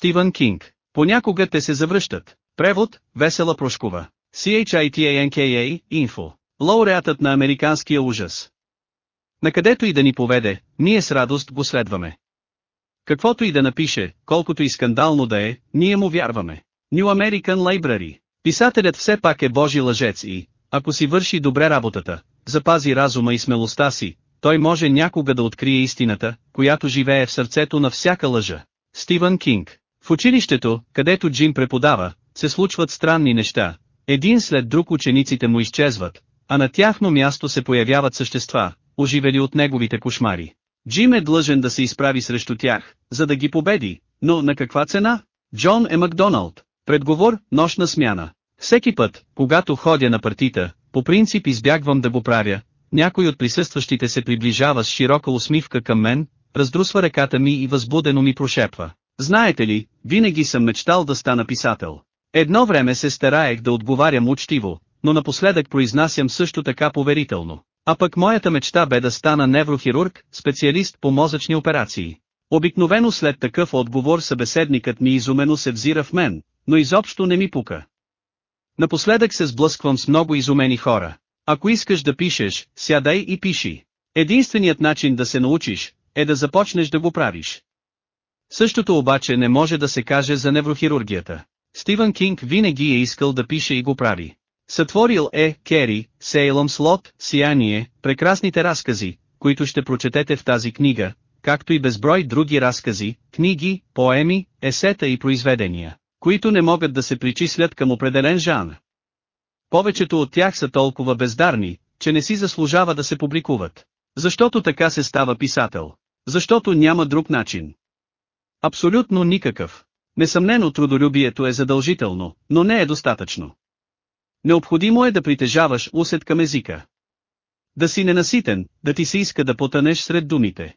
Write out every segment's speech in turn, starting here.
Стивън Кинг. Понякога те се завръщат. Превод, Весела Прошкова. CHITANKA, Info. Лауреатът на американския ужас. Накъдето и да ни поведе, ние с радост го следваме. Каквото и да напише, колкото и скандално да е, ние му вярваме. New American Library. Писателят все пак е Божи лъжец и, ако си върши добре работата, запази разума и смелостта си, той може някога да открие истината, която живее в сърцето на всяка лъжа. Стивън Кинг. В училището, където Джим преподава, се случват странни неща. Един след друг учениците му изчезват, а на тяхно място се появяват същества, оживели от неговите кошмари. Джим е длъжен да се изправи срещу тях, за да ги победи, но на каква цена? Джон е Макдоналд. Предговор, нощна смяна. Всеки път, когато ходя на партита, по принцип избягвам да го правя, някой от присъстващите се приближава с широка усмивка към мен, раздрусва ръката ми и възбудено ми прошепва. Знаете ли, винаги съм мечтал да стана писател. Едно време се стараех да отговарям учтиво, но напоследък произнасям също така поверително. А пък моята мечта бе да стана неврохирург, специалист по мозъчни операции. Обикновено след такъв отговор събеседникът ми изумено се взира в мен, но изобщо не ми пука. Напоследък се сблъсквам с много изумени хора. Ако искаш да пишеш, сядай и пиши. Единственият начин да се научиш, е да започнеш да го правиш. Същото обаче не може да се каже за неврохирургията. Стивън Кинг винаги е искал да пише и го прави. Сътворил е, Кери, Сейлъм Слот, Сияние, прекрасните разкази, които ще прочетете в тази книга, както и безброй други разкази, книги, поеми, есета и произведения, които не могат да се причислят към определен жанр. Повечето от тях са толкова бездарни, че не си заслужава да се публикуват. Защото така се става писател. Защото няма друг начин. Абсолютно никакъв. Несъмнено трудолюбието е задължително, но не е достатъчно. Необходимо е да притежаваш усет към езика. Да си ненаситен, да ти се иска да потънеш сред думите.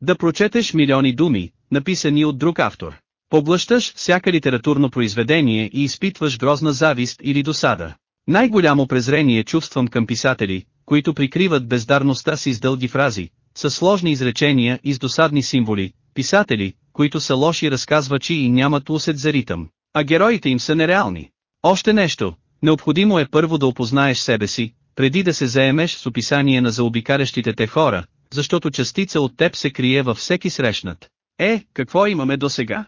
Да прочетеш милиони думи, написани от друг автор. Поглъщаш всяка литературно произведение и изпитваш грозна завист или досада. Най-голямо презрение чувствам към писатели, които прикриват бездарността си с дълги фрази, с сложни изречения и с досадни символи, писатели, които са лоши разказвачи и нямат усет за ритъм, а героите им са нереални. Още нещо, необходимо е първо да опознаеш себе си, преди да се заемеш с описание на заобикалящите те хора, защото частица от теб се крие във всеки срещнат. Е, какво имаме до сега?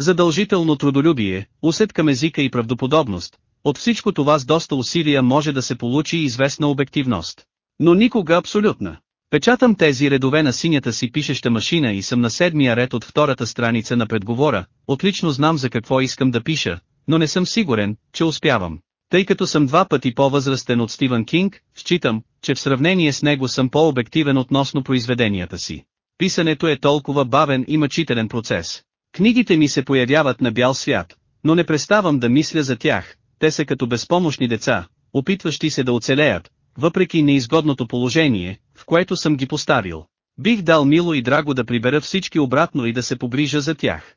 Задължително трудолюбие, усет към езика и правдоподобност, от всичко това с доста усилия може да се получи известна обективност. Но никога абсолютна. Печатам тези редове на синята си пишеща машина и съм на седмия ред от втората страница на предговора, отлично знам за какво искам да пиша, но не съм сигурен, че успявам. Тъй като съм два пъти по-възрастен от Стивън Кинг, считам, че в сравнение с него съм по-обективен относно произведенията си. Писането е толкова бавен и мъчителен процес. Книгите ми се появяват на бял свят, но не преставам да мисля за тях, те са като безпомощни деца, опитващи се да оцелеят, въпреки неизгодното положение, в което съм ги поставил. Бих дал мило и драго да прибера всички обратно и да се погрижа за тях.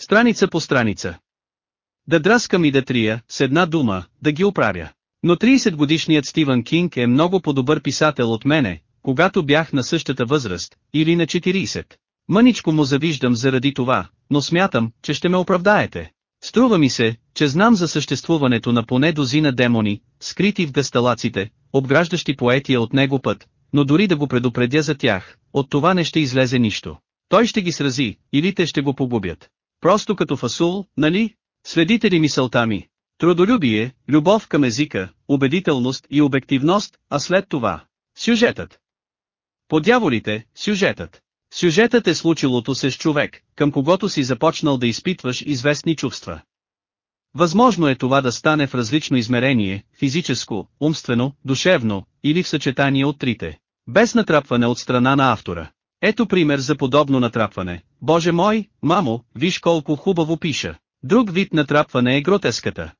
Страница по страница. Да драскам и да трия, с една дума, да ги оправя. Но 30 годишният Стивън Кинг е много по-добър писател от мене, когато бях на същата възраст, или на 40. Мъничко му завиждам заради това, но смятам, че ще ме оправдаете. Струва ми се, че знам за съществуването на поне дозина демони, скрити в гасталаците, обграждащи поетия от него път, но дори да го предупредя за тях, от това не ще излезе нищо. Той ще ги срази, или те ще го погубят. Просто като фасул, нали? Следите ли мисълта ми? Трудолюбие, любов към езика, убедителност и обективност, а след това – сюжетът. По дяволите, сюжетът. Сюжетът е случилото се с човек, към когото си започнал да изпитваш известни чувства. Възможно е това да стане в различно измерение, физическо, умствено, душевно, или в съчетание от трите. Без натрапване от страна на автора. Ето пример за подобно натрапване. Боже мой, мамо, виж колко хубаво пиша. Друг вид натрапване е гротеската.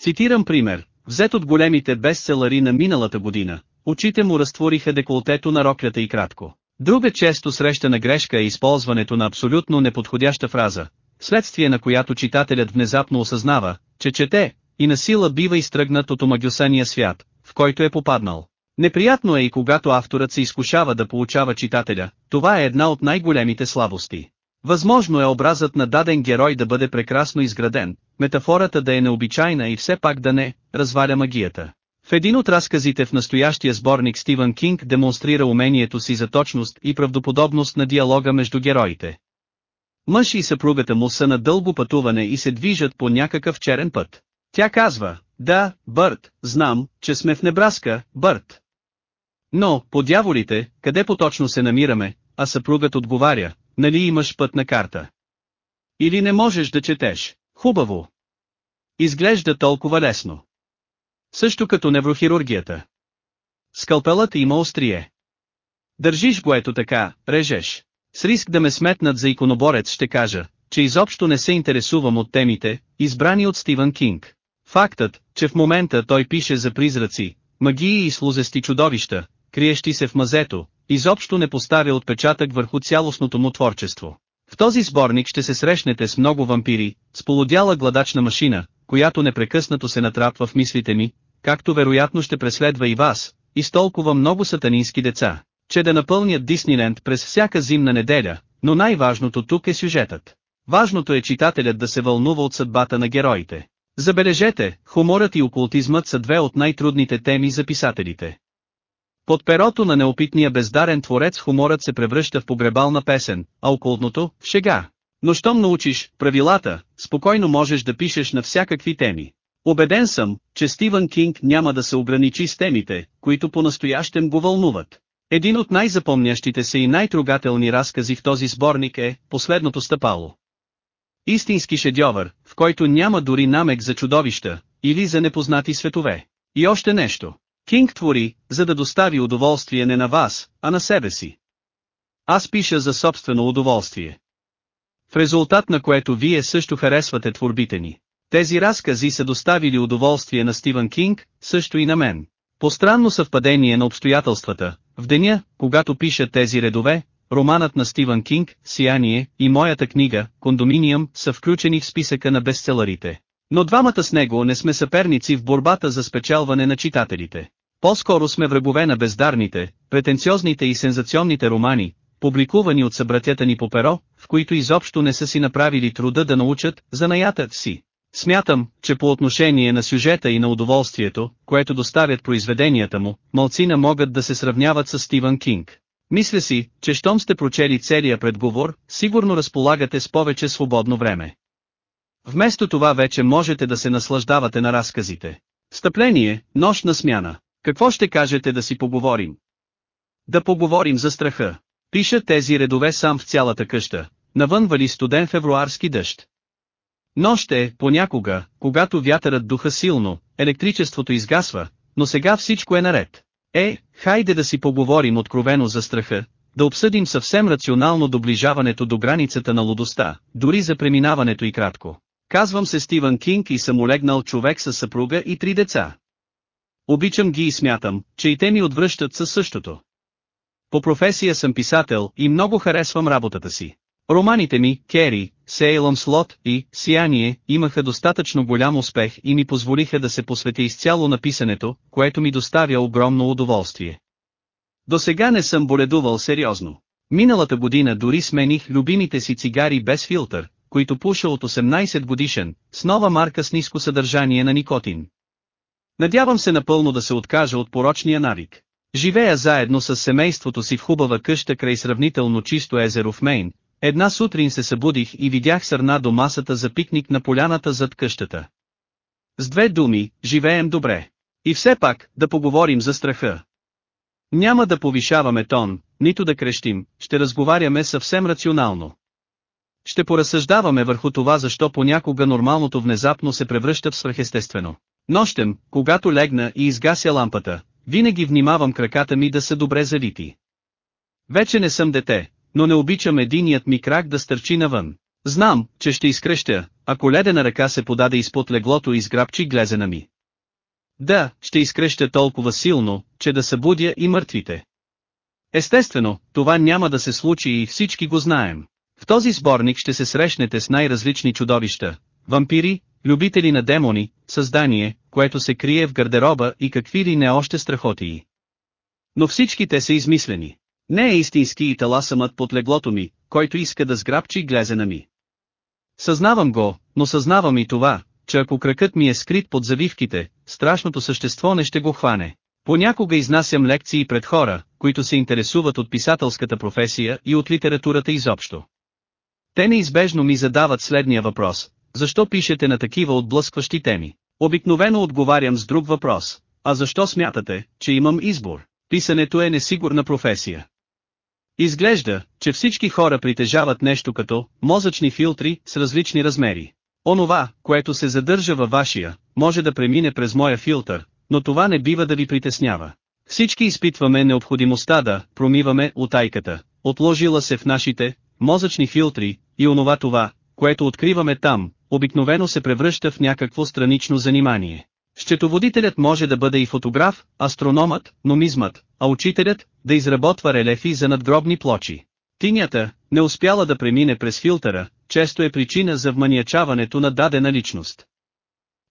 Цитирам пример, взет от големите бестселъри на миналата година. Очите му разтвориха деколтето на роклята и кратко. Друга често срещана грешка е използването на абсолютно неподходяща фраза, следствие на която читателят внезапно осъзнава, че чете, и насила бива изтръгнат от омагюсания свят, в който е попаднал. Неприятно е и когато авторът се изкушава да получава читателя, това е една от най-големите слабости. Възможно е образът на даден герой да бъде прекрасно изграден, метафората да е необичайна и все пак да не разваля магията. В един от разказите в настоящия сборник Стивън Кинг демонстрира умението си за точност и правдоподобност на диалога между героите. Мъж и съпругата му са на дълго пътуване и се движат по някакъв черен път. Тя казва, да, Бърт, знам, че сме в Небраска, Бърт. Но, по дяволите, къде поточно се намираме, а съпругът отговаря, нали имаш пътна карта? Или не можеш да четеш? Хубаво. Изглежда толкова лесно. Също като неврохирургията. Скалпелът има острие. Държиш го ето така, режеш. С риск да ме сметнат за иконоборец ще кажа, че изобщо не се интересувам от темите, избрани от Стивън Кинг. Фактът, че в момента той пише за призраци, магии и слузести чудовища, криещи се в мазето, изобщо не поставя отпечатък върху цялостното му творчество. В този сборник ще се срещнете с много вампири, с полудяла гладачна машина, която непрекъснато се натрапва в мислите ми, както вероятно ще преследва и вас, и с толкова много сатанински деца, че да напълнят Дисниленд през всяка зимна неделя, но най-важното тук е сюжетът. Важното е читателят да се вълнува от съдбата на героите. Забележете, хуморът и окултизмът са две от най-трудните теми за писателите. Под перото на неопитния бездарен творец хуморът се превръща в погребална песен, а окултното – в шега. Но щом научиш правилата, спокойно можеш да пишеш на всякакви теми. Обеден съм, че Стивън Кинг няма да се ограничи с темите, които по-настоящем го вълнуват. Един от най-запомнящите се и най-трогателни разкази в този сборник е «Последното стъпало». Истински шедьовър, в който няма дори намек за чудовища, или за непознати светове. И още нещо. Кинг твори, за да достави удоволствие не на вас, а на себе си. Аз пиша за собствено удоволствие. В резултат на което вие също харесвате творбите ни. Тези разкази са доставили удоволствие на Стивън Кинг, също и на мен. По странно съвпадение на обстоятелствата, в деня, когато пиша тези редове, романът на Стивън Кинг, Сияние, и моята книга, Кондоминиум, са включени в списъка на бестселърите. Но двамата с него не сме съперници в борбата за спечелване на читателите. По-скоро сме врагове на бездарните, претенциозните и сензационните романи, публикувани от събратята ни по перо, в които изобщо не са си направили труда да научат занаятът си. Смятам, че по отношение на сюжета и на удоволствието, което доставят произведенията му, малцина могат да се сравняват с Стивън Кинг. Мисля си, че щом сте прочели целия предговор, сигурно разполагате с повече свободно време. Вместо това вече можете да се наслаждавате на разказите. Стъпление, нощна смяна. Какво ще кажете да си поговорим? Да поговорим за страха. Пиша тези редове сам в цялата къща. Навън вали студен февруарски дъжд. Нощ е, понякога, когато вятърът духа силно, електричеството изгасва, но сега всичко е наред. Е, хайде да си поговорим откровено за страха, да обсъдим съвсем рационално доближаването до границата на лудостта, дори за преминаването и кратко. Казвам се Стивън Кинг и съм олегнал човек със съпруга и три деца. Обичам ги и смятам, че и те ми отвръщат със същото. По професия съм писател и много харесвам работата си. Романите ми, Кери, Сейлъм Слот и Сияние имаха достатъчно голям успех и ми позволиха да се посветя изцяло на писането, което ми доставя огромно удоволствие. До сега не съм боледувал сериозно. Миналата година дори смених любимите си цигари без филтър, които пуша от 18 годишен, с нова марка с ниско съдържание на никотин. Надявам се напълно да се откажа от порочния навик. Живея заедно с семейството си в хубава къща край сравнително чисто езеро в Мейн. Една сутрин се събудих и видях сърна до масата за пикник на поляната зад къщата. С две думи, живеем добре. И все пак, да поговорим за страха. Няма да повишаваме тон, нито да крещим, ще разговаряме съвсем рационално. Ще поразсъждаваме върху това защо понякога нормалното внезапно се превръща в свръхестествено. Нощем, когато легна и изгася лампата, винаги внимавам краката ми да са добре завити. Вече не съм дете, но не обичам единият ми крак да стърчи навън. Знам, че ще изкръща, ако ледена ръка се подаде изпод леглото и сграбчи глезена ми. Да, ще изкръща толкова силно, че да събудя и мъртвите. Естествено, това няма да се случи и всички го знаем. В този сборник ще се срещнете с най-различни чудовища, вампири, любители на демони, създание, което се крие в гардероба и какви ли не още страхотии. Но всички те са измислени. Не е истински и таласъмът под леглото ми, който иска да сграбчи глезена ми. Съзнавам го, но съзнавам и това, че ако кракът ми е скрит под завивките, страшното същество не ще го хване. Понякога изнасям лекции пред хора, които се интересуват от писателската професия и от литературата изобщо. Те неизбежно ми задават следния въпрос. Защо пишете на такива отблъскващи теми? Обикновено отговарям с друг въпрос. А защо смятате, че имам избор? Писането е несигурна професия. Изглежда, че всички хора притежават нещо като мозъчни филтри с различни размери. Онова, което се задържа във вашия, може да премине през моя филтър, но това не бива да ви притеснява. Всички изпитваме необходимостта да промиваме утайката, отложила се в нашите мозъчни филтри, и онова това, което откриваме там, обикновено се превръща в някакво странично занимание. Счетоводителят може да бъде и фотограф, астрономът, номизмат, а учителят – да изработва релефи за надгробни плочи. Тинята, не успяла да премине през филтъра, често е причина за вманиячаването на дадена личност.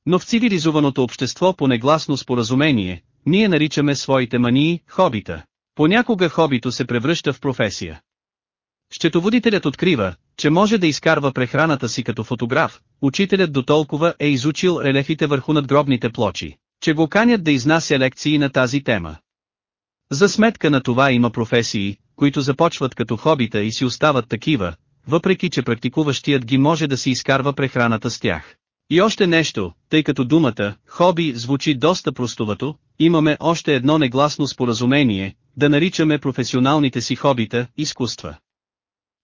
Но в цивилизованото общество по негласно споразумение, ние наричаме своите мании хобита. Понякога хобито се превръща в професия. Счетоводителят открива, че може да изкарва прехраната си като фотограф, учителят до толкова е изучил релефите върху надгробните плочи, че го канят да изнася лекции на тази тема. За сметка на това има професии, които започват като хобита и си остават такива, въпреки че практикуващият ги може да си изкарва прехраната с тях. И още нещо, тъй като думата «хоби» звучи доста простовато, имаме още едно негласно споразумение, да наричаме професионалните си хобита изкуства.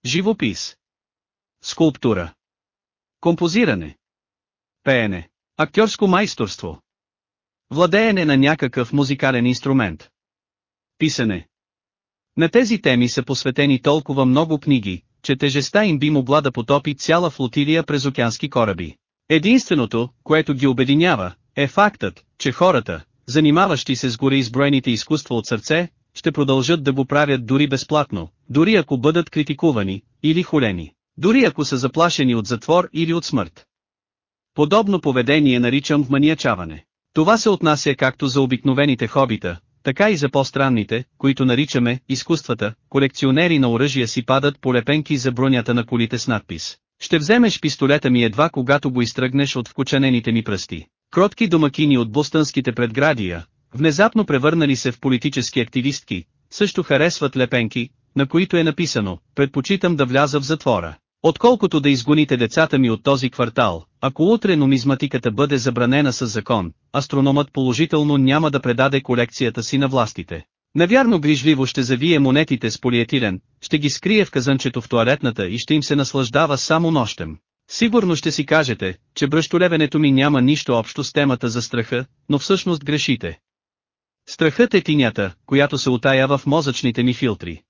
Живопис. Скулптура. Композиране. Пеене. Актьорско майсторство. Владеене на някакъв музикален инструмент. Писане. На тези теми са посветени толкова много книги, че тежеста им би могла да потопи цяла флотилия през океански кораби. Единственото, което ги обединява, е фактът, че хората, занимаващи се с горе изброените изкуства от сърце, ще продължат да го правят дори безплатно, дори ако бъдат критикувани, или холени, дори ако са заплашени от затвор или от смърт. Подобно поведение наричам вманиячаване. Това се отнася както за обикновените хобита, така и за по-странните, които наричаме изкуствата, колекционери на оръжия си падат полепенки за бронята на колите с надпис. Ще вземеш пистолета ми едва когато го изтръгнеш от вкученените ми пръсти. Кротки домакини от бостънските предградия, внезапно превърнали се в политически активистки, също харесват лепенки, на които е написано, предпочитам да вляза в затвора. Отколкото да изгоните децата ми от този квартал, ако утре нумизматиката бъде забранена с закон, астрономът положително няма да предаде колекцията си на властите. Навярно грижливо ще завие монетите с полиетилен, ще ги скрие в казанчето в туалетната и ще им се наслаждава само нощем. Сигурно ще си кажете, че бръщолевенето ми няма нищо общо с темата за страха, но всъщност грешите. Страхът е тинята, която се утаява в мозъчните ми филтри.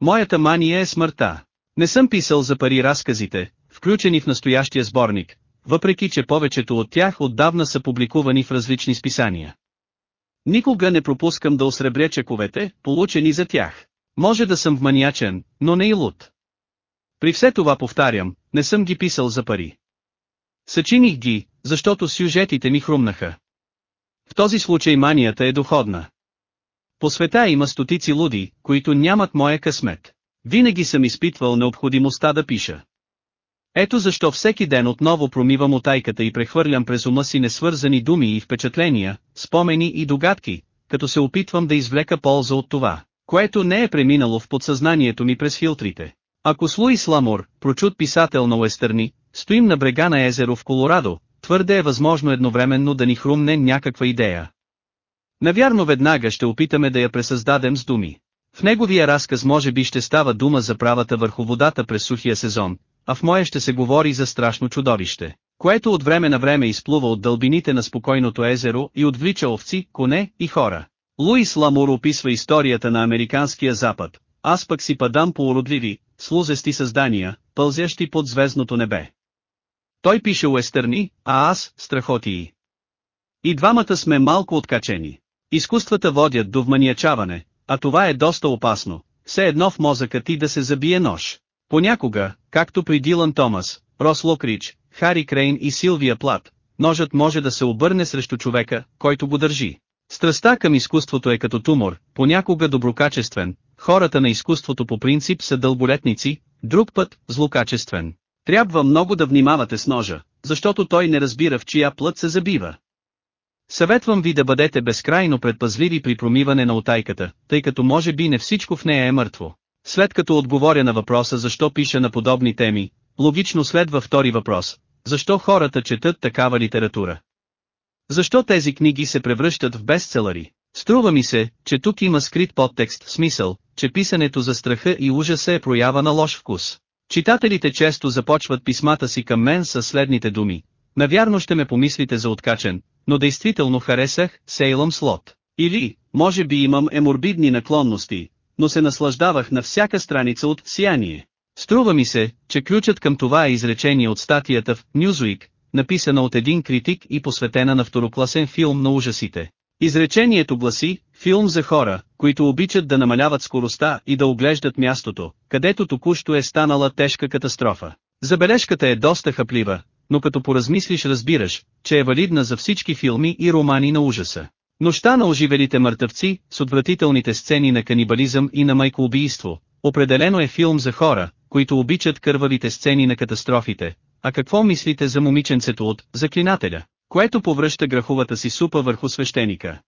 Моята мания е смъртта. Не съм писал за пари разказите, включени в настоящия сборник, въпреки че повечето от тях отдавна са публикувани в различни списания. Никога не пропускам да осребря чековете, получени за тях. Може да съм вманиячен, но не и луд. При все това повтарям, не съм ги писал за пари. Съчиних ги, защото сюжетите ми хрумнаха. В този случай манията е доходна. По света има стотици луди, които нямат моя късмет. Винаги съм изпитвал необходимостта да пиша. Ето защо всеки ден отново промивам отайката и прехвърлям през ума си несвързани думи и впечатления, спомени и догадки, като се опитвам да извлека полза от това, което не е преминало в подсъзнанието ми през филтрите. Ако с Луис прочут писател на уестърни, стоим на брега на езеро в Колорадо, твърде е възможно едновременно да ни хрумне някаква идея. Навярно веднага ще опитаме да я пресъздадем с думи. В неговия разказ може би ще става дума за правата върху водата през сухия сезон, а в моя ще се говори за страшно чудовище, което от време на време изплува от дълбините на спокойното езеро и отвлича овци, коне и хора. Луис Ламур описва историята на Американския запад, аз пък си падам по уродливи, слузести създания, пълзящи под звездното небе. Той пише уестърни, а аз – страхотии. И двамата сме малко откачени. Изкуствата водят до вманиячаване, а това е доста опасно, все едно в мозъка ти да се забие нож. Понякога, както при Дилан Томас, Рос Локрич, Хари Крейн и Силвия Плат, ножът може да се обърне срещу човека, който го държи. Страстта към изкуството е като тумор, понякога доброкачествен, хората на изкуството по принцип са дълболетници, друг път – злокачествен. Трябва много да внимавате с ножа, защото той не разбира в чия плът се забива. Съветвам ви да бъдете безкрайно предпазливи при промиване на отайката, тъй като може би не всичко в нея е мъртво. След като отговоря на въпроса защо пиша на подобни теми, логично следва втори въпрос. Защо хората четат такава литература? Защо тези книги се превръщат в бестселъри? Струва ми се, че тук има скрит подтекст в смисъл, че писането за страха и ужаса е проява на лош вкус. Читателите често започват писмата си към мен с следните думи. Навярно ще ме помислите за откачен, но действително харесах Сейлъм Слот. Или, може би имам еморбидни наклонности, но се наслаждавах на всяка страница от «Сияние». Струва ми се, че ключът към това е изречение от статията в Newsweek, написана от един критик и посветена на второкласен филм на ужасите. Изречението гласи, филм за хора, които обичат да намаляват скоростта и да оглеждат мястото, където току-що е станала тежка катастрофа. Забележката е доста хаплива, но като поразмислиш разбираш, че е валидна за всички филми и романи на ужаса. Нощта на оживелите мъртъвци, с отвратителните сцени на канибализъм и на майкоубийство, определено е филм за хора, които обичат кървавите сцени на катастрофите. А какво мислите за момиченцето от «Заклинателя», което повръща граховата си супа върху свещеника?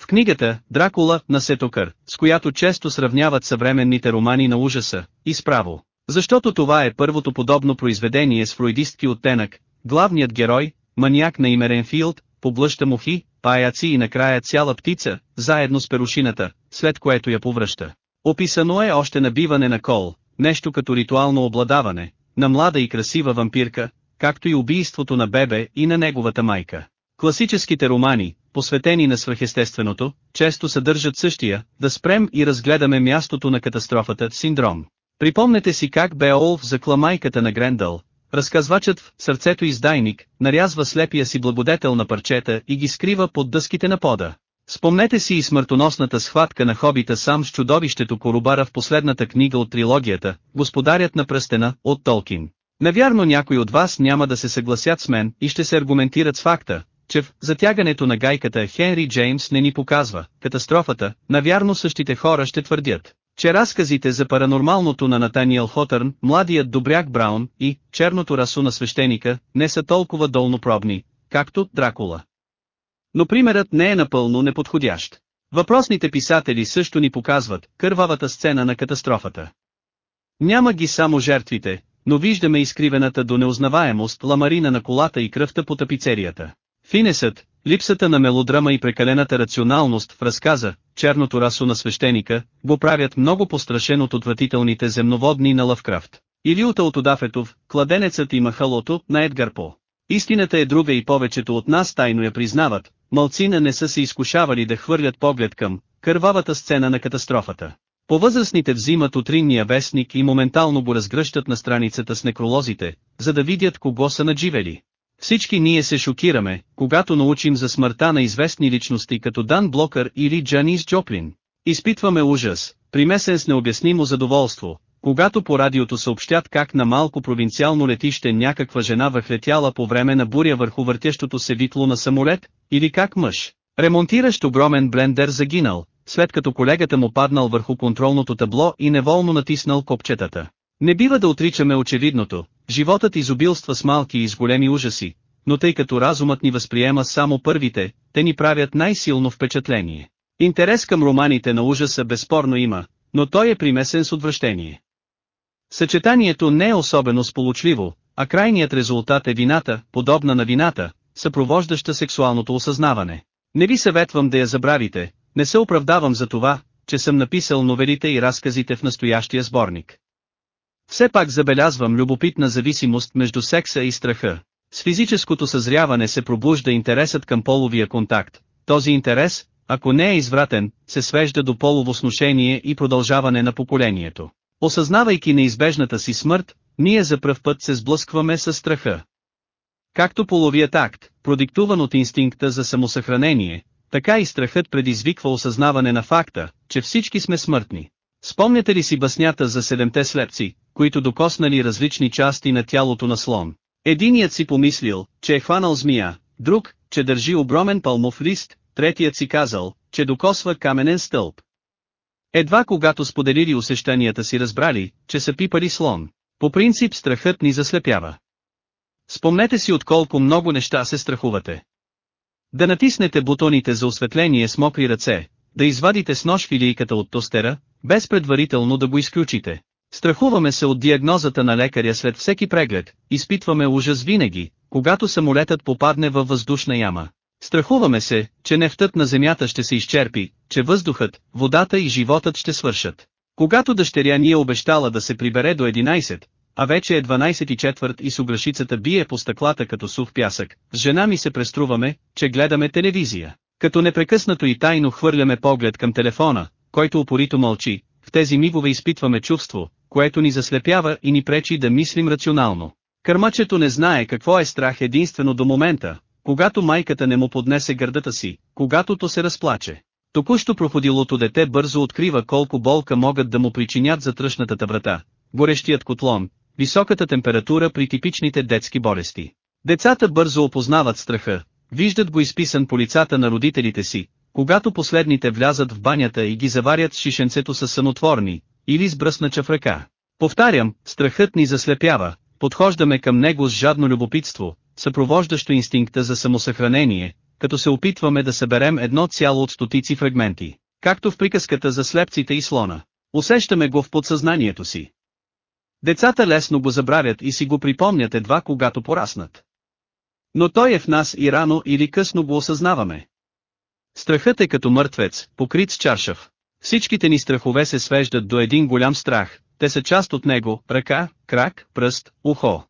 В книгата «Дракула» на Сетокър, с която често сравняват съвременните романи на ужаса, и справо. Защото това е първото подобно произведение с фройдистки оттенък, главният герой, маняк на име Ренфилд, поблъща мухи, паяци и накрая цяла птица, заедно с перушината, след което я повръща. Описано е още набиване на кол, нещо като ритуално обладаване, на млада и красива вампирка, както и убийството на бебе и на неговата майка. Класическите романи, посветени на свръхестественото, често съдържат същия, да спрем и разгледаме мястото на катастрофата, синдром. Припомнете си как Беолф закла майката на Грендъл, разказвачът в сърцето издайник, нарязва слепия си благодетел на парчета и ги скрива под дъските на пода. Спомнете си и смъртоносната схватка на хобита сам с чудовището Корубара в последната книга от трилогията, Господарят на пръстена, от Толкин. Навярно някои от вас няма да се съгласят с мен и ще се аргументират с факта, че в затягането на гайката Хенри Джеймс не ни показва катастрофата, навярно същите хора ще твърдят, че разказите за паранормалното на Натаниел Хотърн, младият добряк Браун и черното расо на свещеника не са толкова долнопробни, както Дракула. Но примерът не е напълно неподходящ. Въпросните писатели също ни показват кървавата сцена на катастрофата. Няма ги само жертвите, но виждаме изкривената до неузнаваемост ламарина на колата и кръвта по тапицерията. Финесът, липсата на мелодрама и прекалената рационалност в разказа, черното расо на свещеника, го правят много пострашен от отвратителните земноводни на Лавкрафт. Или от Алтодафетов, кладенецът и махалото на Едгар По. Истината е друга и повечето от нас тайно я признават, малцина не са се изкушавали да хвърлят поглед към кървавата сцена на катастрофата. По-възрастните взимат утринния вестник и моментално го разгръщат на страницата с некролозите, за да видят кого са надживели. Всички ние се шокираме, когато научим за смъртта на известни личности като Дан Блокър или Джанис Джоплин. Изпитваме ужас, примесен с необяснимо задоволство, когато по радиото съобщят как на малко провинциално летище някаква жена въхлетяла по време на буря върху въртящото се витло на самолет, или как мъж, ремонтиращ огромен блендер загинал, след като колегата му паднал върху контролното табло и неволно натиснал копчетата. Не бива да отричаме очевидното, животът изобилства с малки и с големи ужаси, но тъй като разумът ни възприема само първите, те ни правят най-силно впечатление. Интерес към романите на ужаса безспорно има, но той е примесен с отвращение. Съчетанието не е особено сполучливо, а крайният резултат е вината, подобна на вината, съпровождаща сексуалното осъзнаване. Не ви съветвам да я забравите, не се оправдавам за това, че съм написал новелите и разказите в настоящия сборник. Все пак забелязвам любопитна зависимост между секса и страха. С физическото съзряване се пробужда интересът към половия контакт. Този интерес, ако не е извратен, се свежда до полово сношение и продължаване на поколението. Осъзнавайки неизбежната си смърт, ние за пръв път се сблъскваме с страха. Както половият акт, продиктуван от инстинкта за самосъхранение, така и страхът предизвиква осъзнаване на факта, че всички сме смъртни. Спомняте ли си баснята за седемте слепци, които докоснали различни части на тялото на слон? Единият си помислил, че е хванал змия, друг, че държи огромен палмов лист, третият си казал, че докосва каменен стълб. Едва когато споделили усещанията си разбрали, че са пипали слон. По принцип страхът ни заслепява. Спомнете си от колко много неща се страхувате. Да натиснете бутоните за осветление с мокри ръце, да извадите с нож филийката от тостера, без предварително да го изключите. Страхуваме се от диагнозата на лекаря след всеки преглед, изпитваме ужас винаги, когато самолетът попадне във въздушна яма. Страхуваме се, че нефтът на земята ще се изчерпи, че въздухът, водата и животът ще свършат. Когато дъщеря ни е обещала да се прибере до 11, а вече е 12 и четвърт и суграшицата бие по стъклата като сух пясък, с жена ми се преструваме, че гледаме телевизия. Като непрекъснато и тайно хвърляме поглед към телефона, който упорито мълчи, в тези мигове изпитваме чувство, което ни заслепява и ни пречи да мислим рационално. Кърмачето не знае какво е страх единствено до момента, когато майката не му поднесе гърдата си, когато то се разплаче. Току-що проходилото дете бързо открива колко болка могат да му причинят затръшнатата врата, горещият котлон, високата температура при типичните детски болести. Децата бързо опознават страха, виждат го изписан по лицата на родителите си, когато последните влязат в банята и ги заварят с шишенцето с санотворни, или с бръснача в ръка. Повтарям, страхът ни заслепява, подхождаме към него с жадно любопитство, съпровождащо инстинкта за самосъхранение, като се опитваме да съберем едно цяло от стотици фрагменти, както в приказката за слепците и слона. Усещаме го в подсъзнанието си. Децата лесно го забравят и си го припомнят едва когато пораснат. Но той е в нас и рано или късно го осъзнаваме. Страхът е като мъртвец, покрит с чаршав. Всичките ни страхове се свеждат до един голям страх, те са част от него, ръка, крак, пръст, ухо.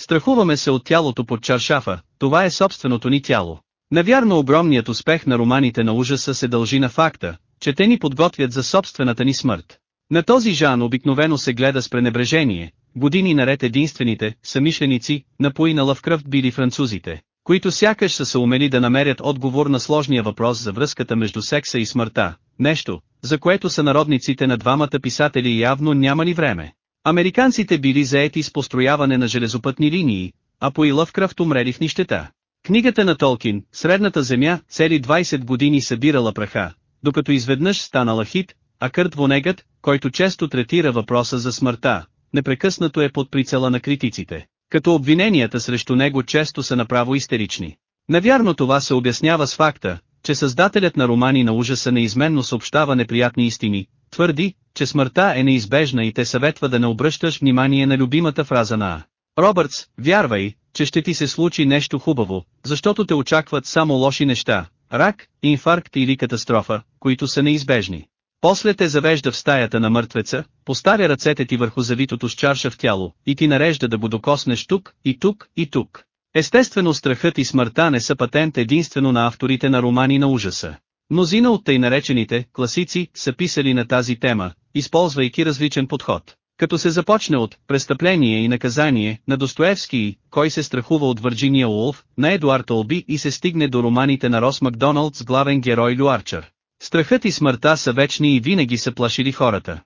Страхуваме се от тялото под чаршафа, това е собственото ни тяло. Навярно огромният успех на романите на ужаса се дължи на факта, че те ни подготвят за собствената ни смърт. На този жан обикновено се гледа с пренебрежение, години наред единствените, самишленици, напои на Лъвкръвт били французите, които сякаш са се умели да намерят отговор на сложния въпрос за връзката между секса и смъртта, нещо, за което са народниците на двамата писатели явно нямали време. Американците били заети с построяване на железопътни линии, а по и умрели в нищета. Книгата на Толкин, Средната земя, цели 20 години събирала праха, докато изведнъж станала хит, а Кърт Вонегът, който често третира въпроса за смъртта, непрекъснато е под прицела на критиците, като обвиненията срещу него често са направо истерични. Навярно това се обяснява с факта, че създателят на романи на ужаса неизменно съобщава неприятни истини, твърди, че смъртта е неизбежна и те съветва да не обръщаш внимание на любимата фраза на Робъртс, вярвай, че ще ти се случи нещо хубаво, защото те очакват само лоши неща, рак, инфаркт или катастрофа, които са неизбежни. После те завежда в стаята на мъртвеца, поставя ръцете ти върху завитото с чарша в тяло, и ти нарежда да го докоснеш тук, и тук, и тук. Естествено страхът и смъртта не са патент единствено на авторите на романи на ужаса. Мнозина от тъй наречените класици са писали на тази тема, използвайки различен подход. Като се започне от «Престъпление и наказание» на Достоевски «Кой се страхува от Върджиния Уолф» на Едуард Олби и се стигне до романите на Рос Макдоналд с главен герой Люарчър. Страхът и смъртта са вечни и винаги са плашили хората.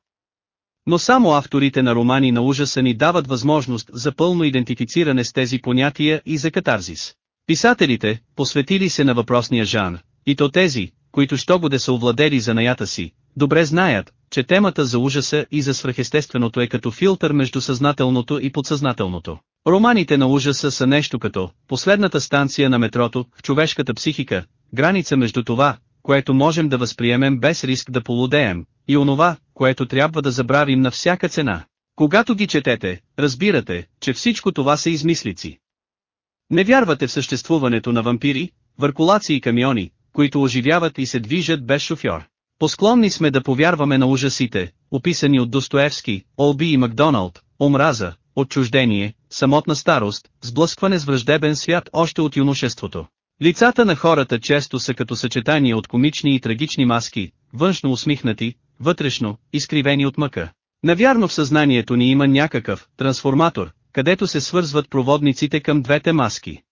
Но само авторите на романи на ужаса ни дават възможност за пълно идентифициране с тези понятия и за катарзис. Писателите, посветили се на въпросния жанр, и то тези, които що го да са овладели занаята си, добре знаят, че темата за ужаса и за свръхестественото е като филтър между съзнателното и подсъзнателното. Романите на ужаса са нещо като последната станция на метрото в човешката психика, граница между това, което можем да възприемем без риск да полудеем, и онова, което трябва да забравим на всяка цена. Когато ги четете, разбирате, че всичко това са измислици. Не вярвате в съществуването на вампири, въркулаци и камиони, които оживяват и се движат без шофьор. Посклонни сме да повярваме на ужасите, описани от Достоевски, Олби и Макдоналд, омраза, отчуждение, самотна старост, сблъскване с враждебен свят още от юношеството. Лицата на хората често са като съчетание от комични и трагични маски, външно усмихнати, вътрешно, изкривени от мъка. Навярно в съзнанието ни има някакъв трансформатор, където се свързват проводниците към двете маски.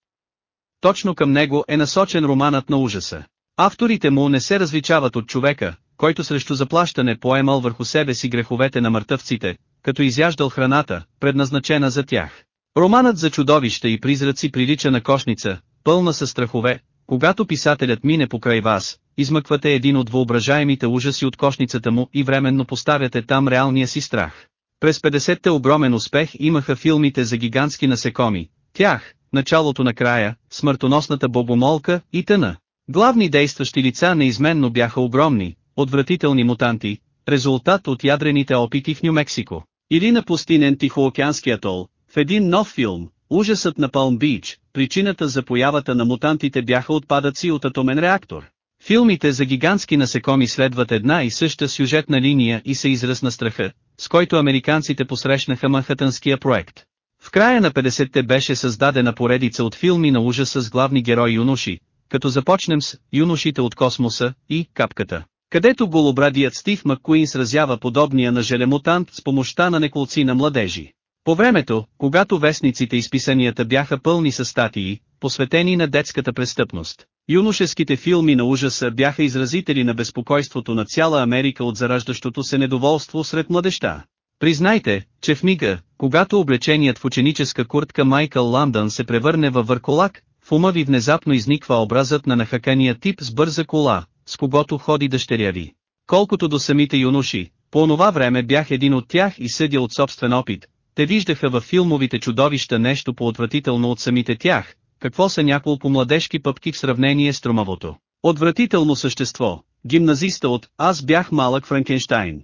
Точно към него е насочен романът на ужаса. Авторите му не се различават от човека, който срещу заплащане поемал върху себе си греховете на мъртъвците, като изяждал храната, предназначена за тях. Романът за чудовища и призраци прилича на кошница, пълна със страхове, когато писателят мине покрай вас, измъквате един от въображаемите ужаси от кошницата му и временно поставяте там реалния си страх. През 50-те огромен успех имаха филмите за гигантски насекоми, тях, началото на края, смъртоносната богомолка и тъна. Главни действащи лица неизменно бяха огромни, отвратителни мутанти, резултат от ядрените опити в Нью-Мексико. Или на пустинен Тихоокеански атол, в един нов филм, Ужасът на Палм Бич, причината за появата на мутантите бяха отпадъци от атомен реактор. Филмите за гигантски насекоми следват една и съща сюжетна линия и се израз на страха, с който американците посрещнаха Манхатънския проект. В края на 50-те беше създадена поредица от филми на ужаса с главни герои юноши, като започнем с «Юношите от космоса» и «Капката», където голобрадият Стив Маккуин сразява подобния на желемутант с помощта на неколци на младежи. По времето, когато вестниците и списанията бяха пълни с статии, посветени на детската престъпност, юношеските филми на ужаса бяха изразители на безпокойството на цяла Америка от зараждащото се недоволство сред младеща. Признайте, че в мига, когато облеченият в ученическа куртка Майкъл Ландън се превърне във върколак, в ума ви внезапно изниква образът на нахакания тип с бърза кола, с когото ходи дъщеря ви. Колкото до самите юноши, по онова време бях един от тях и съдя от собствен опит, те виждаха във филмовите чудовища нещо по-отвратително от самите тях, какво са няколко младежки пъпки в сравнение с тромавото. Отвратително същество, гимназиста от «Аз бях малък Франкенштайн».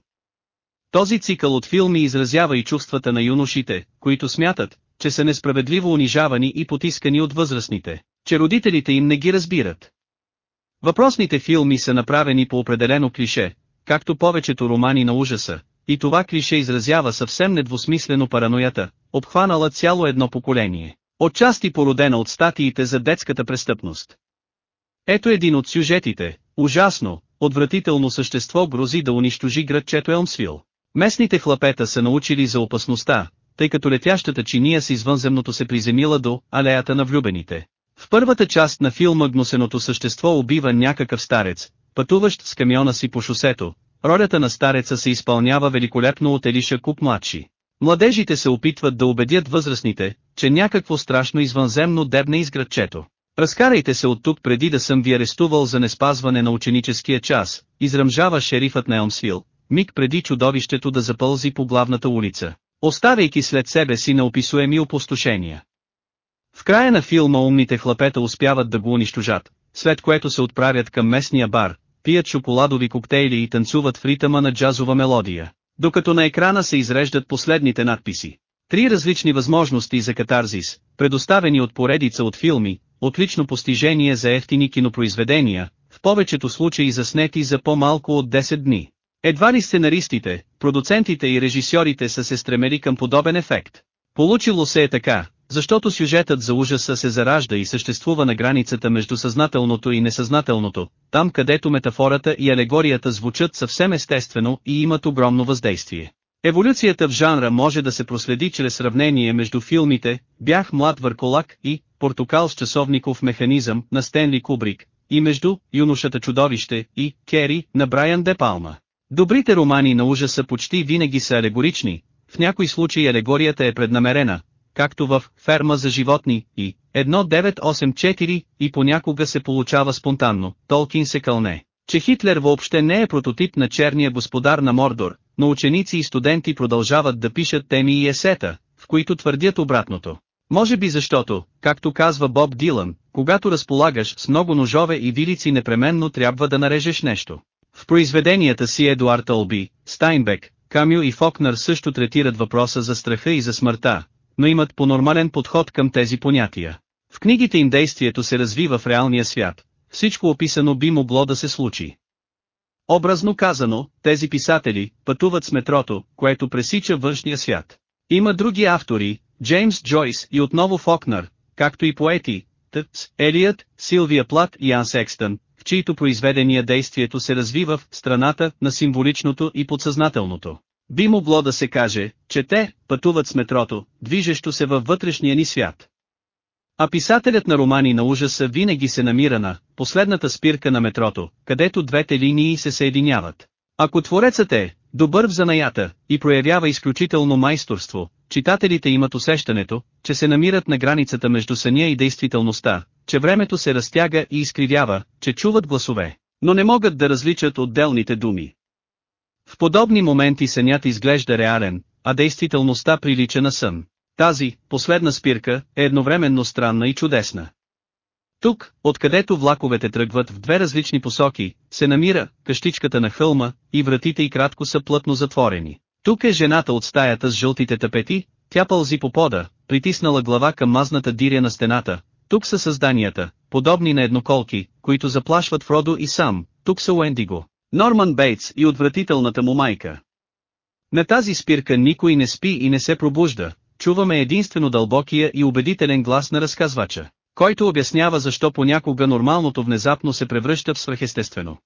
Този цикъл от филми изразява и чувствата на юношите, които смятат, че са несправедливо унижавани и потискани от възрастните, че родителите им не ги разбират. Въпросните филми са направени по определено клише, както повечето романи на ужаса, и това клише изразява съвсем недвусмислено параноята, обхванала цяло едно поколение, отчасти породена от статиите за детската престъпност. Ето един от сюжетите, ужасно, отвратително същество грози да унищожи градчето Елмсвил. Местните хлапета са научили за опасността, тъй като летящата чиния с извънземното се приземила до алеята на влюбените. В първата част на филма гносеното същество убива някакъв старец, пътуващ с камиона си по шосето, Ролята на стареца се изпълнява великолепно от Елиша Куп младши. Младежите се опитват да убедят възрастните, че някакво страшно извънземно дебне из градчето. Разкарайте се от тук преди да съм ви арестувал за неспазване на ученическия час, изръмжава шерифът на Елмсвил, миг преди чудовището да запълзи по главната улица, оставяйки след себе си неописуеми опустошения. В края на филма умните хлапета успяват да го унищожат, след което се отправят към местния бар, пият шоколадови коктейли и танцуват в ритъма на джазова мелодия, докато на екрана се изреждат последните надписи. Три различни възможности за катарзис, предоставени от поредица от филми, отлично постижение за ефтини кинопроизведения, в повечето случаи заснети за по-малко от 10 дни. Едва ли сценаристите, продуцентите и режисьорите са се стремели към подобен ефект. Получило се е така, защото сюжетът за ужаса се заражда и съществува на границата между съзнателното и несъзнателното, там където метафората и алегорията звучат съвсем естествено и имат огромно въздействие. Еволюцията в жанра може да се проследи чрез сравнение между филмите «Бях млад върколак» и «Портокал с часовников механизъм» на Стенли Кубрик, и между «Юношата чудовище» и «Кери» на Брайан Де Палма. Добрите романи на ужаса почти винаги са алегорични, в някои случаи алегорията е преднамерена, както в «Ферма за животни» и 1984 и понякога се получава спонтанно, Толкин се кълне, че Хитлер въобще не е прототип на черния господар на Мордор, но ученици и студенти продължават да пишат теми и есета, в които твърдят обратното. Може би защото, както казва Боб Дилан, когато разполагаш с много ножове и вилици непременно трябва да нарежеш нещо. В произведенията си Едуард Олби, Стайнбек, Камю и Фокнер също третират въпроса за страха и за смъртта, но имат по-нормален подход към тези понятия. В книгите им действието се развива в реалния свят, всичко описано би могло да се случи. Образно казано, тези писатели пътуват с метрото, което пресича външния свят. Има други автори, Джеймс Джойс и отново Фокнер, както и поети, Тъц, Елият, Силвия Плат и Ан Секстън, в чието произведения действието се развива в страната на символичното и подсъзнателното. Би могло да се каже, че те пътуват с метрото, движещо се във вътрешния ни свят. А писателят на романи на ужаса винаги се намира на последната спирка на метрото, където двете линии се съединяват. Ако творецът е добър в занаята и проявява изключително майсторство, читателите имат усещането, че се намират на границата между съня и действителността, че времето се разтяга и изкривява, че чуват гласове, но не могат да различат отделните думи. В подобни моменти сънят изглежда реален, а действителността прилича на сън. Тази, последна спирка, е едновременно странна и чудесна. Тук, откъдето влаковете тръгват в две различни посоки, се намира къщичката на хълма, и вратите и кратко са плътно затворени. Тук е жената от стаята с жълтите тапети, тя пълзи по пода, притиснала глава към мазната диря на стената. Тук са създанията, подобни на едноколки, които заплашват Фродо и сам. Тук са Уендиго, Норман Бейтс и отвратителната му майка. На тази спирка никой не спи и не се пробужда, чуваме единствено дълбокия и убедителен глас на разказвача, който обяснява защо понякога нормалното внезапно се превръща в свръхестествено.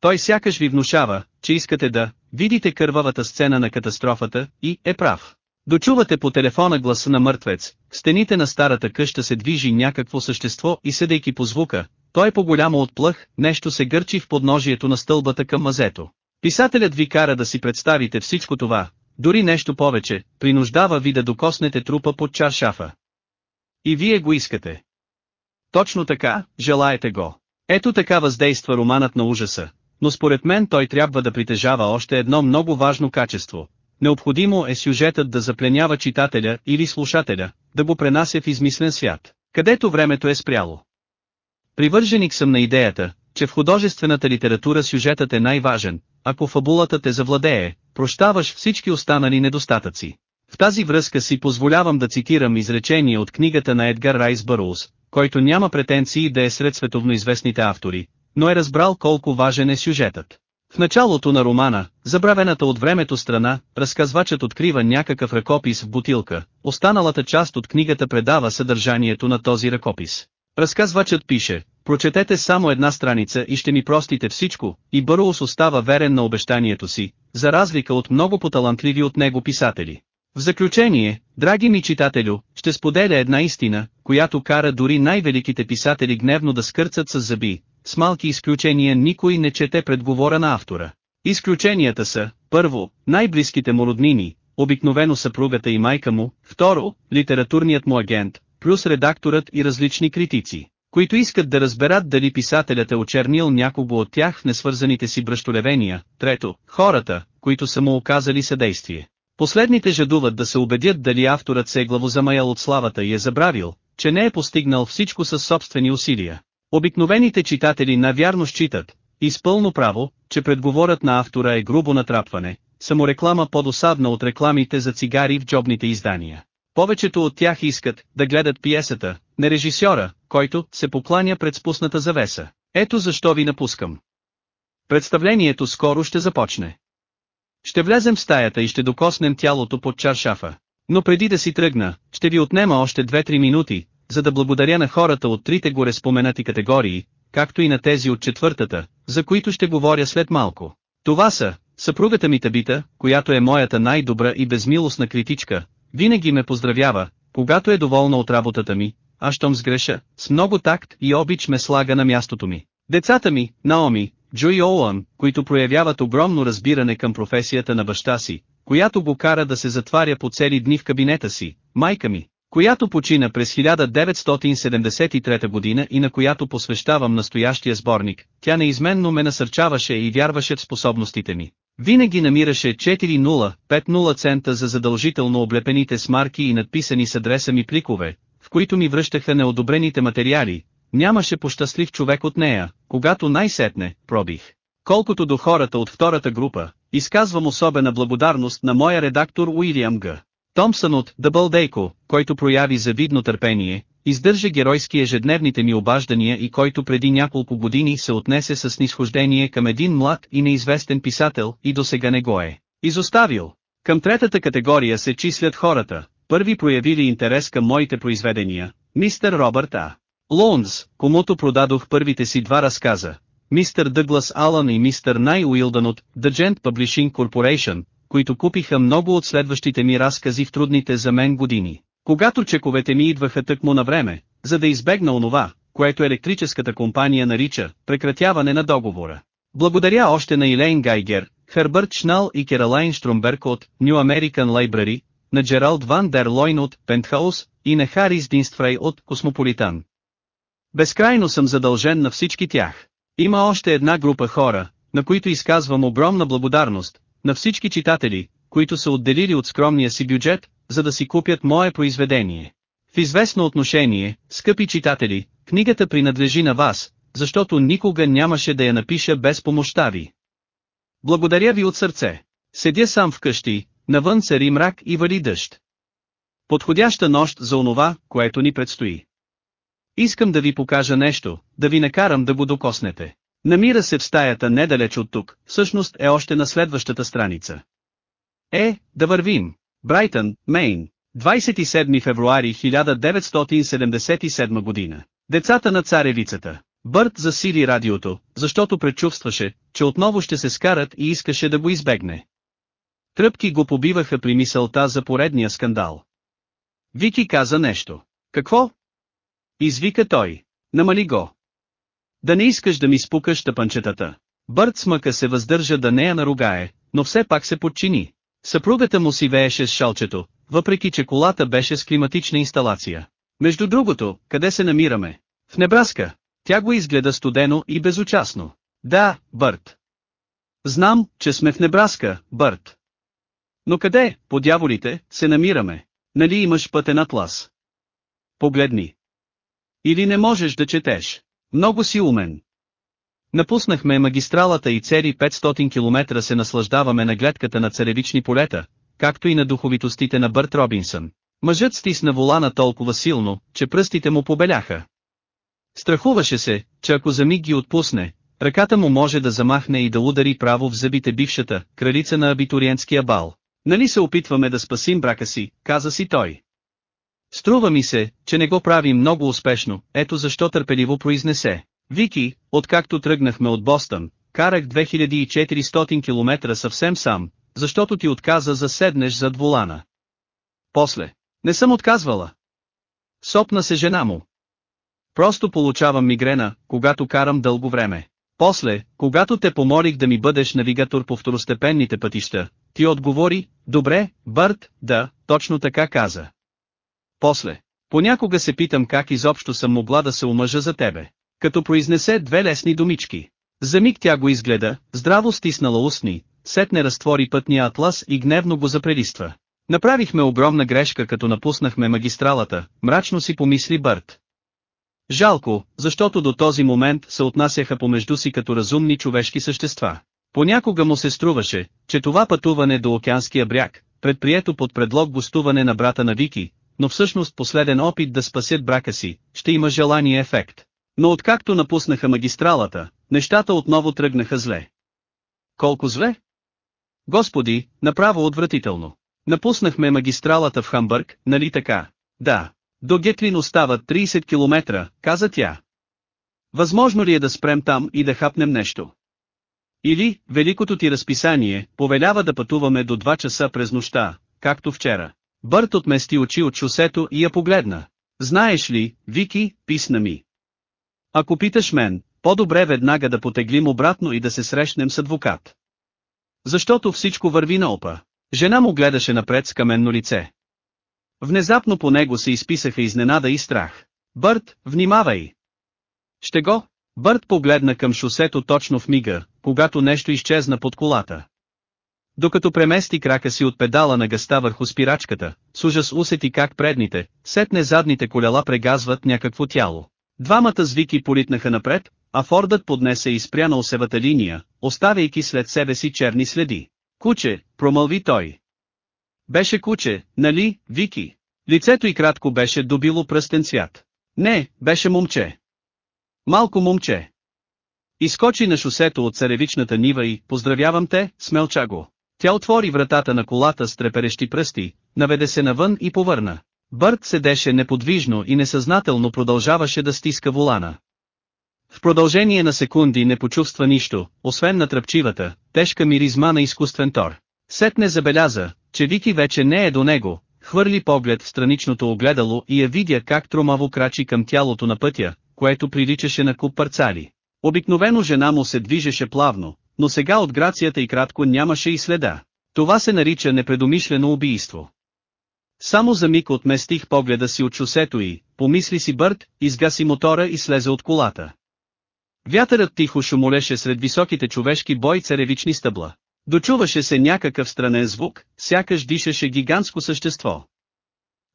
Той сякаш ви внушава, че искате да видите кървавата сцена на катастрофата и е прав. Дочувате по телефона гласа на мъртвец, в стените на старата къща се движи някакво същество и съдейки по звука, той е по-голямо от плъх, нещо се гърчи в подножието на стълбата към мазето. Писателят ви кара да си представите всичко това, дори нещо повече, принуждава ви да докоснете трупа под чаршафа. И вие го искате. Точно така, желаете го. Ето така въздейства романът на ужаса, но според мен той трябва да притежава още едно много важно качество. Необходимо е сюжетът да запленява читателя или слушателя, да го пренася в измислен свят, където времето е спряло. Привърженик съм на идеята, че в художествената литература сюжетът е най-важен, ако фабулата те завладее, прощаваш всички останали недостатъци. В тази връзка си позволявам да цитирам изречение от книгата на Едгар Райс Бъроуз, който няма претенции да е сред световно известните автори, но е разбрал колко важен е сюжетът. В началото на романа, забравената от времето страна, разказвачът открива някакъв ръкопис в бутилка, останалата част от книгата предава съдържанието на този ръкопис. Разказвачът пише, прочетете само една страница и ще ми простите всичко, и Бъроус остава верен на обещанието си, за разлика от много поталантливи от него писатели. В заключение, драги ми читателю, ще споделя една истина, която кара дори най-великите писатели гневно да скърцат с зъби, с малки изключения никой не чете предговора на автора. Изключенията са, първо, най-близките му роднини, обикновено съпругата и майка му, второ, литературният му агент, плюс редакторът и различни критици, които искат да разберат дали писателят е очернил някого от тях в несвързаните си бръщолевения, трето, хората, които са му оказали съдействие. Последните жадуват да се убедят дали авторът се е главозамаял от славата и е забравил, че не е постигнал всичко със собствени усилия. Обикновените читатели навярно считат, и с пълно право, че предговорът на автора е грубо натрапване, самореклама по-досадна от рекламите за цигари в джобните издания. Повечето от тях искат да гледат пиесата, не режисьора, който се покланя пред спусната завеса. Ето защо ви напускам. Представлението скоро ще започне. Ще влезем в стаята и ще докоснем тялото под чаршафа. Но преди да си тръгна, ще ви отнема още 2-3 минути, за да благодаря на хората от трите горе споменати категории, както и на тези от четвъртата, за които ще говоря след малко. Това са, съпругата ми Табита, която е моята най-добра и безмилостна критичка, винаги ме поздравява, когато е доволна от работата ми, а щом сгреша, с много такт и обич ме слага на мястото ми. Децата ми, Наоми, Джо и Оуън, които проявяват огромно разбиране към професията на баща си, която го кара да се затваря по цели дни в кабинета си, майка ми, която почина през 1973 година и на която посвещавам настоящия сборник, тя неизменно ме насърчаваше и вярваше в способностите ми. Винаги намираше 4-0-5-0 цента за задължително облепените с марки и надписани с адреса ми пликове, в които ми връщаха неодобрените материали, нямаше пощастлив човек от нея, когато най-сетне, пробих. Колкото до хората от втората група, изказвам особена благодарност на моя редактор Уилям Г. Томсън от Дъбълдейко, който прояви завидно търпение, издържа геройски ежедневните ми обаждания и който преди няколко години се отнесе с нисхождение към един млад и неизвестен писател и до сега не го е изоставил. Към третата категория се числят хората, първи проявили интерес към моите произведения, мистер Робърт А. Лоунс, комуто продадох първите си два разказа, мистер Дъглас Алън и мистер Най Уилдън от The Gent Publishing Corporation, които купиха много от следващите ми разкази в трудните за мен години. Когато чековете ми идваха тъкмо на време, за да избегна онова, което електрическата компания нарича прекратяване на договора. Благодаря още на Илейн Гайгер, Хербърт Шнал и Кералайн Штрумберг от New American Library, на Джералд Ван Дер Лойн от Пентхаус и на Харис Динстфрей от Космополитан. Безкрайно съм задължен на всички тях. Има още една група хора, на които изказвам огромна благодарност, на всички читатели, които са отделили от скромния си бюджет, за да си купят мое произведение. В известно отношение, скъпи читатели, книгата принадлежи на вас, защото никога нямаше да я напиша без помощта ви. Благодаря ви от сърце. Седя сам вкъщи, навън цари мрак и вали дъжд. Подходяща нощ за онова, което ни предстои. Искам да ви покажа нещо, да ви накарам да го докоснете. Намира се в стаята недалеч от тук, всъщност е още на следващата страница. Е, да вървим. Брайтън, Мейн. 27 февруари 1977 година. Децата на царевицата. Бърт засили радиото, защото предчувстваше, че отново ще се скарат и искаше да го избегне. Тръпки го побиваха при мисълта за поредния скандал. Вики каза нещо. Какво? Извика той. Намали го. Да не искаш да ми спукаш тъпанчетата. Бърт смъка се въздържа да не я наругае, но все пак се подчини. Съпругата му си вееше с шалчето, въпреки че колата беше с климатична инсталация. Между другото, къде се намираме? В Небраска. Тя го изгледа студено и безучастно. Да, Бърт. Знам, че сме в Небраска, Бърт. Но къде, по дяволите, се намираме? Нали имаш пътен атлас? Погледни. Или не можеш да четеш? Много си умен. Напуснахме магистралата и цели 500 км се наслаждаваме на гледката на царевични полета, както и на духовитостите на Бърт Робинсън. Мъжът стисна волана толкова силно, че пръстите му побеляха. Страхуваше се, че ако за миг ги отпусне, ръката му може да замахне и да удари право в зъбите бившата, кралица на абитуриентския бал. Нали се опитваме да спасим брака си, каза си той. Струва ми се, че не го прави много успешно, ето защо търпеливо произнесе. Вики, откакто тръгнахме от Бостън, карах 2400 км съвсем сам, защото ти отказа за седнеш зад волана. После. Не съм отказвала. Сопна се жена му. Просто получавам мигрена, когато карам дълго време. После, когато те помолих да ми бъдеш навигатор по второстепенните пътища, ти отговори, добре, Бърт, да, точно така каза. После, понякога се питам как изобщо съм могла да се омъжа за тебе. Като произнесе две лесни думички. За миг тя го изгледа, здраво стиснала устни, сетне разтвори пътния атлас и гневно го запрелиства. Направихме огромна грешка като напуснахме магистралата, мрачно си помисли Бърт. Жалко, защото до този момент се отнасяха помежду си като разумни човешки същества. Понякога му се струваше, че това пътуване до океанския бряг, предприето под предлог гостуване на брата на Вики, но всъщност последен опит да спасят брака си, ще има желания ефект. Но откакто напуснаха магистралата, нещата отново тръгнаха зле. Колко зле? Господи, направо отвратително. Напуснахме магистралата в Хамбърг, нали така? Да. До Гетлин остават 30 км, каза тя. Възможно ли е да спрем там и да хапнем нещо? Или, великото ти разписание, повелява да пътуваме до 2 часа през нощта, както вчера. Бърт отмести очи от шосето и я погледна. Знаеш ли, Вики, писна ми. Ако питаш мен, по-добре веднага да потеглим обратно и да се срещнем с адвокат. Защото всичко върви на опа. Жена му гледаше напред с каменно лице. Внезапно по него се изписаха изненада и страх. Бърт, внимавай! Ще го? Бърт погледна към шосето точно в мига, когато нещо изчезна под колата. Докато премести крака си от педала на гъста върху спирачката, с ужас усети как предните, сетне задните колела прегазват някакво тяло. Двамата звики политнаха напред, а Фордът поднесе и спря на осевата линия, оставяйки след себе си черни следи. Куче, промълви той. Беше куче, нали, Вики? Лицето й кратко беше добило пръстен цвят. Не, беше момче. Малко момче. Изкочи на шосето от царевичната нива и, поздравявам те, смелча го. Тя отвори вратата на колата с треперещи пръсти, наведе се навън и повърна. Бърт седеше неподвижно и несъзнателно продължаваше да стиска волана. В продължение на секунди не почувства нищо, освен натръпчивата, тежка миризма на изкуствен тор. Сетне забеляза, че Вики вече не е до него, хвърли поглед в страничното огледало и я видя как тромаво крачи към тялото на пътя, което приличаше на куп парцали. Обикновено жена му се движеше плавно, но сега от грацията и кратко нямаше и следа. Това се нарича непредомишлено убийство. Само за миг отместих погледа си от шосето и, помисли си Бърт, изгаси мотора и слезе от колата. Вятърът тихо шумолеше сред високите човешки бой царевични стъбла. Дочуваше се някакъв странен звук, сякаш дишаше гигантско същество.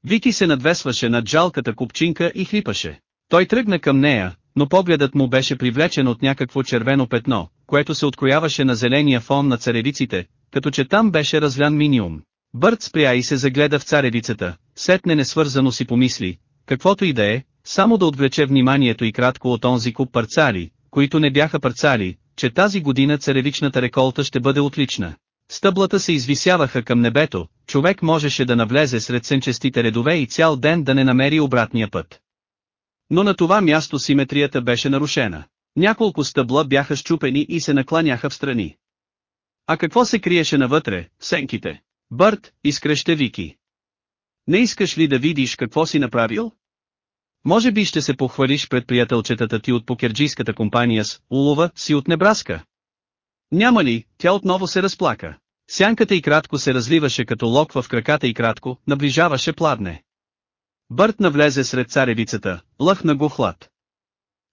Вики се надвесваше над жалката купчинка и хлипаше. Той тръгна към нея, но погледът му беше привлечен от някакво червено петно, което се открояваше на зеления фон на царевиците, като че там беше разлян минимум. Бърт спря и се загледа в царевицата, сетне несвързано си помисли, каквото и да е, само да отвлече вниманието и кратко от онзи куп парцали, които не бяха парцали, че тази година царевичната реколта ще бъде отлична. Стъблата се извисяваха към небето, човек можеше да навлезе сред сенчестите редове и цял ден да не намери обратния път. Но на това място симетрията беше нарушена. Няколко стъбла бяха щупени и се накланяха в страни. А какво се криеше навътре, сенките? Бърт, изкръще Вики. Не искаш ли да видиш какво си направил? Може би ще се похвалиш пред приятелчетата ти от покерджийската компания с улова си от Небраска. Няма ли, тя отново се разплака. Сянката и кратко се разливаше като локва в краката и кратко, наближаваше пладне. Бърт навлезе сред царевицата, лъхна го хлад.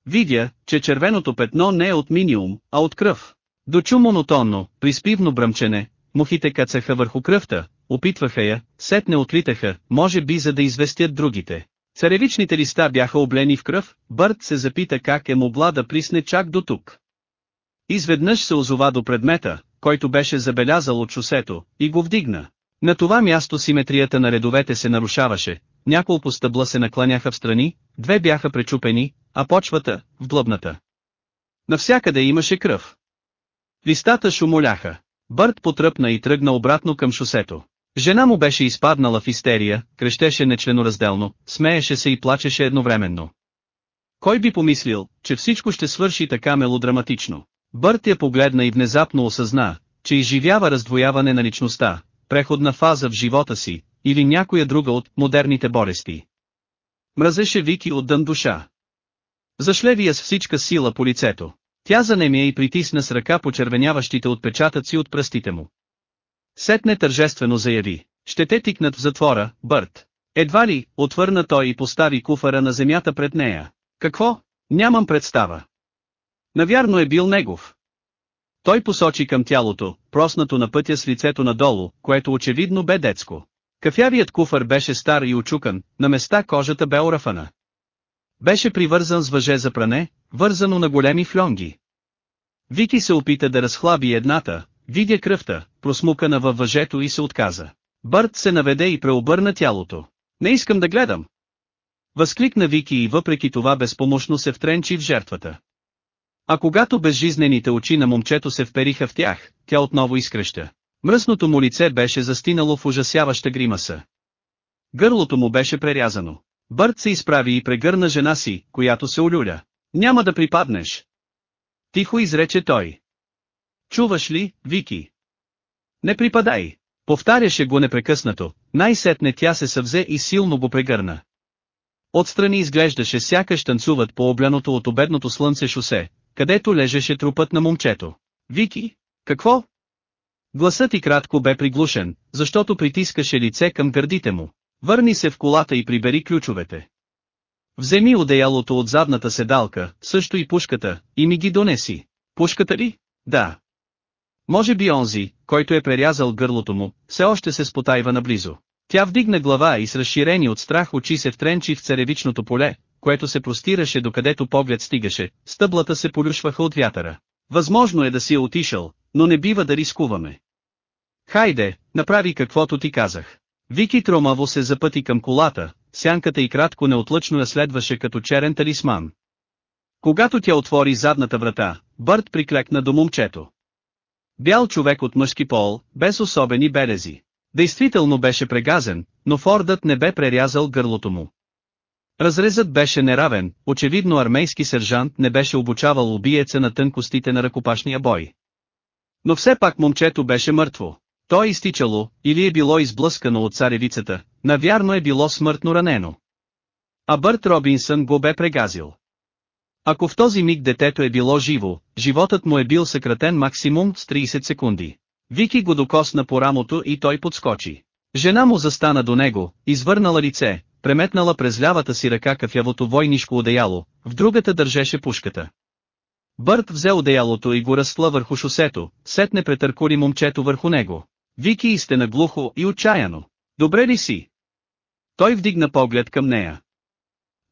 Видя, че червеното петно не е от минимум, а от кръв. Дочу монотонно, приспивно бръмчене, мухите кацаха върху кръвта, опитваха я, сетне отлитаха, може би за да известят другите. Царевичните листа бяха облени в кръв, Бърт се запита как е могла да присне чак до тук. Изведнъж се озова до предмета, който беше забелязал от шосето, и го вдигна. На това място симетрията на редовете се нарушаваше, няколко стъбла се накланяха в страни, две бяха пречупени, а почвата, в блъбната. Навсякъде имаше кръв. Листата шумоляха. Бърт потръпна и тръгна обратно към шосето. Жена му беше изпаднала в истерия, крещеше нечленоразделно, смееше се и плачеше едновременно. Кой би помислил, че всичко ще свърши така мелодраматично? Бърт я погледна и внезапно осъзна, че изживява раздвояване на личността, преходна фаза в живота си, или някоя друга от модерните болести. Мразеше Вики от дън душа. Зашлеви я с всичка сила по лицето. Тя занемя и притисна с ръка почервеняващите отпечатъци от пръстите му. Сетне тържествено заяви, ще те тикнат в затвора, Бърт. Едва ли, отвърна той и постави куфара на земята пред нея. Какво? Нямам представа. Навярно е бил негов. Той посочи към тялото, проснато на пътя с лицето надолу, което очевидно бе детско. Кафявият куфар беше стар и очукан, на места кожата бе орафана. Беше привързан с въже за пране, вързано на големи флонги. Вики се опита да разхлаби едната, видя кръвта, просмукана във въжето и се отказа. Бърт се наведе и преобърна тялото. Не искам да гледам. Възкликна Вики и въпреки това безпомощно се втренчи в жертвата. А когато безжизнените очи на момчето се впериха в тях, тя отново изкръща. Мръсното му лице беше застинало в ужасяваща гримаса. Гърлото му беше прерязано. Бърт се изправи и прегърна жена си, която се олюля. Няма да припаднеш. Тихо изрече той. Чуваш ли, Вики? Не припадай. Повтаряше го непрекъснато, най-сетне тя се съвзе и силно го прегърна. Отстрани изглеждаше сякаш танцуват по обляното от обедното слънце шосе, където лежеше трупът на момчето. Вики, какво? Гласът и кратко бе приглушен, защото притискаше лице към гърдите му. Върни се в колата и прибери ключовете. Вземи одеялото от задната седалка, също и пушката, и ми ги донеси. Пушката ли? Да. Може би онзи, който е прерязал гърлото му, все още се спотайва наблизо. Тя вдигна глава и с разширени от страх очи се втренчи в царевичното поле, което се простираше докъдето поглед стигаше, стъблата се полюшваха от вятъра. Възможно е да си е отишъл, но не бива да рискуваме. Хайде, направи каквото ти казах. Вики тромаво се запъти към колата, сянката и кратко неотлъчно я следваше като черен талисман. Когато тя отвори задната врата, Бърт приклекна до момчето. Бял човек от мъжки пол, без особени белези. Действително беше прегазен, но Фордът не бе прерязал гърлото му. Разрезът беше неравен, очевидно армейски сержант не беше обучавал убиеца на тънкостите на ръкопашния бой. Но все пак момчето беше мъртво. То е изтичало, или е било изблъскано от царевицата, навярно е било смъртно ранено. А Бърт Робинсън го бе прегазил. Ако в този миг детето е било живо, животът му е бил съкратен максимум с 30 секунди. Вики го докосна по рамото и той подскочи. Жена му застана до него, извърнала лице, преметнала през лявата си ръка кафявото войнишко одеяло, в другата държеше пушката. Бърт взе одеялото и го разсла върху шосето, сетне претъркури момчето върху него. Вики истина глухо и отчаяно. Добре ли си? Той вдигна поглед към нея.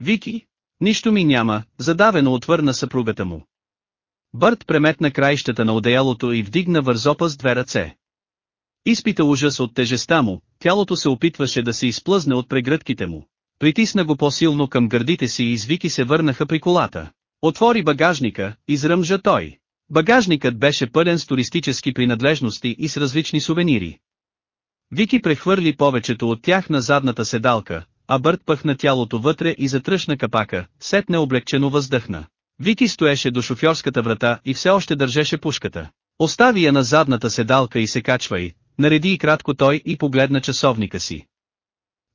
Вики, нищо ми няма, задавено отвърна съпругата му. Бърт преметна краищата на одеялото и вдигна вързопа с две ръце. Изпита ужас от тежеста му, тялото се опитваше да се изплъзне от прегръдките му. Притисна го по-силно към гърдите си и извики се върнаха при колата. Отвори багажника, изръмжа той. Багажникът беше пълен с туристически принадлежности и с различни сувенири. Вики прехвърли повечето от тях на задната седалка, а Бърт пъхна тялото вътре и затръшна капака, сетне облегчено въздъхна. Вики стоеше до шофьорската врата и все още държеше пушката. Остави я на задната седалка и се качвай, нареди и кратко той и погледна часовника си.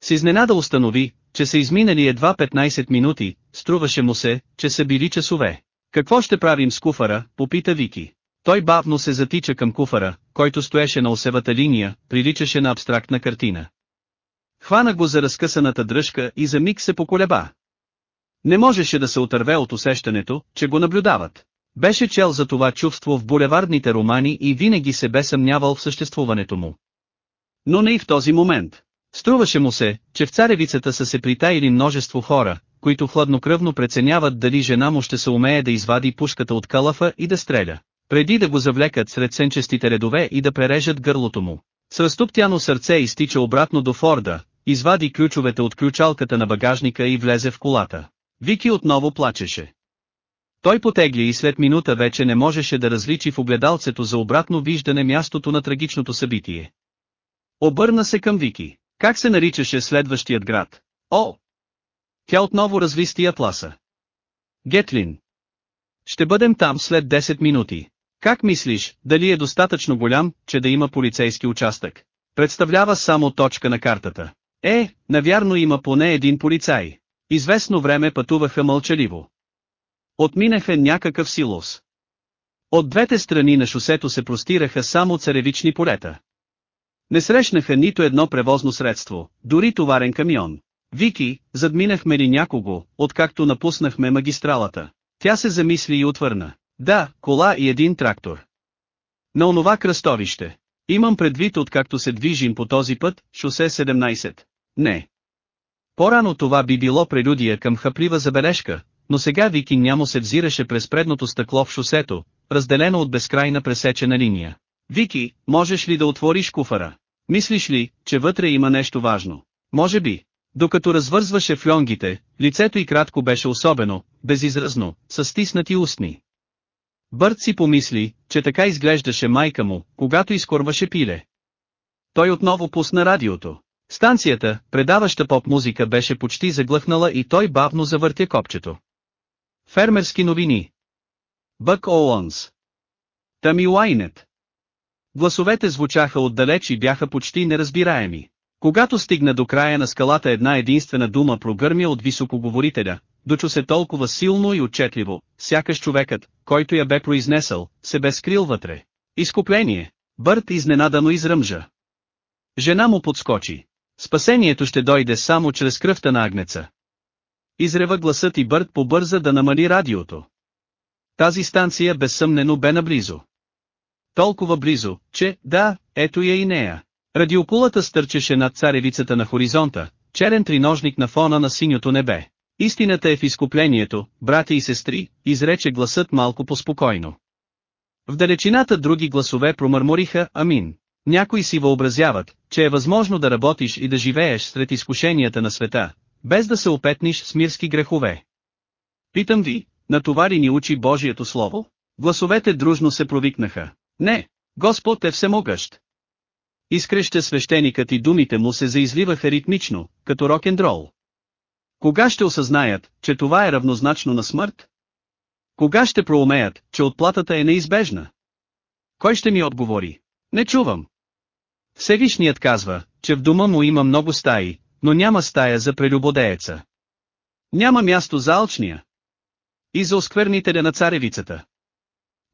С изненада установи, че са изминали едва 15 минути, струваше му се, че са били часове. Какво ще правим с куфара, попита Вики. Той бавно се затича към куфара, който стоеше на осевата линия, приличаше на абстрактна картина. Хвана го за разкъсаната дръжка и за миг се поколеба. Не можеше да се отърве от усещането, че го наблюдават. Беше чел за това чувство в булевардните романи и винаги се бе съмнявал в съществуването му. Но не и в този момент. Струваше му се, че в царевицата са се притаили множество хора, които хладнокръвно преценяват дали жена му ще се умее да извади пушката от калафа и да стреля, преди да го завлекат сред сенчестите редове и да прережат гърлото му. С разтоптяно сърце изтича обратно до Форда, извади ключовете от ключалката на багажника и влезе в колата. Вики отново плачеше. Той потегли и след минута вече не можеше да различи в огледалцето за обратно виждане мястото на трагичното събитие. Обърна се към Вики. Как се наричаше следващият град? О! Тя отново развисти атласа. Гетлин. Ще бъдем там след 10 минути. Как мислиш, дали е достатъчно голям, че да има полицейски участък? Представлява само точка на картата. Е, навярно има поне един полицай. Известно време пътуваха мълчаливо. Отминаха някакъв силос. От двете страни на шосето се простираха само царевични полета. Не срещнаха нито едно превозно средство, дори товарен камион. Вики, задминахме ли някого, откакто напуснахме магистралата? Тя се замисли и отвърна. Да, кола и един трактор. На онова кръстовище. Имам предвид откакто се движим по този път, шосе 17. Не. По-рано това би било прелюдия към хъплива забележка, но сега Вики нямо се взираше през предното стъкло в шосето, разделено от безкрайна пресечена линия. Вики, можеш ли да отвориш куфара? Мислиш ли, че вътре има нещо важно? Може би. Докато развързваше флонгите, лицето й кратко беше особено, безизразно, с стиснати устни. Бърт си помисли, че така изглеждаше майка му, когато изкорваше пиле. Той отново пусна радиото. Станцията, предаваща поп-музика беше почти заглъхнала и той бавно завъртя копчето. Фермерски новини. Бък Оуънс. Тами Уайнет. Гласовете звучаха отдалеч и бяха почти неразбираеми. Когато стигна до края на скалата една единствена дума прогърмя от високоговорителя, дочу се толкова силно и отчетливо, сякаш човекът, който я бе произнесъл, се бе скрил вътре. Изкупление. Бърт изненадано изръмжа. Жена му подскочи. Спасението ще дойде само чрез кръвта на агнеца. Изрева гласът и Бърт побърза да намали радиото. Тази станция безсъмнено бе наблизо. Толкова близо, че, да, ето я и нея. Радиокулата стърчеше над царевицата на хоризонта, черен триножник на фона на синьото небе. Истината е в изкуплението, брати и сестри, изрече гласът малко поспокойно. В далечината други гласове промърмориха Амин. Някои си въобразяват, че е възможно да работиш и да живееш сред изкушенията на света, без да се опетниш с мирски грехове. Питам ви, на това ли ни учи Божието Слово? Гласовете дружно се провикнаха. Не, Господ е всемогъщ. Изкреща свещеникът и думите му се заизливаха ритмично, като рок-н-рол. Кога ще осъзнаят, че това е равнозначно на смърт? Кога ще проумеят, че отплатата е неизбежна? Кой ще ми отговори? Не чувам. Всевишният казва, че в дома му има много стаи, но няма стая за прелюбодееца. Няма място за алчния. И за осквернителя на царевицата.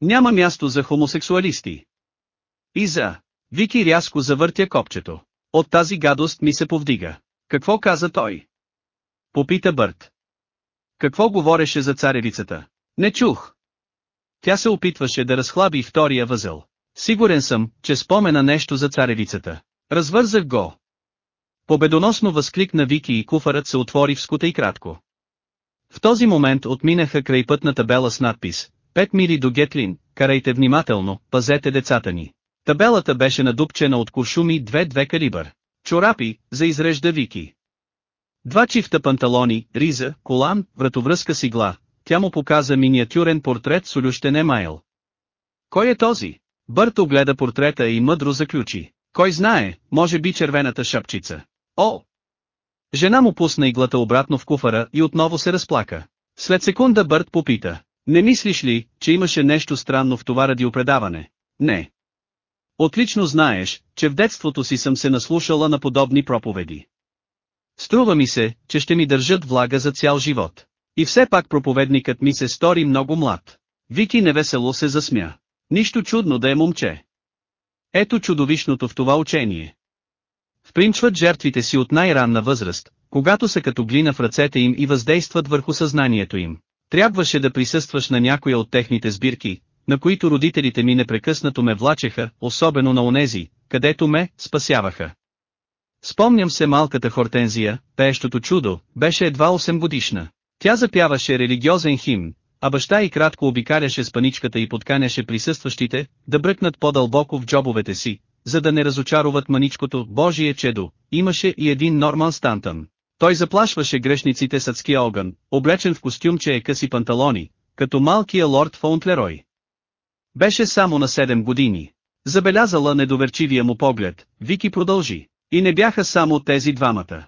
Няма място за хомосексуалисти. И за... Вики рязко завъртя копчето. От тази гадост ми се повдига. Какво каза той? Попита Бърт. Какво говореше за царевицата? Не чух. Тя се опитваше да разхлаби втория възел. Сигурен съм, че спомена нещо за царевицата. Развързах го. Победоносно възкликна Вики и куфарът се отвори в скута и кратко. В този момент отминаха край пътната табела с надпис «5 мили до Гетлин, карайте внимателно, пазете децата ни». Табелата беше надупчена от куршуми 2-2 калибър. Чорапи, за изрежда Вики. Два чифта панталони, риза, колан, вратовръзка с игла. Тя му показа миниатюрен портрет с Олющен Емайл. Кой е този? Бърт огледа портрета и мъдро заключи. Кой знае, може би червената шапчица. О! Жена му пусна иглата обратно в куфара и отново се разплака. След секунда Бърт попита. Не мислиш ли, че имаше нещо странно в това радиопредаване? Не. Отлично знаеш, че в детството си съм се наслушала на подобни проповеди. Струва ми се, че ще ми държат влага за цял живот. И все пак проповедникът ми се стори много млад. Вики невесело се засмя. Нищо чудно да е момче. Ето чудовищното в това учение. Впринчват жертвите си от най-ранна възраст, когато са като глина в ръцете им и въздействат върху съзнанието им. Трябваше да присъстваш на някоя от техните сбирки, на които родителите ми непрекъснато ме влачеха, особено на онези, където ме спасяваха. Спомням се малката Хортензия, пеещото чудо, беше едва 8 годишна. Тя запяваше религиозен химн, а баща и кратко обикаляше с паничката и подканяше присъстващите, да бръкнат по-дълбоко в джобовете си, за да не разочаруват маничкото Божие чедо, имаше и един Норман Стантън. Той заплашваше грешниците с адския огън, облечен в костюмче и къси панталони, като малкия лорд Фаунтлерой. Беше само на 7 години. Забелязала недоверчивия му поглед, Вики продължи. И не бяха само тези двамата.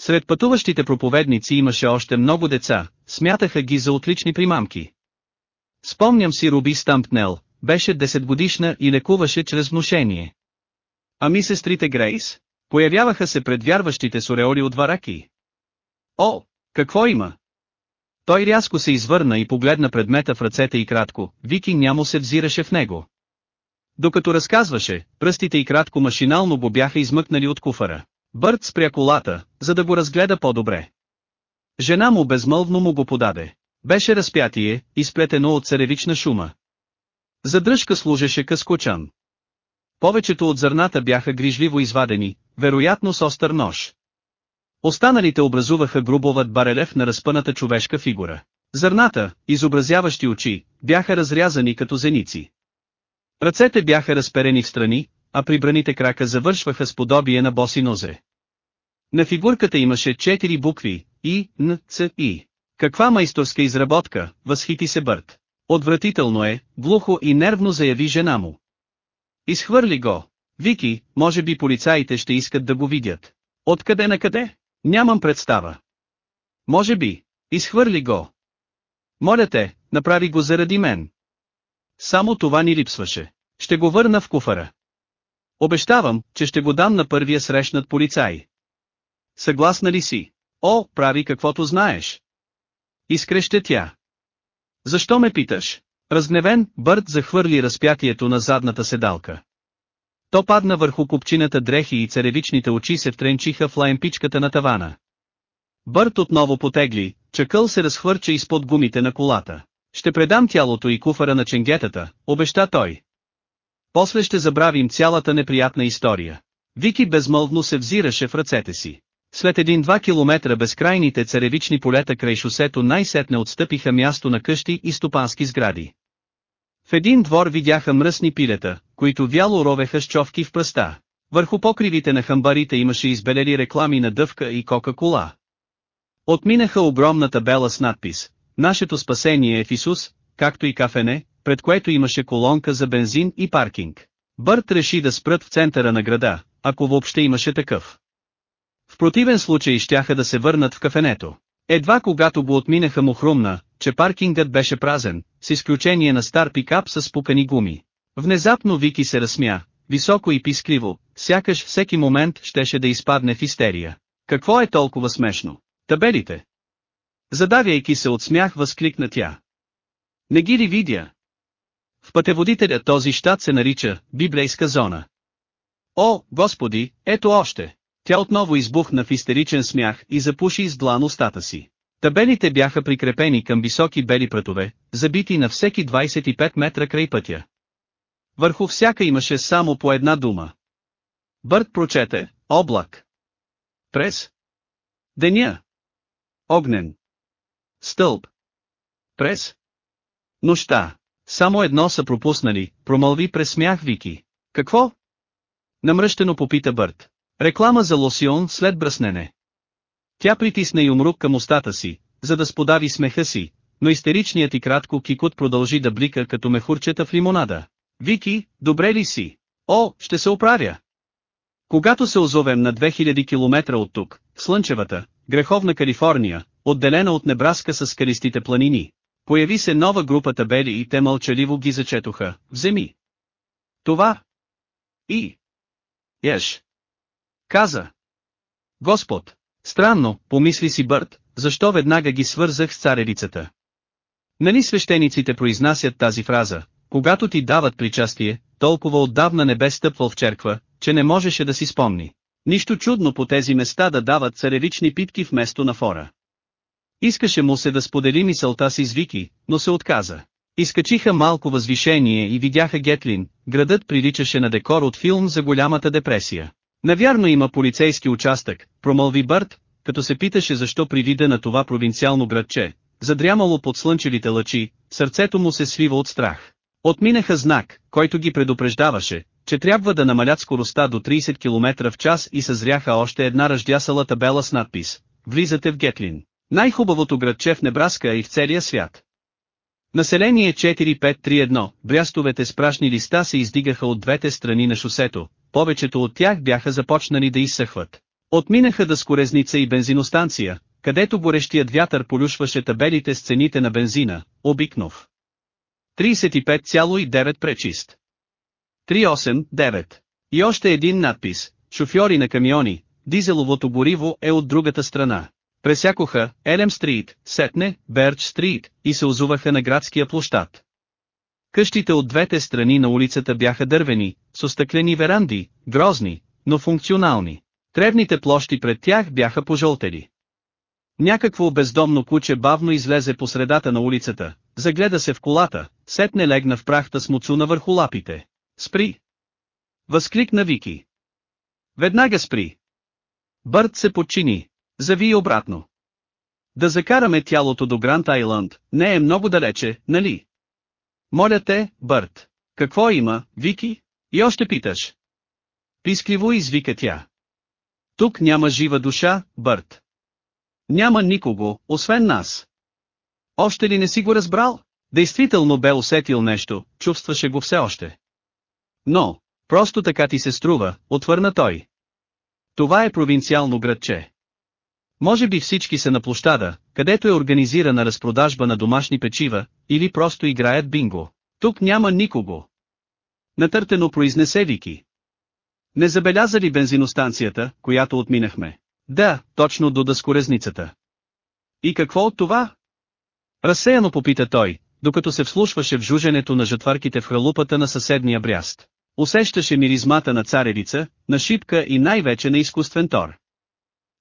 Сред пътуващите проповедници имаше още много деца, смятаха ги за отлични примамки. Спомням си Руби Стампнел, беше 10 годишна и лекуваше чрез внушение. Ами сестрите Грейс? Появяваха се пред вярващите с ореоли от вараки. О, какво има? Той рязко се извърна и погледна предмета в ръцете и кратко, Вики нямо се взираше в него. Докато разказваше, пръстите и кратко машинално го бяха измъкнали от куфара. Бърт спря колата, за да го разгледа по-добре. Жена му безмълвно му го подаде. Беше разпятие, изплетено от царевична шума. Задръжка служеше къскочан. Повечето от зърната бяха грижливо извадени, вероятно с остър нож. Останалите образуваха грубоват барелев на разпъната човешка фигура. Зърната, изобразяващи очи, бяха разрязани като зеници. Ръцете бяха разперени в страни, а прибраните крака завършваха с подобие на боси нозе. На фигурката имаше четири букви, И, Н, Ц, И. Каква майсторска изработка, възхити се Бърт. Отвратително е, глухо и нервно заяви жена му. Изхвърли го. Вики, може би полицаите ще искат да го видят. Откъде на къде? Нямам представа. Може би. Изхвърли го. Моля те, направи го заради мен. Само това ни липсваше. Ще го върна в куфара. Обещавам, че ще го дам на първия срещнат полицай. Съгласна ли си? О, прави каквото знаеш. Изкреща тя. Защо ме питаш? Разгневен, Бърт захвърли разпятието на задната седалка. То падна върху купчината дрехи и царевичните очи се втренчиха в лаемпичката на тавана. Бърт отново потегли, чакъл се разхвърча изпод гумите на колата. Ще предам тялото и куфара на ченгетата, обеща той. После ще забравим цялата неприятна история. Вики безмълвно се взираше в ръцете си. След един-два километра безкрайните царевични полета край шосето най-сетне отстъпиха място на къщи и стопански сгради. В един двор видяха мръсни пилета, които вяло ровеха с човки в пръста. Върху покривите на хамбарите имаше избелели реклами на дъвка и кока-кола. Отминаха огромна табела с надпис «Нашето спасение е в Исус», както и кафене, пред което имаше колонка за бензин и паркинг. Бърт реши да спрат в центъра на града, ако въобще имаше такъв. В противен случай щяха да се върнат в кафенето. Едва когато го отминаха му хрумна, че паркингът беше празен, с изключение на стар пикап с спукани гуми. Внезапно Вики се разсмя, високо и пискливо, сякаш всеки момент щеше да изпадне в истерия. Какво е толкова смешно? Табелите. Задавяйки се от смях възкликна тя. Не ги ли видя? В пътеводителя този щат се нарича Библейска зона. О, Господи, ето още! Тя отново избухна в истеричен смях и запуши с длан устата си. Табелите бяха прикрепени към високи бели прътове, забити на всеки 25 метра край пътя. Върху всяка имаше само по една дума. Бърт прочете, облак. През. Деня. Огнен. Стълб. През. Нощта. Само едно са пропуснали, промълви през смях Вики. Какво? Намръщено попита Бърт. Реклама за лосион след бръснене. Тя притисна юмрук към устата си, за да сподави смеха си, но истеричният и кратко кикот продължи да блика като мехурчета в лимонада. Вики, добре ли си? О, ще се оправя. Когато се озовем на 2000 км от тук, Слънчевата, греховна Калифорния, отделена от Небраска с скалистите планини, появи се нова група табели и те мълчаливо ги зачетоха, вземи. Това. И. Еш. Каза. Господ. Странно, помисли си Бърт, защо веднага ги свързах с царевицата. Нали свещениците произнасят тази фраза, когато ти дават причастие, толкова отдавна не бе стъпвал в черква, че не можеше да си спомни. Нищо чудно по тези места да дават царевични питки вместо на фора. Искаше му се да сподели мисълта си с Вики, но се отказа. Изкачиха малко възвишение и видяха Гетлин, градът приличаше на декор от филм за голямата депресия. Навярно има полицейски участък, промълви Бърт, като се питаше защо при вида на това провинциално градче, задрямало под слънчевите лъчи, сърцето му се свива от страх. Отминаха знак, който ги предупреждаваше, че трябва да намалят скоростта до 30 км в час и съзряха още една ръждясала табела с надпис «Влизате в Гетлин». Най-хубавото градче в Небраска и в целия свят. Население 4531, брястовете с прашни листа се издигаха от двете страни на шосето, повечето от тях бяха започнали да изсъхват. Отминаха да скорезница и бензиностанция, където горещият вятър полюшваше табелите с цените на бензина, обикнов. 35,9 пречист. 389. И още един надпис, шофьори на камиони, дизеловото гориво е от другата страна. Пресякоха Елем Стрит, Сетне, Берч Стрит и се озуваха на градския площад. Къщите от двете страни на улицата бяха дървени, с остъклени веранди, грозни, но функционални. Тревните площи пред тях бяха пожълтели. Някакво бездомно куче бавно излезе по средата на улицата, загледа се в колата, сетне легна в прахта с муцуна върху лапите. Спри! Възкликна Вики. Веднага спри! Бърт се подчини. Зави обратно. Да закараме тялото до Гранд Айланд, не е много далече, нали? Моля те, Бърт. Какво има, Вики? И още питаш. Пискливо извика тя. Тук няма жива душа, Бърт. Няма никого, освен нас. Още ли не си го разбрал? Действително бе усетил нещо, чувстваше го все още. Но, просто така ти се струва, отвърна той. Това е провинциално градче. Може би всички са на площада, където е организирана разпродажба на домашни печива, или просто играят бинго. Тук няма никого. Натъртено произнесе Вики. Не забеляза ли бензиностанцията, която отминахме? Да, точно до дъскорезницата. И какво от това? Разсеяно попита той, докато се вслушваше в жуженето на жатварките в хралупата на съседния бряст. Усещаше миризмата на царевица, на шипка и най-вече на изкуствен тор.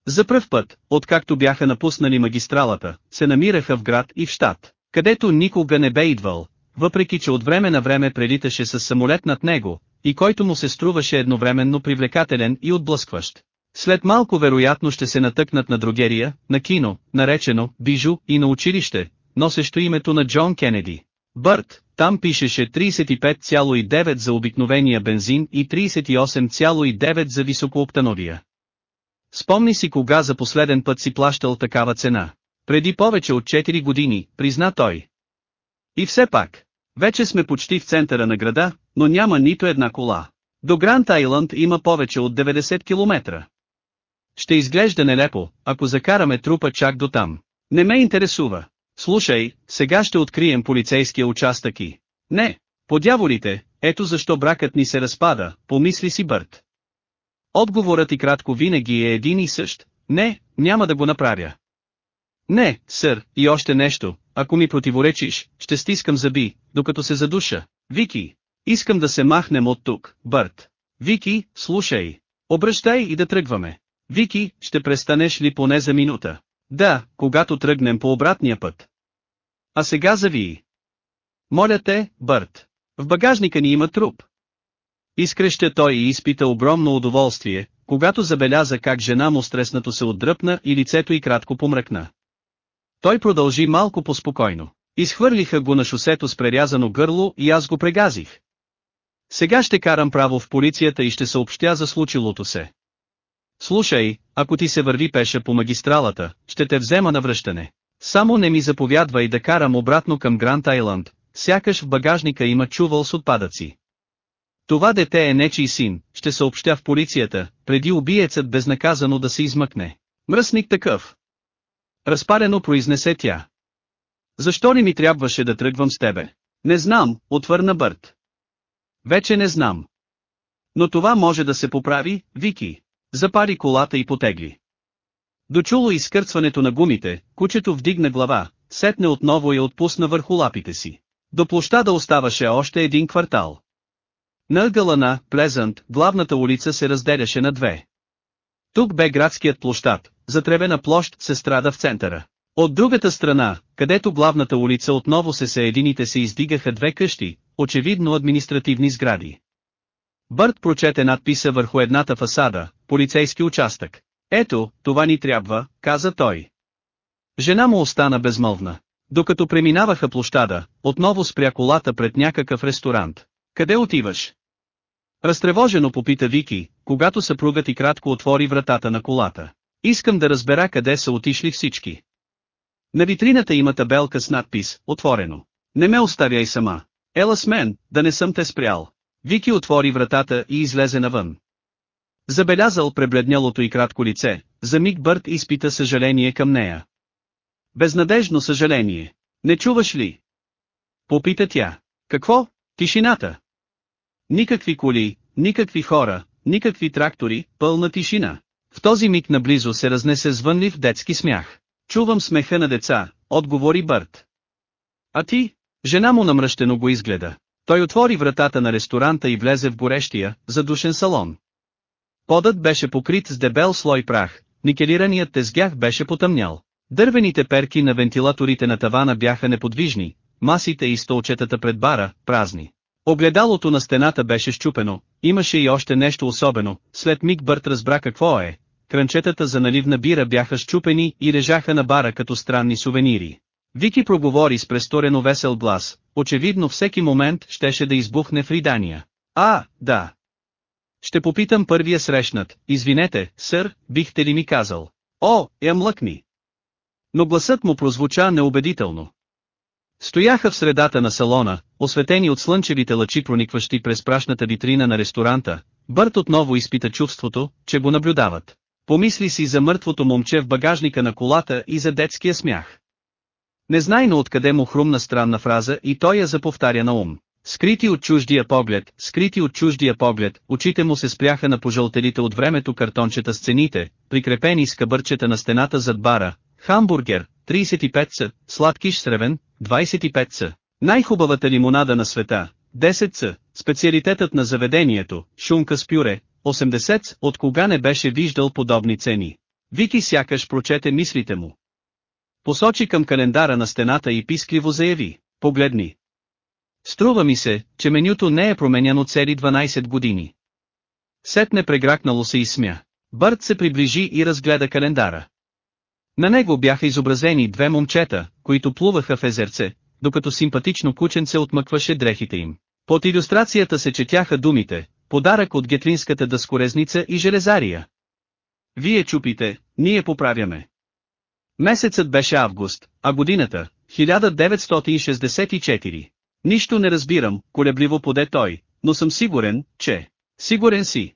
За пръв път, откакто бяха напуснали магистралата, се намираха в град и в щат, където никога не бе идвал, въпреки че от време на време прелиташе с самолет над него, и който му се струваше едновременно привлекателен и отблъскващ. След малко вероятно ще се натъкнат на другерия, на кино, наречено «Бижу» и на училище, носещо името на Джон Кенеди. Бърт, там пишеше 35,9 за обикновения бензин и 38,9 за високооптановия. Спомни си кога за последен път си плащал такава цена. Преди повече от 4 години, призна той. И все пак, вече сме почти в центъра на града, но няма нито една кола. До Гранд Айланд има повече от 90 км. Ще изглежда нелепо, ако закараме трупа чак до там. Не ме интересува. Слушай, сега ще открием полицейския участък и... Не, по дяволите, ето защо бракът ни се разпада, помисли си Бърт. Отговорът и кратко винаги е един и същ, не, няма да го направя. Не, сър, и още нещо, ако ми противоречиш, ще стискам зъби, докато се задуша. Вики, искам да се махнем от тук, Бърт. Вики, слушай. Обръщай и да тръгваме. Вики, ще престанеш ли поне за минута? Да, когато тръгнем по обратния път. А сега зави. Моля те, Бърт. В багажника ни има труп. Изкреща той и изпита огромно удоволствие, когато забеляза как жена му стреснато се отдръпна и лицето й кратко помръкна. Той продължи малко поспокойно. Изхвърлиха го на шосето с прерязано гърло и аз го прегазих. Сега ще карам право в полицията и ще съобщя за случилото се. Слушай, ако ти се върви пеша по магистралата, ще те взема на връщане. Само не ми заповядвай да карам обратно към Гранд Айланд, сякаш в багажника има чувал с отпадъци. Това дете е нечий син, ще съобщя в полицията, преди убиецът безнаказано да се измъкне. Мръсник такъв. Разпарено произнесе тя. Защо ли ми трябваше да тръгвам с тебе? Не знам, отвърна Бърт. Вече не знам. Но това може да се поправи, Вики. Запари колата и потегли. Дочуло изкърцването на гумите, кучето вдигна глава, сетне отново я отпусна върху лапите си. До площада оставаше още един квартал. На ъгъла на Плезант, главната улица се разделяше на две. Тук бе градският площад, затревена площ се страда в центъра. От другата страна, където главната улица отново се съедините се издигаха две къщи, очевидно административни сгради. Бърт прочете надписа върху едната фасада, полицейски участък. Ето, това ни трябва, каза той. Жена му остана безмълвна. Докато преминаваха площада, отново спря колата пред някакъв ресторант. Къде отиваш? Разтревожено попита Вики, когато съпругът и кратко отвори вратата на колата. Искам да разбера къде са отишли всички. На витрината има табелка с надпис, отворено. Не ме оставяй сама. Ела с мен, да не съм те спрял. Вики отвори вратата и излезе навън. Забелязал пребледнялото и кратко лице, за миг Бърт изпита съжаление към нея. Безнадежно съжаление. Не чуваш ли? Попита тя. Какво? Тишината. Никакви коли, никакви хора, никакви трактори, пълна тишина. В този миг наблизо се разнесе звънлив детски смях. Чувам смеха на деца, отговори Бърт. А ти? Жена му намръщено го изгледа. Той отвори вратата на ресторанта и влезе в горещия, задушен салон. Подът беше покрит с дебел слой прах, никелираният тезгях беше потъмнял. Дървените перки на вентилаторите на тавана бяха неподвижни, масите и столчетата пред бара, празни. Огледалото на стената беше щупено, имаше и още нещо особено, след миг Бърт разбра какво е. Кранчетата за наливна бира бяха щупени и лежаха на бара като странни сувенири. Вики проговори с престорено весел глас, очевидно всеки момент щеше да избухне в ридания. А, да. Ще попитам първия срещнат, извинете, сър, бихте ли ми казал. О, я млъкни. Но гласът му прозвуча неубедително. Стояха в средата на салона, осветени от слънчевите лъчи проникващи през прашната витрина на ресторанта, Бърт отново изпита чувството, че го наблюдават. Помисли си за мъртвото момче в багажника на колата и за детския смях. Незнайно откъде му хрумна странна фраза и той я заповтаря на ум. Скрити от чуждия поглед, скрити от чуждия поглед, очите му се спряха на пожълтелите от времето картончета с цените, прикрепени с кабърчета на стената зад бара, хамбургер, 35 ц, сладкиш сревен, 25 ц, най-хубавата лимонада на света, 10 ц, специалитетът на заведението, шунка с пюре, 80 ц, от кога не беше виждал подобни цени. Вики сякаш прочете мислите му. Посочи към календара на стената и пискливо заяви, погледни. Струва ми се, че менюто не е променяно цели 12 години. Сетне прегракнало се и смя. Бърт се приближи и разгледа календара. На него бяха изобразени две момчета, които плуваха в езерце, докато симпатично кученце отмъкваше дрехите им. Под иллюстрацията се четяха думите, подарък от гетлинската дъскорезница и железария. Вие чупите, ние поправяме. Месецът беше август, а годината – 1964. Нищо не разбирам, колебливо поде той, но съм сигурен, че... Сигурен си.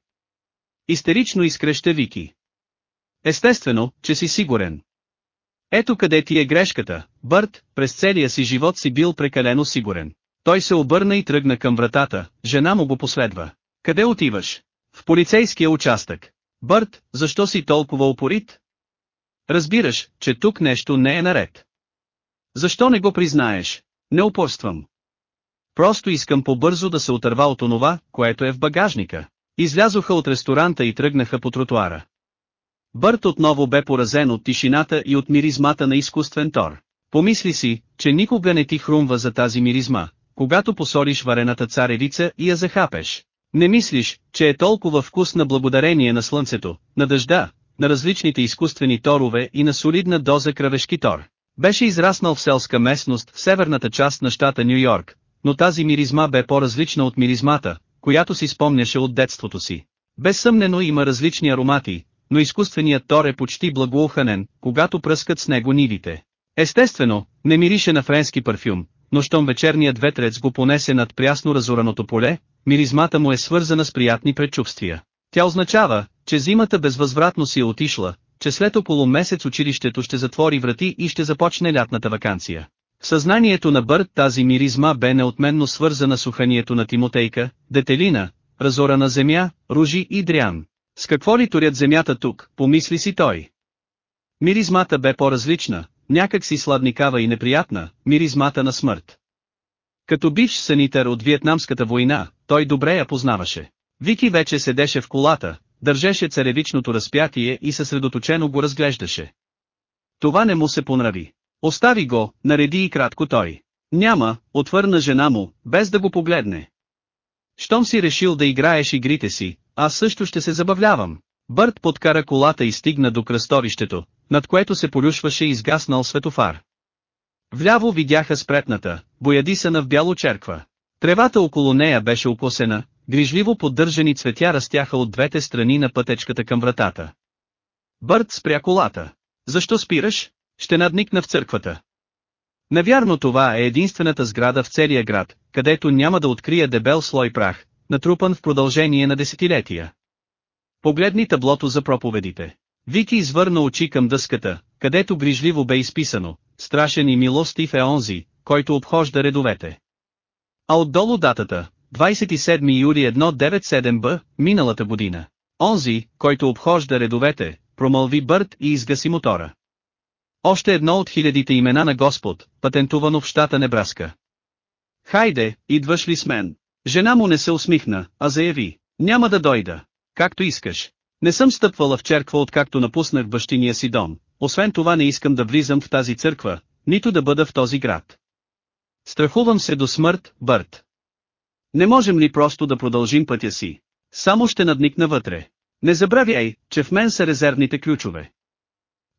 Истерично изкреща Вики. Естествено, че си сигурен. Ето къде ти е грешката, Бърт, през целия си живот си бил прекалено сигурен. Той се обърна и тръгна към вратата, жена му го последва. Къде отиваш? В полицейския участък. Бърт, защо си толкова упорит? Разбираш, че тук нещо не е наред. Защо не го признаеш? Не упорствам. Просто искам по-бързо да се отърва от онова, което е в багажника. Излязоха от ресторанта и тръгнаха по тротуара. Бърт отново бе поразен от тишината и от миризмата на изкуствен тор. Помисли си, че никога не ти хрумва за тази миризма, когато посолиш варената царевица и я захапеш. Не мислиш, че е толкова вкусна благодарение на слънцето, на дъжда, на различните изкуствени торове и на солидна доза кръвешки тор. Беше израснал в селска местност в северната част на щата Нью Йорк, но тази миризма бе по-различна от миризмата, която си спомняше от детството си. Безсъмнено има различни аромати, но изкуственият тор е почти благоуханен, когато пръскат с него нивите. Естествено, не мирише на френски парфюм, но щом вечерният ветрец го понесе над прясно разораното поле, миризмата му е свързана с приятни предчувствия. Тя означава, че зимата безвъзвратно си е отишла, че след около месец училището ще затвори врати и ще започне лятната вакансия. В съзнанието на Бърт тази миризма бе неотменно свързана с уханието на Тимотейка, Детелина, разорана земя, ружи и дрян. С какво ли турят земята тук, помисли си той. Миризмата бе по-различна, някак си сладникава и неприятна, миризмата на смърт. Като бивш санитар от Виетнамската война, той добре я познаваше. Вики вече седеше в колата, държеше царевичното разпятие и съсредоточено го разглеждаше. Това не му се понрави. Остави го, нареди и кратко той. Няма, отвърна жена му, без да го погледне. Щом си решил да играеш игрите си, аз също ще се забавлявам. Бърт подкара колата и стигна до кръсторището, над което се полюшваше изгаснал светофар. Вляво видяха спретната, боядисана в бяло черква. Тревата около нея беше укосена, грижливо поддържани цветя растяха от двете страни на пътечката към вратата. Бърт спря колата. Защо спираш? Ще надникна в църквата. Навярно това е единствената сграда в целия град, където няма да открия дебел слой прах, натрупан в продължение на десетилетия. Погледни таблото за проповедите. Вики извърна очи към дъската, където грижливо бе изписано, страшен и милостив е онзи, който обхожда редовете. А отдолу датата, 27 юли 197 б, миналата година. Онзи, който обхожда редовете, промълви Бърт и изгаси мотора. Още едно от хилядите имена на Господ, патентувано в щата Небраска. Хайде, идваш ли с мен? Жена му не се усмихна, а заяви, няма да дойда. Както искаш. Не съм стъпвала в черква откакто напуснах бащиния си дом, освен това не искам да влизам в тази църква, нито да бъда в този град. Страхувам се до смърт, Бърт. Не можем ли просто да продължим пътя си? Само ще надникна вътре. Не забравяй, че в мен са резервните ключове.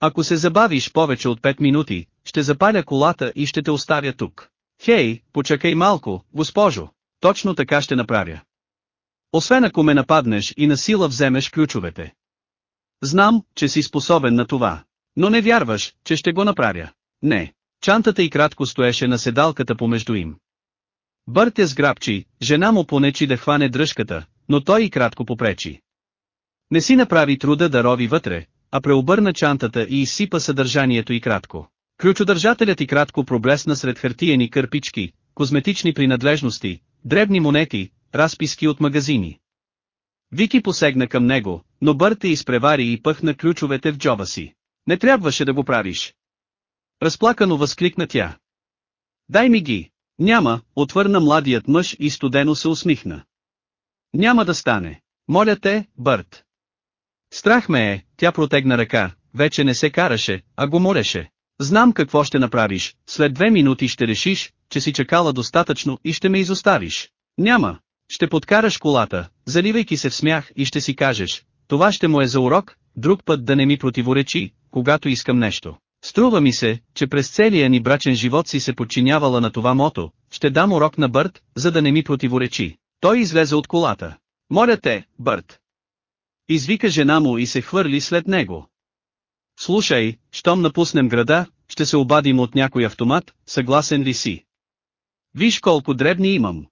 Ако се забавиш повече от 5 минути, ще запаля колата и ще те оставя тук. Хей, почакай малко, госпожо. Точно така ще направя. Освен ако ме нападнеш и на сила вземеш ключовете. Знам, че си способен на това. Но не вярваш, че ще го направя. Не. Чантата и кратко стоеше на седалката помежду им. Бърт е сграбчи, жена му понечи да хване дръжката, но той и кратко попречи. Не си направи труда да рови вътре, а преобърна чантата и изсипа съдържанието и кратко. Ключодържателят и кратко проблесна сред хартиени кърпички, козметични принадлежности, дребни монети, разписки от магазини. Вики посегна към него, но Бърт е изпревари и пъхна ключовете в джоба си. Не трябваше да го правиш. Разплакано възкликна тя. Дай ми ги. Няма, отвърна младият мъж и студено се усмихна. Няма да стане. Моля те, Бърт. Страх ме е, тя протегна ръка, вече не се караше, а го молеше. Знам какво ще направиш, след две минути ще решиш, че си чакала достатъчно и ще ме изоставиш. Няма. Ще подкараш колата, заливайки се в смях и ще си кажеш, това ще му е за урок, друг път да не ми противоречи, когато искам нещо. Струва ми се, че през целия ни брачен живот си се подчинявала на това мото, ще дам урок на Бърт, за да не ми противоречи. Той излезе от колата. Моля те, Бърт. Извика жена му и се хвърли след него. Слушай, щом напуснем града, ще се обадим от някой автомат, съгласен ли си? Виж колко дребни имам.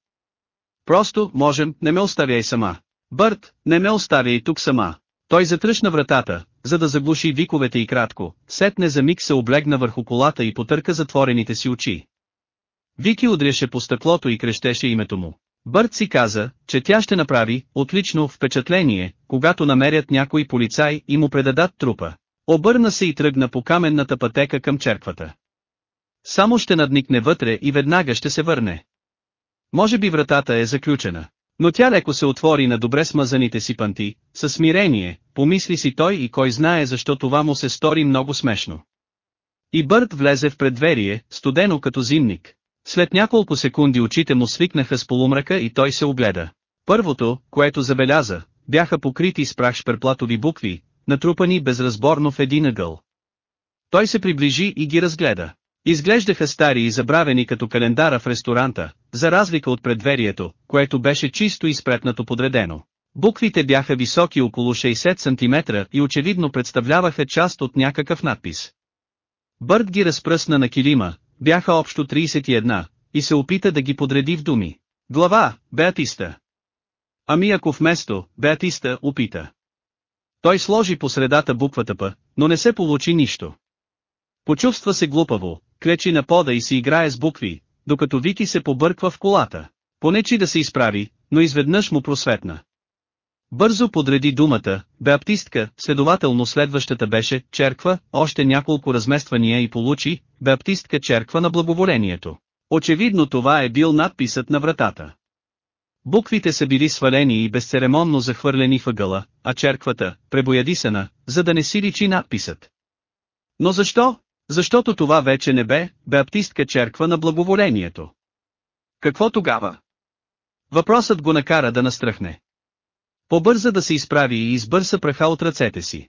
Просто, можем, не ме оставяй сама. Бърт, не ме оставяй тук сама. Той затръшна вратата, за да заглуши виковете и кратко, сетне за миг се облегна върху колата и потърка затворените си очи. Вики удряше по стъклото и крещеше името му. Бърт си каза, че тя ще направи отлично впечатление, когато намерят някой полицай и му предадат трупа. Обърна се и тръгна по каменната пътека към черквата. Само ще надникне вътре и веднага ще се върне. Може би вратата е заключена. Но тя леко се отвори на добре смазаните си панти, със смирение, помисли си той и кой знае защо това му се стори много смешно. И Бърт влезе в предверие, студено като зимник. След няколко секунди очите му свикнаха с полумрака и той се огледа. Първото, което забеляза, бяха покрити с прах шперплатови букви, натрупани безразборно в един ъгъл. Той се приближи и ги разгледа. Изглеждаха стари и забравени като календара в ресторанта, за разлика от предверието, което беше чисто и спретнато подредено. Буквите бяха високи около 60 см и очевидно представляваха част от някакъв надпис. Бърт ги разпръсна на килима, бяха общо 31, и се опита да ги подреди в думи. Глава, Беатиста. Ами ако вместо, Беатиста, опита. Той сложи по средата буквата П, но не се получи нищо. Почувства се глупаво, клечи на пода и си играе с букви, докато Вики се побърква в колата. Понечи да се изправи, но изведнъж му просветна. Бързо подреди думата, бептистка, следователно следващата беше, черква, още няколко размествания и получи, бептистка черква на благоволението. Очевидно това е бил надписът на вратата. Буквите са били свалени и безцеремонно захвърлени въгъла, а черквата, пребоядисана, за да не си личи надписът. Но защо? Защото това вече не бе, бептистка черква на благоволението. Какво тогава? Въпросът го накара да настръхне. Побърза да се изправи и избърса праха от ръцете си.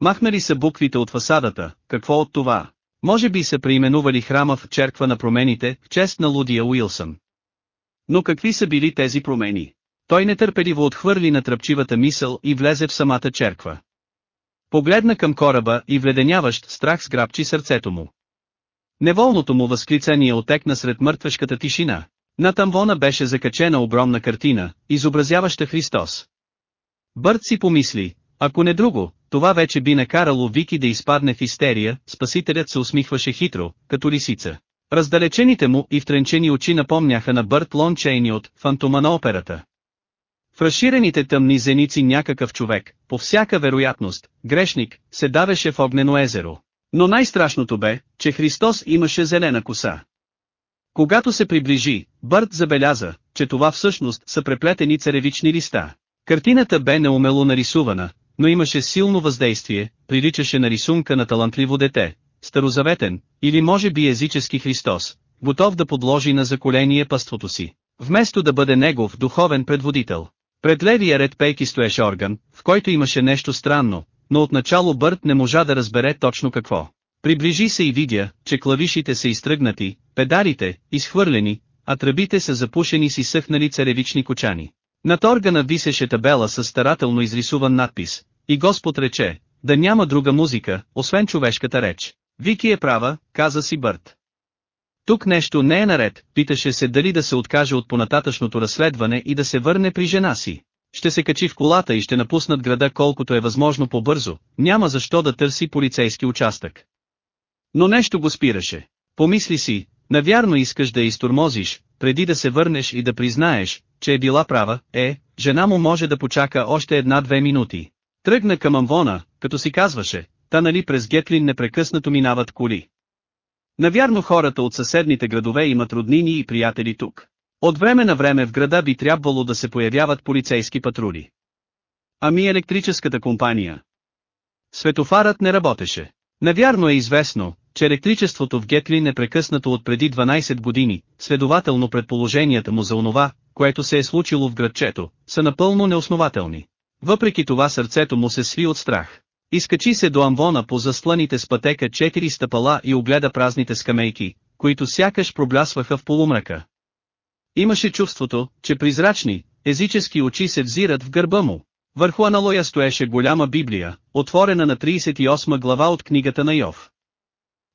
Махнали са буквите от фасадата, какво от това? Може би са преименували храма в черква на промените, в чест на Лудия Уилсън. Но какви са били тези промени? Той нетърпеливо отхвърли на тръпчивата мисъл и влезе в самата черква. Погледна към кораба и вледеняващ страх сграбчи сърцето му. Неволното му възклицание отекна сред мъртвешката тишина. На тамвона беше закачена огромна картина, изобразяваща Христос. Бърт си помисли, ако не друго, това вече би накарало Вики да изпадне в истерия, спасителят се усмихваше хитро, като лисица. Раздалечените му и втренчени очи напомняха на Бърт Лончейни от «Фантома на операта». В разширените тъмни зеници някакъв човек, по всяка вероятност, грешник, се давеше в огнено езеро. Но най-страшното бе, че Христос имаше зелена коса. Когато се приближи, Бърт забеляза, че това всъщност са преплетени царевични листа. Картината бе неумело нарисувана, но имаше силно въздействие, приличаше на рисунка на талантливо дете, старозаветен, или може би езически Христос, готов да подложи на заколение паството си, вместо да бъде негов духовен предводител. Пред левия ред пейки стоеше орган, в който имаше нещо странно, но отначало Бърт не можа да разбере точно какво. Приближи се и видя, че клавишите са изтръгнати, педалите, изхвърлени, а тръбите са запушени си съхнали царевични кочани. Над органа висеше табела с старателно изрисуван надпис, и Господ рече, да няма друга музика, освен човешката реч. Вики е права, каза си Бърт. Тук нещо не е наред, питаше се дали да се откаже от понататъчното разследване и да се върне при жена си. Ще се качи в колата и ще напуснат града колкото е възможно по-бързо, няма защо да търси полицейски участък. Но нещо го спираше. Помисли си, навярно искаш да я изтормозиш, преди да се върнеш и да признаеш, че е била права, е, жена му може да почака още една-две минути. Тръгна към Амвона, като си казваше, та нали през Гетлин непрекъснато минават коли. Навярно хората от съседните градове имат роднини и приятели тук. От време на време в града би трябвало да се появяват полицейски патрули. Ами електрическата компания. Светофарът не работеше. Навярно е известно, че електричеството в Гетли непрекъснато от преди 12 години, следователно предположенията му за онова, което се е случило в градчето, са напълно неоснователни. Въпреки това сърцето му се сви от страх. Изкачи се до амвона по засланите с пътека четири стъпала и огледа празните скамейки, които сякаш проблясваха в полумрака. Имаше чувството, че призрачни, езически очи се взират в гърба му. Върху аналоя стоеше голяма Библия, отворена на 38 глава от книгата на Йов.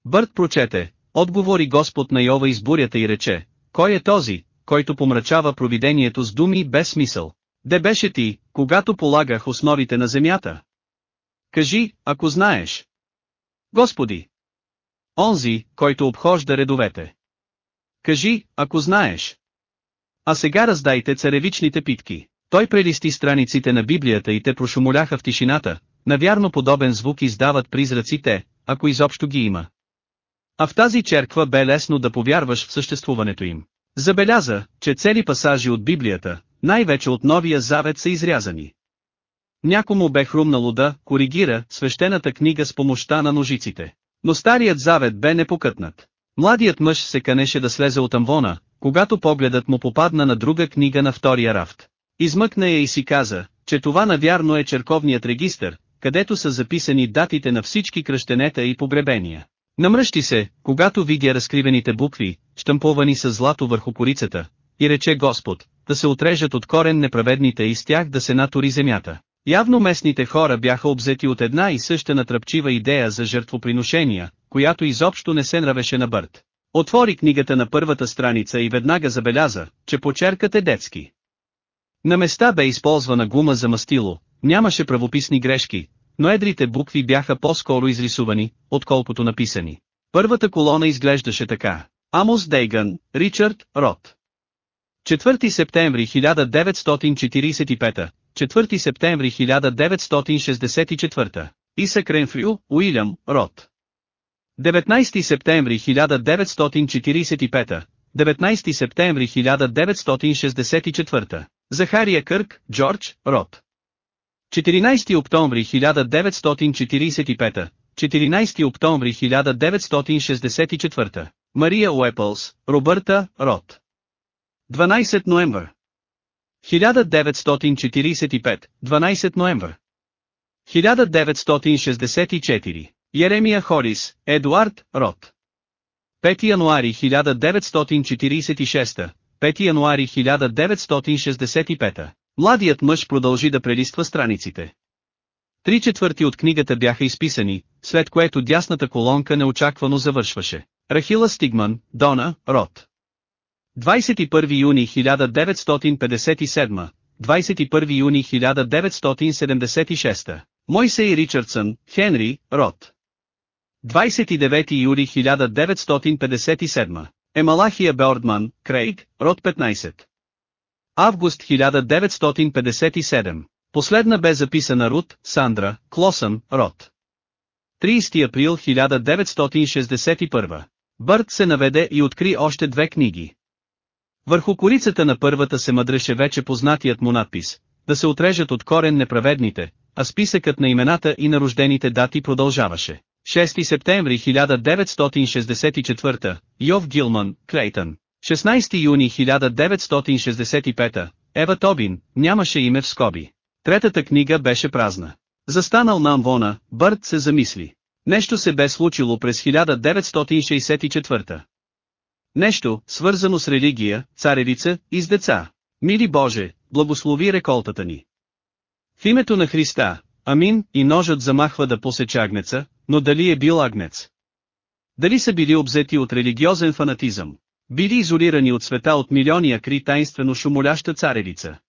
Бърт прочете, отговори Господ на Йова из бурята и рече, кой е този, който помрачава провидението с думи без смисъл? Де беше ти, когато полагах основите на земята? Кажи, ако знаеш. Господи! Онзи, който обхожда редовете. Кажи, ако знаеш. А сега раздайте царевичните питки. Той прелисти страниците на Библията и те прошумоляха в тишината, навярно подобен звук издават призраците, ако изобщо ги има. А в тази черква бе лесно да повярваш в съществуването им. Забеляза, че цели пасажи от Библията, най-вече от Новия Завет са изрязани. Някому бе хрумнало да коригира свещената книга с помощта на ножиците. Но Старият Завет бе непокътнат. Младият мъж се канеше да слезе от амвона, когато погледът му попадна на друга книга на втория рафт. Измъкна я и си каза, че това навярно е черковният регистър, където са записани датите на всички кръщенета и погребения. Намръщи се, когато видя разкривените букви, штамповани с злато върху корицата, и рече Господ, да се отрежат от корен неправедните и с тях да се натори земята. Явно местните хора бяха обзети от една и съща натръпчива идея за жертвоприношения, която изобщо не се нравеше на Бърт. Отвори книгата на първата страница и веднага забеляза, че почеркът е детски. На места бе използвана гума за мастило, нямаше правописни грешки, но едрите букви бяха по-скоро изрисувани, отколкото написани. Първата колона изглеждаше така. Амос Дейган, Ричард, Рот. 4 септември 1945, 4 септември 1964, Иса Кренфрю, Уилям, Рот. 19 септември 1945, 19 септември 1964, Захария Кърк, Джордж, Рот. 14 октомври 1945, 14 октомври 1964, Мария Уепълс, Робърта, Рот. 12 ноември 1945, 12 ноември 1964, Еремия Хорис, Едуард, Рот. 5 януари 1946, 5 януари 1965. Младият мъж продължи да прелиства страниците. Три четвърти от книгата бяха изписани, след което дясната колонка неочаквано завършваше. Рахила Стигман, Дона, Рот. 21 юни 1957, 21 юни 1976. Мойсей Ричардсън, Хенри, Рот. 29 юли 1957. Емалахия Беордман, Крейг, Род 15. Август 1957. Последна бе записана Рут, Сандра, Клосън, Род. 30 април 1961. Бърт се наведе и откри още две книги. Върху корицата на първата се мъдреше вече познатият му надпис, да се отрежат от корен неправедните, а списъкът на имената и на рождените дати продължаваше. 6 септември 1964, Йов Гилман, Клейтън. 16 юни 1965, Ева Тобин, нямаше име в скоби. Третата книга беше празна. Застанал на амвона, Бърт се замисли. Нещо се бе случило през 1964. Нещо, свързано с религия, царевица и с деца. Мили Боже, благослови реколтата ни. В името на Христа, Амин, и ножът замахва да посече агнеца, но дали е бил агнец? Дали са били обзети от религиозен фанатизъм? Били изолирани от света от милиони акри тайнствено шумоляща царевица?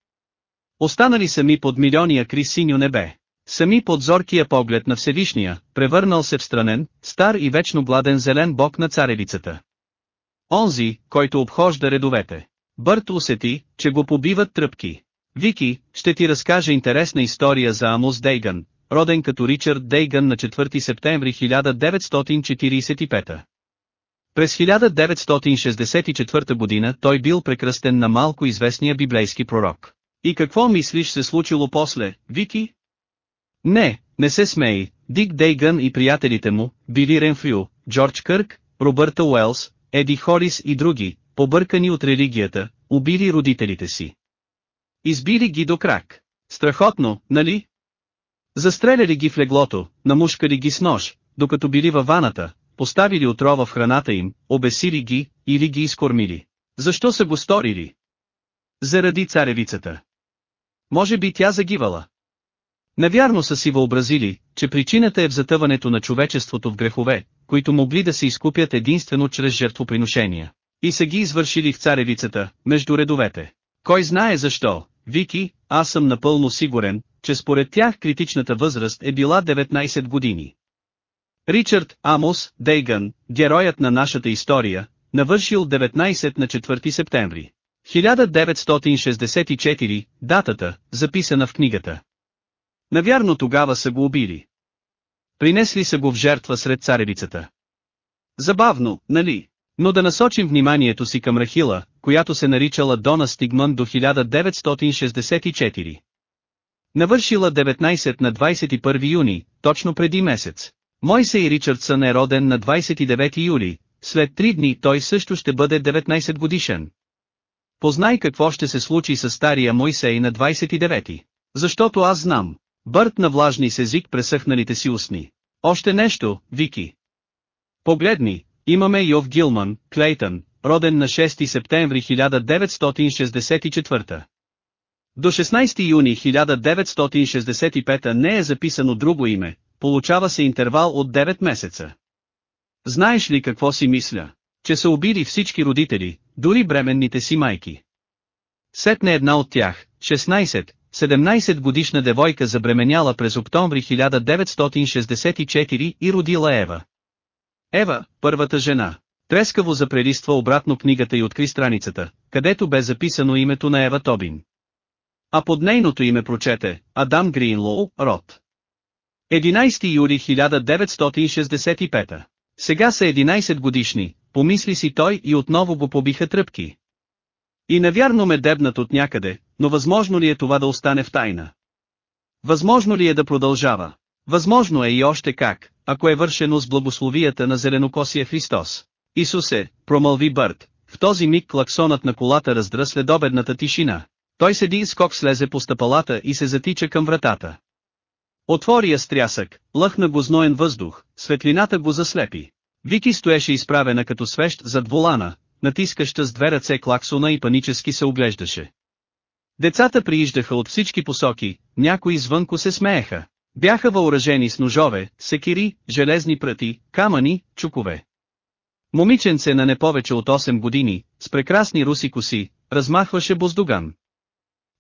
Останали сами под милиони акри синьо небе? Сами под зоркия поглед на Всевишния, превърнал се в странен, стар и вечно гладен зелен бог на царевицата. Онзи, който обхожда редовете. Бърт усети, че го побиват тръпки. Вики, ще ти разкаже интересна история за Амос Дейган, роден като Ричард Дейган на 4 септември 1945. През 1964 година той бил прекръстен на малко известния библейски пророк. И какво мислиш се случило после, Вики? Не, не се смей, Дик Дейган и приятелите му, Били Ренфрю, Джордж Кърк, Робърта Уелс, Еди Хорис и други, побъркани от религията, убили родителите си. Избили ги до крак. Страхотно, нали? Застреляли ги в леглото, намушкали ги с нож, докато били във ваната, поставили отрова в храната им, обесили ги, или ги изкормили. Защо са го сторили? Заради царевицата. Може би тя загивала. Навярно са си въобразили, че причината е в затъването на човечеството в грехове, които могли да се изкупят единствено чрез жертвоприношения. И са ги извършили в царевицата, между редовете. Кой знае защо, Вики, аз съм напълно сигурен, че според тях критичната възраст е била 19 години. Ричард Амос Дейган, героят на нашата история, навършил 19 на 4 септември. 1964, датата, записана в книгата. Навярно тогава са го убили. Принесли са го в жертва сред царевицата. Забавно, нали? Но да насочим вниманието си към Рахила, която се наричала Дона Стигман до 1964. Навършила 19 на 21 юни, точно преди месец. Мойсей Ричардсън е роден на 29 юли, след три дни той също ще бъде 19 годишен. Познай какво ще се случи с стария Мойсей на 29. Защото аз знам. Бърт на влажни с език пресъхналите си устни. Още нещо, Вики. Погледни, имаме Йов Гилман, Клейтън, роден на 6 септември 1964. До 16 юни 1965 не е записано друго име, получава се интервал от 9 месеца. Знаеш ли какво си мисля? Че са убили всички родители, дори бременните си майки. Сетне една от тях, 16, 17 годишна девойка забременяла през октомври 1964 и родила Ева. Ева, първата жена. Трескаво запрелиства обратно книгата и откри страницата, където бе записано името на Ева Тобин. А под нейното име прочете, Адам Гринлоу, род. 11 юли 1965. Сега са 11 годишни, помисли си той и отново го побиха тръпки. И навярно ме дебнат от някъде, но възможно ли е това да остане в тайна? Възможно ли е да продължава? Възможно е и още как, ако е вършено с благословията на зеленокосия Христос. Исусе, промълви Бърт, в този миг клаксонът на колата раздра следобедната тишина. Той седи и скок слезе по стъпалата и се затича към вратата. Отвори я стрясък, лъхна го зноен въздух, светлината го заслепи. Вики стоеше изправена като свещ зад волана, натискаща с две ръце клаксона и панически се оглеждаше. Децата прииждаха от всички посоки, някои извънко се смееха. Бяха въоръжени с ножове, секири, железни пръти, камъни, чукове. Момиченце на не повече от 8 години, с прекрасни руси коси, размахваше боздоган.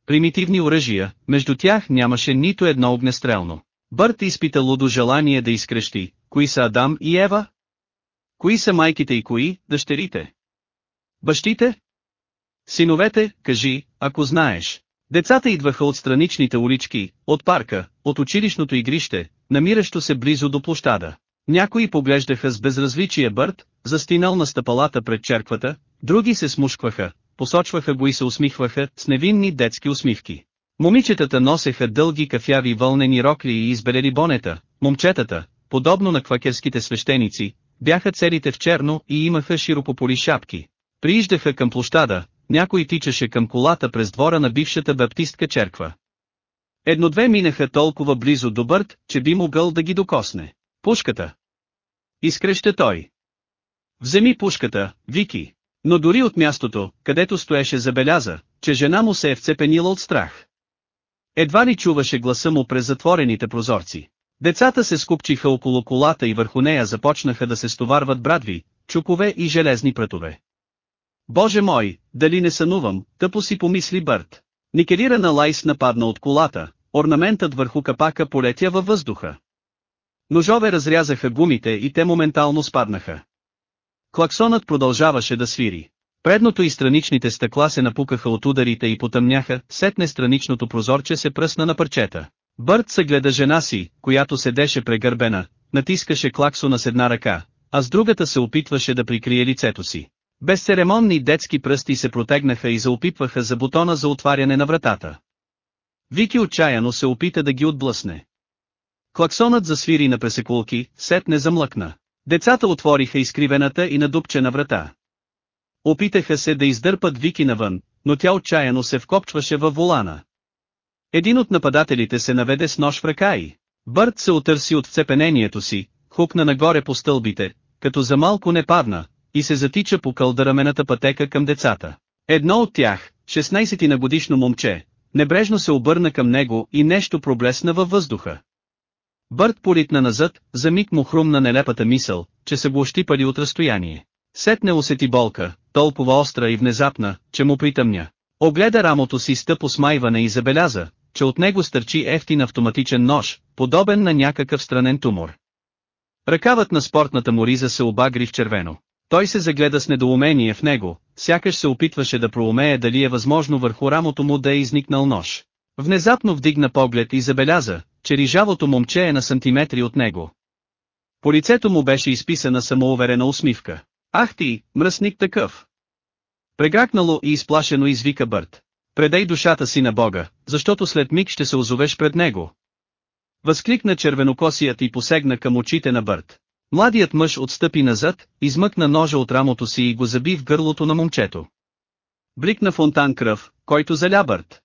Примитивни оръжия, между тях нямаше нито едно огнестрелно. Бърт изпита лудо желание да изкрещи, кои са Адам и Ева? Кои са майките и кои, дъщерите? Бащите? Синовете, кажи, ако знаеш. Децата идваха от страничните улички, от парка, от училищното игрище, намиращо се близо до площада. Някои поглеждаха с безразличие Бърт, застинал на стъпалата пред черквата, други се смушкваха, посочваха го и се усмихваха с невинни детски усмивки. Момичетата носеха дълги кафяви вълнени рокли и избелели бонета, момчетата, подобно на квакерските свещеници, бяха целите в черно и имаха широкополи шапки. Прииждаха към площада, някой тичаше към колата през двора на бившата баптистка черква. Едно-две минаха толкова близо до Бърт, че би могъл да ги докосне. Пушката. Изкреща той. Вземи пушката, Вики. Но дори от мястото, където стоеше забеляза, че жена му се е вцепенила от страх. Едва ли чуваше гласа му през затворените прозорци. Децата се скупчиха около колата и върху нея започнаха да се стоварват брадви, чукове и железни прътове. Боже мой, дали не сънувам, тъпо си помисли Бърт. Никелирана лайс нападна от колата, орнаментът върху капака полетя във въздуха. Ножове разрязаха гумите и те моментално спаднаха. Клаксонът продължаваше да свири. Предното и страничните стъкла се напукаха от ударите и потъмняха, сетне страничното прозорче се пръсна на парчета. Бърт съгледа жена си, която седеше прегърбена, натискаше клаксона с една ръка, а с другата се опитваше да прикрие лицето си. Безцеремонни детски пръсти се протегнаха и заопипваха за бутона за отваряне на вратата. Вики отчаяно се опита да ги отблъсне. Клаксонът засвири на пресекулки, сетне замлъкна. Децата отвориха изкривената и надупчена врата. Опитаха се да издърпат Вики навън, но тя отчаяно се вкопчваше във волана. Един от нападателите се наведе с нож в ръка и. Бърт се отърси от вцепенението си, хупна нагоре по стълбите, като за малко не падна, и се затича по кълдарамената пътека към децата. Едно от тях, 16 на годишно момче, небрежно се обърна към него и нещо проблесна във въздуха. Бърт поритна назад, за миг му хрумна нелепата мисъл, че са го ощипали от разстояние. Сетне усети болка, толкова остра и внезапна, че му притъмня. Огледа рамото си с тъпо смайване и забеляза, че от него стърчи ефтин автоматичен нож, подобен на някакъв странен тумор. Ръкавът на спортната му риза се обагри в червено. Той се загледа с недоумение в него, сякаш се опитваше да проумее дали е възможно върху рамото му да е изникнал нож. Внезапно вдигна поглед и забеляза, че рижавото момче е на сантиметри от него. По лицето му беше изписана самоуверена усмивка. Ах ти, мръсник такъв! Прегракнало и изплашено извика Бърт. Предай душата си на Бога, защото след миг ще се озовеш пред него. Възкликна червенокосият и посегна към очите на Бърт. Младият мъж отстъпи назад, измъкна ножа от рамото си и го заби в гърлото на момчето. Бликна фонтан кръв, който заля Бърт.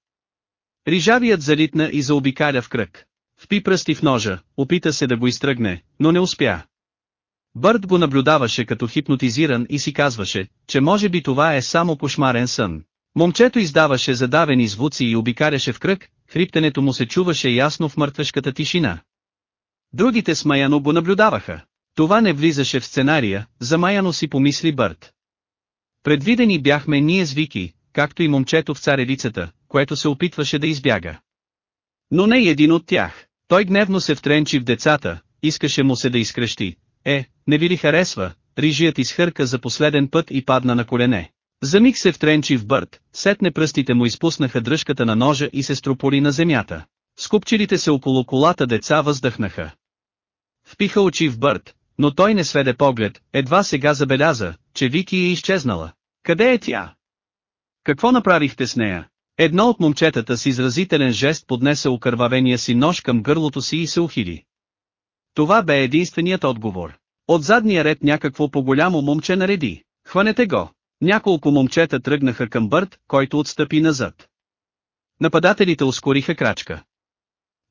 Рижавият залитна и заобикаля в кръг. Впи пръсти в ножа, опита се да го изтръгне, но не успя. Бърт го наблюдаваше като хипнотизиран и си казваше, че може би това е само кошмарен сън. Момчето издаваше задавени звуци и обикаряше в кръг, хриптенето му се чуваше ясно в мъртвешката тишина. Другите смаяно го наблюдаваха. Това не влизаше в сценария, замаяно си помисли Бърт. Предвидени бяхме ние с Вики, както и момчето в царевицата, което се опитваше да избяга. Но не един от тях. Той гневно се втренчи в децата, искаше му се да изкрещи. Е, не ви ли харесва? Рижият изхърка за последен път и падна на колене. За миг се втренчи в бърт, сетне пръстите му изпуснаха дръжката на ножа и се строполи на земята. Скупчилите се около колата деца въздъхнаха. Впиха очи в бърт, но той не сведе поглед, едва сега забеляза, че Вики е изчезнала. Къде е тя? Какво направихте с нея? Едно от момчетата с изразителен жест поднесе окървавения си нож към гърлото си и се ухили. Това бе единственият отговор. От задния ред някакво по-голямо момче нареди. Хванете го. Няколко момчета тръгнаха към Бърт, който отстъпи назад. Нападателите ускориха крачка.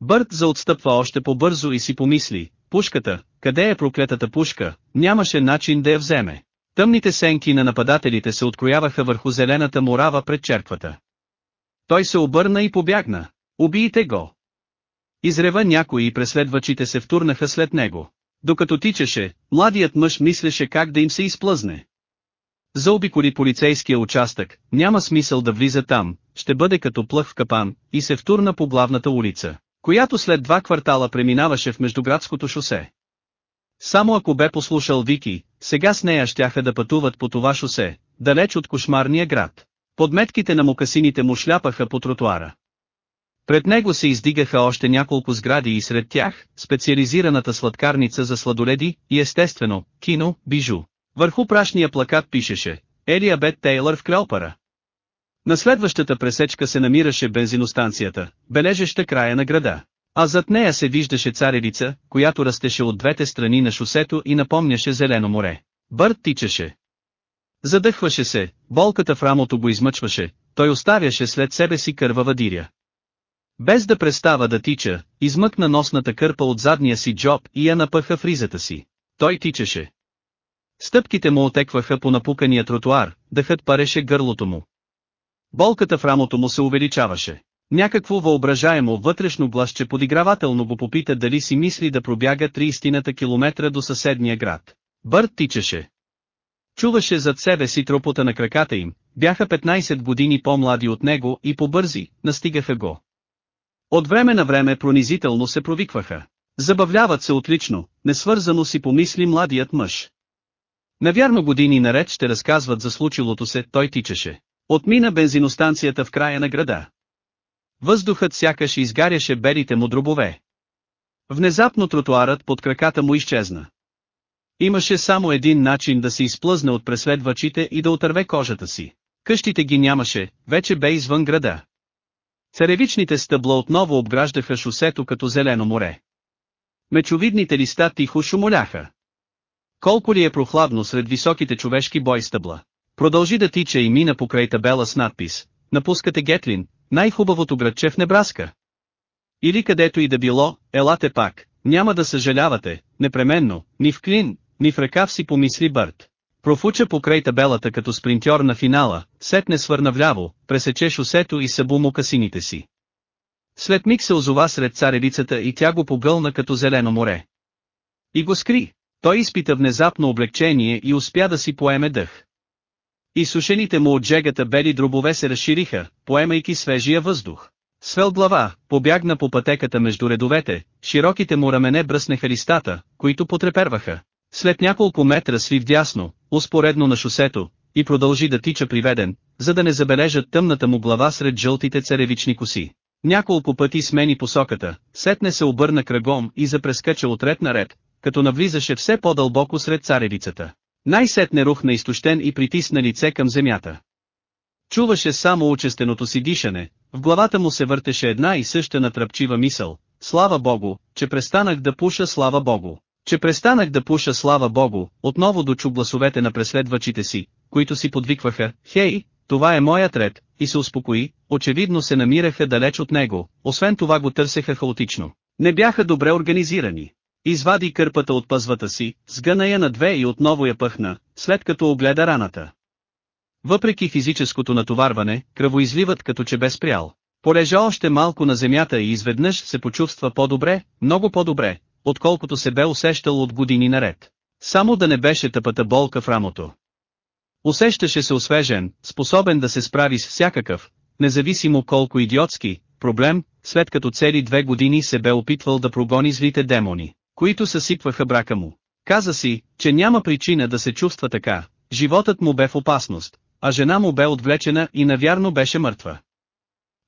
Бърт заотстъпва още по-бързо и си помисли, пушката, къде е проклетата пушка, нямаше начин да я вземе. Тъмните сенки на нападателите се открояваха върху зелената морава пред черквата. Той се обърна и побягна. Убийте го! Изрева някой и преследвачите се втурнаха след него. Докато тичаше, младият мъж мислеше как да им се изплъзне. Заобиколи полицейския участък, няма смисъл да влиза там, ще бъде като плъх в капан, и се втурна по главната улица, която след два квартала преминаваше в междуградското шосе. Само ако бе послушал Вики, сега с нея щяха да пътуват по това шосе, далеч от кошмарния град. Подметките на мукасините му шляпаха по тротуара. Пред него се издигаха още няколко сгради и сред тях, специализираната сладкарница за сладоледи и естествено, кино, бижу. Върху прашния плакат пишеше, Елиабет Тейлър в Клелпара. На следващата пресечка се намираше бензиностанцията, бележеща края на града. А зад нея се виждаше царевица, която растеше от двете страни на шосето и напомняше зелено море. Бърт тичаше. Задъхваше се, болката в рамото го измъчваше, той оставяше след себе си кървава диря. Без да престава да тича, измъкна носната кърпа от задния си джоб и я напъха в ризата си. Той тичаше. Стъпките му отекваха по напукания тротуар, дъхът пареше гърлото му. Болката в рамото му се увеличаваше. Някакво въображаемо вътрешно гласче подигравателно го попита дали си мисли да пробяга 30 километра до съседния град. Бърт тичаше. Чуваше зад себе си тропота на краката им, бяха 15 години по-млади от него и по-бързи, настигаха го. От време на време пронизително се провикваха. Забавляват се отлично, несвързано си помисли младият мъж. Навярно години наред ще разказват за случилото се, той тичаше. Отмина бензиностанцията в края на града. Въздухът сякаш изгаряше белите му дробове. Внезапно тротуарът под краката му изчезна. Имаше само един начин да се изплъзне от преследвачите и да отърве кожата си. Къщите ги нямаше, вече бе извън града. Царевичните стъбла отново обграждаха шосето като зелено море. Мечовидните листа тихо шумоляха. Колко ли е прохладно сред високите човешки бой стъбла. Продължи да тича и мина покрай табела с надпис, напускате Гетлин, най-хубавото градче в Небраска. Или където и да било, елате пак, няма да съжалявате, непременно, ни в клин, ни в ръкав си помисли Бърт. Профуча покрай табелата като спринтьор на финала, сетне свърна вляво, пресече шосето и събу мукасините си. След миг се озова сред царевицата и тя го погълна като зелено море. И го скри. Той изпита внезапно облегчение и успя да си поеме дъх. И сушените му от жегата бели дробове се разшириха, поемайки свежия въздух. Свел глава, побягна по пътеката между редовете, широките му рамене бръснеха листата, които потреперваха. След няколко метра сви вдясно, успоредно на шосето, и продължи да тича приведен, за да не забележат тъмната му глава сред жълтите царевични коси. Няколко пъти смени посоката, сетне се обърна кръгом и запрескача отред на ред, като навлизаше все по-дълбоко сред царевицата. Най-сетне рухна изтощен и притисна лице към земята. Чуваше само учестеното си дишане, в главата му се въртеше една и съща натръпчива мисъл. Слава Богу, че престанах да пуша слава Богу. Че престанах да пуша слава Богу, отново дочу гласовете на преследвачите си, които си подвикваха, хей, това е моят ред, и се успокои, очевидно се намираха далеч от него, освен това го търсеха хаотично. Не бяха добре организирани. Извади кърпата от пъзвата си, сгъна я на две и отново я пъхна, след като огледа раната. Въпреки физическото натоварване, кръвоизливът като че бе спрял. Полежа още малко на земята и изведнъж се почувства по-добре, много по-добре, отколкото се бе усещал от години наред. Само да не беше тъпата болка в рамото. Усещаше се освежен, способен да се справи с всякакъв, независимо колко идиотски, проблем, след като цели две години се бе опитвал да прогони злите демони, които съсипваха брака му. Каза си, че няма причина да се чувства така, животът му бе в опасност, а жена му бе отвлечена и навярно беше мъртва.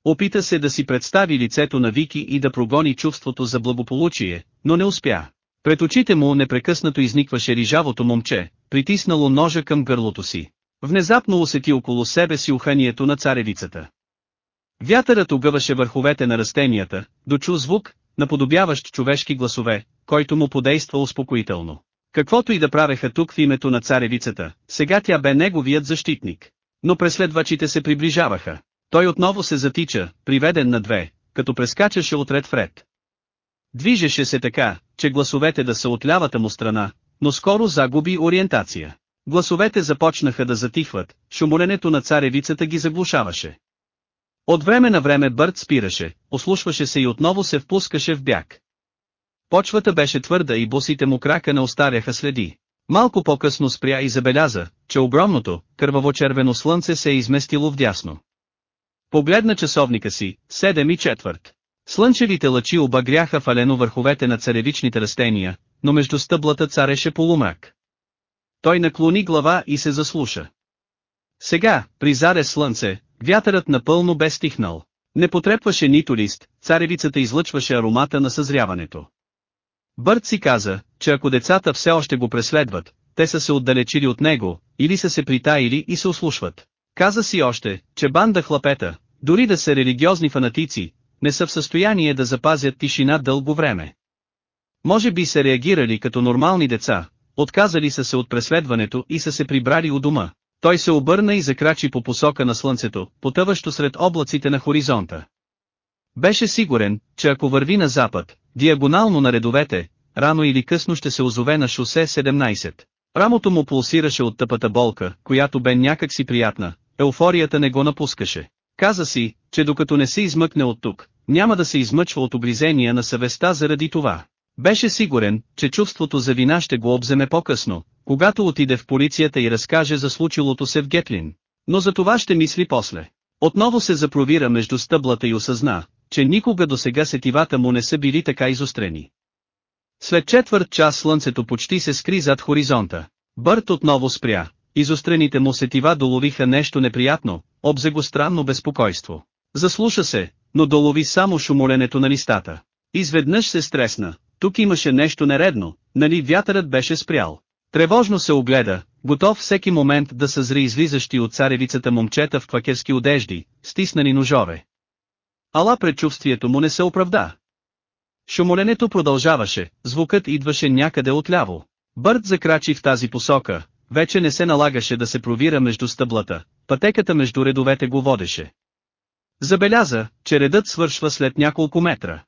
Опита се да си представи лицето на Вики и да прогони чувството за благополучие, но не успя. Пред очите му непрекъснато изникваше рижавото момче, притиснало ножа към гърлото си. Внезапно усети около себе си уханието на царевицата. Вятърът огъваше върховете на растенията, дочу звук, наподобяващ човешки гласове, който му подейства успокоително. Каквото и да правеха тук в името на царевицата, сега тя бе неговият защитник. Но преследвачите се приближаваха. Той отново се затича, приведен на две, като прескачаше от ред в ред. Движеше се така, че гласовете да са от лявата му страна, но скоро загуби ориентация. Гласовете започнаха да затихват, шумоленето на царевицата ги заглушаваше. От време на време Бърт спираше, ослушваше се и отново се впускаше в бяг. Почвата беше твърда и босите му крака не остаряха следи. Малко по-късно спря и забеляза, че огромното, кърваво-червено слънце се е изместило вдясно. Погледна часовника си, седем и четвърт. Слънчевите лъчи обагряха фалено върховете на царевичните растения, но между стъблата цареше полумрак. Той наклони глава и се заслуша. Сега, при заре слънце, вятърът напълно бе стихнал. Не потрепваше нито лист, царевицата излъчваше аромата на съзряването. Бърт си каза, че ако децата все още го преследват, те са се отдалечили от него, или са се притаили и се ослушват. Каза си още, че банда хлапета, дори да са религиозни фанатици, не са в състояние да запазят тишина дълго време. Може би са реагирали като нормални деца, отказали са се от преследването и са се прибрали у дома. Той се обърна и закрачи по посока на слънцето, потъващо сред облаците на хоризонта. Беше сигурен, че ако върви на запад, диагонално на редовете, рано или късно ще се озове на шосе 17. Рамото му пулсираше от тъпата болка, която бе някак си приятна, еуфорията не го напускаше. Каза си, че докато не се измъкне от тук, няма да се измъчва от облизения на съвестта заради това. Беше сигурен, че чувството за вина ще го обземе по-късно, когато отиде в полицията и разкаже за случилото се в Гетлин. Но за това ще мисли после. Отново се запровира между стъблата и осъзна, че никога до сега сетивата му не са били така изострени. След четвърт час слънцето почти се скри зад хоризонта. Бърт отново спря. Изострените му сетива доловиха нещо неприятно, обзе го странно безпокойство. Заслуша се, но долови само шумоленето на листата. Изведнъж се стресна, тук имаше нещо нередно, нали вятърът беше спрял. Тревожно се огледа, готов всеки момент да съзри излизащи от царевицата момчета в квакерски одежди, стиснани ножове. Ала предчувствието му не се оправда. Шумоленето продължаваше, звукът идваше някъде отляво. Бърт закрачи в тази посока, вече не се налагаше да се провира между стъблата, пътеката между редовете го водеше. Забеляза, че редът свършва след няколко метра.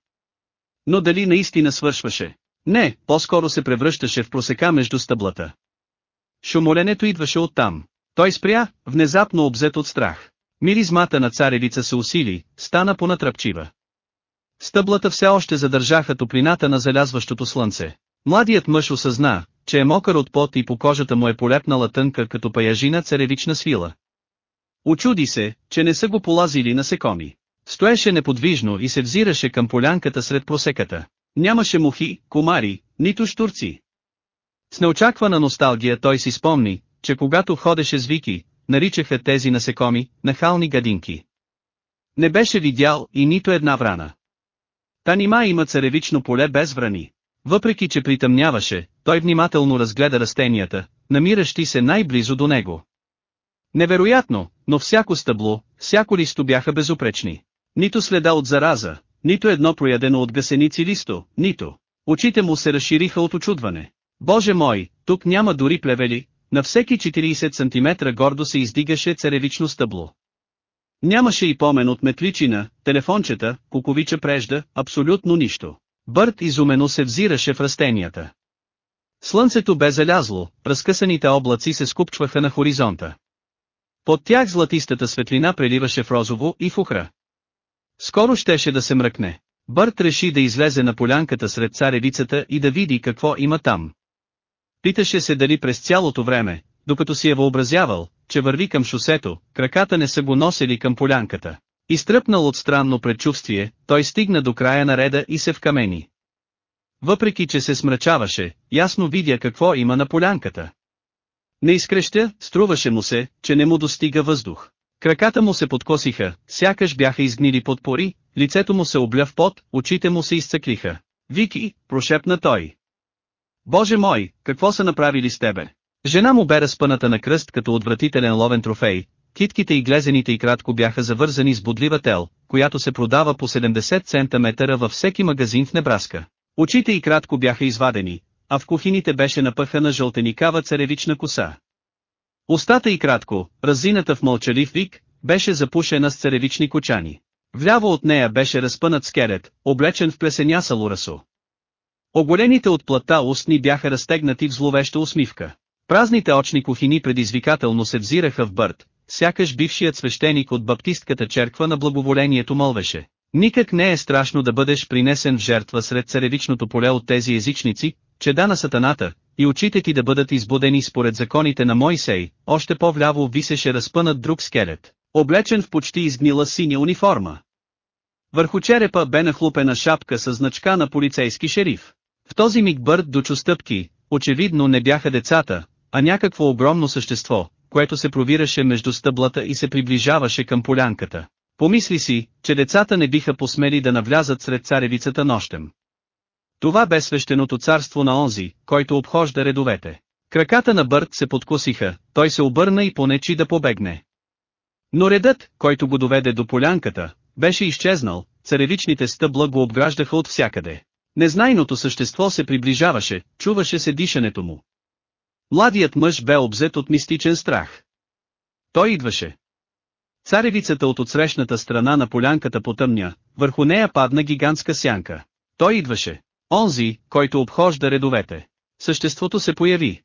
Но дали наистина свършваше? Не, по-скоро се превръщаше в просека между стъблата. Шумоленето идваше оттам. Той спря, внезапно обзет от страх. Миризмата на царевица се усили, стана понатръпчива. Стъблата все още задържаха топлината на залязващото слънце. Младият мъж осъзна, че е мокър от пот и по кожата му е полепнала тънка като паяжина царевична свила. Очуди се, че не са го полазили насекоми. Стоеше неподвижно и се взираше към полянката сред просеката. Нямаше мухи, комари, нито штурци. С неочаквана носталгия той си спомни, че когато ходеше с Вики, наричаха тези насекоми, нахални гадинки. Не беше видял и нито една врана. Та нима има царевично поле без врани. Въпреки че притъмняваше, той внимателно разгледа растенията, намиращи се най-близо до него. Невероятно, но всяко стъбло, всяко листо бяха безупречни. Нито следа от зараза, нито едно проядено от гасеници листо, нито. Очите му се разшириха от очудване. Боже мой, тук няма дори плевели, на всеки 40 см гордо се издигаше царевично стъбло. Нямаше и помен от метличина, телефончета, куковича прежда, абсолютно нищо. Бърт изумено се взираше в растенията. Слънцето бе залязло, разкъсаните облаци се скупчваха на хоризонта. Под тях златистата светлина преливаше в розово и в ухра. Скоро щеше да се мръкне. Бърт реши да излезе на полянката сред царевицата и да види какво има там. Питаше се дали през цялото време, докато си е въобразявал, че върви към шосето, краката не са го носили към полянката. Изтръпнал от странно предчувствие, той стигна до края на реда и се вкамени. Въпреки че се смрачаваше, ясно видя какво има на полянката. Не изкрещя, струваше му се, че не му достига въздух. Краката му се подкосиха, сякаш бяха изгнили под пори, лицето му се обля в пот, очите му се изцъклиха. Вики, прошепна той. Боже мой, какво са направили с тебе? Жена му бе разпъната на кръст като отвратителен ловен трофей, китките и глезените и кратко бяха завързани с бодлива тел, която се продава по 70 центаметъра във всеки магазин в Небраска. Очите и кратко бяха извадени, а в кухините беше напъхана жълтеникава царевична коса. Устата и кратко, разината в мълчалив вик, беше запушена с царевични кочани. Вляво от нея беше разпънат скелет, облечен в плесенясало расо. Оголените от плата устни бяха разтегнати в зловеща усмивка. Празните очни кухини предизвикателно се взираха в бърт, сякаш бившият свещеник от баптистката черква на благоволението мълвеше. Никак не е страшно да бъдеш принесен в жертва сред царевичното поле от тези езичници, чеда на сатаната, и очите ти да бъдат избудени според законите на Мойсей, още по-вляво висеше разпънат друг скелет, облечен в почти изгнила синя униформа. Върху черепа бе нахлупена шапка с значка на полицейски шериф. В този миг Бърт дочу стъпки, очевидно не бяха децата, а някакво огромно същество, което се провираше между стъблата и се приближаваше към полянката. Помисли си, че децата не биха посмели да навлязат сред царевицата нощем. Това бе свещеното царство на онзи, който обхожда редовете. Краката на Бърт се подкосиха, той се обърна и понечи да побегне. Но редът, който го доведе до полянката, беше изчезнал, царевичните стъбла го обграждаха от всякъде. Незнайното същество се приближаваше, чуваше се дишането му. Младият мъж бе обзет от мистичен страх. Той идваше. Царевицата от отсрещната страна на полянката потъмня, върху нея падна гигантска сянка. Той идваше. Онзи, който обхожда редовете. Съществото се появи.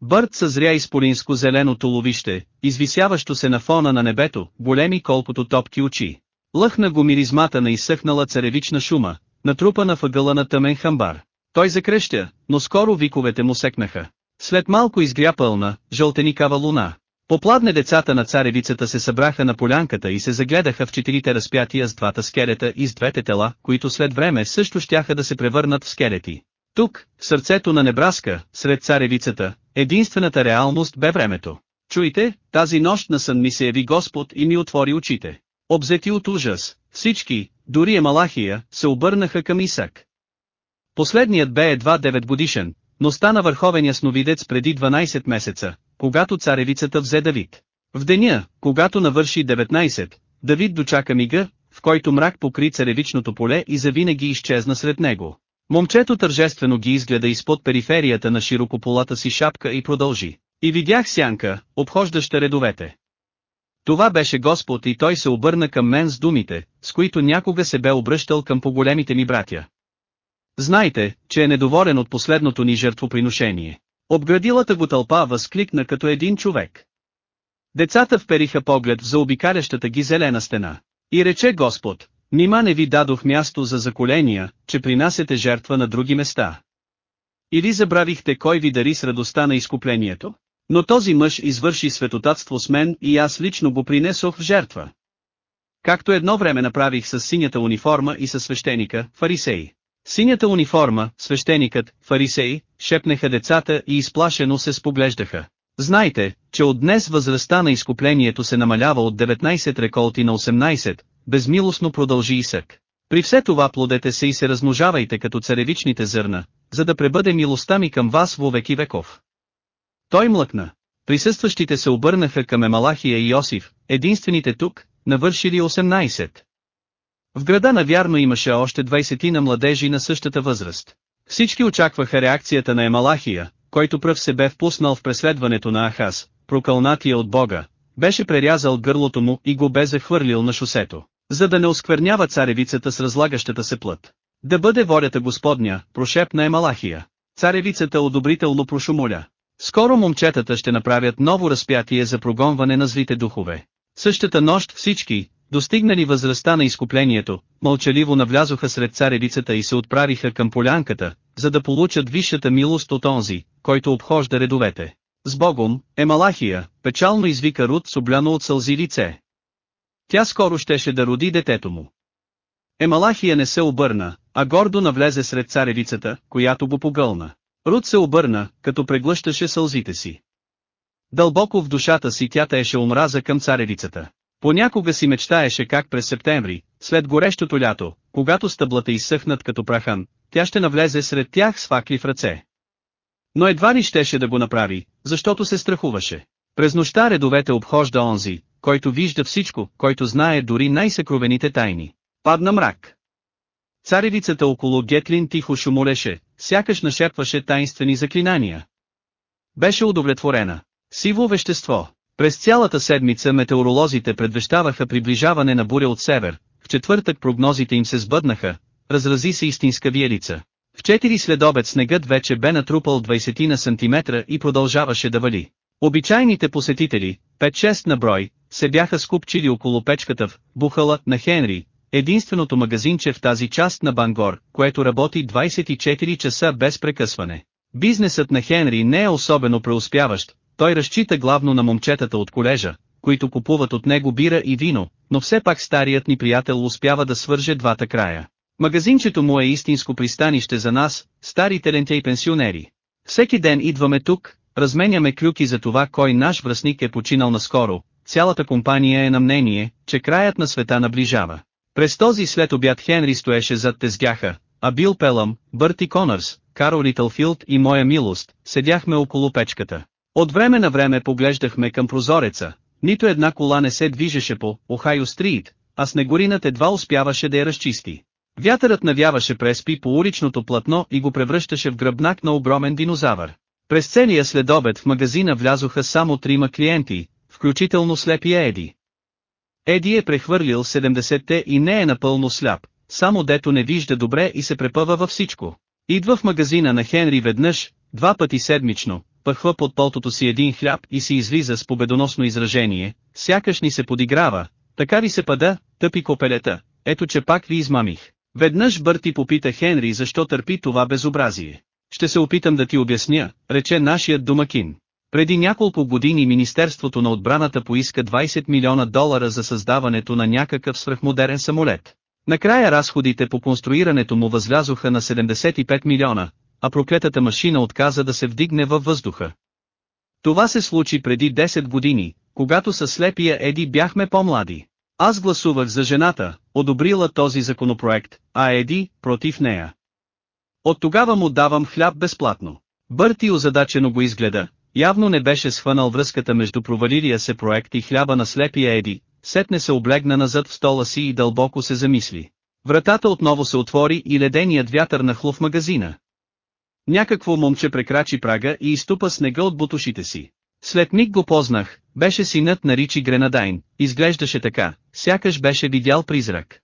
Бърт съзря изполинско зелено туловище, извисяващо се на фона на небето, големи колкото топки очи. Лъхна го миризмата на изсъхнала царевична шума, натрупана въгъла на тъмен хамбар. Той закръщя, но скоро виковете му секнаха. След малко изгря пълна, жълтеникава луна. Попладне децата на царевицата се събраха на полянката и се загледаха в четирите разпятия с двата скелета и с двете тела, които след време също щяха да се превърнат в скелети. Тук, в сърцето на Небраска, сред царевицата, единствената реалност бе времето. Чуйте, тази нощ на сън ми се яви Господ и ми отвори очите. Обзети от ужас, всички, дори Емалахия, се обърнаха към Исак. Последният бе едва 9 годишен, но стана върховен ясновидец преди 12 месеца, когато царевицата взе Давид. В деня, когато навърши 19, Давид дочака мига, в който мрак покри царевичното поле и завинаги изчезна сред него. Момчето тържествено ги изгледа изпод периферията на широкополата си шапка и продължи. И видях сянка, обхождаща редовете. Това беше Господ и той се обърна към мен с думите, с които някога се бе обръщал към поголемите ми братя. Знайте, че е недоволен от последното ни жертвоприношение. Обградилата го тълпа възкликна като един човек. Децата впериха поглед в заобикалящата ги зелена стена. И рече Господ, нима не ви дадох място за заколения, че принасяте жертва на други места. Или забравихте кой ви дари с радостта на изкуплението? Но този мъж извърши светотатство с мен и аз лично го принесох в жертва. Както едно време направих с синята униформа и със свещеника, фарисей. Синята униформа, свещеникът, фарисей, шепнеха децата и изплашено се споглеждаха. Знайте, че от днес възрастта на изкуплението се намалява от 19 реколти на 18, безмилостно продължи Исък. При все това плодете се и се размножавайте като царевичните зърна, за да пребъде милостта ми към вас во веки веков. Той млъкна. Присъстващите се обърнаха към Емалахия и Йосиф, единствените тук, навършили 18. В града навярно имаше още 20 на младежи на същата възраст. Всички очакваха реакцията на Емалахия, който пръв се бе впуснал в преследването на Ахаз, прокълнатия от Бога, беше прерязал гърлото му и го бе захвърлил на шосето, за да не осквернява царевицата с разлагащата се плът. Да бъде волята Господня, прошепна Емалахия. Царевицата одобрително прошумоля. Скоро момчетата ще направят ново разпятие за прогонване на злите духове. Същата нощ всички, достигнали възрастта на изкуплението, мълчаливо навлязоха сред царевицата и се отправиха към полянката, за да получат висшата милост от онзи, който обхожда редовете. С Богом, Емалахия, печално извика Руд с обляно от сълзи лице. Тя скоро щеше да роди детето му. Емалахия не се обърна, а гордо навлезе сред царевицата, която го погълна. Руд се обърна, като преглъщаше сълзите си. Дълбоко в душата си тя тееше омраза към царевицата. Понякога си мечтаеше как през септември, след горещото лято, когато стъблата изсъхнат като прахан, тя ще навлезе сред тях с факли в ръце. Но едва ли щеше да го направи, защото се страхуваше. През нощта редовете обхожда онзи, който вижда всичко, който знае дори най-съкровените тайни. Падна мрак. Царевицата около Гетлин тихо шумолеше, сякаш нашепваше таинствени заклинания. Беше удовлетворена. Сиво вещество. През цялата седмица метеоролозите предвещаваха приближаване на буря от север, в четвъртък прогнозите им се сбъднаха, разрази се истинска виелица. В четири следобед снегът вече бе натрупал 20 на сантиметра и продължаваше да вали. Обичайните посетители, 5-6 на брой, се бяха скупчили около печката в Бухала на Хенри, единственото магазинче в тази част на Бангор, което работи 24 часа без прекъсване. Бизнесът на Хенри не е особено преуспяващ, той разчита главно на момчетата от колежа, които купуват от него бира и вино, но все пак старият ни приятел успява да свърже двата края. Магазинчето му е истинско пристанище за нас, старите ленте и пенсионери. Всеки ден идваме тук, разменяме клюки за това кой наш връзник е починал наскоро, цялата компания е на мнение, че краят на света наближава. През този след обяд Хенри стоеше зад тезгяха, а Бил Пелъм, Бърти Конърс, Карл Литълфилд и моя милост, седяхме около печката. От време на време поглеждахме към прозореца, нито една кола не се движеше по Охайо Стрит, а снегоринът едва успяваше да я разчисти. Вятърът навяваше преспи по уличното платно и го превръщаше в гръбнак на огромен динозавър. През целия следобед в магазина влязоха само трима клиенти, включително слепия Еди. Еди е прехвърлил 70-те и не е напълно сляп, само дето не вижда добре и се препъва във всичко. Идва в магазина на Хенри веднъж, два пъти седмично, пъхва под полтото си един хляб и си излиза с победоносно изражение, сякаш ни се подиграва, така ви се пада, тъпи копелета, ето че пак ви измамих. Веднъж Бърти попита Хенри защо търпи това безобразие. Ще се опитам да ти обясня, рече нашият домакин. Преди няколко години Министерството на отбраната поиска 20 милиона долара за създаването на някакъв свръхмодерен самолет. Накрая разходите по конструирането му възлязоха на 75 милиона, а проклетата машина отказа да се вдигне във въздуха. Това се случи преди 10 години, когато със слепия Еди бяхме по-млади. Аз гласувах за жената, одобрила този законопроект, а Еди, против нея. От тогава му давам хляб безплатно. Бърти озадачено го изгледа, явно не беше схванал връзката между провалилия се проект и хляба на слепия Еди, сетне се облегна назад в стола си и дълбоко се замисли. Вратата отново се отвори и леденият вятър нахлу в магазина. Някакво момче прекрачи прага и изтупа снега от бутушите си. След миг го познах, беше синът на Ричи Гренадайн, изглеждаше така, сякаш беше видял призрак.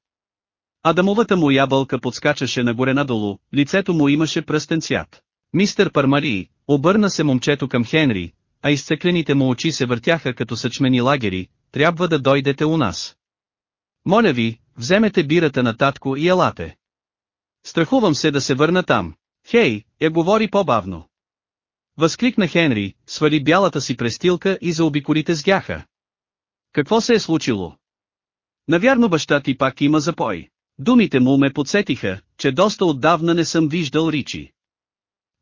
Адамовата му ябълка подскачаше нагоре надолу, лицето му имаше пръстен цвят. Мистер Пармари, обърна се момчето към Хенри, а изцеклените му очи се въртяха като съчмени лагери, трябва да дойдете у нас. Моля ви, вземете бирата на татко и елате. Страхувам се да се върна там. Хей, я говори по-бавно. Възкликна Хенри, свали бялата си престилка и заобиколите сгяха. Какво се е случило? Навярно баща ти пак има запой. Думите му ме подсетиха, че доста отдавна не съм виждал Ричи.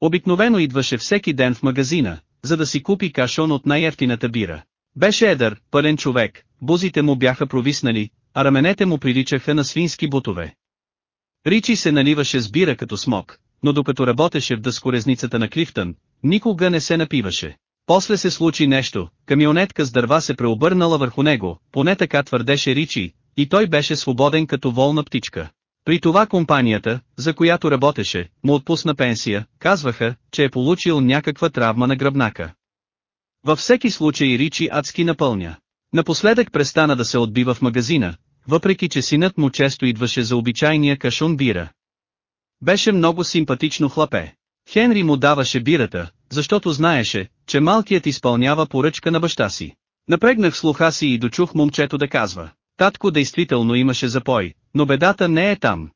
Обикновено идваше всеки ден в магазина, за да си купи кашон от най-ефтината бира. Беше едър, пълен човек, бузите му бяха провиснали, а раменете му приличаха на свински бутове. Ричи се наливаше с бира като смок, но докато работеше в дъскорезницата на Клифтън, никога не се напиваше. После се случи нещо, камионетка с дърва се преобърнала върху него, поне така твърдеше Ричи, и той беше свободен като волна птичка. При това компанията, за която работеше, му отпусна пенсия, казваха, че е получил някаква травма на гръбнака. Във всеки случай Ричи адски напълня. Напоследък престана да се отбива в магазина, въпреки че синът му често идваше за обичайния кашун бира. Беше много симпатично хлапе. Хенри му даваше бирата, защото знаеше, че малкият изпълнява поръчка на баща си. Напрегнах слуха си и дочух момчето да казва. Татко действително имаше запой, но бедата не е там.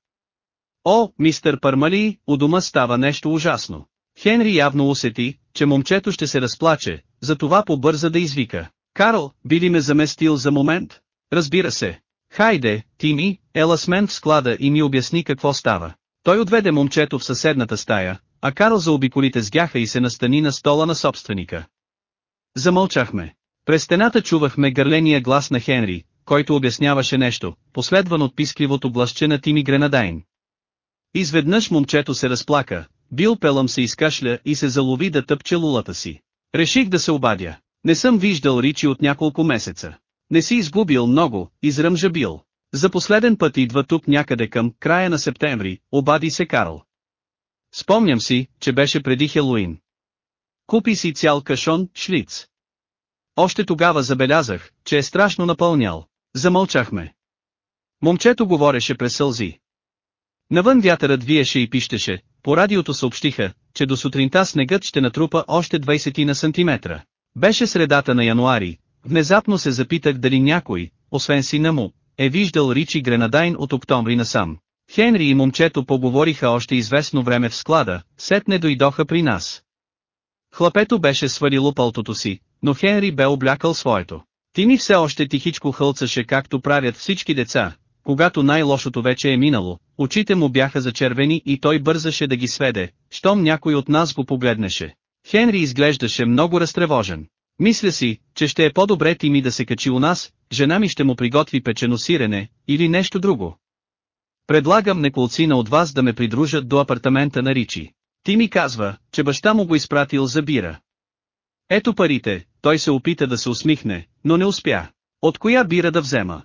О, мистер Пармали, у дома става нещо ужасно. Хенри явно усети, че момчето ще се разплаче, затова побърза да извика. Карл, би ли ме заместил за момент? Разбира се. Хайде, Тими, ела с мен в склада и ми обясни какво става. Той отведе момчето в съседната стая, а Карл заобиколите сгяха и се настани на стола на собственика. Замълчахме. През стената чувахме гърления глас на Хенри, който обясняваше нещо, последван от пискливото блъще на Тими Гренадайн. Изведнъж момчето се разплака, Бил Пелъм се изкашля и се залови да тъпче лулата си. Реших да се обадя. Не съм виждал Ричи от няколко месеца. Не си изгубил много, изръмжа Бил. За последен път идва тук някъде към края на септември, обади се Карл. Спомням си, че беше преди Хелуин. Купи си цял кашон, шлиц. Още тогава забелязах, че е страшно напълнял. Замълчахме. Момчето говореше през сълзи. Навън вятърът виеше и пищеше, по радиото съобщиха, че до сутринта снегът ще натрупа още 20 на сантиметра. Беше средата на януари, внезапно се запитах дали някой, освен сина му, е виждал Ричи Гренадайн от октомври насам. Хенри и момчето поговориха още известно време в склада, сетне дойдоха при нас. Хлапето беше свалило пълтото си, но Хенри бе облякал своето. Тими все още тихичко хълцаше както правят всички деца, когато най-лошото вече е минало, очите му бяха зачервени и той бързаше да ги сведе, щом някой от нас го погледнеше. Хенри изглеждаше много разтревожен. Мисля си, че ще е по-добре ти ми да се качи у нас, жена ми ще му приготви печено сирене, или нещо друго. Предлагам неколцина от вас да ме придружат до апартамента на Ричи. Ти ми казва, че баща му го изпратил за бира. Ето парите, той се опита да се усмихне, но не успя. От коя бира да взема?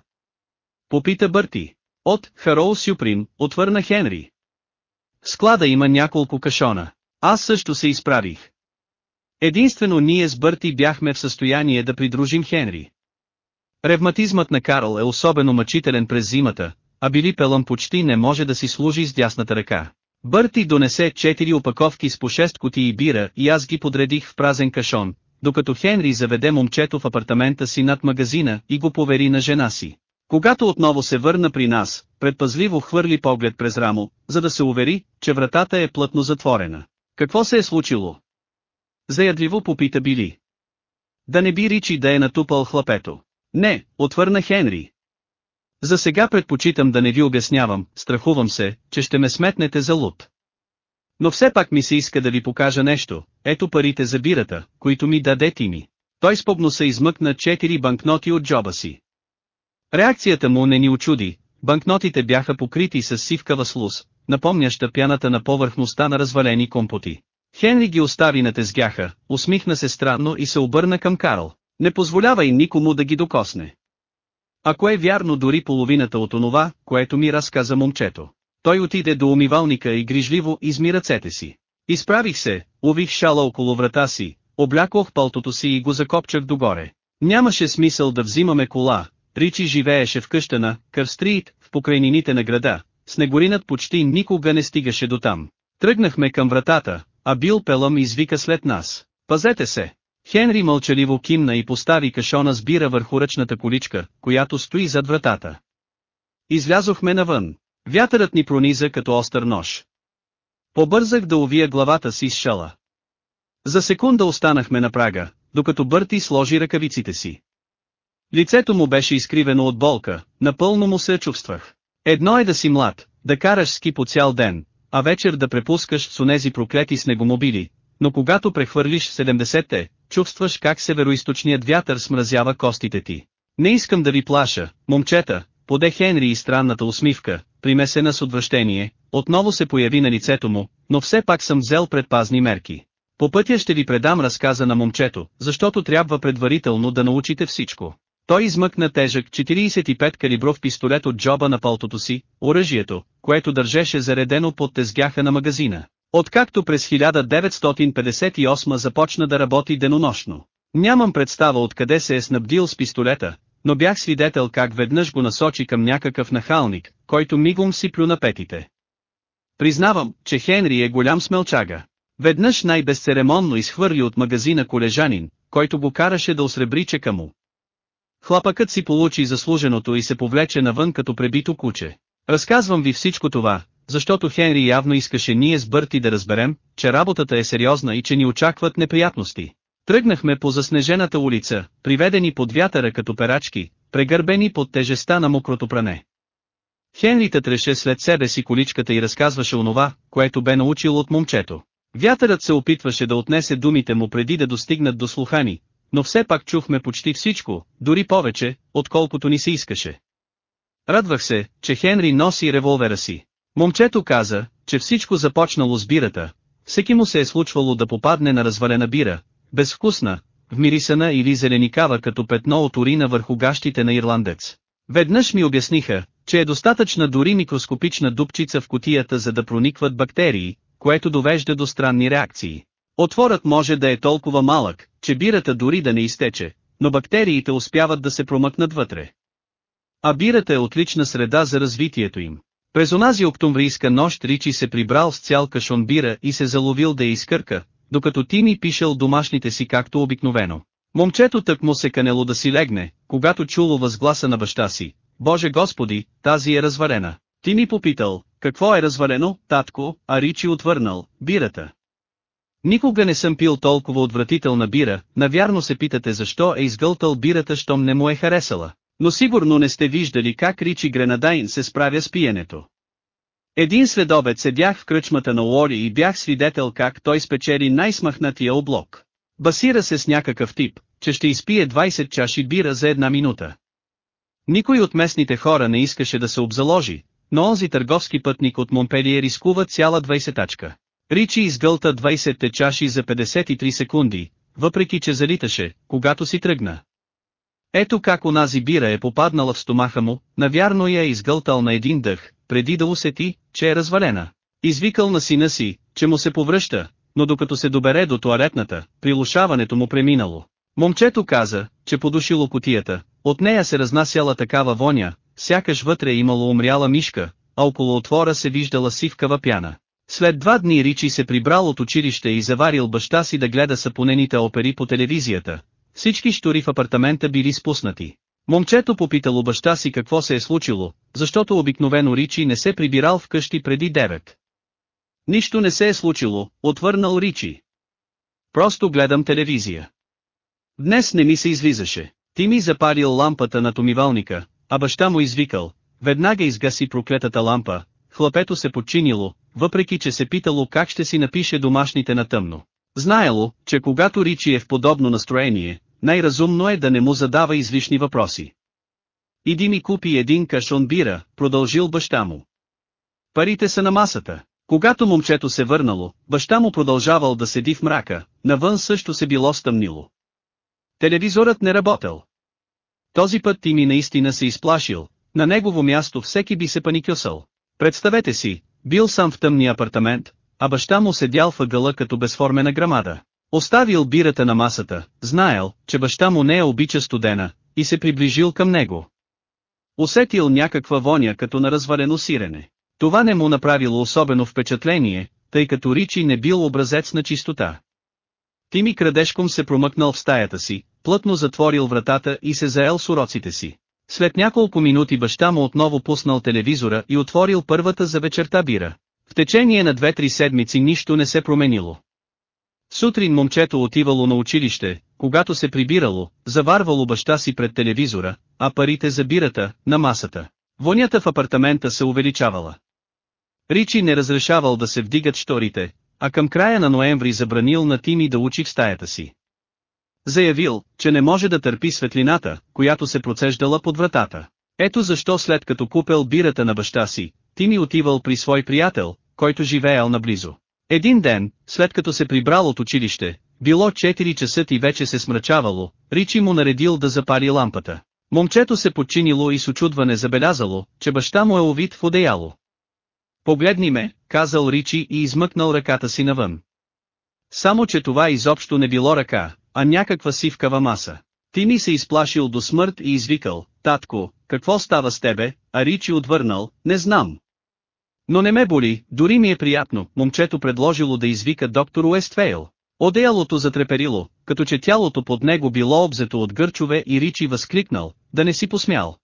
Попита Бърти. От Хароу Сюприм, отвърна Хенри. В склада има няколко кашона. Аз също се изправих. Единствено ние с Бърти бяхме в състояние да придружим Хенри. Ревматизмът на Карл е особено мъчителен през зимата, а Били Пелъм почти не може да си служи с дясната ръка. Бърти донесе четири опаковки с по 6 кутии бира и аз ги подредих в празен кашон, докато Хенри заведе момчето в апартамента си над магазина и го повери на жена си. Когато отново се върна при нас, предпазливо хвърли поглед през рамо, за да се увери, че вратата е плътно затворена. Какво се е случило? Заядливо попита Били. Да не би Ричи да е натупал хлапето. Не, отвърна Хенри. За сега предпочитам да не ви обяснявам, страхувам се, че ще ме сметнете за луд. Но все пак ми се иска да ви покажа нещо, ето парите за бирата, които ми даде ми. Той спобно се измъкна четири банкноти от джоба си. Реакцията му не ни очуди, банкнотите бяха покрити с сивкава слуз, напомняща пяната на повърхността на развалени компоти. Хенри ги остави на тезгяха, усмихна се странно и се обърна към Карл. Не позволявай никому да ги докосне. Ако е вярно дори половината от онова, което ми разказа момчето. Той отиде до умивалника и грижливо изми ръцете си. Изправих се, увих шала около врата си, облякох пълтото си и го закопчах догоре. Нямаше смисъл да взимаме кола, Ричи живееше в къща на Кърстрит, в покрайнините на града, снегоринът почти никога не стигаше до там. Тръгнахме към вратата, а Бил Пелъм извика след нас. Пазете се! Хенри мълчаливо кимна и постави кашона с бира върху ръчната количка, която стои зад вратата. Излязохме навън. Вятърът ни прониза като остър нож. Побързах да увия главата си с шала. За секунда останахме на прага, докато Бърти сложи ръкавиците си. Лицето му беше изкривено от болка, напълно му се чувствах. Едно е да си млад, да караш ски по цял ден, а вечер да препускаш с онези проклети снегомобили, но когато прехвърлиш 70-те, чувстваш как североисточният вятър смразява костите ти. Не искам да ви плаша, момчета, поде Хенри и странната усмивка, примесена с отвращение, отново се появи на лицето му, но все пак съм взел предпазни мерки. По пътя ще ви предам разказа на момчето, защото трябва предварително да научите всичко. Той измъкна тежък 45 калибров пистолет от джоба на палтото си, оръжието, което държеше заредено под тезгяха на магазина. Откакто през 1958 започна да работи денонощно. Нямам представа откъде се е снабдил с пистолета, но бях свидетел как веднъж го насочи към някакъв нахалник, който мигом си плю на петите. Признавам, че Хенри е голям смелчага. Веднъж най-безцеремонно изхвърли от магазина колежанин, който го караше да осребри чека му. Хлапъкът си получи заслуженото и се повлече навън като пребито куче. Разказвам ви всичко това, защото Хенри явно искаше ние с Бърти да разберем, че работата е сериозна и че ни очакват неприятности. Тръгнахме по заснежената улица, приведени под вятъра като перачки, прегърбени под тежеста на мокрото пране. Хенри тътреше след себе си количката и разказваше онова, което бе научил от момчето. Вятърът се опитваше да отнесе думите му преди да достигнат до слухани, но все пак чухме почти всичко, дори повече, отколкото ни се искаше. Радвах се, че Хенри носи револвера си. Момчето каза, че всичко започнало с бирата. Всеки му се е случвало да попадне на развалена бира, безвкусна, вмирисана или зеленикава като петно от урина върху гащите на ирландец. Веднъж ми обясниха, че е достатъчна дори микроскопична дупчица в котията за да проникват бактерии, което довежда до странни реакции. Отворът може да е толкова малък, че бирата дори да не изтече, но бактериите успяват да се промъкнат вътре. А бирата е отлична среда за развитието им. През онази октомврийска нощ Ричи се прибрал с цял кашон бира и се заловил да я изкърка, докато Тими пишел домашните си както обикновено. Момчето тък му се канело да си легне, когато чуло възгласа на баща си. Боже Господи, тази е разварена. Тими попитал, какво е развалено, татко, а Ричи отвърнал, бирата. Никога не съм пил толкова отвратителна бира, навярно се питате защо е изгълтал бирата щом не му е харесала. Но сигурно не сте виждали как Ричи Гренадайн се справя с пиенето. Един следобед седях в кръчмата на Уори и бях свидетел как той спечели най-смахнатия облок. Басира се с някакъв тип, че ще изпие 20 чаши бира за една минута. Никой от местните хора не искаше да се обзаложи, но онзи търговски пътник от Монпелие рискува цяла 20-тачка. Ричи изгълта 20-те чаши за 53 секунди, въпреки че залиташе, когато си тръгна. Ето как онази бира е попаднала в стомаха му, навярно я е изгълтал на един дъх, преди да усети, че е развалена. Извикал на сина си, че му се повръща, но докато се добере до туалетната, прилушаването му преминало. Момчето каза, че подушило котията, от нея се разнасяла такава воня, сякаш вътре имало умряла мишка, а около отвора се виждала сивкава пяна. След два дни Ричи се прибрал от училище и заварил баща си да гледа сапонените опери по телевизията. Всички штори в апартамента били спуснати. Момчето попитало баща си какво се е случило, защото обикновено Ричи не се прибирал вкъщи преди 9. Нищо не се е случило, отвърнал Ричи. Просто гледам телевизия. Днес не ми се излизаше. Ти ми запарил лампата на томивалника, а баща му извикал, веднага изгаси проклетата лампа, хлапето се подчинило, въпреки че се питало как ще си напише домашните на тъмно. Знаело, че когато Ричи е в подобно настроение, най-разумно е да не му задава излишни въпроси. Иди ми купи един кашон бира, продължил баща му. Парите са на масата. Когато момчето се върнало, баща му продължавал да седи в мрака, навън също се било стъмнило. Телевизорът не работел. Този път ти ми наистина се изплашил, на негово място всеки би се паникюсал. Представете си, бил сам в тъмния апартамент, а баща му седял въгъла като безформена грамада. Оставил бирата на масата, знаел, че баща му не е обича студена, и се приближил към него. Усетил някаква воня като на развалено сирене. Това не му направило особено впечатление, тъй като Ричи не бил образец на чистота. Тими крадешком се промъкнал в стаята си, плътно затворил вратата и се заел с уроците си. След няколко минути баща му отново пуснал телевизора и отворил първата за вечерта бира. В течение на две-три седмици нищо не се променило. Сутрин момчето отивало на училище, когато се прибирало, заварвало баща си пред телевизора, а парите за бирата, на масата. Вонята в апартамента се увеличавала. Ричи не разрешавал да се вдигат шторите, а към края на ноември забранил на Тими да учи в стаята си. Заявил, че не може да търпи светлината, която се процеждала под вратата. Ето защо след като купел бирата на баща си, Тими отивал при свой приятел, който живеел наблизо. Един ден, след като се прибрал от училище, било 4 часа и вече се смрачавало, Ричи му наредил да запали лампата. Момчето се подчинило и с очудване забелязало, че баща му е овит в одеяло. Погледни ме, казал Ричи и измъкнал ръката си навън. Само че това изобщо не било ръка, а някаква сивкава маса. Ти ми се изплашил до смърт и извикал, татко, какво става с тебе, а Ричи отвърнал, не знам. Но не ме боли, дори ми е приятно, момчето предложило да извика доктор Уестфейл. Одеялото затреперило, като че тялото под него било обзето от гърчове и Ричи възкликнал, да не си посмял.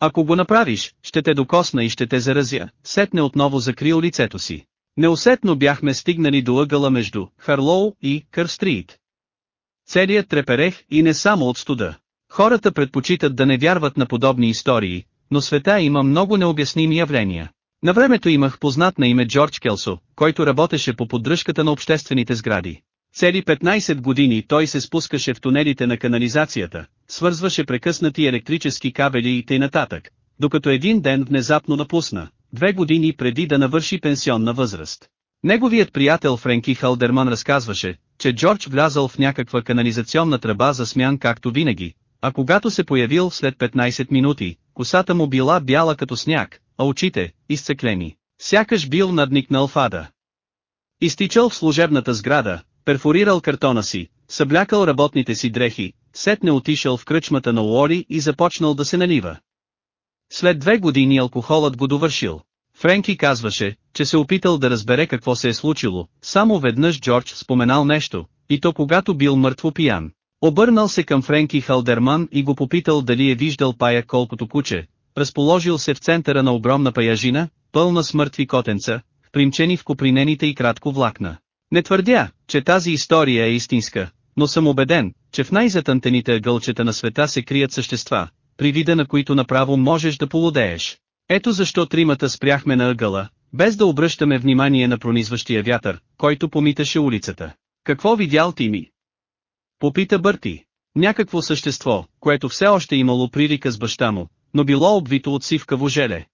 Ако го направиш, ще те докосна и ще те заразя, сетне отново закрил лицето си. Неусетно бяхме стигнали до ъгъла между Харлоу и Кърстрит. Целият треперех и не само от студа. Хората предпочитат да не вярват на подобни истории, но света има много необясними явления. На времето имах познат на име Джордж Келсо, който работеше по поддръжката на обществените сгради. Цели 15 години той се спускаше в тунелите на канализацията, свързваше прекъснати електрически кабели и т.н. докато един ден внезапно напусна, две години преди да навърши пенсионна възраст. Неговият приятел Френки Халдерман разказваше, че Джордж влязал в някаква канализационна тръба за смян както винаги, а когато се появил след 15 минути, косата му била бяла като сняг, а очите, изцеклени, сякаш бил надникнал в ада. Изтичал в служебната сграда, перфорирал картона си, съблякал работните си дрехи, сетне отишъл в кръчмата на Уори и започнал да се налива. След две години алкохолът го довършил. Френки казваше, че се опитал да разбере какво се е случило, само веднъж Джордж споменал нещо, и то когато бил мъртво пиян. Обърнал се към Френки Халдерман и го попитал дали е виждал пая колкото куче, разположил се в центъра на огромна паяжина, пълна с мъртви котенца, примчени в копринените и кратко влакна. Не твърдя, че тази история е истинска, но съм убеден, че в най-затънтените гълчета на света се крият същества, при вида на които направо можеш да полудееш. Ето защо тримата спряхме на ъгъла, без да обръщаме внимание на пронизващия вятър, който помиташе улицата. Какво видял ти ми? Попита Бърти. Някакво същество, което все още имало прилика с баща му, но било обвито от сивкаво желе.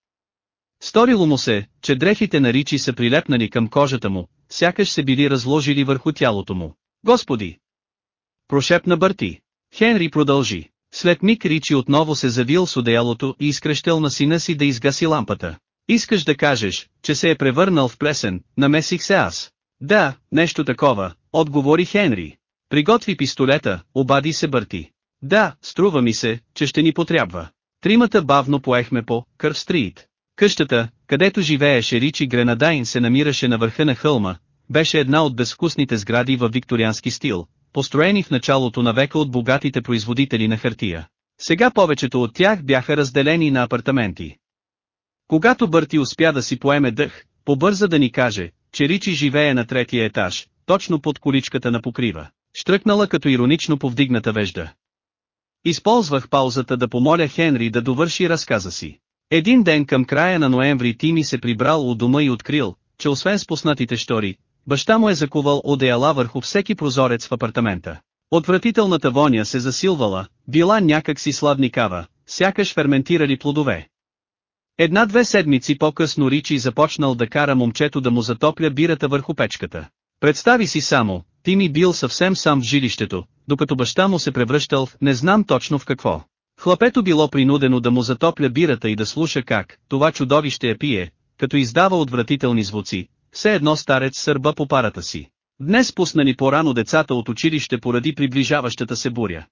Сторило му се, че дрехите на Ричи са прилепнали към кожата му, сякаш се били разложили върху тялото му. Господи! Прошепна Бърти. Хенри продължи. След миг Ричи отново се завил с одеялото и изкрещел на сина си да изгаси лампата. Искаш да кажеш, че се е превърнал в плесен, намесих се аз. Да, нещо такова, отговори Хенри. Приготви пистолета, обади се Бърти. Да, струва ми се, че ще ни потрябва. Тримата бавно поехме по Кърв Стрит. Къщата, където живееше Ричи Гренадайн се намираше на върха на хълма, беше една от безвкусните сгради в викториански стил, построени в началото на века от богатите производители на хартия. Сега повечето от тях бяха разделени на апартаменти. Когато Бърти успя да си поеме дъх, побърза да ни каже, че Ричи живее на третия етаж, точно под количката на покрива, штръкнала като иронично повдигната вежда. Използвах паузата да помоля Хенри да довърши разказа си. Един ден към края на ноември Тими се прибрал у дома и открил, че освен спуснатите штори, баща му е закувал одеяла върху всеки прозорец в апартамента. Отвратителната воня се засилвала, била някак си сладникава, сякаш ферментирали плодове. Една-две седмици по-късно Ричи започнал да кара момчето да му затопля бирата върху печката. Представи си само, Тими бил съвсем сам в жилището, докато баща му се превръщал в не знам точно в какво. Хлапето било принудено да му затопля бирата и да слуша как това чудовище я пие, като издава отвратителни звуци, все едно старец сърба по парата си. Днес пуснани по-рано децата от училище поради приближаващата се буря.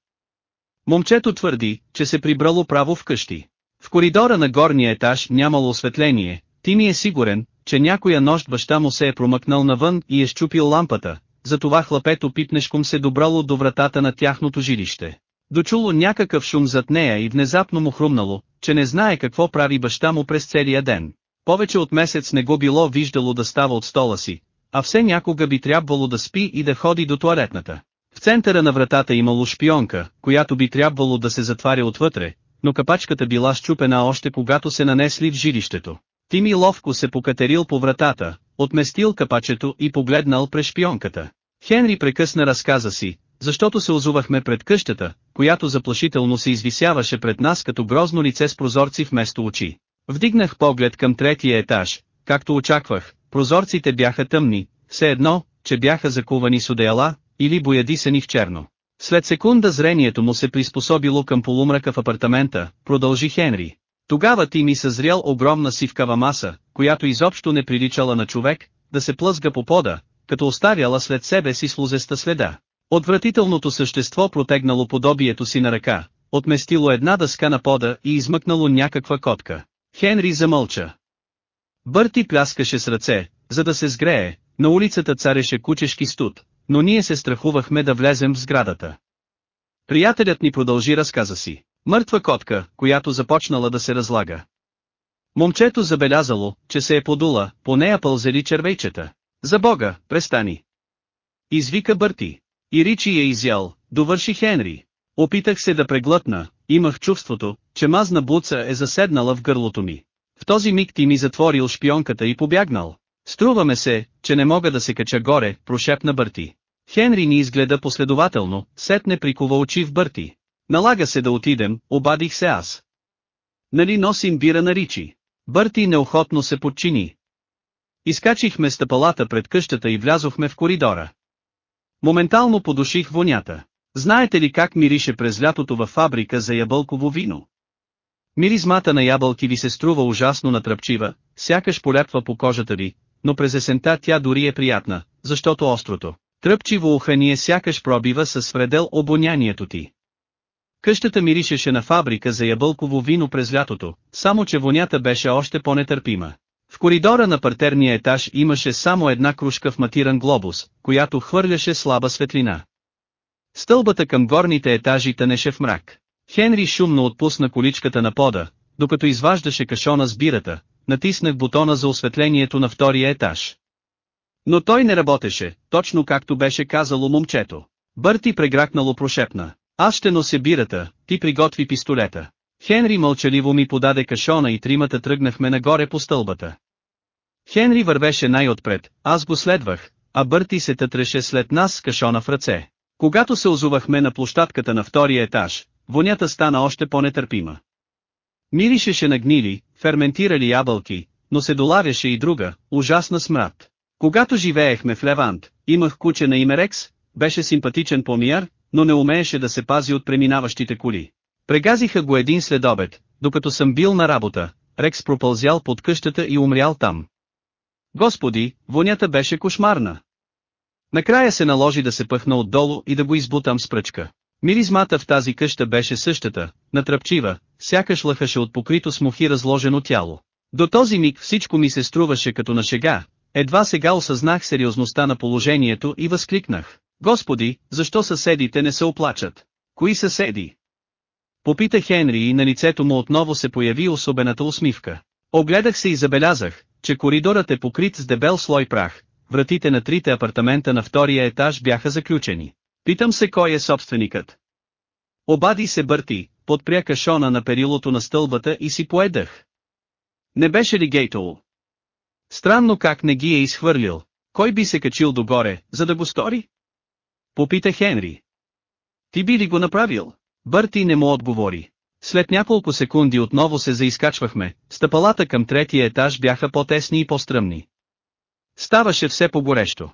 Момчето твърди, че се прибрало право вкъщи. В коридора на горния етаж нямало осветление, ти ми е сигурен, че някоя нощ баща му се е промъкнал навън и е щупил лампата, затова хлапето пипнешком се добрало до вратата на тяхното жилище. Дочуло някакъв шум зад нея и внезапно му хрумнало, че не знае какво прави баща му през целия ден. Повече от месец не го било виждало да става от стола си, а все някога би трябвало да спи и да ходи до туалетната. В центъра на вратата имало шпионка, която би трябвало да се затваря отвътре, но капачката била щупена още когато се нанесли в жилището. Тими ловко се покатерил по вратата, отместил капачето и погледнал през шпионката. Хенри прекъсна разказа си, защото се озувахме пред къщата, която заплашително се извисяваше пред нас като грозно лице с прозорци вместо очи. Вдигнах поглед към третия етаж, както очаквах, прозорците бяха тъмни, все едно, че бяха закувани с одеяла, или боядисани в черно. След секунда зрението му се приспособило към полумрака в апартамента, продължи Хенри. Тогава ти ми съзрял огромна сивкава маса, която изобщо не приличала на човек, да се плъзга по пода, като оставяла след себе си слузеста следа. Отвратителното същество протегнало подобието си на ръка, отместило една дъска на пода и измъкнало някаква котка. Хенри замълча. Бърти пляскаше с ръце, за да се сгрее, на улицата цареше кучешки студ, но ние се страхувахме да влезем в сградата. Приятелят ни продължи разказа си. Мъртва котка, която започнала да се разлага. Момчето забелязало, че се е подула, по нея пълзели червейчета. За бога, престани. Извика Бърти. И Ричи е изял, довърши Хенри. Опитах се да преглътна, имах чувството, че мазна буца е заседнала в гърлото ми. В този миг ти ми затворил шпионката и побягнал. Струваме се, че не мога да се кача горе, прошепна Бърти. Хенри ни изгледа последователно, сетне прикува очи в Бърти. Налага се да отидем, обадих се аз. Нали носим бира на Ричи? Бърти неохотно се подчини. Изкачихме стъпалата пред къщата и влязохме в коридора. Моментално подуших вонята. Знаете ли как мирише през лятото във фабрика за ябълково вино? Миризмата на ябълки ви се струва ужасно натръпчива, сякаш поляпва по кожата ви, но през есента тя дори е приятна, защото острото, тръпчиво ухание сякаш пробива със вредел обонянието ти. Къщата миришеше на фабрика за ябълково вино през лятото, само че вонята беше още по-нетърпима. В коридора на партерния етаж имаше само една кружка в матиран глобус, която хвърляше слаба светлина. Стълбата към горните етажи тънеше в мрак. Хенри шумно отпусна количката на пода, докато изваждаше кашона с бирата, натиснах бутона за осветлението на втория етаж. Но той не работеше, точно както беше казало момчето. Бърти прегракнало прошепна. Аз ще нося бирата, ти приготви пистолета. Хенри мълчаливо ми подаде кашона и тримата тръгнахме нагоре по стълбата. Хенри вървеше най-отпред, аз го следвах, а Бърти се тътреше след нас с кашона в ръце. Когато се озувахме на площадката на втория етаж, вонята стана още по-нетърпима. Миришеше на гнили, ферментирали ябълки, но се долавяше и друга, ужасна смрад. Когато живеехме в Левант, имах куче на име Рекс, беше симпатичен помияр, но не умееше да се пази от преминаващите коли. Прегазиха го един следобед, докато съм бил на работа, Рекс пропълзял под къщата и умрял там. Господи, вонята беше кошмарна. Накрая се наложи да се пъхна отдолу и да го избутам с пръчка. Миризмата в тази къща беше същата, натръпчива, сякаш лъхаше от покрито с мухи разложено тяло. До този миг всичко ми се струваше като на шега, едва сега осъзнах сериозността на положението и възкликнах. Господи, защо съседите не се оплачат? Кои съседи? Попита Хенри и на лицето му отново се появи особената усмивка. Огледах се и забелязах, че коридорът е покрит с дебел слой прах, вратите на трите апартамента на втория етаж бяха заключени. Питам се кой е собственикът. Обади се Бърти, подпря кашона на перилото на стълбата и си поедах. Не беше ли Гейтол? Странно как не ги е изхвърлил. Кой би се качил догоре, за да го стори? Попита Хенри. Ти би ли го направил? Бърти не му отговори. След няколко секунди отново се заискачвахме, стъпалата към третия етаж бяха по-тесни и по-стръмни. Ставаше все по-горещо.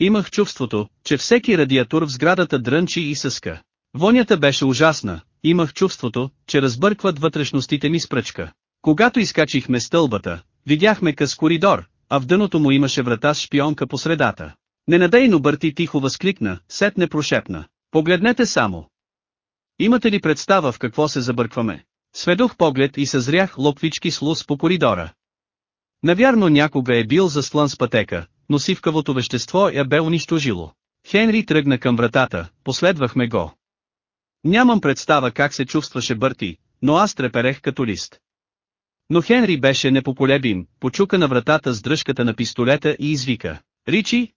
Имах чувството, че всеки радиатор в сградата дрънчи и съска. Вонята беше ужасна, имах чувството, че разбъркват вътрешностите ми с пръчка. Когато изкачихме стълбата, видяхме къс коридор, а в дъното му имаше врата с шпионка по средата. Ненадейно Бърти тихо възкликна, сетне прошепна. Погледнете само. Имате ли представа в какво се забъркваме? Сведох поглед и съзрях лопвички слуз по коридора. Навярно някога е бил заслан с пътека, но сивкавото вещество я бе унищожило. Хенри тръгна към вратата, последвахме го. Нямам представа как се чувстваше Бърти, но аз треперех като лист. Но Хенри беше непоколебим, почука на вратата с дръжката на пистолета и извика. Ричи?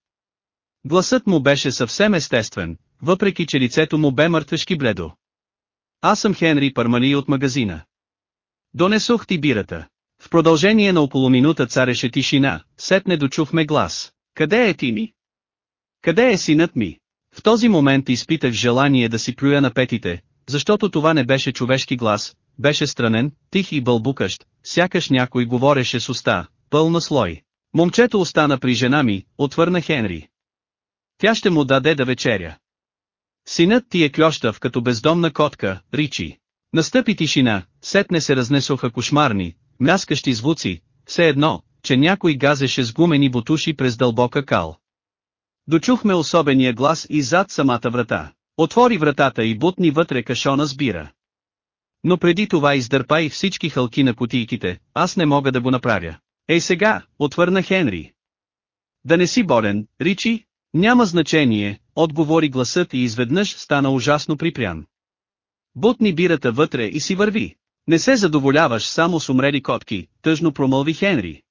Гласът му беше съвсем естествен, въпреки че лицето му бе мъртвешки бледо. Аз съм Хенри Пармали от магазина. Донесох ти бирата. В продължение на около минута цареше тишина, сетне дочухме глас. Къде е ти ми? Къде е синът ми? В този момент изпитах желание да си плюя на петите, защото това не беше човешки глас, беше странен, тих и бълбукащ, сякаш някой говореше с уста, пълна слой. Момчето остана при жена ми, отвърна Хенри. Тя ще му даде да вечеря. Синът ти е клющав като бездомна котка, Ричи. Настъпи тишина, сетне се разнесоха кошмарни, мяскащи звуци, все едно, че някой газеше с гумени бутуши през дълбока кал. Дочухме особения глас и зад самата врата. Отвори вратата и бутни вътре кашона с бира. Но преди това издърпа и всички хълки на кутийките, аз не мога да го направя. Ей сега, отвърна Хенри. Да не си болен, Ричи? Няма значение, отговори гласът и изведнъж стана ужасно припрян. Бутни бирата вътре и си върви. Не се задоволяваш само с умрели котки, тъжно промълви Хенри.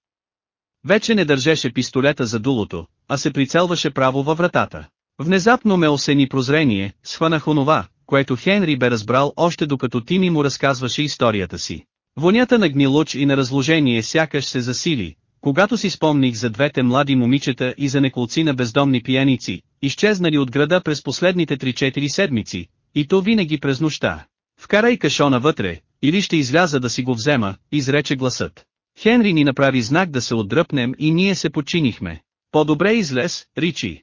Вече не държеше пистолета за дулото, а се прицелваше право във вратата. Внезапно ме осени прозрение, схванах онова, което Хенри бе разбрал още докато Тими му разказваше историята си. Вонята на гнилуч и на разложение сякаш се засили, когато си спомних за двете млади момичета и за неколци на бездомни пияници, изчезнали от града през последните 3-4 седмици, и то винаги през нощта. Вкарай кашона вътре, или ще изляза да си го взема, изрече гласът. Хенри ни направи знак да се отдръпнем и ние се починихме. По-добре излез, Ричи.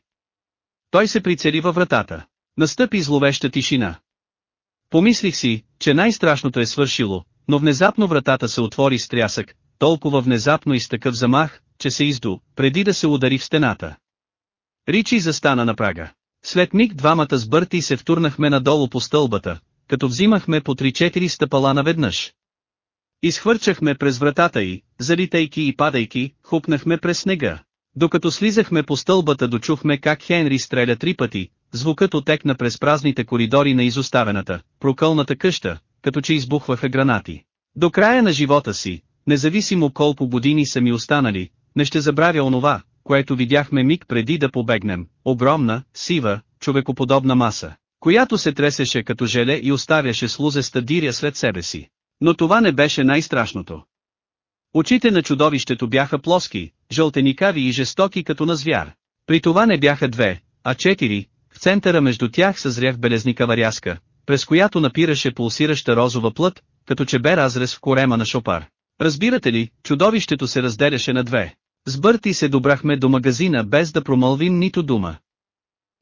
Той се прицели във вратата. Настъпи зловеща тишина. Помислих си, че най-страшното е свършило, но внезапно вратата се отвори с трясък, толкова внезапно и с такъв замах, че се изду, преди да се удари в стената. Ричи застана на прага. След миг двамата с Бърти се втурнахме надолу по стълбата, като взимахме по 3-4 стъпала наведнъж. Изхвърчахме през вратата й, залитайки и падайки, хупнахме през снега. Докато слизахме по стълбата дочухме как Хенри стреля три пъти, звукът отекна през празните коридори на изоставената, прокълната къща, като че избухваха гранати. До края на живота си, независимо колко години са ми останали, не ще забравя онова, което видяхме миг преди да побегнем, огромна, сива, човекоподобна маса, която се тресеше като желе и оставяше слузеста диря след себе си. Но това не беше най-страшното. Очите на чудовището бяха плоски, жълтеникави и жестоки като на звяр. При това не бяха две, а четири, в центъра между тях съзрях белезникава рязка, през която напираше пулсираща розова плът, като че бе разрез в корема на шопар. Разбирате ли, чудовището се разделяше на две. С Бърти се добрахме до магазина без да промълвим нито дума.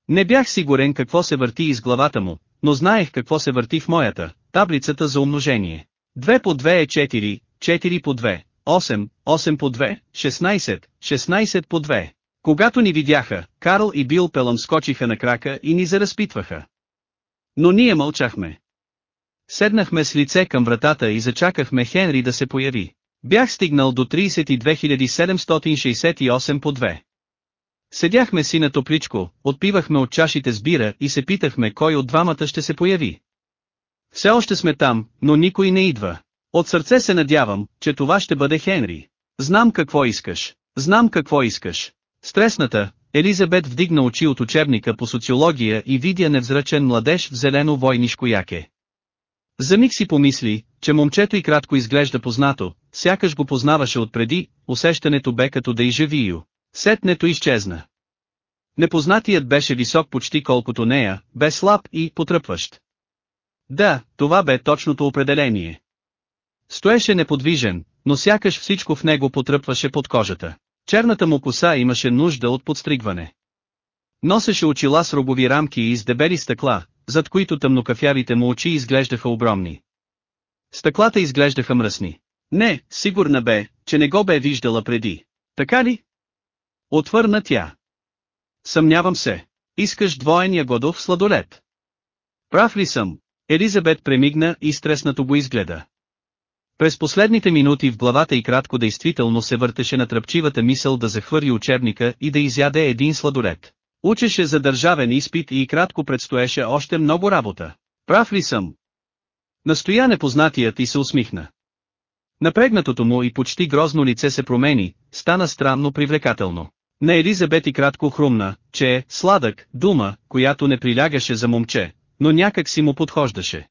Не бях сигурен какво се върти из главата му, но знаех какво се върти в моята, таблицата за умножение. 2 по 2 е 4, 4 по 2, 8, 8 по 2, 16, 16 по 2. Когато ни видяха, Карл и Бил Пелъм скочиха на крака и ни заразпитваха. Но ние мълчахме. Седнахме с лице към вратата и зачакахме Хенри да се появи. Бях стигнал до 32768 по 2. Седяхме си на топличко, отпивахме от чашите с бира и се питахме кой от двамата ще се появи. Все още сме там, но никой не идва. От сърце се надявам, че това ще бъде Хенри. Знам какво искаш. Знам какво искаш. Стресната, Елизабет вдигна очи от учебника по социология и видя невзрачен младеж в зелено войнишко яке. За миг си помисли, че момчето и кратко изглежда познато, сякаш го познаваше отпреди, усещането бе като да изживию. Сетнето изчезна. Непознатият беше висок почти колкото нея, бе слаб и потръпващ. Да, това бе точното определение. Стоеше неподвижен, но сякаш всичко в него потръпваше под кожата. Черната му коса имаше нужда от подстригване. Носеше очила с рогови рамки и с дебели стъкла, зад които тъмнокафявите му очи изглеждаха огромни. Стъклата изглеждаха мръсни. Не, сигурна бе, че не го бе виждала преди. Така ли? Отвърна тя. Съмнявам се. Искаш двоен ягодов сладолет. Прав ли съм? Елизабет премигна и стреснато го изгледа. През последните минути в главата и кратко действително се въртеше на тръпчивата мисъл да захвърли учебника и да изяде един сладолет. Учеше за държавен изпит и кратко предстоеше още много работа. Прав ли съм? Настоя непознатият и се усмихна. Напрегнатото му и почти грозно лице се промени, стана странно привлекателно. На Елизабет и кратко хрумна, че е сладък, дума, която не прилягаше за момче, но някак си му подхождаше.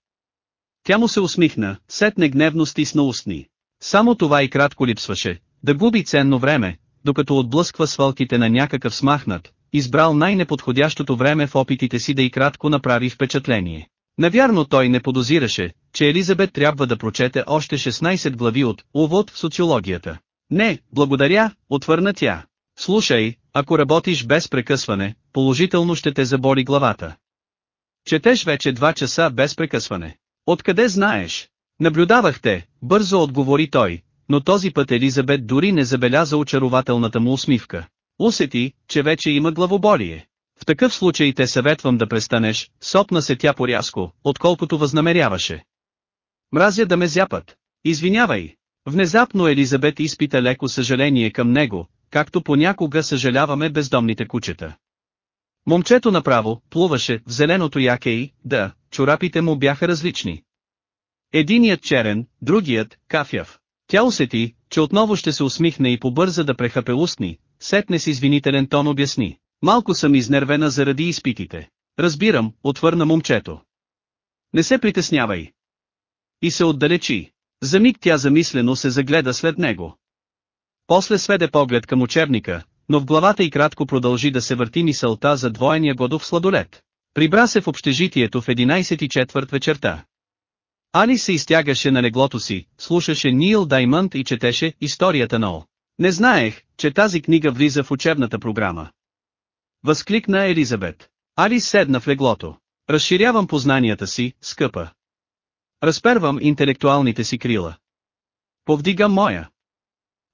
Тя му се усмихна, сетне гневно стисна устни. Само това и кратко липсваше, да губи ценно време, докато отблъсква свалките на някакъв смахнат, избрал най-неподходящото време в опитите си да и кратко направи впечатление. Навярно той не подозираше, че Елизабет трябва да прочете още 16 глави от «Увод в социологията». Не, благодаря, отвърна тя. Слушай, ако работиш без прекъсване, положително ще те заболи главата. Четеш вече два часа без прекъсване. Откъде знаеш? Наблюдавах те, бързо отговори той, но този път Елизабет дори не забеляза очарователната му усмивка. Усети, че вече има главоболие. В такъв случай те съветвам да престанеш, сопна се тя порязко, отколкото възнамеряваше. Мразя да ме зяпат. Извинявай. Внезапно Елизабет изпита леко съжаление към него, както понякога съжаляваме бездомните кучета. Момчето направо плуваше в зеленото яке и, да, чорапите му бяха различни. Единият черен, другият – кафяв. Тя усети, че отново ще се усмихне и побърза да прехапе устни, сетне с извинителен тон обясни. Малко съм изнервена заради изпитите. Разбирам, отвърна момчето. Не се притеснявай. И се отдалечи. За миг тя замислено се загледа след него. После сведе поглед към учебника, но в главата и кратко продължи да се върти мисълта за двойния годов сладолет. Прибра се в общежитието в 11 и четвърт вечерта. Али се изтягаше на леглото си, слушаше Нил Даймънд и четеше историята на О. Не знаех, че тази книга влиза в учебната програма. Възкликна Елизабет. Али седна в леглото. Разширявам познанията си, скъпа. Разпервам интелектуалните си крила. Повдигам моя.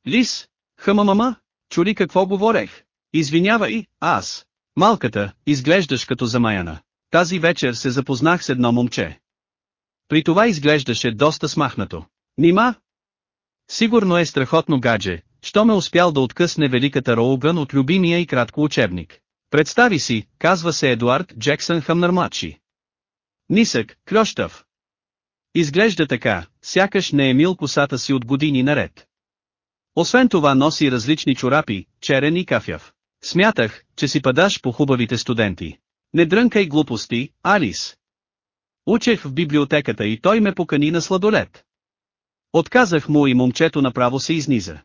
Лис, хъмамама, чули какво говорех? Извинявай, аз. Малката, изглеждаш като замаяна. Тази вечер се запознах с едно момче. При това изглеждаше доста смахнато. Нима? Сигурно е страхотно гадже, що ме успял да откъсне великата Роуган от любимия и кратко учебник. Представи си, казва се Едуард Джексън Хамнър младши. Нисък, клющав. Изглежда така, сякаш не е мил косата си от години наред. Освен това носи различни чорапи, черен и кафяв. Смятах, че си падаш по хубавите студенти. Не дрънкай глупости, Алис. Учех в библиотеката и той ме покани на сладолет. Отказах му и момчето направо се изниза.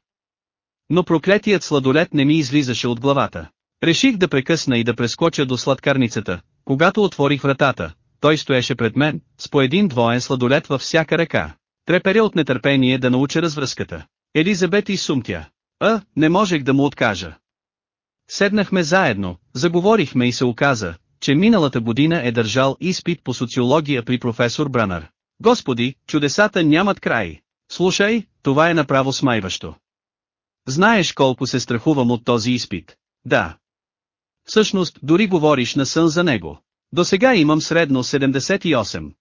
Но проклетият сладолет не ми излизаше от главата. Реших да прекъсна и да прескоча до сладкарницата, когато отворих вратата, той стоеше пред мен, с по един двоен сладолет във всяка ръка. Треперя от нетърпение да науча развръзката. Елизабет и сумтя. А, не можех да му откажа. Седнахме заедно, заговорихме и се оказа, че миналата година е държал изпит по социология при професор Бранър. Господи, чудесата нямат край. Слушай, това е направо смайващо. Знаеш колко се страхувам от този изпит. Да. Всъщност, дори говориш на сън за него. До сега имам средно 78.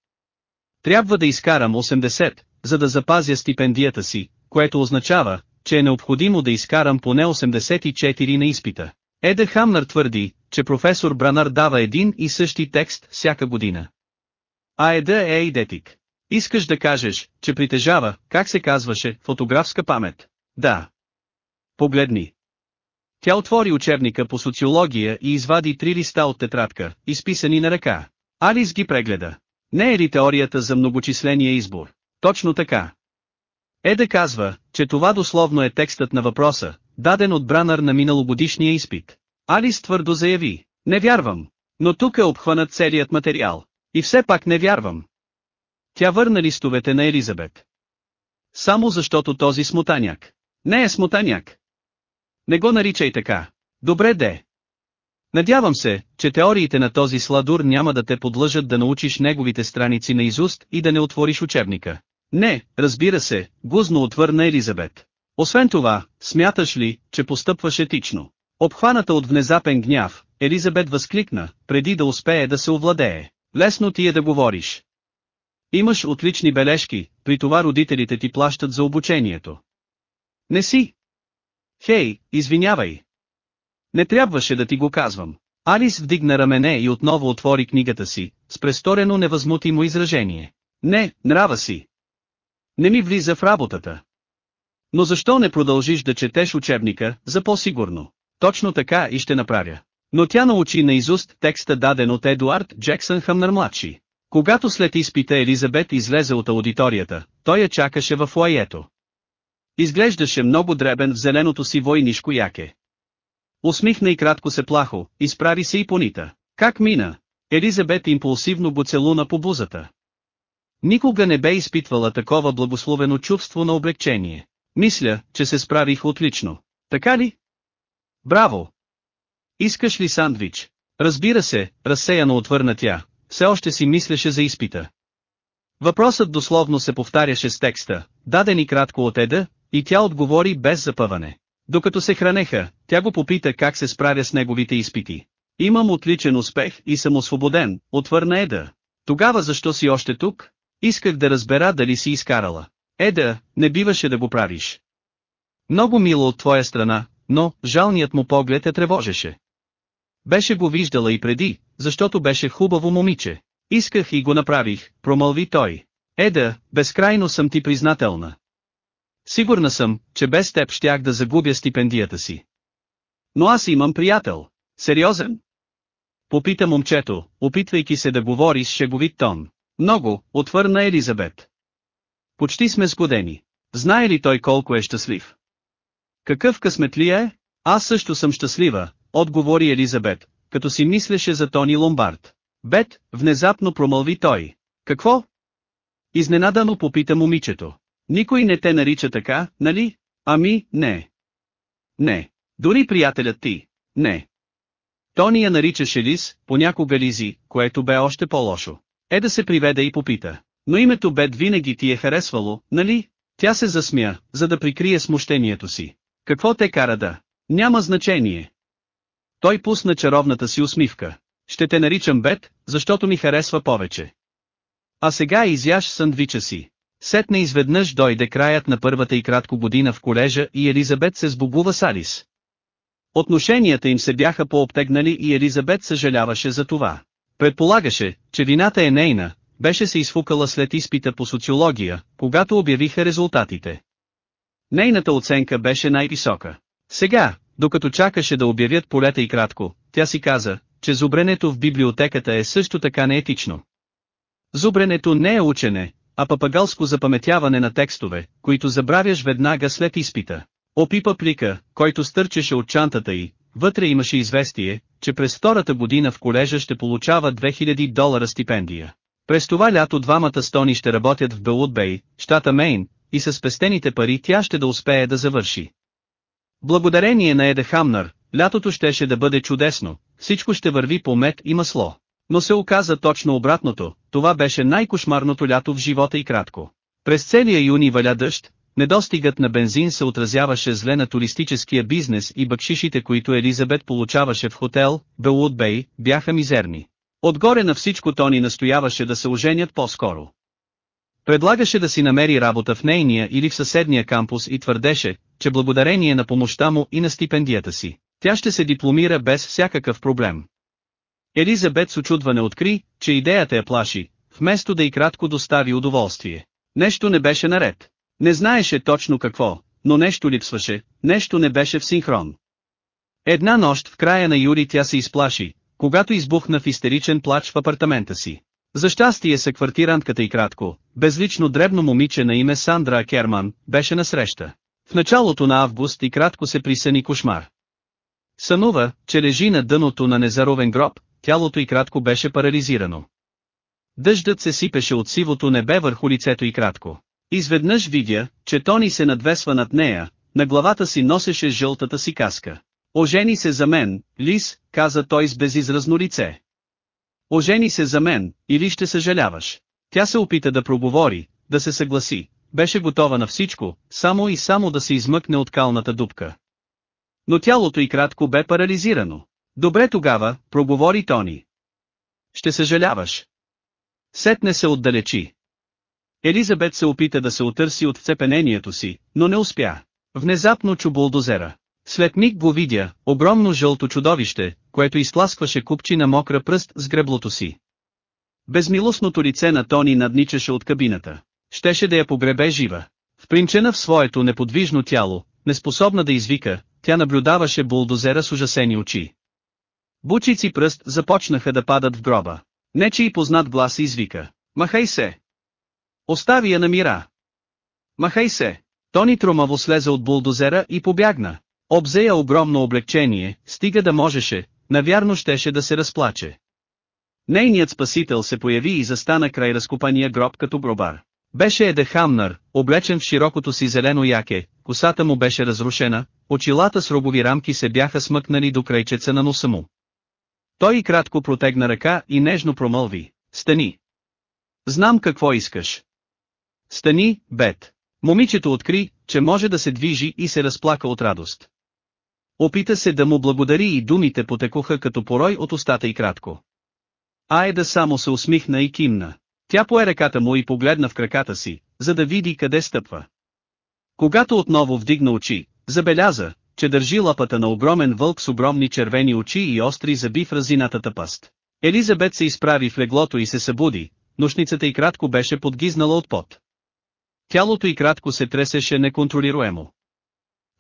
Трябва да изкарам 80, за да запазя стипендията си, което означава, че е необходимо да изкарам поне 84 на изпита. Еда Хамнер твърди, че професор Бранър дава един и същи текст всяка година. А Еда е идетик. Искаш да кажеш, че притежава, как се казваше, фотографска памет. Да. Погледни. Тя отвори учебника по социология и извади три листа от тетрадка, изписани на ръка. Алис ги прегледа. Не е ли теорията за многочисления избор? Точно така. Еда казва, че това дословно е текстът на въпроса, даден от Бранър на миналогодишния изпит. Алис твърдо заяви, не вярвам. Но тук е обхванат целият материал. И все пак не вярвам. Тя върна листовете на Елизабет. Само защото този смутаняк. Не е смутаняк. Не го наричай така. Добре де. Надявам се, че теориите на този сладур няма да те подлъжат да научиш неговите страници на изуст и да не отвориш учебника. Не, разбира се, гузно отвърна Елизабет. Освен това, смяташ ли, че постъпваш етично? Обхваната от внезапен гняв, Елизабет възкликна, преди да успее да се овладее. Лесно ти е да говориш. Имаш отлични бележки, при това родителите ти плащат за обучението. Не си. Хей, извинявай. Не трябваше да ти го казвам. Алис вдигна рамене и отново отвори книгата си, с престорено невъзмутимо изражение. Не, нрава си. Не ми влиза в работата. Но защо не продължиш да четеш учебника, за по-сигурно? Точно така и ще направя. Но тя научи наизуст текста даден от Едуард Джексън Хамнер младши. Когато след изпита Елизабет излезе от аудиторията, той я чакаше в лаето. Изглеждаше много дребен в зеленото си войнишко яке. Усмихна и кратко се плахо, изправи се и понита. Как мина? Елизабет импулсивно го целуна по бузата. Никога не бе изпитвала такова благословено чувство на облегчение. Мисля, че се справих отлично. Така ли? Браво! Искаш ли сандвич? Разбира се, разсеяно отвърна тя, все още си мислеше за изпита. Въпросът дословно се повтаряше с текста, даден и кратко от Еда, и тя отговори без запъване. Докато се хранеха, тя го попита как се справя с неговите изпити. Имам отличен успех и съм освободен, отвърна Еда. Тогава защо си още тук? Исках да разбера дали си изкарала. Еда, не биваше да го правиш. Много мило от твоя страна, но, жалният му поглед я тревожеше. Беше го виждала и преди, защото беше хубаво момиче. Исках и го направих, промълви той. Еда, безкрайно съм ти признателна. Сигурна съм, че без теб щях да загубя стипендията си. Но аз имам приятел. Сериозен? Попита момчето, опитвайки се да говори с шеговит тон. Много, отвърна Елизабет. Почти сме сгодени. Знае ли той колко е щастлив? Какъв късмет ли е? Аз също съм щастлива, отговори Елизабет, като си мислеше за Тони Ломбард. Бет, внезапно промълви той. Какво? Изненадано попита момичето. Никой не те нарича така, нали? Ами, не. Не. Дори приятелят ти. Не. Тони я наричаше Лиз, понякога Лизи, което бе още по-лошо. Е да се приведе и попита. Но името Бет винаги ти е харесвало, нали? Тя се засмя, за да прикрие смущението си. Какво те кара да? Няма значение. Той пусна чаровната си усмивка. Ще те наричам Бет, защото ми харесва повече. А сега изяж сандвича си. Сетне изведнъж дойде краят на първата и кратко година в колежа и Елизабет се сбогува с Алис. Отношенията им се бяха пообтегнали и Елизабет съжаляваше за това. Предполагаше, че вината е нейна, беше се изфукала след изпита по социология, когато обявиха резултатите. Нейната оценка беше най-висока. Сега, докато чакаше да обявят полета и кратко, тя си каза, че зубренето в библиотеката е също така неетично. Зубренето не е учене, а папагалско запаметяване на текстове, които забравяш веднага след изпита. Опипа плика, който стърчеше от чантата й, вътре имаше известие, че през втората година в колежа ще получава 2000 долара стипендия. През това лято двамата стони ще работят в Белудбей, щата Мейн, и с спестените пари тя ще да успее да завърши. Благодарение на Еде Хамнар, лятото щеше да бъде чудесно, всичко ще върви по мед и масло. Но се оказа точно обратното, това беше най-кошмарното лято в живота и кратко. През целия юни валя дъжд, недостигът на бензин се отразяваше зле на туристическия бизнес и бакшишите които Елизабет получаваше в хотел, Белуд Бей, бяха мизерни. Отгоре на всичко Тони настояваше да се оженят по-скоро. Предлагаше да си намери работа в нейния или в съседния кампус и твърдеше, че благодарение на помощта му и на стипендията си, тя ще се дипломира без всякакъв проблем. Елизабет с очудване откри, че идеята я плаши, вместо да и кратко достави удоволствие. Нещо не беше наред. Не знаеше точно какво, но нещо липсваше, нещо не беше в синхрон. Една нощ в края на юли тя се изплаши, когато избухна в истеричен плач в апартамента си. За щастие се квартирантката и кратко, безлично дребно момиче на име Сандра Керман, беше насреща. В началото на август и кратко се присъни кошмар. Сънува, че лежи на дъното на незаровен гроб, тялото и кратко беше парализирано. Дъждът се сипеше от сивото небе върху лицето и кратко. Изведнъж видя, че Тони се надвесва над нея, на главата си носеше жълтата си каска. Ожени се за мен, Лис, каза той с безизразно лице. Ожени се за мен, или ще съжаляваш. Тя се опита да проговори, да се съгласи, беше готова на всичко, само и само да се измъкне от калната дупка. Но тялото й кратко бе парализирано. Добре тогава, проговори Тони. Ще съжаляваш. Сетне се отдалечи. Елизабет се опита да се отърси от вцепенението си, но не успя. Внезапно чу булдозера. След миг го видя, огромно жълто чудовище, което изтласкваше купчи на мокра пръст с греблото си. Безмилостното лице на Тони надничаше от кабината. Щеше да я погребе жива. Впринчена в своето неподвижно тяло, неспособна да извика, тя наблюдаваше булдозера с ужасени очи. Бучици пръст започнаха да падат в гроба. Нечи и познат глас извика. Махай се! Остави я на мира! Махай се! Тони тромаво слезе от булдозера и побягна. Обзея огромно облегчение, стига да можеше, навярно щеше да се разплаче. Нейният спасител се появи и застана край разкопания гроб като гробар. Беше Еде Хамнар, облечен в широкото си зелено яке, косата му беше разрушена, очилата с рогови рамки се бяха смъкнали до крайчеца на носа му. Той и кратко протегна ръка и нежно промълви, стани. Знам какво искаш. Стани, Бет. Момичето откри, че може да се движи и се разплака от радост. Опита се да му благодари и думите потекоха като порой от устата и кратко. Айда само се усмихна и кимна. Тя пое ръката му и погледна в краката си, за да види къде стъпва. Когато отново вдигна очи, забеляза, че държи лапата на огромен вълк с огромни червени очи и остри зъби в разинатата паст. Елизабет се изправи в леглото и се събуди, нощницата и кратко беше подгизнала от пот. Тялото и кратко се тресеше неконтролируемо.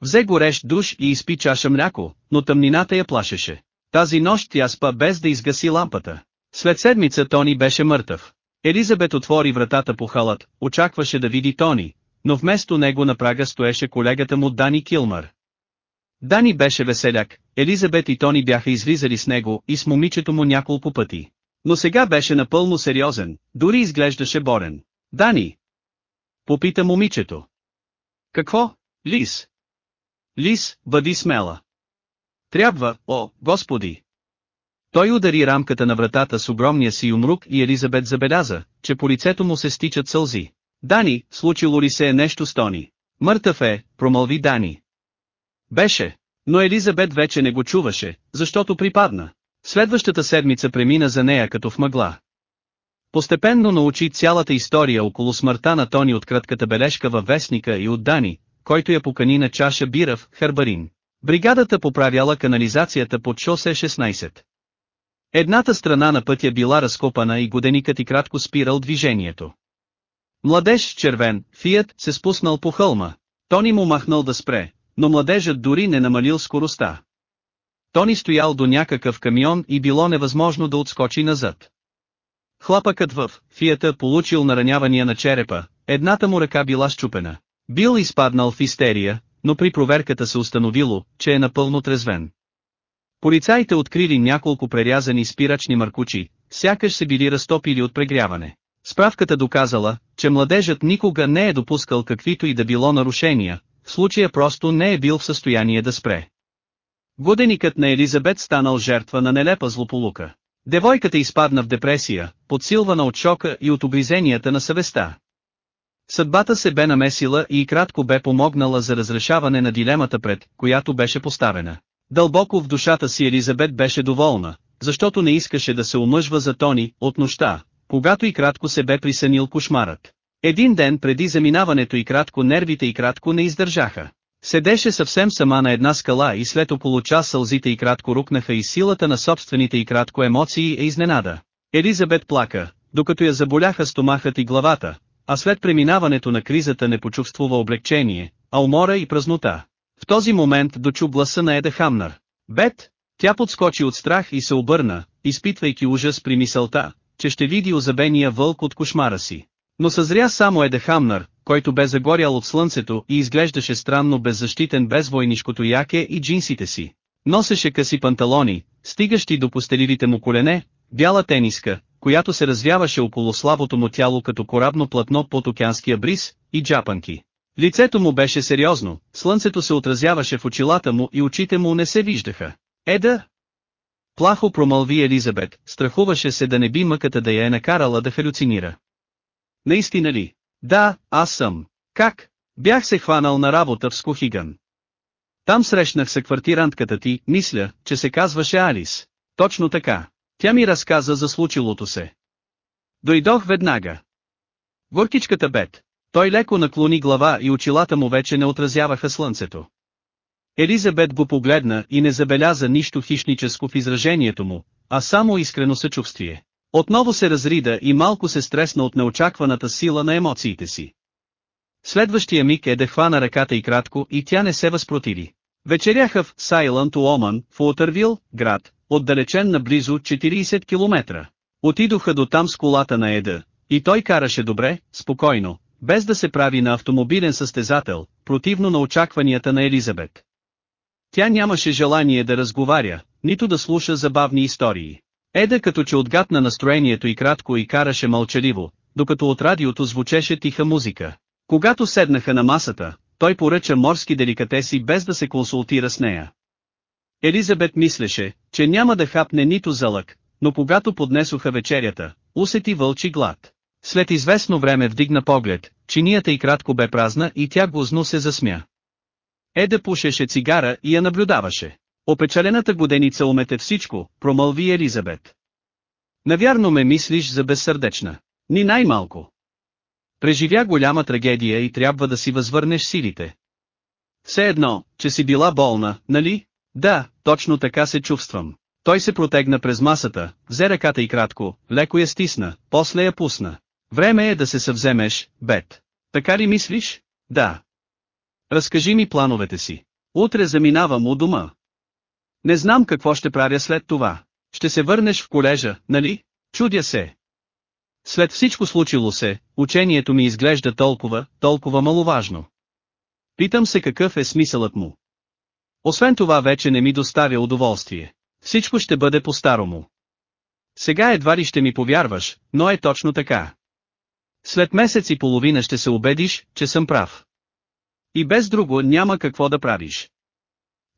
Взе горещ душ и изпи чаша мляко, но тъмнината я плашеше. Тази нощ тя спа без да изгаси лампата. След седмица Тони беше мъртъв. Елизабет отвори вратата по халът, очакваше да види Тони, но вместо него на прага стоеше колегата му Дани Килмър. Дани беше веселяк, Елизабет и Тони бяха излизали с него и с момичето му няколко пъти. Но сега беше напълно сериозен, дори изглеждаше борен. Дани! Попита момичето. Какво, Лис? Лис, бъди смела. Трябва, о, господи! Той удари рамката на вратата с огромния си умрук и Елизабет забеляза, че по лицето му се стичат сълзи. Дани, случило ли се е нещо с Тони? Мъртъв е, промълви Дани. Беше, но Елизабет вече не го чуваше, защото припадна. Следващата седмица премина за нея като в мъгла. Постепенно научи цялата история около смъртта на Тони от кратката бележка във вестника и от Дани, който я покани на чаша бира в Харбарин. Бригадата поправяла канализацията под шосе 16. Едната страна на пътя била разкопана и годеникът и кратко спирал движението. Младеж червен, Фият, се спуснал по хълма. Тони му махнал да спре, но младежът дори не намалил скоростта. Тони стоял до някакъв камион и било невъзможно да отскочи назад. Хлапъкът в Фията получил наранявания на черепа, едната му ръка била щупена. Бил изпаднал в истерия, но при проверката се установило, че е напълно трезвен. Полицаите открили няколко прерязани спирачни маркучи, сякаш се били разтопили от прегряване. Справката доказала, че младежът никога не е допускал каквито и да било нарушения, в случая просто не е бил в състояние да спре. Годеникът на Елизабет станал жертва на нелепа злополука. Девойката изпадна в депресия, подсилвана от шока и от обризенията на съвестта. Съдбата се бе намесила и кратко бе помогнала за разрешаване на дилемата пред, която беше поставена. Дълбоко в душата си Елизабет беше доволна, защото не искаше да се омъжва за Тони, от нощта, когато и кратко се бе присънил кошмарът. Един ден преди заминаването и кратко нервите и кратко не издържаха. Седеше съвсем сама на една скала и след около час сълзите и кратко рукнаха и силата на собствените и кратко емоции е изненада. Елизабет плака, докато я заболяха стомахът и главата, а след преминаването на кризата не почувствува облегчение, а умора и празнота. В този момент дочу гласа на Еда Хамнар. Бет, тя подскочи от страх и се обърна, изпитвайки ужас при мисълта, че ще види озабения вълк от кошмара си. Но съзря само Еде Хамнар, който бе загорял от слънцето и изглеждаше странно беззащитен без войнишкото яке и джинсите си. Носеше къси панталони, стигащи до постеливите му колене, бяла тениска, която се развяваше около слабото му тяло като корабно платно под океанския бриз, и джапанки. Лицето му беше сериозно, слънцето се отразяваше в очилата му и очите му не се виждаха. Еда, Плахо промълви Елизабет, страхуваше се да не би мъката да я е накарала да халюцинира. Наистина ли? Да, аз съм. Как? Бях се хванал на работа в Скухиган. Там срещнах се квартирантката ти, мисля, че се казваше Алис. Точно така. Тя ми разказа за случилото се. Дойдох веднага. Горкичката Бет. Той леко наклони глава и очилата му вече не отразяваха слънцето. Елизабет го погледна и не забеляза нищо хищническо в изражението му, а само искрено съчувствие. Отново се разрида и малко се стресна от неочакваната сила на емоциите си. Следващия миг е да хвана ръката и кратко и тя не се възпротиви. Вечеряха в Сайланд Уоман, в Уотървил, град, отдалечен на близо 40 км. Отидоха до там с колата на Еда, и той караше добре, спокойно, без да се прави на автомобилен състезател, противно на очакванията на Елизабет. Тя нямаше желание да разговаря, нито да слуша забавни истории. Еда като че отгадна настроението и кратко и караше мълчаливо, докато от радиото звучеше тиха музика. Когато седнаха на масата, той поръча морски деликатеси без да се консултира с нея. Елизабет мислеше, че няма да хапне нито залък, но когато поднесоха вечерята, усети вълчи глад. След известно време вдигна поглед, чинията и кратко бе празна и тя гузно се засмя. Еда пушеше цигара и я наблюдаваше. Опечалената годеница умете всичко, промълви Елизабет. Навярно ме мислиш за безсърдечна. Ни най-малко. Преживя голяма трагедия и трябва да си възвърнеш силите. Все едно, че си била болна, нали? Да, точно така се чувствам. Той се протегна през масата, взе ръката и кратко, леко я стисна, после я пусна. Време е да се съвземеш, Бет. Така ли мислиш? Да. Разкажи ми плановете си. Утре заминавам у дома. Не знам какво ще правя след това. Ще се върнеш в колежа, нали? Чудя се. След всичко случило се, учението ми изглежда толкова, толкова маловажно. Питам се какъв е смисълът му. Освен това вече не ми доставя удоволствие. Всичко ще бъде по-старому. Сега едва ли ще ми повярваш, но е точно така. След месец и половина ще се убедиш, че съм прав. И без друго няма какво да правиш.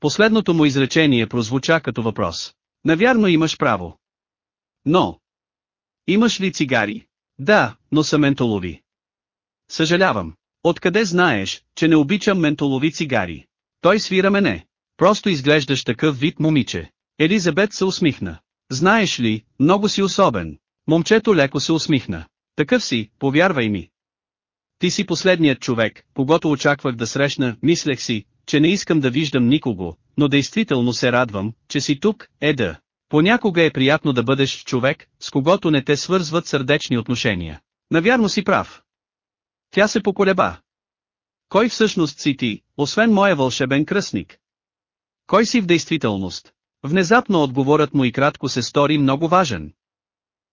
Последното му изречение прозвуча като въпрос. Навярно имаш право. Но. Имаш ли цигари? Да, но са ментолови. Съжалявам. Откъде знаеш, че не обичам ментолови цигари? Той свира мене. Просто изглеждаш такъв вид момиче. Елизабет се усмихна. Знаеш ли, много си особен. Момчето леко се усмихна. Такъв си, повярвай ми. Ти си последният човек, когато очаквах да срещна, мислех си, че не искам да виждам никого, но действително се радвам, че си тук, Еда. Понякога е приятно да бъдеш човек, с когото не те свързват сърдечни отношения. Навярно си прав. Тя се поколеба. Кой всъщност си ти, освен моя вълшебен кръстник? Кой си в действителност? Внезапно отговорът му и кратко се стори много важен.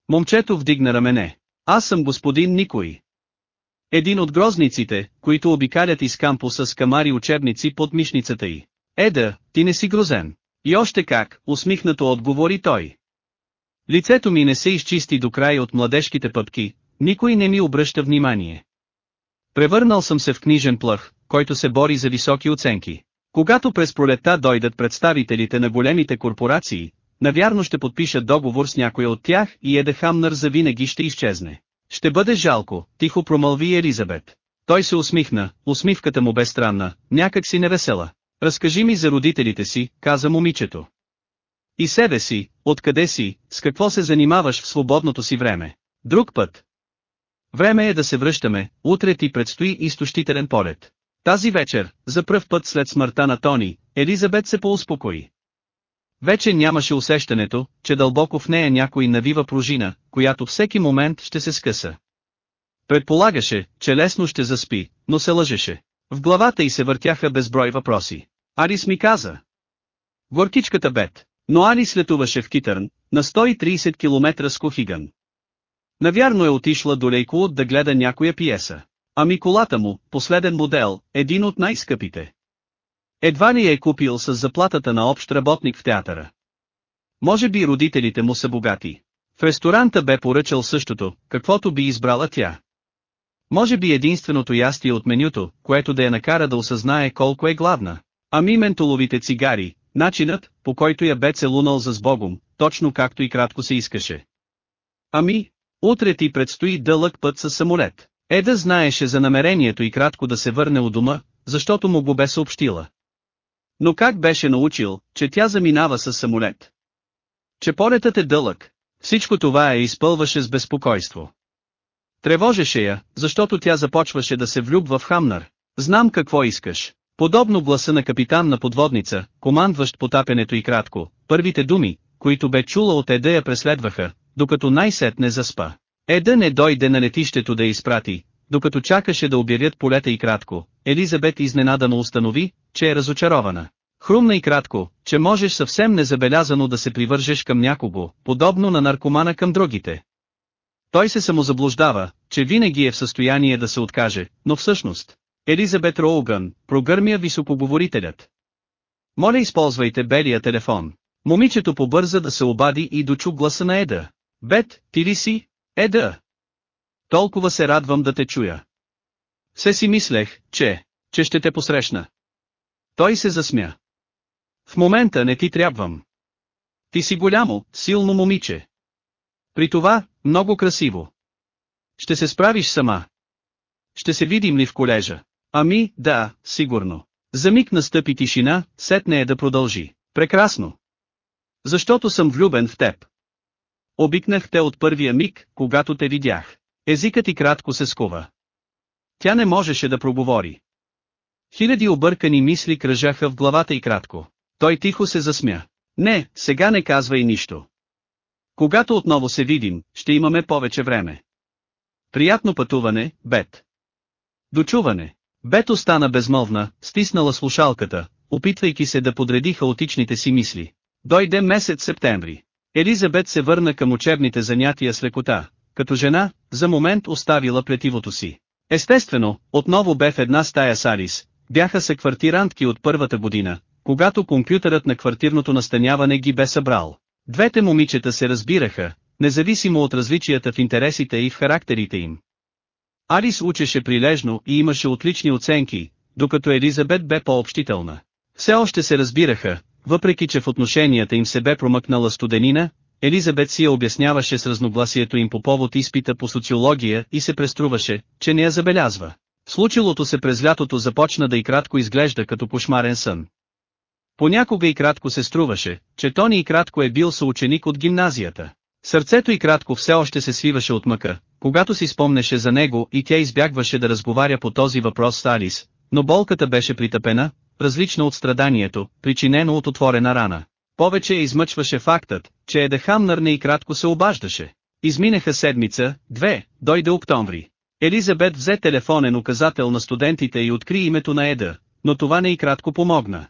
Момчето вдигна рамене. Аз съм господин Никой. Един от грозниците, които обикалят из кампуса с камари учебници под мишницата й. Еда, ти не си грозен. И още как, усмихнато отговори той. Лицето ми не се изчисти до край от младежките пъпки, никой не ми обръща внимание. Превърнал съм се в книжен плъх, който се бори за високи оценки. Когато през пролетта дойдат представителите на големите корпорации, навярно ще подпишат договор с някой от тях и Еда Хамнър завинаги ще изчезне. Ще бъде жалко, тихо промълви Елизабет. Той се усмихна, усмивката му бе странна, някак си невесела. Разкажи ми за родителите си, каза момичето. И себе си, откъде си, с какво се занимаваш в свободното си време. Друг път. Време е да се връщаме, утре ти предстои изтощителен полет. Тази вечер, за пръв път след смъртта на Тони, Елизабет се поуспокои. Вече нямаше усещането, че дълбоко в нея някой навива пружина, която всеки момент ще се скъса. Предполагаше, че лесно ще заспи, но се лъжеше. В главата й се въртяха безброй въпроси. Арис ми каза. Горкичката Бет. Но Арис летуваше в Китърн, на 130 км с Кохиган. Навярно е отишла до Лейкулот да гледа някоя пиеса. Ами колата му, последен модел, един от най-скъпите. Едва ли е купил с заплатата на общ работник в театъра. Може би родителите му са богати. В ресторанта бе поръчал същото, каквото би избрала тя. Може би единственото ястие от менюто, което да я накара да осъзнае колко е гладна. Ами ментоловите цигари, начинът, по който я бе целунал за сбогом, точно както и кратко се искаше. Ами, утре ти предстои дълъг път с самолет. Еда знаеше за намерението и кратко да се върне у дома, защото му го бе съобщила. Но как беше научил, че тя заминава с самолет? Че полетът е дълъг. Всичко това я изпълваше с безпокойство. Тревожеше я, защото тя започваше да се влюбва в Хамнар. Знам какво искаш. Подобно гласа на капитан на подводница, командващ потапенето и кратко, първите думи, които бе чула от Еда я преследваха, докато най-сетне заспа. Еда не дойде на летището да я изпрати, докато чакаше да обявят полета и кратко, Елизабет изненадано установи, че е разочарована. Хрумна и кратко, че можеш съвсем незабелязано да се привържеш към някого, подобно на наркомана към другите. Той се самозаблуждава, че винаги е в състояние да се откаже, но всъщност, Елизабет Роуган, прогърмя високоговорителят. Моля използвайте белия телефон. Момичето побърза да се обади и дочу гласа на Еда. Бет, ти ли си? Еда. Толкова се радвам да те чуя. Все си мислех, че... че ще те посрещна. Той се засмя. В момента не ти трябвам. Ти си голямо, силно момиче. При това, много красиво. Ще се справиш сама. Ще се видим ли в колежа? Ами, да, сигурно. За миг настъпи тишина, сетне е да продължи. Прекрасно. Защото съм влюбен в теб. Обикнах те от първия миг, когато те видях. Езикът ти кратко се скува. Тя не можеше да проговори. Хиляди объркани мисли кръжаха в главата и кратко. Той тихо се засмя. Не, сега не казвай нищо. Когато отново се видим, ще имаме повече време. Приятно пътуване, Бет. Дочуване. Бет остана безмолвна, стиснала слушалката, опитвайки се да подреди хаотичните си мисли. Дойде месец септември. Елизабет се върна към учебните занятия с лекота, като жена, за момент оставила плетивото си. Естествено, отново бе в една стая с Алис, бяха се квартирантки от първата година, когато компютърът на квартирното настаняване ги бе събрал. Двете момичета се разбираха, независимо от различията в интересите и в характерите им. Алис учеше прилежно и имаше отлични оценки, докато Елизабет бе по-общителна. Все още се разбираха, въпреки че в отношенията им се бе промъкнала студенина, Елизабет си я обясняваше с разногласието им по повод изпита по социология и се преструваше, че не я забелязва. Случилото се през лятото започна да и кратко изглежда като кошмарен сън. Понякога и кратко се струваше, че Тони и кратко е бил съученик от гимназията. Сърцето и кратко все още се свиваше от мъка, когато си спомнеше за него и тя избягваше да разговаря по този въпрос с Алис, но болката беше притъпена, различна от страданието, причинено от отворена рана. Повече измъчваше фактът, че Еда Хамнър не и кратко се обаждаше. Изминаха седмица, две, дойде октомври. Елизабет взе телефонен указател на студентите и откри името на Еда, но това не и кратко помогна.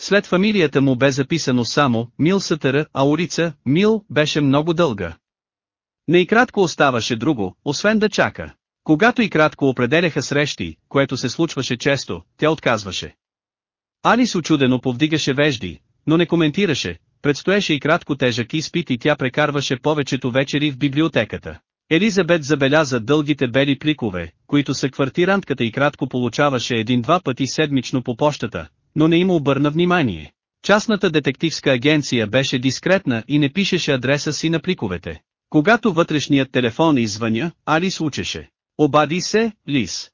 След фамилията му бе записано само Мил Сътъра, а улица Мил беше много дълга. Не и кратко оставаше друго, освен да чака. Когато и кратко определяха срещи, което се случваше често, тя отказваше. Алис очудено повдигаше вежди, но не коментираше, предстоеше и кратко тежък изпит и тя прекарваше повечето вечери в библиотеката. Елизабет забеляза дългите бели пликове, които са квартирантката и кратко получаваше един-два пъти седмично по почтата, но не им обърна внимание. Частната детективска агенция беше дискретна и не пишеше адреса си на пликовете. Когато вътрешният телефон извъня, Алис учеше. Обади се, Лис.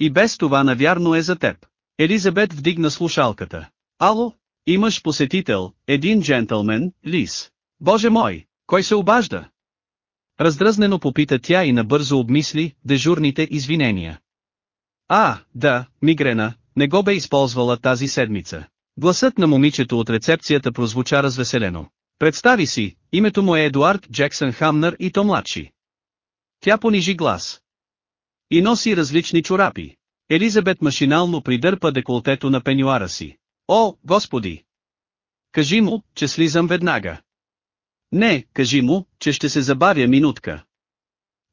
И без това навярно е за теб. Елизабет вдигна слушалката. Ало, имаш посетител, един джентълмен, Лис. Боже мой, кой се обажда? Раздразнено попита тя и набързо обмисли дежурните извинения. А, да, мигрена, не го бе използвала тази седмица. Гласът на момичето от рецепцията прозвуча развеселено. Представи си, името му е Едуард Джексън Хамнър и то младши. Тя понижи глас. И носи различни чорапи. Елизабет машинално придърпа деколтето на пенюара си. О, господи! Кажи му, че слизам веднага. Не, кажи му, че ще се забавя минутка.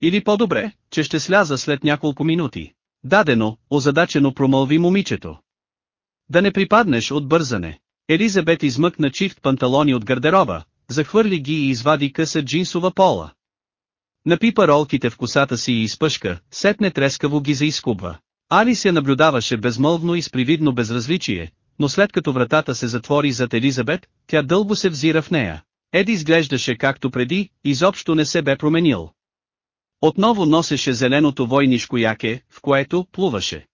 Или по-добре, че ще сляза след няколко минути. Дадено, озадачено промълви момичето. Да не припаднеш от бързане. Елизабет измъкна чифт панталони от гардероба, захвърли ги и извади къса джинсова пола. Напипа ролките в косата си и изпъшка, сетне трескаво ги заизкубва. Али се наблюдаваше безмълвно и с привидно безразличие, но след като вратата се затвори зад Елизабет, тя дълго се взира в нея. Еди изглеждаше както преди, изобщо не се бе променил. Отново носеше зеленото войнишко яке, в което плуваше.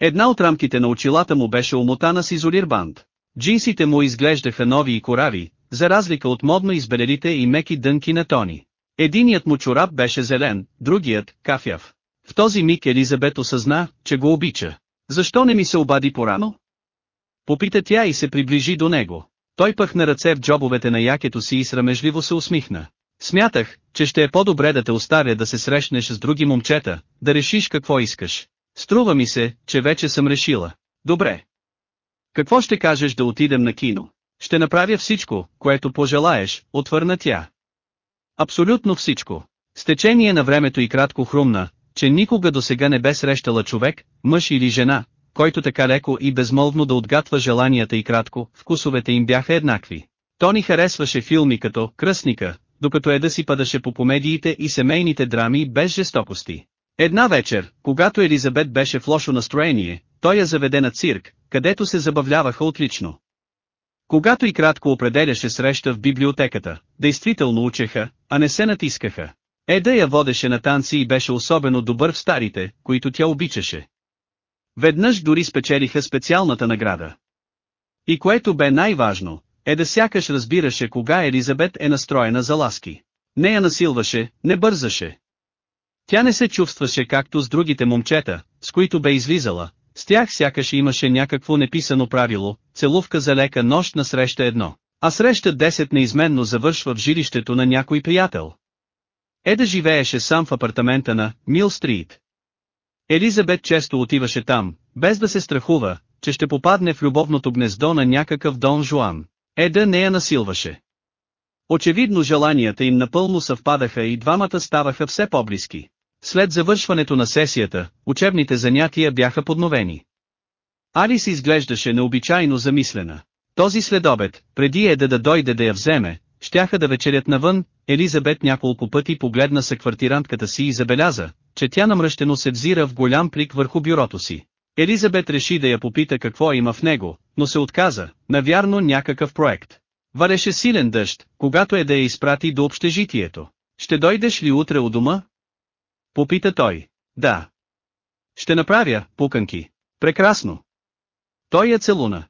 Една от рамките на очилата му беше умотана с изолирбанд. Джинсите му изглеждаха нови и корави, за разлика от модно избелелите и меки дънки на Тони. Единият му чорап беше зелен, другият – кафяв. В този миг Елизабет осъзна, че го обича. Защо не ми се обади порано? Попита тя и се приближи до него. Той пъхна ръце в джобовете на якето си и срамежливо се усмихна. Смятах, че ще е по-добре да те оставя да се срещнеш с други момчета, да решиш какво искаш. Струва ми се, че вече съм решила. Добре. Какво ще кажеш да отидем на кино? Ще направя всичко, което пожелаеш, отвърна тя. Абсолютно всичко. С течение на времето и кратко хрумна, че никога до сега не бе срещала човек, мъж или жена, който така леко и безмолвно да отгатва желанията и кратко, вкусовете им бяха еднакви. Тони харесваше филми като «Кръсника», докато Еда си падаше по комедиите и семейните драми без жестокости. Една вечер, когато Елизабет беше в лошо настроение, той я заведе на цирк, където се забавляваха отлично. Когато и кратко определяше среща в библиотеката, действително учеха, а не се натискаха. Еда я водеше на танци и беше особено добър в старите, които тя обичаше. Веднъж дори спечелиха специалната награда. И което бе най-важно, е да сякаш разбираше кога Елизабет е настроена за ласки. Не я насилваше, не бързаше. Тя не се чувстваше както с другите момчета, с които бе излизала, с тях сякаш имаше някакво неписано правило, целувка за лека нощ на среща едно, а среща 10 неизменно завършва в жилището на някой приятел. Еда живееше сам в апартамента на Мил Стрит. Елизабет често отиваше там, без да се страхува, че ще попадне в любовното гнездо на някакъв Дон Жуан. Еда не я насилваше. Очевидно желанията им напълно съвпадаха и двамата ставаха все по-близки. След завършването на сесията, учебните занятия бяха подновени. Алис изглеждаше необичайно замислена. Този следобед, преди Еда да дойде да я вземе, щяха да вечерят навън, Елизабет няколко пъти погледна съквартирантката си и забеляза, че тя намръщено се взира в голям плик върху бюрото си. Елизабет реши да я попита какво има в него, но се отказа, навярно някакъв проект. Вареше силен дъжд, когато е да я изпрати до общежитието. Ще дойдеш ли утре у дома? Попита той. Да. Ще направя, пуканки. Прекрасно. Той я целуна.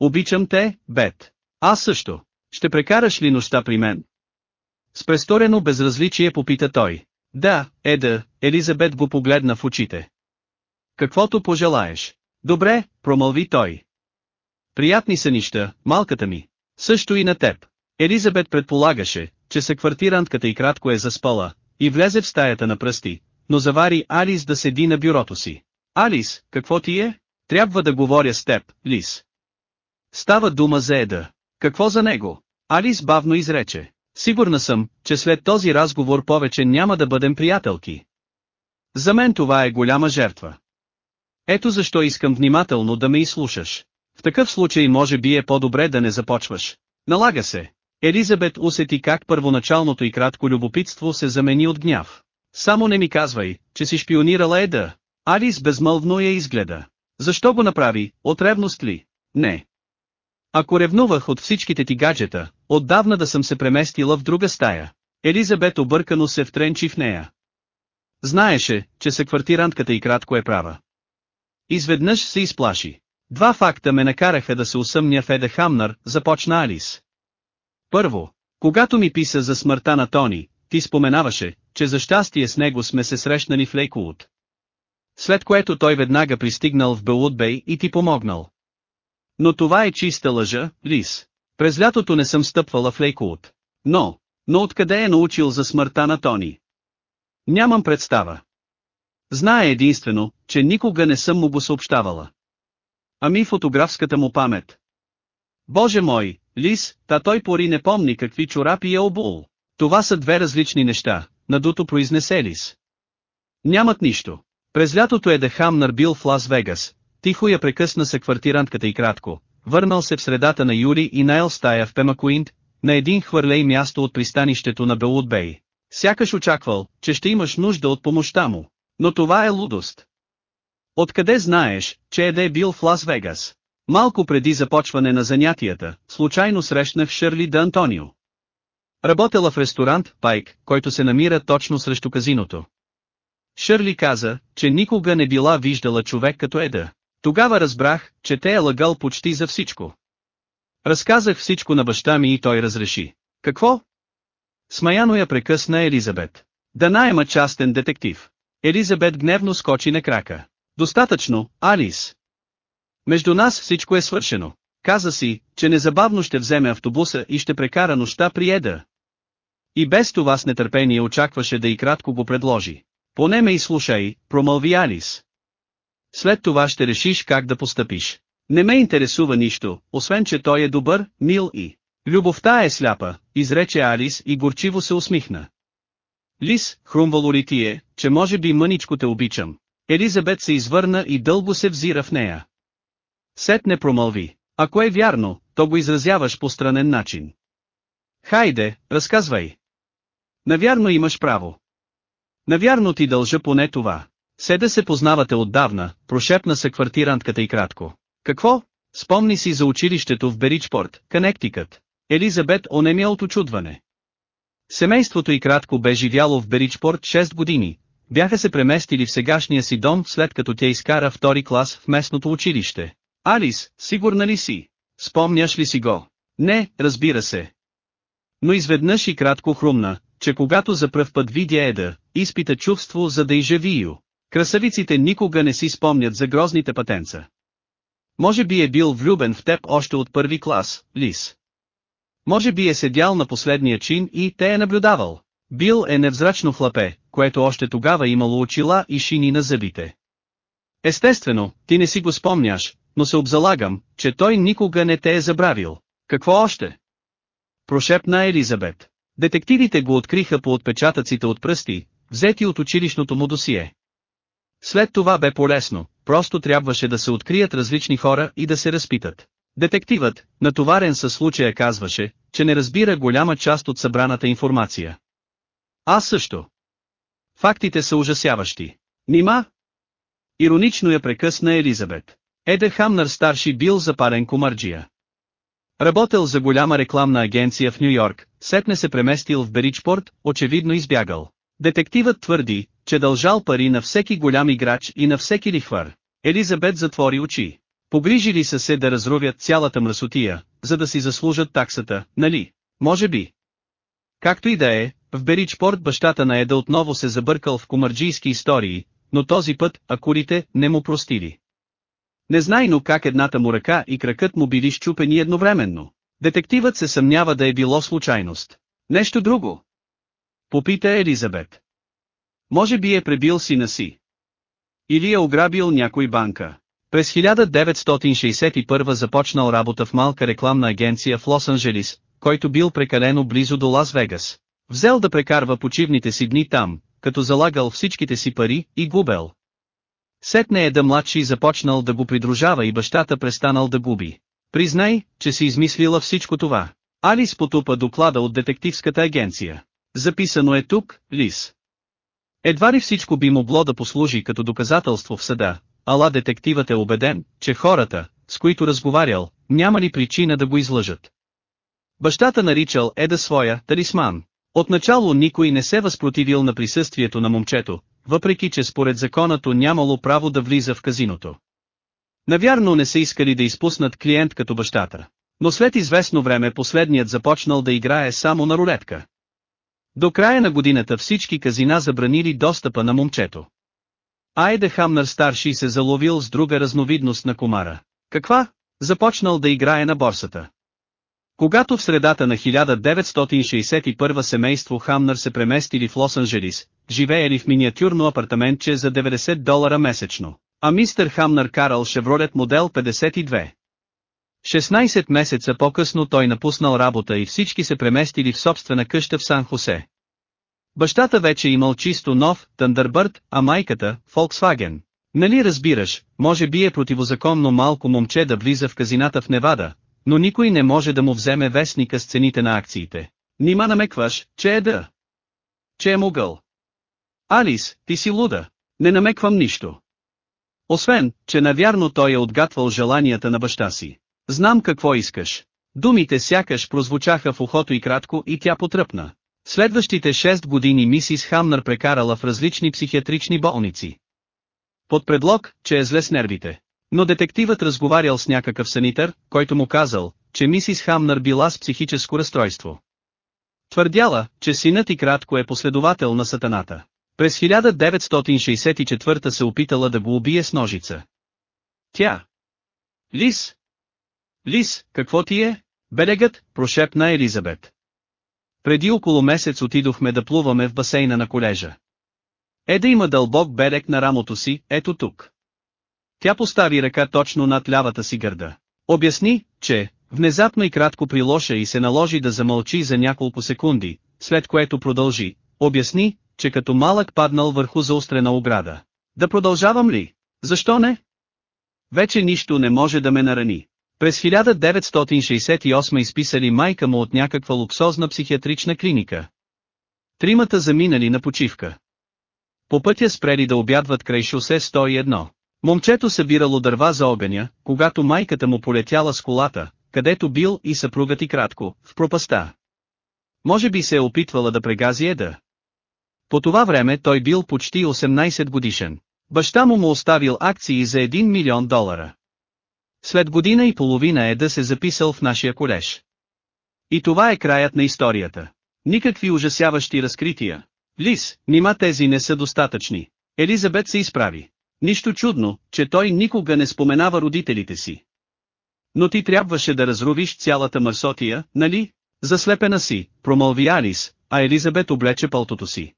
Обичам те, Бет. Аз също. Ще прекараш ли нощта при мен? С престорено безразличие попита той. Да, Еда, Елизабет го погледна в очите. Каквото пожелаеш. Добре, промълви той. Приятни са нища, малката ми. Също и на теб. Елизабет предполагаше, че съквартирантката и кратко е заспала, и влезе в стаята на пръсти, но завари Алис да седи на бюрото си. Алис, какво ти е? Трябва да говоря с теб, Лис. Става дума за Еда. Какво за него? Алис бавно изрече. Сигурна съм, че след този разговор повече няма да бъдем приятелки. За мен това е голяма жертва. Ето защо искам внимателно да ме изслушаш. В такъв случай може би е по-добре да не започваш. Налага се. Елизабет усети как първоначалното и кратко любопитство се замени от гняв. Само не ми казвай, че си шпионирала Еда. Алис безмълвно я изгледа. Защо го направи, от ревност ли? Не. Ако ревнувах от всичките ти гаджета, отдавна да съм се преместила в друга стая. Елизабет объркано се втренчи в нея. Знаеше, че секвартирантката и кратко е права. Изведнъж се изплаши. Два факта ме накараха да се усъмня в Еда Хамнар, започна Алис. Първо, когато ми писа за смъртта на Тони, ти споменаваше, че за щастие с него сме се срещнали в Лейквуд. След което той веднага пристигнал в Белудбей и ти помогнал. Но това е чиста лъжа, Лис. През лятото не съм стъпвала в Лейквуд. Но, но откъде е научил за смъртта на Тони? Нямам представа. Знае единствено, че никога не съм му го съобщавала. Ами фотографската му памет. Боже мой, Лис, та той пори не помни какви чорапи е обул. Това са две различни неща, надуто произнесе Лис. Нямат нищо. През лятото е Хамнар бил в Лас Вегас, тихо я прекъсна се квартирантката и кратко, върнал се в средата на юли и наел стая в Пемакуинт, на един хвърлей място от пристанището на Белуд Бей. Сякаш очаквал, че ще имаш нужда от помощта му. Но това е лудост. Откъде знаеш, че Еде е бил в Лас Вегас? Малко преди започване на занятията, случайно срещнах Шърли Д. Антонио. Работела в ресторант, Пайк, който се намира точно срещу казиното. Шърли каза, че никога не била виждала човек като Еда. Тогава разбрах, че те е лъгал почти за всичко. Разказах всичко на баща ми и той разреши. Какво? Смаяно я прекъсна Елизабет. Да найема частен детектив. Елизабет гневно скочи на крака. Достатъчно, Алис. Между нас всичко е свършено. Каза си, че незабавно ще вземе автобуса и ще прекара нощта при Еда. И без това с нетърпение очакваше да и кратко го предложи. Поне ме изслушай, промълви Алис. След това ще решиш как да постъпиш. Не ме интересува нищо, освен че той е добър, мил и... Любовта е сляпа, изрече Алис и горчиво се усмихна. Лис, хрумвало ли ти е, че може би мъничко те обичам. Елизабет се извърна и дълго се взира в нея. Сет не промълви. Ако е вярно, то го изразяваш по странен начин. Хайде, разказвай. Навярно имаш право. Навярно ти дължа поне това. Се да се познавате отдавна, прошепна се квартирантката и кратко. Какво? Спомни си за училището в Беричпорт, Канектикът. Елизабет онемя от очудване. Семейството и кратко бе живяло в Беричпорт 6 години. Бяха се преместили в сегашния си дом след като тя изкара втори клас в местното училище. Алис, сигурна ли си? Спомняш ли си го? Не, разбира се. Но изведнъж и кратко хрумна, че когато за пръв път видя Еда, изпита чувство за да Жавию. Красавиците никога не си спомнят за грозните патенца. Може би е бил влюбен в теб още от първи клас, Лис. Може би е седял на последния чин и те е наблюдавал. Бил е невзрачно хлапе, което още тогава имало очила и шини на зъбите. Естествено, ти не си го спомняш, но се обзалагам, че той никога не те е забравил. Какво още? Прошепна Елизабет. Детективите го откриха по отпечатъците от пръсти, взети от училищното му досие. След това бе полезно, просто трябваше да се открият различни хора и да се разпитат. Детективът, натоварен със случая казваше, че не разбира голяма част от събраната информация. Аз също. Фактите са ужасяващи. Нима? Иронично я прекъсна Елизабет. Еде Хамнер старши бил запарен комарджия. Работел за голяма рекламна агенция в Нью Йорк, сетне се преместил в Беричпорт, очевидно избягал. Детективът твърди, че дължал пари на всеки голям играч и на всеки лихвар. Елизабет затвори очи. Погрижили са се да разровят цялата мръсотия, за да си заслужат таксата, нали? Може би. Както и да е, в Беричпорт бащата на Еда отново се забъркал в комарджийски истории, но този път, акурите, не му простили. Незнайно как едната му ръка и кракът му били щупени едновременно. Детективът се съмнява да е било случайност. Нещо друго. Попита Елизабет. Може би е пребил сина си. Или е ограбил някой банка. През 1961 започнал работа в малка рекламна агенция в Лос-Анджелис, който бил прекалено близо до Лас-Вегас. Взел да прекарва почивните си дни там, като залагал всичките си пари и губел. Сетне е да младши започнал да го придружава и бащата престанал да губи. Признай, че си измислила всичко това. Алис потупа доклада от детективската агенция. Записано е тук, Лис. Едва ли всичко би могло да послужи като доказателство в съда, ала детективът е убеден, че хората, с които разговарял, няма ли причина да го излъжат. Бащата наричал Еда своя талисман. Отначало никой не се възпротивил на присъствието на момчето, въпреки че според законато нямало право да влиза в казиното. Навярно не са искали да изпуснат клиент като бащата. Но след известно време последният започнал да играе само на рулетка. До края на годината всички казина забранили достъпа на момчето. Айде Хамнер старши се заловил с друга разновидност на комара. Каква? Започнал да играе на борсата. Когато в средата на 1961 семейство Хамнер се преместили в Лос-Анджелис, живеели в миниатюрно апартаментче за 90 долара месечно, а мистер Хамнер карал Шевролет модел 52. 16 месеца по-късно той напуснал работа и всички се преместили в собствена къща в Сан-Хосе. Бащата вече имал чисто нов, Тандърбърт, а майката, Volkswagen. Нали разбираш, може би е противозаконно малко момче да влиза в казината в Невада, но никой не може да му вземе вестника с цените на акциите. Нима намекваш, че е да. Че е могъл. Алис, ти си луда. Не намеквам нищо. Освен, че навярно той е отгатвал желанията на баща си. Знам какво искаш. Думите сякаш прозвучаха в ухото и кратко и тя потръпна. Следващите 6 години мисис Хамнер прекарала в различни психиатрични болници. Под предлог, че е зле с нервите. Но детективът разговарял с някакъв санитар, който му казал, че мисис Хамнер била с психическо разстройство. Твърдяла, че синът и кратко е последовател на сатаната. През 1964 се опитала да го убие с ножица. Тя. Лис. Лис, какво ти е? Белегът, прошепна Елизабет. Преди около месец отидохме да плуваме в басейна на колежа. Е да има дълбок берег на рамото си, ето тук. Тя постави ръка точно над лявата си гърда. Обясни, че, внезапно и кратко прилоша и се наложи да замълчи за няколко секунди, след което продължи. Обясни, че като малък паднал върху заострена ограда. Да продължавам ли? Защо не? Вече нищо не може да ме нарани. През 1968 изписали майка му от някаква луксозна психиатрична клиника. Тримата заминали на почивка. По пътя спрели да обядват край шосе 101. Момчето събирало дърва за огъня, когато майката му полетяла с колата, където бил и съпругът и кратко, в пропаста. Може би се е опитвала да прегази Еда. По това време той бил почти 18 годишен. Баща му му оставил акции за 1 милион долара. След година и половина Еда се записал в нашия колеж. И това е краят на историята. Никакви ужасяващи разкрития. Лис, нима тези не са достатъчни. Елизабет се изправи. Нищо чудно, че той никога не споменава родителите си. Но ти трябваше да разрувиш цялата мърсотия, нали? Заслепена си, промълви Алис, а Елизабет облече пълтото си.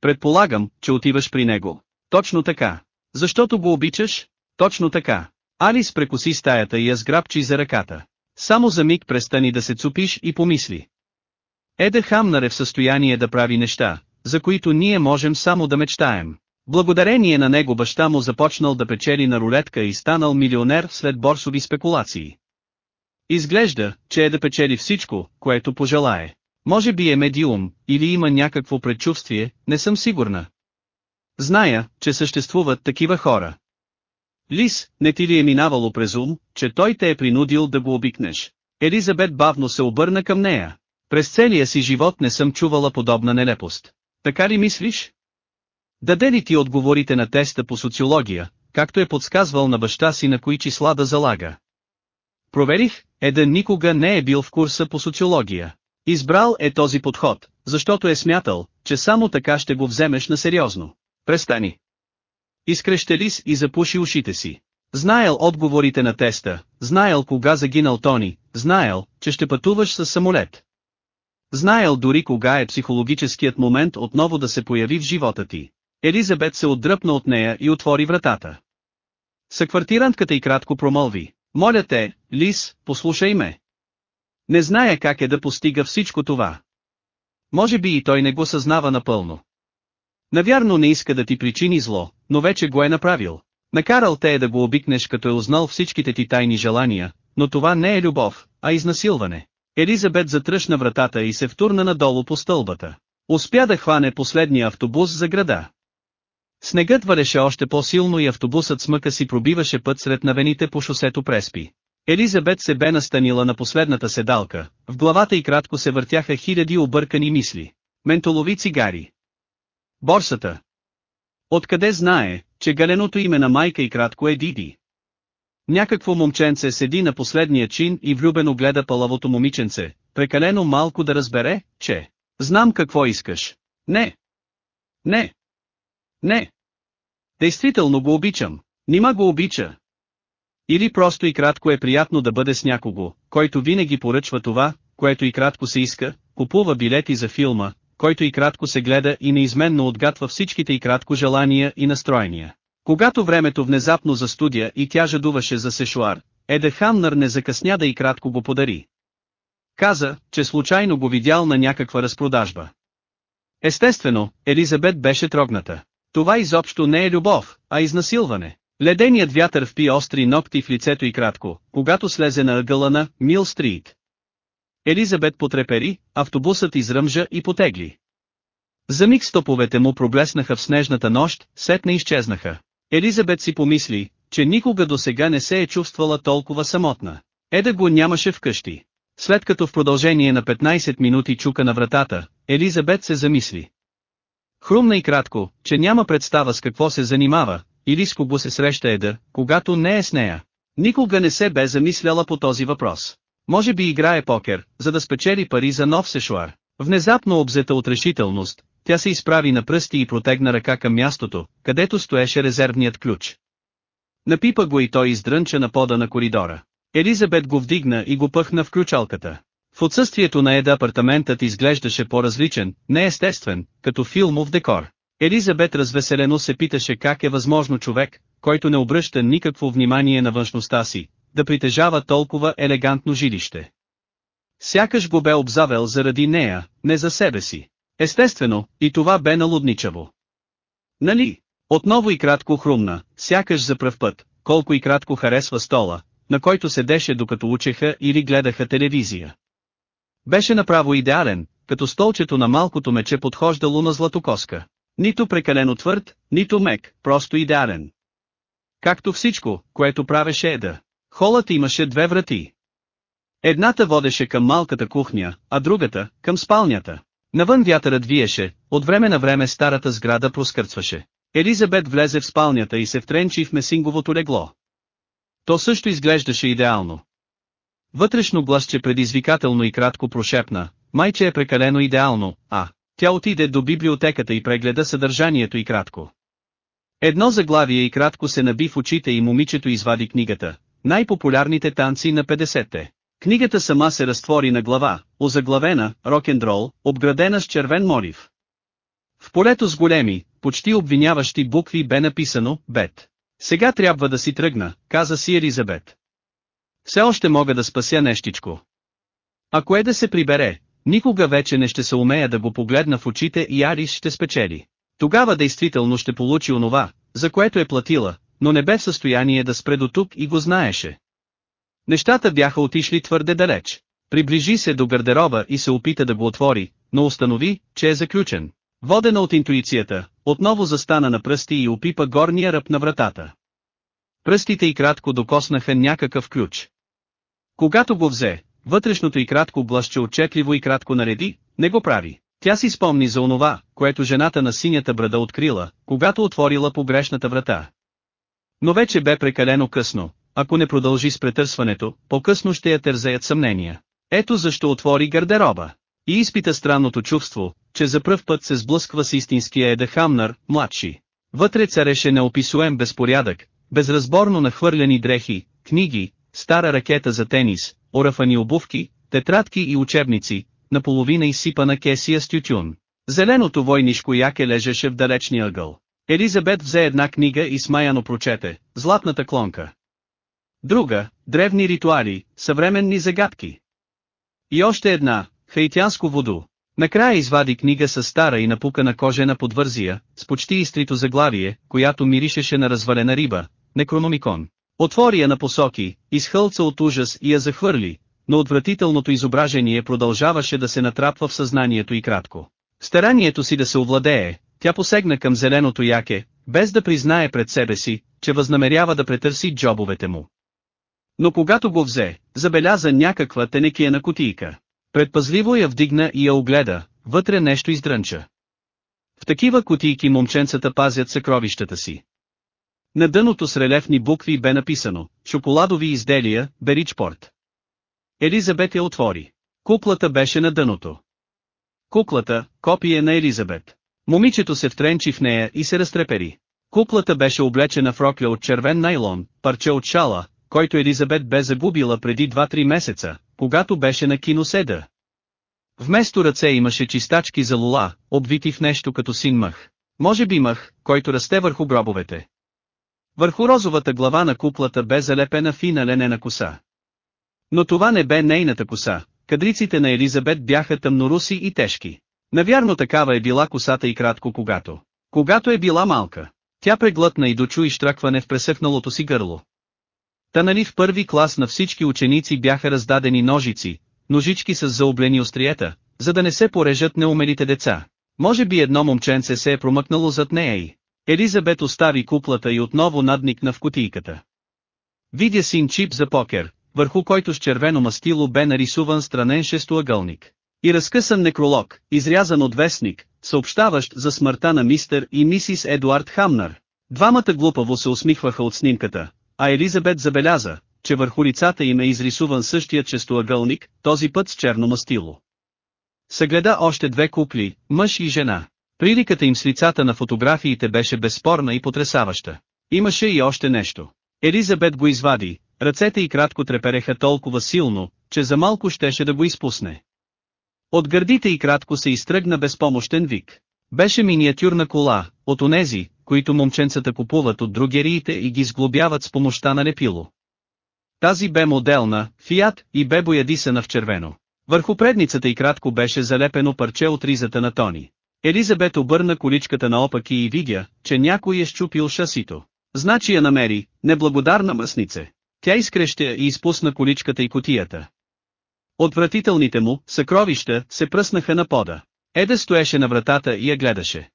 Предполагам, че отиваш при него. Точно така. Защото го обичаш? Точно така. Алис прекоси стаята и я сграбчи за ръката. Само за миг престани да се цупиш и помисли. Еда Хамнар е в състояние да прави неща, за които ние можем само да мечтаем. Благодарение на него баща му започнал да печели на рулетка и станал милионер след борсови спекулации. Изглежда, че е да печели всичко, което пожелае. Може би е медиум, или има някакво предчувствие, не съм сигурна. Зная, че съществуват такива хора. Лис, не ти ли е минавало през ум, че той те е принудил да го обикнеш? Елизабет бавно се обърна към нея. През целия си живот не съм чувала подобна нелепост. Така ли мислиш? Даде ли ти отговорите на теста по социология, както е подсказвал на баща си на кои числа да залага? Проверих, Еден никога не е бил в курса по социология. Избрал е този подход, защото е смятал, че само така ще го вземеш на сериозно. Престани. Изкреща лис и запуши ушите си. Знаел отговорите на теста, знаел кога загинал Тони, знаел, че ще пътуваш с самолет. Знаел дори кога е психологическият момент отново да се появи в живота ти. Елизабет се отдръпна от нея и отвори вратата. Съквартирантката и кратко промълви. Моля те, Лис, послушай ме. Не зная как е да постига всичко това. Може би и той не го съзнава напълно. Навярно не иска да ти причини зло, но вече го е направил. Накарал те е да го обикнеш като е узнал всичките ти тайни желания, но това не е любов, а изнасилване. Елизабет затръшна вратата и се втурна надолу по стълбата. Успя да хване последния автобус за града. Снегът валеше още по-силно и автобусът смъка си пробиваше път сред навените по шосето Преспи. Елизабет се бе настанила на последната седалка, в главата и кратко се въртяха хиляди объркани мисли. Ментолови цигари. Борсата. Откъде знае, че галеното име на майка и кратко е Диди? Някакво момченце седи на последния чин и влюбено гледа палавото момиченце, прекалено малко да разбере, че «Знам какво искаш». Не. Не. Не. Действително го обичам. Нима го обича. Или просто и кратко е приятно да бъде с някого, който винаги поръчва това, което и кратко се иска, купува билети за филма, който и кратко се гледа и неизменно отгатва всичките и кратко желания и настроения. Когато времето внезапно застудя и тя жадуваше за сешуар, Еде Хамнър не закъсня да и кратко го подари. Каза, че случайно го видял на някаква разпродажба. Естествено, Елизабет беше трогната. Това изобщо не е любов, а изнасилване. Леденият вятър впи остри ногти в лицето и кратко, когато слезе на ъгъла на Мил Стрит. Елизабет потрепери, автобусът изръмжа и потегли. За миг стоповете му проблеснаха в снежната нощ, сетне изчезнаха. Елизабет си помисли, че никога до сега не се е чувствала толкова самотна. Еда го нямаше вкъщи. След като в продължение на 15 минути чука на вратата, Елизабет се замисли. Хрумна и кратко, че няма представа с какво се занимава, или с кого се среща Еда, когато не е с нея. Никога не се бе замисляла по този въпрос. Може би играе покер, за да спечели пари за нов сешуар. Внезапно обзета от решителност, тя се изправи на пръсти и протегна ръка към мястото, където стоеше резервният ключ. Напипа го и той издрънча на пода на коридора. Елизабет го вдигна и го пъхна в ключалката. В отсъствието на Еда апартаментът изглеждаше по-различен, неестествен, като филмов декор. Елизабет развеселено се питаше как е възможно човек, който не обръща никакво внимание на външността си, да притежава толкова елегантно жилище. Сякаш го бе обзавел заради нея, не за себе си. Естествено, и това бе налудничаво. Нали? Отново и кратко хрумна, сякаш за пръв път, колко и кратко харесва стола, на който седеше докато учеха или гледаха телевизия. Беше направо идеален, като столчето на малкото мече подхождало на златокоска. Нито прекалено твърд, нито мек, просто идеален. Както всичко, което правеше Еда. Холът имаше две врати. Едната водеше към малката кухня, а другата – към спалнята. Навън вятърът виеше, от време на време старата сграда проскърцваше. Елизабет влезе в спалнята и се втренчи в месинговото легло. То също изглеждаше идеално. Вътрешно гласче предизвикателно и кратко прошепна, майче е прекалено идеално, а, тя отиде до библиотеката и прегледа съдържанието и кратко. Едно заглавие и кратко се наби в очите и момичето извади книгата, най-популярните танци на 50-те. Книгата сама се разтвори на глава, озаглавена, рок-н-рол, обградена с червен молив. В полето с големи, почти обвиняващи букви бе написано «Бет». Сега трябва да си тръгна, каза си Елизабет. Все още мога да спася нещичко. Ако е да се прибере, никога вече не ще се умея да го погледна в очите и Арис ще спечели. Тогава действително ще получи онова, за което е платила, но не бе в състояние да спре до тук и го знаеше. Нещата бяха отишли твърде далеч. Приближи се до гардероба и се опита да го отвори, но установи, че е заключен. Водена от интуицията, отново застана на пръсти и опипа горния ръб на вратата. Пръстите и кратко докоснаха някакъв ключ. Когато го взе, вътрешното и кратко блъще отчетливо и кратко нареди, не го прави. Тя си спомни за онова, което жената на синята брада открила, когато отворила погрешната врата. Но вече бе прекалено късно, ако не продължи с претърсването, по-късно ще я тързеят съмнения. Ето защо отвори гардероба. И изпита странното чувство, че за пръв път се сблъсква с истинския Еда Хамнар, младши. Вътре цареше неописуем безпорядък, безразборно нахвърляни дрехи, книги, стара ракета за тенис, орафани обувки, тетрадки и учебници, наполовина изсипана кесия с тютюн. Зеленото войнишко яке лежеше в далечния ъгъл. Елизабет взе една книга и смаяно прочете, Златната клонка. Друга, древни ритуали, съвременни загадки. И още една, хаитянско водо. Накрая извади книга с стара и напукана кожена подвързия, с почти изтрито заглавие, която миришеше на развалена риба, некрономикон. Отвори я на посоки, изхълца от ужас и я захвърли, но отвратителното изображение продължаваше да се натрапва в съзнанието и кратко. Старанието си да се овладее, тя посегна към зеленото яке, без да признае пред себе си, че възнамерява да претърси джобовете му. Но когато го взе, забеляза някаква тенекия на кутийка. Предпазливо я вдигна и я огледа, вътре нещо издрънча. В такива кутийки момченцата пазят съкровищата си. На дъното с релефни букви бе написано «Шоколадови изделия, Беричпорт». Елизабет я отвори. Куклата беше на дъното. Куклата, копие на Елизабет. Момичето се втренчи в нея и се разтрепери. Куклата беше облечена в рокля от червен найлон, парче от шала, който Елизабет бе загубила преди 2-3 месеца, когато беше на киноседа. Вместо ръце имаше чистачки за лула, обвити в нещо като син мъх. Може би мъх, който расте върху гробовете. Върху розовата глава на куплата бе залепена фина ленена коса. Но това не бе нейната коса, кадриците на Елизабет бяха тъмноруси и тежки. Навярно такава е била косата и кратко когато. Когато е била малка. Тя преглътна и дочу изтракване в пресъхналото си гърло. Та нали в първи клас на всички ученици бяха раздадени ножици, ножички с заоблени остриета, за да не се порежат неумелите деца. Може би едно момченце се е промъкнало зад нея и... Елизабет остави куплата и отново надникна в кутийката. Видя син чип за покер, върху който с червено мастило бе нарисуван странен шестоъгълник. И разкъсан некролог, изрязан от вестник, съобщаващ за смъртта на мистер и мисис Едуард Хамнар. Двамата глупаво се усмихваха от снимката, а Елизабет забеляза, че върху лицата им е изрисуван същият честоъгълник, този път с черно мастило. Съгледа още две купли, мъж и жена. Приликата им с лицата на фотографиите беше безспорна и потрясаваща. Имаше и още нещо. Елизабет го извади, ръцете й кратко трепереха толкова силно, че за малко щеше да го изпусне. От гърдите й кратко се изтръгна безпомощен вик. Беше миниатюрна кола, от онези, които момченцата купуват от другериите и ги сглобяват с помощта на лепило. Тази бе моделна, фиат, и бе боядисана в червено. Върху предницата и кратко беше залепено парче от ризата на Тони. Елизабет обърна количката наопаки и видя, че някой е щупил шасито. Значи я намери, неблагодарна мъснице. Тя изкрещя и изпусна количката и котията. Отвратителните му, съкровища, се пръснаха на пода. Еда стоеше на вратата и я гледаше.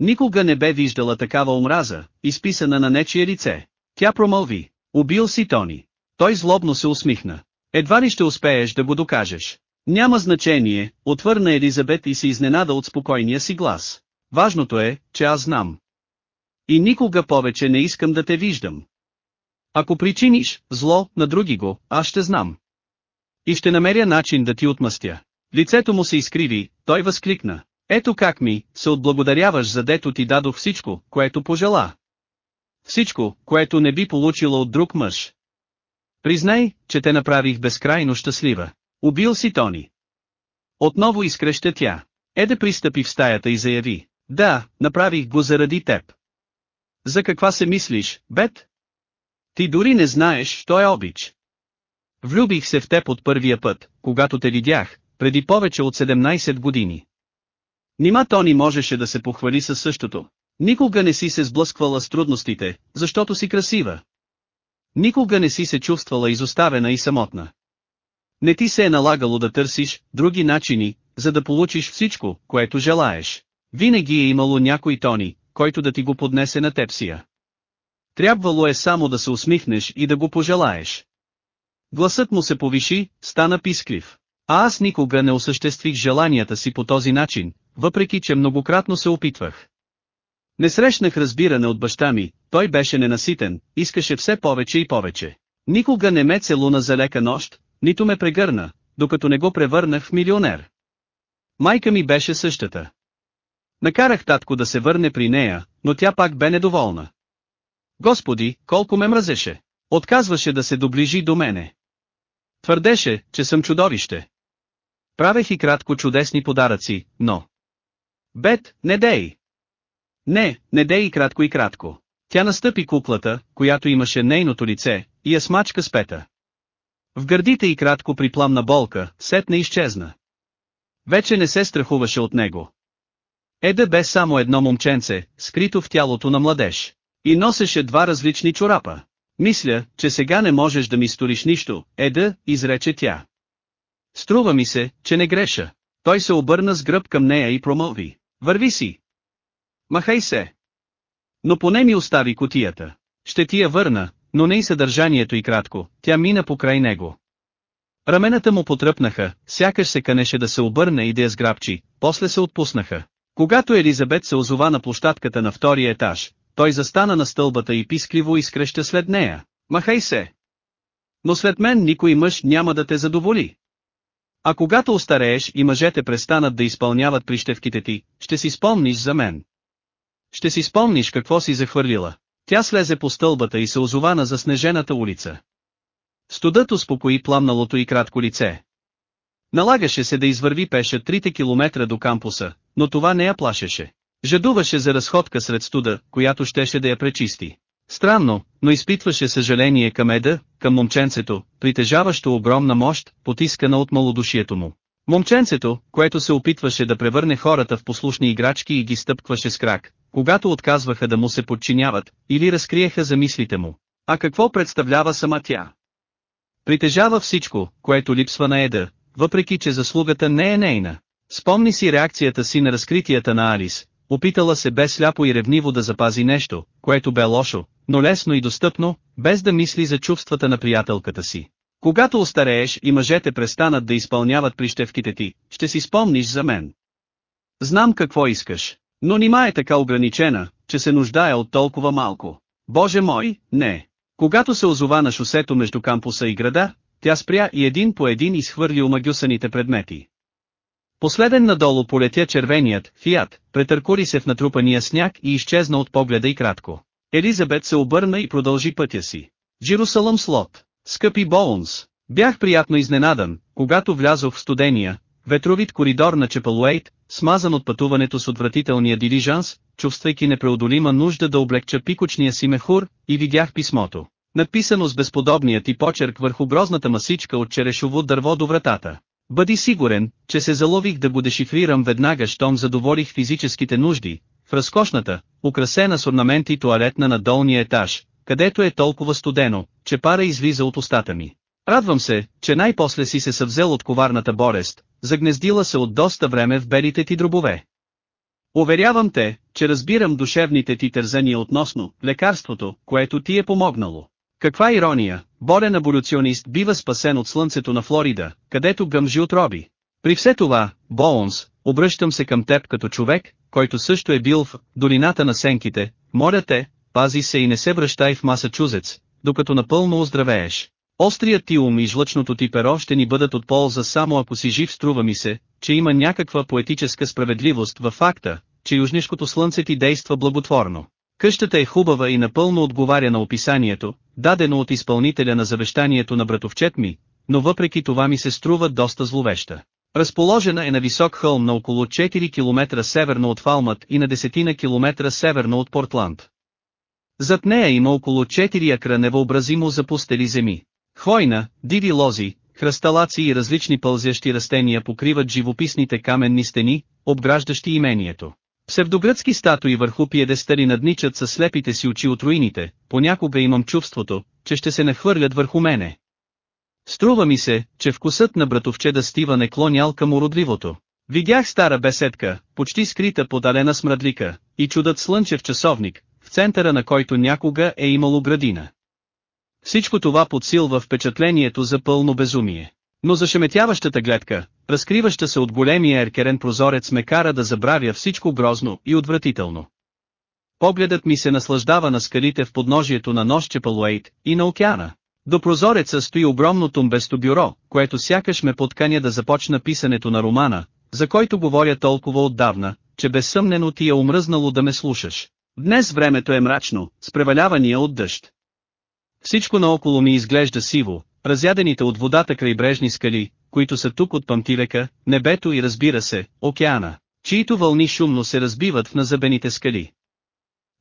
Никога не бе виждала такава омраза, изписана на нечие лице. Тя промълви. Убил си Тони. Той злобно се усмихна. Едва ли ще успееш да го докажеш. Няма значение, отвърна Елизабет и се изненада от спокойния си глас. Важното е, че аз знам. И никога повече не искам да те виждам. Ако причиниш зло на други го, аз ще знам. И ще намеря начин да ти отмъстя. Лицето му се изкриви, той възкликна. Ето как ми, се отблагодаряваш за дето ти дадох всичко, което пожела. Всичко, което не би получила от друг мъж. Признай, че те направих безкрайно щастлива. Убил си Тони. Отново изкреща тя. Еде пристъпи в стаята и заяви. Да, направих го заради теб. За каква се мислиш, Бет? Ти дори не знаеш, що е обич. Влюбих се в теб от първия път, когато те видях, преди повече от 17 години. Нима Тони можеше да се похвали със същото. Никога не си се сблъсквала с трудностите, защото си красива. Никога не си се чувствала изоставена и самотна. Не ти се е налагало да търсиш други начини, за да получиш всичко, което желаеш. Винаги е имало някой Тони, който да ти го поднесе на тепсия. Трябвало е само да се усмихнеш и да го пожелаеш. Гласът му се повиши, стана писклив. А аз никога не осъществих желанията си по този начин, въпреки че многократно се опитвах. Не срещнах разбиране от баща ми, той беше ненаситен, искаше все повече и повече. Никога не ме целуна за лека нощ, нито ме прегърна, докато не го превърнах в милионер. Майка ми беше същата. Накарах татко да се върне при нея, но тя пак бе недоволна. Господи, колко ме мразеше! Отказваше да се доближи до мене. Твърдеше, че съм чудовище. Правех и кратко чудесни подаръци, но... Бет, не дей! Не, не дей и кратко и кратко. Тя настъпи куклата, която имаше нейното лице, и я смачка с пета. В гърдите и кратко припламна болка, сетне изчезна. Вече не се страхуваше от него. Еда бе само едно момченце, скрито в тялото на младеж. И носеше два различни чорапа. Мисля, че сега не можеш да ми сториш нищо, Еда, изрече тя. Струва ми се, че не греша. Той се обърна с гръб към нея и промълви. Върви си. Махай се. Но поне ми остави котията. Ще ти я върна, но не и съдържанието и кратко, тя мина покрай него. Рамената му потръпнаха, сякаш се канеше да се обърне и да я сграбчи, после се отпуснаха. Когато Елизабет се озова на площадката на втория етаж, той застана на стълбата и пискливо изкреща след нея. Махай се! Но след мен никой мъж няма да те задоволи. А когато остарееш и мъжете престанат да изпълняват прищевките ти, ще си спомниш за мен. Ще си спомниш какво си захвърлила. Тя слезе по стълбата и се озова на заснежената улица. Студът успокои пламналото и кратко лице. Налагаше се да извърви пеша трите километра до кампуса, но това не я плашеше. Жадуваше за разходка сред студа, която щеше да я пречисти. Странно, но изпитваше съжаление към Еда, към момченцето, притежаващо огромна мощ, потискана от малодушието му. Момченцето, което се опитваше да превърне хората в послушни играчки и ги стъпкваше с крак, когато отказваха да му се подчиняват, или разкриеха за мислите му. А какво представлява сама тя? Притежава всичко, което липсва на Еда, въпреки че заслугата не е нейна. Спомни си реакцията си на разкритията на Алис, опитала се без сляпо и ревниво да запази нещо, което бе лошо, но лесно и достъпно, без да мисли за чувствата на приятелката си. Когато остарееш и мъжете престанат да изпълняват прищевките ти, ще си спомниш за мен. Знам какво искаш, но нима е така ограничена, че се нуждае от толкова малко. Боже мой, не. Когато се озова на шосето между кампуса и града, тя спря и един по един изхвърли омагюсаните предмети. Последен надолу полетя червеният, фиат, претъркури се в натрупания сняг и изчезна от погледа и кратко. Елизабет се обърна и продължи пътя си. Джирусалъм Слот, скъпи Боунс, бях приятно изненадан, когато влязох в студения, ветровит коридор на Чепалуейт, смазан от пътуването с отвратителния дилижанс, чувствайки непреодолима нужда да облегча пикочния си мехур, и видях писмото. Надписано с безподобният и почерк върху грозната масичка от черешово дърво до вратата. Бъди сигурен, че се залових да го дешифрирам веднага щом задоволих физическите нужди, в разкошната, украсена с орнаменти туалетна на долния етаж, където е толкова студено, че пара излиза от устата ми. Радвам се, че най-после си се съвзел от коварната болест, загнездила се от доста време в белите ти дробове. Уверявам те, че разбирам душевните ти тързания относно лекарството, което ти е помогнало. Каква ирония, болен аболюционист бива спасен от слънцето на Флорида, където гъмжи отроби. При все това, Боунс, обръщам се към теб като човек, който също е бил в долината на сенките, моля те, пази се и не се връщай в Масачузец, докато напълно оздравееш. Острият ти ум и жлъчното ти перо ще ни бъдат от полза само ако си жив струва ми се, че има някаква поетическа справедливост във факта, че южнишкото слънце ти действа благотворно. Къщата е хубава и напълно отговаря на описанието, дадено от изпълнителя на завещанието на братовчет ми, но въпреки това ми се струва доста зловеща. Разположена е на висок хълм на около 4 км северно от Фалмът и на десетина км северно от Портланд. Зад нея има около 4 акра невъобразимо запустели земи. Хвойна, диви лози, хръсталаци и различни пълзящи растения покриват живописните каменни стени, обграждащи имението. Псевдогръцки статуи върху пиедестали надничат със слепите си очи от руините, понякога имам чувството, че ще се нахвърлят върху мене. Струва ми се, че вкусът на братовчеда Стивън е клонял към уродливото. Видях стара беседка, почти скрита под алена смрадлика, и чудът слънчев часовник, в центъра на който някога е имало градина. Всичко това подсилва впечатлението за пълно безумие. Но зашеметяващата гледка, разкриваща се от големия еркерен прозорец ме кара да забравя всичко грозно и отвратително. Погледът ми се наслаждава на скалите в подножието на нощче Палуейт и на океана. До прозореца стои огромно тумбесто бюро, което сякаш ме подканя да започна писането на романа, за който говоря толкова отдавна, че безсъмнено ти е умръзнало да ме слушаш. Днес времето е мрачно, с превалявания от дъжд. Всичко наоколо ми изглежда сиво, разядените от водата крайбрежни скали, които са тук от Памтилека, небето и разбира се, океана, чието вълни шумно се разбиват в назъбените скали.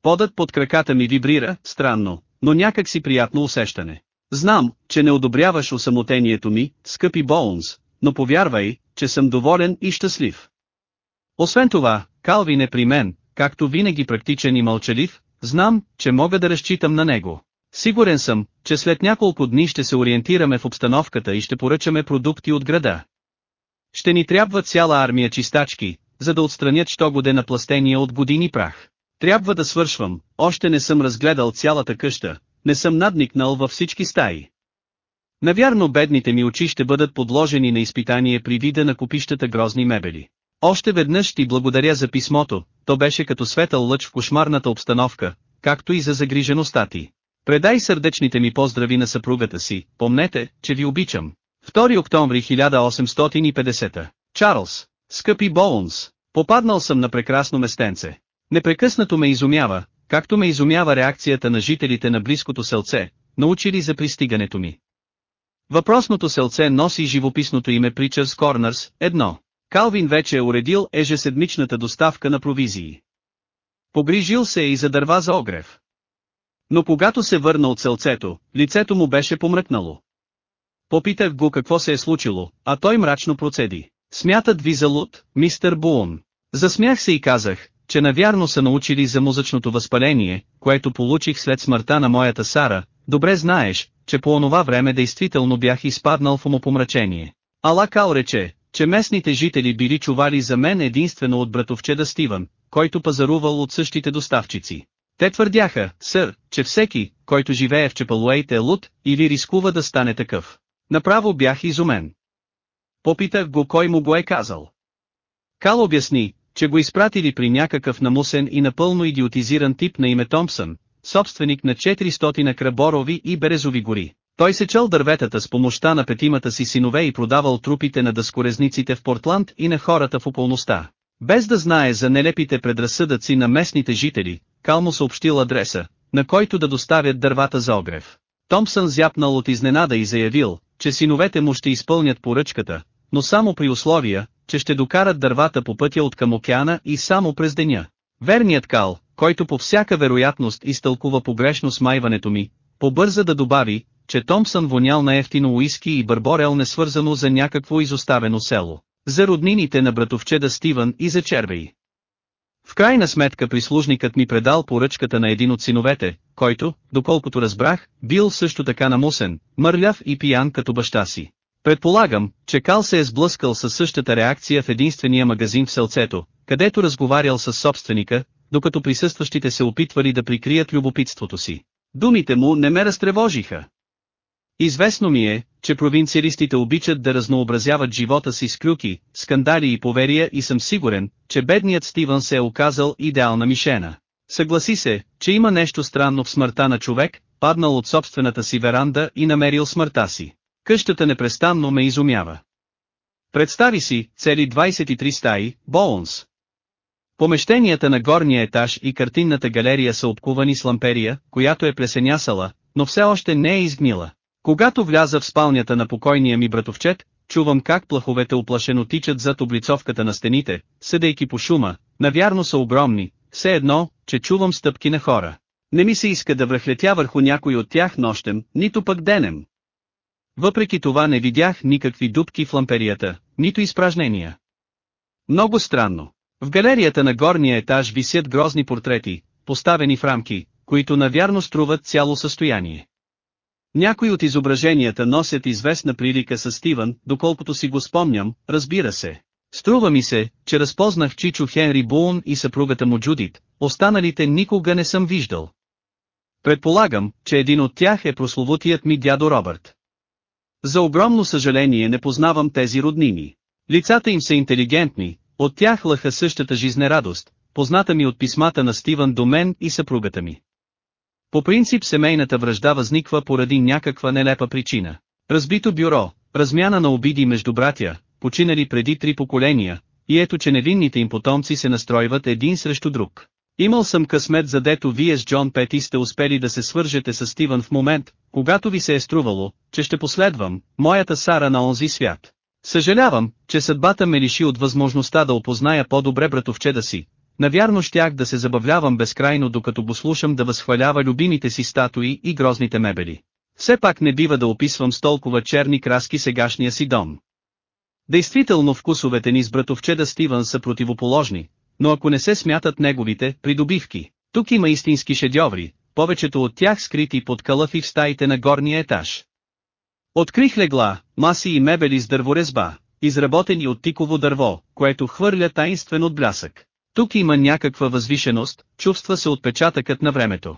Подът под краката ми вибрира, странно, но някак си приятно усещане. Знам, че не одобряваш осамотението ми, скъпи Боунс, но повярвай, че съм доволен и щастлив. Освен това, Калвин е при мен, както винаги практичен и мълчалив, знам, че мога да разчитам на него. Сигурен съм, че след няколко дни ще се ориентираме в обстановката и ще поръчаме продукти от града. Ще ни трябва цяла армия чистачки, за да отстранят щогоде на пластения от години прах. Трябва да свършвам, още не съм разгледал цялата къща, не съм надникнал във всички стаи. Навярно бедните ми очи ще бъдат подложени на изпитание при вида на купищата грозни мебели. Още веднъж ти благодаря за писмото, то беше като светъл лъч в кошмарната обстановка, както и за загрижеността ти. Предай сърдечните ми поздрави на съпругата си, помнете, че ви обичам. 2 октомври 1850. Чарлз, скъпи Боунс, попаднал съм на прекрасно местенце. Непрекъснато ме изумява, както ме изумява реакцията на жителите на близкото селце, научили за пристигането ми. Въпросното селце носи живописното име Причърс Корнърс, едно. Калвин вече е уредил ежеседмичната доставка на провизии. Погрижил се и за дърва за огрев. Но когато се върна от селцето, лицето му беше помръкнало. Попитах го какво се е случило, а той мрачно процеди. Смятат ви за луд, мистер Буун. Засмях се и казах, че навярно са научили за музъчното възпаление, което получих след смъртта на моята Сара, добре знаеш, че по онова време действително бях изпаднал в умопомрачение. Ала Кал рече, че местните жители били чували за мен единствено от братовчеда Стивън, който пазарувал от същите доставчици. Те твърдяха, сър, че всеки, който живее в Чепалуейт е луд, или рискува да стане такъв. Направо бях изумен. Попитах го кой му го е казал. Кал обясни, че го изпратили при някакъв намусен и напълно идиотизиран тип на име Томпсън, собственик на 400 краборови и березови гори. Той се чел дърветата с помощта на петимата си синове и продавал трупите на дъскорезниците в Портланд и на хората в околността. Без да знае за нелепите предразсъдъци на местните жители, Кал му съобщил адреса, на който да доставят дървата за огрев. Томпсън зяпнал от изненада и заявил, че синовете му ще изпълнят поръчката, но само при условия, че ще докарат дървата по пътя от към океана и само през деня. Верният Кал, който по всяка вероятност изтълкува погрешно смайването ми, побърза да добави, че Томпсън вонял на ефтино уиски и бърборел несвързано за някакво изоставено село, за роднините на братовчеда Стивън и за червеи. В крайна сметка прислужникът ми предал поръчката на един от синовете, който, доколкото разбрах, бил също така намусен, мърляв и пиян като баща си. Предполагам, че Кал се е сблъскал със същата реакция в единствения магазин в селцето, където разговарял с собственика, докато присъстващите се опитвали да прикрият любопитството си. Думите му не ме разтревожиха. Известно ми е, че провинциалистите обичат да разнообразяват живота си с клюки, скандали и поверия и съм сигурен, че бедният Стивън се е оказал идеална мишена. Съгласи се, че има нещо странно в смъртта на човек, паднал от собствената си веранда и намерил смъртта си. Къщата непрестанно ме изумява. Представи си, цели 23 стаи, Боунс. Помещенията на горния етаж и картинната галерия са обкувани с ламперия, която е плесенясала, но все още не е изгнила. Когато вляза в спалнята на покойния ми братовчет, чувам как плаховете оплашено тичат зад облицовката на стените, съдейки по шума, навярно са огромни, все едно, че чувам стъпки на хора. Не ми се иска да връхлетя върху някой от тях нощем, нито пък денем. Въпреки това не видях никакви дупки в ламперията, нито изпражнения. Много странно. В галерията на горния етаж висят грозни портрети, поставени в рамки, които навярно струват цяло състояние. Някои от изображенията носят известна прилика с Стивън, доколкото си го спомням, разбира се. Струва ми се, че разпознах Чичо Хенри Буун и съпругата му Джудит, останалите никога не съм виждал. Предполагам, че един от тях е прословутият ми дядо Робърт. За огромно съжаление не познавам тези роднини. Лицата им са интелигентни, от тях лъха същата жизнерадост, позната ми от писмата на Стивън до мен и съпругата ми. По принцип семейната връжда възниква поради някаква нелепа причина. Разбито бюро, размяна на обиди между братя, починали преди три поколения, и ето че невинните им потомци се настройват един срещу друг. Имал съм късмет задето вие с Джон Пети сте успели да се свържете с Стивън в момент, когато ви се е струвало, че ще последвам, моята Сара на онзи свят. Съжалявам, че съдбата ме лиши от възможността да опозная по-добре братовчеда си. Навярно щях да се забавлявам безкрайно докато го слушам да възхвалява любимите си статуи и грозните мебели. Все пак не бива да описвам с толкова черни краски сегашния си дом. Действително вкусовете ни с братовчеда Стивън са противоположни, но ако не се смятат неговите придобивки, тук има истински шедьоври, повечето от тях скрити под калъфи в стаите на горния етаж. Открих легла, маси и мебели с дърворезба, изработени от тиково дърво, което хвърля таинствен от блясък. Тук има някаква възвишеност, чувства се отпечатъкът на времето.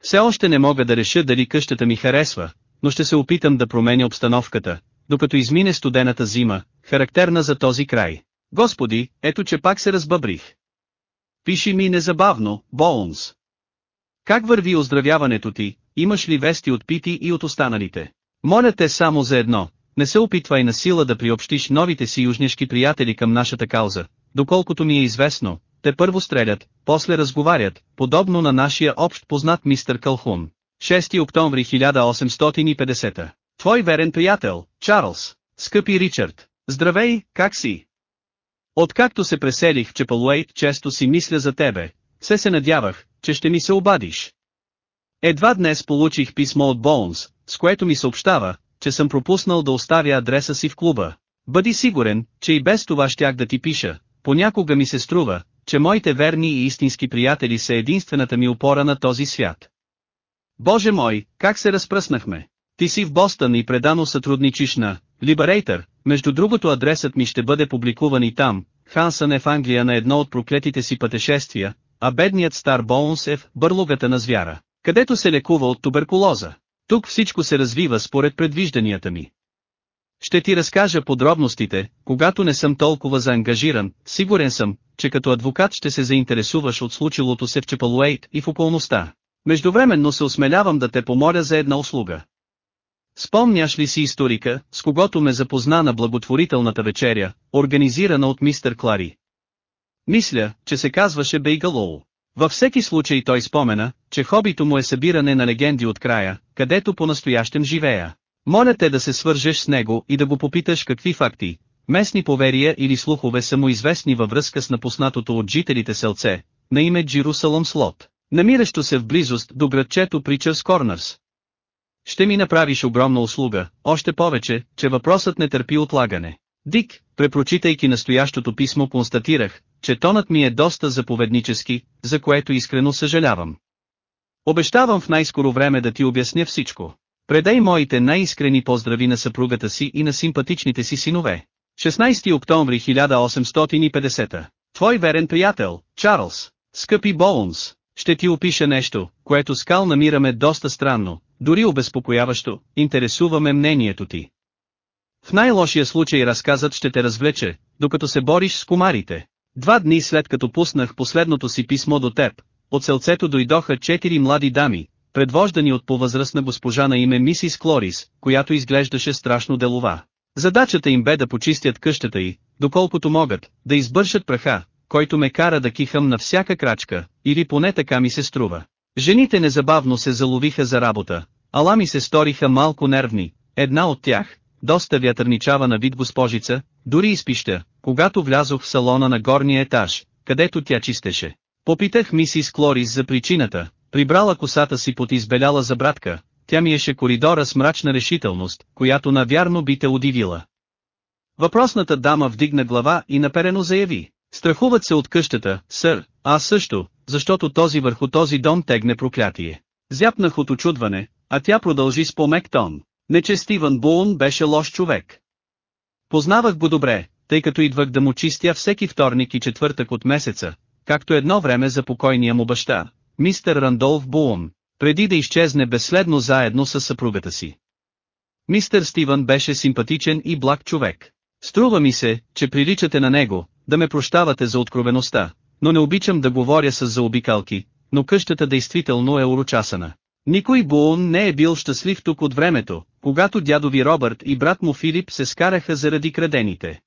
Все още не мога да реша дали къщата ми харесва, но ще се опитам да променя обстановката, докато измине студената зима, характерна за този край. Господи, ето че пак се разбъбрих. Пиши ми незабавно, Боунс. Как върви оздравяването ти, имаш ли вести от Пити и от останалите? Моля те само за едно, не се опитвай на сила да приобщиш новите си южнешки приятели към нашата кауза, доколкото ми е известно, те първо стрелят, после разговарят, подобно на нашия общ познат мистер Калхун. 6 октомври 1850. Твой верен приятел, Чарлз, скъпи Ричард, здравей, как си? Откакто се преселих в Чепалуейт често си мисля за тебе, все се надявах, че ще ми се обадиш. Едва днес получих писмо от Боунс, с което ми съобщава, че съм пропуснал да оставя адреса си в клуба. Бъди сигурен, че и без това щях да ти пиша, понякога ми се струва, че моите верни и истински приятели са единствената ми опора на този свят. Боже мой, как се разпръснахме! Ти си в Бостън и предано сътрудничиш на Liberator, между другото адресът ми ще бъде публикуван и там, Хансън е в Англия на едно от проклетите си пътешествия, а бедният стар Боунс е в бърлогата на звяра, където се лекува от туберкулоза. Тук всичко се развива според предвижданията ми. Ще ти разкажа подробностите, когато не съм толкова заангажиран, сигурен съм, че като адвокат ще се заинтересуваш от случилото се в Чепалуейт и в околността. Междувременно се осмелявам да те помоля за една услуга. Спомняш ли си историка, с когото ме запозна на благотворителната вечеря, организирана от мистер Клари? Мисля, че се казваше Бейгалоу. Във всеки случай той спомена, че хобито му е събиране на легенди от края, където по-настоящем живея. Моля те да се свържеш с него и да го попиташ какви факти, местни поверия или слухове са му известни във връзка с напуснатото от жителите селце, на име Джирусалъм Слот, намиращо се в близост до градчето Причърс Корнърс. Ще ми направиш огромна услуга, още повече, че въпросът не търпи отлагане. Дик, препрочитайки настоящото писмо констатирах, че тонът ми е доста заповеднически, за което искрено съжалявам. Обещавам в най-скоро време да ти обясня всичко. Предай моите най-искрени поздрави на съпругата си и на симпатичните си синове. 16 октомври 1850 Твой верен приятел, Чарлз. Скъпи Боунс, ще ти опиша нещо, което скал намираме доста странно, дори обезпокояващо, интересуваме мнението ти. В най-лошия случай разказът ще те развлече, докато се бориш с комарите. Два дни след като пуснах последното си писмо до теб, от селцето дойдоха четири млади дами, предвождани от повъзрастна госпожа на име мисис Клорис, която изглеждаше страшно делова. Задачата им бе да почистят къщата й, доколкото могат, да избършат праха, който ме кара да кихам на всяка крачка, или поне така ми се струва. Жените незабавно се заловиха за работа, ала ми се сториха малко нервни, една от тях, доста вятърничава на вид госпожица, дори изпища, когато влязох в салона на горния етаж, където тя чистеше. Попитах мисис Клорис за причината, прибрала косата си под избеляла забратка, тя миеше коридора с мрачна решителност, която навярно би те удивила. Въпросната дама вдигна глава и наперено заяви. Страхуват се от къщата, сър, аз също, защото този върху този дом тегне проклятие. Зяпнах от очудване, а тя продължи с помек тон. Не че Стивън Буун беше лош човек. Познавах го добре, тъй като идвах да му чистя всеки вторник и четвъртък от месеца, както едно време за покойния му баща, мистер Рандолф Буун, преди да изчезне безследно заедно с съпругата си. Мистер Стивън беше симпатичен и благ човек. Струва ми се, че приличате на него, да ме прощавате за откровеността, но не обичам да говоря с заобикалки, но къщата действително е урочасана. Никой Буун не е бил щастлив тук от времето, когато дядо ви Робърт и брат му Филип се скараха заради крадените.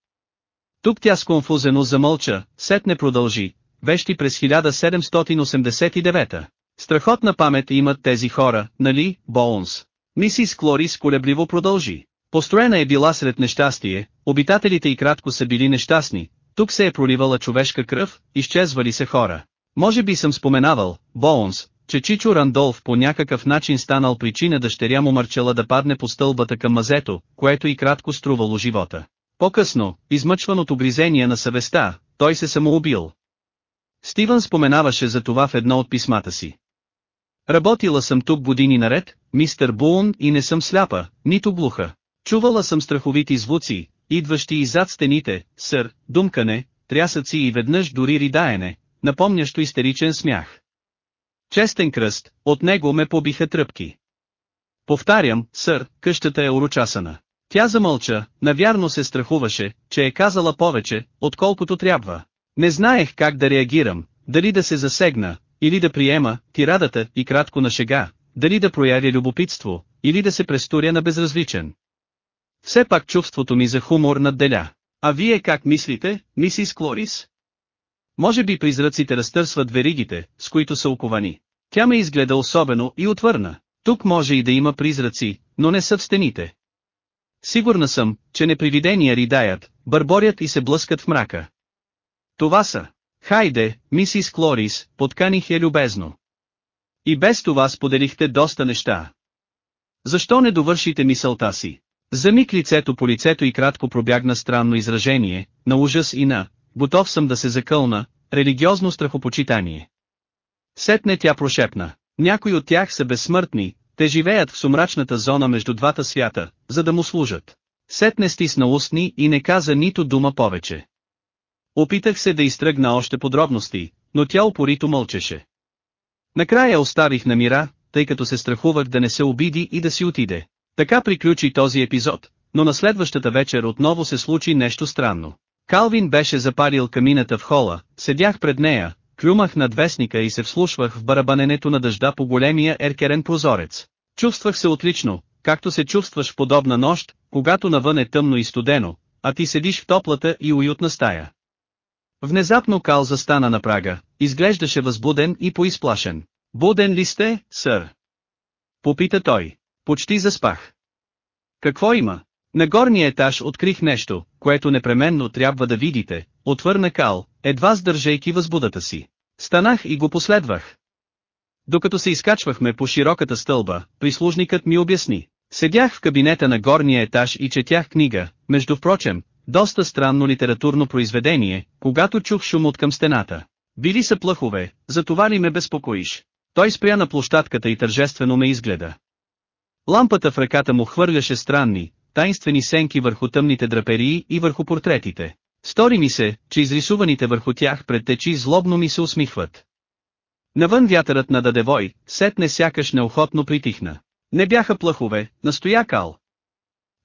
Тук тя сконфузено замълча, сетне продължи, вещи през 1789. Страхотна памет имат тези хора, нали, Боунс? Мисис Клорис колебливо продължи. Построена е била сред нещастие, обитателите и кратко са били нещастни, тук се е проливала човешка кръв, изчезвали се хора. Може би съм споменавал, Боунс, че Чичо Рандолф по някакъв начин станал причина дъщеря му Марчела да падне по стълбата към мазето, което и кратко струвало живота. По-късно, измъчван от обризения на съвестта, той се самоубил. Стивън споменаваше за това в едно от писмата си. Работила съм тук години наред, мистер Буун и не съм сляпа, нито глуха. Чувала съм страховити звуци, идващи иззад стените, сър, думкане, трясъци и веднъж дори ридаене, напомнящо истеричен смях. Честен кръст, от него ме побиха тръпки. Повтарям, сър, къщата е урочасана. Тя замълча, навярно се страхуваше, че е казала повече, отколкото трябва. Не знаех как да реагирам, дали да се засегна, или да приема тирадата и кратко на шега, дали да проявя любопитство, или да се престоря на безразличен. Все пак чувството ми за хумор надделя. А вие как мислите, мисис Клорис? Може би призраците разтърсват веригите, с които са оковани. Тя ме изгледа особено и отвърна. Тук може и да има призраци, но не са в стените. Сигурна съм, че непривидения ридаят, бърборят и се блъскат в мрака. Това са. Хайде, мисис Клорис, подканих я любезно. И без това споделихте доста неща. Защо не довършите мисълта си? За миг лицето по лицето и кратко пробягна странно изражение, на ужас и на, готов съм да се закълна, религиозно страхопочитание. Сетне тя прошепна. Някои от тях са безсмъртни, те живеят в сумрачната зона между двата свята, за да му служат. Сетне стисна устни и не каза нито дума повече. Опитах се да изтръгна още подробности, но тя упорито мълчеше. Накрая оставих на мира, тъй като се страхувах да не се обиди и да си отиде. Така приключи този епизод, но на следващата вечер отново се случи нещо странно. Калвин беше запарил камината в хола, седях пред нея, клюмах над вестника и се вслушвах в барабаненето на дъжда по големия еркерен прозорец. Чувствах се отлично, както се чувстваш в подобна нощ, когато навън е тъмно и студено, а ти седиш в топлата и уютна стая. Внезапно Кал застана на прага, изглеждаше възбуден и поизплашен. Буден ли сте, сър? Попита той. Почти заспах. Какво има? На горния етаж открих нещо, което непременно трябва да видите, отвърна Кал, едва сдържайки възбудата си. Станах и го последвах. Докато се изкачвахме по широката стълба, прислужникът ми обясни. Седях в кабинета на горния етаж и четях книга, между впрочем, доста странно литературно произведение, когато чух шум от към стената. Били са плъхове, затова ли ме безпокоиш? Той спря на площадката и тържествено ме изгледа. Лампата в ръката му хвърляше странни, тайнствени сенки върху тъмните драперии и върху портретите. Стори ми се, че изрисуваните върху тях предтечи злобно ми се усмихват. Навън вятърът на Дадевой, сетне сякаш неохотно притихна. Не бяха плахове, настоя Кал.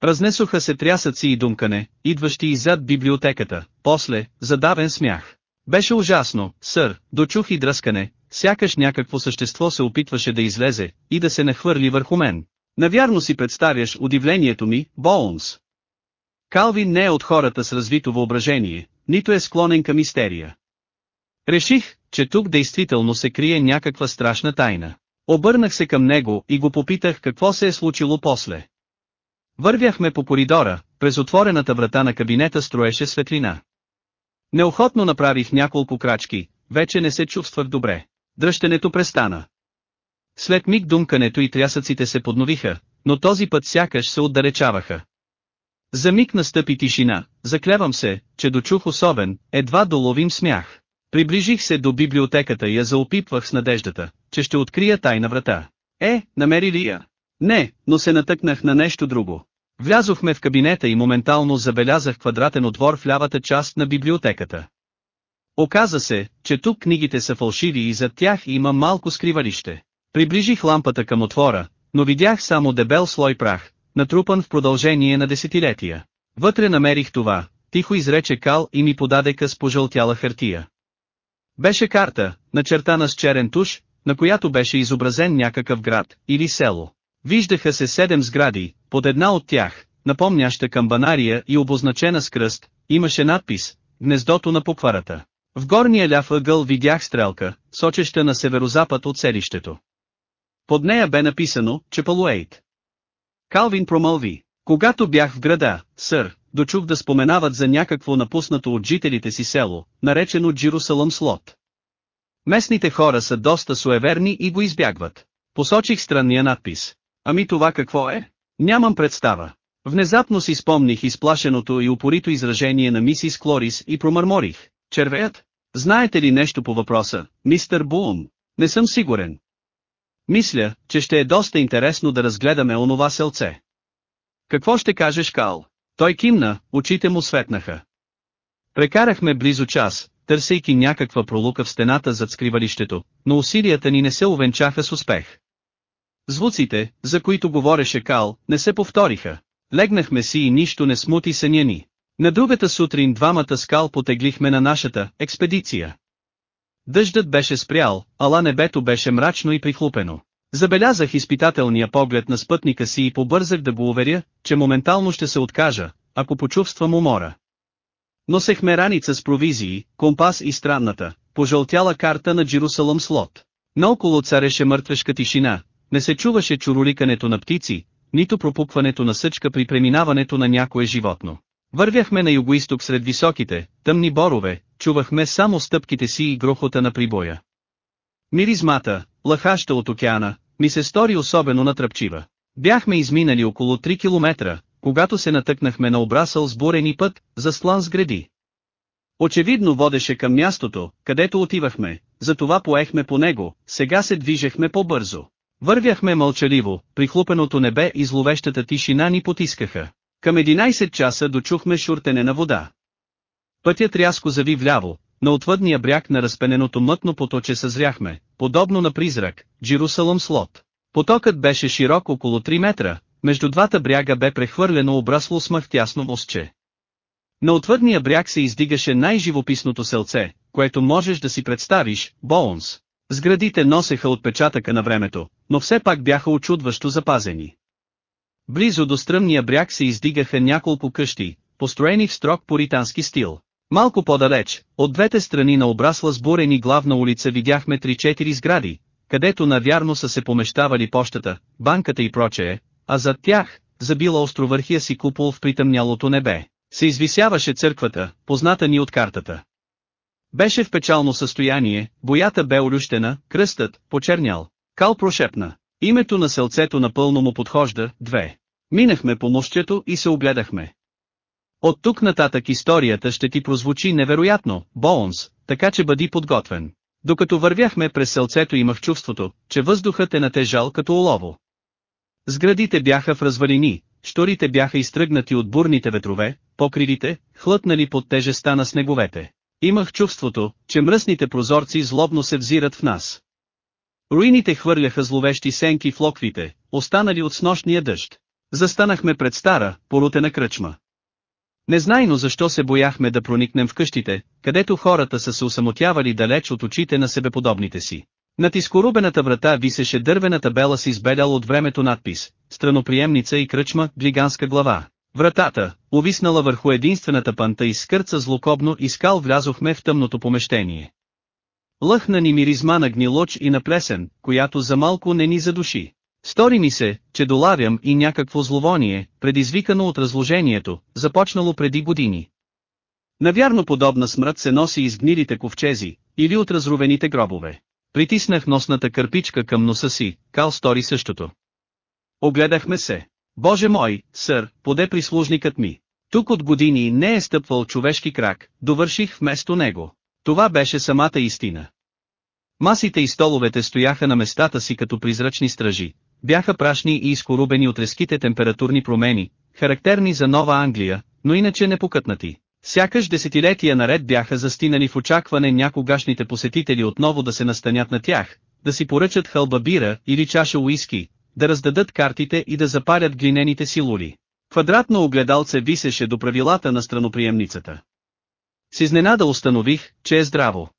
Разнесоха се трясъци и думкане, идващи иззад библиотеката, после, задавен смях. Беше ужасно, сър, дочух и дръскане, сякаш някакво същество се опитваше да излезе, и да се нахвърли върху мен. Навярно си представяш удивлението ми, Боунс. Калвин не е от хората с развито въображение, нито е склонен към мистерия. Реших, че тук действително се крие някаква страшна тайна. Обърнах се към него и го попитах какво се е случило после. Вървяхме по коридора, през отворената врата на кабинета строеше светлина. Неохотно направих няколко крачки, вече не се чувствах добре. Дръщането престана. След миг думкането и трясъците се подновиха, но този път сякаш се отдалечаваха. За миг настъпи тишина, заклевам се, че дочух особен, едва доловим смях. Приближих се до библиотеката и я заопипвах с надеждата, че ще открия тайна врата. Е, намери ли я? Не, но се натъкнах на нещо друго. Влязохме в кабинета и моментално забелязах квадратен отвор в лявата част на библиотеката. Оказа се, че тук книгите са фалшиви и зад тях има малко скривалище. Приближих лампата към отвора, но видях само дебел слой прах, натрупан в продължение на десетилетия. Вътре намерих това, тихо изрече Кал и ми подаде къс пожълтяла хартия. Беше карта, начертана с черен туш, на която беше изобразен някакъв град или село. Виждаха се седем сгради, под една от тях, напомняща камбанария и обозначена с кръст, имаше надпис «Гнездото на покварата». В горния ляв ъгъл видях стрелка, сочеща на северозапад от селището. Под нея бе написано, че Палуейт. Калвин промълви, когато бях в града, сър, дочух да споменават за някакво напуснато от жителите си село, наречено Джирусалъм Слот. Местните хора са доста суеверни и го избягват. Посочих странния надпис. Ами това какво е? Нямам представа. Внезапно си спомних изплашеното и упорито изражение на мисис Клорис и промърморих. Червеят? Знаете ли нещо по въпроса, мистер Буун? Не съм сигурен. Мисля, че ще е доста интересно да разгледаме онова селце. Какво ще кажеш, Кал? Той кимна, очите му светнаха. Прекарахме близо час, търсейки някаква пролука в стената зад скривалището, но усилията ни не се увенчаха с успех. Звуците, за които говореше Кал, не се повториха. Легнахме си и нищо не смути съня ни. На другата сутрин двамата скал потеглихме на нашата експедиция. Дъждът беше спрял, ала небето беше мрачно и прихлупено. Забелязах изпитателния поглед на спътника си и побързах да го уверя, че моментално ще се откажа, ако почувствам умора. Носехме раница с провизии, компас и странната, пожълтяла карта на Джерусалъм слот. Наоколо цареше мъртвешка тишина, не се чуваше чуроликането на птици, нито пропукването на съчка при преминаването на някое животно. Вървяхме на югоисток сред високите, тъмни борове, чувахме само стъпките си и грохота на прибоя. Миризмата, лъхаща от океана, ми се стори особено натръпчива. Бяхме изминали около 3 километра, когато се натъкнахме на обрасъл с бурени път, заслан с гради. Очевидно водеше към мястото, където отивахме, затова поехме по него, сега се движехме по-бързо. Вървяхме мълчаливо, прихлупеното небе и зловещата тишина ни потискаха. Към 11 часа дочухме шуртене на вода. Пътят рязко зави вляво, на отвъдния бряг на разпененото мътно поточе съзряхме, подобно на призрак, Джирусалъм слот. Потокът беше широк около 3 метра, между двата бряга бе прехвърлено обрасло смъхтясно мостче. На отвъдния бряг се издигаше най-живописното селце, което можеш да си представиш, Боунс. Сградите носеха отпечатъка на времето, но все пак бяха очудващо запазени. Близо до стръмния бряг се издигаха няколко къщи, построени в строг поритански стил. Малко по-далеч, от двете страни на обрасла с бурени главна улица видяхме 3-4 сгради, където навярно са се помещавали пощата, банката и прочее, а зад тях, забила островърхия си купол в притъмнялото небе, се извисяваше църквата, позната ни от картата. Беше в печално състояние, боята бе олющена, кръстът, почернял. Кал прошепна. Името на селцето напълно му подхожда, две. Минахме по мощчето и се огледахме. От тук нататък историята ще ти прозвучи невероятно, Боунс, така че бъди подготвен. Докато вървяхме през селцето имах чувството, че въздухът е натежал като олово. Сградите бяха в развалини, шторите бяха изтръгнати от бурните ветрове, покривите, хлътнали под тежеста на снеговете. Имах чувството, че мръсните прозорци злобно се взират в нас. Руините хвърляха зловещи сенки в локвите, останали от снощния дъжд. Застанахме пред стара, порутена кръчма. Незнайно защо се бояхме да проникнем в къщите, където хората са се усамотявали далеч от очите на себеподобните си. Над изкорубената врата висеше дървена табела с избелял от времето надпис, страноприемница и кръчма, бриганска глава. Вратата, увиснала върху единствената панта изкърца злокобно и скал влязохме в тъмното помещение. Лъхна ни миризма на гнилоч и на плесен, която за малко не ни задуши. Стори ми се, че долавям и някакво зловоние, предизвикано от разложението, започнало преди години. Навярно подобна смрът се носи из гнилите ковчези, или от разровените гробове. Притиснах носната кърпичка към носа си, Кал стори същото. Огледахме се. Боже мой, сър, поде прислужникът ми. Тук от години не е стъпвал човешки крак, довърших вместо него. Това беше самата истина. Масите и столовете стояха на местата си като призрачни стражи, бяха прашни и изкорубени от резките температурни промени, характерни за Нова Англия, но иначе непокътнати. Сякаш десетилетия наред бяха застинали в очакване някогашните посетители отново да се настанят на тях, да си поръчат хълба бира или чаша уиски, да раздадат картите и да запалят глинените си лули. Квадратно огледалце висеше до правилата на страноприемницата. С изненада установих, че е здраво.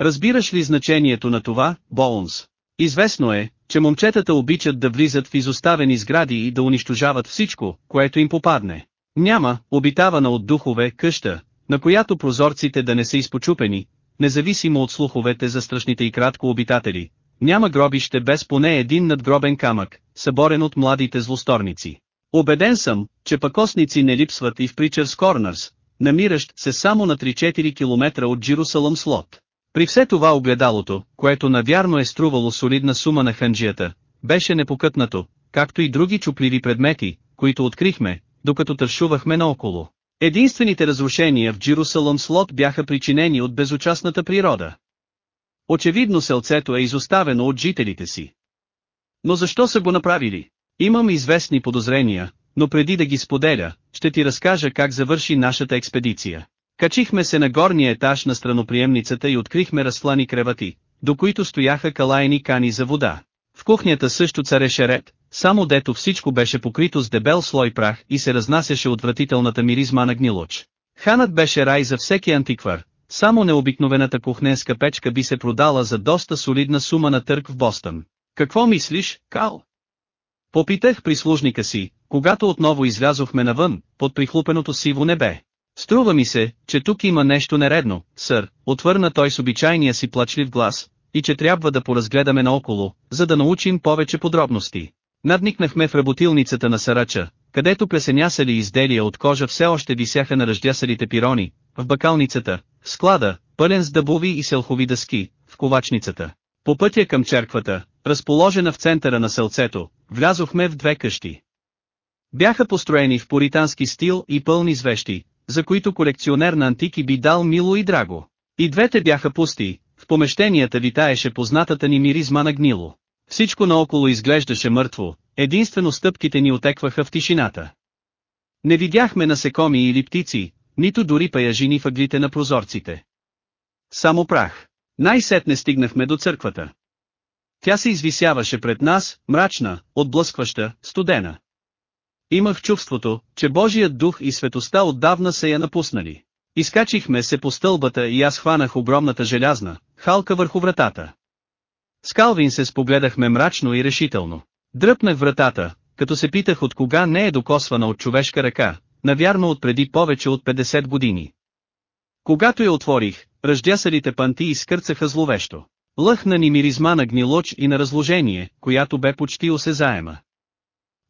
Разбираш ли значението на това, Боунс? Известно е, че момчетата обичат да влизат в изоставени сгради и да унищожават всичко, което им попадне. Няма, обитавана от духове, къща, на която прозорците да не са изпочупени, независимо от слуховете за страшните и кратко обитатели. Няма гробище без поне един надгробен камък, съборен от младите злосторници. Обеден съм, че пакосници не липсват и в Причърс Корнърс, намиращ се само на 3-4 км от Джирусалъм Слот. При все това огледалото, което навярно е струвало солидна сума на ханджията, беше непокътнато, както и други чупливи предмети, които открихме, докато тършувахме наоколо. Единствените разрушения в Джирусалъм Слот бяха причинени от безучастната природа. Очевидно селцето е изоставено от жителите си. Но защо са го направили? Имам известни подозрения, но преди да ги споделя, ще ти разкажа как завърши нашата експедиция. Качихме се на горния етаж на страноприемницата и открихме разфлани кревати, до които стояха калайни кани за вода. В кухнята също цареше ред, само дето всичко беше покрито с дебел слой прах и се разнасяше отвратителната миризма на гнилоч. Ханът беше рай за всеки антиквар, само необикновената кухненска печка би се продала за доста солидна сума на търг в Бостън. Какво мислиш, Кал? Попитах прислужника си, когато отново излязохме навън, под прихлупеното сиво небе. Струва ми се, че тук има нещо нередно, сър, отвърна той с обичайния си плачлив глас, и че трябва да поразгледаме наоколо, за да научим повече подробности. Надникнахме в работилницата на Сарача, където плесенясали изделия от кожа все още висяха на ръждясалите пирони, в бакалницата, склада, пълен с дъбови и селхови дъски, в ковачницата. По пътя към черквата, разположена в центъра на селцето, влязохме в две къщи. Бяха построени в поритански стил и пълни с вещи, за които колекционер на антики би дал мило и драго. И двете бяха пусти, в помещенията витаеше познатата ни миризма на гнило. Всичко наоколо изглеждаше мъртво, единствено стъпките ни отекваха в тишината. Не видяхме насекоми или птици, нито дори паяжини въглите на прозорците. Само прах. Най-сетне стигнахме до църквата. Тя се извисяваше пред нас, мрачна, отблъскваща, студена. Имах чувството, че Божият дух и светоста отдавна се я напуснали. Изкачихме се по стълбата и аз хванах огромната желязна, халка върху вратата. С Калвин се спогледахме мрачно и решително. Дръпнах вратата, като се питах от кога не е докосвана от човешка ръка, навярно от преди повече от 50 години. Когато я отворих, ръждясалите панти изкърцаха зловещо. Лъхна ни миризма на гнилоч и на разложение, която бе почти осезаема.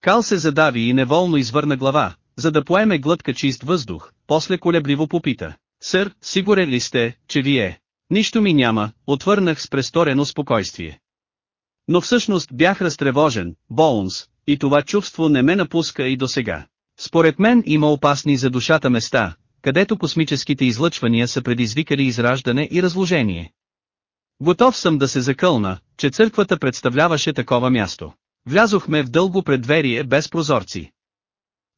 Кал се задави и неволно извърна глава, за да поеме глътка чист въздух, после колебливо попита. Сър, сигурен ли сте, че вие? Нищо ми няма, отвърнах с престорено спокойствие. Но всъщност бях разтревожен, Боунс, и това чувство не ме напуска и до сега. Според мен има опасни за душата места, където космическите излъчвания са предизвикали израждане и разложение. Готов съм да се закълна, че църквата представляваше такова място. Влязохме в дълго предверие без прозорци.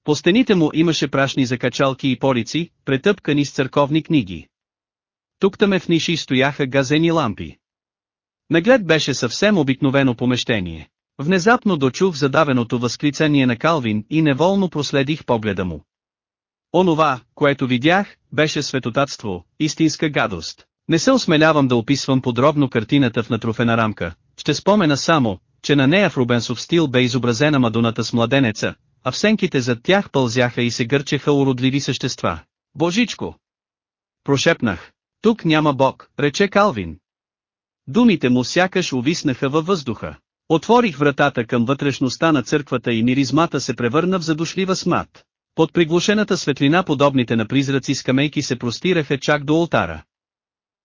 По стените му имаше прашни закачалки и полици, претъпкани с църковни книги. Тук-таме в ниши стояха газени лампи. Наглед беше съвсем обикновено помещение. Внезапно дочух задавеното възклицание на Калвин и неволно проследих погледа му. Онова, което видях, беше светотатство, истинска гадост. Не се осмелявам да описвам подробно картината в натруфена рамка, ще спомена само, че на нея в Рубенсов стил бе изобразена Мадоната с младенеца, а в сенките зад тях пълзяха и се гърчеха уродливи същества. Божичко! Прошепнах. Тук няма Бог, рече Калвин. Думите му сякаш увиснаха във въздуха. Отворих вратата към вътрешността на църквата и миризмата се превърна в задушлива смат. Под приглушената светлина подобните на призраци скамейки се простираха чак до ултара.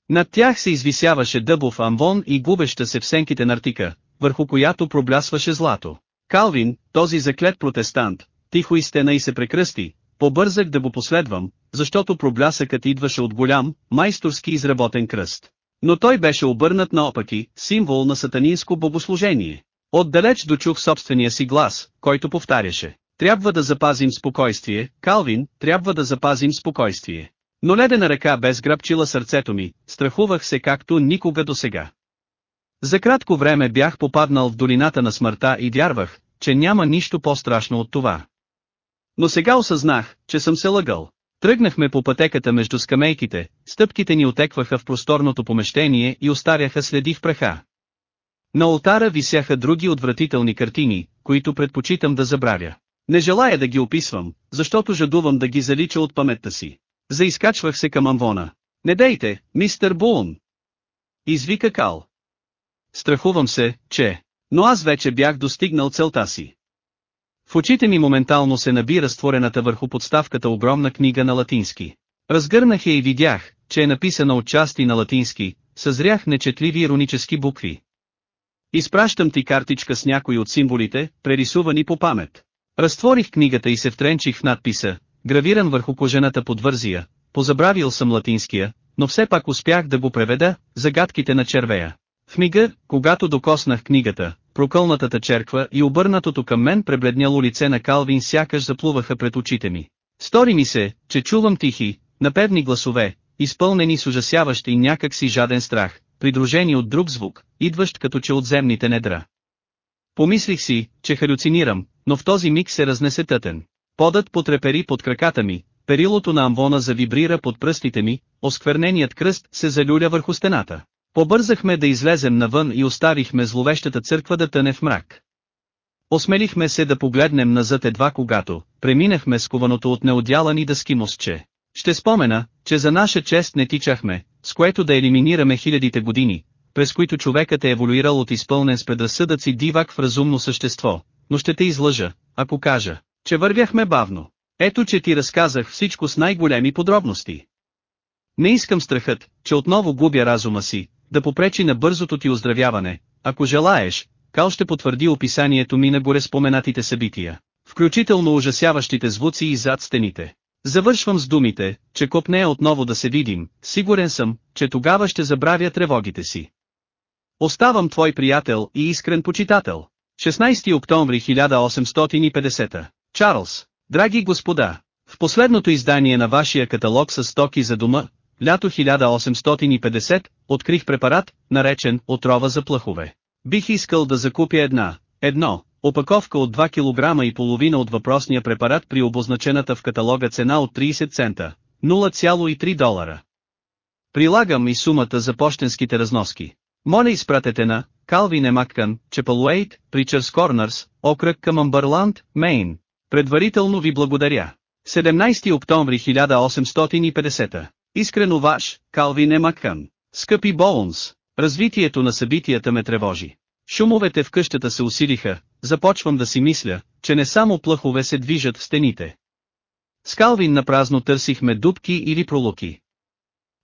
Над тях се извисяваше дъбов амвон и губеща се в сенките нартика, върху която проблясваше злато. Калвин, този заклет протестант, тихо изтена и се прекръсти, побързах да го последвам, защото проблясъкът идваше от голям, майсторски изработен кръст. Но той беше обърнат наопаки, символ на сатанинско богослужение. Отдалеч дочух собствения си глас, който повтаряше. Трябва да запазим спокойствие, Калвин, трябва да запазим спокойствие. Но ледена ръка без грабчила сърцето ми, страхувах се както никога досега. За кратко време бях попаднал в долината на смъртта и вярвах, че няма нищо по-страшно от това. Но сега осъзнах, че съм се лъгал. Тръгнахме по пътеката между скамейките, стъпките ни отекваха в просторното помещение и остаряха следи в праха. На ултара висяха други отвратителни картини, които предпочитам да забравя. Не желая да ги описвам, защото жадувам да ги залича от паметта си. Заискачвах се към амвона. Не дейте, мистер Булн! Извика Кал. Страхувам се, че... Но аз вече бях достигнал целта си. В очите ми моментално се наби разтворената върху подставката огромна книга на латински. Разгърнах я и видях, че е написана от части на латински, съзрях нечетливи иронически букви. Изпращам ти картичка с някои от символите, прерисувани по памет. Разтворих книгата и се втренчих в надписа, гравиран върху кожената подвързия, позабравил съм латинския, но все пак успях да го преведа, загадките на червея. В мига, когато докоснах книгата, прокълнатата черква и обърнатото към мен пребледняло лице на Калвин сякаш заплуваха пред очите ми. Стори ми се, че чувам тихи, напевни гласове, изпълнени с ужасяващ и някак си жаден страх, придружени от друг звук, идващ като че от земните недра. Помислих си, че халюцинирам, но в този миг се разнесе тътен. Подът потрепери под краката ми, перилото на амвона завибрира под пръстите ми, оскверненият кръст се залюля върху стената. Побързахме да излезем навън и оставихме зловещата църква да тъне в мрак. Осмелихме се да погледнем назад едва когато, преминахме скованото от неодялани дъски мостче. Ще спомена, че за наша чест не тичахме, с което да елиминираме хилядите години, през които човекът е еволюирал от изпълнен с предразсъдъци дивак в разумно същество, но ще те излъжа, ако кажа, че вървяхме бавно. Ето че ти разказах всичко с най-големи подробности. Не искам страхът, че отново губя разума си, да попречи на бързото ти оздравяване, ако желаеш, Кал ще потвърди описанието ми на горе споменатите събития, включително ужасяващите звуци и зад стените. Завършвам с думите, че копне отново да се видим, сигурен съм, че тогава ще забравя тревогите си. Оставам твой приятел и искрен почитател. 16 октомври 1850. Чарлз, драги господа, в последното издание на вашия каталог с стоки за дома, лято 1850, открих препарат, наречен отрова за плъхове. Бих искал да закупя една, едно, опаковка от 2 кг и половина от въпросния препарат при обозначената в каталога цена от 30 цента, 0,3 долара. Прилагам и сумата за почтенските разноски. Моля изпратете на Calvin Емаккан, Чепалуейт, Причърс Корнърс, окръг към Амбърланд, Мейн. Предварително ви благодаря. 17 октомври 1850. Искрено ваш, Калвин Емакън. Скъпи Боунс, развитието на събитията ме тревожи. Шумовете в къщата се усилиха, започвам да си мисля, че не само плъхове се движат в стените. С Калвин напразно търсихме дубки или пролуки.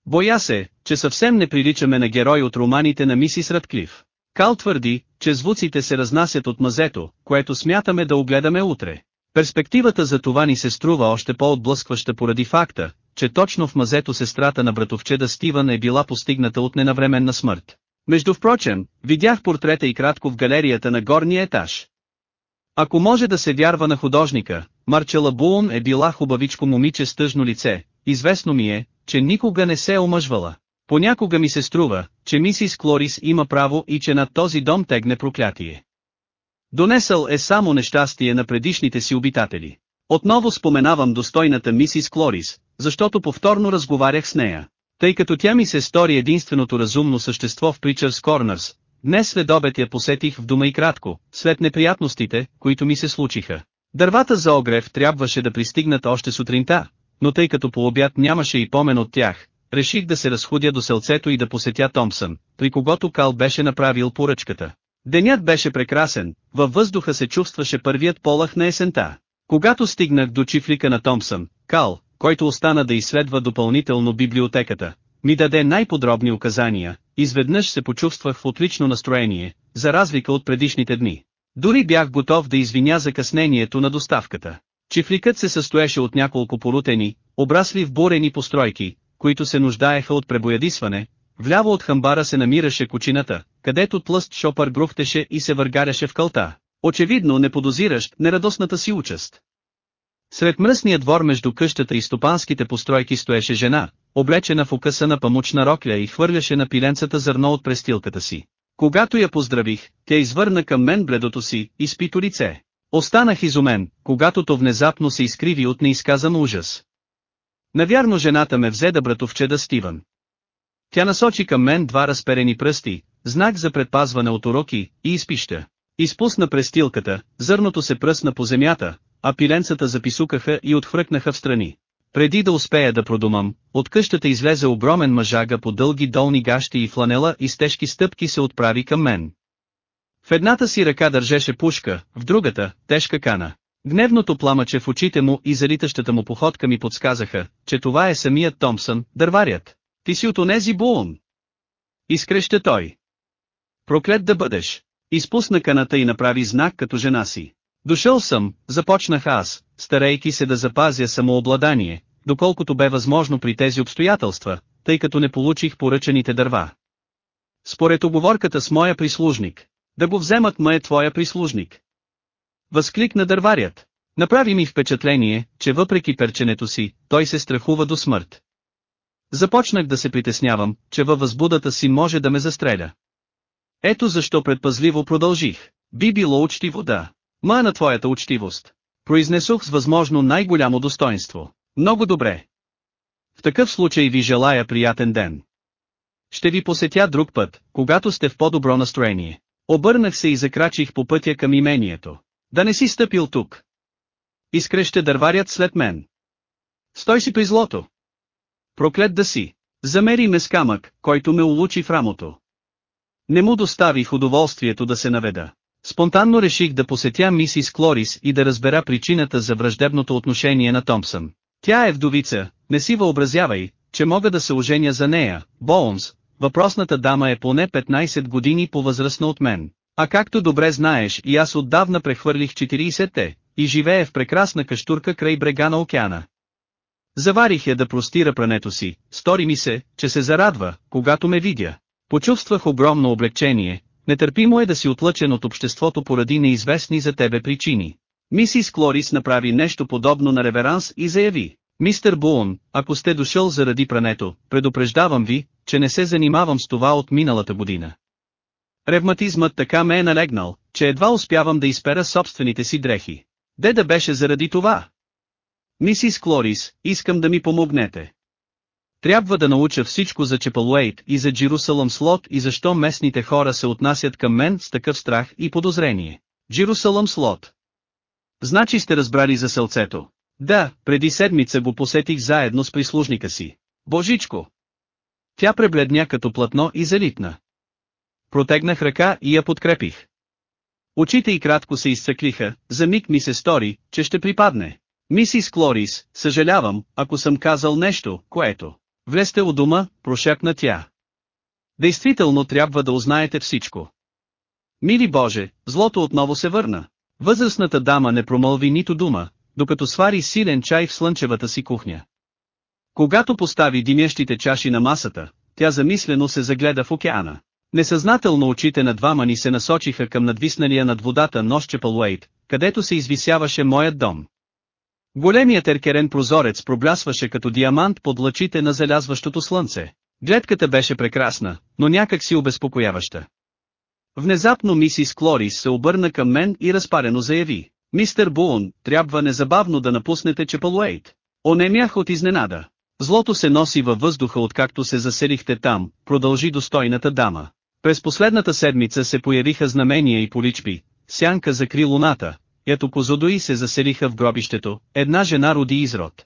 Боя се, че съвсем не приличаме на герой от романите на мисис Радклиф. Кал твърди, че звуците се разнасят от мазето, което смятаме да огледаме утре. Перспективата за това ни се струва още по-отблъскваща поради факта, че точно в мазето сестрата на братовчеда Стивън е била постигната от ненавременна смърт. Между впрочем, видях портрета и кратко в галерията на горния етаж. Ако може да се вярва на художника, Марчела Булон е била хубавичко момиче с тъжно лице, известно ми е, че никога не се е омъжвала. Понякога ми се струва, че мисис Клорис има право и че над този дом тегне проклятие. Донесъл е само нещастие на предишните си обитатели. Отново споменавам достойната мисис Клорис, защото повторно разговарях с нея. Тъй като тя ми се стори единственото разумно същество в Причърс Корнърс, днес след обед я посетих в дома и кратко, след неприятностите, които ми се случиха. Дървата за огрев трябваше да пристигнат още сутринта, но тъй като по обяд нямаше и помен от тях, реших да се разходя до селцето и да посетя Томпсън, при когото Кал беше направил поръчката. Денят беше прекрасен, във въздуха се чувстваше първият полах на есента. Когато стигнах до чифлика на Томпсън, Кал, който остана да изследва допълнително библиотеката, ми даде най-подробни указания, изведнъж се почувствах в отлично настроение, за разлика от предишните дни. Дори бях готов да извиня закъснението на доставката. Чифликът се състоеше от няколко порутени, обрасли в бурени постройки, които се нуждаеха от пребоядисване, вляво от хамбара се намираше кучината, където тлъст шопър грухтеше и се въргаряше в кълта, очевидно не подозиращ нерадостната си участ. Сред мръсния двор между къщата и стопанските постройки стоеше жена, облечена в укъса на памучна рокля и хвърляше на пиленцата зърно от престилката си. Когато я поздравих, тя извърна към мен бледото си, изпито лице. Останах изумен, когато то внезапно се изкриви от неизказан ужас. Навярно жената ме взе да братовче да Стивън. Тя насочи към мен два разперени пръсти, знак за предпазване от уроки, и изпища. Изпусна престилката, зърното се пръсна по земята, а пиленцата записукаха и отхвъркнаха в страни. Преди да успея да продумам, от къщата излезе огромен мъжага по дълги долни гащи и фланела и с тежки стъпки се отправи към мен. В едната си ръка държеше пушка, в другата – тежка кана. Гневното пламъче в очите му и залитащата му походка ми подсказаха, че това е самият Томпсън, дърварят. Ти си от онези Буун. Изкреща той. Проклет да бъдеш. Изпусна каната и направи знак като жена си. Дошъл съм, започнах аз, старейки се да запазя самообладание, доколкото бе възможно при тези обстоятелства, тъй като не получих поръчаните дърва. Според оговорката с моя прислужник, да го вземат ме е твоя прислужник. Възкликна дърварят. Направи ми впечатление, че въпреки перченето си, той се страхува до смърт. Започнах да се притеснявам, че във възбудата си може да ме застреля. Ето защо предпазливо продължих. Би било учтиво да. Ма на твоята учтивост. Произнесох с възможно най-голямо достоинство. Много добре. В такъв случай ви желая приятен ден. Ще ви посетя друг път, когато сте в по-добро настроение. Обърнах се и закрачих по пътя към имението. Да не си стъпил тук. Искреще дърварят след мен. Стой си при злото. Проклет да си. Замери ме с камък, който ме улучи в рамото. Не му доставих удоволствието да се наведа. Спонтанно реших да посетя мисис Клорис и да разбера причината за враждебното отношение на Томпсън. Тя е вдовица, не си въобразявай, че мога да се оженя за нея, Боунс, въпросната дама е поне 15 години по-възрастна от мен. А както добре знаеш и аз отдавна прехвърлих 40-те, и живее в прекрасна каштурка край брега на океана. Заварих я да простира прането си, стори ми се, че се зарадва, когато ме видя. Почувствах огромно облегчение, нетърпимо е да си отлъчен от обществото поради неизвестни за тебе причини. Мисис Клорис направи нещо подобно на реверанс и заяви, Мистер Буон, ако сте дошъл заради прането, предупреждавам ви, че не се занимавам с това от миналата година. Ревматизмът така ме е налегнал, че едва успявам да изпера собствените си дрехи. Де да беше заради това? Мисис Клорис, искам да ми помогнете. Трябва да науча всичко за Чепалуейт и за Джирусалъм Слот и защо местните хора се отнасят към мен с такъв страх и подозрение. Джирусалъм Слот. Значи сте разбрали за селцето. Да, преди седмица го посетих заедно с прислужника си. Божичко! Тя пребледня като платно и залитна. Протегнах ръка и я подкрепих. Очите и кратко се изцъклиха, за миг ми се стори, че ще припадне. Мисис Клорис, съжалявам, ако съм казал нещо, което. Влезте у дома, прошепна тя. Действително трябва да узнаете всичко. Мили Боже, злото отново се върна. Възрастната дама не промълви нито дума, докато свари силен чай в слънчевата си кухня. Когато постави димящите чаши на масата, тя замислено се загледа в океана. Несъзнателно очите на двама ни се насочиха към надвисналия над водата нощ Чепълуейт, където се извисяваше моят дом. Големият еркерен прозорец проблясваше като диамант под лъчите на залязващото слънце. Гледката беше прекрасна, но някак си обезпокояваща. Внезапно мисис Клорис се обърна към мен и разпарено заяви. Мистер Буун, трябва незабавно да напуснете Чепалуейт. Онемях от изненада. Злото се носи във въздуха откакто се заселихте там, продължи достойната дама. През последната седмица се появиха знамения и поличби, сянка закри луната, ето козодои се заселиха в гробището, една жена роди изрод.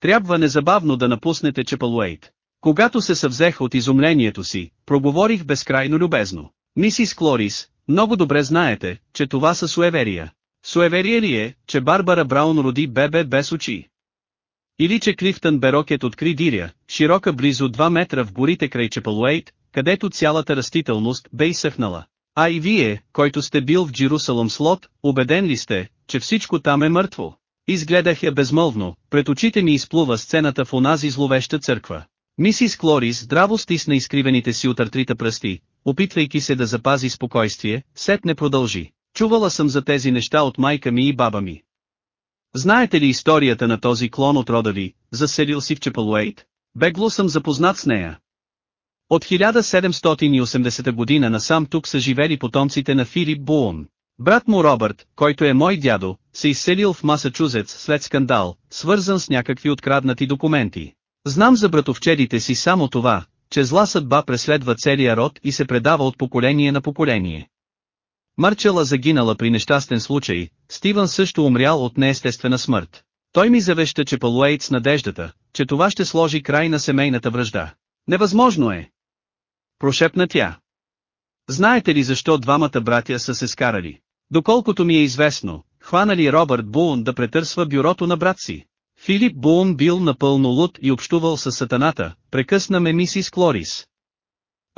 Трябва незабавно да напуснете Чепалуейт. Когато се съвзех от изумлението си, проговорих безкрайно любезно. Мисис Клорис, много добре знаете, че това са суеверия. Суеверие ли е, че Барбара Браун роди бебе без очи? Или че Клифтън Берокет откри диря, широка близо 2 метра в горите край Чепалуейт, където цялата растителност бе изсъхнала. А и вие, който сте бил в Джерусалъм слот, убеден ли сте, че всичко там е мъртво? Изгледах я безмълвно, пред очите ми изплува сцената в онази зловеща църква. Мисис Клорис здраво стисна изкривените си от артрита пръсти, опитвайки се да запази спокойствие, сет не продължи. Чувала съм за тези неща от майка ми и баба ми. Знаете ли историята на този клон от рода ви, заселил си в Чепалуейт? Бегло съм запознат с нея. От 1780 година насам тук са живели потомците на Филип Буон. Брат му Робърт, който е мой дядо, се изселил в Масачузетс след скандал, свързан с някакви откраднати документи. Знам за братовчедите си само това, че зла съдба преследва целия род и се предава от поколение на поколение. Мърчела загинала при нещастен случай, Стивън също умрял от неестествена смърт. Той ми завеща че Палуейт с надеждата, че това ще сложи край на семейната връжда. Невъзможно е! Прошепна тя. Знаете ли защо двамата братя са се скарали? Доколкото ми е известно, хванали Робърт Буун да претърсва бюрото на брат си. Филип Буун бил напълно луд и общувал с сатаната, прекъсна ме мисис Клорис.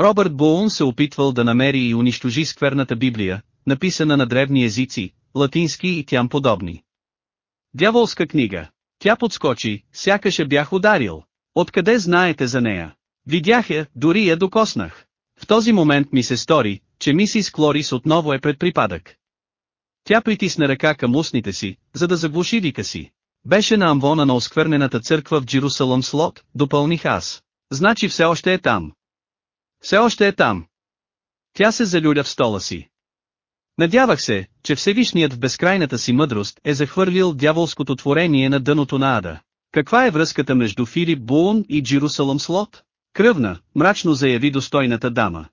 Робърт Буун се опитвал да намери и унищожи скверната Библия, написана на древни езици, латински и тям подобни. Дяволска книга. Тя подскочи, сякаше бях ударил. Откъде знаете за нея? Видях я, дори я докоснах. В този момент ми се стори, че мисис Клорис отново е пред припадък. Тя притисна ръка към устните си, за да заглуши вика си. Беше на амвона на осквернената църква в Джерусалъм Слот, допълних аз. Значи все още е там. Все още е там. Тя се залюля в стола си. Надявах се, че Всевишният в безкрайната си мъдрост е захвърлил дяволското творение на дъното на ада. Каква е връзката между Филип Буун и Джерусалъм Слот? Кръвна, мрачно заяви достойната дама.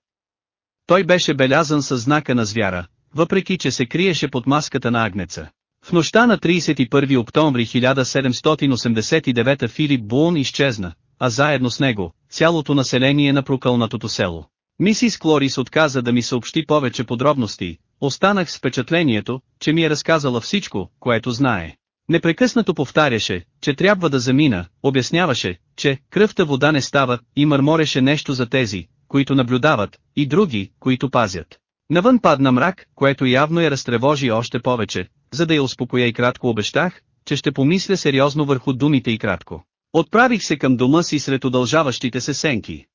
Той беше белязан със знака на звяра, въпреки че се криеше под маската на агнеца. В нощта на 31 октомври 1789 Филип Буон изчезна, а заедно с него, цялото население на прокълнатото село. Мисис Клорис отказа да ми съобщи повече подробности, останах с впечатлението, че ми е разказала всичко, което знае. Непрекъснато повтаряше, че трябва да замина, обясняваше, че кръвта вода не става и мърмореше нещо за тези, които наблюдават, и други, които пазят. Навън падна мрак, което явно я разтревожи още повече, за да я успокоя и кратко обещах, че ще помисля сериозно върху думите и кратко. Отправих се към дома си сред удължаващите се сенки.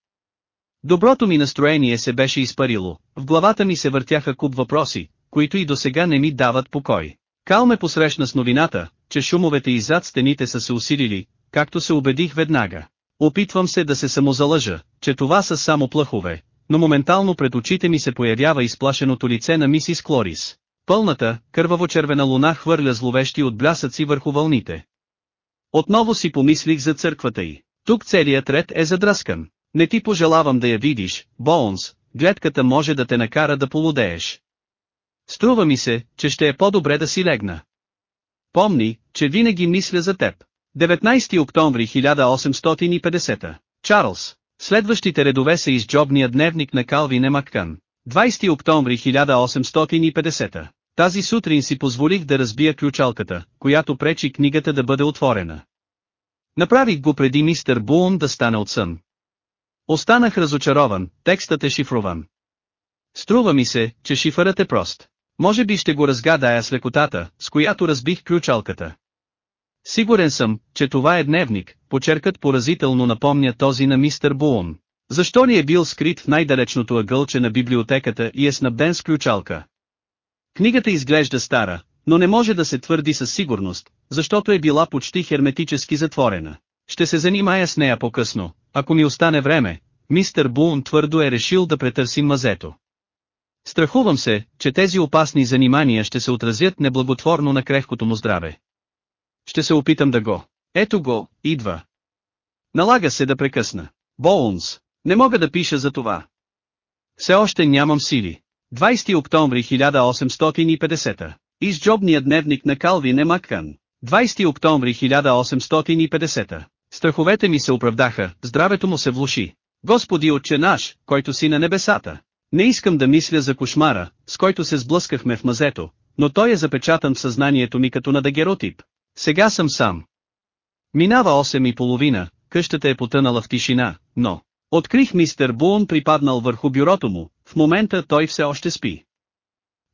Доброто ми настроение се беше изпарило, в главата ми се въртяха куп въпроси, които и досега не ми дават покой. Кал ме посрещна с новината, че шумовете иззад стените са се усилили, както се убедих веднага. Опитвам се да се самозалъжа, че това са само плъхове, но моментално пред очите ми се появява изплашеното лице на мисис Клорис. Пълната, кърваво-червена луна хвърля зловещи от блясъци върху вълните. Отново си помислих за църквата й. Тук целият ред е задръскан. Не ти пожелавам да я видиш, Боунс, гледката може да те накара да полудееш. Струва ми се, че ще е по-добре да си легна. Помни, че винаги мисля за теб. 19 октомври 1850. Чарлз. Следващите редове са из джобния дневник на Калвин Емаккан. 20 октомври 1850. Тази сутрин си позволих да разбия ключалката, която пречи книгата да бъде отворена. Направих го преди мистер Буун да стане от сън. Останах разочарован, текстът е шифрован. Струва ми се, че шифърът е прост. Може би ще го разгадая с лекотата, с която разбих ключалката. Сигурен съм, че това е дневник, почеркът поразително напомня този на мистер Буон. Защо ли е бил скрит в най-далечното ъгълче на библиотеката и е снабден с ключалка? Книгата изглежда стара, но не може да се твърди със сигурност, защото е била почти херметически затворена. Ще се занимая с нея по-късно, ако ми остане време, мистер Бун твърдо е решил да претърси мазето. Страхувам се, че тези опасни занимания ще се отразят неблаготворно на крехкото му здраве. Ще се опитам да го. Ето го, идва. Налага се да прекъсна. Боунс, не мога да пиша за това. Все още нямам сили. 20 октомври 1850. Изджобният дневник на Калвин е Маккан. 20 октомври 1850. Страховете ми се оправдаха, здравето му се влуши. Господи отче наш, който си на небесата. Не искам да мисля за кошмара, с който се сблъскахме в мазето, но той е запечатан в съзнанието ми като на дагеротип. Сега съм сам. Минава 8 и половина, къщата е потънала в тишина, но... Открих мистер Буон припаднал върху бюрото му, в момента той все още спи.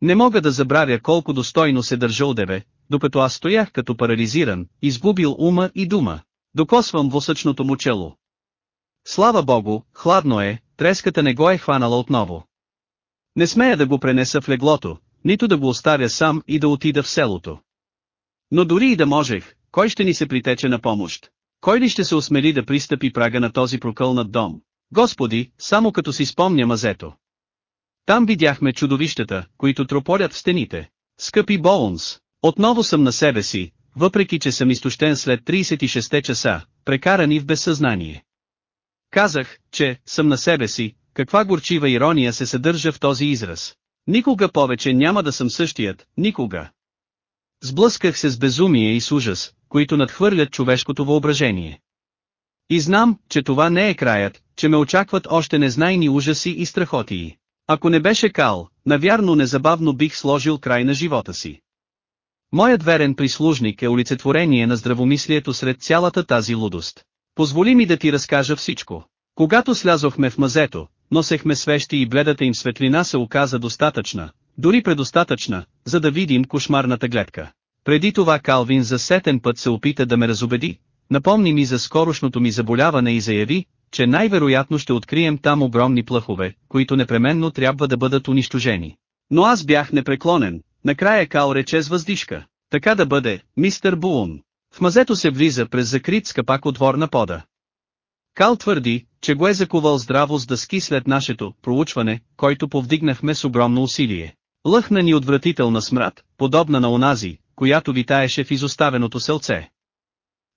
Не мога да забравя колко достойно се държа одеве, докато аз стоях като парализиран, изгубил ума и дума. Докосвам восъчното му чело. Слава богу, хладно е, треската не го е хванала отново. Не смея да го пренеса в леглото, нито да го оставя сам и да отида в селото. Но дори и да можех, кой ще ни се притече на помощ? Кой ли ще се осмели да пристъпи прага на този прокълнат дом? Господи, само като си спомня мазето. Там видяхме чудовищата, които трополят в стените. Скъпи Боунс, отново съм на себе си, въпреки че съм изтощен след 36 часа, прекарани в безсъзнание. Казах, че съм на себе си, каква горчива ирония се съдържа в този израз. Никога повече няма да съм същият, никога. Сблъсках се с безумие и с ужас, които надхвърлят човешкото въображение. И знам, че това не е краят, че ме очакват още незнайни ужаси и страхотии. Ако не беше Кал, навярно незабавно бих сложил край на живота си. Моят верен прислужник е олицетворение на здравомислието сред цялата тази лудост. Позволи ми да ти разкажа всичко. Когато слязохме в мазето, носехме свещи и бледата им светлина се оказа достатъчна, дори предостатъчна, за да видим кошмарната гледка. Преди това Калвин за сетен път се опита да ме разобеди, напомни ми за скорошното ми заболяване и заяви, че най-вероятно ще открием там огромни плъхове, които непременно трябва да бъдат унищожени. Но аз бях непреклонен, накрая Кал рече с въздишка. Така да бъде, мистер Буун. В мазето се влиза през закрит скъпак отвор на пода. Кал твърди, че го е закувал здраво с дъски след нашето проучване, който повдигнахме с огромно усилие. Лъхна ни отвратителна смрад, подобна на онази, която витаеше в изоставеното селце.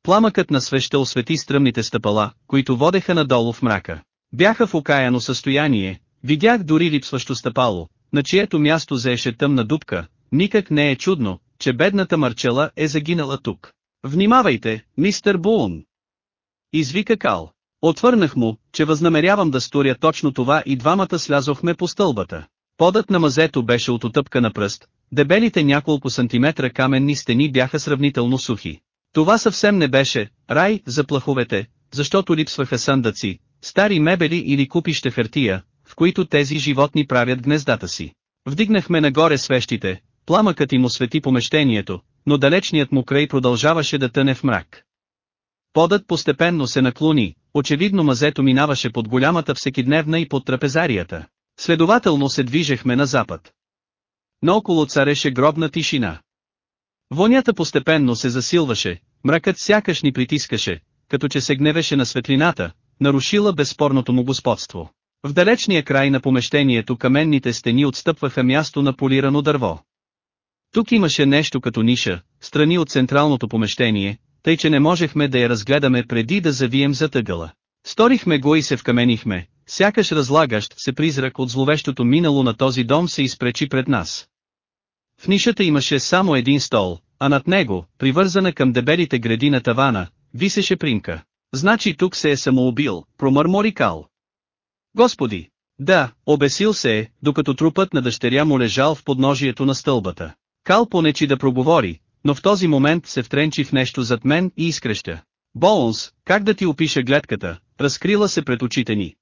Пламъкът на свеща освети стръмните стъпала, които водеха надолу в мрака. Бяха в окаяно състояние, видях дори липсващо стъпало, на чието място заеше тъмна дупка, никак не е чудно, че бедната Марчела е загинала тук. Внимавайте, мистер Бун! Извика Кал. Отвърнах му, че възнамерявам да сторя точно това и двамата слязохме по стълбата. Подът на мазето беше от отъпка на пръст, дебелите няколко сантиметра каменни стени бяха сравнително сухи. Това съвсем не беше рай за плаховете, защото липсваха съндъци, стари мебели или купище хартия, в които тези животни правят гнездата си. Вдигнахме нагоре свещите, пламъкът им освети помещението, но далечният му край продължаваше да тъне в мрак. Подът постепенно се наклони, очевидно мазето минаваше под голямата всекидневна и под трапезарията. Следователно се движехме на запад. Наоколо цареше гробна тишина. Вонята постепенно се засилваше, мракът сякаш ни притискаше, като че се гневеше на светлината, нарушила безспорното му господство. В далечния край на помещението каменните стени отстъпваха място на полирано дърво. Тук имаше нещо като ниша, страни от централното помещение, тъй че не можехме да я разгледаме преди да завием за тъгъла. Сторихме го и се вкаменихме, сякаш разлагащ се призрак от зловещото минало на този дом се изпречи пред нас. В нишата имаше само един стол, а над него, привързана към дебелите гради на тавана, висеше примка. Значи тук се е самоубил, промърмори Кал. Господи! Да, обесил се е, докато трупът на дъщеря му лежал в подножието на стълбата. Кал понечи да проговори, но в този момент се втренчи в нещо зад мен и изкреща. Боунс, как да ти опиша гледката, разкрила се пред очите ни.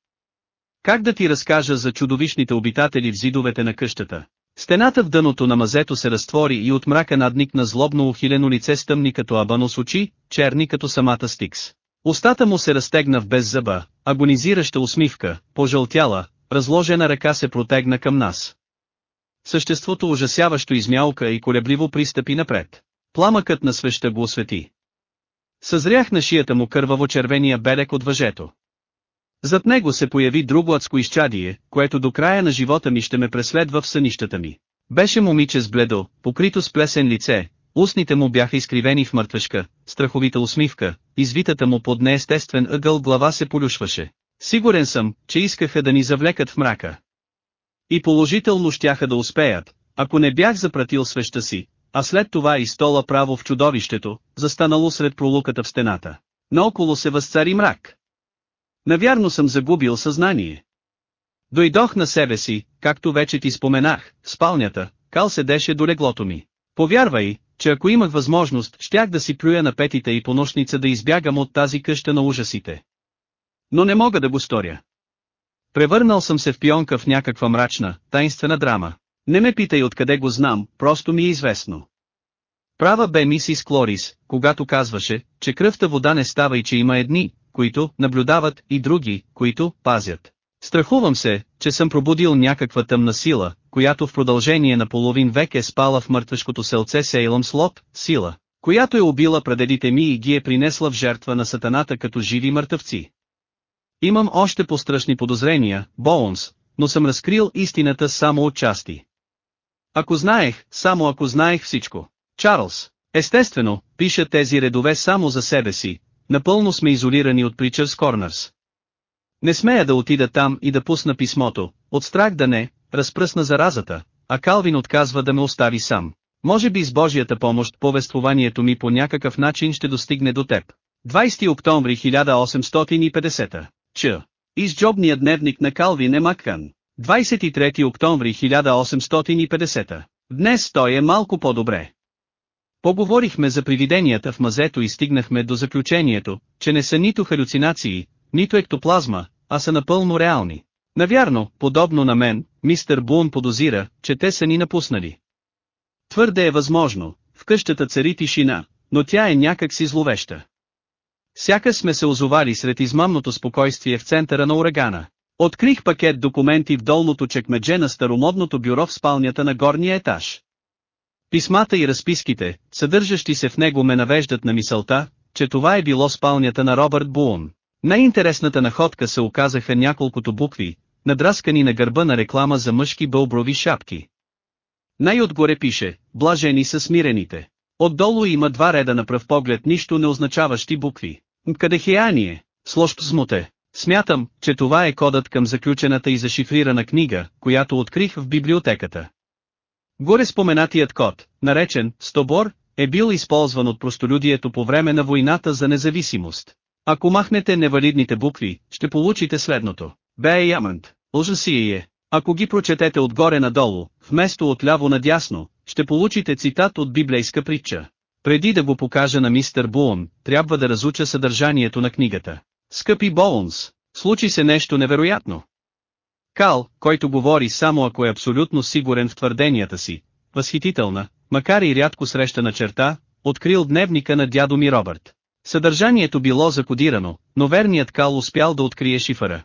Как да ти разкажа за чудовищните обитатели в зидовете на къщата? Стената в дъното на мазето се разтвори и от мрака надникна злобно ухилено лице с тъмни като абано с очи, черни като самата Стикс. Устата му се разтегна в без зъба, агонизираща усмивка, пожълтяла, разложена ръка се протегна към нас. Съществото ужасяващо измялка и колебливо пристъпи напред. Пламъкът на свеща го освети. Съзрях на шията му кърваво-червения белек от въжето. Зад него се появи друго адско изчадие, което до края на живота ми ще ме преследва в сънищата ми. Беше момиче с бледо, покрито с плесен лице, устните му бяха изкривени в мъртвешка, страховита усмивка, извитата му под неестествен ъгъл глава се полюшваше. Сигурен съм, че искаха да ни завлекат в мрака. И положително щяха да успеят, ако не бях запратил свеща си, а след това и стола право в чудовището, застанало сред пролуката в стената. Наоколо се възцари мрак. Навярно съм загубил съзнание. Дойдох на себе си, както вече ти споменах, в спалнята, Кал седеше до леглото ми. Повярвай, че ако имах възможност, щях да си плюя на петите и по нощница да избягам от тази къща на ужасите. Но не мога да го сторя. Превърнал съм се в пионка в някаква мрачна, таинствена драма. Не ме питай откъде го знам, просто ми е известно. Права бе мисис Клорис, когато казваше, че кръвта вода не става и че има едни, които наблюдават и други, които пазят. Страхувам се, че съм пробудил някаква тъмна сила, която в продължение на половин век е спала в мъртвешкото селце Сейлъм Слот, сила, която е убила предедите ми и ги е принесла в жертва на сатаната като живи мъртъвци. Имам още пострашни подозрения, Боунс, но съм разкрил истината само от части. Ако знаех, само ако знаех всичко. Чарлз, естествено, пиша тези редове само за себе си, напълно сме изолирани от Причърс Корнърс. Не смея да отида там и да пусна писмото, от страх да не, разпръсна заразата, а Калвин отказва да ме остави сам. Може би с Божията помощ повествованието ми по някакъв начин ще достигне до теб. 20 октомври 1850 Ч. Изджобния дневник на Калвин е Маккан. 23 октомври 1850 Днес той е малко по-добре. Поговорихме за привиденията в мазето и стигнахме до заключението, че не са нито халюцинации, нито ектоплазма, а са напълно реални. Навярно, подобно на мен, мистер Бун подозира, че те са ни напуснали. Твърде е възможно, в къщата цари тишина, но тя е някак си зловеща. Сяка сме се озовали сред измамното спокойствие в центъра на урагана. Открих пакет документи в долното чекмедже на старомодното бюро в спалнята на горния етаж. Писмата и разписките, съдържащи се в него ме навеждат на мисълта, че това е било спалнята на Робърт Буун. Най-интересната находка се оказаха няколкото букви, надраскани на гърба на реклама за мъжки бълброви шапки. Най-отгоре пише, блажени са смирените. Отдолу има два реда на пръв поглед нищо не означаващи букви. Кадехиание, сложб смуте. Смятам, че това е кодът към заключената и зашифрирана книга, която открих в библиотеката. Горе споменатият код, наречен «Стобор», е бил използван от простолюдието по време на войната за независимост. Ако махнете невалидните букви, ще получите следното. Бе ямънт, лжаси е. Ако ги прочетете отгоре надолу, вместо отляво надясно, ще получите цитат от библейска притча. Преди да го покажа на мистер Буон, трябва да разуча съдържанието на книгата. Скъпи Боунс, случи се нещо невероятно. Кал, който говори само ако е абсолютно сигурен в твърденията си, възхитителна, макар и рядко срещана черта, открил дневника на дядо ми Робърт. Съдържанието било закодирано, но верният Кал успял да открие шифъра.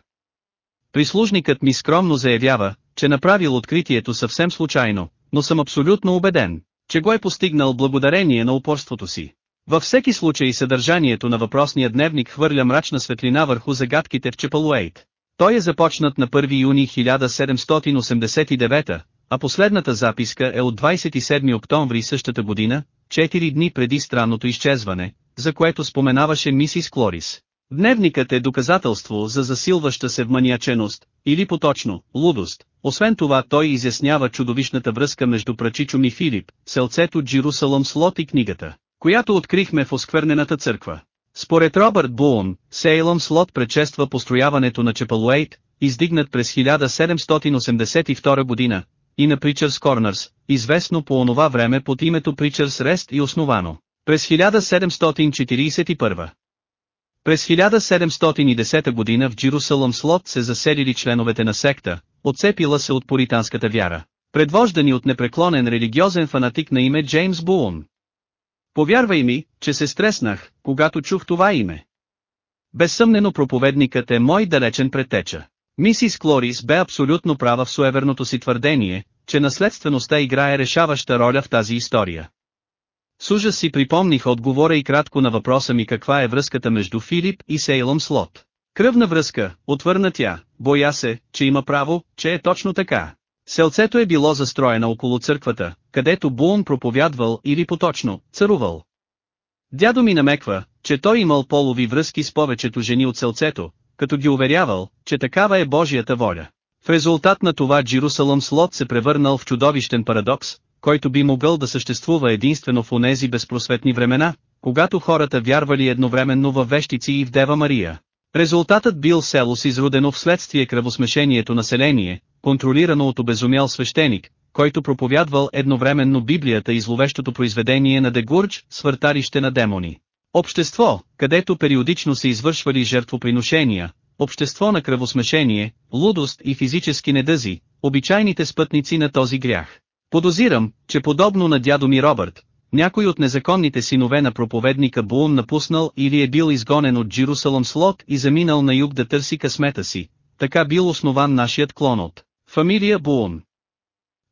Прислужникът ми скромно заявява, че направил откритието съвсем случайно, но съм абсолютно убеден, че го е постигнал благодарение на упорството си. Във всеки случай съдържанието на въпросния дневник хвърля мрачна светлина върху загадките в Чепалуейт. Той е започнат на 1 юни 1789, а последната записка е от 27 октомври същата година, 4 дни преди странното изчезване, за което споменаваше мисис Клорис. Дневникът е доказателство за засилваща се вманиаченост, или поточно, лудост. Освен това той изяснява чудовищната връзка между прачичо ми Филип, селцето Джирусалъм Слот и книгата, която открихме в осквернената църква. Според Робърт Буон, Сейлъм Слот предшества построяването на Чепалуейт, издигнат през 1782 година, и на Причърс Корнърс, известно по онова време под името Причърс Рест и основано през 1741. През 1710 година в Джирусалъм Слот се заселили членовете на секта, отцепила се от поританската вяра, предвождани от непреклонен религиозен фанатик на име Джеймс Буун. Повярвай ми, че се стреснах, когато чух това име. Безсъмнено проповедникът е мой далечен предтеча. Мисис Клорис бе абсолютно права в суеверното си твърдение, че наследствеността играе решаваща роля в тази история. С ужас си припомних отговора и кратко на въпроса ми каква е връзката между Филип и Сейлъм Слот. Кръвна връзка, отвърна тя, боя се, че има право, че е точно така. Селцето е било застроено около църквата, където Буон проповядвал или поточно, царувал. Дядо ми намеква, че той имал полови връзки с повечето жени от селцето, като ги уверявал, че такава е Божията воля. В резултат на това Джирусалъм Слот се превърнал в чудовищен парадокс, който би могъл да съществува единствено в онези безпросветни времена, когато хората вярвали едновременно във вещици и в Дева Мария. Резултатът бил село с изродено вследствие кръвосмешението население, контролирано от обезумял свещеник, който проповядвал едновременно Библията и зловещото произведение на Дегурдж, свъртарище на демони. Общество, където периодично се извършвали жертвоприношения, общество на кръвосмешение, лудост и физически недъзи, обичайните спътници на този грях. Подозирам, че подобно на дядо ми Робърт, някой от незаконните синове на проповедника Буун напуснал или е бил изгонен от Джирусалъм Слот и заминал на юг да търси късмета си, така бил основан нашият клон от фамилия Буун.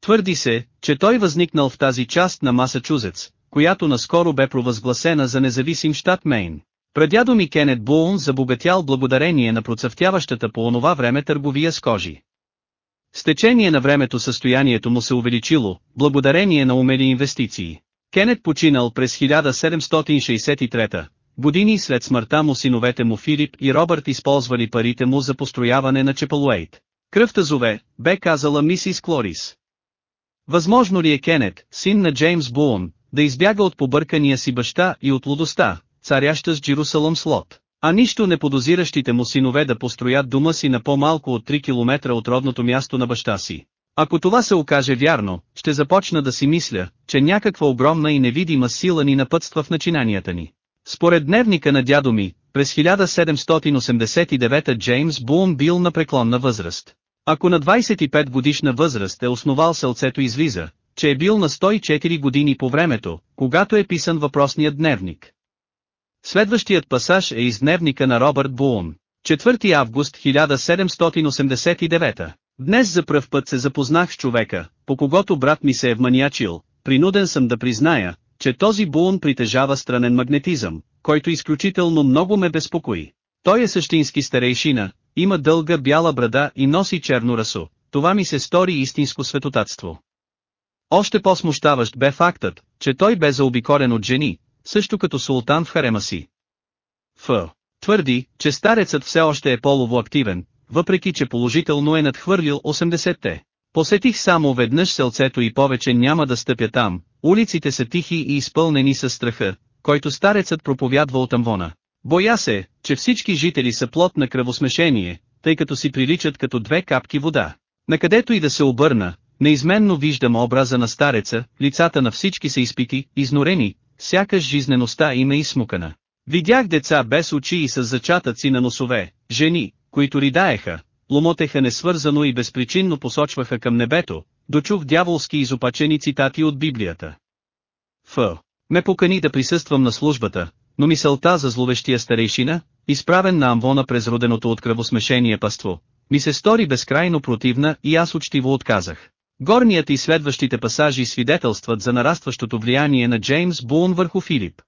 Твърди се, че той възникнал в тази част на Масачузетс, която наскоро бе провъзгласена за независим щат Мейн. Прадядо ми Кенет Буун забогатял благодарение на процъфтяващата по онова време търговия с кожи. С течение на времето състоянието му се увеличило, благодарение на умели инвестиции. Кенет починал през 1763 години след смъртта му синовете му Филип и Робърт използвали парите му за построяване на Чепалуейт. Кръвта зове, бе казала мисис Клорис. Възможно ли е Кенет, син на Джеймс Буон, да избяга от побъркания си баща и от лудостта, царяща с Джерусалъм Слот, а нищо не подозиращите му синове да построят дома си на по-малко от 3 км от родното място на баща си. Ако това се окаже вярно, ще започна да си мисля, че някаква огромна и невидима сила ни напътства в начинанията ни. Според дневника на дядо ми, през 1789 Джеймс Буон бил на преклонна възраст. Ако на 25 годишна възраст е основал сълцето излиза, че е бил на 104 години по времето, когато е писан въпросният дневник. Следващият пасаж е из дневника на Робърт Буун. 4 август 1789. Днес за пръв път се запознах с човека, по когото брат ми се е вманиячил, принуден съм да призная, че този Буун притежава странен магнетизъм, който изключително много ме безпокои. Той е същински старейшина, има дълга бяла брада и носи черно расо. Това ми се стори истинско светотатство. Още по-смущаващ бе фактът, че той бе заобикорен от жени, също като султан в харема си. Ф. Твърди, че старецът все още е полово активен, въпреки че положително е надхвърлил 80-те. Посетих само веднъж селцето и повече няма да стъпя там, улиците са тихи и изпълнени със страха, който старецът проповядва от Амвона. Боя се, че всички жители са плод на кръвосмешение, тъй като си приличат като две капки вода. Накъдето и да се обърна, неизменно виждам образа на стареца, лицата на всички са изпити, изнорени, сякаш жизнеността им е изсмукана. Видях деца без очи и с зачатъци на носове, жени, които ридаеха, ломотеха несвързано и безпричинно посочваха към небето, дочух дяволски изопачени цитати от Библията. Ф. Ме покани да присъствам на службата, но мисълта за зловещия старейшина, изправен на амвона през роденото от кръвосмешение паство, ми се стори безкрайно противна и аз учтиво отказах. Горният и следващите пасажи свидетелстват за нарастващото влияние на Джеймс Буун върху Филип.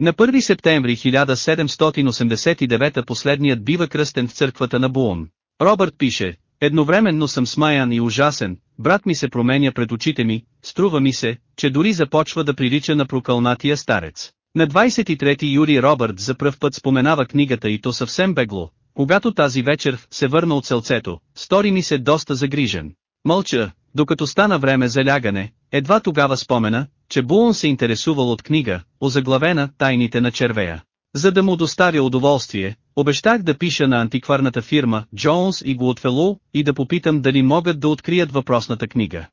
На 1 септември 1789 последният бива кръстен в църквата на Буун. Робърт пише, едновременно съм смаян и ужасен, брат ми се променя пред очите ми, струва ми се, че дори започва да прилича на прокълнатия старец. На 23 юли Робърт за пръв път споменава книгата и то съвсем бегло, когато тази вечер се върна от селцето, стори ми се доста загрижен. Мълча, докато стана време за лягане, едва тогава спомена, че Буон се интересувал от книга, озаглавена «Тайните на червея». За да му доставя удоволствие, обещах да пиша на антикварната фирма Джонс и Гуотфелу и да попитам дали могат да открият въпросната книга.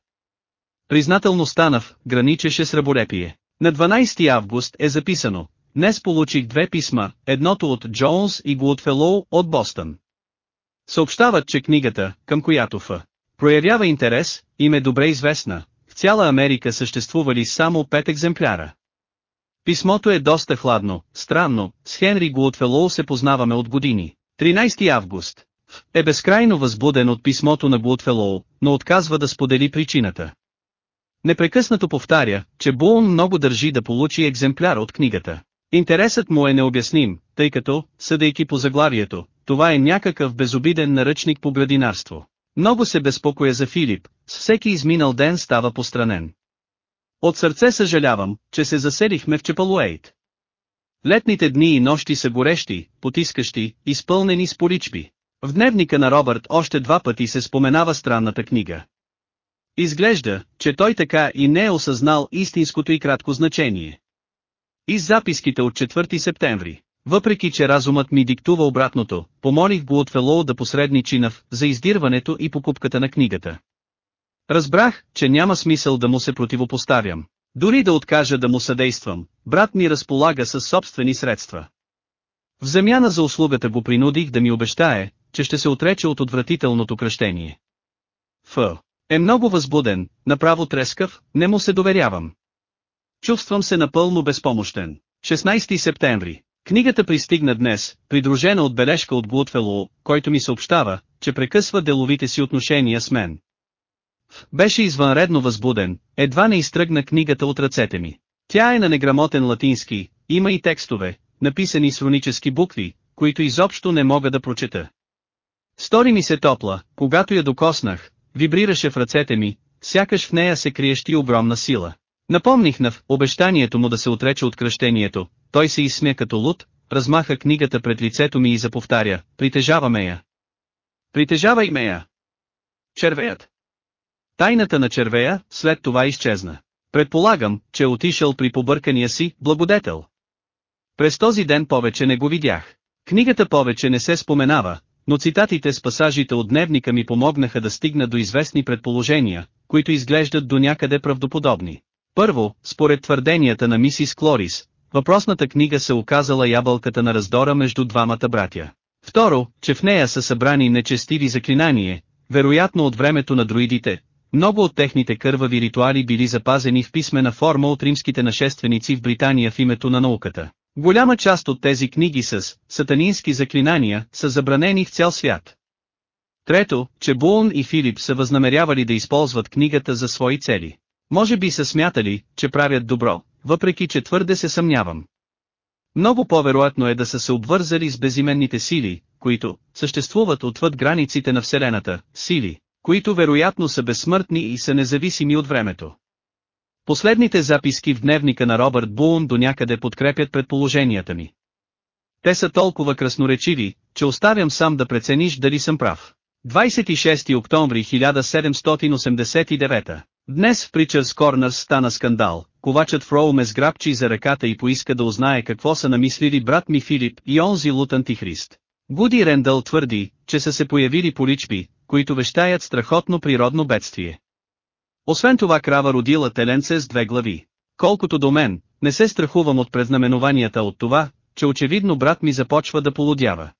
Признателно станав, граничеше с раболепие. На 12 август е записано, днес получих две писма, едното от Джонс и Гуотфелоу от Бостън. Съобщават, че книгата, към която Ф. проявява интерес, им е добре известна, в цяла Америка съществували само пет екземпляра. Писмото е доста хладно, странно, с Хенри Гуотфелоу се познаваме от години. 13 август. Е безкрайно възбуден от писмото на Гудфелоу, но отказва да сподели причината. Непрекъснато повтаря, че Буун много държи да получи екземпляр от книгата. Интересът му е необясним, тъй като, съдейки по заглавието, това е някакъв безобиден наръчник по градинарство. Много се безпокоя за Филип, с всеки изминал ден става постранен. От сърце съжалявам, че се заселихме в Чепалуейт. Летните дни и нощи са горещи, потискащи, изпълнени с поличби. В дневника на Робърт още два пъти се споменава странната книга. Изглежда, че той така и не е осъзнал истинското и кратко значение. И записките от 4 септември. Въпреки че разумът ми диктува обратното, помолих го от Фелоу да посредничи нав за издирването и покупката на книгата. Разбрах, че няма смисъл да му се противопоставям. Дори да откажа да му съдействам, брат ми разполага със собствени средства. В замяна за услугата го принудих да ми обещае, че ще се отрече от отвратителното кръщение. Ф. Е много възбуден, направо трескав, не му се доверявам. Чувствам се напълно безпомощен. 16 септември. Книгата пристигна днес, придружена от бележка от Гудфело, който ми съобщава, че прекъсва деловите си отношения с мен. Беше извънредно възбуден, едва не изтръгна книгата от ръцете ми. Тя е на неграмотен латински, има и текстове, написани с рунически букви, които изобщо не мога да прочета. Стори ми се топла, когато я докоснах, вибрираше в ръцете ми, сякаш в нея се криещи огромна сила. Напомних на обещанието му да се отрече от кръщението, той се изсмя като луд, размаха книгата пред лицето ми и заповтаря, притежаваме я. Притежавай ме я. Червеят. Тайната на червея, след това изчезна. Предполагам, че отишъл при побъркания си, благодетел. През този ден повече не го видях. Книгата повече не се споменава, но цитатите с пасажите от дневника ми помогнаха да стигна до известни предположения, които изглеждат до някъде правдоподобни. Първо, според твърденията на мисис Клорис, въпросната книга се оказала ябълката на раздора между двамата братя. Второ, че в нея са събрани нечестиви заклинания, вероятно от времето на друидите, много от техните кървави ритуали били запазени в писмена форма от римските нашественици в Британия в името на науката. Голяма част от тези книги с сатанински заклинания са забранени в цял свят. Трето, че Буон и Филип са възнамерявали да използват книгата за свои цели. Може би са смятали, че правят добро, въпреки че твърде се съмнявам. Много по-вероятно е да са се обвързали с безименните сили, които съществуват отвъд границите на Вселената, сили, които вероятно са безсмъртни и са независими от времето. Последните записки в дневника на Робърт Буун до някъде подкрепят предположенията ми. Те са толкова красноречиви, че оставям сам да прецениш дали съм прав. 26 октомври 1789 Днес в Причърс Корнърс стана скандал, ковачът Фроу ме сграбчи за ръката и поиска да узнае какво са намислили брат ми Филип и онзи лут антихрист. Гуди Рендъл твърди, че са се появили поличби, които вещаят страхотно природно бедствие. Освен това крава родила теленце с две глави. Колкото до мен, не се страхувам от предзнаменованията от това, че очевидно брат ми започва да полудява.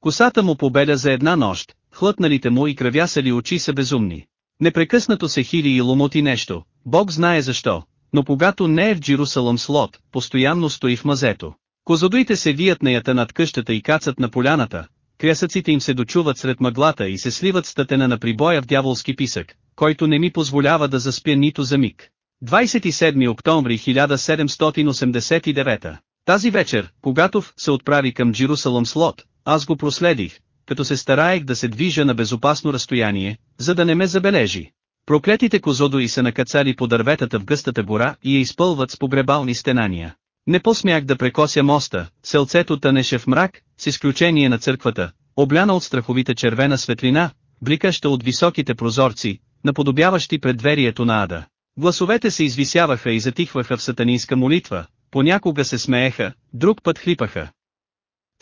Косата му побеля за една нощ, хлътналите му и кръвясали очи са безумни. Непрекъснато се хили и ломоти нещо, Бог знае защо, но когато не е в Джирусалъм слот, постоянно стои в мазето. Козодуите се вият на ята над къщата и кацат на поляната, крясъците им се дочуват сред мъглата и се сливат стътена на прибоя в дяволски писък, който не ми позволява да заспя нито за миг. 27 октомври 1789 Тази вечер, когато се отправи към Джирусалъм слот, аз го проследих, като се стараех да се движа на безопасно разстояние, за да не ме забележи. Проклетите козодои са накацали по дърветата в гъстата гора и я изпълват с погребални стенания. Не посмях да прекося моста, селцето тънеше в мрак, с изключение на църквата, обляна от страховита червена светлина, бликаща от високите прозорци, наподобяващи предверието на ада. Гласовете се извисяваха и затихваха в сатанинска молитва, понякога се смееха, друг път хлипаха.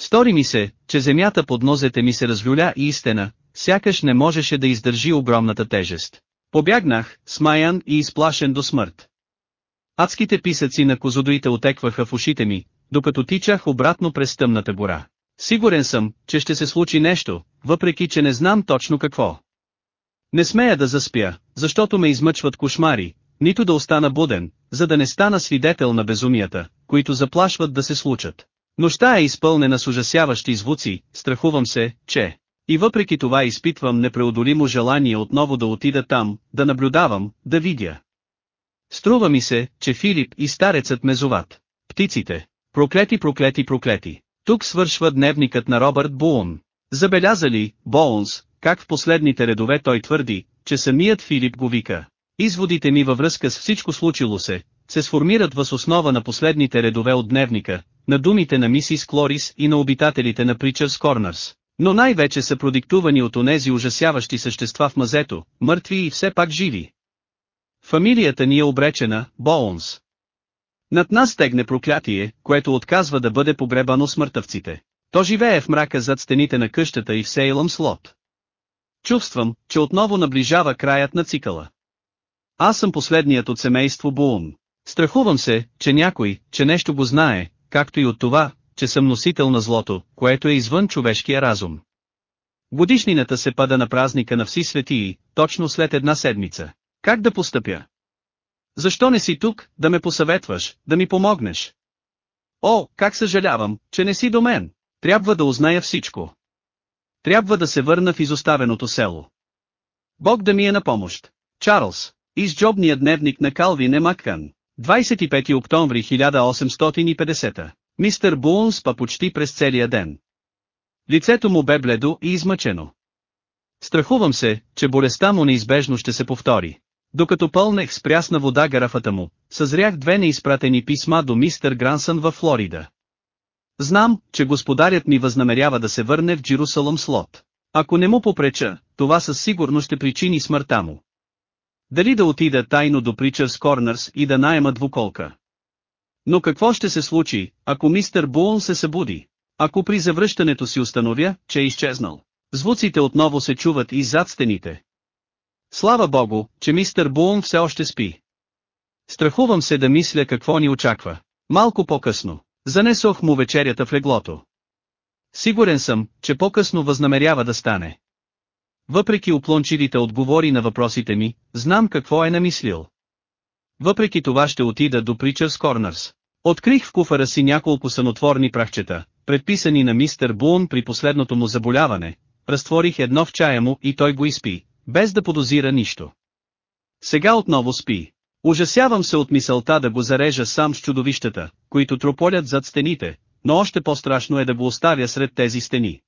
Стори ми се, че земята под нозете ми се развюля и истина, сякаш не можеше да издържи огромната тежест. Побягнах, смаян и изплашен до смърт. Адските писъци на козодоите отекваха в ушите ми, докато тичах обратно през тъмната гора. Сигурен съм, че ще се случи нещо, въпреки че не знам точно какво. Не смея да заспя, защото ме измъчват кошмари, нито да остана буден, за да не стана свидетел на безумията, които заплашват да се случат. Нощта е изпълнена с ужасяващи звуци, страхувам се, че И въпреки това изпитвам непреодолимо желание отново да отида там, да наблюдавам, да видя. Струва ми се, че Филип и старецът ме зоват. Птиците. Проклети, проклети, проклети. Тук свършва дневникът на Робърт Буун. Забеляза ли, Боунс, как в последните редове той твърди, че самият Филип го вика. Изводите ми във връзка с всичко случило се, се сформират въз основа на последните редове от дневника, на думите на мисис Клорис и на обитателите на Причърс Корнърс. Но най-вече са продиктувани от онези ужасяващи същества в мазето, мъртви и все пак живи. Фамилията ни е обречена, Боунс. Над нас тегне проклятие, което отказва да бъде погребано с. То живее в мрака зад стените на къщата и в Сейлъм слот. Чувствам, че отново наближава краят на цикъла. Аз съм последният от семейство Буун. Страхувам се, че някой, че нещо го знае, както и от това, че съм носител на злото, което е извън човешкия разум. Годишнината се пада на празника на Вси светии, точно след една седмица. Как да постъпя? Защо не си тук, да ме посъветваш, да ми помогнеш? О, как съжалявам, че не си до мен. Трябва да узная всичко. Трябва да се върна в изоставеното село. Бог да ми е на помощ. Чарлз, изджобният дневник на Калвин е Маккан. 25 октомври 1850. Мистер Буун спа почти през целия ден. Лицето му бе бледо и измъчено. Страхувам се, че болестта му неизбежно ще се повтори. Докато пълнех с прясна вода гарафата му, съзрях две неизпратени писма до мистер Грансън във Флорида. Знам, че господарят ми възнамерява да се върне в Джерусалъм слот. Ако не му попреча, това със сигурност ще причини смъртта му. Дали да отида тайно до Причърс Корнърс и да найема двуколка? Но какво ще се случи, ако мистер Буон се събуди? Ако при завръщането си установя, че е изчезнал? Звуците отново се чуват и зад стените. Слава богу, че мистер Буон все още спи. Страхувам се да мисля какво ни очаква. Малко по-късно. Занесох му вечерята в леглото. Сигурен съм, че по-късно възнамерява да стане. Въпреки уплончивите отговори на въпросите ми, знам какво е намислил. Въпреки това ще отида до Причърс Корнърс. Открих в куфара си няколко санотворни прахчета, предписани на мистер Бун при последното му заболяване, разтворих едно в чая му и той го изпи, без да подозира нищо. Сега отново спи. Ужасявам се от мисълта да го зарежа сам с чудовищата, които трополят зад стените, но още по-страшно е да го оставя сред тези стени.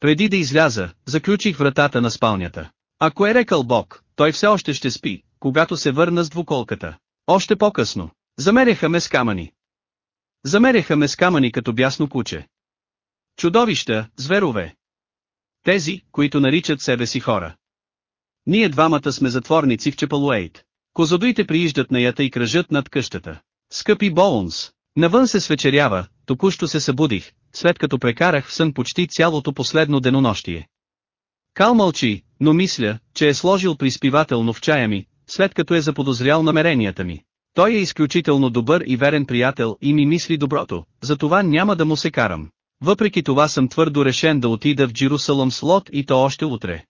Преди да изляза, заключих вратата на спалнята. Ако е рекал Бог, той все още ще спи, когато се върна с двуколката. Още по-късно. Замеряха ме с камъни. Замеряха ме с камъни като бясно куче. Чудовища, зверове. Тези, които наричат себе си хора. Ние двамата сме затворници в Чепалуейт. Козодуите прииждат на ята и кръжат над къщата. Скъпи Боунс, навън се свечерява, току-що се събудих, след като прекарах в сън почти цялото последно денонощие. Кал мълчи, но мисля, че е сложил приспивателно в чая ми, след като е заподозрял намеренията ми. Той е изключително добър и верен приятел и ми мисли доброто, затова няма да му се карам. Въпреки това съм твърдо решен да отида в Джерусалъм с Лот и то още утре.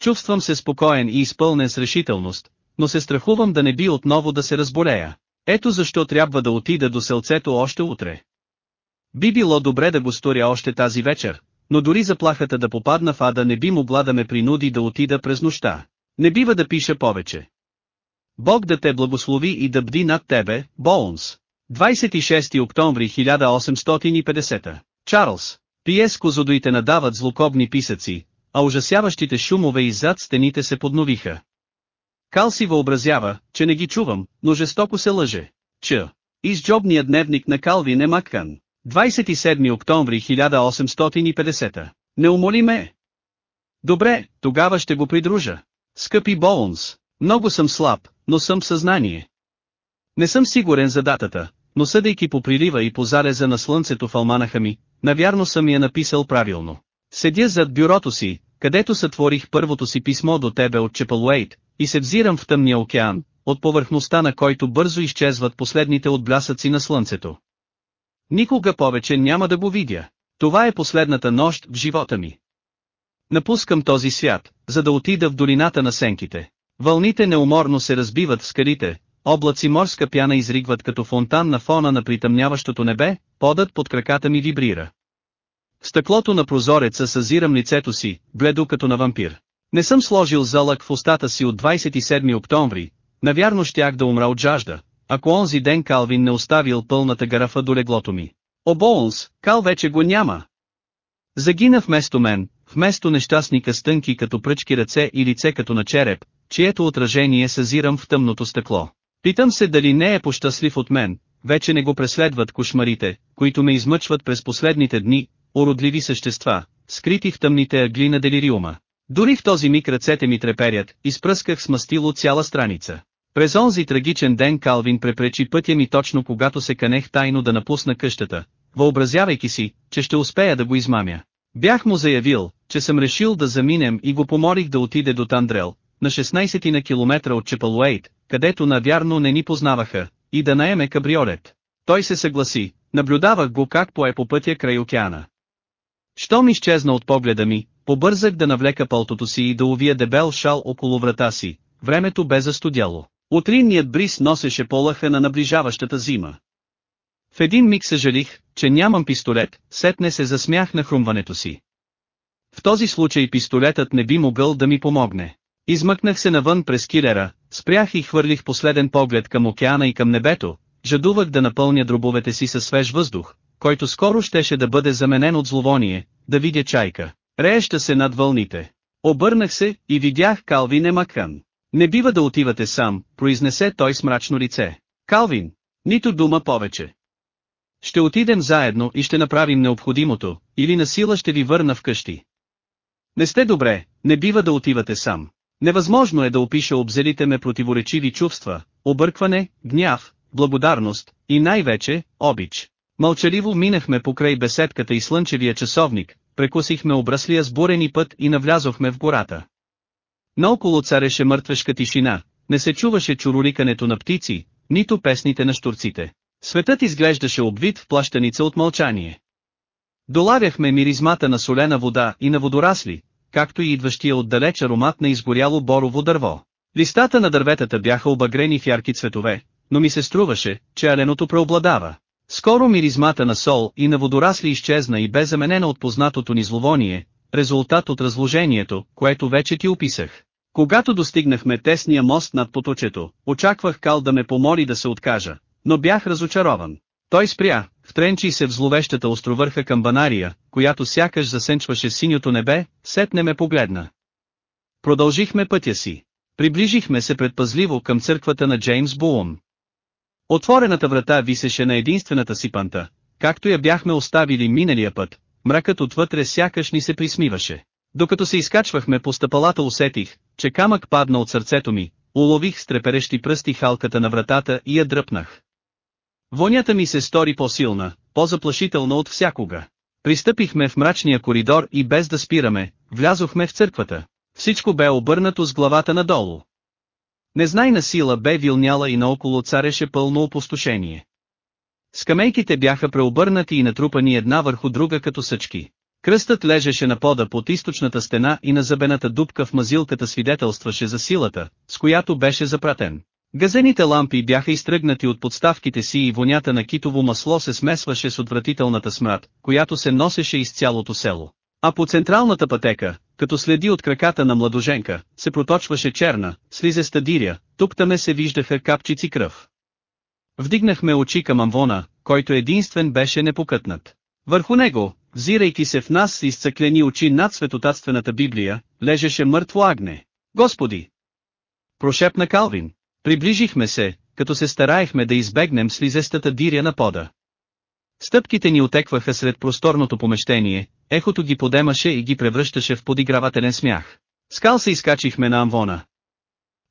Чувствам се спокоен и изпълнен с решителност, но се страхувам да не би отново да се разболея. Ето защо трябва да отида до селцето още утре. Би било добре да го сторя още тази вечер, но дори заплахата да попадна в ада не би могла да ме принуди да отида през нощта. Не бива да пиша повече. Бог да те благослови и да бди над тебе, Боунс. 26 октомври 1850. Чарлз. Пиес козодоите надават злокобни писъци, а ужасяващите шумове иззад стените се подновиха. Кал си въобразява, че не ги чувам, но жестоко се лъже. Ч. Изджобният дневник на Калвин е Маккан. 27 октомври 1850. Не умоли ме. Добре, тогава ще го придружа. Скъпи Боунс, много съм слаб, но съм в съзнание. Не съм сигурен за датата, но съдейки по прилива и по зареза на слънцето в алманаха ми, навярно съм я написал правилно. Седя зад бюрото си, където сътворих първото си писмо до тебе от Чепалуейт, и се взирам в тъмния океан, от повърхността на който бързо изчезват последните отблясъци на слънцето. Никога повече няма да го видя. Това е последната нощ в живота ми. Напускам този свят, за да отида в долината на сенките. Вълните неуморно се разбиват в скалите, облаци морска пяна изригват като фонтан на фона на притъмняващото небе, подът под краката ми вибрира. Стъклото на прозореца съзирам лицето си, бледо като на вампир. Не съм сложил залък в устата си от 27 октомври, навярно щях да умра от жажда, ако онзи ден Калвин не оставил пълната гарафа до леглото ми. О Боунс, Кал вече го няма. Загина вместо мен, вместо нещастника с тънки като пръчки ръце и лице като на череп, чието отражение съзирам в тъмното стъкло. Питам се дали не е пощастлив от мен, вече не го преследват кошмарите, които ме измъчват през последните дни, уродливи същества, скрити в тъмните ъгли на делириума. Дори в този миг ръцете ми треперят, изпръсках с мастило цяла страница. През онзи трагичен ден Калвин препречи пътя ми точно когато се канех тайно да напусна къщата, въобразявайки си, че ще успея да го измамя. Бях му заявил, че съм решил да заминем и го помолих да отиде до Тандрел, на 16 на километра от Чепалуейт, където навярно не ни познаваха, и да наеме кабриолет. Той се съгласи, наблюдавах го как пое по пътя край океана. Щом изчезна от погледа ми, побързах да навлека пълтото си и да увия дебел шал около врата си, времето бе застудяло. Утринният бриз носеше полъха на наближаващата зима. В един миг съжалих, че нямам пистолет, сетне се засмях на хрумването си. В този случай пистолетът не би могъл да ми помогне. Измъкнах се навън през килера, спрях и хвърлих последен поглед към океана и към небето, жадувах да напълня дробовете си със свеж въздух, който скоро щеше да бъде заменен от зловоние, да видя чайка, рееща се над вълните. Обърнах се и видях Калвин Емакън. Не бива да отивате сам, произнесе той с мрачно лице. Калвин, нито дума повече. Ще отидем заедно и ще направим необходимото, или на сила ще ви върна вкъщи. Не сте добре, не бива да отивате сам. Невъзможно е да опиша обзелите ме противоречиви чувства, объркване, гняв, благодарност и най-вече, обич. Мълчаливо минахме покрай беседката и слънчевия часовник, прекусихме обраслия сборени път и навлязохме в гората. Наоколо цареше мъртвешка тишина, не се чуваше чуроликането на птици, нито песните на штурците. Светът изглеждаше обвит в плащаница от мълчание. Долавяхме миризмата на солена вода и на водорасли, както и идващия отдалеч аромат на изгоряло борово дърво. Листата на дърветата бяха обагрени в ярки цветове, но ми се струваше, че аленото преобладава. Скоро миризмата на сол и на водорасли изчезна и бе заменена от познатото ни зловоние, резултат от разложението, което вече ти описах. Когато достигнахме тесния мост над поточето, очаквах Кал да ме помоли да се откажа, но бях разочарован. Той спря, втренчи се в зловещата островърха камбанария, която сякаш засенчваше синьото небе, сетне ме погледна. Продължихме пътя си. Приближихме се предпазливо към църквата на Джеймс Буум. Отворената врата висеше на единствената си панта, както я бяхме оставили миналия път, мракът отвътре сякаш ни се присмиваше. Докато се изкачвахме по стъпалата усетих, че камък падна от сърцето ми, улових с треперещи пръсти халката на вратата и я дръпнах. Вонята ми се стори по-силна, по-заплашителна от всякога. Пристъпихме в мрачния коридор и без да спираме, влязохме в църквата. Всичко бе обърнато с главата надолу. Незнайна сила бе вилняла и наоколо цареше пълно опустошение. Скамейките бяха преобърнати и натрупани една върху друга като съчки. Кръстът лежеше на пода под източната стена и на забената дупка в мазилката свидетелстваше за силата, с която беше запратен. Газените лампи бяха изтръгнати от подставките си и вонята на китово масло се смесваше с отвратителната смрад, която се носеше из цялото село. А по централната пътека, като следи от краката на младоженка, се проточваше черна, слизеста диря, тук-таме се виждаха капчици кръв. Вдигнахме очи към Амвона, който единствен беше непокътнат. Върху него, взирайки се в нас с изцъклени очи над светотатствената Библия, лежеше мъртво агне. Господи! Прошепна Калвин. Приближихме се, като се стараехме да избегнем слизестата диря на пода. Стъпките ни отекваха сред просторното помещение, ехото ги подемаше и ги превръщаше в подигравателен смях. Скал се изкачихме на амвона.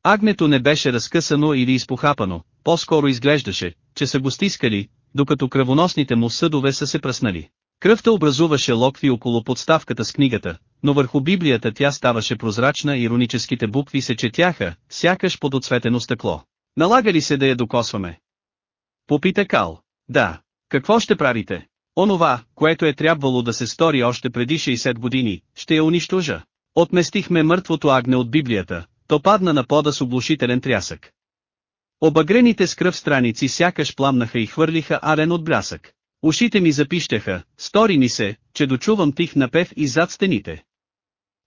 Агнето не беше разкъсано или изпохапано, по-скоро изглеждаше, че са го стискали, докато кръвоносните му съдове са се пръснали. Кръвта образуваше локви около подставката с книгата, но върху Библията тя ставаше прозрачна и ироническите букви се четяха, сякаш под отцветено стъкло. Налага ли се да я докосваме? Попита Кал. Да. Какво ще правите? Онова, което е трябвало да се стори още преди 60 години, ще я унищожа. Отместихме мъртвото агне от Библията, то падна на пода с оглушителен трясък. Обагрените с кръв страници сякаш пламнаха и хвърлиха арен от блясък. Ушите ми запищеха, стори ми се, че дочувам тих напев и зад стените.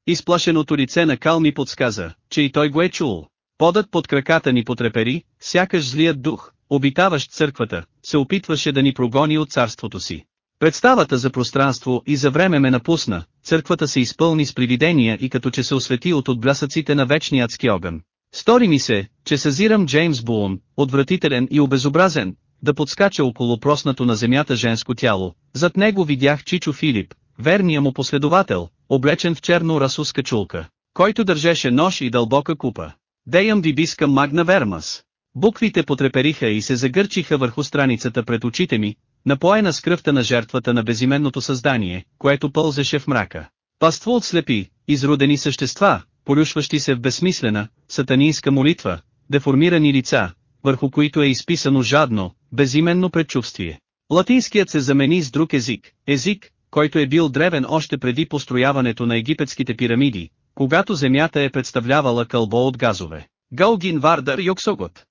Изплашеното лице на Кал ми подсказа, че и той го е чул. Подът под краката ни потрепери, сякаш злият дух, обитаващ църквата, се опитваше да ни прогони от царството си. Представата за пространство и за време ме напусна, църквата се изпълни с привидения и като че се освети от отблясъците на вечния адски огън. Стори ми се, че съзирам Джеймс Булон, отвратителен и обезобразен, да подскача около проснато на земята женско тяло. Зад него видях Чичо Филип, верния му последовател, облечен в черно расуска чулка, който държеше нож и дълбока купа. Деям вибиска магна вермас. Буквите потрепериха и се загърчиха върху страницата пред очите ми, напоена с кръвта на жертвата на безименното създание, което пълзеше в мрака. Паство от слепи, изродени същества, полюшващи се в безсмислена, сатанинска молитва, деформирани лица, върху които е изписано жадно, безименно предчувствие. Латинският се замени с друг език, език, който е бил древен още преди построяването на египетските пирамиди, когато земята е представлявала кълбо от газове. Галгин Вардар Йоксогот.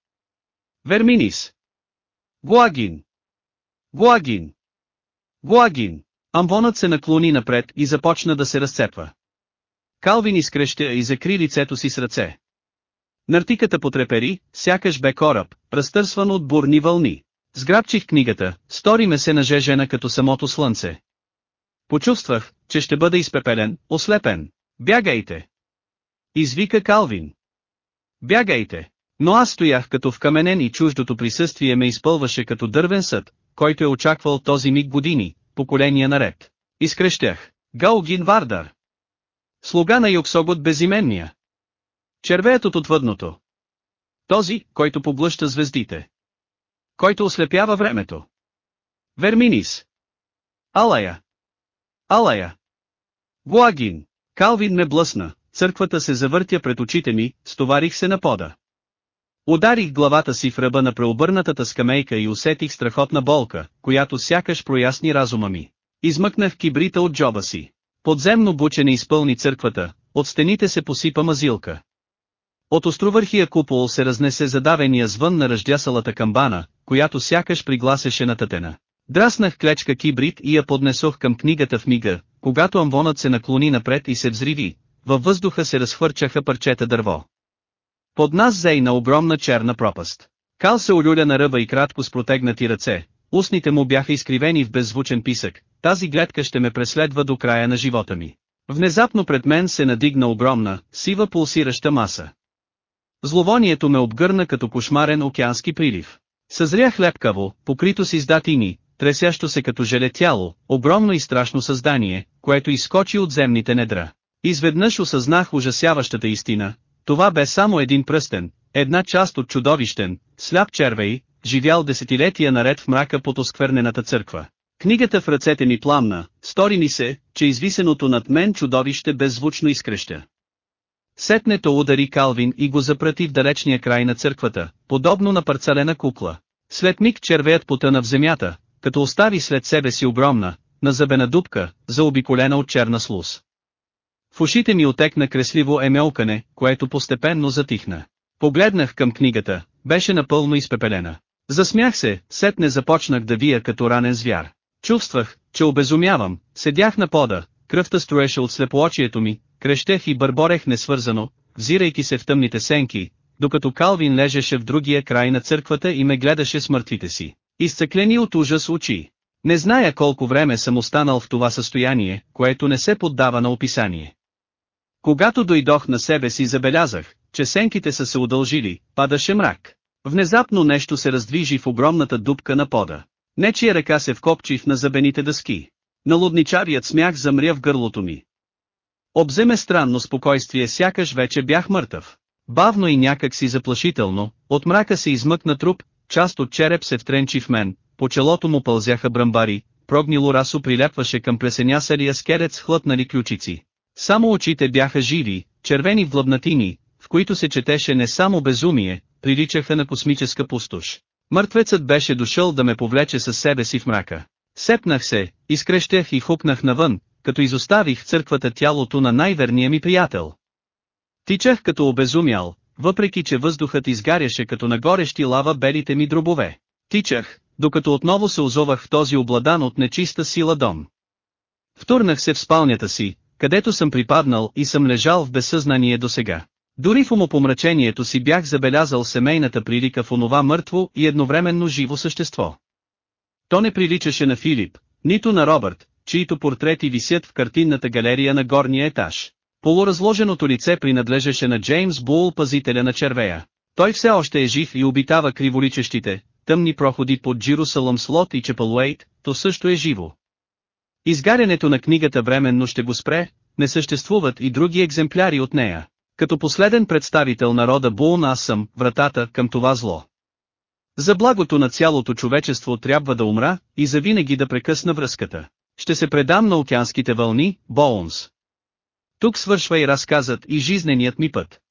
Верминис. Гуагин. Гуагин. Гуагин. Амвонът се наклони напред и започна да се разцепва. Калвин изкрещя и закри лицето си с ръце. Нартиката потрепери, сякаш бе кораб, разтърсван от бурни вълни. Сграбчих книгата, стори ме се нажежена като самото слънце. Почувствах, че ще бъда изпепелен, ослепен. Бягайте! Извика Калвин. Бягайте! Но аз стоях като вкаменен и чуждото присъствие ме изпълваше като дървен съд, който е очаквал този миг години, поколения наред. Изкрещях. Гаогин Вардар. Слуга на Юксогот безименния. Червеят от отвъдното. Този, който поблъща звездите. Който ослепява времето. Верминис. Алая. Алая. Гуагин. Калвин ме блъсна, църквата се завъртя пред очите ми, стоварих се на пода. Ударих главата си в ръба на преобърнатата скамейка и усетих страхотна болка, която сякаш проясни разума ми. Измъкнах кибрита от джоба си. Подземно бучене изпълни църквата, от стените се посипа мазилка. От островърхия купол се разнесе задавения звън на ръждясалата камбана, която сякаш пригласеше на тътена. Драснах клечка кибрид и я поднесох към книгата в мига, когато амвонът се наклони напред и се взриви, във въздуха се разхвърчаха парчета дърво. Под нас зейна огромна черна пропаст. Кал се олюля на ръба и кратко с протегнати ръце, устните му бяха изкривени в беззвучен писък, тази гледка ще ме преследва до края на живота ми. Внезапно пред мен се надигна огромна, сива пулсираща маса. Зловонието ме обгърна като кошмарен океански прилив. Съзрях лепкаво, покрито с издатини, тресящо се като желе тяло, огромно и страшно създание, което изскочи от земните недра. Изведнъж осъзнах ужасяващата истина, това бе само един пръстен, една част от чудовищен, сляп червей, живял десетилетия наред в мрака под осквернената църква. Книгата в ръцете ми пламна, стори ми се, че извисеното над мен чудовище беззвучно изкреща. Сетнето удари Калвин и го запрати в далечния край на църквата, подобно на парцалена кукла. След миг червеят потъна в земята, като остави след себе си огромна, назъбена дупка, заобиколена от черна слуз. В ушите ми отекна кресливо емелкане, което постепенно затихна. Погледнах към книгата, беше напълно изпепелена. Засмях се, сетне започнах да вия като ранен звяр. Чувствах, че обезумявам, седях на пода, кръвта строеше от слепоочието ми, крещех и бърборех несвързано, взирайки се в тъмните сенки, докато Калвин лежеше в другия край на църквата и ме гледаше с мъртвите си. Изцъклени от ужас очи. Не зная колко време съм останал в това състояние, което не се поддава на описание. Когато дойдох на себе си забелязах, че сенките са се удължили, падаше мрак. Внезапно нещо се раздвижи в огромната дупка на пода. Нечия ръка се вкопчи в назабените дъски. Налудничарият смях замря в гърлото ми. Обземе странно спокойствие сякаш вече бях мъртъв. Бавно и някак си заплашително, от мрака се измъкна труп, част от череп се втренчи в мен, по челото му пълзяха бръмбари, прогнило расо прилепваше към плесенясалия скелет с хлътнали ключици. Само очите бяха живи, червени в длъбнатини, в които се четеше не само безумие, приличаха на космическа пустош. Мъртвецът беше дошъл да ме повлече със себе си в мрака. Сепнах се, изкрещях и хукнах навън, като изоставих в църквата тялото на най-верния ми приятел. Тичах като обезумял, въпреки че въздухът изгаряше като на горещи лава белите ми дробове. Тичах, докато отново се озовах в този обладан от нечиста сила дом. Втурнах се в спалнята си, където съм припаднал и съм лежал в безсъзнание досега. Дори в умопомрачението си бях забелязал семейната прилика в онова мъртво и едновременно живо същество. То не приличаше на Филип, нито на Робърт, чието портрети висят в картинната галерия на горния етаж. Полуразложеното лице принадлежеше на Джеймс Бул пазителя на червея. Той все още е жив и обитава криволичещите, тъмни проходи под Джирусалъм Слот и Чепълуейт, то също е живо. Изгарянето на книгата временно ще го спре, не съществуват и други екземпляри от нея. Като последен представител на рода Булн аз съм вратата към това зло. За благото на цялото човечество трябва да умра, и завинаги да прекъсна връзката. Ще се предам на океанските вълни, Боунс. Тук свършва и разказът и жизненият ми път.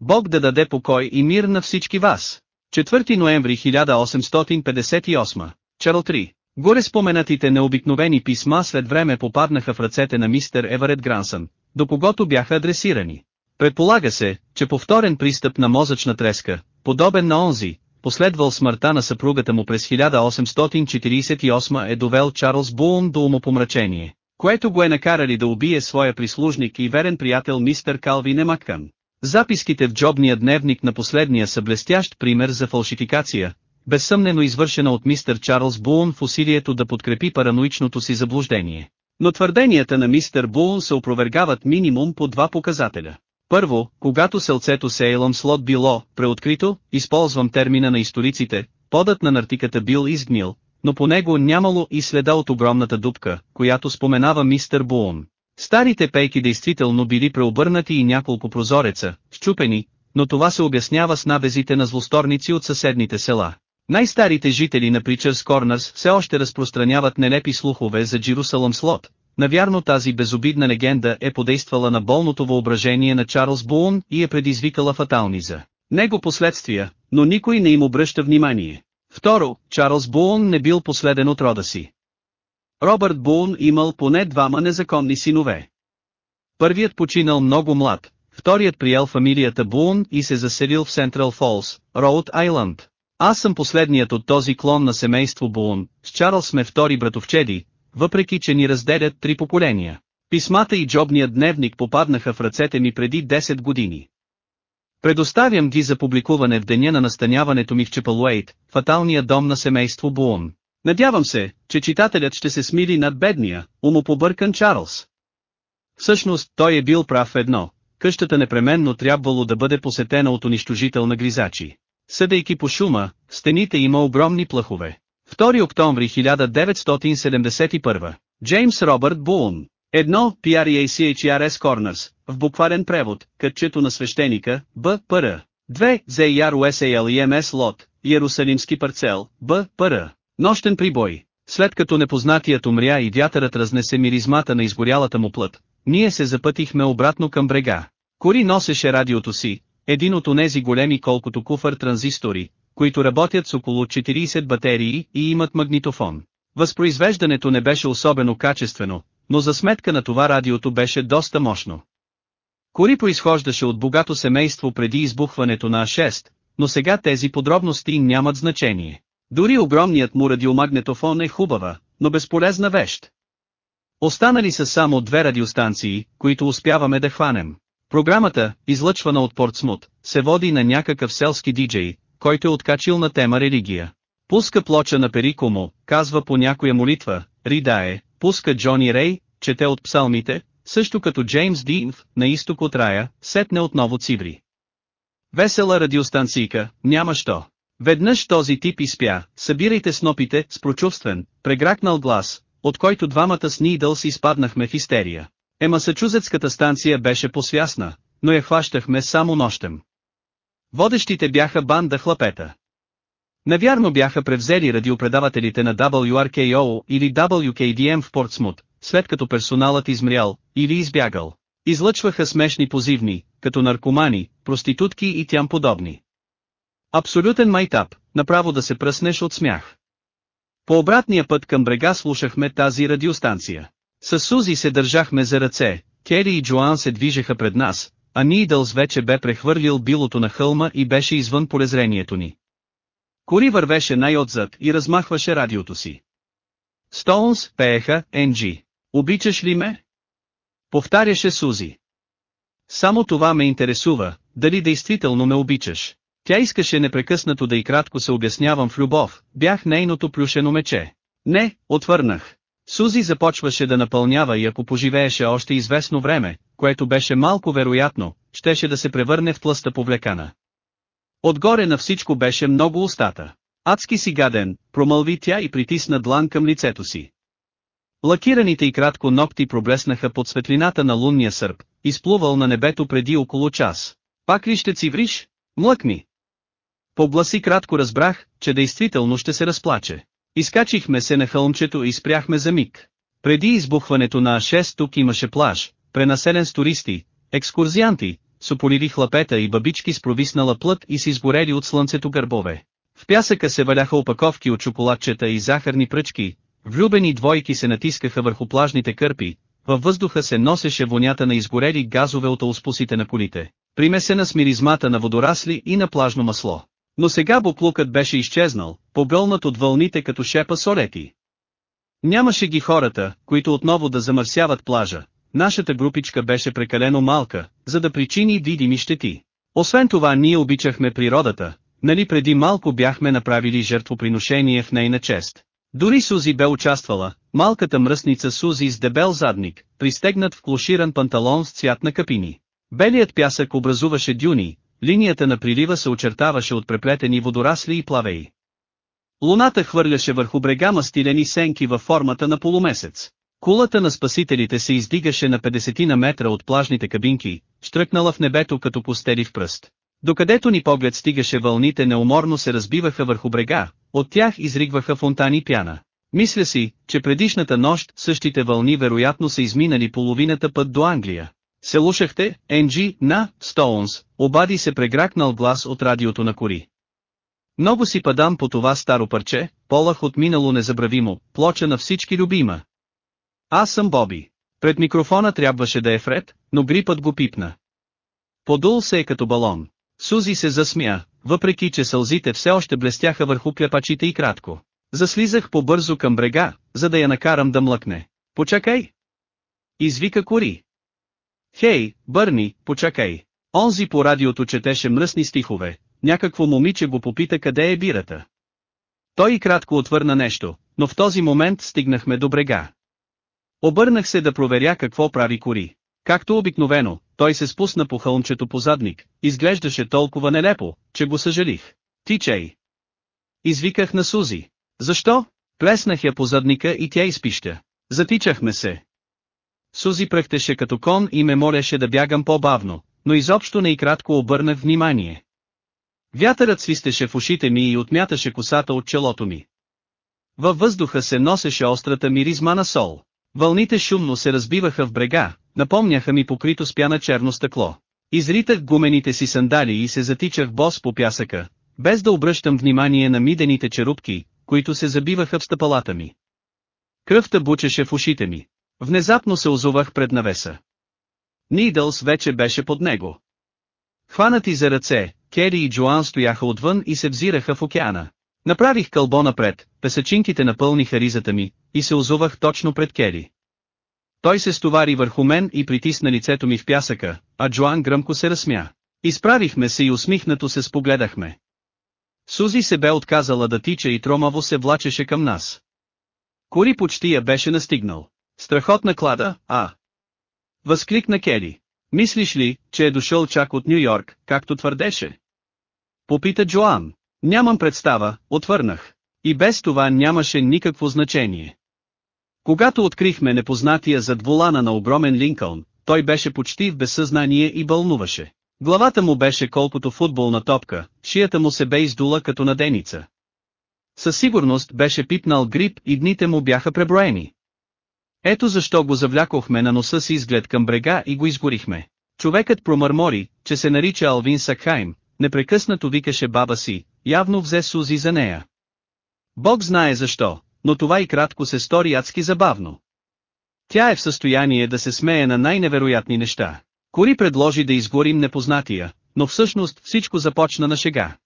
Бог да даде покой и мир на всички вас. 4 ноември 1858. Чарл 3. Горе споменатите необикновени писма след време попаднаха в ръцете на мистер Еверет Грансън, до когото бяха адресирани. Предполага се, че повторен пристъп на мозъчна треска, подобен на онзи, последвал смъртта на съпругата му през 1848 е довел Чарлз Буун до умопомрачение, което го е накарали да убие своя прислужник и верен приятел мистер Калвин Емаккан. Записките в джобния дневник на последния са блестящ пример за фалшификация, безсъмнено извършена от мистер Чарлз Буун в усилието да подкрепи параноичното си заблуждение. Но твърденията на мистер Буун се опровергават минимум по два показателя. Първо, когато селцето Сейлъм Слот било преоткрито, използвам термина на историците, подът на нартиката бил изгнил, но по него нямало и следа от огромната дупка, която споменава мистер Буун. Старите пейки действително били преобърнати и няколко прозореца, щупени, но това се обяснява с набезите на злосторници от съседните села. Най-старите жители на Причърс Корнърс все още разпространяват нелепи слухове за Джирусалъм Слот. Навярно тази безобидна легенда е подействала на болното въображение на Чарлз Буун и е предизвикала фатални за него последствия, но никой не им обръща внимание. Второ, Чарлз Буун не бил последен от рода си. Робърт Буун имал поне двама незаконни синове. Първият починал много млад, вторият приел фамилията Буун и се заселил в Сентрал Фолс, Роуд Айланд. Аз съм последният от този клон на семейство Буун, с Чарлз сме втори братовчеди, въпреки че ни разделят три поколения. Писмата и джобният дневник попаднаха в ръцете ми преди 10 години. Предоставям ги за публикуване в деня на настаняването ми в Чепалуейт, фаталния дом на семейство Буун. Надявам се, че читателят ще се смили над бедния, умопобъркан Чарлз. Всъщност той е бил прав едно, къщата непременно трябвало да бъде посетена от унищожителна гризачи. Съдейки по шума, стените има огромни плъхове. 2 октомври 1971. Джеймс Робърт Буун. Едно, PRACHRS Corners, в буквален превод, кътчето на свещеника, Б. Р. 2. ZRUSALEMS Лот, Иерусалимски парцел, Б. Р. Нощен прибой. След като непознатият умря и вятърът разнесе миризмата на изгорялата му плът, ние се запътихме обратно към брега. Кори носеше радиото си, един от онези големи колкото куфър транзистори, които работят с около 40 батерии и имат магнитофон. Възпроизвеждането не беше особено качествено, но за сметка на това радиото беше доста мощно. Кори произхождаше от богато семейство преди избухването на А6, но сега тези подробности нямат значение. Дори огромният му радиомагнетофон е хубава, но безполезна вещ. Останали са само две радиостанции, които успяваме да хванем. Програмата, излъчвана от Портсмут, се води на някакъв селски диджей, който е откачил на тема религия. Пуска плоча на Перико му, казва по някоя молитва, ридае, пуска Джони Рей, чете от псалмите, също като Джеймс Динф, на изток от рая, сетне отново циври. Весела радиостанцийка, няма що. Веднъж този тип изпя, събирайте снопите, с прочувствен, прегракнал глас, от който двамата с Нидълс изпаднахме в истерия. Е Масачузетската станция беше посвясна, но я хващахме само нощем. Водещите бяха банда хлапета. Навярно бяха превзели радиопредавателите на WRKO или WKDM в Портсмут, след като персоналът измрял, или избягал. Излъчваха смешни позивни, като наркомани, проститутки и тям подобни. Абсолютен майтап, направо да се пръснеш от смях. По обратния път към брега слушахме тази радиостанция. С Сузи се държахме за ръце, Кери и Джоан се движеха пред нас, а Нидълс вече бе прехвърлил билото на хълма и беше извън полезрението ни. Кори вървеше най-отзад и размахваше радиото си. Стоунс пееха NG. Обичаш ли ме? Повтаряше Сузи. Само това ме интересува, дали действително ме обичаш. Тя искаше непрекъснато да и кратко се обяснявам в любов, бях нейното плюшено мече. Не, отвърнах. Сузи започваше да напълнява и ако поживееше още известно време, което беше малко вероятно, щеше да се превърне в тлъста повлекана. Отгоре на всичко беше много устата. Адски си гаден, промълви тя и притисна длан към лицето си. Лакираните и кратко ногти проблеснаха под светлината на лунния сърп, изплувал на небето преди около час. Пак ли ще цивриш? Млъкни! По гласи кратко разбрах, че действително ще се разплаче. Изкачихме се на хълмчето и спряхме за миг. Преди избухването на А6 тук имаше плаж, пренаселен с туристи, екскурзианти, сополири хлапета и бабички с провиснала плът и с изгорели от слънцето гърбове. В пясъка се валяха опаковки от шоколадчета и захарни пръчки, влюбени двойки се натискаха върху плажните кърпи, във въздуха се носеше вонята на изгорели газове от ауспусите на колите, примесена с миризмата на водорасли и на плажно масло. Но сега буклукът беше изчезнал, погълнат от вълните като шепа солети. Нямаше ги хората, които отново да замърсяват плажа. Нашата групичка беше прекалено малка, за да причини видими щети. Освен това ние обичахме природата, нали преди малко бяхме направили жертвоприношение в нейна чест. Дори Сузи бе участвала, малката мръсница Сузи с дебел задник, пристегнат в клоширан панталон с цвят на капини. Белият пясък образуваше дюни, линията на прилива се очертаваше от преплетени водорасли и плавеи. Луната хвърляше върху брега мастилени сенки във формата на полумесец. Кулата на спасителите се издигаше на 50 на метра от плажните кабинки, штръкнала в небето като постели в пръст. Докъдето ни поглед стигаше вълните неуморно се разбиваха върху брега, от тях изригваха фонтани пяна. Мисля си, че предишната нощ същите вълни вероятно са изминали половината път до Англия. Се лушахте, Енджи, на, Стоунс, обади се прегракнал глас от радиото на Кори. Много си падам по това старо парче, полах от минало незабравимо, плоча на всички любима. Аз съм Боби. Пред микрофона трябваше да е Фред, но грипът го пипна. Подул се е като балон. Сузи се засмя, въпреки че сълзите все още блестяха върху клепачите и кратко. Заслизах побързо към брега, за да я накарам да млъкне. Почакай! Извика Кори. Хей, Бърни, почакай. Онзи по радиото четеше мръсни стихове, някакво момиче го попита къде е бирата. Той и кратко отвърна нещо, но в този момент стигнахме до брега. Обърнах се да проверя какво прави Кори. Както обикновено, той се спусна по хълмчето по задник, изглеждаше толкова нелепо, че го съжалих. Тичай! Извиках на Сузи. Защо? Плеснах я по задника и тя изпища. Затичахме се. Сузи пръхтеше като кон и ме молеше да бягам по-бавно, но изобщо не и кратко обърнах внимание. Вятърът свистеше в ушите ми и отмяташе косата от челото ми. Във въздуха се носеше острата миризма на сол. Вълните шумно се разбиваха в брега, напомняха ми покрито с пяна черно стъкло. Изритах гумените си сандали и се затичах бос по пясъка, без да обръщам внимание на мидените черупки, които се забиваха в стъпалата ми. Кръвта бучеше в ушите ми. Внезапно се озовах пред навеса. Нидълс вече беше под него. Хванати за ръце, Кери и Джоан стояха отвън и се взираха в океана. Направих кълбо напред, песачинките напълниха ризата ми, и се озувах точно пред Кери. Той се стовари върху мен и притисна лицето ми в пясъка, а Джоан гръмко се разсмя. Изправихме се и усмихнато се спогледахме. Сузи се бе отказала да тича и тромаво се влачеше към нас. Кори почти я беше настигнал. Страхотна клада, а? Възкликна Кери. Мислиш ли, че е дошъл чак от Нью Йорк, както твърдеше? Попита Джоан. Нямам представа, отвърнах. И без това нямаше никакво значение. Когато открихме непознатия зад волана на огромен Линкълн, той беше почти в безсъзнание и бълнуваше. Главата му беше колкото футболна топка, шията му се бе издула като наденица. Със сигурност беше пипнал грип и дните му бяха преброени. Ето защо го завлякохме на носа си изглед към брега и го изгорихме. Човекът промърмори, че се нарича Алвин Сакхайм, непрекъснато викаше баба си, явно взе Сузи за нея. Бог знае защо, но това и кратко се стори адски забавно. Тя е в състояние да се смее на най-невероятни неща. Кори предложи да изгорим непознатия, но всъщност всичко започна на шега.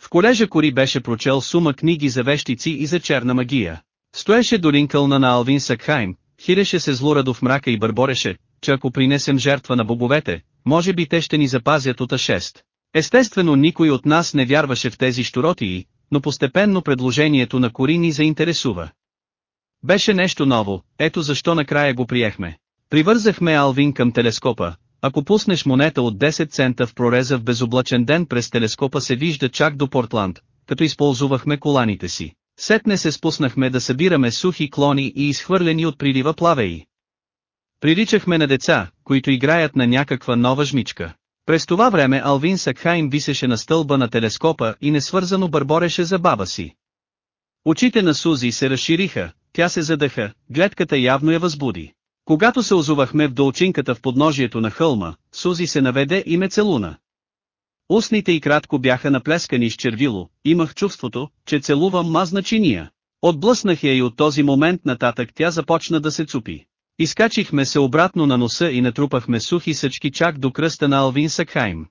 В колежа Кори беше прочел сума книги за вещици и за черна магия. Стоеше до линкълна на Алвин Сакхайм, хилеше се злорадо в мрака и бърбореше, че ако принесем жертва на боговете, може би те ще ни запазят от А6. Естествено никой от нас не вярваше в тези штуротии, но постепенно предложението на Кори ни заинтересува. Беше нещо ново, ето защо накрая го приехме. Привързахме Алвин към телескопа, ако пуснеш монета от 10 цента в прореза в безоблачен ден през телескопа се вижда чак до Портланд, като използвахме коланите си. Сетне се спуснахме да събираме сухи клони и изхвърлени от прилива плавеи. Приличахме на деца, които играят на някаква нова жмичка. През това време Алвин Сакхайм висеше на стълба на телескопа и несвързано бърбореше за баба си. Очите на Сузи се разшириха, тя се задъха, гледката явно я възбуди. Когато се озовахме в долчинката в подножието на хълма, Сузи се наведе и ме целуна. Устните и кратко бяха наплескани с червило, имах чувството, че целувам мазна чиния. Отблъснах я и от този момент нататък тя започна да се цупи. Изкачихме се обратно на носа и натрупахме сухи съчки чак до кръста на Алвин Сакхайм.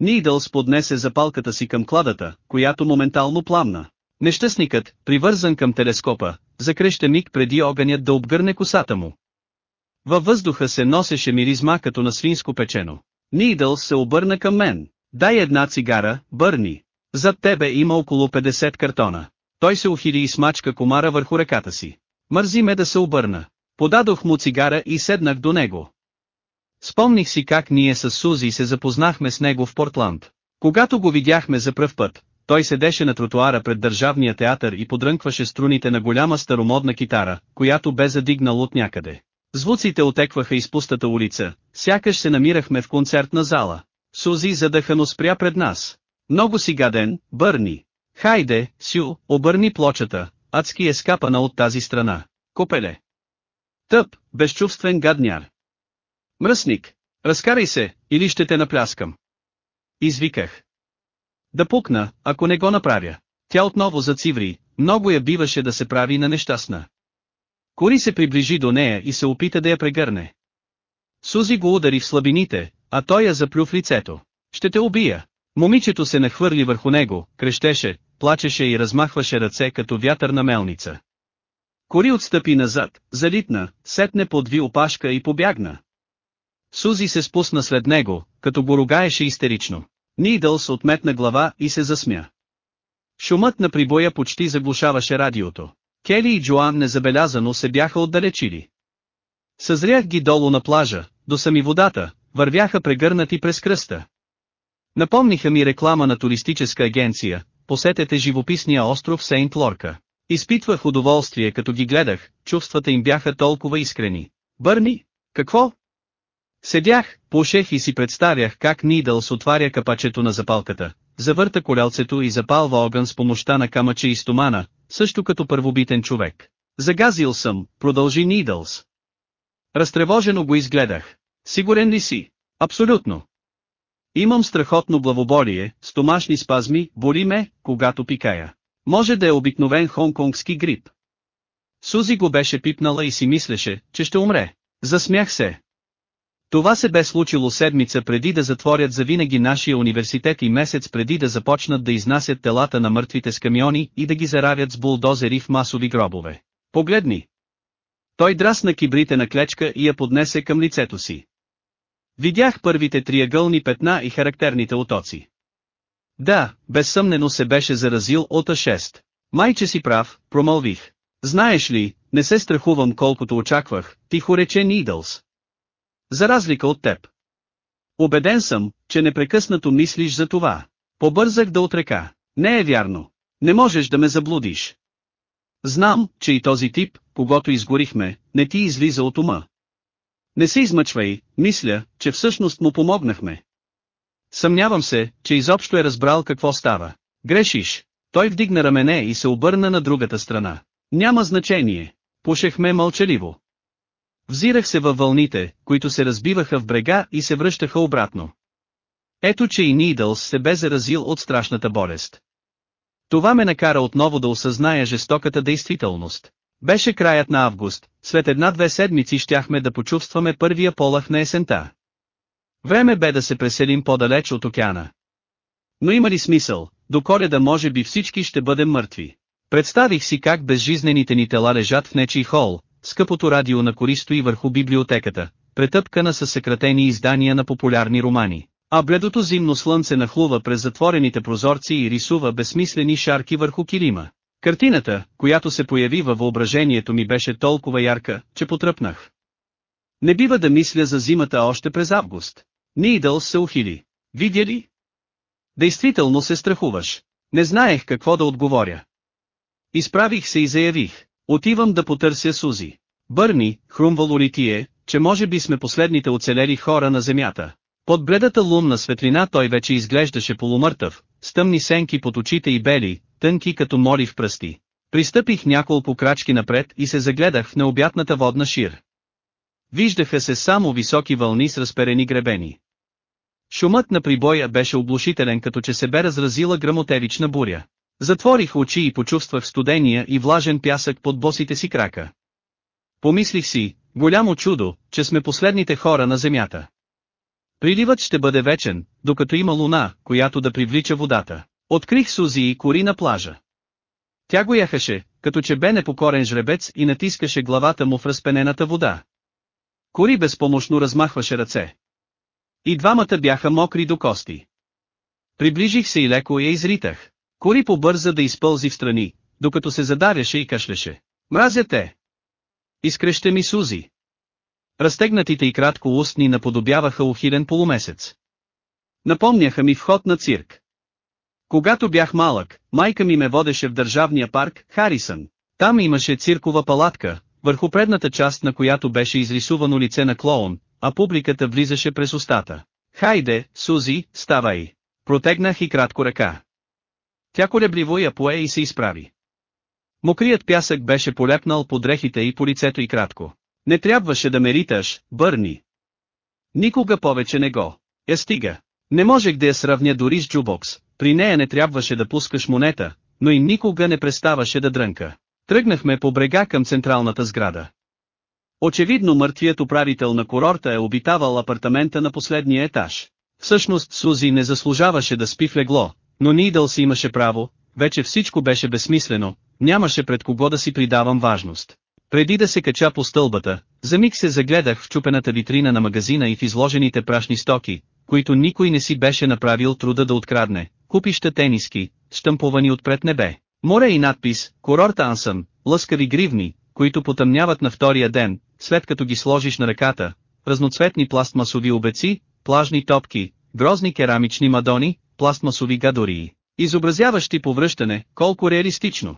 Нидълс поднесе запалката си към кладата, която моментално пламна. Нещастникът, привързан към телескопа, закреща миг преди огънят да обгърне косата му. Във въздуха се носеше миризма като на свинско печено. Нидълс се обърна към мен. Дай една цигара, бърни. Зад тебе има около 50 картона. Той се ухили и смачка комара върху ръката си. Мързи ме да се обърна. Подадох му цигара и седнах до него. Спомних си как ние с Сузи се запознахме с него в Портланд. Когато го видяхме за пръв път, той седеше на тротуара пред Държавния театър и подрънкваше струните на голяма старомодна китара, която бе задигнал от някъде. Звуците отекваха из пустата улица, сякаш се намирахме в концертна зала. Сузи задъхано спря пред нас. Много си гаден, бърни. Хайде, Сю, обърни плочата, адски е скапана от тази страна. Копеле. Тъп, безчувствен гадняр. Мръсник, разкарай се, или ще те напляскам. Извиках. Да пукна, ако не го направя. Тя отново зациври, много я биваше да се прави на нещастна. Кори се приближи до нея и се опита да я прегърне. Сузи го удари в слабините, а той я заплю в лицето. Ще те убия. Момичето се нахвърли върху него, крещеше, плачеше и размахваше ръце като вятърна мелница. Кори отстъпи назад, залитна, сетне подви опашка и побягна. Сузи се спусна след него, като го ругаеше истерично. Нидълс отметна глава и се засмя. Шумът на прибоя почти заглушаваше радиото. Кели и Джоан незабелязано се бяха отдалечили. Съзрях ги долу на плажа, до сами водата, вървяха прегърнати през кръста. Напомниха ми реклама на туристическа агенция, посетете живописния остров Сейнт Лорка. Изпитвах удоволствие като ги гледах, чувствата им бяха толкова искрени. Бърни? Какво? Седях, пушех и си представях как Нидълс отваря капачето на запалката, завърта колелцето и запалва огън с помощта на камъче и стомана, също като първобитен човек. Загазил съм, продължи Нидълс. Разтревожено го изгледах. Сигурен ли си? Абсолютно. Имам страхотно главоболие, стомашни спазми, боли ме, когато пикая. Може да е обикновен хонконгски грип. Сузи го беше пипнала и си мислеше, че ще умре. Засмях се. Това се бе случило седмица преди да затворят завинаги нашия университет и месец преди да започнат да изнасят телата на мъртвите с камиони и да ги заравят с булдозери в масови гробове. Погледни. Той драсна кибрите на клечка и я поднесе към лицето си. Видях първите триъгълни петна и характерните отоци. Да, безсъмнено се беше заразил от А6. Майче си прав, промълвих. Знаеш ли, не се страхувам колкото очаквах, тихо рече Нидълс. За разлика от теб. Обеден съм, че непрекъснато мислиш за това. Побързах да отрека. Не е вярно. Не можеш да ме заблудиш. Знам, че и този тип, когато изгорихме, не ти излиза от ума. Не се измъчвай, мисля, че всъщност му помогнахме. Съмнявам се, че изобщо е разбрал какво става. Грешиш. Той вдигна рамене и се обърна на другата страна. Няма значение. Пушехме мълчаливо. Взирах се във вълните, които се разбиваха в брега и се връщаха обратно. Ето че и Нидълс се бе заразил от страшната болест. Това ме накара отново да осъзная жестоката действителност. Беше краят на август, след една-две седмици щяхме да почувстваме първия полах на есента. Време бе да се преселим по-далеч от океана. Но има ли смисъл, до коледа може би всички ще бъдем мъртви. Представих си как безжизнените ни тела лежат в нечий хол, скъпото радио на кори стои върху библиотеката, претъпкана с съкратени издания на популярни романи. А бледото зимно слънце нахлува през затворените прозорци и рисува безсмислени шарки върху килима. Картината, която се появи във въображението ми беше толкова ярка, че потръпнах. Не бива да мисля за зимата още през август. Нидъл се ухили. Видя ли? Действително се страхуваш. Не знаех какво да отговоря. Изправих се и заявих. Отивам да потърся Сузи. Бърни, хрумвало ли ти е, че може би сме последните оцелели хора на земята. Под бледата лунна светлина той вече изглеждаше полумъртъв, с тъмни сенки под очите и бели, тънки като мори в пръсти. Пристъпих няколко крачки напред и се загледах в необятната водна шир. Виждаха се само високи вълни с разперени гребени. Шумът на прибоя беше облушителен като че се бе разразила грамотевична буря. Затворих очи и почувствах студения и влажен пясък под босите си крака. Помислих си, голямо чудо, че сме последните хора на Земята. Приливът ще бъде вечен, докато има луна, която да привлича водата. Открих Сузи и кори на плажа. Тя го яхаше, като че бе непокорен жребец и натискаше главата му в разпенената вода. Кори безпомощно размахваше ръце. И двамата бяха мокри до кости. Приближих се и леко я изритах. Кори побърза да изпълзи в страни, докато се задаряше и кашлеше. Мразя те! Изкреща ми Сузи. Разтегнатите и кратко устни наподобяваха ухилен полумесец. Напомняха ми вход на цирк. Когато бях малък, майка ми ме водеше в държавния парк, Харисън. Там имаше циркова палатка, върху предната част на която беше изрисувано лице на клоун, а публиката влизаше през устата. Хайде, Сузи, ставай! Протегнах и кратко ръка. Тя колебливо я пое и се изправи. Мокрият пясък беше полепнал по дрехите и по лицето и кратко. Не трябваше да ме риташ, бърни. Никога повече не го. Я стига. Не можех да я сравня дори с джубокс, при нея не трябваше да пускаш монета, но и никога не преставаше да дрънка. Тръгнахме по брега към централната сграда. Очевидно мъртвият управител на курорта е обитавал апартамента на последния етаж. Всъщност Сузи не заслужаваше да спи в легло, но Нидъл си имаше право, вече всичко беше безсмислено, нямаше пред кого да си придавам важност. Преди да се кача по стълбата, за миг се загледах в чупената витрина на магазина и в изложените прашни стоки, които никой не си беше направил труда да открадне, купища тениски, штамповани отпред небе. Море и надпис, курорт Ансън, лъскави гривни, които потъмняват на втория ден, след като ги сложиш на ръката, разноцветни пластмасови обеци, плажни топки, грозни керамични мадони, пластмасови гадории, изобразяващи повръщане, колко реалистично.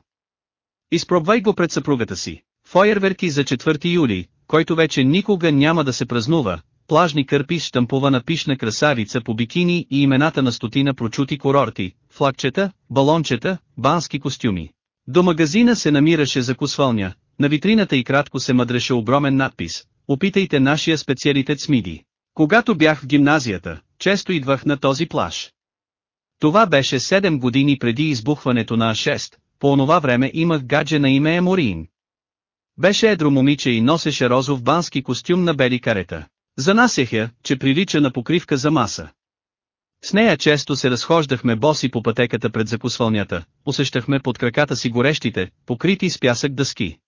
Изпробвай го пред съпругата си. Фойерверки за 4 юли, който вече никога няма да се празнува, плажни кърпи с штампована пишна красавица по бикини и имената на стотина прочути курорти, флагчета, балончета, бански костюми. До магазина се намираше закусвалня, на витрината и кратко се мъдреше огромен надпис «Опитайте нашия специалитет Миди». Когато бях в гимназията, често идвах на този плаж. Това беше 7 години преди избухването на А6, по онова време имах гадже на име Еморин. Беше едро момиче и носеше розов бански костюм на бели карета. Занасяха, че прилича на покривка за маса. С нея често се разхождахме боси по пътеката пред закусвалнята, усещахме под краката си горещите, покрити с пясък дъски.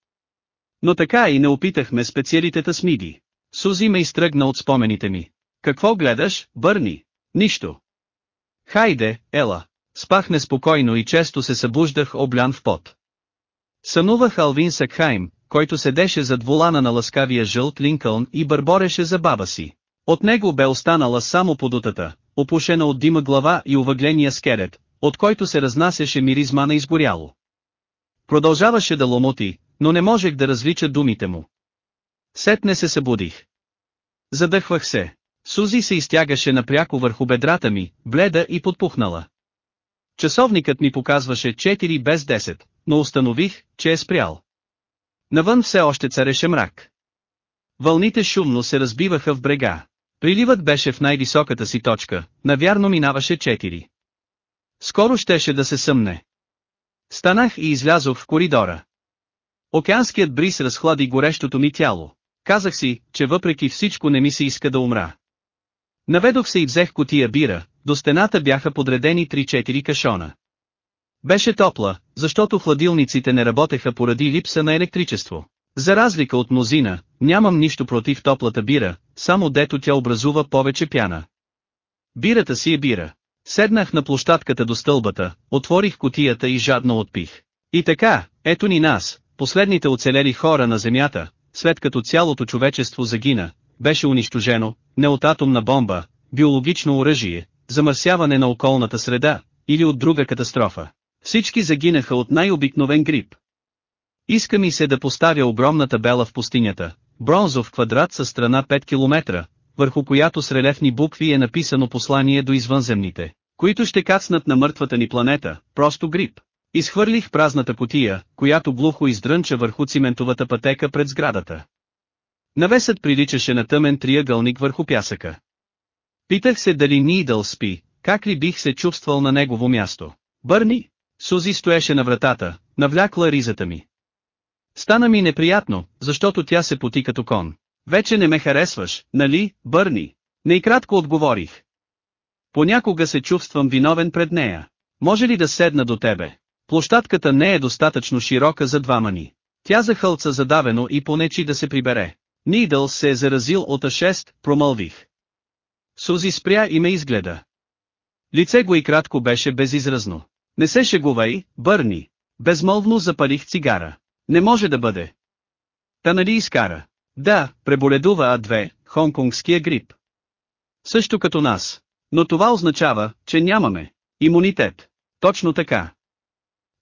Но така и не опитахме специалитета с миди. Сузи ме изтръгна от спомените ми. Какво гледаш, Бърни? Нищо. Хайде, ела. Спах неспокойно и често се събуждах облян в пот. Сънувах Алвин Сакхайм, който седеше зад волана на ласкавия жълт Линкълн и бърбореше за баба си. От него бе останала само подутата, опушена от дима глава и увъгления скелет, от който се разнасяше миризма на изгоряло. Продължаваше да ломоти, но не можех да различа думите му. Сетне се събудих. Задъхвах се. Сузи се изтягаше напряко върху бедрата ми, бледа и подпухнала. Часовникът ми показваше 4 без 10, но установих, че е спрял. Навън все още цареше мрак. Вълните шумно се разбиваха в брега. Приливът беше в най-високата си точка, навярно минаваше 4. Скоро щеше да се съмне. Станах и излязох в коридора. Океанският бриз разхлади горещото ми тяло. Казах си, че въпреки всичко не ми се иска да умра. Наведох се и взех котия бира, до стената бяха подредени 3-4 кашона. Беше топла, защото хладилниците не работеха поради липса на електричество. За разлика от мнозина, нямам нищо против топлата бира, само дето тя образува повече пяна. Бирата си е бира. Седнах на площадката до стълбата, отворих котията и жадно отпих. И така, ето ни нас, последните оцелели хора на Земята, след като цялото човечество загина, беше унищожено, не от атомна бомба, биологично оръжие, замърсяване на околната среда, или от друга катастрофа. Всички загинаха от най-обикновен грип. Иска ми се да поставя огромна табела в пустинята, бронзов квадрат със страна 5 км, върху която с релефни букви е написано послание до извънземните, които ще кацнат на мъртвата ни планета, просто грип. Изхвърлих празната котия, която глухо издрънча върху циментовата пътека пред сградата. Навесът приличаше на тъмен триъгълник върху пясъка. Питах се дали Нидъл спи, как ли бих се чувствал на негово място. Бърни! Сузи стоеше на вратата, навлякла ризата ми. Стана ми неприятно, защото тя се поти като кон. Вече не ме харесваш, нали, Бърни? Не и кратко отговорих. Понякога се чувствам виновен пред нея. Може ли да седна до тебе? Площадката не е достатъчно широка за двама ни. Тя захълца задавено и понечи да се прибере. Нидъл се е заразил от А6, промълвих. Сузи спря и ме изгледа. Лице го и кратко беше безизразно. Не се шегувай, Бърни. Безмолвно запалих цигара. Не може да бъде. Та нали изкара? Да, преболедува А2, хонконгския грип. Също като нас. Но това означава, че нямаме имунитет. Точно така.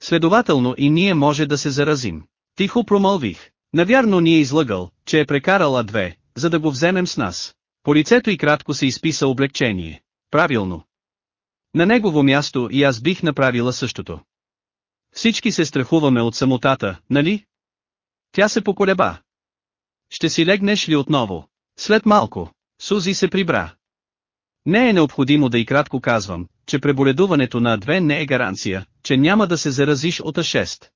Следователно и ние може да се заразим. Тихо промълвих. Навярно ни е излъгал, че е прекарал А2, за да го вземем с нас. По лицето и кратко се изписа облегчение. Правилно. На негово място и аз бих направила същото. Всички се страхуваме от самотата, нали? Тя се поколеба. Ще си легнеш ли отново? След малко, Сузи се прибра. Не е необходимо да и кратко казвам, че преболедуването на две не е гаранция, че няма да се заразиш от А6.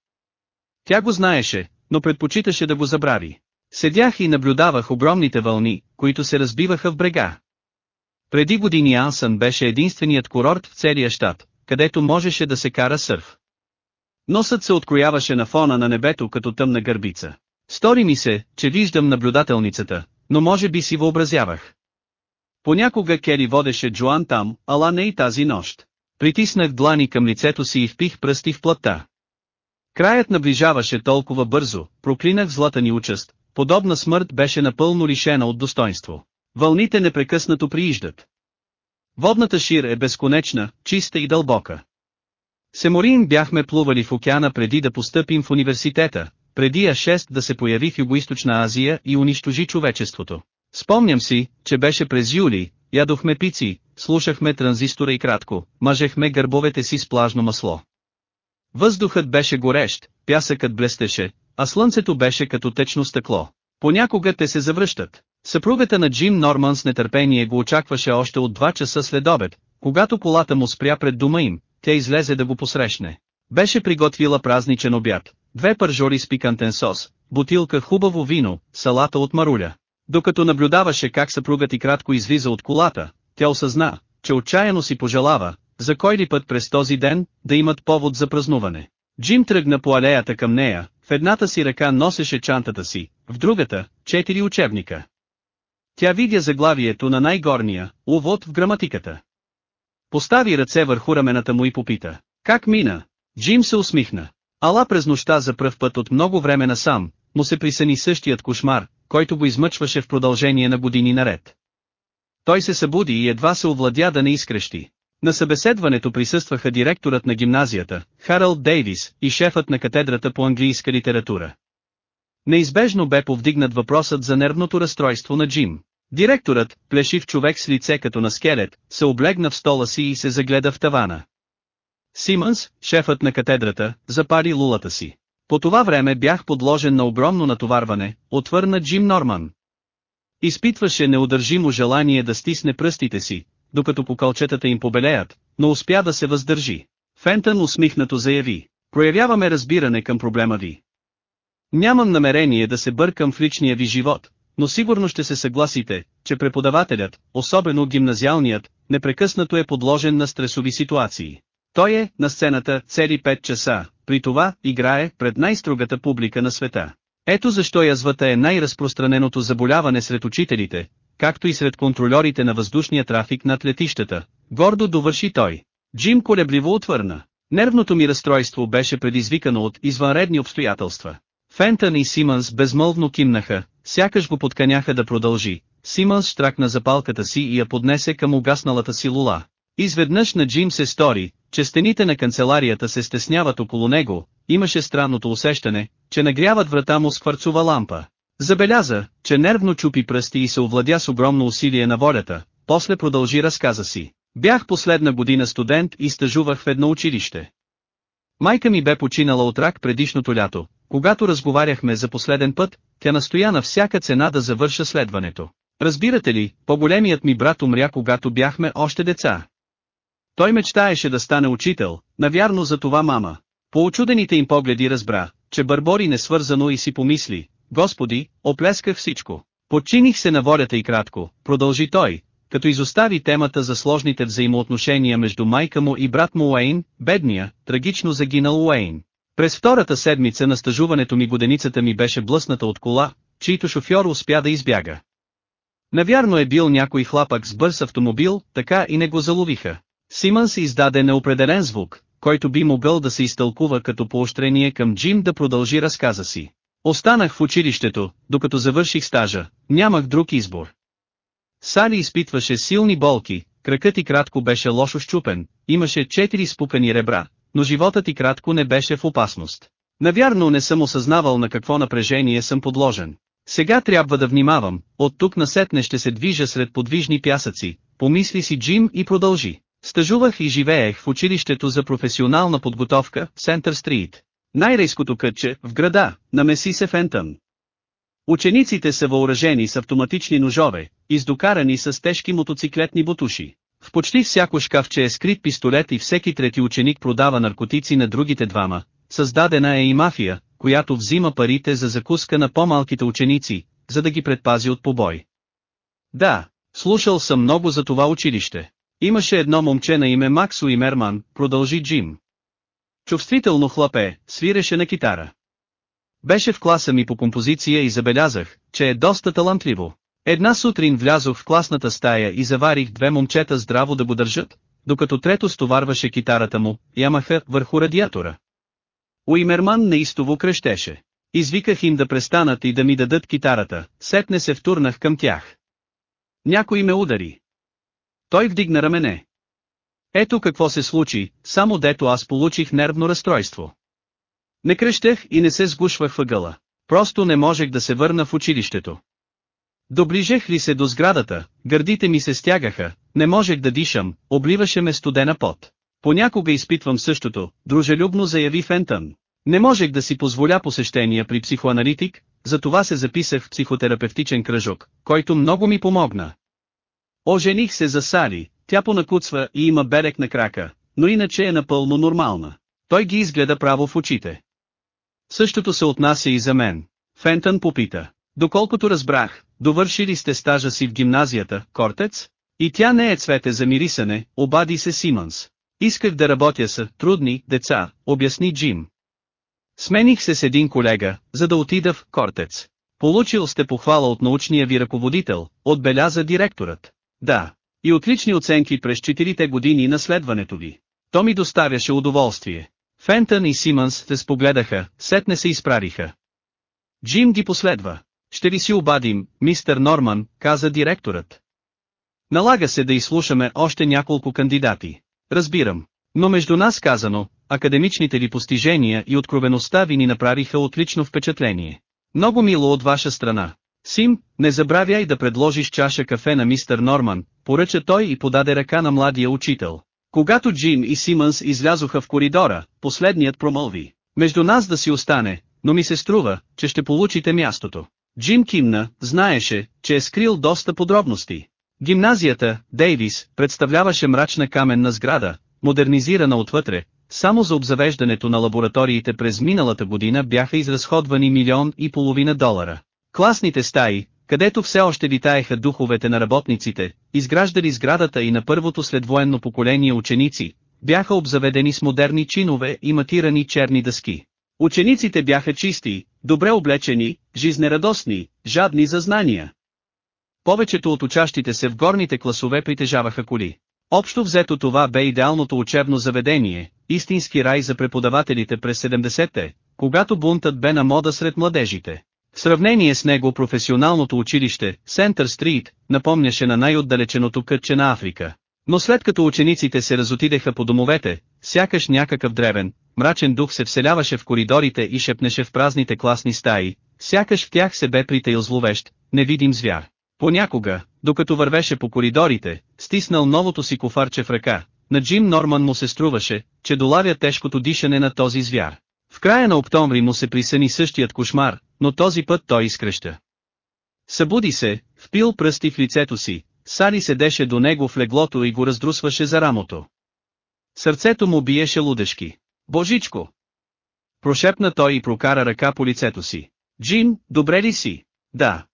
Тя го знаеше, но предпочиташе да го забрави. Седях и наблюдавах огромните вълни, които се разбиваха в брега. Преди години Ансън беше единственият курорт в целия щат, където можеше да се кара сърф. Носът се открояваше на фона на небето като тъмна гърбица. Стори ми се, че виждам наблюдателницата, но може би си въобразявах. Понякога Кери водеше Джоан там, ала не и тази нощ. Притиснах длани към лицето си и впих пръсти в плътта. Краят наближаваше толкова бързо, проклинах злата ни участ, подобна смърт беше напълно лишена от достоинство. Вълните непрекъснато прииждат. Водната шир е безконечна, чиста и дълбока. Семорин бяхме плували в океана преди да постъпим в университета, преди А6 да се появи в Югоизточна Азия и унищожи човечеството. Спомням си, че беше през юли, ядохме пици, слушахме транзистора и кратко, мъжехме гърбовете си с плажно масло. Въздухът беше горещ, пясъкът блестеше, а слънцето беше като течно стъкло. Понякога те се завръщат. Съпругата на Джим Норман с нетърпение го очакваше още от 2 часа след обед, когато колата му спря пред дома им, тя излезе да го посрещне. Беше приготвила празничен обяд, две пържори с пикантен сос, бутилка хубаво вино, салата от маруля. Докато наблюдаваше как съпругът и кратко излиза от колата, тя осъзна, че отчаяно си пожелава, за кой ли път през този ден, да имат повод за празнуване. Джим тръгна по алеята към нея, в едната си ръка носеше чантата си, в другата – четири учебника. Тя видя заглавието на най-горния, увод в граматиката. Постави ръце върху рамената му и попита. Как мина? Джим се усмихна. Ала през нощта за пръв път от много време насам, му се присъни същият кошмар, който го измъчваше в продължение на години наред. Той се събуди и едва се овладя да не изкрещи. На събеседването присъстваха директорът на гимназията, Харалд Дейвис, и шефът на катедрата по английска литература. Неизбежно бе повдигнат въпросът за нервното разстройство на Джим. Директорът, плешив човек с лице като на скелет, се облегна в стола си и се загледа в тавана. Симънс, шефът на катедрата, запари лулата си. По това време бях подложен на огромно натоварване, отвърна Джим Норман. Изпитваше неудържимо желание да стисне пръстите си, докато покълчетата им побелеят, но успя да се въздържи. Фентън усмихнато заяви, проявяваме разбиране към проблема ви. Нямам намерение да се бъркам в личния ви живот, но сигурно ще се съгласите, че преподавателят, особено гимназиалният, непрекъснато е подложен на стресови ситуации. Той е на сцената цели 5 часа, при това играе пред най-строгата публика на света. Ето защо язвата е най-разпространеното заболяване сред учителите, както и сред контролерите на въздушния трафик над летищата. Гордо довърши той. Джим колебливо отвърна. Нервното ми разстройство беше предизвикано от извънредни обстоятелства. Фентън и Симънс безмълвно кимнаха, сякаш го подканяха да продължи. Симънс штракна запалката си и я поднесе към угасналата си лула. Изведнъж на Джим се стори, че стените на канцеларията се стесняват около него, имаше странното усещане, че нагряват врата му с кварцова лампа. Забеляза, че нервно чупи пръсти и се овладя с огромно усилие на волята, после продължи разказа си. Бях последна година студент и стъжувах в едно училище. Майка ми бе починала от рак предишното лято, когато разговаряхме за последен път, тя настоя на всяка цена да завърша следването. Разбирате ли, по-големият ми брат умря когато бяхме още деца. Той мечтаеше да стане учител, навярно за това мама. По очудените им погледи разбра, че Барбори несвързано и си помисли, Господи, оплесках всичко. Подчиних се на волята и кратко, продължи той, като изостави темата за сложните взаимоотношения между майка му и брат му Уейн, бедния, трагично загинал Уейн. През втората седмица на стъжуването ми годеницата ми беше блъсната от кола, чийто шофьор успя да избяга. Навярно е бил някой хлапък с бърз автомобил, така и не го заловиха. Симън се издаде неопределен звук, който би могъл да се изтълкува като поощрение към Джим да продължи разказа си. Останах в училището, докато завърших стажа, нямах друг избор. Сали изпитваше силни болки, кракът и кратко беше лошо щупен, имаше четири спукани ребра, но животът и кратко не беше в опасност. Навярно не съм осъзнавал на какво напрежение съм подложен. Сега трябва да внимавам, от тук насетне ще се движа сред подвижни пясъци, помисли си Джим и продължи. Стажувах и живеех в училището за професионална подготовка, Сентър Стрит. Най-рейското кътче, в града, на Месисе Фентън. Учениците са въоръжени с автоматични ножове, издокарани с тежки мотоциклетни бутуши. В почти всяко шкафче е скрит пистолет и всеки трети ученик продава наркотици на другите двама. Създадена е и мафия, която взима парите за закуска на по-малките ученици, за да ги предпази от побой. Да, слушал съм много за това училище. Имаше едно момче на име Максо и Мерман, продължи Джим. Чувствително хлапе, свиреше на китара. Беше в класа ми по композиция и забелязах, че е доста талантливо. Една сутрин влязох в класната стая и заварих две момчета здраво да го държат, докато трето стоварваше китарата му, ямаха, върху радиатора. Уимерман неистово крещеше. Извиках им да престанат и да ми дадат китарата, сетне се втурнах към тях. Някой ме удари. Той вдигна рамене. Ето какво се случи, само дето аз получих нервно разстройство. Не крещех и не се сгушвах въгъла. Просто не можех да се върна в училището. Доближех ли се до сградата, гърдите ми се стягаха, не можех да дишам, обливаше ме студена пот. Понякога изпитвам същото, дружелюбно заяви Фентън. Не можех да си позволя посещения при психоаналитик, затова се записах в психотерапевтичен кръжок, който много ми помогна. Ожених се за Сари, тя понакуцва и има берег на крака, но иначе е напълно нормална. Той ги изгледа право в очите. Същото се отнася и за мен. Фентън попита. Доколкото разбрах, довършили сте стажа си в гимназията, Кортец? И тя не е цвете за мирисане, обади се Симънс. Исках да работя с трудни деца, обясни Джим. Смених се с един колега, за да отида в Кортец. Получил сте похвала от научния ви ръководител, отбеляза директорът. Да, и отлични оценки през четирите години на следването ви. То ми доставяше удоволствие. Фентън и Симънс се спогледаха, сетне се изправиха. Джим ги последва. Ще ви си обадим, мистер Норман, каза директорът. Налага се да изслушаме още няколко кандидати. Разбирам. Но между нас казано, академичните ви постижения и откровеността ви ни направиха отлично впечатление. Много мило от ваша страна. Сим, не забравяй да предложиш чаша кафе на мистер Норман, поръча той и подаде ръка на младия учител. Когато Джим и Симънс излязоха в коридора, последният промълви. Между нас да си остане, но ми се струва, че ще получите мястото. Джим кимна, знаеше, че е скрил доста подробности. Гимназията, Дейвис, представляваше мрачна каменна сграда, модернизирана отвътре, само за обзавеждането на лабораториите през миналата година бяха изразходвани милион и половина долара. Класните стаи, където все още витаеха духовете на работниците, изграждали сградата и на първото следвоенно поколение ученици, бяха обзаведени с модерни чинове и матирани черни дъски. Учениците бяха чисти, добре облечени, жизнерадостни, жадни за знания. Повечето от учащите се в горните класове притежаваха коли. Общо взето това бе идеалното учебно заведение, истински рай за преподавателите през 70-те, когато бунтът бе на мода сред младежите. В сравнение с него професионалното училище, Сентър Стрит, напомняше на най-отдалеченото кътче на Африка. Но след като учениците се разотидеха по домовете, сякаш някакъв древен, мрачен дух се вселяваше в коридорите и шепнеше в празните класни стаи, сякаш в тях се бе притаил зловещ, невидим звяр. Понякога, докато вървеше по коридорите, стиснал новото си кофарче в ръка, на Джим Норман му се струваше, че долавя тежкото дишане на този звяр. В края на октомври му се присъни същият кошмар, но този път той изкръща. Събуди се, впил пръсти в лицето си, Сали седеше до него в леглото и го раздрусваше за рамото. Сърцето му биеше лудешки. Божичко! Прошепна той и прокара ръка по лицето си. Джим, добре ли си? Да.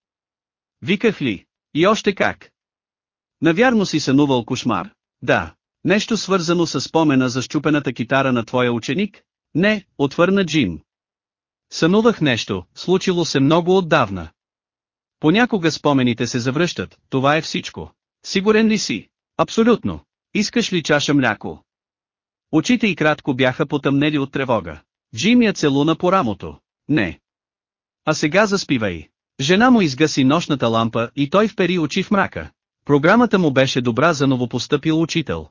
Виках ли? И още как? Навярно си сънувал кошмар. Да. Нещо свързано с спомена за щупената китара на твоя ученик? Не, отвърна Джим. Сънувах нещо, случило се много отдавна. Понякога спомените се завръщат, това е всичко. Сигурен ли си? Абсолютно. Искаш ли чаша мляко? Очите и кратко бяха потъмнели от тревога. Джим я целуна по рамото. Не. А сега заспивай. Жена му изгаси нощната лампа и той впери очи в мрака. Програмата му беше добра за новопостъпил учител.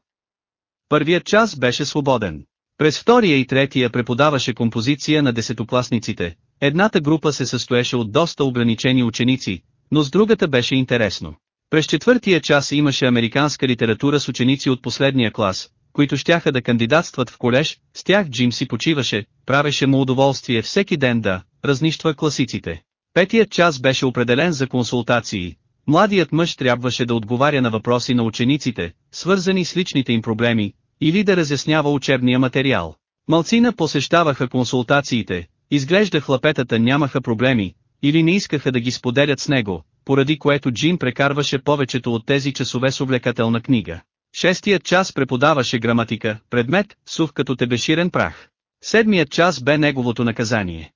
Първият час беше свободен. През втория и третия преподаваше композиция на десетокласниците. Едната група се състоеше от доста ограничени ученици, но с другата беше интересно. През четвъртия час имаше американска литература с ученици от последния клас, които щяха да кандидатстват в колеж, с тях Джим си почиваше, правеше му удоволствие всеки ден да разнищва класиците. Петият час беше определен за консултации. Младият мъж трябваше да отговаря на въпроси на учениците, свързани с личните им проблеми, или да разяснява учебния материал. Малцина посещаваха консултациите, изглежда хлапетата нямаха проблеми, или не искаха да ги споделят с него, поради което Джим прекарваше повечето от тези часове с увлекателна книга. Шестият час преподаваше граматика, предмет, сух като тебеширен прах. Седмият час бе неговото наказание.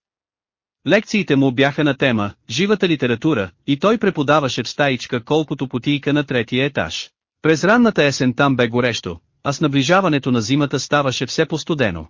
Лекциите му бяха на тема «Живата литература» и той преподаваше в стаичка колкото потийка на третия етаж. През ранната есен там бе горещо, а с наближаването на зимата ставаше все по-студено.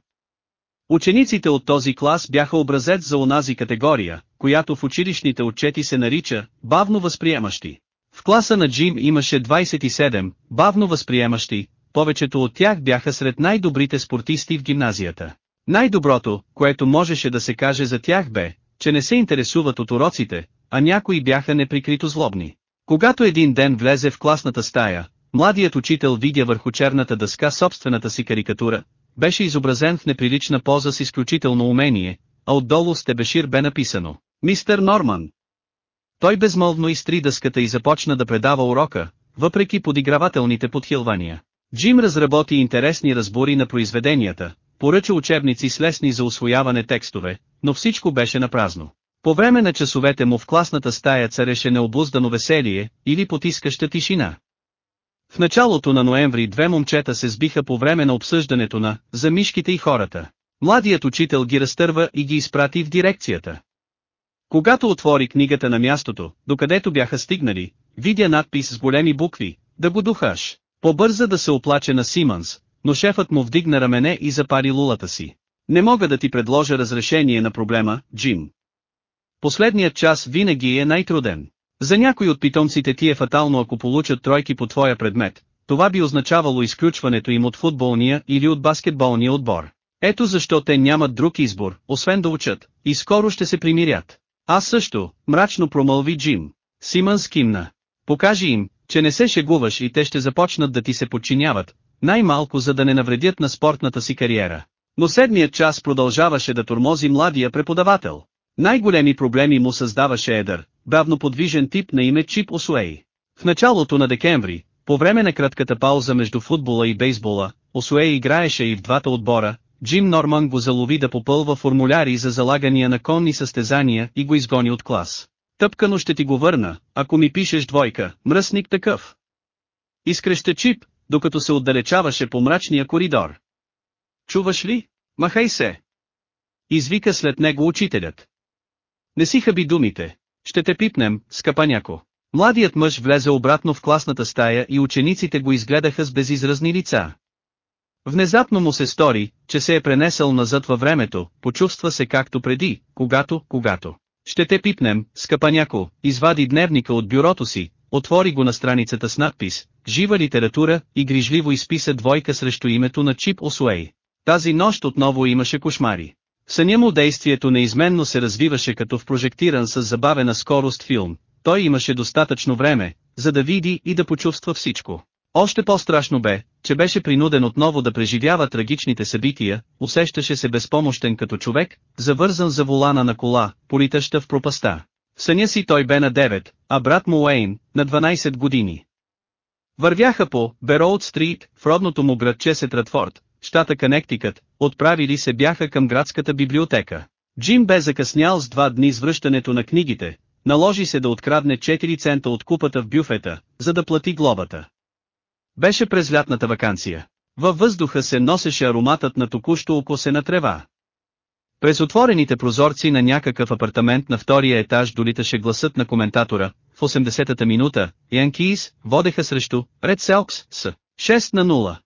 Учениците от този клас бяха образец за онази категория, която в училищните отчети се нарича «бавно възприемащи». В класа на Джим имаше 27 бавно възприемащи, повечето от тях бяха сред най-добрите спортисти в гимназията. Най-доброто, което можеше да се каже за тях бе, че не се интересуват от уроците, а някои бяха неприкрито злобни. Когато един ден влезе в класната стая, младият учител видя върху черната дъска собствената си карикатура, беше изобразен в неприлична поза с изключително умение, а отдолу с Тебешир бе написано «Мистер Норман». Той безмолвно изтри дъската и започна да предава урока, въпреки подигравателните подхилвания. Джим разработи интересни разбори на произведенията, поръча учебници с лесни за освояване текстове, но всичко беше напразно. По време на часовете му в класната стая цареше необуздано веселие, или потискаща тишина. В началото на ноември две момчета се сбиха по време на обсъждането на «За мишките и хората». Младият учител ги разтърва и ги изпрати в дирекцията. Когато отвори книгата на мястото, докъдето бяха стигнали, видя надпис с големи букви, да го духаш. Побърза да се оплаче на Симънс, но шефът му вдигна рамене и запари лулата си. Не мога да ти предложа разрешение на проблема, Джим. Последният час винаги е най-труден. За някой от питомците ти е фатално ако получат тройки по твоя предмет, това би означавало изключването им от футболния или от баскетболния отбор. Ето защо те нямат друг избор, освен да учат, и скоро ще се примирят. Аз също, мрачно промълви Джим. Симън скимна. Покажи им, че не се шегуваш и те ще започнат да ти се подчиняват, най-малко за да не навредят на спортната си кариера. Но седмият час продължаваше да тормози младия преподавател. Най-големи проблеми му създаваше едър, бавно подвижен тип на име Чип Осуей. В началото на декември, по време на кратката пауза между футбола и бейсбола, Осуей играеше и в двата отбора, Джим Норман го залови да попълва формуляри за залагания на конни състезания и го изгони от клас. Тъпкано ще ти го върна, ако ми пишеш двойка, мръсник такъв. Изкреща Чип, докато се отдалечаваше по мрачния коридор. Чуваш ли? Махай се! Извика след него учителят. Не си хаби думите. Ще те пипнем, скъпаняко. Младият мъж влезе обратно в класната стая и учениците го изгледаха с безизразни лица. Внезапно му се стори, че се е пренесъл назад във времето, почувства се както преди, когато, когато. Ще те пипнем, скъпаняко, извади дневника от бюрото си, отвори го на страницата с надпис, жива литература, и грижливо изписа двойка срещу името на Чип Осуей. Тази нощ отново имаше кошмари. Съня му действието неизменно се развиваше като в прожектиран с забавена скорост филм. Той имаше достатъчно време, за да види и да почувства всичко. Още по-страшно бе, че беше принуден отново да преживява трагичните събития, усещаше се безпомощен като човек, завързан за волана на кола, политаща в пропаста. В съня си той бе на 9, а брат му Уейн, на 12 години. Вървяха по Бероуд Стрит, в родното му градче Сетратфорд, щата Канектикът, отправили се бяха към градската библиотека. Джим бе закъснял с два дни с връщането на книгите, наложи се да открадне 4 цента от купата в бюфета, за да плати глобата. Беше през лятната вакансия. Във въздуха се носеше ароматът на току-що окосена трева. През отворените прозорци на някакъв апартамент на втория етаж долиташе гласът на коментатора, в 80-та минута, Янкиз, водеха срещу, Ред Селкс, с 6 на 0.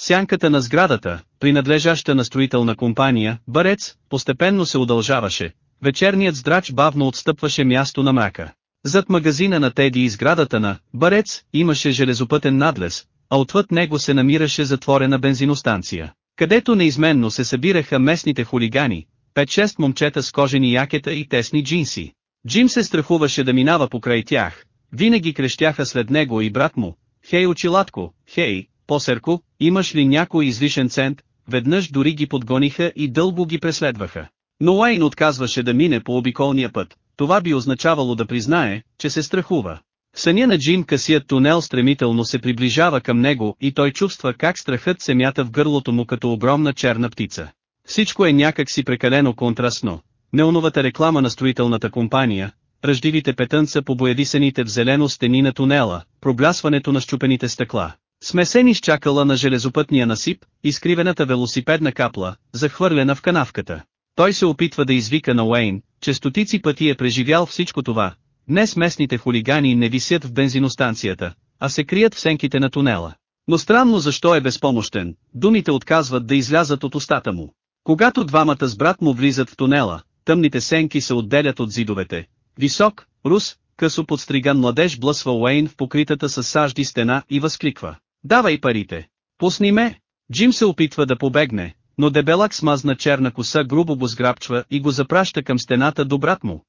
Сянката на сградата, принадлежаща на строителна компания, Барец, постепенно се удължаваше, вечерният здрач бавно отстъпваше място на мрака. Зад магазина на Теди и сградата на Барец имаше железопътен надлез, а отвъд него се намираше затворена бензиностанция, където неизменно се събираха местните хулигани, 5-6 момчета с кожени якета и тесни джинси. Джим се страхуваше да минава покрай тях, винаги крещяха след него и брат му, хей очилатко, хей, посерко, имаш ли някой излишен цент, веднъж дори ги подгониха и дълго ги преследваха. Но Уейн отказваше да мине по обиколния път, това би означавало да признае, че се страхува. Съня на Джим късият тунел стремително се приближава към него и той чувства как страхът се мята в гърлото му като огромна черна птица. Всичко е някак си прекалено контрастно. Неоновата реклама на строителната компания, ръждивите петънца по боядисаните в зелено стени на тунела, проблясването на щупените стъкла, смесени с чакала на железопътния насип, изкривената велосипедна капла, захвърлена в канавката. Той се опитва да извика на Уейн, че стотици пъти е преживял всичко това. Днес местните хулигани не висят в бензиностанцията, а се крият в сенките на тунела. Но странно защо е безпомощен, думите отказват да излязат от устата му. Когато двамата с брат му влизат в тунела, тъмните сенки се отделят от зидовете. Висок, рус, късо подстриган младеж блъсва Уейн в покритата с сажди стена и възкликва. Давай парите! Пусни ме! Джим се опитва да побегне, но дебелак смазна черна коса грубо го сграбчва и го запраща към стената до брат му.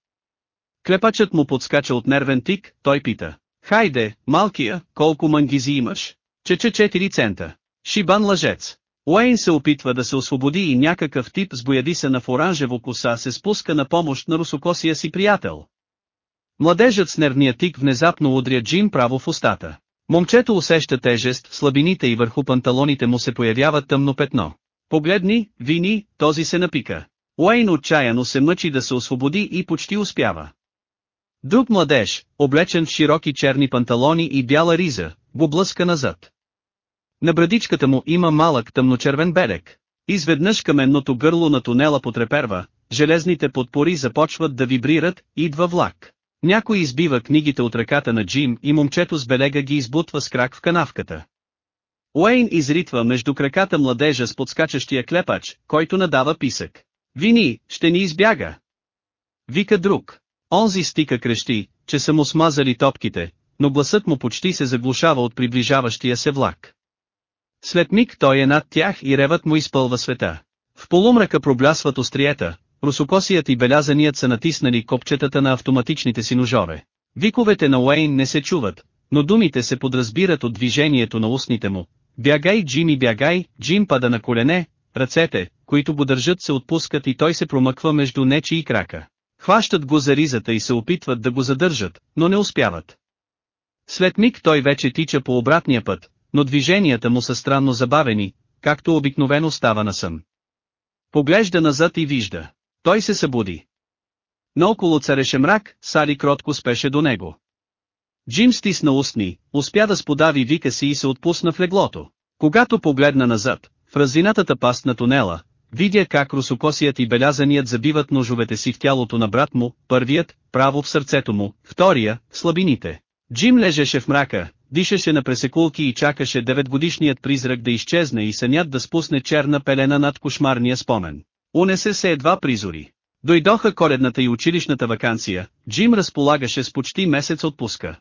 Клепачът му подскача от нервен тик, той пита. Хайде, малкия, колко мангизи имаш? Чече 4 цента. Шибан лъжец. Уейн се опитва да се освободи и някакъв тип с боядисана в оранжево коса се спуска на помощ на русокосия си приятел. Младежът с нервния тик внезапно удря Джим право в устата. Момчето усеща тежест, слабините и върху панталоните му се появява тъмно петно. Погледни, вини, този се напика. Уейн отчаяно се мъчи да се освободи и почти успява. Друг младеж, облечен в широки черни панталони и бяла риза, го блъска назад. На брадичката му има малък тъмночервен белек. Изведнъж каменното гърло на тунела потреперва, железните подпори започват да вибрират, идва влак. Някой избива книгите от ръката на Джим и момчето с белега ги избутва с крак в канавката. Уейн изритва между краката младежа с подскачащия клепач, който надава писък. Вини, ще ни избяга. Вика друг. Онзи стика крещи, че са му смазали топките, но гласът му почти се заглушава от приближаващия се влак. След миг той е над тях и ревът му изпълва света. В полумрака проблясват остриета, русокосият и белязаният са натиснали копчетата на автоматичните си ножове. Виковете на Уейн не се чуват, но думите се подразбират от движението на устните му, Бягай Джими бягай, Джим пада на колене, ръцете, които го държат се отпускат и той се промъква между нечи и крака. Хващат го за ризата и се опитват да го задържат, но не успяват. След миг той вече тича по обратния път, но движенията му са странно забавени, както обикновено става на сън. Поглежда назад и вижда. Той се събуди. Наоколо цареше мрак, Сари кротко спеше до него. Джим стисна устни, успя да сподави вика си и се отпусна в леглото. Когато погледна назад, в разинатата паст на тунела, видя как русокосият и белязаният забиват ножовете си в тялото на брат му, първият, право в сърцето му, втория, в слабините. Джим лежеше в мрака, дишаше на пресекулки и чакаше деветгодишният призрак да изчезне и сънят да спусне черна пелена над кошмарния спомен. Унесе се едва призори. Дойдоха коледната и училищната вакансия, Джим разполагаше с почти месец отпуска.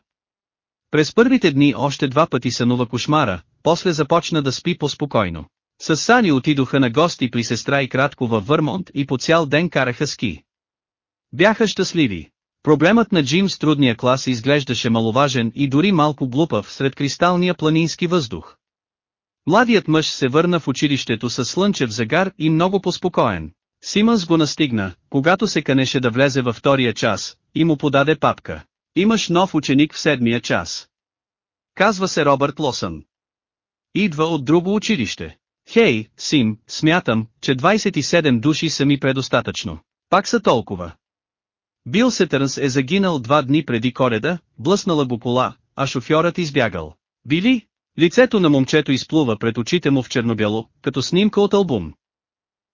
През първите дни още два пъти сънува кошмара, после започна да спи по-спокойно. С Сани отидоха на гости при сестра и кратко във Върмонт и по цял ден караха ски. Бяха щастливи. Проблемът на Джим с трудния клас изглеждаше маловажен и дори малко глупав сред кристалния планински въздух. Младият мъж се върна в училището с слънчев загар и много поспокоен. Симънс го настигна, когато се канеше да влезе във втория час, и му подаде папка. Имаш нов ученик в седмия час. Казва се Робърт Лосън. Идва от друго училище. Хей, Сим, смятам, че 27 души са ми предостатъчно. Пак са толкова. Бил Сетърнс е загинал два дни преди коледа, блъснала го кола, а шофьорът избягал. Били? Лицето на момчето изплува пред очите му в чернобяло, като снимка от албум.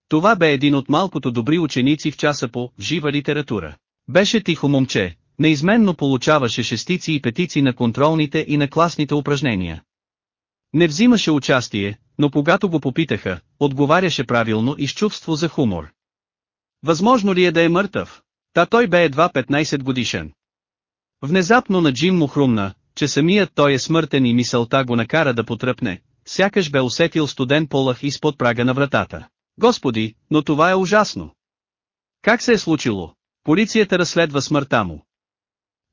Това бе един от малкото добри ученици в часа по «Жива литература». Беше тихо момче, неизменно получаваше шестици и петици на контролните и на класните упражнения. Не взимаше участие, но когато го попитаха, отговаряше правилно и с чувство за хумор. Възможно ли е да е мъртъв? Та той бе едва 15 годишен. Внезапно на Джим му хрумна, че самият той е смъртен и мисълта го накара да потръпне, сякаш бе усетил студен полах изпод прага на вратата. Господи, но това е ужасно. Как се е случило? Полицията разследва смъртта му.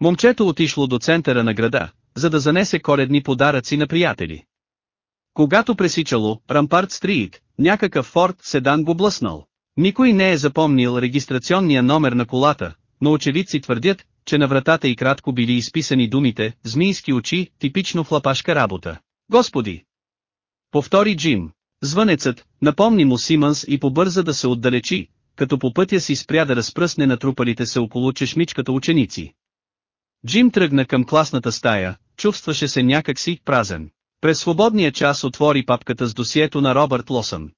Момчето отишло до центъра на града, за да занесе коледни подаръци на приятели. Когато пресичало Рампарт Стрит, някакъв Форд седан го блъснал. Никой не е запомнил регистрационния номер на колата, но очевидци твърдят, че на вратата и кратко били изписани думите «Змийски очи», типично флапашка работа. Господи! Повтори Джим. Звънецът, напомни му Симънс и побърза да се отдалечи, като по пътя си спря да разпръсне натрупалите се около чешмичката ученици. Джим тръгна към класната стая, чувстваше се някакси празен. През свободния час отвори папката с досието на Робърт Лосън.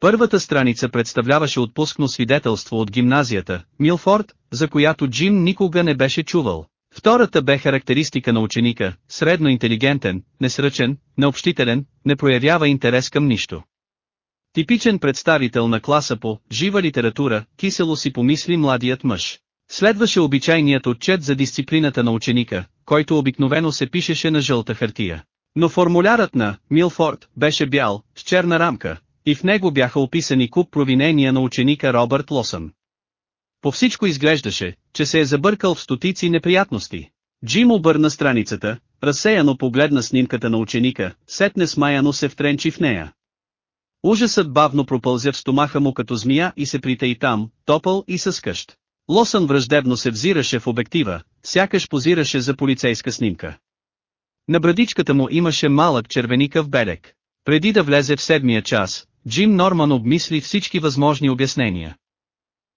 Първата страница представляваше отпускно свидетелство от гимназията, Милфорд, за която Джим никога не беше чувал. Втората бе характеристика на ученика, средно интелигентен, несръчен, необщителен, не проявява интерес към нищо. Типичен представител на класа по «жива литература», кисело си помисли младият мъж. Следваше обичайният отчет за дисциплината на ученика, който обикновено се пишеше на жълта хартия. Но формулярът на Милфорд беше бял, с черна рамка, и в него бяха описани куп провинения на ученика Робърт Лосън. По всичко изглеждаше, че се е забъркал в стотици неприятности. Джим обърна страницата, разсеяно погледна снимката на ученика, сетне смаяно се втренчи в нея. Ужасът бавно пропълзя в стомаха му като змия и се притаи там, топъл и съскъщ. Лосън враждебно се взираше в обектива, сякаш позираше за полицейска снимка. На брадичката му имаше малък червеникъв белек. Преди да влезе в седмия час, Джим Норман обмисли всички възможни обяснения.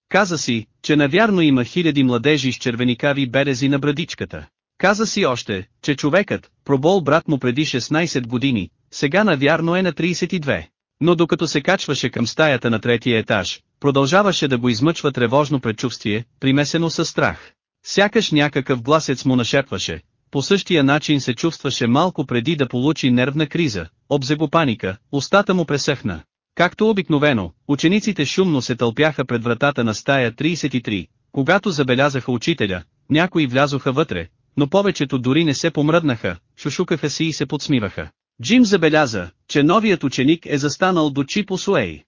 Каза си, че навярно има хиляди младежи с червеникави берези на брадичката. Каза си още, че човекът, пробол брат му преди 16 години, сега навярно е на 32. Но докато се качваше към стаята на третия етаж, продължаваше да го измъчва тревожно предчувствие, примесено със страх. Сякаш някакъв гласец му нашепваше, по същия начин се чувстваше малко преди да получи нервна криза, обзе паника, устата му пресъхна. Както обикновено, учениците шумно се тълпяха пред вратата на стая 33, когато забелязаха учителя, някои влязоха вътре, но повечето дори не се помръднаха, шушукаха си и се подсмиваха. Джим забеляза, че новият ученик е застанал до Чипо Суей.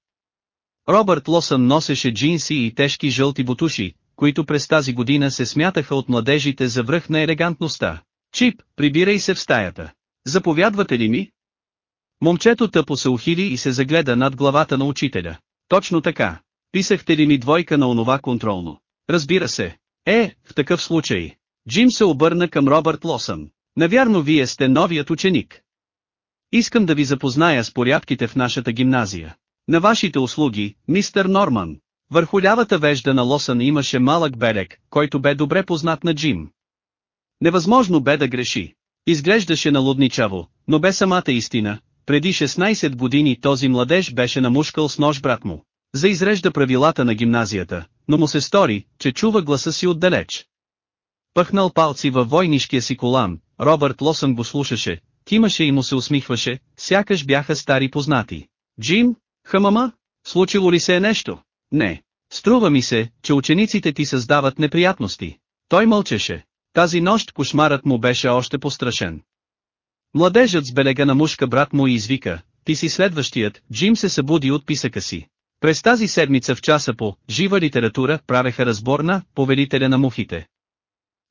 Робърт Лосън носеше джинси и тежки жълти бутуши, които през тази година се смятаха от младежите за връх на елегантността. Чип, прибирай се в стаята. Заповядвате ли ми? Момчето тъпо се ухили и се загледа над главата на учителя. Точно така. Писахте ли ми двойка на онова контролно? Разбира се. Е, в такъв случай. Джим се обърна към Робърт Лосън. Навярно вие сте новият ученик. Искам да ви запозная с порядките в нашата гимназия. На вашите услуги, мистер Норман. Върху лявата вежда на Лосън имаше малък белек, който бе добре познат на Джим. Невъзможно бе да греши. Изглеждаше налудничаво, но бе самата истина. Преди 16 години този младеж беше намушкал с нож брат му. За изрежда правилата на гимназията, но му се стори, че чува гласа си отдалеч. Пъхнал палци във войнишкия си колан, Робърт Лосън го слушаше, кимаше и му се усмихваше, сякаш бяха стари познати. Джим, хамама, случило ли се е нещо? Не. Струва ми се, че учениците ти създават неприятности. Той мълчеше. Тази нощ кошмарът му беше още пострашен. Младежът с белега на мушка брат му и извика, ти си следващият, Джим се събуди от писъка си. През тази седмица в часа по «Жива литература» правеха разбор на «Повелителя на мухите».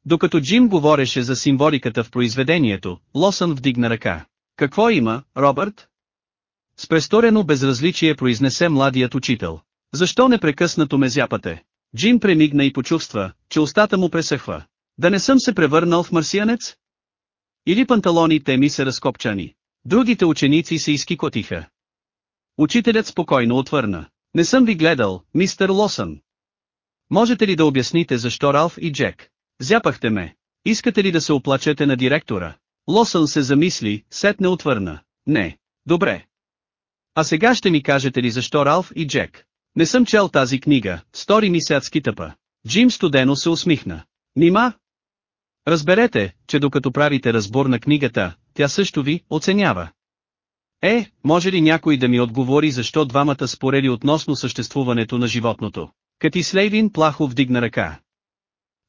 Докато Джим говореше за символиката в произведението, Лосън вдигна ръка. Какво има, Робърт? С престорено безразличие произнесе младият учител. Защо непрекъснато ме зяпате? Джим премигна и почувства, че устата му пресъхва. Да не съм се превърнал в марсианец? Или панталоните ми са разкопчани. Другите ученици се изкикотиха. Учителят спокойно отвърна. Не съм ви гледал, мистер Лосън. Можете ли да обясните защо Ралф и Джек? Зяпахте ме. Искате ли да се оплачете на директора? Лосън се замисли, сетне отвърна. Не. Добре. А сега ще ми кажете ли защо Ралф и Джек? Не съм чел тази книга, стори ми се адски тъпа. Джим студено се усмихна. Нима? Разберете, че докато правите разбор на книгата, тя също ви оценява. Е, може ли някой да ми отговори защо двамата спорели относно съществуването на животното? Кати Слейвин плахо вдигна ръка.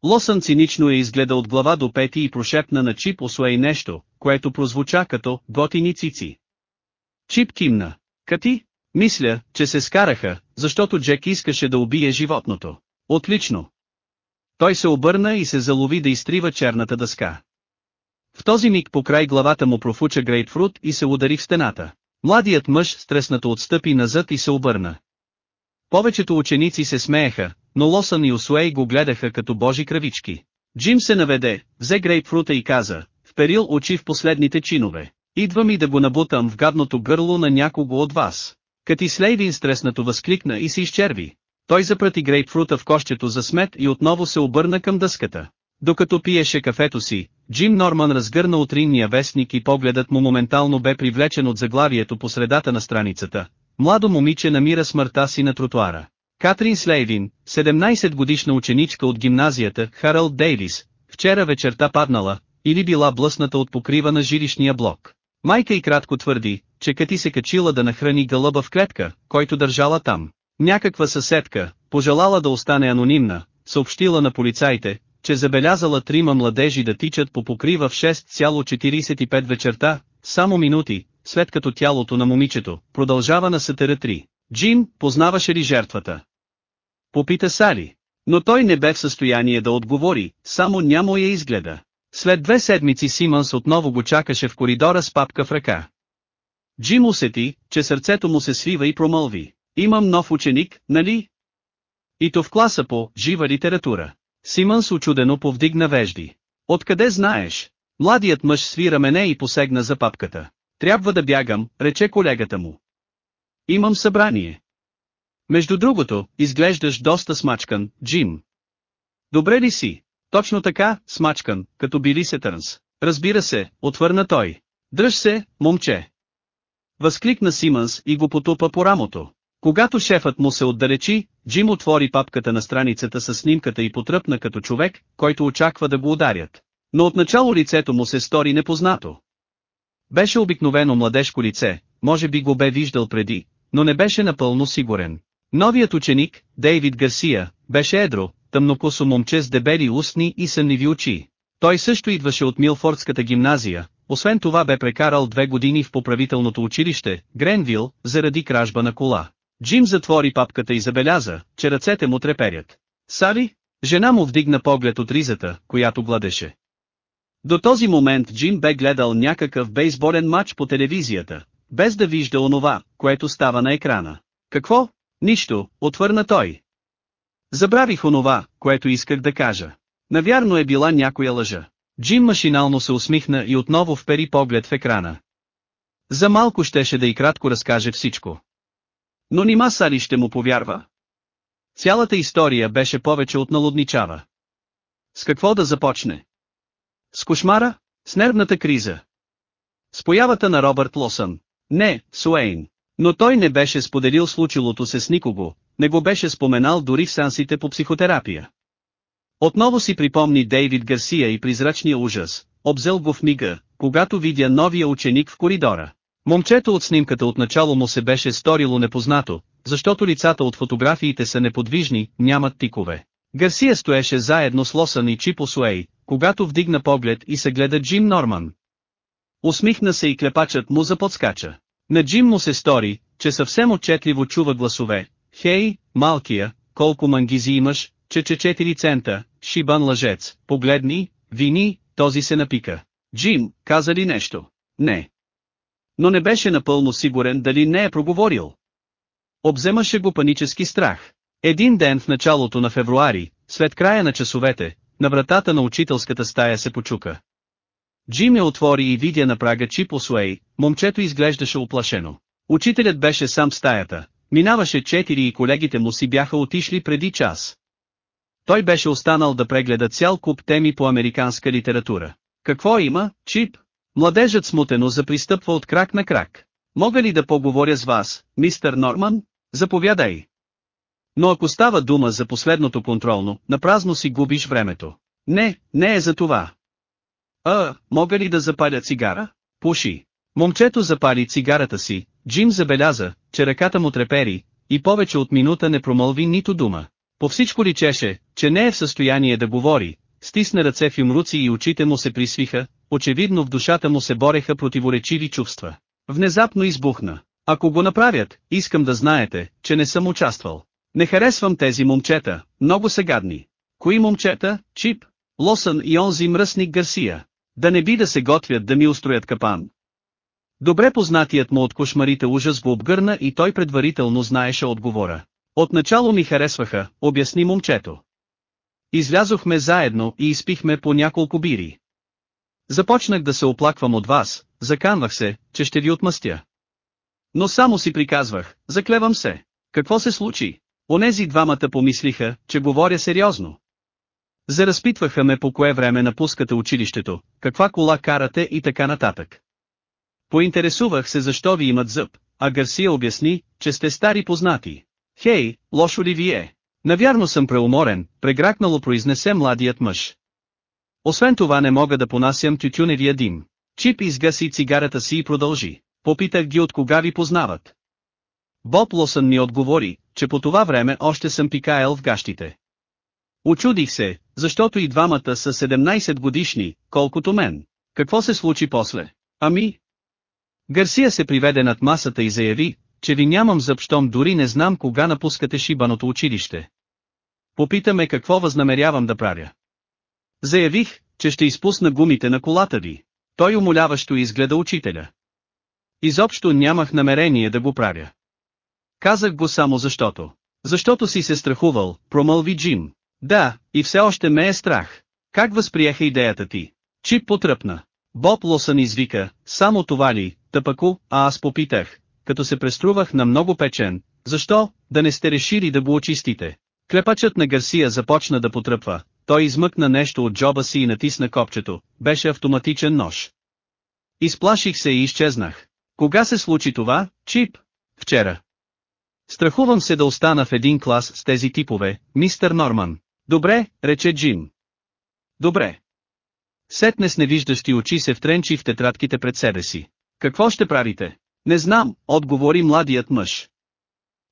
Лосън цинично е изгледа от глава до пети и прошепна на Чип Осуей нещо, което прозвуча като «готини цици». Чип кимна. Кати? Мисля, че се скараха, защото Джек искаше да убие животното. Отлично. Той се обърна и се залови да изтрива черната дъска. В този миг по край главата му профуча грейпфрут и се удари в стената. Младият мъж стреснато отстъпи назад и се обърна. Повечето ученици се смееха, но Лосън и Осуей го гледаха като божи кравички. Джим се наведе, взе грейпфрута и каза, вперил очи в последните чинове. Идвам и да го набутам в гадното гърло на някого от вас. Кати Слейвин стреснато възкликна и се изчерви. Той запрати грейпфрута в кощето за смет и отново се обърна към дъската. Докато пиеше кафето си, Джим Норман разгърна утринния вестник и погледът му моментално бе привлечен от заглавието по средата на страницата. Младо момиче намира смъртта си на тротуара. Катрин Слейвин, 17 годишна ученичка от гимназията Харалд Дейвис, вчера вечерта паднала, или била блъсната от покрива на жилищния блок. Майка и кратко твърди, че Кати се качила да нахрани гълъба в клетка, който държала там. Някаква съседка, пожелала да остане анонимна, съобщила на полицаите, че забелязала трима младежи да тичат по покрива в 6,45 вечерта, само минути, след като тялото на момичето, продължава на СТР 3. Джим, познаваше ли жертвата? Попита Сали. Но той не бе в състояние да отговори, само нямо я изгледа. След две седмици Симънс отново го чакаше в коридора с папка в ръка. Джим усети, че сърцето му се свива и промълви. Имам нов ученик, нали? И то в класа по «Жива литература». Симънс очудено повдигна вежди. Откъде знаеш? Младият мъж сви рамене и посегна за папката. Трябва да бягам, рече колегата му. Имам събрание. Между другото, изглеждаш доста смачкан, Джим. Добре ли си? Точно така, смачкан, като били Сетърнс. Разбира се, отвърна той. Дръж се, момче. Възкликна Симънс и го потупа по рамото. Когато шефът му се отдалечи, Джим отвори папката на страницата с снимката и потръпна като човек, който очаква да го ударят. Но отначало лицето му се стори непознато. Беше обикновено младежко лице, може би го бе виждал преди, но не беше напълно сигурен. Новият ученик, Дейвид Гарсия, беше едро, тъмнокосо момче с дебели устни и сънливи очи. Той също идваше от Милфордската гимназия, освен това бе прекарал две години в поправителното училище, Гренвил, заради кражба на кола. Джим затвори папката и забеляза, че ръцете му треперят. Сали? Жена му вдигна поглед от ризата, която гладеше. До този момент Джим бе гледал някакъв бейсболен матч по телевизията, без да вижда онова, което става на екрана. Какво? Нищо, отвърна той. Забравих онова, което исках да кажа. Навярно е била някоя лъжа. Джим машинално се усмихна и отново впери поглед в екрана. За малко щеше да и кратко разкаже всичко. Но нима Сали ще му повярва? Цялата история беше повече от налудничава. С какво да започне? С кошмара? С нервната криза? С появата на Робърт Лосън? Не, Суейн. Но той не беше споделил случилото се с никого, не го беше споменал дори в сансите по психотерапия. Отново си припомни Дейвид Гарсия и призрачния ужас, обзел го в мига, когато видя новия ученик в коридора. Момчето от снимката отначало му се беше сторило непознато, защото лицата от фотографиите са неподвижни, нямат тикове. Гарсия стоеше заедно с Лосън и Чипо Суей, когато вдигна поглед и се гледа Джим Норман. Усмихна се и клепачът му заподскача. На Джим му се стори, че съвсем отчетливо чува гласове. Хей, малкия, колко мангизи имаш, че че 4 цента, шибан лъжец, погледни, вини, този се напика. Джим, каза ли нещо? Не. Но не беше напълно сигурен дали не е проговорил. Обземаше го панически страх. Един ден в началото на февруари, след края на часовете, на вратата на учителската стая се почука. Джим я отвори и видя на прага Чип Осуей, момчето изглеждаше оплашено. Учителят беше сам в стаята, минаваше четири и колегите му си бяха отишли преди час. Той беше останал да прегледа цял куп теми по американска литература. Какво има, Чип? Младежът смутено запристъпва от крак на крак. Мога ли да поговоря с вас, мистер Норман? Заповядай. Но ако става дума за последното контролно, напразно си губиш времето. Не, не е за това. А, мога ли да запаля цигара? Пуши. Момчето запали цигарата си, Джим забеляза, че ръката му трепери, и повече от минута не промълви нито дума. По всичко личеше, че не е в състояние да говори, стисна ръце в юмруци и очите му се присвиха, очевидно в душата му се бореха противоречиви чувства. Внезапно избухна. Ако го направят, искам да знаете, че не съм участвал. Не харесвам тези момчета, много са гадни. Кои момчета, Чип, Лосън и онзи мръсник Гарсия? Да не би да се готвят да ми устроят капан. Добре познатият му от кошмарите ужас го обгърна и той предварително знаеше отговора. Отначало ми харесваха, обясни момчето. Излязохме заедно и изпихме по няколко бири. Започнах да се оплаквам от вас, заканвах се, че ще ви отмъстя. Но само си приказвах, заклевам се. Какво се случи? Онези двамата помислиха, че говоря сериозно. Заразпитваха ме по кое време напускате училището, каква кола карате и така нататък. Поинтересувах се защо ви имат зъб, а Гарсия обясни, че сте стари познати. Хей, лошо ли ви е? Навярно съм преуморен, прегракнало произнесе младият мъж. Освен това не мога да понасям тютюневия дим. Чип изгаси цигарата си и продължи. Попитах ги от кога ви познават. Боб Лосън ми отговори, че по това време още съм пикаел в гащите. Очудих се, защото и двамата са 17 годишни, колкото мен. Какво се случи после? Ами? Гарсия се приведе над масата и заяви, че ви нямам зъбщом дори не знам кога напускате шибаното училище. Попитаме какво възнамерявам да правя. Заявих, че ще изпусна гумите на колата ви. Той умоляващо изгледа учителя. Изобщо нямах намерение да го правя. Казах го само защото. Защото си се страхувал, промълви Джим. Да, и все още ме е страх. Как възприеха идеята ти? Чип потръпна. Боб Лосън извика, само това ли, тъпако, а аз попитах, като се преструвах на много печен, защо, да не сте решили да го очистите? Клепачът на Гарсия започна да потръпва, той измъкна нещо от джоба си и натисна копчето, беше автоматичен нож. Изплаших се и изчезнах. Кога се случи това, Чип? Вчера. Страхувам се да остана в един клас с тези типове, мистер Норман. Добре, рече Джим. Добре. Сетне с невиждащи очи се втренчи в тетрадките пред себе си. Какво ще правите? Не знам, отговори младият мъж.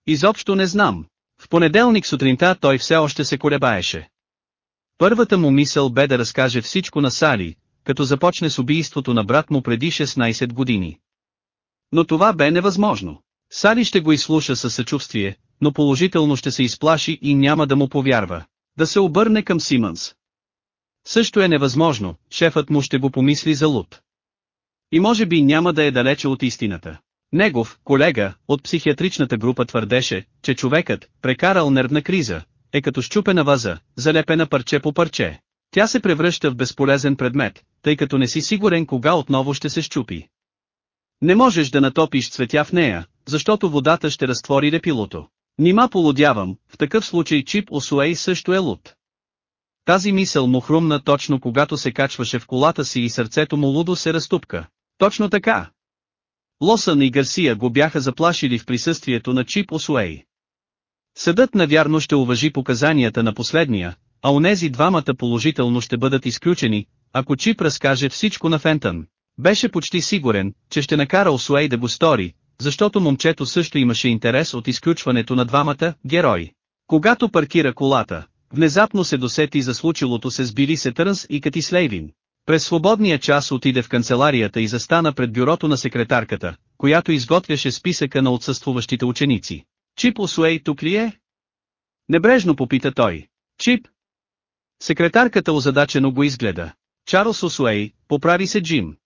Изобщо не знам. В понеделник сутринта той все още се колебаеше. Първата му мисъл бе да разкаже всичко на Сали, като започне с убийството на брат му преди 16 години. Но това бе невъзможно. Сали ще го изслуша със съчувствие, но положително ще се изплаши и няма да му повярва. Да се обърне към Симънс. Също е невъзможно, шефът му ще го помисли за луд. И може би няма да е далече от истината. Негов, колега, от психиатричната група твърдеше, че човекът, прекарал нервна криза, е като щупена ваза, залепена парче по парче. Тя се превръща в безполезен предмет, тъй като не си сигурен кога отново ще се щупи. Не можеш да натопиш цветя в нея, защото водата ще разтвори репилото. Нима полудявам, в такъв случай Чип Осуей също е луд. Тази мисъл му хрумна точно когато се качваше в колата си и сърцето му лудо се разтупка. Точно така. Лосън и Гарсия го бяха заплашили в присъствието на Чип Осуей. Съдът навярно ще уважи показанията на последния, а онези двамата положително ще бъдат изключени, ако Чип разкаже всичко на Фентън. Беше почти сигурен, че ще накара Осуей да го стори, защото момчето също имаше интерес от изключването на двамата герои. Когато паркира колата, внезапно се досети за случилото се с Били Сетърнс и Кати Слейвин. През свободния час отиде в канцеларията и застана пред бюрото на секретарката, която изготвяше списъка на отсъствуващите ученици. Чип Осуей тук ли е? Небрежно попита той. Чип? Секретарката озадачено го изгледа. Чарлз Осуей, поправи се Джим.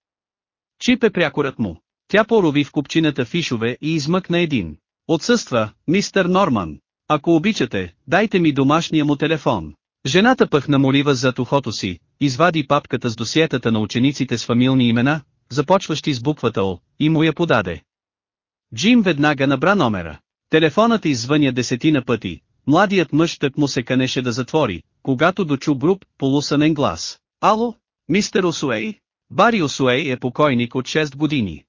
Чип е прякорът му. Тя порови в купчината фишове и измъкна един. Отсъства, мистер Норман. Ако обичате, дайте ми домашния му телефон. Жената пъх намолива зад ухото си, извади папката с досиетата на учениците с фамилни имена, започващи с буквата О, и му я подаде. Джим веднага набра номера. Телефонът извъня десетина пъти, младият мъж тък му се канеше да затвори, когато дочу груб, полусанен глас. Ало, мистер Осуей? Бари Осуей е покойник от 6 години.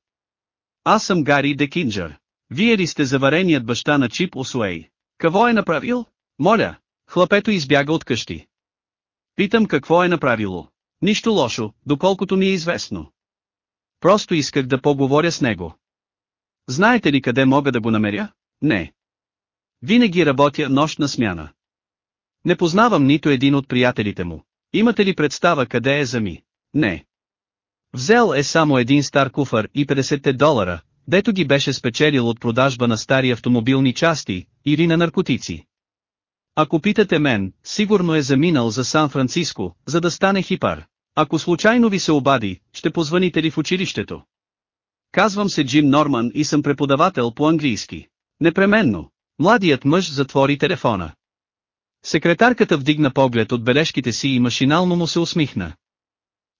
Аз съм Гари Декинджър. Вие ли сте завареният баща на Чип Осуей? Какво е направил? Моля, хлапето избяга от къщи. Питам какво е направило. Нищо лошо, доколкото ми е известно. Просто исках да поговоря с него. Знаете ли къде мога да го намеря? Не. Винаги работя нощна смяна. Не познавам нито един от приятелите му. Имате ли представа къде е зами? Не. Взел е само един стар куфър и 50 долара, дето ги беше спечелил от продажба на стари автомобилни части, или на наркотици. Ако питате мен, сигурно е заминал за Сан-Франциско, за да стане хипар. Ако случайно ви се обади, ще позваните ли в училището? Казвам се Джим Норман и съм преподавател по английски. Непременно. Младият мъж затвори телефона. Секретарката вдигна поглед от бележките си и машинално му се усмихна.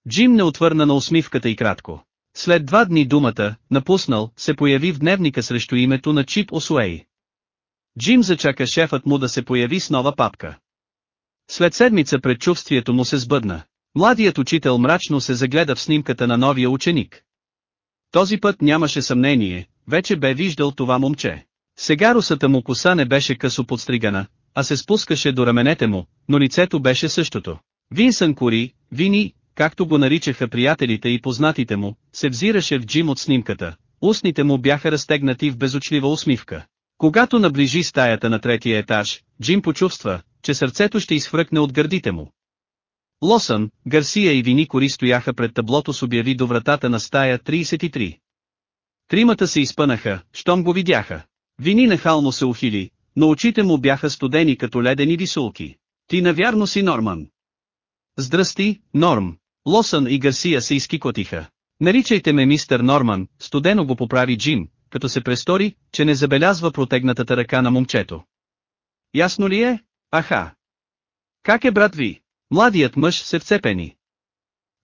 Джим не отвърна на усмивката и кратко. След два дни думата, напуснал, се появи в дневника срещу името на Чип Осуей. Джим зачака шефът му да се появи с нова папка. След седмица предчувствието му се сбъдна. Младият учител мрачно се загледа в снимката на новия ученик. Този път нямаше съмнение, вече бе виждал това момче. Сега русата му коса не беше късо подстригана, а се спускаше до раменете му, но лицето беше същото. Винсън Кори, Вини, както го наричаха приятелите и познатите му, се взираше в Джим от снимката, устните му бяха разтегнати в безочлива усмивка. Когато наближи стаята на третия етаж, Джим почувства, че сърцето ще изхвъркне от гърдите му. Лосън, Гарсия и Вини Кори стояха пред таблото с обяви до вратата на стая 33. Тримата се изпънаха, щом го видяха. Вини нахално се ухили, но очите му бяха студени като ледени висулки. Ти навярно си Норман. Здрасти, Норм. Лосън и Гарсия се изкикотиха. Наричайте ме мистер Норман, студено го поправи Джим, като се престори, че не забелязва протегнатата ръка на момчето. Ясно ли е? Аха. Как е брат ви? Младият мъж се вцепени.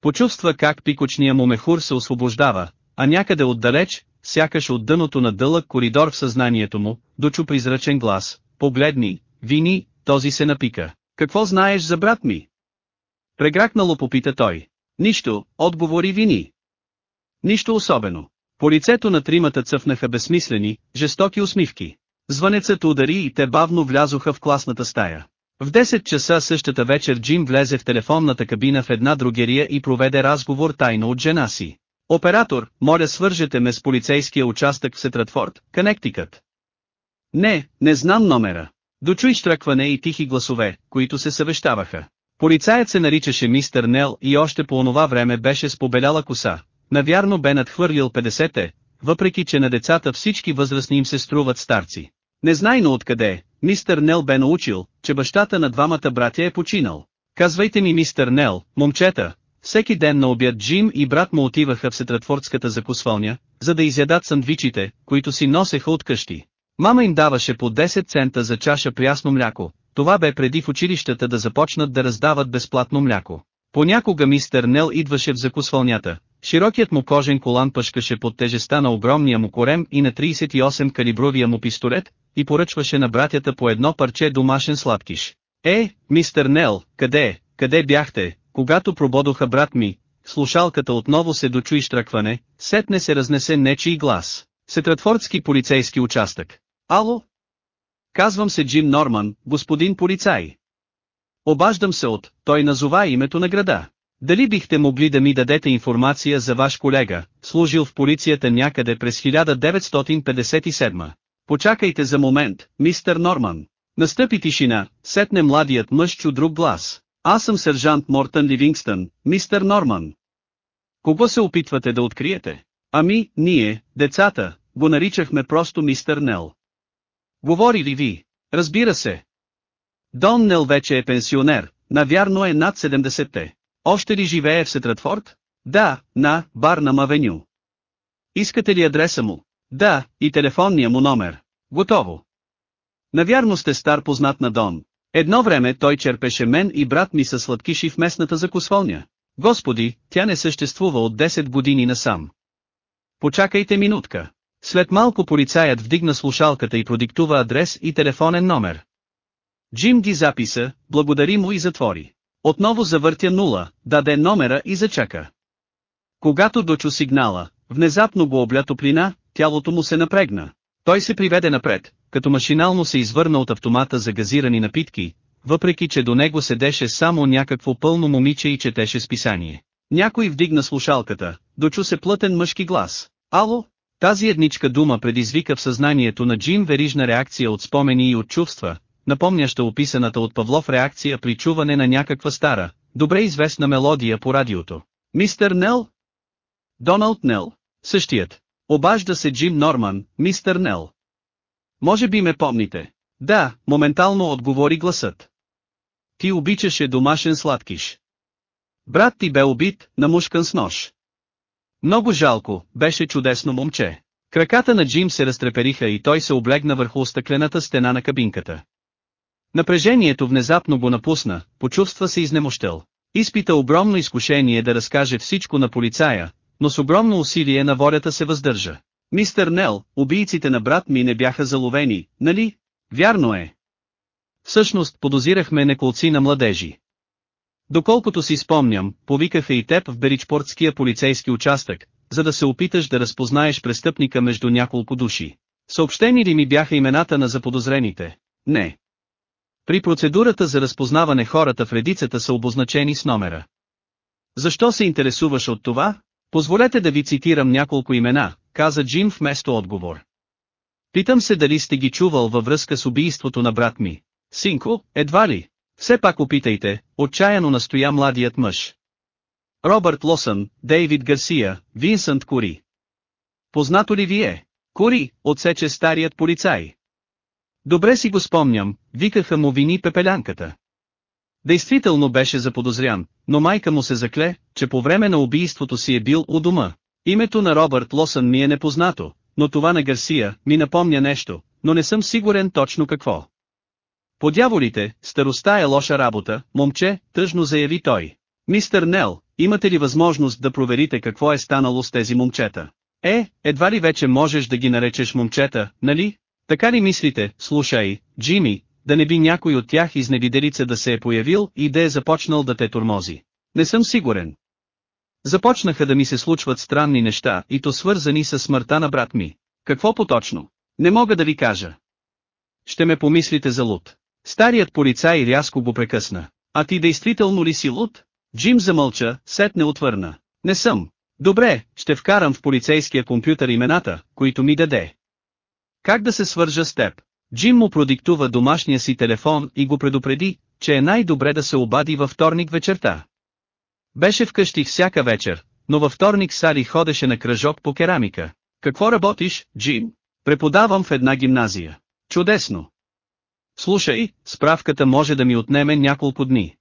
Почувства как пикочния му мехур се освобождава, а някъде отдалеч, сякаш от дъното на дълъг коридор в съзнанието му, дочу призрачен глас, погледни, вини, този се напика. Какво знаеш за брат ми? Прегракнало попита той. Нищо, отговори Вини. Нищо особено. По лицето на тримата цъфнаха безсмислени, жестоки усмивки. Звънецът удари и те бавно влязоха в класната стая. В 10 часа същата вечер Джим влезе в телефонната кабина в една другерия и проведе разговор тайно от жена си. Оператор, моля свържете ме с полицейския участък в Сетратфорд, Канектикът. Не, не знам номера. Дочуй штръкване и тихи гласове, които се съвещаваха. Полицаят се наричаше мистер Нел и още по онова време беше с побеляла коса. Навярно бе надхвърлил 50-те, въпреки че на децата всички възрастни им се струват старци. Незнайно откъде, мистер Нел бе научил, че бащата на двамата братя е починал. Казвайте ми мистер Нел, момчета, всеки ден на обяд Джим и брат му отиваха в Сетратфордската закусвалня, за да изядат сандвичите, които си носеха от къщи. Мама им даваше по 10 цента за чаша прясно мляко, това бе преди в училищата да започнат да раздават безплатно мляко. Понякога мистер Нел идваше в закусвалнята, широкият му кожен колан пъшкаше под тежеста на огромния му корем и на 38 калибровия му пистолет, и поръчваше на братята по едно парче домашен сладкиш. Е, мистер Нел, къде е? къде бяхте, когато прободоха брат ми, слушалката отново се дочуи штракване, сетне се разнесе нечий глас. Сетратфордски полицейски участък. Ало? Казвам се Джим Норман, господин полицай. Обаждам се от, той назова името на града. Дали бихте могли да ми дадете информация за ваш колега, служил в полицията някъде през 1957? Почакайте за момент, мистер Норман. Настъпи тишина, сетне младият мъж чу друг глас. Аз съм сержант Мортън Ливингстън, мистер Норман. Кого се опитвате да откриете? Ами, ние, децата, го наричахме просто мистер Нел. Говори ли ви? Разбира се. Дон Нел вече е пенсионер, навярно е над 70-те. Още ли живее в Сетратфорд? Да, на Барнам Авеню. Искате ли адреса му? Да, и телефонния му номер. Готово. Навярно сте стар познат на Дон. Едно време той черпеше мен и брат ми със сладкиши в местната закусволня. Господи, тя не съществува от 10 години насам. Почакайте минутка. След малко полицаят вдигна слушалката и продиктува адрес и телефонен номер. Джим ги записа, благодари му и затвори. Отново завъртя нула, даде номера и зачака. Когато дочу сигнала, внезапно го обля топлина, тялото му се напрегна. Той се приведе напред, като машинално се извърна от автомата за газирани напитки, въпреки че до него седеше само някакво пълно момиче и четеше списание. Някой вдигна слушалката, дочу се плътен мъжки глас. Ало? Тази едничка дума предизвика в съзнанието на Джим верижна реакция от спомени и от чувства, напомняща описаната от Павлов реакция при чуване на някаква стара, добре известна мелодия по радиото. Мистер Нел? Доналд Нел, същият. Обажда се Джим Норман, мистер Нел. Може би ме помните. Да, моментално отговори гласът. Ти обичаше домашен сладкиш. Брат ти бе убит, намушкан с нож. Много жалко, беше чудесно момче. Краката на Джим се разтрепериха и той се облегна върху стъклената стена на кабинката. Напрежението внезапно го напусна, почувства се изнемощел. Изпита огромно изкушение да разкаже всичко на полицая, но с огромно усилие на волята се въздържа. Мистер Нел, убийците на брат ми не бяха заловени, нали? Вярно е. Всъщност подозирахме неколци на младежи. Доколкото си спомням, повикаха и теб в Беричпортския полицейски участък, за да се опиташ да разпознаеш престъпника между няколко души. Съобщени ли ми бяха имената на заподозрените? Не. При процедурата за разпознаване хората в редицата са обозначени с номера. Защо се интересуваш от това? Позволете да ви цитирам няколко имена, каза Джим вместо отговор. Питам се дали сте ги чувал във връзка с убийството на брат ми. Синко, едва ли? Все пак опитайте, отчаяно настоя младият мъж. Робърт Лосън, Дейвид Гарсия, Винсент Кури. Познато ли ви е? Кури, отсече старият полицай. Добре си го спомням, викаха му вини пепелянката. Действително беше заподозрян, но майка му се закле, че по време на убийството си е бил у дома. Името на Робърт Лосън ми е непознато, но това на Гарсия ми напомня нещо, но не съм сигурен точно какво. Подяволите, староста е лоша работа, момче, тъжно заяви той. Мистер Нел, имате ли възможност да проверите какво е станало с тези момчета? Е, едва ли вече можеш да ги наречеш момчета, нали? Така ли мислите, слушай, Джими, да не би някой от тях изневиделица да се е появил и да е започнал да те тормози? Не съм сигурен. Започнаха да ми се случват странни неща и то свързани с смъртта на брат ми. Какво поточно? Не мога да ви кажа. Ще ме помислите за луд. Старият полицай рязко го прекъсна. А ти действително ли си луд? Джим замълча, сетне отвърна. Не съм. Добре, ще вкарам в полицейския компютър имената, които ми даде. Как да се свържа с теб? Джим му продиктува домашния си телефон и го предупреди, че е най-добре да се обади във вторник вечерта. Беше вкъщи всяка вечер, но във вторник Сари ходеше на кръжок по керамика. Какво работиш, Джим? Преподавам в една гимназия. Чудесно. Слушай, справката може да ми отнеме няколко дни.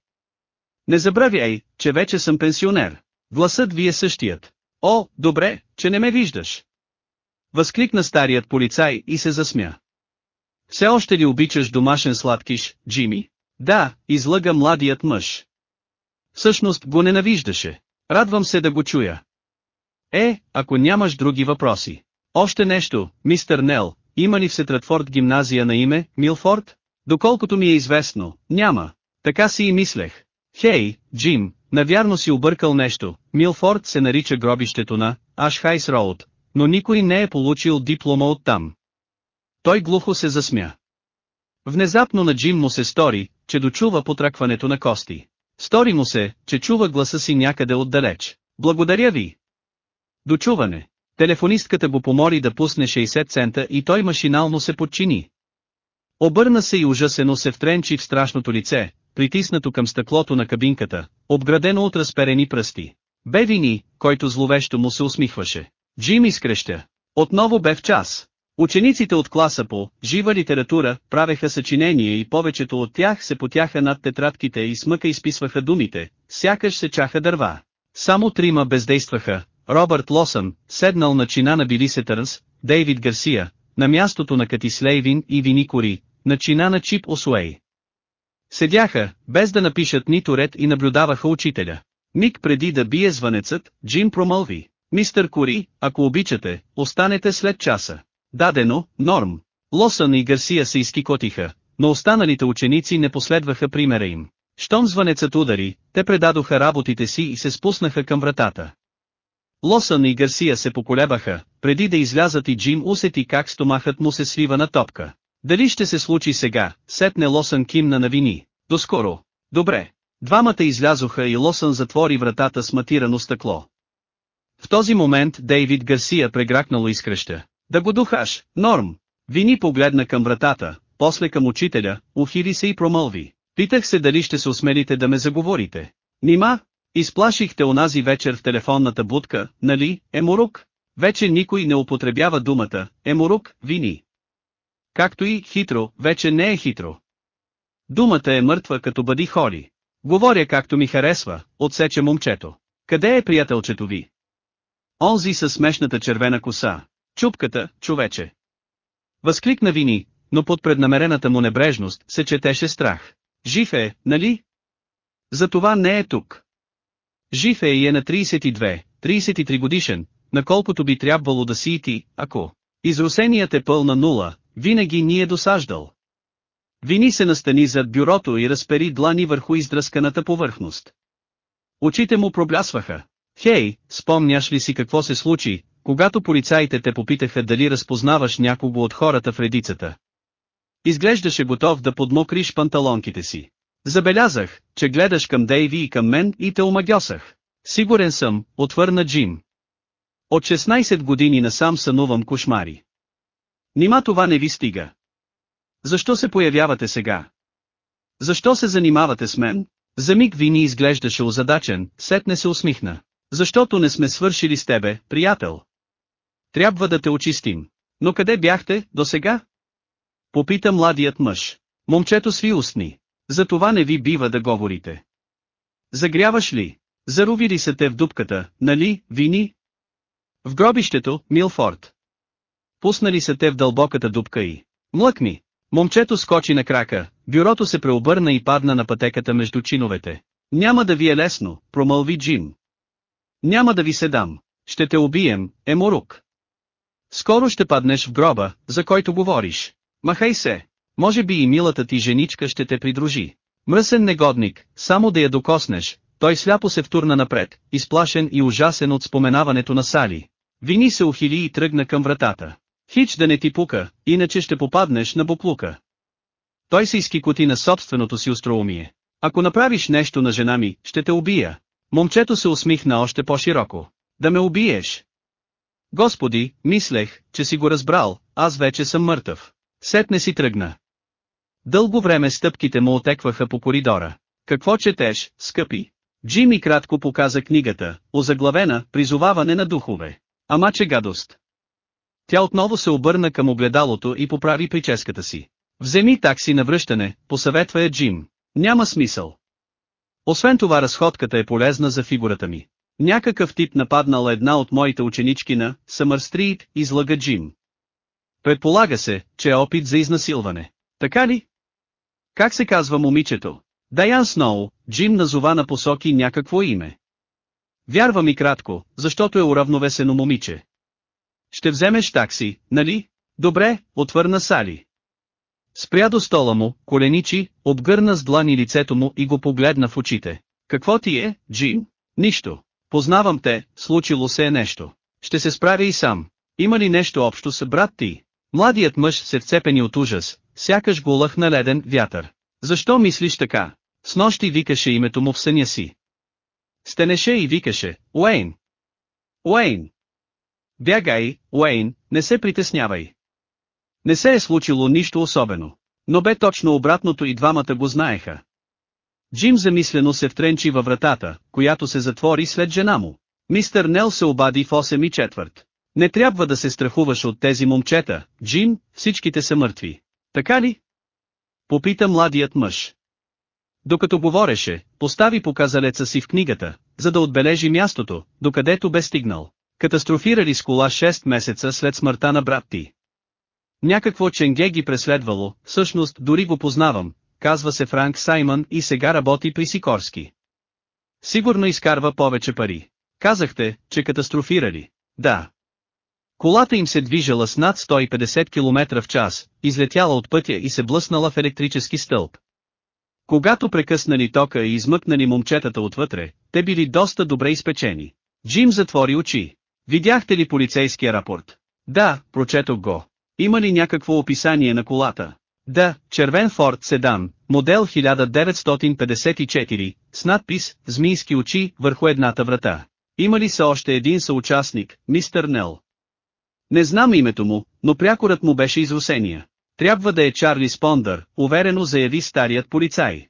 Не забравяй, че вече съм пенсионер. Гласът ви е същият. О, добре, че не ме виждаш. Възкликна старият полицай и се засмя. Все още ли обичаш домашен сладкиш, Джими? Да, излъга младият мъж. Всъщност го ненавиждаше. Радвам се да го чуя. Е, ако нямаш други въпроси. Още нещо, мистер Нел, има ли в Сетратфорд гимназия на име, Милфорд? Доколкото ми е известно, няма. Така си и мислех. Хей, Джим, навярно си объркал нещо, Милфорд се нарича гробището на Ашхайс Роуд, но никой не е получил диплома оттам. Той глухо се засмя. Внезапно на Джим му се стори, че дочува потракването на кости. Стори му се, че чува гласа си някъде отдалеч. Благодаря ви. Дочуване. Телефонистката го помоли да пусне 60 цента и той машинално се подчини. Обърна се и ужасено се втренчи в страшното лице, притиснато към стъклото на кабинката, обградено от разперени пръсти. Бе вини, който зловещо му се усмихваше. Джим изкреща. Отново бе в час. Учениците от класа по «Жива литература» правеха съчинения и повечето от тях се потяха над тетрадките и смъка изписваха думите, сякаш се чаха дърва. Само трима бездействаха, Робърт Лосън, седнал на чина на Били Сетърнс, Дейвид Гарсия, на мястото на Катис Лейвин и Вини Кори, на чина на Чип Осуей. Седяха, без да напишат нито ред и наблюдаваха учителя. Миг преди да бие звънецът, Джим промълви. Мистер Кори, ако обичате, останете след часа. Дадено, норм. Лосън и Гарсия се изкикотиха, но останалите ученици не последваха примера им. Щом звънецът удари, те предадоха работите си и се спуснаха към вратата. Лосън и Гарсия се поколебаха, преди да излязат и Джим усети как стомахът му се свива на топка. Дали ще се случи сега, сетне Лосън кимна на вини. Доскоро. Добре. Двамата излязоха и Лосън затвори вратата с матирано стъкло. В този момент Дейвид Гарсия прегракнало изкръща. Да го духаш, Норм. Вини погледна към вратата, после към учителя, ухили се и промълви. Питах се дали ще се осмелите да ме заговорите. Нима, изплашихте онази вечер в телефонната будка, нали, Еморук? Вече никой не употребява думата, Еморук, вини. Както и хитро, вече не е хитро. Думата е мъртва като бъди холи. Говоря както ми харесва, отсече момчето. Къде е приятелчето ви? Онзи със смешната червена коса. Чупката, човече. Възкликна Вини, но под преднамерената му небрежност се четеше страх. Жив е, нали? Затова не е тук. Жив е и е на 32, 33 годишен, наколкото би трябвало да си и ти, ако изрусеният е пълна нула, винаги ни е досаждал. Вини се настани зад бюрото и разпери длани върху издръсканата повърхност. Очите му проблясваха. Хей, спомняш ли си какво се случи, когато полицаите те попитаха дали разпознаваш някого от хората в редицата? Изглеждаше готов да подмокриш панталонките си. Забелязах, че гледаш към Дейви и към мен и те омагьосах. Сигурен съм, отвърна Джим. От 16 години насам сънувам кошмари. Нима това не ви стига. Защо се появявате сега? Защо се занимавате с мен? За миг Вини изглеждаше озадачен, сетне се усмихна. Защото не сме свършили с тебе, приятел. Трябва да те очистим. Но къде бяхте, до сега? Попита младият мъж. Момчето сви устни. За това не ви бива да говорите. Загряваш ли? Заровили се те в дупката, нали, Вини? В гробището, Милфорд. Пуснали се те в дълбоката дупка и... Млъкни! Момчето скочи на крака, бюрото се преобърна и падна на пътеката между чиновете. Няма да ви е лесно, промълви Джим. Няма да ви се дам. Ще те убием, Еморук. Скоро ще паднеш в гроба, за който говориш. Махай се. Може би и милата ти женичка ще те придружи. Мръсен негодник, само да я докоснеш, той сляпо се втурна напред, изплашен и ужасен от споменаването на Сали. Вини се ухили и тръгна към вратата. Хич да не ти пука, иначе ще попаднеш на буклука. Той се изкикоти на собственото си остроумие. Ако направиш нещо на жена ми, ще те убия. Момчето се усмихна още по-широко. Да ме убиеш. Господи, мислех, че си го разбрал, аз вече съм мъртъв. Сетне си тръгна. Дълго време стъпките му отекваха по коридора. Какво четеш, скъпи? Джими кратко показа книгата, озаглавена «Призоваване на духове». Ама че гадост. Тя отново се обърна към огледалото и поправи прическата си. Вземи такси на връщане, посъветва я Джим. Няма смисъл. Освен това разходката е полезна за фигурата ми. Някакъв тип нападнал една от моите ученички на Съмър Стрит, излага Джим. Предполага се, че е опит за изнасилване. Така ли? Как се казва момичето? Даян Сноу, Джим назова на посоки някакво име. Вярва ми кратко, защото е уравновесено момиче. Ще вземеш такси, нали? Добре, отвърна Сали. Спря до стола му, коленичи, обгърна с длани лицето му и го погледна в очите. Какво ти е, Джим? Нищо. Познавам те, случило се е нещо. Ще се справя и сам. Има ли нещо общо с брат ти? Младият мъж се вцепени от ужас, сякаш го лъхна леден вятър. Защо мислиш така? С нощи викаше името му в съня си. Стенеше и викаше, Уейн. Уейн. Бягай, Уейн, не се притеснявай. Не се е случило нищо особено. Но бе точно обратното и двамата го знаеха. Джим замислено се втренчи във вратата, която се затвори след жена му. Мистер Нел се обади в 8 и четвърт. Не трябва да се страхуваш от тези момчета, Джим, всичките са мъртви. Така ли? Попита младият мъж. Докато говореше, постави показалеца си в книгата, за да отбележи мястото, докъдето бе стигнал. Катастрофирали с кола 6 месеца след смъртта на брат ти. Някакво ченге ги преследвало, всъщност дори го познавам, казва се Франк Саймън и сега работи при Сикорски. Сигурно изкарва повече пари. Казахте, че катастрофирали. Да. Колата им се движала с над 150 км в час, излетяла от пътя и се блъснала в електрически стълб. Когато прекъснали тока и измъкнали момчетата отвътре, те били доста добре изпечени. Джим затвори очи. Видяхте ли полицейския рапорт? Да, прочетох го. Има ли някакво описание на колата? Да, червен Форд Седан, модел 1954, с надпис «Змийски очи» върху едната врата. Има ли са още един съучастник, мистер Нел? Не знам името му, но прякорът му беше из Русения. Трябва да е Чарли Спондър, уверено заяви старият полицай.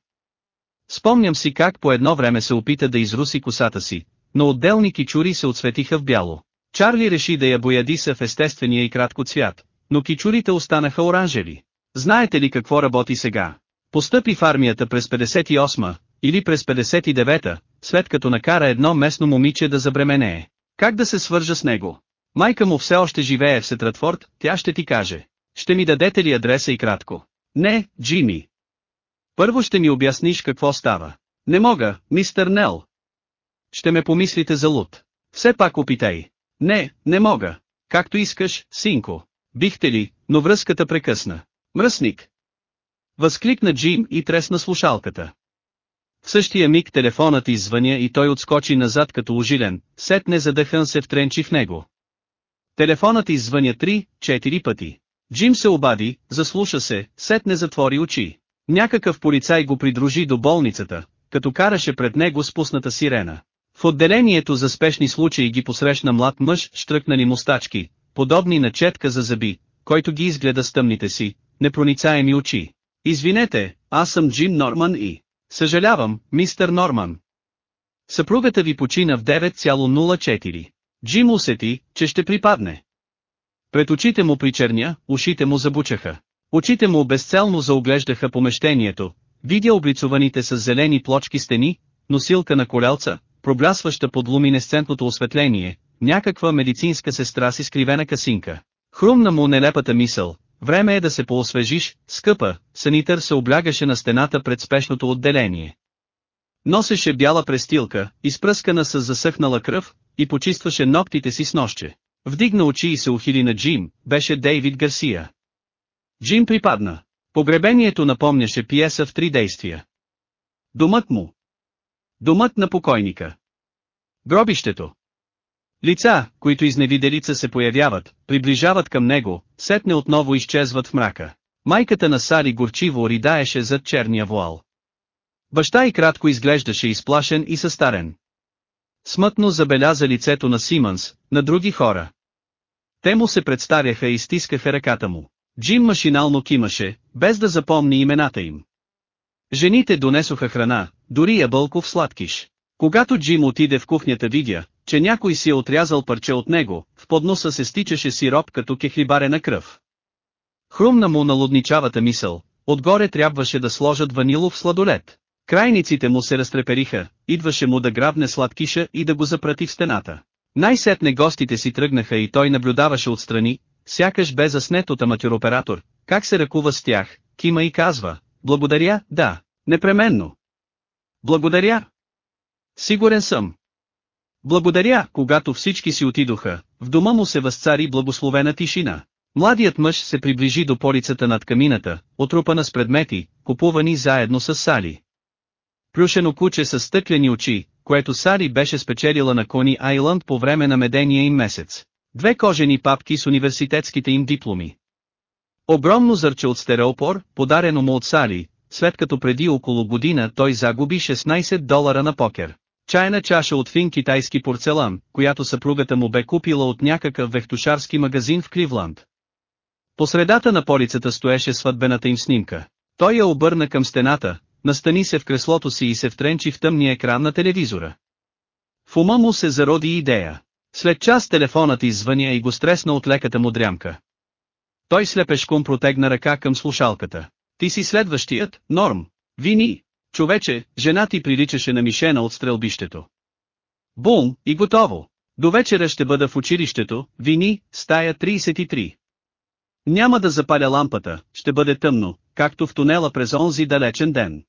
Спомням си как по едно време се опита да изруси косата си, но отделни кичури се отсветиха в бяло. Чарли реши да я боядиса в естествения и кратко цвят, но кичурите останаха оранжеви. Знаете ли какво работи сега? Постъпи в армията през 58 или през 59-та, след като накара едно местно момиче да забременее. Как да се свържа с него? Майка му все още живее в Сетратфорд, тя ще ти каже. Ще ми дадете ли адреса и кратко? Не, Джими. Първо ще ми обясниш какво става. Не мога, мистер Нел. Ще ме помислите за луд. Все пак опитай. Не, не мога. Както искаш, синко. Бихте ли, но връзката прекъсна. Мръсник. Възкликна Джим и тресна слушалката. В същия миг телефонът извъня и той отскочи назад като ожилен, сетне задъхан се втренчи в него. Телефонът извъня три, четири пъти. Джим се обади, заслуша се, сетне затвори очи. Някакъв полицай го придружи до болницата, като караше пред него спусната сирена. В отделението за спешни случаи ги посрещна млад мъж штръкнали мустачки, подобни на четка за зъби, който ги изгледа с тъмните си, непроницаеми очи. Извинете, аз съм Джим Норман и... Съжалявам, мистер Норман. Съпругата ви почина в 9,04. Джим усети, че ще припадне. Пред очите му причерня, ушите му забучаха. Очите му безцелно заоглеждаха помещението, видя облицованите с зелени плочки стени, носилка на колелца, проблясваща под луминесцентното осветление, някаква медицинска сестра с изкривена касинка. Хрумна му нелепата мисъл, време е да се поосвежиш, скъпа, санитър се облягаше на стената пред спешното отделение. Носеше бяла престилка, изпръскана с засъхнала кръв, и почистваше ногтите си с нощче. Вдигна очи и се ухили на Джим, беше Дейвид Гарсия. Джим припадна. Погребението напомняше пиеса в три действия. Домът му. Домът на покойника. Гробището. Лица, които изневиделица се появяват, приближават към него, сетне отново изчезват в мрака. Майката на Сари горчиво ридаеше зад черния вуал. Баща и кратко изглеждаше изплашен и състарен. Смътно забеляза лицето на Симънс, на други хора. Те му се представяха и стискаха ръката му. Джим машинално кимаше, без да запомни имената им. Жените донесоха храна, дори ябълков сладкиш. Когато Джим отиде в кухнята видя, че някой си е отрязал парче от него, в подноса се стичаше сироп като кехлибарена кръв. Хрумна му налудничавата мисъл, отгоре трябваше да сложат ванилов сладолет. Крайниците му се разтрепериха, идваше му да грабне сладкиша и да го запрати в стената. Най-сетне гостите си тръгнаха и той наблюдаваше отстрани, сякаш бе заснет от аматюроператор, как се ръкува с тях, кима и казва, благодаря, да, непременно. Благодаря. Сигурен съм. Благодаря, когато всички си отидоха, в дома му се възцари благословена тишина. Младият мъж се приближи до полицата над камината, отрупана с предмети, купувани заедно с Сали. Плюшено куче с стъклени очи, което Сари беше спечелила на Кони Айланд по време на медения им месец. Две кожени папки с университетските им дипломи. Огромно зърче от стереопор, подарено му от Сари, след като преди около година той загуби 16 долара на покер. Чайна чаша от фин китайски порцелан, която съпругата му бе купила от някакъв вехтушарски магазин в Кливланд. По средата на полицата стоеше сватбената им снимка. Той я обърна към стената, настани се в креслото си и се втренчи в тъмния екран на телевизора. В ума му се зароди идея. След час телефонът извъня и го стресна от леката му дрямка. Той слепешком протегна ръка към слушалката. Ти си следващият, Норм. Вини. Човече, жена ти приличаше на мишена от стрелбището. Бум, и готово. До вечера ще бъда в училището, Вини, стая 33. Няма да запаля лампата, ще бъде тъмно, както в тунела през онзи далечен ден.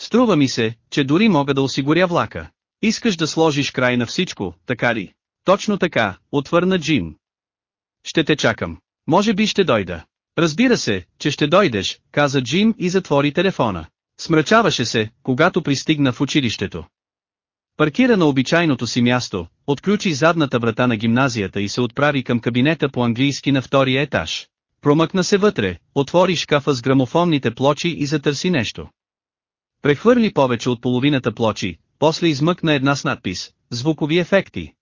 Струва ми се, че дори мога да осигуря влака. Искаш да сложиш край на всичко, така ли? Точно така, отвърна Джим. Ще те чакам. Може би ще дойда. Разбира се, че ще дойдеш, каза Джим и затвори телефона. Смрачаваше се, когато пристигна в училището. Паркира на обичайното си място, отключи задната врата на гимназията и се отправи към кабинета по английски на втория етаж. Промъкна се вътре, отвори шкафа с грамофонните плочи и затърси нещо. Прехвърли повече от половината плочи, после измъкна една с надпис «Звукови ефекти».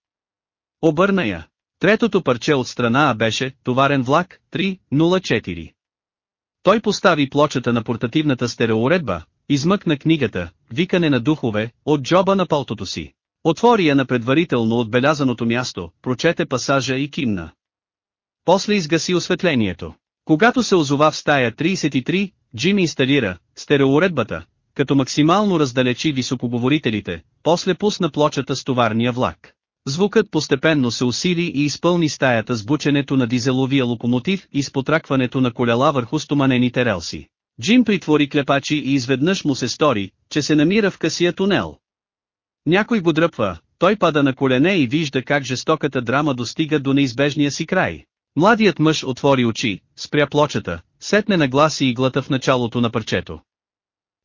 Обърна я. Третото парче от страна беше «Товарен влак 304». Той постави плочата на портативната стереоуредба, измъкна книгата «Викане на духове» от джоба на палтото си. Отвори я на предварително отбелязаното място, прочете пасажа и кимна. После изгаси осветлението. Когато се озова в стая 33, Джим инсталира стереоуредбата, като максимално раздалечи високоговорителите, после пусна плочата с товарния влак. Звукът постепенно се усили и изпълни стаята с бученето на дизеловия локомотив и с потракването на колела върху стоманените релси. Джим притвори клепачи и изведнъж му се стори, че се намира в късия тунел. Някой го дръпва, той пада на колене и вижда как жестоката драма достига до неизбежния си край. Младият мъж отвори очи, спря плочата, сетне на гласи иглата в началото на парчето.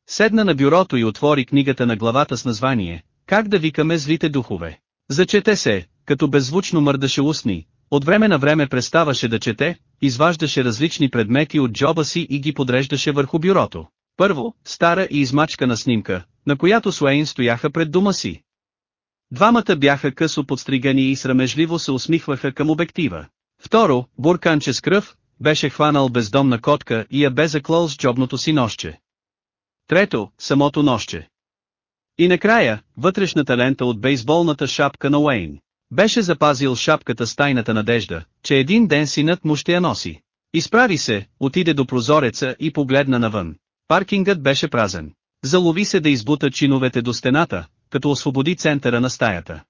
Седна на бюрото и отвори книгата на главата с название «Как да викаме злите духове». Зачете се, като беззвучно мърдаше устни, от време на време преставаше да чете, изваждаше различни предмети от джоба си и ги подреждаше върху бюрото. Първо, стара и измачкана снимка, на която Суейн стояха пред дома си. Двамата бяха късо подстригани и срамежливо се усмихваха към обектива. Второ, бурканче с кръв, беше хванал бездомна котка и я бе заклал с джобното си нощче. Трето, самото нощче. И накрая, вътрешната лента от бейсболната шапка на Уейн. Беше запазил шапката с тайната надежда, че един ден синът му ще я носи. Изправи се, отиде до прозореца и погледна навън. Паркингът беше празен. Залови се да избута чиновете до стената, като освободи центъра на стаята.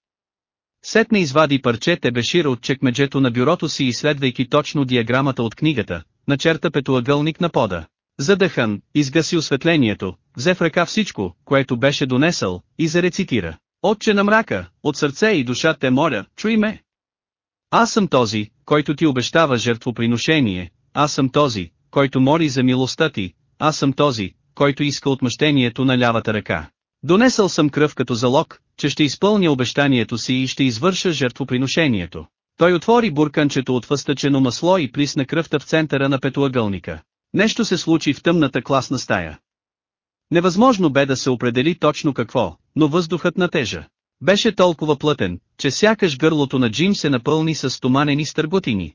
Сетне извади парче тебешира от чекмеджето на бюрото си изследвайки точно диаграмата от книгата, начерта петоъгълник на пода. Задъхан, изгаси осветлението, взе в ръка всичко, което беше донесъл, и зарецитира. Отче на мрака, от сърце и душа те моля, чуй ме. Аз съм този, който ти обещава жертвоприношение, аз съм този, който моли за милостта ти, аз съм този, който иска отмъщението на лявата ръка. Донесъл съм кръв като залог, че ще изпълня обещанието си и ще извърша жертвоприношението. Той отвори бурканчето от въстъчено масло и присна кръвта в центъра на петоъгълника. Нещо се случи в тъмната класна стая. Невъзможно бе да се определи точно какво, но въздухът натежа. Беше толкова плътен, че сякаш гърлото на Джим се напълни с стоманени стърготини.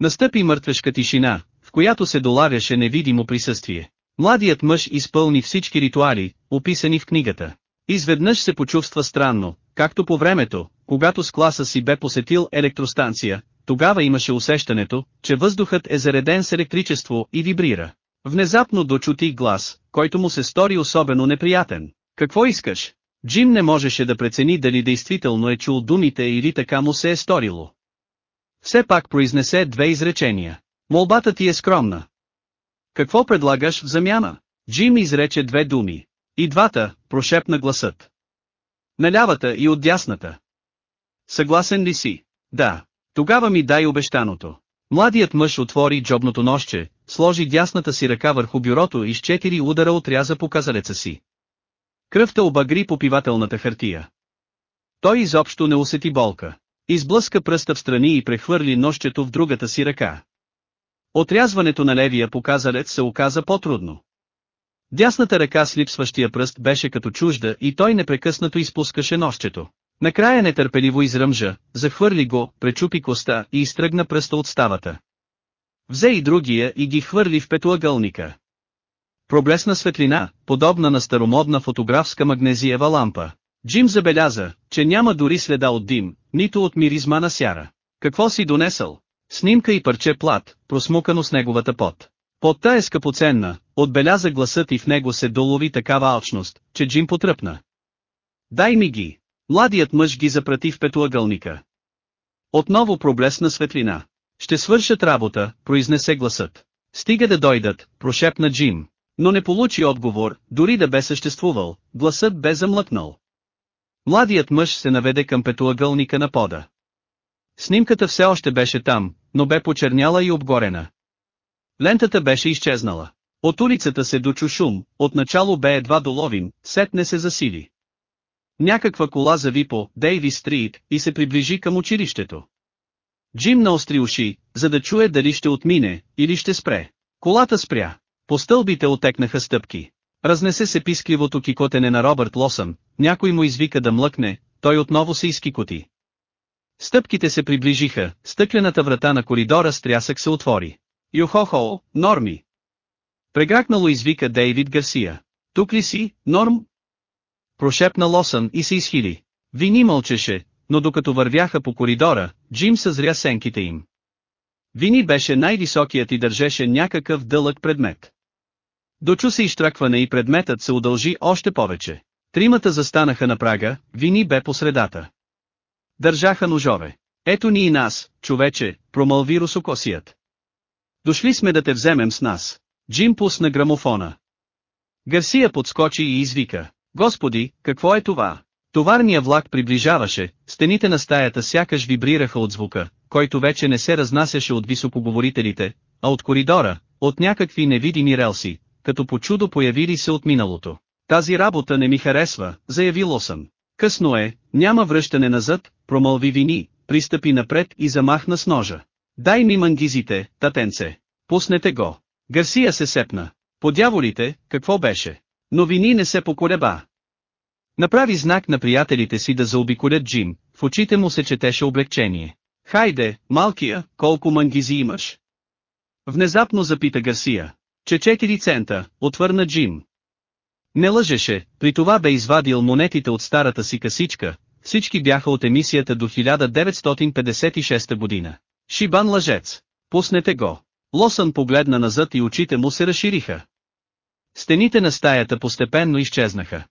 Настъпи мъртвешка тишина, в която се долавяше невидимо присъствие. Младият мъж изпълни всички ритуали, описани в книгата. Изведнъж се почувства странно, както по времето, когато с класа си бе посетил електростанция, тогава имаше усещането, че въздухът е зареден с електричество и вибрира. Внезапно дочути глас, който му се стори особено неприятен. Какво искаш? Джим не можеше да прецени дали действително е чул думите или така му се е сторило. Все пак произнесе две изречения. Молбата ти е скромна. Какво предлагаш в замяна? Джим изрече две думи. И двата, прошепна гласът. На лявата и от дясната. Съгласен ли си? Да. Тогава ми дай обещаното. Младият мъж отвори джобното нощче, сложи дясната си ръка върху бюрото и с четири удара отряза показалеца си. Кръвта обагри попивателната хартия. Той изобщо не усети болка. Изблъска пръста в страни и прехвърли нощето в другата си ръка. Отрязването на левия показалец се оказа по-трудно. Дясната ръка с липсващия пръст беше като чужда и той непрекъснато изпускаше нощето. Накрая нетърпеливо изръмжа, захвърли го, пречупи коста и изтръгна пръста от ставата. Взе и другия и ги хвърли в петоъгълника. Проблесна светлина, подобна на старомодна фотографска магнезиева лампа. Джим забеляза, че няма дори следа от дим, нито от миризма на сяра. Какво си донесъл? Снимка и парче плат, просмукано с неговата пот. Потта е скъпоценна, отбеляза гласът и в него се долови такава алчност, че Джим потръпна. Дай ми ги. Младият мъж ги запрати в петоъгълника. Отново проблесна светлина. Ще свършат работа, произнесе гласът. Стига да дойдат, прошепна Джим. Но не получи отговор, дори да бе съществувал, гласът бе замлъкнал. Младият мъж се наведе към петоъгълника на пода. Снимката все още беше там, но бе почерняла и обгорена. Лентата беше изчезнала. От улицата се дочу шум, отначало бе едва доловим, сетне се засили. Някаква кола зави по Дейви Стрит и се приближи към училището. Джим наостри уши, за да чуе дали ще отмине, или ще спре. Колата спря. По стълбите отекнаха стъпки. Разнесе се пискливото кикотене на Робърт Лосън, някой му извика да млъкне, той отново се изкикоти. Стъпките се приближиха, стъклената врата на коридора с трясък се отвори. Юхохо, Норми! Прегракнало извика Дейвид Гарсия. Тук ли си, Норм? Прошепна Лосън и се изхили. Вини мълчеше, но докато вървяха по коридора, Джим съзря сенките им. Вини беше най-високият и държеше някакъв дълъг предмет. Дочу се изтракване и предметът се удължи още повече. Тримата застанаха на прага, Вини бе по средата. Държаха ножове. Ето ни и нас, човече, промълви русокосият. Дошли сме да те вземем с нас. Джим пусна грамофона. Гарсия подскочи и извика. Господи, какво е това? Товарния влак приближаваше, стените на стаята сякаш вибрираха от звука, който вече не се разнасяше от високоговорителите, а от коридора, от някакви невидими релси, като по чудо появили се от миналото. Тази работа не ми харесва, заявило съм. Късно е, няма връщане назад, промълви Вини, пристъпи напред и замахна с ножа. Дай ми мангизите, татенце. Пуснете го. Гарсия се сепна. По дяволите, какво беше? Но Вини не се поколеба. Направи знак на приятелите си да заобиколят Джим, в очите му се четеше облегчение. Хайде, малкия, колко мангизи имаш? Внезапно запита Гарсия. Че 4 цента, отвърна Джим. Не лъжеше, при това бе извадил монетите от старата си касичка, всички бяха от емисията до 1956 година. Шибан лъжец. Пуснете го. Лосън погледна назад и очите му се разшириха. Стените на стаята постепенно изчезнаха.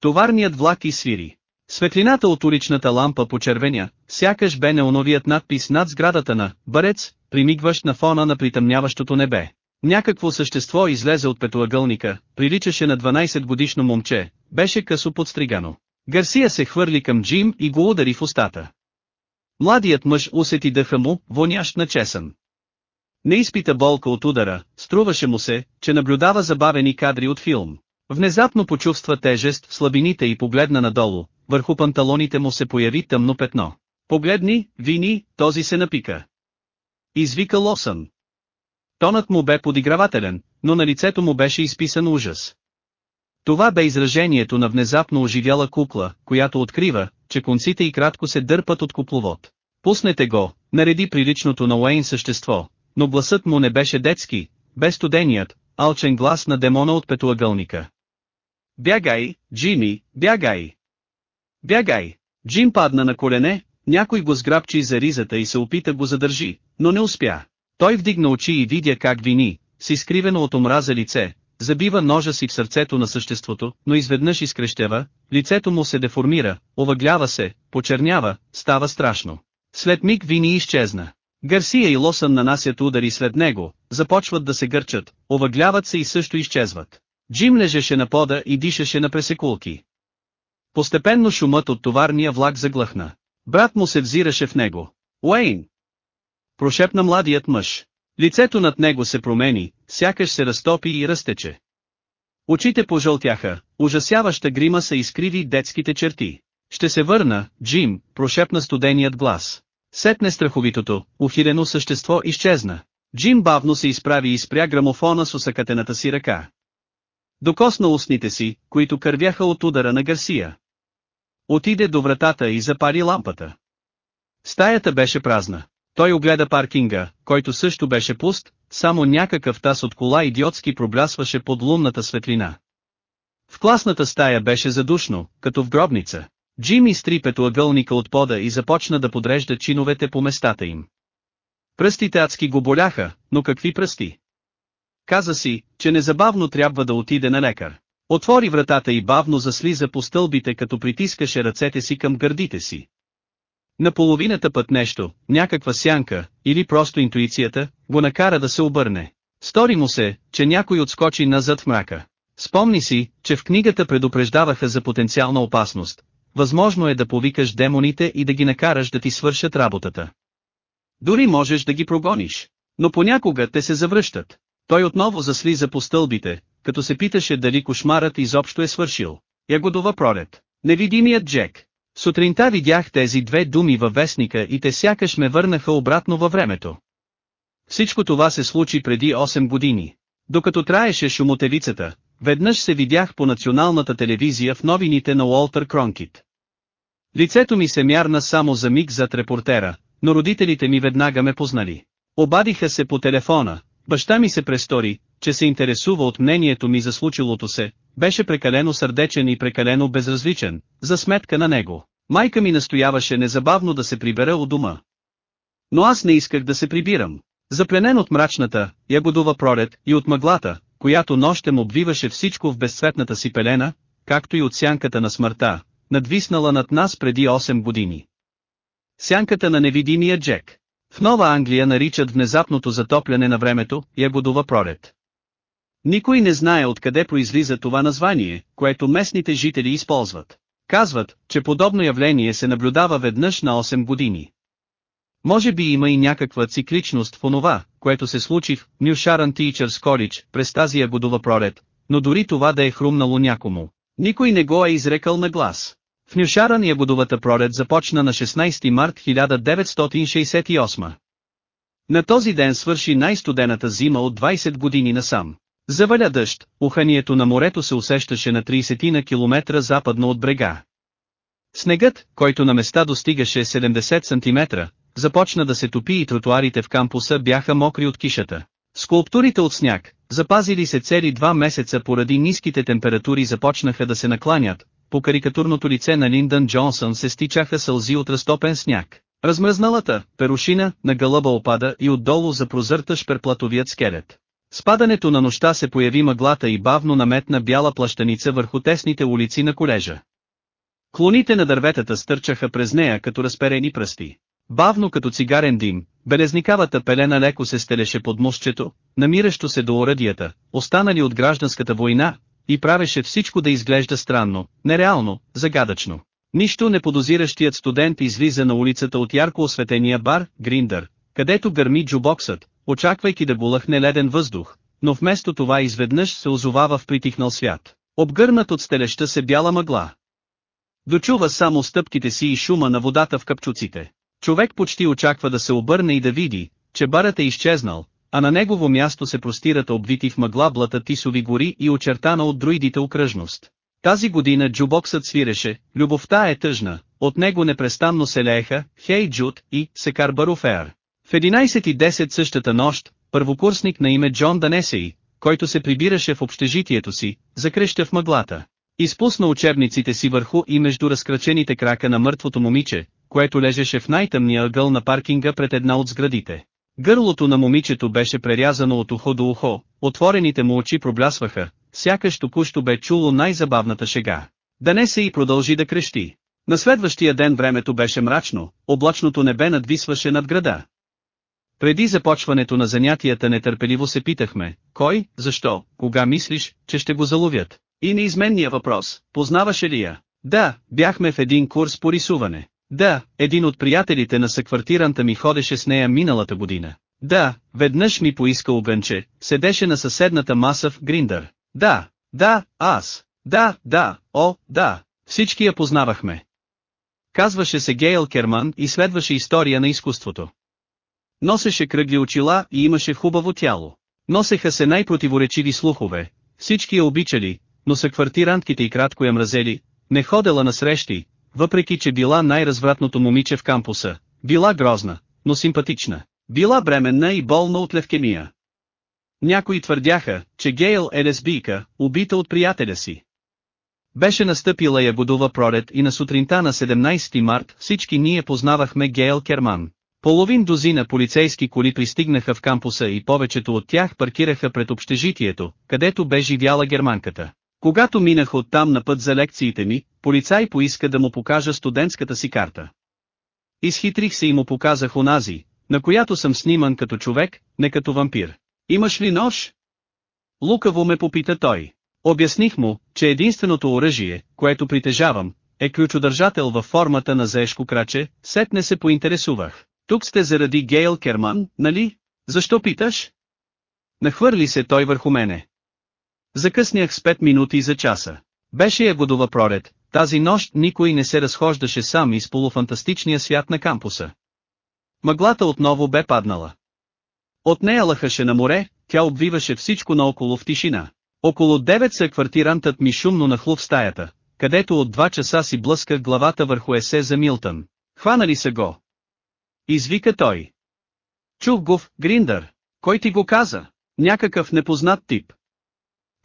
Товарният влак изсвири. Светлината от уличната лампа почервеня, сякаш бе неоновият надпис над сградата на «Барец», примигващ на фона на притъмняващото небе. Някакво същество излезе от петоъгълника, приличаше на 12 годишно момче, беше късо подстригано. Гарсия се хвърли към Джим и го удари в устата. Младият мъж усети дъха му, вонящ на чесън. Не изпита болка от удара, струваше му се, че наблюдава забавени кадри от филм. Внезапно почувства тежест в слабините и погледна надолу, върху панталоните му се появи тъмно петно. Погледни, вини, този се напика. Извика Лосън. Тонът му бе подигравателен, но на лицето му беше изписан ужас. Това бе изражението на внезапно оживяла кукла, която открива, че конците и кратко се дърпат от купловод. Пуснете го, нареди приличното на Уейн същество, но гласът му не беше детски, без студеният, алчен глас на демона от петоъгълника. Бягай, Джими, бягай! Бягай! Джим падна на колене, някой го сграбчи за ризата и се опита го задържи, но не успя. Той вдигна очи и видя как вини, с изкривено от омраза лице, забива ножа си в сърцето на съществото, но изведнъж изкрещева, лицето му се деформира, овъглява се, почернява, става страшно. След миг Вини изчезна. Гарсия и Лосън нанасят удари след него, започват да се гърчат, овъгляват се и също изчезват. Джим лежеше на пода и дишаше на пресекулки. Постепенно шумът от товарния влак заглъхна. Брат му се взираше в него. Уейн! Прошепна младият мъж. Лицето над него се промени, сякаш се разтопи и разтече. Очите пожълтяха, ужасяваща грима се изкриви детските черти. Ще се върна, Джим, прошепна студеният глас. Сетне страховитото, ухилено същество изчезна. Джим бавно се изправи и спря грамофона с усъкатената си ръка. Докосна устните си, които кървяха от удара на Гарсия. Отиде до вратата и запали лампата. Стаята беше празна. Той огледа паркинга, който също беше пуст, само някакъв таз от кола идиотски проблясваше под лунната светлина. В класната стая беше задушно, като в гробница. Джим изтри петоъгълника от пода и започна да подрежда чиновете по местата им. Пръстите адски го боляха, но какви пръсти? Каза си, че незабавно трябва да отиде на лекар. Отвори вратата и бавно заслиза по стълбите като притискаше ръцете си към гърдите си. На половината път нещо, някаква сянка, или просто интуицията, го накара да се обърне. Стори му се, че някой отскочи назад в мрака. Спомни си, че в книгата предупреждаваха за потенциална опасност. Възможно е да повикаш демоните и да ги накараш да ти свършат работата. Дори можеш да ги прогониш. Но понякога те се завръщат. Той отново заслиза по стълбите, като се питаше дали кошмарът изобщо е свършил. Ягодова пролет. Невидимият Джек. Сутринта видях тези две думи във вестника и те сякаш ме върнаха обратно във времето. Всичко това се случи преди 8 години. Докато траеше шумотевицата, веднъж се видях по националната телевизия в новините на Уолтер Кронкит. Лицето ми се мярна само за миг зад репортера, но родителите ми веднага ме познали. Обадиха се по телефона, баща ми се престори, че се интересува от мнението ми за случилото се, беше прекалено сърдечен и прекалено безразличен, за сметка на него. Майка ми настояваше незабавно да се прибера от дома. Но аз не исках да се прибирам. Запленен от мрачната, ягодова пролет и от мъглата, която нощем обвиваше всичко в безцветната си пелена, както и от сянката на смъртта, надвиснала над нас преди 8 години. Сянката на невидимия Джек. В Нова Англия наричат внезапното затопляне на времето, ягодова пролет. Никой не знае откъде произлиза това название, което местните жители използват. Казват, че подобно явление се наблюдава веднъж на 8 години. Може би има и някаква цикличност в онова, което се случи в New Sharon Teachers College през тази ягодова пролет, но дори това да е хрумнало някому. Никой не го е изрекал на глас. В Нюшаран ягодовата пролет започна на 16 март 1968. На този ден свърши най-студената зима от 20 години насам. Заваля дъжд, уханието на морето се усещаше на 30 на километра западно от брега. Снегът, който на места достигаше 70 см, започна да се топи и тротуарите в кампуса бяха мокри от кишата. Скулптурите от сняг, запазили се цели два месеца поради ниските температури започнаха да се накланят, по карикатурното лице на Линдън Джонсън се стичаха сълзи от разтопен сняг. Размръзналата, перушина, на гълъба опада и отдолу за прозърташ перплатовият скелет. Спадането на нощта се появи мъглата и бавно наметна бяла плащаница върху тесните улици на колежа. Клоните на дърветата стърчаха през нея като разперени пръсти. Бавно като цигарен дим, белезникавата пелена леко се стелеше под мостчето, намиращо се до оръдията, останали от гражданската война, и правеше всичко да изглежда странно, нереално, загадъчно. Нищо не подозиращият студент излиза на улицата от ярко осветения бар, Гриндър, където гърми джубоксът, очаквайки да булахне леден въздух, но вместо това изведнъж се озовава в притихнал свят. Обгърнат от стелеща се бяла мъгла. Дочува само стъпките си и шума на водата в капчуците. Човек почти очаква да се обърне и да види, че барът е изчезнал, а на негово място се простират обвити в мъгла блата тисови гори и очертана от друидите окръжност. Тази година джубоксът свиреше, любовта е тъжна, от него непрестанно се лееха, Хей Джуд и Секар Баруфеар. В 11.10 същата нощ, първокурсник на име Джон Данесей, който се прибираше в общежитието си, закреща в мъглата. Изпусна учебниците си върху и между разкрачените крака на мъртвото момиче, което лежеше в най-тъмния ъгъл на паркинга пред една от сградите. Гърлото на момичето беше прерязано от ухо до ухо, отворените му очи проблясваха, сякаш току-що бе чуло най-забавната шега. Да не се и продължи да крещи. На следващия ден времето беше мрачно, облачното небе надвисваше над града. Преди започването на занятията нетърпеливо се питахме, кой, защо, кога мислиш, че ще го заловят? И неизменния въпрос, познаваше ли я? Да, бяхме в един курс по рисуване. Да, един от приятелите на съквартиранта ми ходеше с нея миналата година. Да, веднъж ми поиска обенче, седеше на съседната маса в Гриндър. Да, Да, аз. Да, да, о, да, всички я познавахме. Казваше се Гейл Керман и следваше история на изкуството. Носеше кръгли очила и имаше хубаво тяло. Носеха се най-противоречиви слухове, всички я обичали, но са квартирантките и кратко я мразели, не ходела на срещи, въпреки че била най-развратното момиче в кампуса, била грозна, но симпатична, била бременна и болна от левкемия. Някои твърдяха, че Гейл е лесбийка, убита от приятеля си. Беше настъпила ягодова пролет и на сутринта на 17 март всички ние познавахме Гейл Керман. Половин дозина полицейски коли пристигнаха в кампуса и повечето от тях паркираха пред общежитието, където бе живяла германката. Когато минах оттам на път за лекциите ми, полицай поиска да му покажа студентската си карта. Изхитрих се и му показах онази, на която съм сниман като човек, не като вампир. Имаш ли нож? Лукаво ме попита той. Обясних му, че единственото оръжие, което притежавам, е ключодържател във формата на заешко краче, сетне се поинтересувах. Тук сте заради Гейл Керман, нали? Защо питаш? Нахвърли се той върху мене. Закъснях с 5 минути за часа. Беше я годова пролет, тази нощ никой не се разхождаше сам из полуфантастичния свят на кампуса. Мъглата отново бе паднала. От нея лъхаше на море, тя обвиваше всичко наоколо в тишина. Около 9 са квартирантът ми шумно нахлу в стаята, където от 2 часа си блъсках главата върху есе за Милтън. Хванали се го. Извика той. Чух го в Гриндър. Кой ти го каза? Някакъв непознат тип.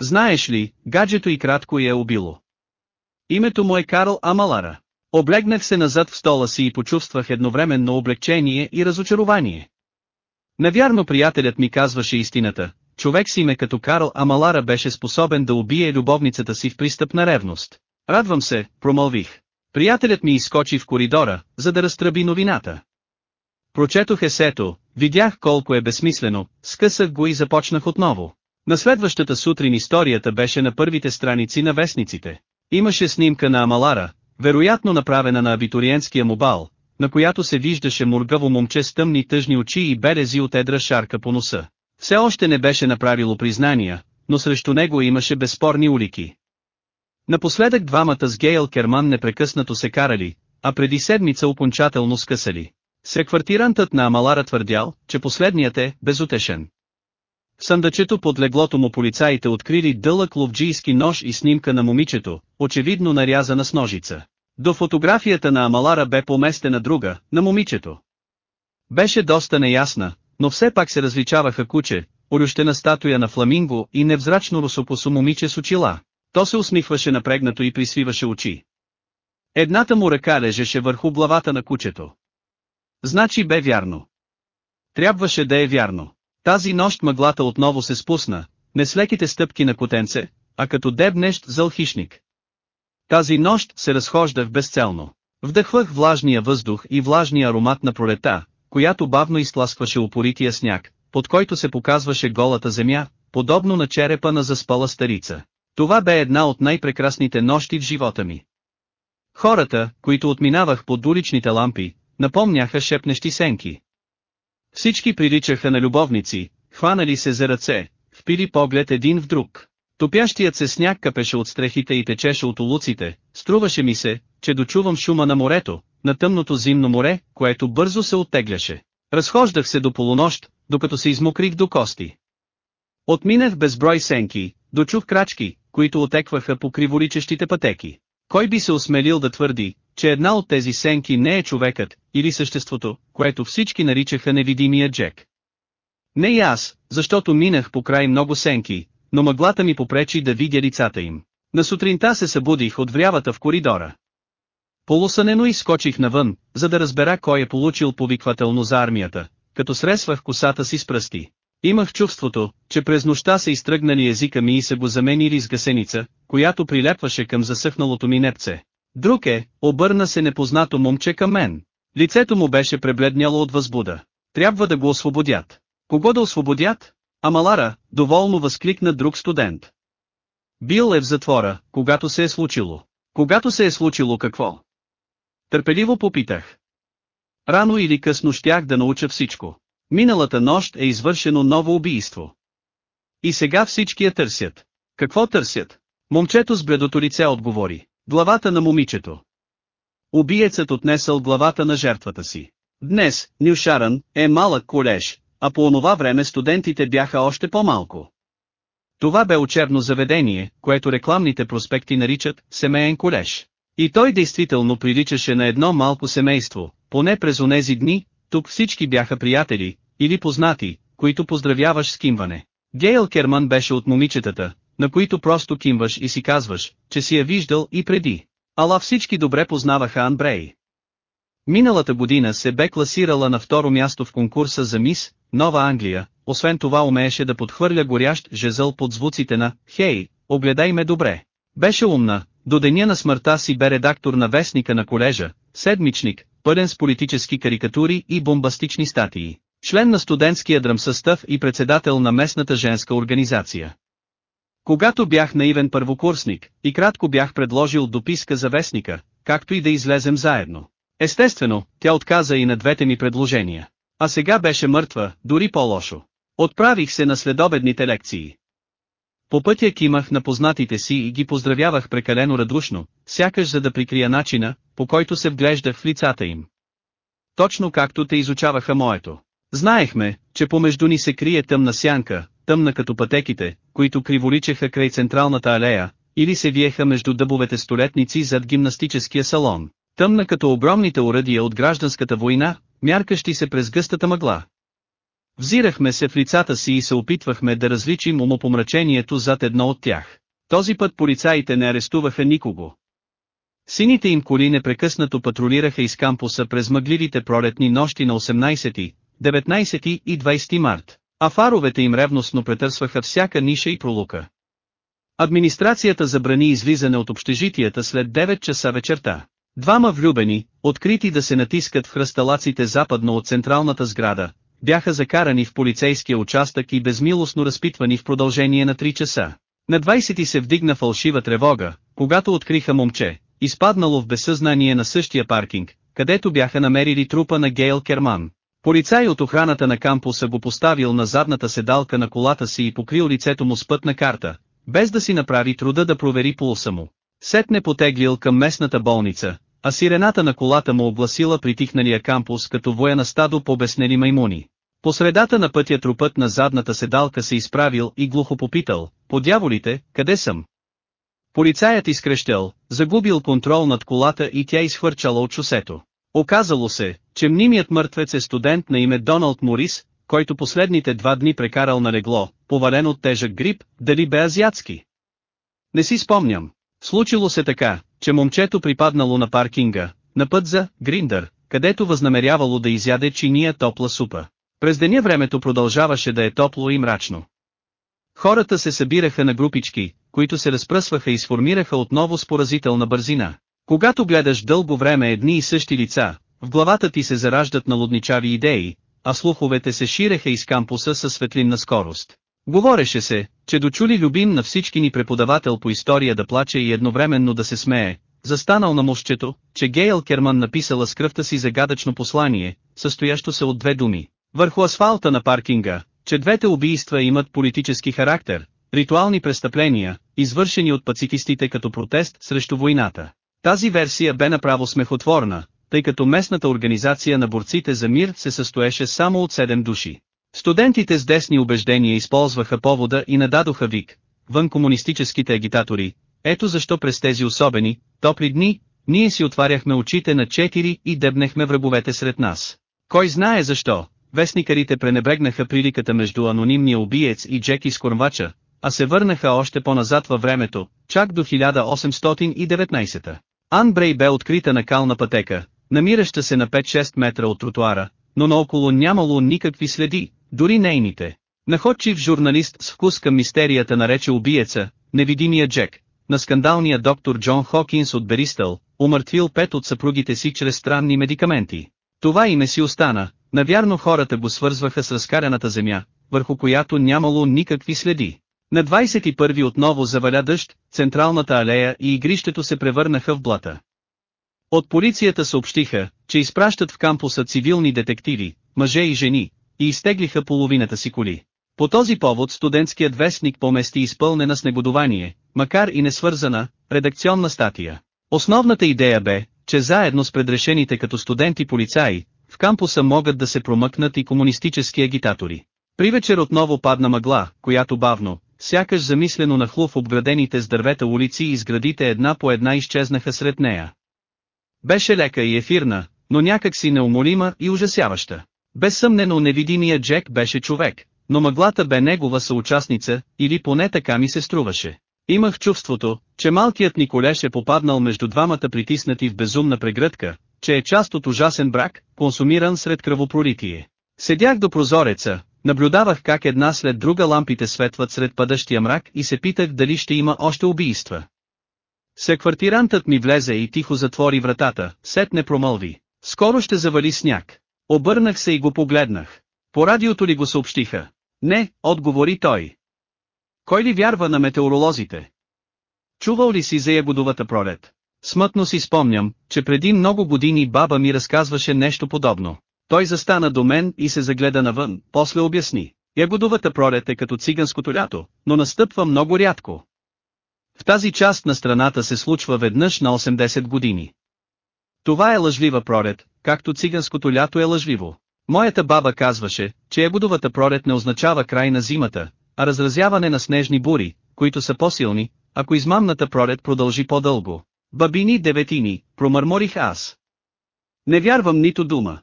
Знаеш ли, гаджето и кратко я е убило. Името му е Карл Амалара. Облегнах се назад в стола си и почувствах едновременно облегчение и разочарование. Навярно приятелят ми казваше истината, човек си ме като Карл Амалара беше способен да убие любовницата си в пристъп на ревност. Радвам се, промълвих. Приятелят ми изскочи в коридора, за да разтръби новината. Прочетох есето, видях колко е безсмислено, скъсах го и започнах отново. На следващата сутрин историята беше на първите страници на вестниците. Имаше снимка на Амалара, вероятно направена на абитуриентския му бал, на която се виждаше мургаво момче с тъмни тъжни очи и берези от едра шарка по носа. Все още не беше направило признания, но срещу него имаше безспорни улики. Напоследък двамата с Гейл Керман непрекъснато се карали, а преди седмица окончателно скъсали. Секвартирантът на Амалара твърдял, че последният е безутешен. Съндъчето под леглото му полицаите открили дълъг ловджийски нож и снимка на момичето, очевидно нарязана с ножица. До фотографията на Амалара бе поместена друга, на момичето. Беше доста неясна, но все пак се различаваха куче, орющена статуя на фламинго и невзрачно русопосо момиче с очила. То се усмихваше напрегнато и присвиваше очи. Едната му ръка лежеше върху главата на кучето. Значи бе вярно. Трябваше да е вярно. Тази нощ мъглата отново се спусна, не с леките стъпки на котенце, а като дебнещ зъл хищник. Тази нощ се разхождах безцелно. Вдъхвах влажния въздух и влажния аромат на пролета, която бавно изтласкваше упорития сняг, под който се показваше голата земя, подобно на черепа на заспала старица. Това бе една от най-прекрасните нощи в живота ми. Хората, които отминавах под уличните лампи, напомняха шепнещи сенки. Всички приличаха на любовници, хванали се за ръце, впили поглед един в друг. Топящият се сняг капеше от стрехите и течеше от улуците, струваше ми се, че дочувам шума на морето, на тъмното зимно море, което бързо се оттегляше. Разхождах се до полунощ, докато се измокрих до кости. Отминах безброй сенки, дочух крачки, които отекваха по криволичещите пътеки. Кой би се осмелил да твърди, че една от тези сенки не е човекът, или съществото, което всички наричаха невидимия Джек. Не и аз, защото минах по край много сенки, но мъглата ми попречи да видя лицата им. На сутринта се събудих от врявата в коридора. Полусънено изскочих навън, за да разбера кой е получил повиквателно за армията, като сресвах косата си с пръсти. Имах чувството, че през нощта са изтръгнали езика ми и са го заменили с гасеница, която прилепваше към засъхналото ми непце. Друг е, обърна се непознато момче към мен. Лицето му беше пребледняло от възбуда. Трябва да го освободят. Кого да освободят? Амалара, доволно възкликна друг студент. Бил е в затвора, когато се е случило. Когато се е случило какво? Търпеливо попитах. Рано или късно щях да науча всичко. Миналата нощ е извършено ново убийство. И сега всички я търсят. Какво търсят? Момчето с бледото лице отговори. Главата на момичето. Убиецът отнесъл главата на жертвата си. Днес, Нил Шаран, е малък колеж, а по онова време студентите бяха още по-малко. Това бе учебно заведение, което рекламните проспекти наричат «семейен колеж». И той действително приличаше на едно малко семейство, поне през онези дни, тук всички бяха приятели, или познати, които поздравяваш с кимване. Гейл Керман беше от момичетата, на които просто кимваш и си казваш, че си я виждал и преди. Ала всички добре познаваха Анбрей. Миналата година се бе класирала на второ място в конкурса за мис, Нова Англия, освен това умееше да подхвърля горящ жезъл под звуците на «Хей, огледай ме добре». Беше умна, до деня на смъртта си бе редактор на вестника на колежа, седмичник, пълен с политически карикатури и бомбастични статии. Член на студентския дръмсъстав и председател на местната женска организация. Когато бях наивен първокурсник, и кратко бях предложил дописка за вестника, както и да излезем заедно. Естествено, тя отказа и на двете ми предложения. А сега беше мъртва, дори по-лошо. Отправих се на следобедните лекции. По пътя кимах на познатите си и ги поздравявах прекалено радушно, сякаш за да прикрия начина, по който се вглеждах в лицата им. Точно както те изучаваха моето. Знаехме, че помежду ни се крие тъмна сянка, тъмна като пътеките, които криволичеха край централната алея, или се виеха между дъбовете столетници зад гимнастическия салон, тъмна като огромните уръдия от гражданската война, мяркащи се през гъстата мъгла. Взирахме се в лицата си и се опитвахме да различим умопомрачението зад едно от тях. Този път полицаите не арестуваха никого. Сините им коли непрекъснато патрулираха из кампуса през мъгливите пролетни нощи на 18, 19 и 20 март, а фаровете им ревностно претърсваха всяка ниша и пролука. Администрацията забрани излизане от общежитията след 9 часа вечерта. Двама влюбени, открити да се натискат в хръсталаците западно от централната сграда, бяха закарани в полицейския участък и безмилостно разпитвани в продължение на 3 часа. На 20 се вдигна фалшива тревога, когато откриха момче, изпаднало в безсъзнание на същия паркинг, където бяха намерили трупа на Гейл Керман. Полицай от охраната на кампуса го поставил на задната седалка на колата си и покрил лицето му с пътна карта, без да си направи труда да провери пулса му. Сетне потеглил към местната болница, а сирената на колата му огласила притихналия кампус като воя стадо побеснени маймуни. По средата на пътя трупът на задната седалка се изправил и глухо попитал, по дяволите, къде съм? Полицаят изкрещел, загубил контрол над колата и тя изхвърчала от шосето. Оказало се, че мнимият мъртвец е студент на име Доналд Морис, който последните два дни прекарал на легло, повален от тежък грип, дали бе азиатски. Не си спомням. Случило се така, че момчето припаднало на паркинга, на път за Гриндър, където възнамерявало да изяде чиния топла супа. През деня времето продължаваше да е топло и мрачно. Хората се събираха на групички, които се разпръсваха и сформираха отново с поразителна бързина. Когато гледаш дълго време едни и същи лица, в главата ти се зараждат налудничави идеи, а слуховете се ширеха из кампуса със светлинна скорост. Говореше се, че дочули любим на всички ни преподавател по история да плаче и едновременно да се смее, застанал на мощчето, че Гейл Керман написала с кръвта си загадъчно послание, състоящо се от две думи. Върху асфалта на паркинга, че двете убийства имат политически характер, ритуални престъпления, извършени от пацифистите като протест срещу войната. Тази версия бе направо смехотворна, тъй като местната организация на борците за мир се състоеше само от 7 души. Студентите с десни убеждения използваха повода и нададоха вик, вън комунистическите агитатори, ето защо през тези особени, топли дни, ние си отваряхме очите на четири и дебнехме враговете сред нас. Кой знае защо, вестникарите пренебрегнаха приликата между анонимния убиец и Джеки Скормвача, а се върнаха още по-назад във времето, чак до 1819. Ан Брей бе открита на кална пътека, намираща се на 5-6 метра от тротуара, но наоколо нямало никакви следи, дори нейните. Находчив журналист с вкус към мистерията нарече убиеца, невидимия Джек, на скандалния доктор Джон Хокинс от Беристъл, умъртвил пет от съпругите си чрез странни медикаменти. Това име си остана, навярно хората го свързваха с разкарената земя, върху която нямало никакви следи. На 21 отново заваля дъжд, централната алея и игрището се превърнаха в блата. От полицията съобщиха, че изпращат в кампуса цивилни детективи, мъже и жени, и изтеглиха половината си коли. По този повод студентският вестник помести изпълнена с негодование, макар и не свързана, редакционна статия. Основната идея бе, че заедно с предрешените като студенти полицаи, в кампуса могат да се промъкнат и комунистически агитатори. При вечер отново падна мъгла, която бавно, сякаш замислено нахлу в обградените с дървета улици и сградите една по една изчезнаха сред нея. Беше лека и ефирна, но някак си неумолима и ужасяваща. Безсъмнено невидимия Джек беше човек, но мъглата бе негова съучастница, или поне така ми се струваше. Имах чувството, че малкият Николеш е попаднал между двамата притиснати в безумна прегръдка, че е част от ужасен брак, консумиран сред кръвопролитие. Седях до прозореца, наблюдавах как една след друга лампите светват сред падащия мрак и се питах дали ще има още убийства. Секвартирантът ми влезе и тихо затвори вратата, сет не промълви. Скоро ще завали сняг. Обърнах се и го погледнах. По радиото ли го съобщиха? Не, отговори той. Кой ли вярва на метеоролозите? Чувал ли си за ягодовата пролет? Смътно си спомням, че преди много години баба ми разказваше нещо подобно. Той застана до мен и се загледа навън, после обясни. Ягодовата пролет е като циганското лято, но настъпва много рядко. В тази част на страната се случва веднъж на 80 години. Това е лъжлива пролет, както циганското лято е лъжливо. Моята баба казваше, че ягодовата пролет не означава край на зимата, а разразяване на снежни бури, които са по-силни, ако измамната пролет продължи по-дълго. Бабини деветини, промърморих аз. Не вярвам нито дума.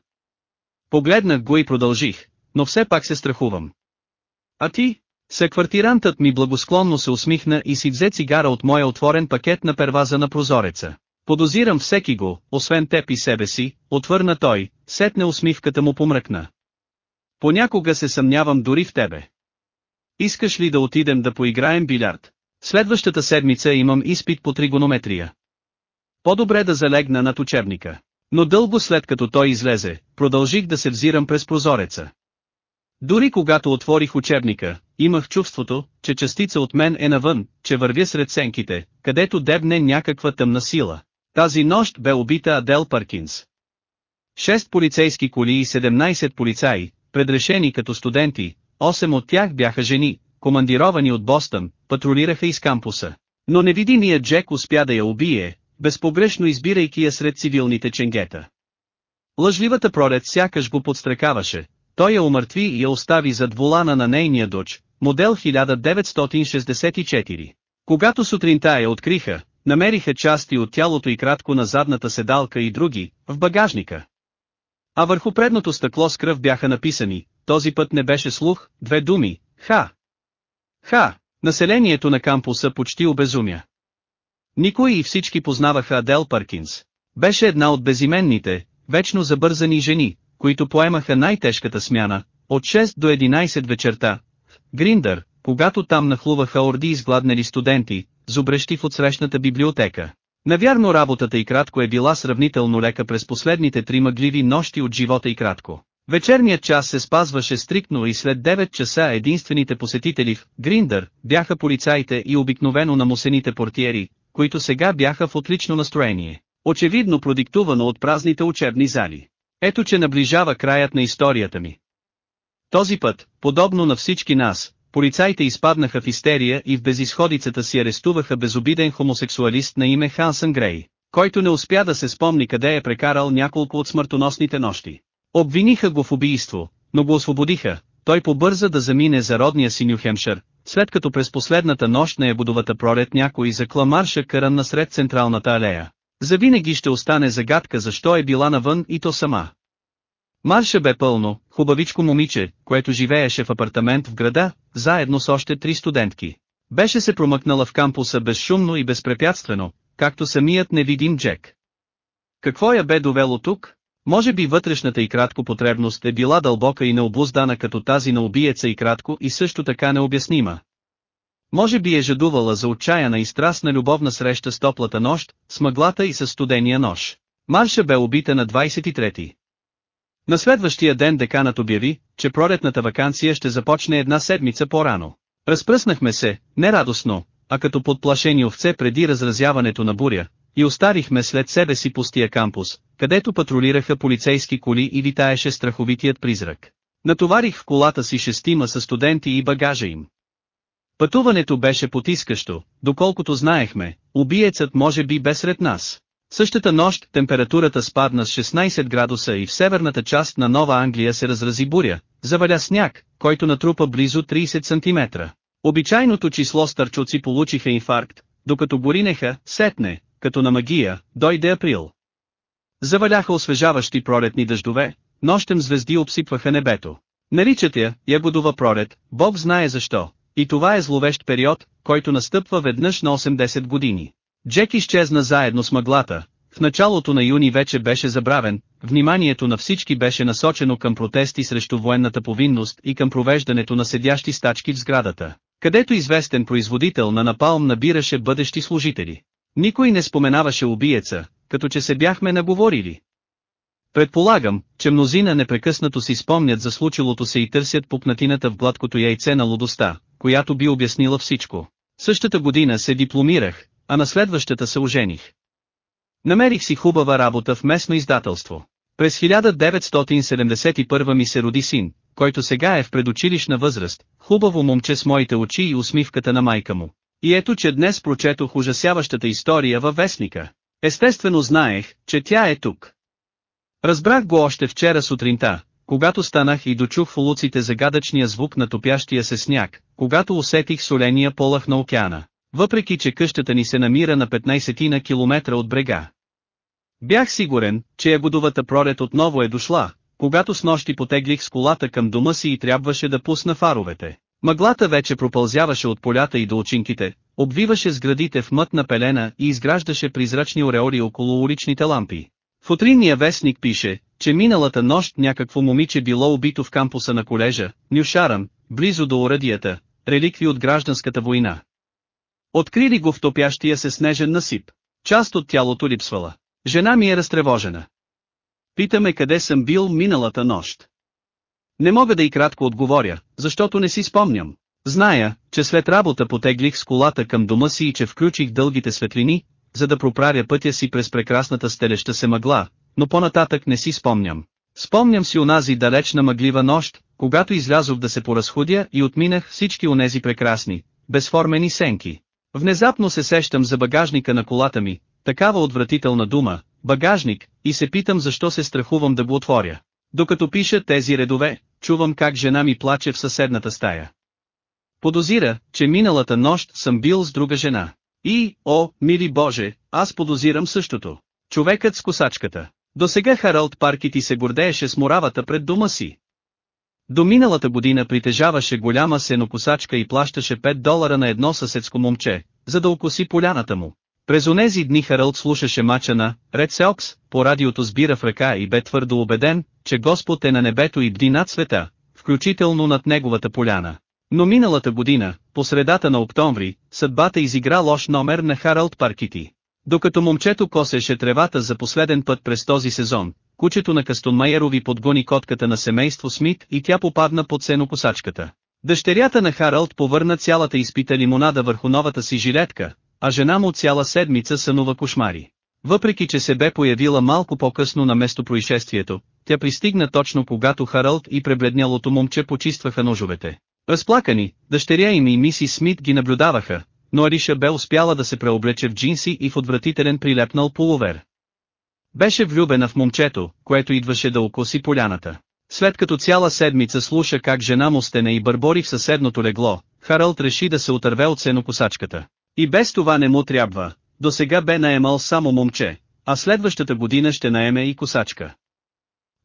Погледнах го и продължих, но все пак се страхувам. А ти? Секвартирантът ми благосклонно се усмихна и си взе цигара от моя отворен пакет на перваза на прозореца. Подозирам всеки го, освен теб и себе си, отвърна той, сетне усмивката му помръкна. Понякога се съмнявам дори в тебе. Искаш ли да отидем да поиграем билярд? Следващата седмица имам изпит по тригонометрия. По-добре да залегна над учебника. Но дълго след като той излезе, продължих да се взирам през прозореца. Дори когато отворих учебника, имах чувството, че частица от мен е навън, че вървя сред сенките, където дебне някаква тъмна сила. Тази нощ бе убита Адел Паркинс. Шест полицейски коли и 17 полицаи, предрешени като студенти, 8 от тях бяха жени, командировани от Бостън, патрулираха из кампуса. Но невидимият Джек успя да я убие, безпогрешно избирайки я сред цивилните ченгета. Лъжливата пролет сякаш го подстрекаваше, той я умъртви и я остави зад волана на нейния доч, модел 1964. Когато сутринта я откриха, намериха части от тялото и кратко на задната седалка и други, в багажника. А върху предното стъкло с кръв бяха написани, този път не беше слух, две думи, ха. Ха, населението на кампуса почти обезумя. Никой и всички познаваха Адел Паркинс. Беше една от безименните, вечно забързани жени, които поемаха най-тежката смяна, от 6 до 11 вечерта. Гриндър, когато там нахлуваха орди изгладнели студенти, зубрещи в отсрещната библиотека. Навярно работата и кратко е била сравнително лека през последните три мъгливи нощи от живота и кратко. Вечерният час се спазваше стриктно и след 9 часа единствените посетители в Гриндър бяха полицаите и обикновено намусените портиери, които сега бяха в отлично настроение, очевидно продиктувано от празните учебни зали. Ето че наближава краят на историята ми. Този път, подобно на всички нас, полицаите изпаднаха в истерия и в безисходицата си арестуваха безобиден хомосексуалист на име Хансън Грей, който не успя да се спомни къде е прекарал няколко от смъртоносните нощи. Обвиниха го в убийство, но го освободиха, той побърза да замине за родния си Нюхемшър, след като през последната нощ на ебудовата пролет някой закла марша кърън насред централната алея. Завинаги ще остане загадка защо е била навън и то сама. Марша бе пълно, хубавичко момиче, което живееше в апартамент в града, заедно с още три студентки. Беше се промъкнала в кампуса безшумно и безпрепятствено, както самият невидим Джек. Какво я бе довело тук? Може би вътрешната и кратко потребност е била дълбока и необуздана като тази на убиеца и кратко и също така необяснима. Може би е жадувала за отчаяна и страстна любовна среща с топлата нощ, с мъглата и с студения нож. Марша бе убита на 23. На следващия ден деканът обяви, че пролетната вакансия ще започне една седмица по-рано. Разпръснахме се, не радостно, а като подплашени овце преди разразяването на буря, и оставихме след себе си пустия кампус, където патрулираха полицейски коли и витаеше страховитият призрак. Натоварих в колата си шестима с студенти и багажа им. Пътуването беше потискащо, доколкото знаехме, убиецът може би бе сред нас. Същата нощ температурата спадна с 16 градуса и в северната част на Нова Англия се разрази буря, заваля сняг, който натрупа близо 30 см. Обичайното число стърчуци получиха инфаркт, докато горинеха, сетне, като на магия, дойде април. Заваляха освежаващи пролетни дъждове, нощем звезди обсипваха небето. Наричат я, ягодова пролет, Бог знае защо, и това е зловещ период, който настъпва веднъж на 80 години. Джек изчезна заедно с мъглата, в началото на юни вече беше забравен, вниманието на всички беше насочено към протести срещу военната повинност и към провеждането на седящи стачки в сградата, където известен производител на напалм набираше бъдещи служители. Никой не споменаваше убиеца, като че се бяхме наговорили. Предполагам, че мнозина непрекъснато си спомнят за случилото се и търсят пупнатината в гладкото яйце на лудостта, която би обяснила всичко. Същата година се дипломирах, а на следващата се ожених. Намерих си хубава работа в местно издателство. През 1971 ми се роди син, който сега е в предучилищна възраст, хубаво момче с моите очи и усмивката на майка му. И ето че днес прочетох ужасяващата история във вестника. Естествено знаех, че тя е тук. Разбрах го още вчера сутринта, когато станах и дочух в улуците загадъчния звук на топящия се сняг, когато усетих соления полъх на океана, въпреки че къщата ни се намира на 15 на километра от брега. Бях сигурен, че ягодовата пролет отново е дошла, когато с нощи потеглих с колата към дома си и трябваше да пусна фаровете. Мъглата вече пропълзяваше от полята и до очинките, обвиваше сградите в мътна пелена и изграждаше призрачни ореоли около уличните лампи. В утринния вестник пише, че миналата нощ някакво момиче било убито в кампуса на колежа, Нюшарам, близо до урадията, реликви от гражданската война. Открили го в топящия се снежен насип. Част от тялото липсвала. Жена ми е разтревожена. Питаме къде съм бил миналата нощ. Не мога да и кратко отговоря, защото не си спомням. Зная, че след работа потеглих с колата към дома си и че включих дългите светлини, за да проправя пътя си през прекрасната стелеща се мъгла, но по-нататък не си спомням. Спомням си онази далечна мъглива нощ, когато излязох да се поразходя и отминах всички онези прекрасни, безформени сенки. Внезапно се сещам за багажника на колата ми, такава отвратителна дума, багажник, и се питам защо се страхувам да го отворя. Докато пиша тези редове, чувам как жена ми плаче в съседната стая. Подозира, че миналата нощ съм бил с друга жена. И, о, мили Боже, аз подозирам същото. Човекът с косачката. До сега Харалд Паркити се гордееше с моравата пред дома си. До миналата година притежаваше голяма сенокосачка и плащаше 5 долара на едно съседско момче, за да окоси поляната му. През онези дни Харалд слушаше мача на Ред Селкс, по радиото сбира в ръка и бе твърдо убеден, че Господ е на небето и бди над света, включително над неговата поляна. Но миналата година, по средата на октомври, съдбата изигра лош номер на Харалд Паркити. Докато момчето косеше тревата за последен път през този сезон, кучето на Кастонмайерови подгони котката на семейство Смит и тя попадна под сенокосачката. Дъщерята на Харалд повърна цялата изпита лимонада върху новата си жилетка, а жена му цяла седмица сънува кошмари. Въпреки че се бе появила малко по-късно на место происшествието, тя пристигна точно когато Харалд и пребледнялото момче почистваха ножовете. Разплакани, дъщеря им и миси Смит ги наблюдаваха, но Ариша бе успяла да се преоблече в джинси и в отвратителен прилепнал пуловер. Беше влюбена в момчето, което идваше да окоси поляната. След като цяла седмица слуша как жена му стене и бърбори в съседното легло, Харалд реши да се отърве от сенокосачката. И без това не му трябва, до сега бе наемал само момче, а следващата година ще наеме и косачка.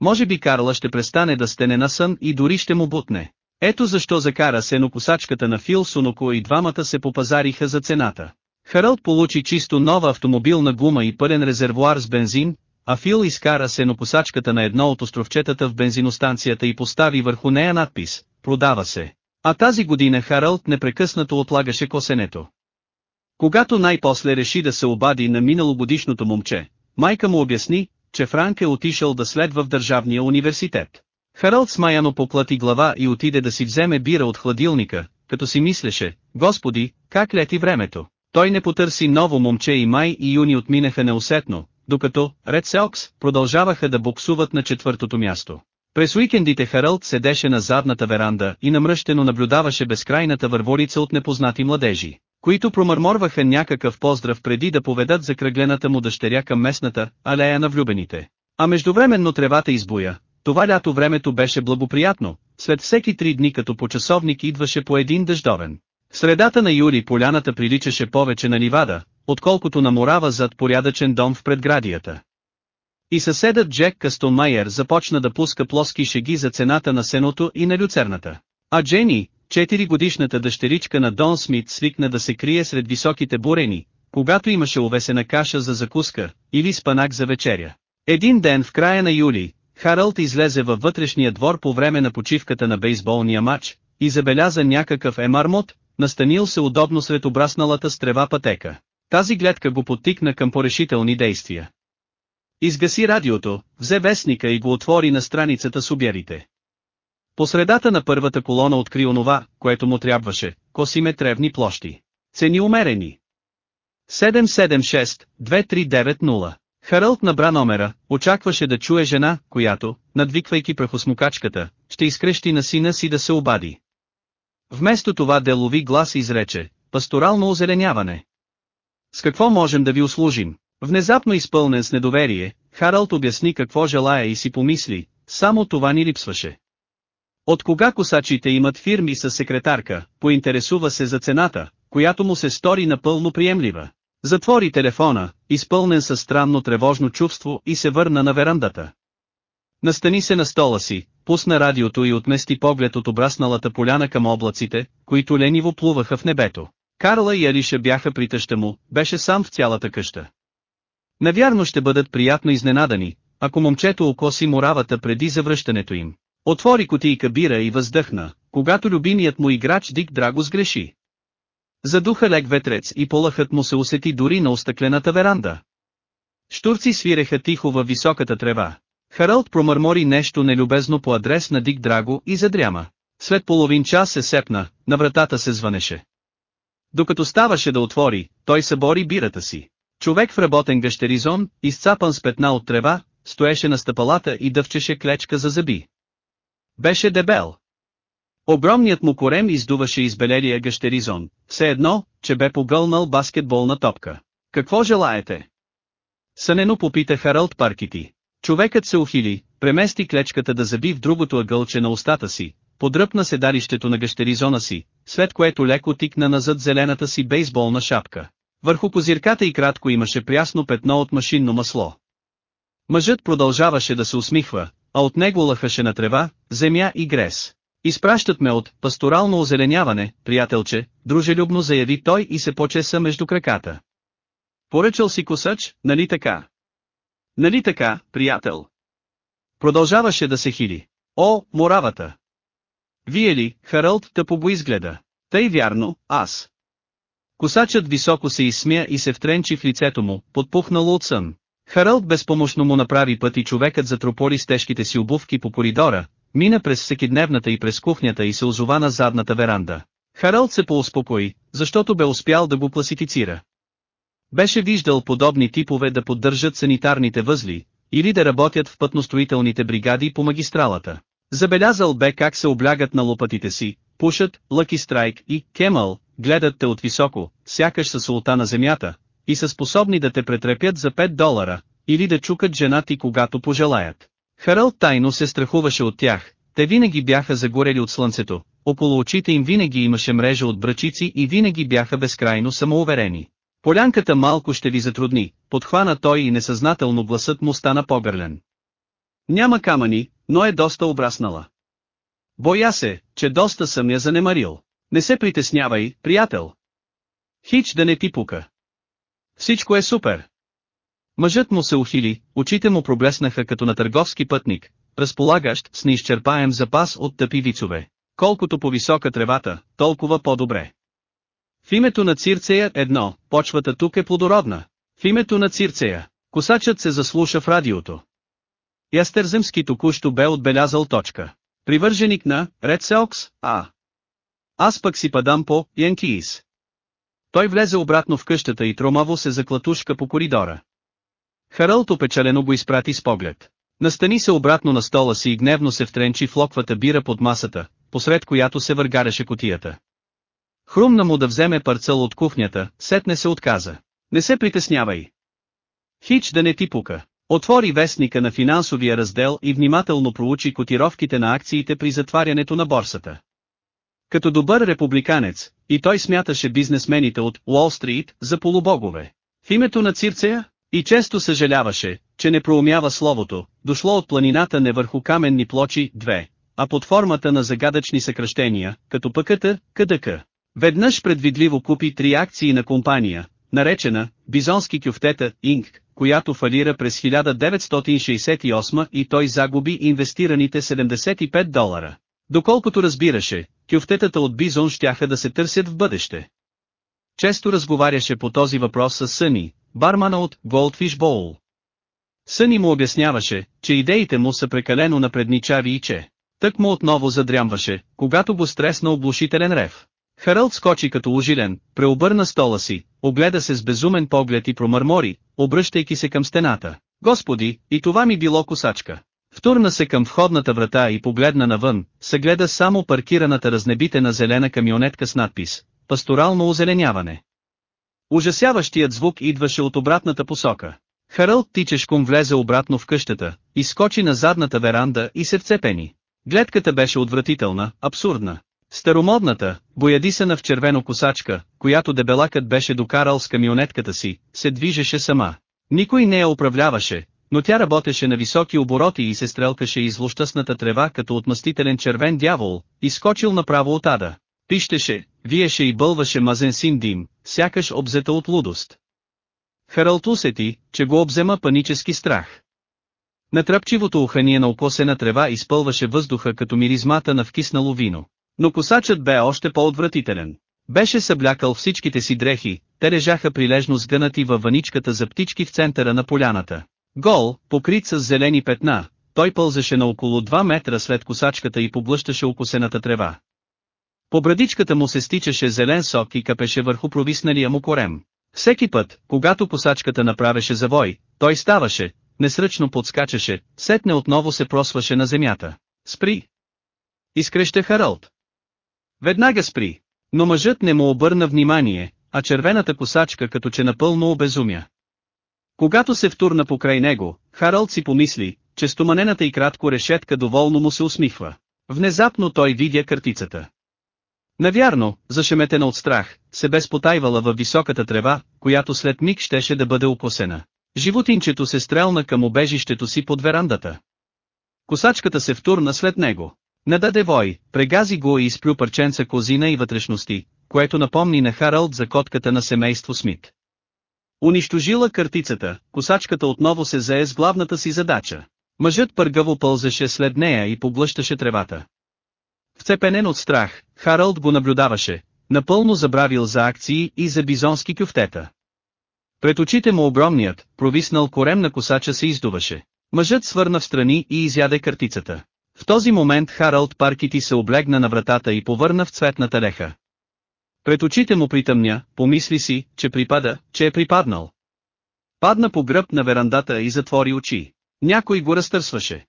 Може би Карла ще престане да стене на сън и дори ще му бутне. Ето защо закара сенокосачката на Фил Суноко и двамата се попазариха за цената. Харалд получи чисто нова автомобилна гума и пълен резервуар с бензин, а Фил изкара сенокосачката на едно от островчетата в бензиностанцията и постави върху нея надпис «Продава се». А тази година Харалд непрекъснато отлагаше косенето. Когато най-после реши да се обади на миналогодишното момче, майка му обясни, че Франк е отишъл да следва в Държавния университет. Харалд смаяно поплати глава и отиде да си вземе бира от хладилника, като си мислеше, Господи, как лети времето. Той не потърси ново момче и май и юни отминаха неусетно, докато Ред Селкс продължаваха да боксуват на четвъртото място. През уикендите Харалд седеше на задната веранда и намръщено наблюдаваше безкрайната върволица от непознати младежи, които промърморваха някакъв поздрав преди да поведат за кръглената му дъщеря към местната алея на влюбените. А междувременно тревата избуя, това лято времето беше благоприятно, след всеки три дни като по часовник идваше по един дъждовен. Средата на юли поляната приличаше повече на ливада, отколкото на морава зад порядъчен дом в предградията. И съседът Джек Кастомайер започна да пуска плоски шеги за цената на сеното и на люцерната. А Джени, 4 годишната дъщеричка на Дон Смит свикна да се крие сред високите бурени, когато имаше увесена каша за закуска, или спанак за вечеря. Един ден в края на юли, Харалд излезе във вътрешния двор по време на почивката на бейсболния матч, и забеляза някакъв емармот, настанил се удобно сред обрасналата с трева пътека. Тази гледка го подтикна към порешителни действия. Изгаси радиото, взе вестника и го отвори на страницата с обявите. По средата на първата колона откри онова, което му трябваше, косиметревни площи. Цени умерени. 776-2390 Харълт набра номера, очакваше да чуе жена, която, надвиквайки прахосмокачката, ще изкрещи на сина си да се обади. Вместо това делови глас изрече, пасторално озеленяване. С какво можем да ви услужим? Внезапно изпълнен с недоверие, Харалд обясни какво желая и си помисли, само това ни липсваше. От кога косачите имат фирми с секретарка, поинтересува се за цената, която му се стори напълно приемлива. Затвори телефона, изпълнен със странно тревожно чувство и се върна на верандата. Настани се на стола си, пусна радиото и отмести поглед от обрасналата поляна към облаците, които лениво плуваха в небето. Карла и Алиша бяха при тъща му, беше сам в цялата къща. Навярно ще бъдат приятно изненадани, ако момчето окоси моравата преди завръщането им. Отвори кутийка бира и въздъхна, когато любимият му играч Дик Драго сгреши. Задуха лек ветрец и полъхът му се усети дори на остъклената веранда. Штурци свиреха тихо във високата трева. Харалд промърмори нещо нелюбезно по адрес на Дик Драго и задряма. След половин час се сепна, на вратата се звънеше. Докато ставаше да отвори, той събори бирата си. Човек в работен гъщеризон, изцапан с петна от трева, стоеше на стъпалата и дъвчеше клечка за зъби. Беше дебел. Огромният му корем издуваше избелелия гъщеризон, все едно, че бе погълнал баскетболна топка. Какво желаете? Сънено попита Харалд Паркити. Човекът се ухили, премести клечката да заби в другото ъгълче на устата си, подръпна седалището на гъщеризона си, след което леко тикна назад зелената си бейсболна шапка. Върху козирката и кратко имаше прясно петно от машинно масло. Мъжът продължаваше да се усмихва, а от него лъхаше на трева, земя и грес. Изпращат ме от пасторално озеленяване, приятелче, дружелюбно заяви той и се почеса между краката. Поръчал си косъч, нали така? Нали така, приятел? Продължаваше да се хили. О, моравата! Вие ли, Харалд, тъпо го изгледа? Тъй вярно, аз. Косачът високо се изсмя и се втренчи в лицето му, подпухнало от сън. Харалд безпомощно му направи път и човекът затрополи с тежките си обувки по коридора, мина през всекидневната и през кухнята и се озова на задната веранда. Харалд се поуспокои, защото бе успял да го класифицира. Беше виждал подобни типове да поддържат санитарните възли, или да работят в пътностроителните бригади по магистралата. Забелязал бе как се облягат на лопатите си, пушат, Лъки Страйк и Кемъл, гледат те от високо, сякаш са султа на земята, и са способни да те претрепят за 5 долара, или да чукат жена ти когато пожелаят. Харалд тайно се страхуваше от тях, те винаги бяха загорели от слънцето, около очите им винаги имаше мрежа от бръчици и винаги бяха безкрайно самоуверени. Полянката малко ще ви затрудни, подхвана той и несъзнателно гласът му стана поберлен. Няма камъни, но е доста обраснала. Боя се, че доста съм я занемарил. Не се притеснявай, приятел. Хич да не ти пука. Всичко е супер. Мъжът му се ухили, очите му проблеснаха като на търговски пътник, разполагащ с неизчерпаем запас от тъпи вицове. Колкото по-висока тревата, толкова по-добре. В името на Цирцея едно, почвата тук е плодородна. В името на Цирцея, косачът се заслуша в радиото. Ястерземски току-що бе отбелязал точка. Привърженик на Ред Селкс, а. Аз пък си падам по Янкиис. Той влезе обратно в къщата и тромаво се заклатушка по коридора. Харълт опечалено го изпрати с поглед. Настани се обратно на стола си и гневно се втренчи в локвата бира под масата, посред която се въргареше котията. Хрумна му да вземе парцел от кухнята, сетне се отказа. Не се притеснявай. Хич да не ти пука. Отвори вестника на финансовия раздел и внимателно проучи котировките на акциите при затварянето на борсата. Като добър републиканец, и той смяташе бизнесмените от Уолл Стрит за полубогове. В името на Цирцея, и често съжаляваше, че не проумява словото, дошло от планината не върху каменни плочи, две, а под формата на загадъчни съкръщения, като пъката, КДК. Веднъж предвидливо купи три акции на компания, наречена Бизонски кюфтета Инк, която фалира през 1968 и той загуби инвестираните 75 долара. Доколкото разбираше, кюфтетата от Бизон щяха да се търсят в бъдеще. Често разговаряше по този въпрос с Съни, бармана от Goldfish Bowl. Съни му обясняваше, че идеите му са прекалено напредничави и че тък му отново задрямваше, когато го стресна облушителен рев. Харълд скочи като ужилен, преобърна стола си, огледа се с безумен поглед и промърмори, обръщайки се към стената. Господи, и това ми било косачка. Втурна се към входната врата и погледна навън, съгледа само паркираната разнебитена зелена камионетка с надпис «Пасторално озеленяване». Ужасяващият звук идваше от обратната посока. Харълд тичешком влезе обратно в къщата, изскочи на задната веранда и се вцепени. Гледката беше отвратителна, абсурдна. Старомодната, боядисана в червено косачка, която дебелакът беше докарал с камионетката си, се движеше сама. Никой не я управляваше, но тя работеше на високи обороти и се стрелкаше из злощастната трева като отмъстителен червен дявол, изскочил направо от ада. Пищеше, виеше и бълваше мазен син дим, сякаш обзета от лудост. Харалт усети, че го обзема панически страх. Натръпчивото ухание на окосена трева изпълваше въздуха като миризмата на вкиснало вино. Но косачът бе още по-отвратителен. Беше съблякал всичките си дрехи, те лежаха прилежно сгънати във ваничката за птички в центъра на поляната. Гол, покрит с зелени петна, той пълзаше на около 2 метра след косачката и поблъщаше окосената трева. По брадичката му се стичаше зелен сок и капеше върху провисналия му корем. Всеки път, когато косачката направеше завой, той ставаше, несръчно подскачаше, сетне отново се просваше на земята. Спри! Изкреща Харалд. Веднага спри. Но мъжът не му обърна внимание, а червената косачка като че напълно обезумя. Когато се втурна покрай него, Харалд си помисли, че стоманената и кратко решетка доволно му се усмихва. Внезапно той видя картицата. Навярно, зашеметена от страх, се бе спотайвала във високата трева, която след миг щеше да бъде укосена. Животинчето се стрелна към обежището си под верандата. Косачката се втурна след него. Нададе вой, прегази го и изплю парченца козина и вътрешности, което напомни на Харалд за котката на семейство Смит. Унищожила картицата, косачката отново се зае с главната си задача. Мъжът пъргаво пълзеше след нея и поглъщаше тревата. Вцепенен от страх, Харалд го наблюдаваше, напълно забравил за акции и за бизонски кюфтета. Пред очите му огромният, провиснал корем на косача се издуваше. Мъжът свърна в страни и изяде картицата. В този момент Харалд Паркити се облегна на вратата и повърна в цветната леха. Пред очите му притъмня, помисли си, че припада, че е припаднал. Падна по гръб на верандата и затвори очи. Някой го разтърсваше.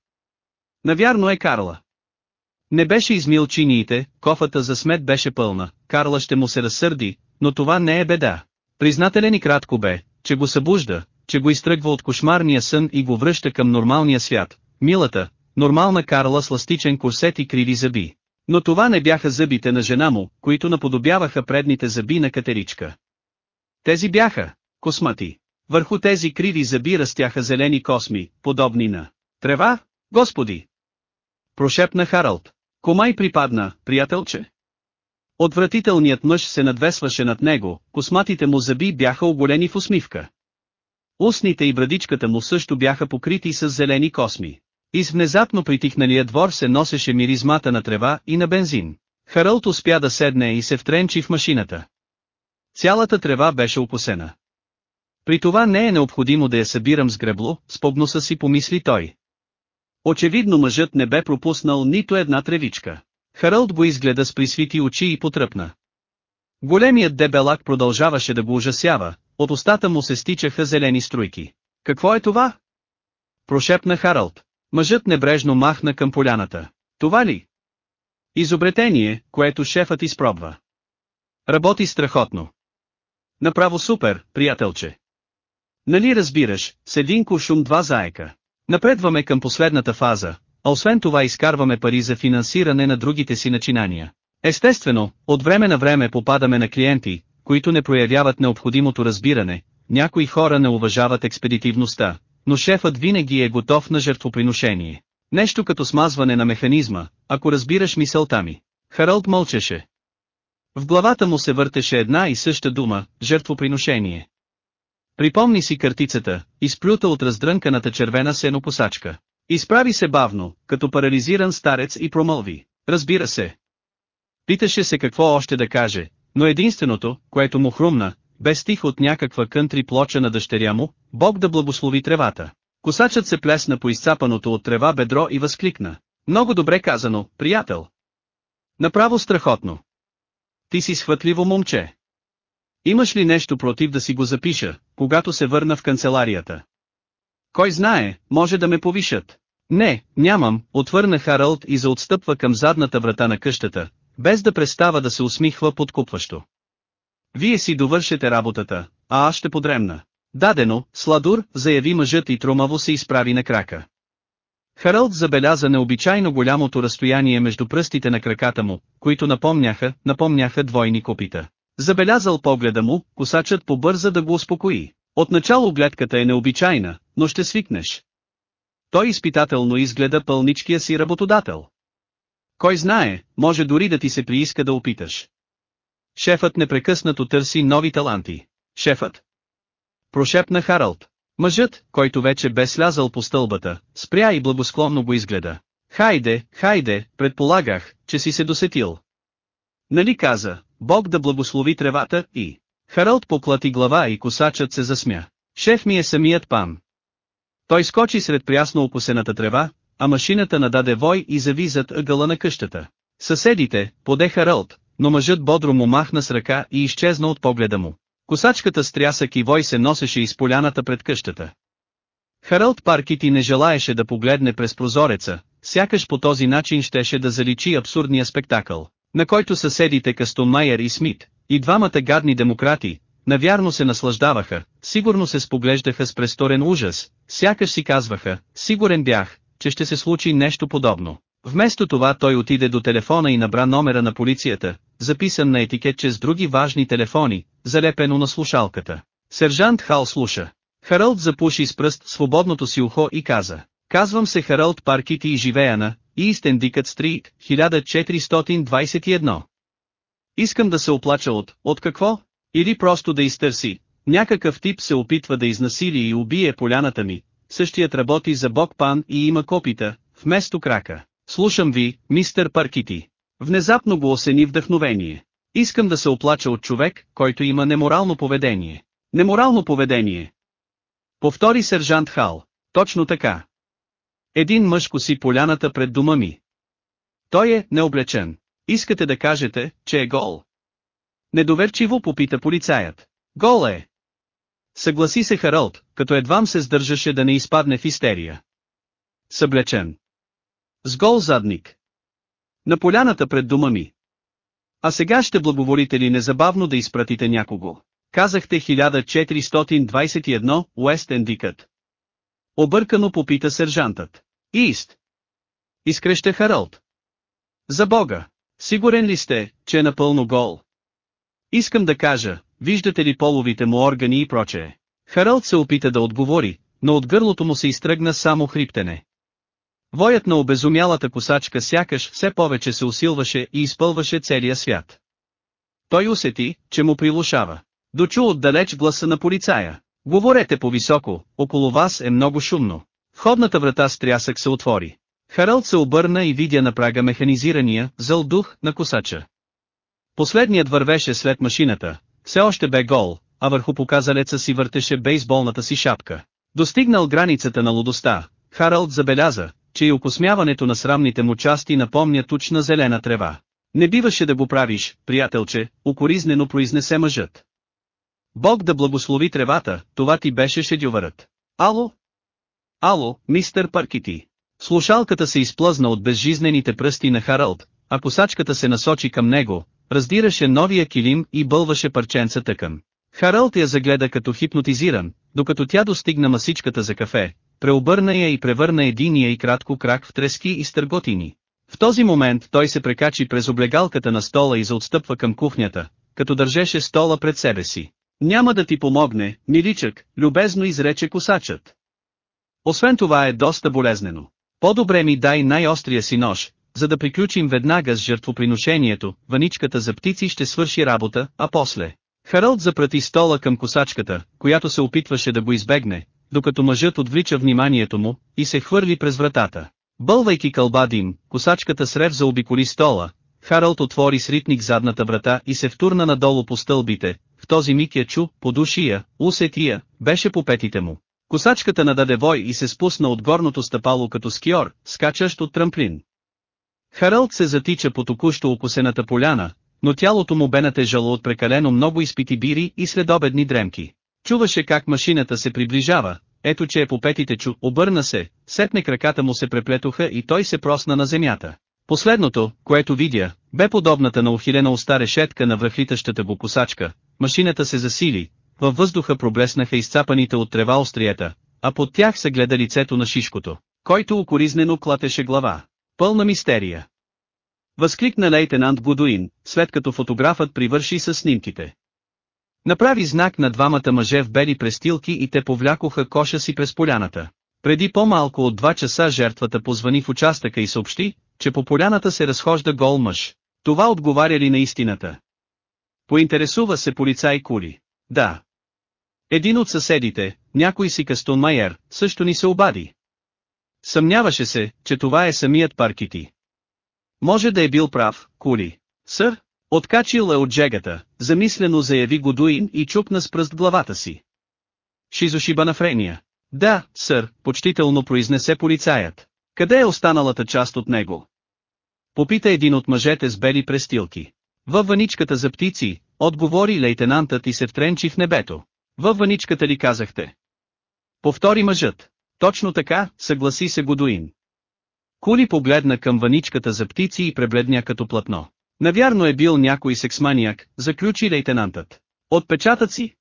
Навярно е Карла. Не беше измил чиниите, кофата за смет беше пълна, Карла ще му се разсърди, но това не е беда. Признателен и кратко бе, че го събужда, че го изтръгва от кошмарния сън и го връща към нормалния свят. Милата, нормална Карла с ластичен корсет и криви зъби. Но това не бяха зъбите на жена му, които наподобяваха предните зъби на катеричка. Тези бяха космати. Върху тези криви зъби растяха зелени косми, подобни на трева, господи! Прошепна Харалд. Комай припадна, приятелче. Отвратителният мъж се надвесваше над него, косматите му зъби бяха оголени в усмивка. Устните и брадичката му също бяха покрити с зелени косми. Из внезапно притихналия двор се носеше миризмата на трева и на бензин. Харълт успя да седне и се втренчи в машината. Цялата трева беше укосена. При това не е необходимо да я събирам с гребло, с си помисли той. Очевидно мъжът не бе пропуснал нито една тревичка. Харълд го изгледа с присвити очи и потръпна. Големият дебелак продължаваше да го ужасява, от устата му се стичаха зелени струйки. Какво е това? Прошепна Харалд. Мъжът небрежно махна към поляната. Това ли? Изобретение, което шефът изпробва. Работи страхотно. Направо супер, приятелче. Нали разбираш, с един куршум два заека. Напредваме към последната фаза, а освен това изкарваме пари за финансиране на другите си начинания. Естествено, от време на време попадаме на клиенти, които не проявяват необходимото разбиране, някои хора не уважават експедитивността, но шефът винаги е готов на жертвоприношение. Нещо като смазване на механизма, ако разбираш мисълта ми. Харалд мълчеше. В главата му се въртеше една и съща дума – жертвоприношение. Припомни си картицата, изплюта от раздрънканата червена сенопосачка. Изправи се бавно, като парализиран старец и промълви. Разбира се. Питаше се какво още да каже, но единственото, което му хрумна, бе стих от някаква кънтри плоча на дъщеря му, Бог да благослови тревата. Косачът се плесна по изцапаното от трева бедро и възкликна. Много добре казано, приятел. Направо страхотно. Ти си схватливо момче. Имаш ли нещо против да си го запиша, когато се върна в канцеларията? Кой знае, може да ме повишат. Не, нямам, отвърна Харалд и заотстъпва към задната врата на къщата, без да престава да се усмихва подкупващо. Вие си довършете работата, а аз ще подремна. Дадено, Сладур, заяви мъжът и тромаво се изправи на крака. Харалд забеляза необичайно голямото разстояние между пръстите на краката му, които напомняха, напомняха двойни копита. Забелязал погледа му, косачът побърза да го успокои. Отначало гледката е необичайна, но ще свикнеш. Той изпитателно изгледа пълничкия си работодател. Кой знае, може дори да ти се прииска да опиташ. Шефът непрекъснато търси нови таланти. Шефът. Прошепна Харалд. Мъжът, който вече бе слязал по стълбата, спря и благосклонно го изгледа. Хайде, хайде, предполагах, че си се досетил. Нали каза, Бог да благослови тревата и... Харалд поклати глава и косачът се засмя. Шеф ми е самият пан. Той скочи сред прясно опосената трева, а машината нададе вой и зави зад ъгъла на къщата. Съседите, поде Харалд, но мъжът бодро му махна с ръка и изчезна от погледа му. Косачката с трясък и вой се носеше из поляната пред къщата. Харалд Паркити не желаеше да погледне през прозореца, сякаш по този начин щеше да заличи абсурдния спектакъл, на който съседите Кастомайер и Смит, и двамата гадни демократи, навярно се наслаждаваха, сигурно се споглеждаха с престорен ужас, сякаш си казваха, сигурен бях, че ще се случи нещо подобно. Вместо това той отиде до телефона и набра номера на полицията, записан на етикетче с други важни телефони, залепено на слушалката. Сержант Хал слуша. Харалд запуши с пръст свободното си ухо и каза. Казвам се Харалд Паркити и живея на East Endicott Street, 1421. Искам да се оплача от, от какво? Или просто да изтърси. Някакъв тип се опитва да изнасили и убие поляната ми. Същият работи за Бог Пан и има копита, вместо крака. Слушам ви, мистер Паркити. Внезапно го осени вдъхновение. Искам да се оплача от човек, който има неморално поведение. Неморално поведение. Повтори сержант Хал. Точно така. Един мъж коси поляната пред дома ми. Той е необлечен. Искате да кажете, че е гол. Недоверчиво попита полицаят. Гол е. Съгласи се Харалд, като едвам се сдържаше да не изпадне в истерия. Съблечен. С гол задник. На поляната пред дома ми. А сега ще благоволите ли незабавно да изпратите някого? Казахте 1421, Уест Ендикът. Объркано попита сержантът. Ист. Изкреща Харалд. За Бога. Сигурен ли сте, че е напълно гол? Искам да кажа, виждате ли половите му органи и прочее. Харалд се опита да отговори, но от гърлото му се изтръгна само хриптене. Воят на обезумялата косачка сякаш все повече се усилваше и изпълваше целия свят. Той усети, че му прилушава. Дочу отдалеч гласа на полицая. Говорете по-високо, около вас е много шумно. Входната врата с трясък се отвори. Харалд се обърна и видя на прага механизирания, зъл дух на косача. Последният вървеше след машината, все още бе гол, а върху показалеца си въртеше бейсболната си шапка. Достигнал границата на лудостта, Харалд забеляза, че и окосмяването на срамните му части напомня тучна зелена трева. Не биваше да го правиш, приятелче, укоризнено произнесе мъжът. Бог да благослови тревата, това ти беше шедювърът. Ало? Ало, мистер Паркити. Слушалката се изплъзна от безжизнените пръсти на Харалд, а косачката се насочи към него, раздираше новия килим и бълваше парченца тъкан. Харалд я загледа като хипнотизиран, докато тя достигна масичката за кафе, преобърна я и превърна единия и кратко крак в трески и стърготини. В този момент той се прекачи през облегалката на стола и заотстъпва към кухнята, като държеше стола пред себе си. Няма да ти помогне, миличък, любезно изрече косачът. Освен това е доста болезнено. По-добре ми дай най-острия си нож, за да приключим веднага с жертвоприношението, ваничката за птици ще свърши работа, а после. Харалд запрати стола към косачката, която се опитваше да го избегне, докато мъжът отвлича вниманието му, и се хвърли през вратата. Бълвайки кълба дим, косачката с рев заобиколи стола, Харалд отвори с ритник задната врата и се втурна надолу по стълбите, в този миг я чу, подуши я, усети я, беше по петите му. Косачката нададе вой и се спусна от горното стъпало като скиор, скачащ от трамплин. Харалд се затича по току-що окосената поляна, но тялото му бе натежало от прекалено много изпити бири и следобедни дремки. Чуваше как машината се приближава, ето че е по петите чу, обърна се, сетне краката му се преплетоха и той се просна на земята. Последното, което видя, бе подобната на ухилена уста решетка на връхлитащата го косачка, машината се засили, във въздуха проблеснаха изцапаните от трева остриета, а под тях се гледа лицето на шишкото, който укоризнено клатеше глава. Пълна мистерия. Възкликна лейтенант Гудуин, след като фотографът привърши с снимките. Направи знак на двамата мъже в бели престилки и те повлякоха коша си през поляната. Преди по-малко от два часа жертвата позвани в участъка и съобщи, че по поляната се разхожда гол мъж. Това отговаря ли на истината? Поинтересува се полицай Кули. Да. Един от съседите, някой си Кастон Майер, също ни се обади. Съмняваше се, че това е самият Паркити. Може да е бил прав, Кули. Сър, откачил е от жегата, замислено заяви Годуин и чупна с пръст главата си. Шизошибанафрения. Да, сър, почтително произнесе полицаят. Къде е останалата част от него? Попита един от мъжете с бели престилки. Във ваничката за птици, отговори лейтенантът и се втренчи в небето. Във ваничката ли казахте? Повтори мъжът. Точно така, съгласи се Годуин. Кули погледна към ваничката за птици и пребледня като платно. Навярно е бил някой сексманиак, заключи лейтенантът. Отпечатъци?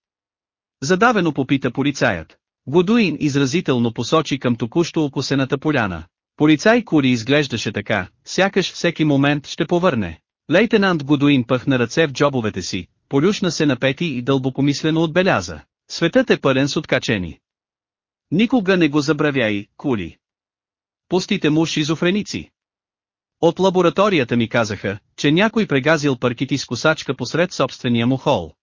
Задавено попита полицаят. Годуин изразително посочи към току-що окосената поляна. Полицай Кури изглеждаше така, сякаш всеки момент ще повърне. Лейтенант Годуин пъхна ръце в джобовете си, полюшна се на пети и дълбокомислено отбеляза. Светът е пълен с откачени. Никога не го забравяй, Кули. Пустите му шизофреници. От лабораторията ми казаха, че някой прегазил паркити с косачка посред собствения му хол.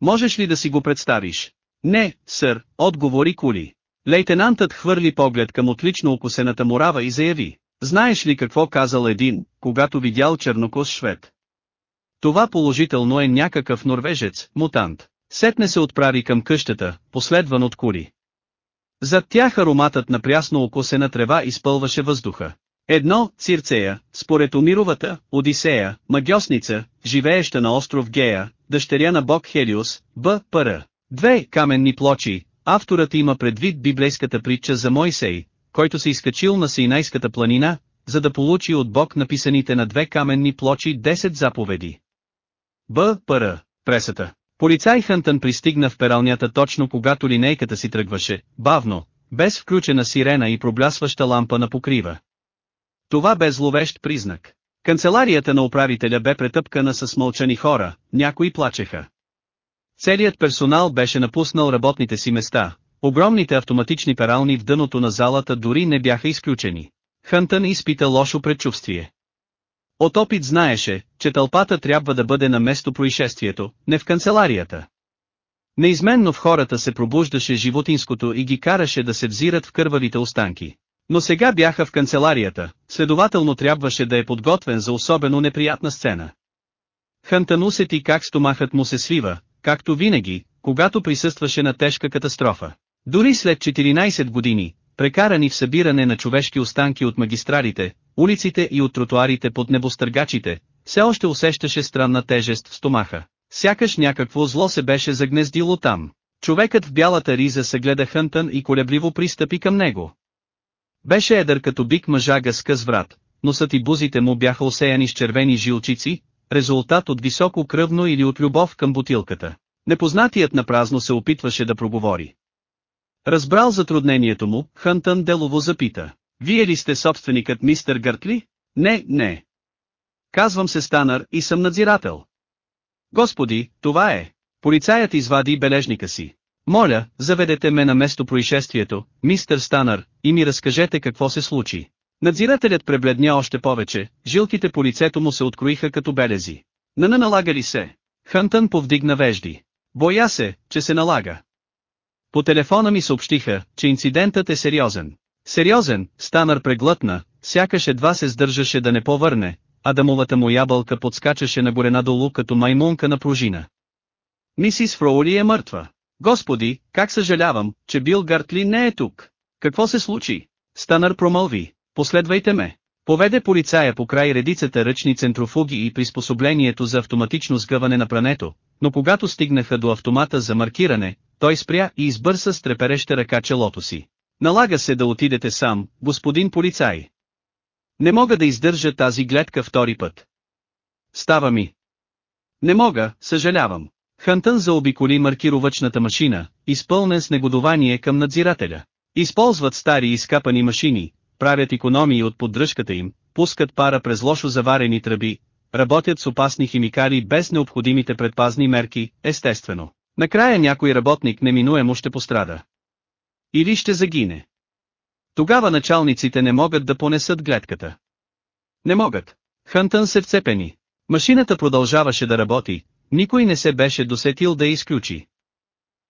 Можеш ли да си го представиш? Не, сър, отговори Кули. Лейтенантът хвърли поглед към отлично окусената мурава и заяви. Знаеш ли какво казал един, когато видял чернокос швед? Това положително е някакъв норвежец, мутант. Сетне се отправи към къщата, последван от кури. Зад тях ароматът на прясно окосена трева изпълваше въздуха. Едно, Цирцея, според Умировата, Одисея, магиосница, живееща на остров Гея, дъщеря на бог Хелиус, Б. Пър. Две каменни плочи, авторът има предвид библейската притча за Мойсей, който се изкачил на Синайската планина, за да получи от Бог написаните на две каменни плочи 10 заповеди. Б. Пр. Пресата. Полицай Хънтън пристигна в пералнята точно когато линейката си тръгваше, бавно, без включена сирена и проблясваща лампа на покрива. Това бе зловещ признак. Канцеларията на управителя бе претъпкана с мълчани хора, някои плачеха. Целият персонал беше напуснал работните си места, огромните автоматични перални в дъното на залата дори не бяха изключени. Хънтън изпита лошо предчувствие. От опит знаеше, че тълпата трябва да бъде на место происшествието, не в канцеларията. Неизменно в хората се пробуждаше животинското и ги караше да се взират в кървавите останки. Но сега бяха в канцеларията, следователно трябваше да е подготвен за особено неприятна сцена. Хънтън усети как стомахът му се свива, както винаги, когато присъстваше на тежка катастрофа. Дори след 14 години, прекарани в събиране на човешки останки от магистралите, улиците и от тротуарите под небостъргачите, все още усещаше странна тежест в стомаха. Сякаш някакво зло се беше загнездило там. Човекът в бялата риза се гледа Хънтън и колебливо пристъпи към него. Беше едър като бик мъжага с къс врат, носът и бузите му бяха осеяни с червени жилчици, резултат от високо кръвно или от любов към бутилката. Непознатият на празно се опитваше да проговори. Разбрал затруднението му, Хънтън делово запита. Вие ли сте собственикът мистер Гъртли? Не, не. Казвам се Станър и съм надзирател. Господи, това е. Полицаят извади бележника си. Моля, заведете ме на место происшествието, мистер Станър, и ми разкажете какво се случи. Надзирателят пребледня още повече, жилките по лицето му се откроиха като белези. Нана налага ли се? Хънтън повдигна вежди. Боя се, че се налага. По телефона ми съобщиха, че инцидентът е сериозен. Сериозен, Станър преглътна, сякаш едва се сдържаше да не повърне, а дамовата му ябълка подскачаше нагоре надолу като маймунка на пружина. Мисис Фроули е мъртва. Господи, как съжалявам, че Бил Гартли не е тук. Какво се случи? Станър промълви. Последвайте ме. Поведе полицая по край редицата ръчни центрофуги и приспособлението за автоматично сгъване на прането, но когато стигнаха до автомата за маркиране, той спря и избърса с трепереща ръка челото си. Налага се да отидете сам, господин полицай. Не мога да издържа тази гледка втори път. Става ми. Не мога, съжалявам. Хантън заобиколи маркировъчната машина, изпълнен с негодование към надзирателя. Използват стари изкапани машини, правят економии от поддръжката им, пускат пара през лошо заварени тръби, работят с опасни химикали без необходимите предпазни мерки, естествено. Накрая някой работник неминуемо ще пострада. Или ще загине. Тогава началниците не могат да понесат гледката. Не могат. Хънтън се вцепени. Машината продължаваше да работи, никой не се беше досетил да изключи.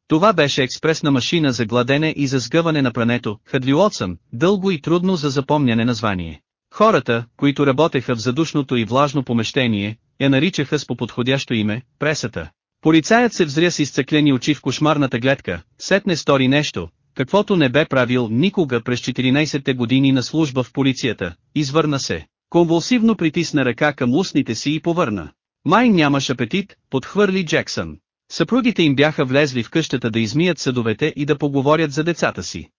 Това беше експресна машина за гладене и за сгъване на прането, Хадли Уотсън, дълго и трудно за запомняне название. Хората, които работеха в задушното и влажно помещение, я наричаха с по-подходящо име, пресата. Полицаят се взря с изцеклени очи в кошмарната гледка, сетне стори нещо, каквото не бе правил никога през 14-те години на служба в полицията, извърна се. Конвулсивно притисна ръка към устните си и повърна. Май нямаш апетит, подхвърли Джексън. Съпругите им бяха влезли в къщата да измият съдовете и да поговорят за децата си.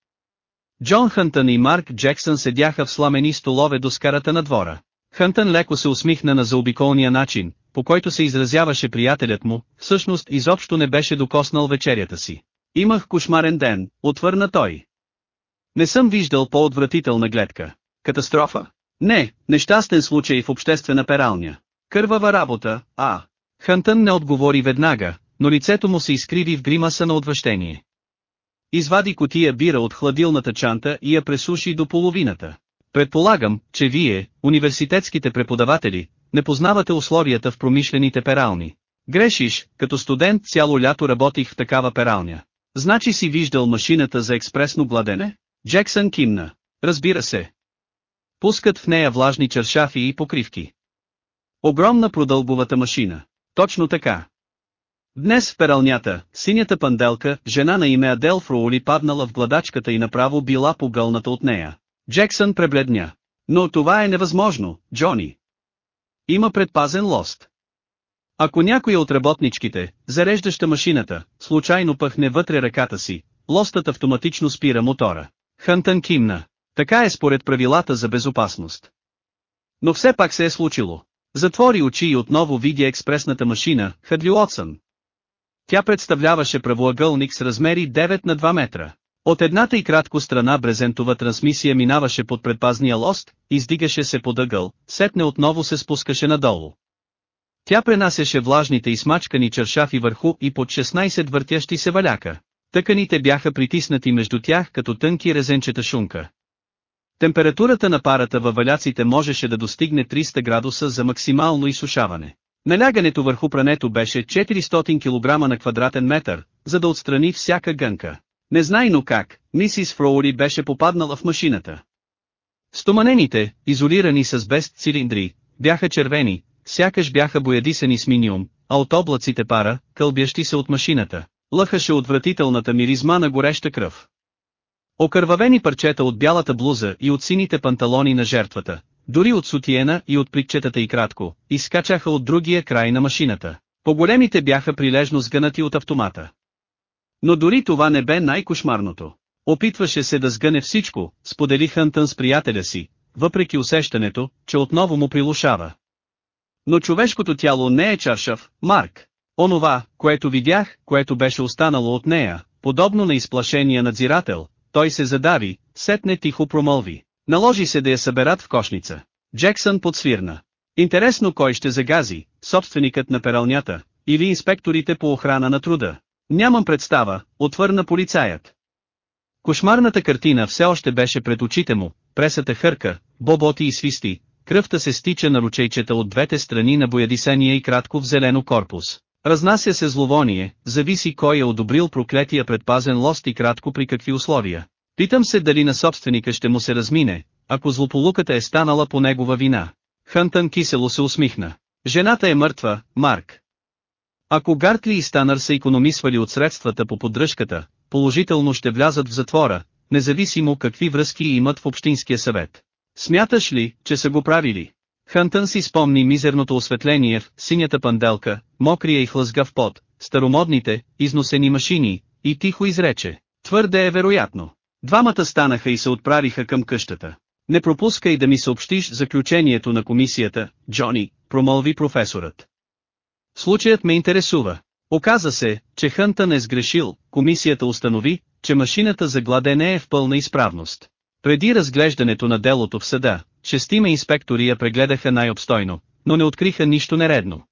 Джон Хънтън и Марк Джексън седяха в сламени столове до скарата на двора. Хънтън леко се усмихна на заобиколния начин, по който се изразяваше приятелят му, всъщност изобщо не беше докоснал вечерята си. Имах кошмарен ден, отвърна той. Не съм виждал по-отвратителна гледка. Катастрофа? Не, нещастен случай в обществена пералня. Кървава работа, а. Хънтън не отговори веднага, но лицето му се изкриви в гримаса на отвращение. Извади котия бира от хладилната чанта и я пресуши до половината. Предполагам, че вие, университетските преподаватели, не познавате условията в промишлените перални. Грешиш, като студент цяло лято работих в такава пералня. Значи си виждал машината за експресно гладене? Джексън кимна. Разбира се. Пускат в нея влажни чершафи и покривки. Огромна продълбовата машина. Точно така. Днес в пералнята, синята панделка, жена на име Адел Фроули паднала в гладачката и направо била погълната от нея. Джексън пребледня. Но това е невъзможно, Джони. Има предпазен лост. Ако някоя от работничките, зареждаща машината, случайно пъхне вътре ръката си, лостът автоматично спира мотора. Хънтън кимна. Така е според правилата за безопасност. Но все пак се е случило. Затвори очи и отново видя експресната машина, Хадли Уотсън. Тя представляваше правоъгълник с размери 9 на 2 метра. От едната и кратко страна брезентова трансмисия минаваше под предпазния лост, издигаше се под ъгъл, сетне отново се спускаше надолу. Тя пренасяше влажните и смачкани чершафи върху и под 16 въртящи се валяка. Тъканите бяха притиснати между тях като тънки резенчета шунка. Температурата на парата във валяците можеше да достигне 300 градуса за максимално изсушаване. Налягането върху прането беше 400 кг на квадратен метър, за да отстрани всяка гънка. Незнайно как, мисис Фроури беше попаднала в машината. Стоманените, изолирани с бест цилиндри, бяха червени, сякаш бяха боядисани с миниум, а от облаците пара, кълбящи се от машината, лъхаше отвратителната миризма на гореща кръв. Окървавени парчета от бялата блуза и от сините панталони на жертвата, дори от сутиена и от прикчетата и кратко, изкачаха от другия край на машината. По-големите бяха прилежно сгънати от автомата. Но дори това не бе най-кошмарното. Опитваше се да сгъне всичко, сподели Хънтън с приятеля си, въпреки усещането, че отново му прилушава. Но човешкото тяло не е чаршав, Марк. Онова, което видях, което беше останало от нея, подобно на изплашения надзирател, той се задави, сетне тихо промълви. Наложи се да я съберат в кошница. Джексън подсвирна. Интересно кой ще загази, собственикът на пералнята, или инспекторите по охрана на труда. Нямам представа, отвърна полицаят. Кошмарната картина все още беше пред очите му, пресата хърка, боботи и свисти, кръвта се стича на ручейчета от двете страни на боядисания и кратко в зелено корпус. Разнася се зловоние, зависи кой е одобрил проклетия предпазен лост и кратко при какви условия. Питам се дали на собственика ще му се размине, ако злополуката е станала по негова вина. Хънтън кисело се усмихна. Жената е мъртва, Марк. Ако Гартли и Станър са економисвали от средствата по поддръжката, положително ще влязат в затвора, независимо какви връзки имат в Общинския съвет. Смяташ ли, че са го правили? Хънтън си спомни мизерното осветление в синята панделка, мокрия и хлъзгав пот, старомодните, износени машини, и тихо изрече. Твърде е вероятно. Двамата станаха и се отправиха към къщата. Не пропускай да ми съобщиш заключението на комисията, Джони, промълви професорът. Случаят ме интересува. Оказа се, че Хънтън е сгрешил, комисията установи, че машината за гладене е в пълна изправност. Преди разглеждането на делото в съда, шестима инспектори я прегледаха най-обстойно, но не откриха нищо нередно.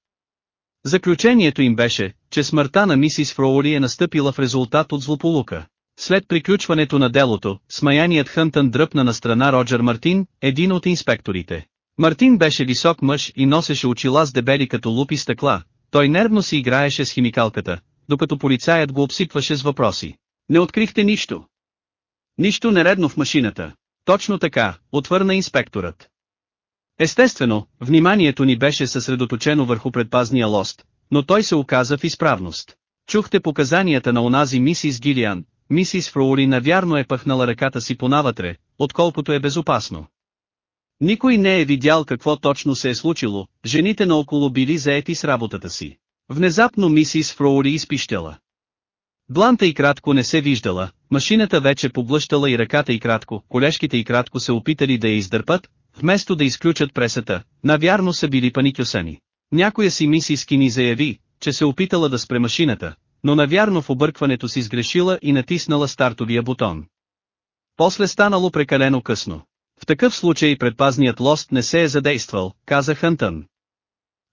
Заключението им беше, че смъртта на мисис Фроули е настъпила в резултат от злополука. След приключването на делото, смаяният Хънтън дръпна на страна Роджер Мартин, един от инспекторите. Мартин беше висок мъж и носеше очила с дебели като лупи стъкла, той нервно си играеше с химикалката, докато полицаят го обсипваше с въпроси. Не открихте нищо. Нищо нередно в машината. Точно така, отвърна инспекторът. Естествено, вниманието ни беше съсредоточено върху предпазния лост, но той се оказа в изправност. Чухте показанията на онази мисис Гилиан, мисис Фроули навярно е пъхнала ръката си понавътре, отколкото е безопасно. Никой не е видял какво точно се е случило, жените наоколо били заети с работата си. Внезапно мисис Фроули изпищела. Бланта и кратко не се виждала, машината вече поблъщала и ръката и кратко, колешките и кратко се опитали да я издърпат, вместо да изключат пресата, навярно са били паникюсани. Някоя си мисис Кини заяви, че се опитала да спре машината, но навярно в объркването си сгрешила и натиснала стартовия бутон. После станало прекалено късно. В такъв случай предпазният лост не се е задействал, каза Хънтън.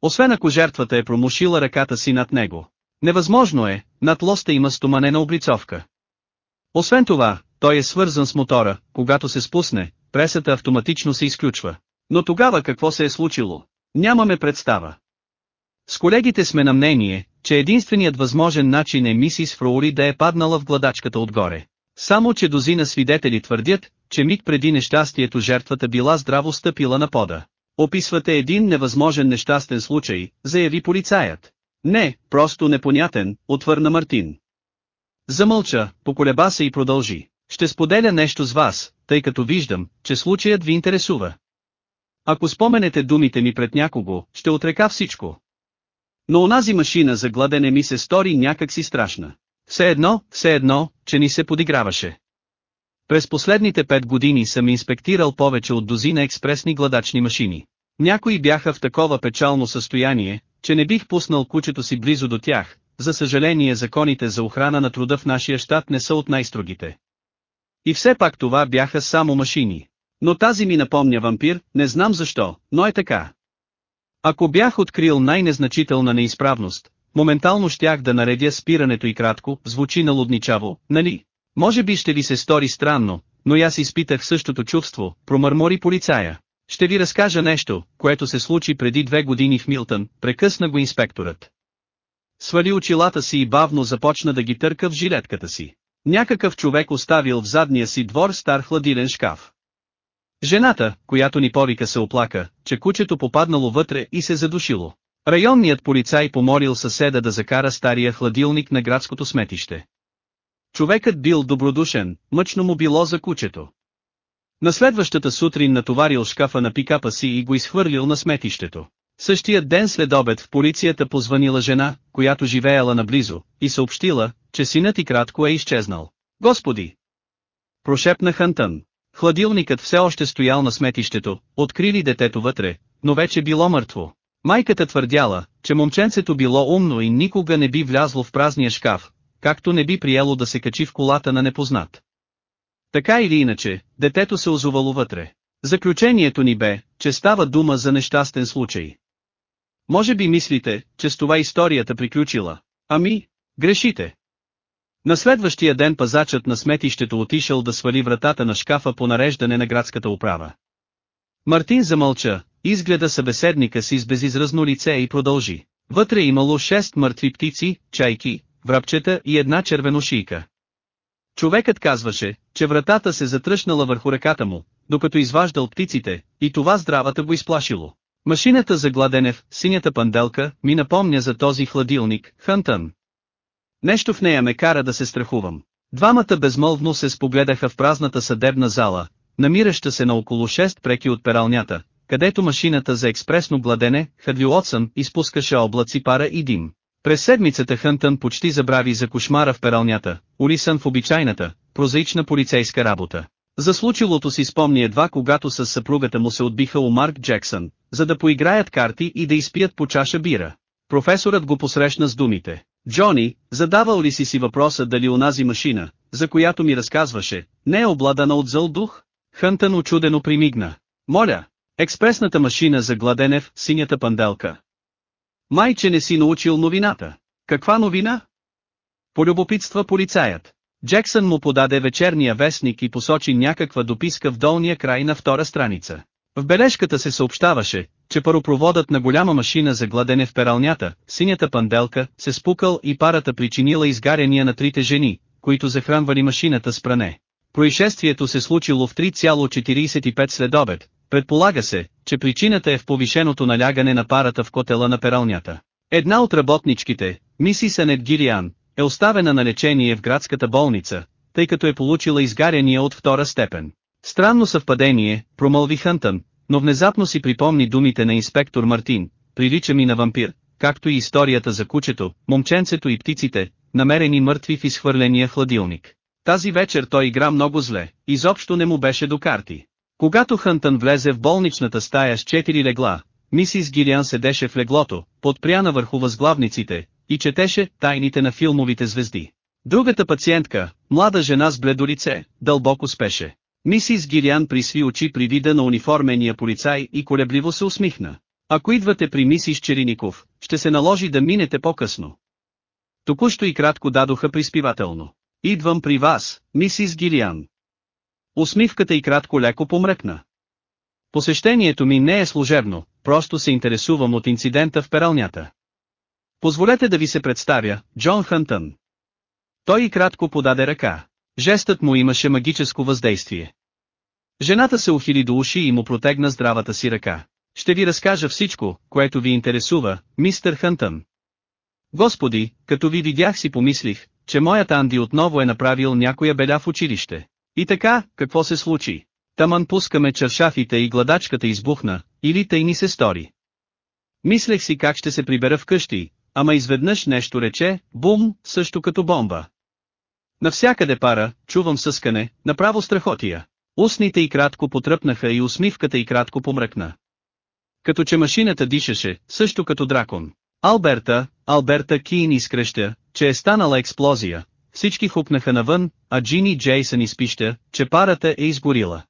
Освен ако жертвата е промушила ръката си над него. Невъзможно е, над лоста има стоманена облицовка. Освен това, той е свързан с мотора, когато се спусне, пресата автоматично се изключва. Но тогава какво се е случило? Нямаме представа. С колегите сме на мнение, че единственият възможен начин е мисис Фроури да е паднала в гладачката отгоре. Само че дозина свидетели твърдят, че миг преди нещастието жертвата била здраво стъпила на пода. Описвате един невъзможен нещастен случай, заяви полицаят. Не, просто непонятен, отвърна Мартин. Замълча, поколеба се и продължи. Ще споделя нещо с вас, тъй като виждам, че случаят ви интересува. Ако споменете думите ми пред някого, ще отрека всичко. Но онази машина за гладене ми се стори някак си страшна. Все едно, все едно, че ни се подиграваше. През последните пет години съм инспектирал повече от дозина експресни гладачни машини. Някои бяха в такова печално състояние, че не бих пуснал кучето си близо до тях, за съжаление законите за охрана на труда в нашия щат не са от най-строгите. И все пак това бяха само машини. Но тази ми напомня вампир, не знам защо, но е така. Ако бях открил най-незначителна неизправност, моментално щях да наредя спирането и кратко, звучи налудничаво, нали? Може би ще ви се стори странно, но аз изпитах същото чувство, промърмори полицая. Ще ви разкажа нещо, което се случи преди две години в Милтън, прекъсна го инспекторът. Свали очилата си и бавно започна да ги търка в жилетката си. Някакъв човек оставил в задния си двор стар хладилен шкаф. Жената, която ни повика се оплака, че кучето попаднало вътре и се задушило. Районният полицай помолил съседа да закара стария хладилник на градското сметище. Човекът бил добродушен, мъчно му било за кучето. На следващата сутрин натоварил шкафа на пикапа си и го изхвърлил на сметището. Същият ден след обед в полицията позванила жена, която живеела наблизо, и съобщила, че синът и кратко е изчезнал. Господи! прошепна Хантън. Хладилникът все още стоял на сметището, открили детето вътре, но вече било мъртво. Майката твърдяла, че момченцето било умно и никога не би влязло в празния шкаф, както не би приело да се качи в колата на непознат. Така или иначе, детето се озовало вътре. Заключението ни бе, че става дума за нещастен случай. Може би мислите, че с това историята приключила. Ами, грешите. На следващия ден пазачът на сметището отишъл да свали вратата на шкафа по нареждане на градската управа. Мартин замълча, изгледа събеседника си с безизразно лице и продължи. Вътре имало шест мъртви птици, чайки, врабчета и една червеношийка. Човекът казваше, че вратата се затръшнала върху ръката му, докато изваждал птиците, и това здравата го изплашило. Машината за Гладенев, синята панделка, ми напомня за този хладилник, Хантън. Нещо в нея ме кара да се страхувам. Двамата безмълвно се спогледаха в празната съдебна зала, намираща се на около 6 преки от пералнята, където машината за експресно гладене, Хадвилотсън, изпускаше облаци пара и дим. През седмицата Хънтън почти забрави за кошмара в пералнята, улисън в обичайната, прозаична полицейска работа. За случилото си спомни едва когато с съпругата му се отбиха у Марк Джексън, за да поиграят карти и да изпият по чаша бира. Професорът го посрещна с думите. Джони, задавал ли си си въпроса дали онази машина, за която ми разказваше, не е обладана от зъл дух? Хънтън очудено примигна. Моля, експресната машина за Гладенев, синята панделка. Май, че не си научил новината. Каква новина? Полюбопитства полицаят. Джексън му подаде вечерния вестник и посочи някаква дописка в долния край на втора страница. В бележката се съобщаваше, че паропроводът на голяма машина за гладене в пералнята, синята панделка, се спукал и парата причинила изгаряния на трите жени, които захранвали машината с пране. Происшествието се случило в 3,45 след обед. Предполага се, че причината е в повишеното налягане на парата в котела на пералнята. Една от работничките, миси Санет Гириан, е оставена на лечение в градската болница, тъй като е получила изгаряния от втора степен. Странно съвпадение, промълви Хънтън, но внезапно си припомни думите на инспектор Мартин, прилича ми на вампир, както и историята за кучето, момченцето и птиците, намерени мъртви в изхвърления хладилник. Тази вечер той игра много зле, изобщо не му беше до карти. Когато Хънтън влезе в болничната стая с четири легла, мисис Гилиан седеше в леглото, подпряна върху възглавниците, и четеше тайните на филмовите звезди. Другата пациентка, млада жена с бледо лице, дълбоко спеше. Мисис Гириан присви очи при вида на униформения полицай и колебливо се усмихна. Ако идвате при мисис Чериников, ще се наложи да минете по-късно. Току-що и кратко дадоха приспивателно. Идвам при вас, мисис Гириан. Усмивката и кратко леко помръкна. Посещението ми не е служебно, просто се интересувам от инцидента в пералнята. Позволете да ви се представя, Джон Хънтън. Той и кратко подаде ръка. Жестът му имаше магическо въздействие. Жената се ухили до уши и му протегна здравата си ръка. Ще ви разкажа всичко, което ви интересува, мистер Хънтън. Господи, като ви видях си помислих, че моят Анди отново е направил някоя беда в училище. И така, какво се случи? Таман пускаме чаршафите и гладачката избухна, или тъй ни се стори. Мислех си как ще се прибера вкъщи, ама изведнъж нещо рече, бум, също като бомба. Навсякъде пара, чувам съскане, направо страхотия. Устните й кратко потръпнаха и усмивката й кратко помръкна. Като че машината дишаше, също като дракон. Алберта, Алберта Кин изкреща, че е станала експлозия. Всички хупнаха навън, а Джини Джейсън изпища, че парата е изгорила.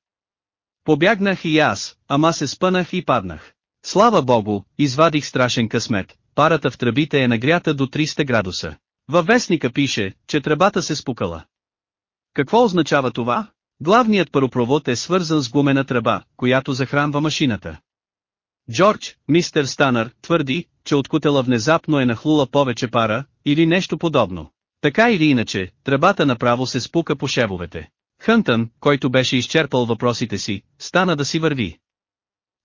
Побягнах и аз, ама се спънах и паднах. Слава богу, извадих страшен късмет, парата в тръбите е нагрята до 300 градуса. Във вестника пише, че тръбата се спукала. Какво означава това? Главният паропровод е свързан с гумена тръба, която захранва машината. Джордж, мистер Станър, твърди, че от кутела внезапно е нахлула повече пара, или нещо подобно. Така или иначе, тръбата направо се спука по шевовете. Хънтън, който беше изчерпал въпросите си, стана да си върви.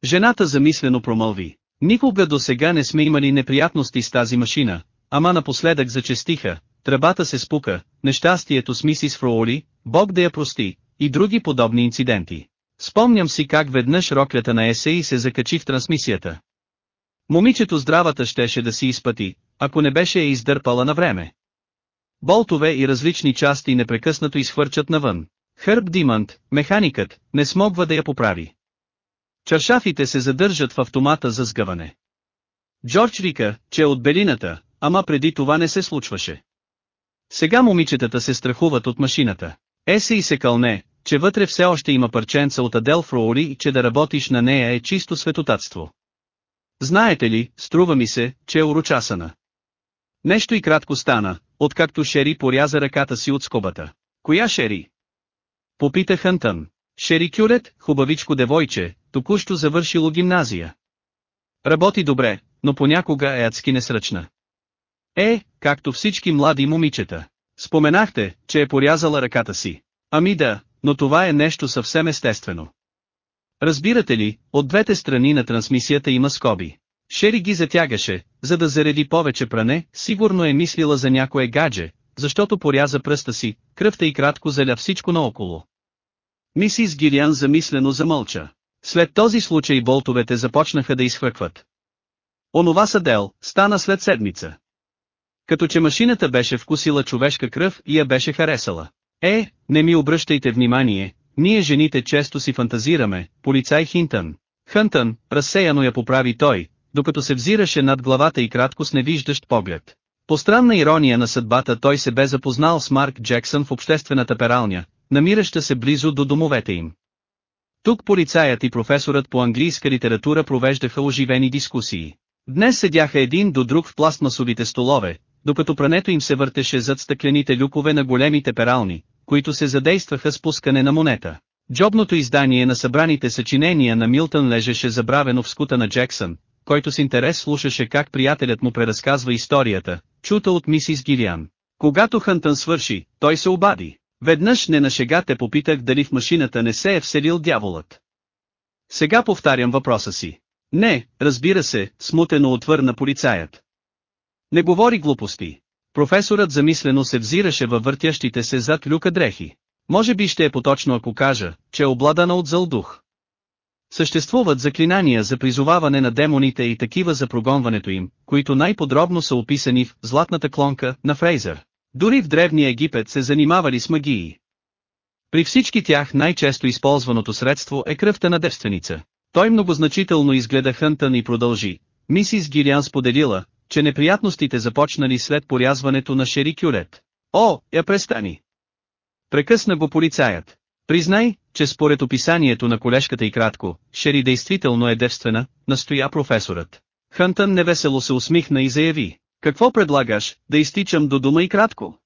Жената замислено промълви. Никога до сега не сме имали неприятности с тази машина, ама напоследък зачестиха, тръбата се спука, нещастието с мисис Фроули, Бог да я прости, и други подобни инциденти. Спомням си как веднъж роклята на ЕСЕИ се закачи в трансмисията. Момичето здравата щеше да си изпъти, ако не беше я издърпала на време. Болтове и различни части непрекъснато изхвърчат навън. Хърб Димант, механикът, не смогва да я поправи. Чаршафите се задържат в автомата за сгъване. Джордж вика, че е от белината, ама преди това не се случваше. Сега момичетата се страхуват от машината. Есе и се кълне, че вътре все още има парченца от Адел Фроули и че да работиш на нея е чисто светотатство. Знаете ли, струва ми се, че е урочасана. Нещо и кратко стана, откакто Шери поряза ръката си от скобата. Коя Шери? Попита Хънтън. Шери Кюрет, хубавичко девойче, току-що завършило гимназия. Работи добре, но понякога е адски несръчна. Е, както всички млади момичета. Споменахте, че е порязала ръката си. Ами да, но това е нещо съвсем естествено. Разбирате ли, от двете страни на трансмисията има скоби. Шери ги затягаше, за да зареди повече пране, сигурно е мислила за някое гадже, защото поряза пръста си, кръвта и кратко заля всичко наоколо. Мисис Гириан замислено замълча. След този случай болтовете започнаха да изхвъркват. Онова съдел, стана след седмица. Като че машината беше вкусила човешка кръв и я беше харесала. Е, не ми обръщайте внимание, ние жените често си фантазираме, полицай Хинтън. Хънтън, разсеяно я поправи той, докато се взираше над главата и кратко с невиждащ поглед. По странна ирония на съдбата той се бе запознал с Марк Джексън в обществената пералня, намираща се близо до домовете им. Тук полицаят и професорът по английска литература провеждаха оживени дискусии. Днес седяха един до друг в пластмасовите столове, докато прането им се въртеше зад стъклените люкове на големите перални, които се задействаха с пускане на монета. Джобното издание на събраните съчинения на Милтън лежеше забравено в скута на Джексън, който с интерес слушаше как приятелят му преразказва историята, чута от мисис Гилиан. Когато Хънтън свърши, той се обади. Веднъж не на шега те попитах дали в машината не се е вселил дяволът. Сега повтарям въпроса си. Не, разбира се, смутено отвърна полицаят. Не говори глупости. Професорът замислено се взираше във въртящите се зад люка дрехи. Може би ще е поточно ако кажа, че е обладана от зъл дух. Съществуват заклинания за призоваване на демоните и такива за прогонването им, които най-подробно са описани в «Златната клонка» на Фрейзър. Дори в Древния Египет се занимавали с магии. При всички тях най-често използваното средство е кръвта на девственица. Той многозначително изгледа Хънтън и продължи. Мисис Гириан споделила, че неприятностите започнали след порязването на Шери Кюрет. О, я престани! Прекъсна го полицаят. Признай, че според описанието на колешката и кратко, Шери действително е девствена, настоя професорът. Хънтън невесело се усмихна и заяви. Какво предлагаш, да изтичам до дома и кратко?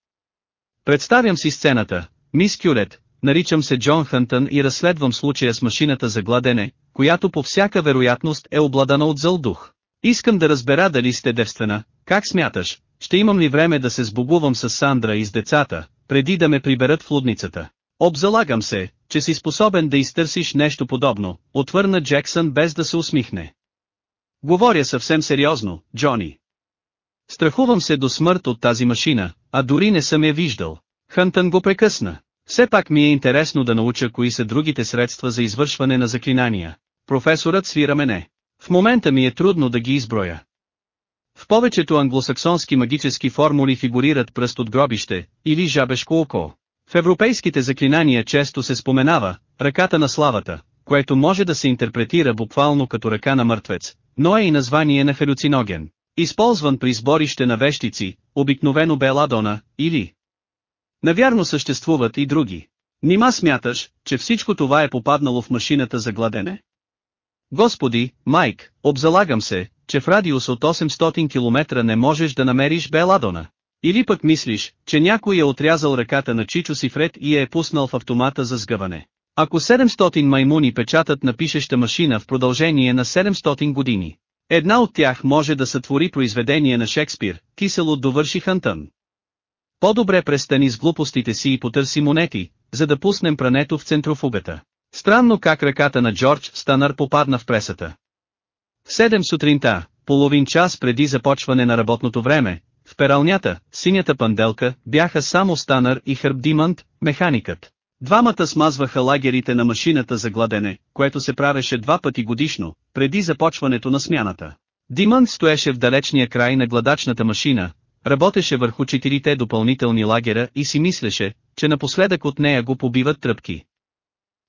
Представям си сцената, мис Кюрет, наричам се Джон Хънтън и разследвам случая с машината за гладене, която по всяка вероятност е обладана от зъл дух. Искам да разбера дали сте девствена, как смяташ, ще имам ли време да се сбогувам с Сандра и с децата, преди да ме приберат в лудницата. Обзалагам се, че си способен да изтърсиш нещо подобно, отвърна Джексън без да се усмихне. Говоря съвсем сериозно, Джони. Страхувам се до смърт от тази машина, а дори не съм я виждал. Хънтън го прекъсна. Все пак ми е интересно да науча кои са другите средства за извършване на заклинания. Професорът свира мене. В момента ми е трудно да ги изброя. В повечето англосаксонски магически формули фигурират пръст от гробище, или жабешко око. В европейските заклинания често се споменава, ръката на славата, което може да се интерпретира буквално като ръка на мъртвец, но е и название на халюциноген, използван при сборище на вещици, обикновено беладона, или. Навярно съществуват и други. Нима смяташ, че всичко това е попаднало в машината за гладене? Господи, Майк, обзалагам се, че в радиус от 800 км не можеш да намериш Беладона. Или пък мислиш, че някой е отрязал ръката на Чичо си и я е пуснал в автомата за сгъване. Ако 700 маймуни печатат на пишеща машина в продължение на 700 години, една от тях може да сътвори произведение на Шекспир, кисело довърши Хантън. По-добре престани с глупостите си и потърси монети, за да пуснем прането в центрофугата. Странно как ръката на Джордж Станър попадна в пресата. В 7 сутринта, половин час преди започване на работното време, в пералнята, синята панделка, бяха само Станър и Хърб Димант, механикът. Двамата смазваха лагерите на машината за гладене, което се правеше два пъти годишно, преди започването на смяната. Димант стоеше в далечния край на гладачната машина, работеше върху четирите допълнителни лагера и си мислеше, че напоследък от нея го побиват тръпки.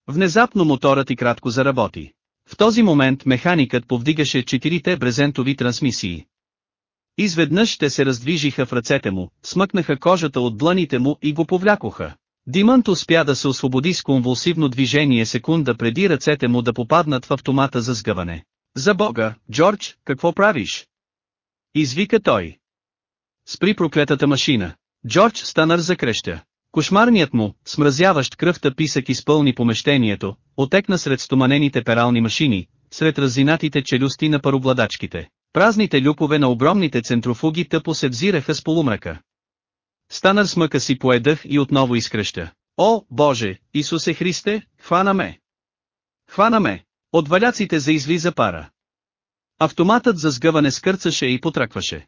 Внезапно моторът и кратко заработи. В този момент механикът повдигаше четирите брезентови трансмисии. Изведнъж те се раздвижиха в ръцете му, смъкнаха кожата от дланите му и го повлякоха. Димънт успя да се освободи с конвулсивно движение секунда преди ръцете му да попаднат в автомата за сгъване. За бога, Джордж, какво правиш? Извика той. Спри проклетата машина. Джордж Станър закреща. Кошмарният му, смразяващ кръвта писък изпълни помещението, отекна сред стоманените перални машини, сред разинатите челюсти на парогладачките. Празните люкове на огромните центрофуги тъпо се взираха с полумрака. Станър смъка си поедъх и отново изкръща. О, Боже, Исусе Христе, хвана ме! Хвана ме! От валяците за излиза пара. Автоматът за сгъване скърцаше и потракваше.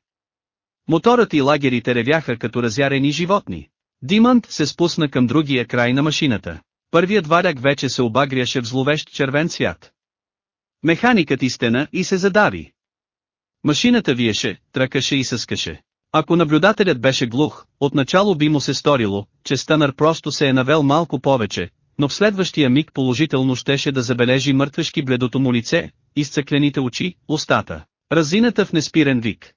Моторът и лагерите ревяха като разярени животни. Димант се спусна към другия край на машината. Първият валяк вече се обагряше в зловещ червен цвят. Механикът изтена и се задави. Машината виеше, тръкаше и съскаше. Ако наблюдателят беше глух, отначало би му се сторило, че Станър просто се е навел малко повече, но в следващия миг положително щеше да забележи мъртвешки бледото му лице, изцъклените очи, устата, разината в неспирен вик.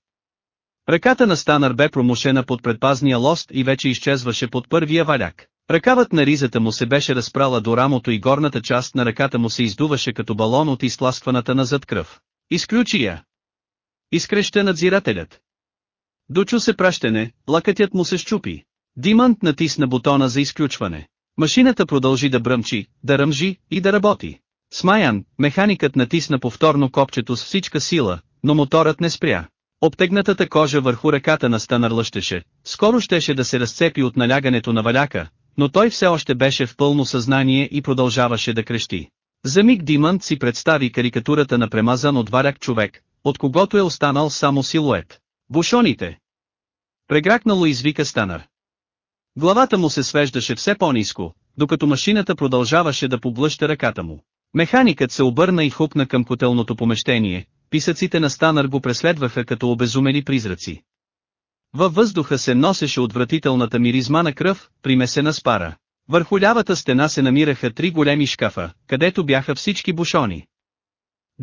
Ръката на Станър бе промушена под предпазния лост и вече изчезваше под първия валяк. Ръкавът на ризата му се беше разпрала до рамото и горната част на ръката му се издуваше като балон от изтласкваната назад кръв. Изключи я! Изкреща надзирателят. Дочу се пращане, лакътят му се щупи. Димант натисна бутона за изключване. Машината продължи да бръмчи, да ръмжи и да работи. Смаян, механикът натисна повторно копчето с всичка сила, но моторът не спря. Обтегнатата кожа върху ръката на Станър лъщеше, скоро щеше да се разцепи от налягането на валяка, но той все още беше в пълно съзнание и продължаваше да крещи. За миг Димънт си представи карикатурата на премазан от валяк човек, от когото е останал само силует. Бушоните! Прегракнало извика Станър. Главата му се свеждаше все по-низко, докато машината продължаваше да поблъща ръката му. Механикът се обърна и хупна към котелното помещение, писъците на Станър го преследваха като обезумени призраци. Във въздуха се носеше отвратителната миризма на кръв, примесена с пара. Върху лявата стена се намираха три големи шкафа, където бяха всички бушони.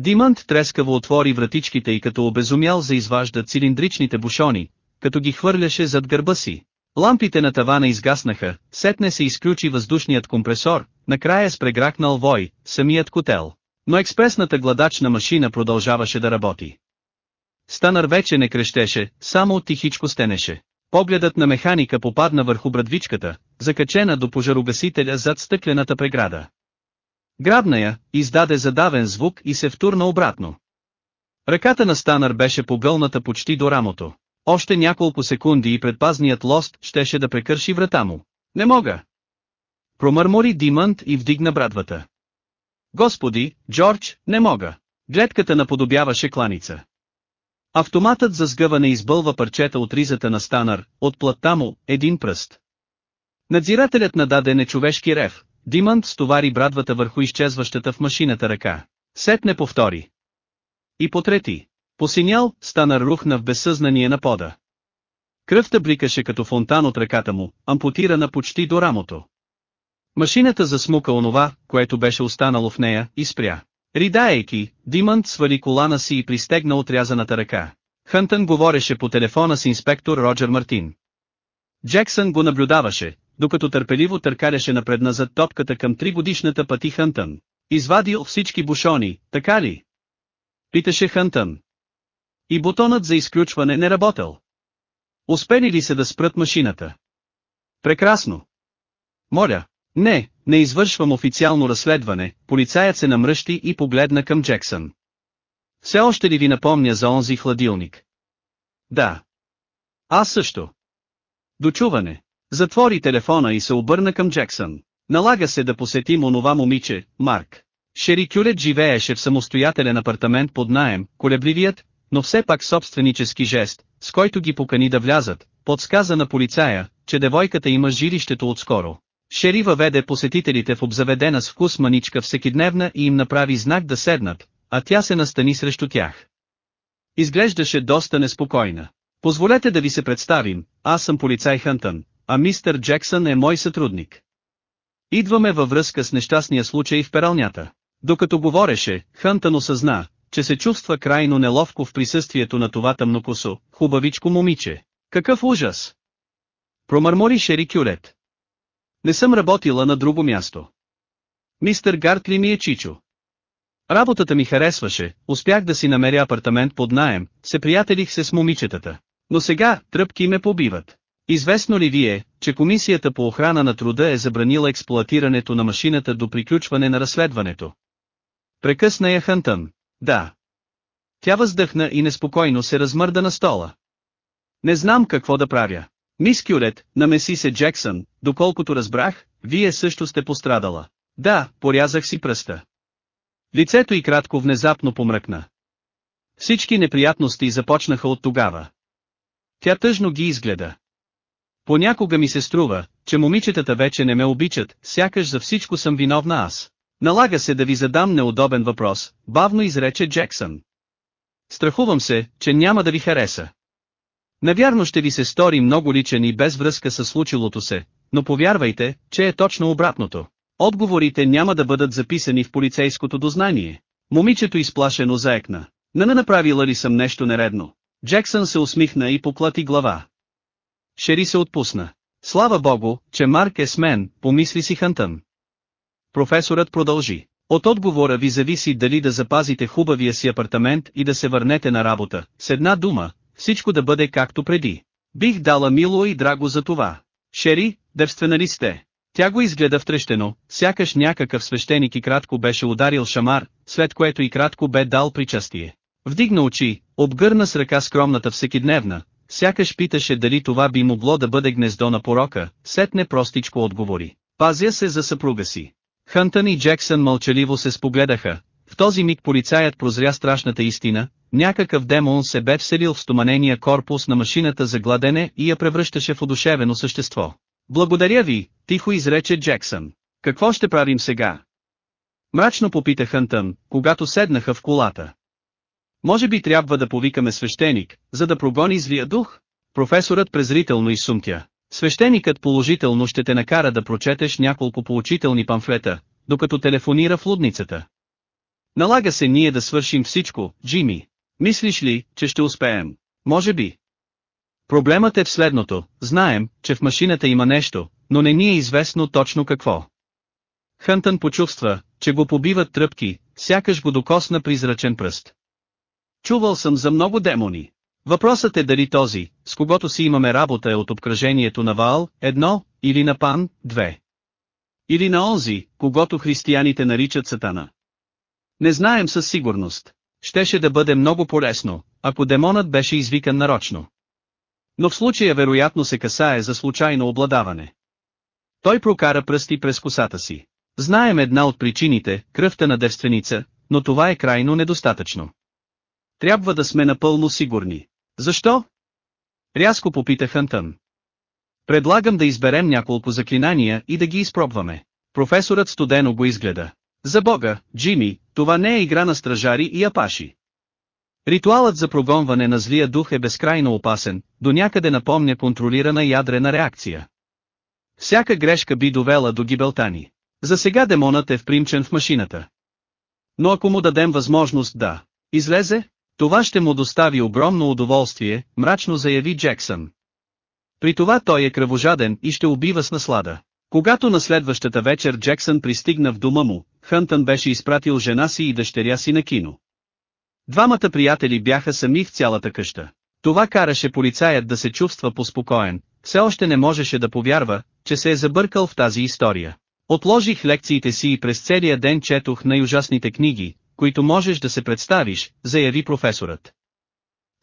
Димант трескаво отвори вратичките и като обезумял за изважда цилиндричните бушони, като ги хвърляше зад гърба си. Лампите на тавана изгаснаха, сетне се изключи въздушният компресор, накрая с прегракнал вой, самият котел. Но експресната гладачна машина продължаваше да работи. Станър вече не крещеше, само тихичко стенеше. Погледът на механика попадна върху брадвичката, закачена до пожарогасителя зад стъклената преграда. Грабна я, издаде задавен звук и се втурна обратно. Ръката на Станър беше погълната почти до рамото. Още няколко секунди и предпазният лост щеше да прекърши врата му. Не мога. Промърмори Димънт и вдигна брадвата. Господи, Джордж, не мога. Гледката наподобяваше кланица. Автоматът за сгъване избълва парчета от ризата на Станър, от плътта му, един пръст. Надзирателят нададе нечовешки рев, Димънт стовари брадвата върху изчезващата в машината ръка. Сет не повтори. И по трети. Посинял, Станър рухна в безсъзнание на пода. Кръвта бликаше като фонтан от ръката му, ампутирана почти до рамото. Машината засмука онова, което беше останало в нея, и спря. Ридаейки, Димънт свали колана си и пристегна отрязаната ръка. Хънтън говореше по телефона с инспектор Роджер Мартин. Джексън го наблюдаваше, докато търпеливо търкаляше напредназад топката към тригодишната пъти Хънтън. Извадил всички бушони, така ли? Питаше Хънтън. И бутонът за изключване не работел. Успели ли се да спрат машината? Прекрасно. Моля, не, не извършвам официално разследване, полицаят се намръщи и погледна към Джексън. Все още ли ви напомня за онзи хладилник? Да. Аз също. Дочуване. Затвори телефона и се обърна към Джексън. Налага се да посетим онова момиче, Марк. Шери Кюлет живееше в самостоятелен апартамент под наем, колебливият, но все пак собственически жест, с който ги покани да влязат, подсказа на полицая, че девойката има жилището отскоро. Шери въведе посетителите в обзаведена с вкус маничка всекидневна и им направи знак да седнат, а тя се настани срещу тях. Изглеждаше доста неспокойна. Позволете да ви се представим, аз съм полицай Хънтън, а мистер Джексън е мой сътрудник. Идваме във връзка с нещастния случай в пералнята. Докато говореше, Хънтън осъзна, че се чувства крайно неловко в присъствието на това тъмнокосо, хубавичко момиче. Какъв ужас! Промърмори Шери Кюлет. Не съм работила на друго място. Мистер Гартли ми е чичо. Работата ми харесваше, успях да си намеря апартамент под наем, се приятелих се с момичетата. Но сега, тръпки ме побиват. Известно ли ви е, че Комисията по охрана на труда е забранила експлоатирането на машината до приключване на разследването? Прекъсна я Хантън. Да. Тя въздъхна и неспокойно се размърда на стола. Не знам какво да правя. Мис Кюрет, намеси се Джексън, доколкото разбрах, вие също сте пострадала. Да, порязах си пръста. Лицето й кратко внезапно помръкна. Всички неприятности започнаха от тогава. Тя тъжно ги изгледа. Понякога ми се струва, че момичетата вече не ме обичат, сякаш за всичко съм виновна аз. Налага се да ви задам неудобен въпрос, бавно изрече Джексън. Страхувам се, че няма да ви хареса. Навярно ще ви се стори много личен и без връзка с случилото се, но повярвайте, че е точно обратното. Отговорите няма да бъдат записани в полицейското дознание. Момичето изплашено заекна. Не направила ли съм нещо нередно? Джексън се усмихна и поклати глава. Шери се отпусна. Слава богу, че Марк е с мен, помисли си Хантън. Професорът продължи. От отговора ви зависи дали да запазите хубавия си апартамент и да се върнете на работа, с една дума, всичко да бъде както преди. Бих дала мило и драго за това. Шери, девствена ли сте? Тя го изгледа втрещено, сякаш някакъв свещеник и кратко беше ударил шамар, след което и кратко бе дал причастие. Вдигна очи, обгърна с ръка скромната всекидневна, сякаш питаше дали това би могло да бъде гнездо на порока, сетне простичко отговори. Пазя се за съпруга си. Хънтън и Джексън мълчаливо се спогледаха, в този миг полицаят прозря страшната истина, някакъв демон се бе вселил в стоманения корпус на машината за гладене и я превръщаше в одушевено същество. Благодаря ви, тихо изрече Джексън. Какво ще правим сега? Мрачно попита Хънтън, когато седнаха в колата. Може би трябва да повикаме свещеник, за да прогони злия дух? Професорът презрително изсумтя. Свещеникът положително ще те накара да прочетеш няколко поучителни памфлета, докато телефонира в лудницата. Налага се ние да свършим всичко, Джими. Мислиш ли, че ще успеем? Може би. Проблемът е в следното, знаем, че в машината има нещо, но не ни е известно точно какво. Хънтън почувства, че го побиват тръпки, сякаш го докосна призрачен пръст. Чувал съм за много демони. Въпросът е дали този, с когото си имаме работа е от обкръжението на Ваал, едно, или на Пан, две. Или на онзи, когато християните наричат Сатана. Не знаем със сигурност. Щеше да бъде много полезно, ако демонът беше извикан нарочно. Но в случая вероятно се касае за случайно обладаване. Той прокара пръсти през косата си. Знаем една от причините, кръвта на девственица, но това е крайно недостатъчно. Трябва да сме напълно сигурни. Защо? Рязко попита Хантън. Предлагам да изберем няколко заклинания и да ги изпробваме. Професорът студено го изгледа. За бога, Джими, това не е игра на стражари и апаши. Ритуалът за прогонване на злия дух е безкрайно опасен, до някъде напомня контролирана ядрена реакция. Всяка грешка би довела до гибелта ни. За сега демонът е впримчен в машината. Но ако му дадем възможност да излезе, това ще му достави огромно удоволствие, мрачно заяви Джексън. При това той е кръвожаден и ще убива с наслада. Когато на следващата вечер Джексън пристигна в дома му, Хънтън беше изпратил жена си и дъщеря си на кино. Двамата приятели бяха сами в цялата къща. Това караше полицаят да се чувства поспокоен, все още не можеше да повярва, че се е забъркал в тази история. Отложих лекциите си и през целия ден четох най-ужасните книги, които можеш да се представиш, заяви професорът.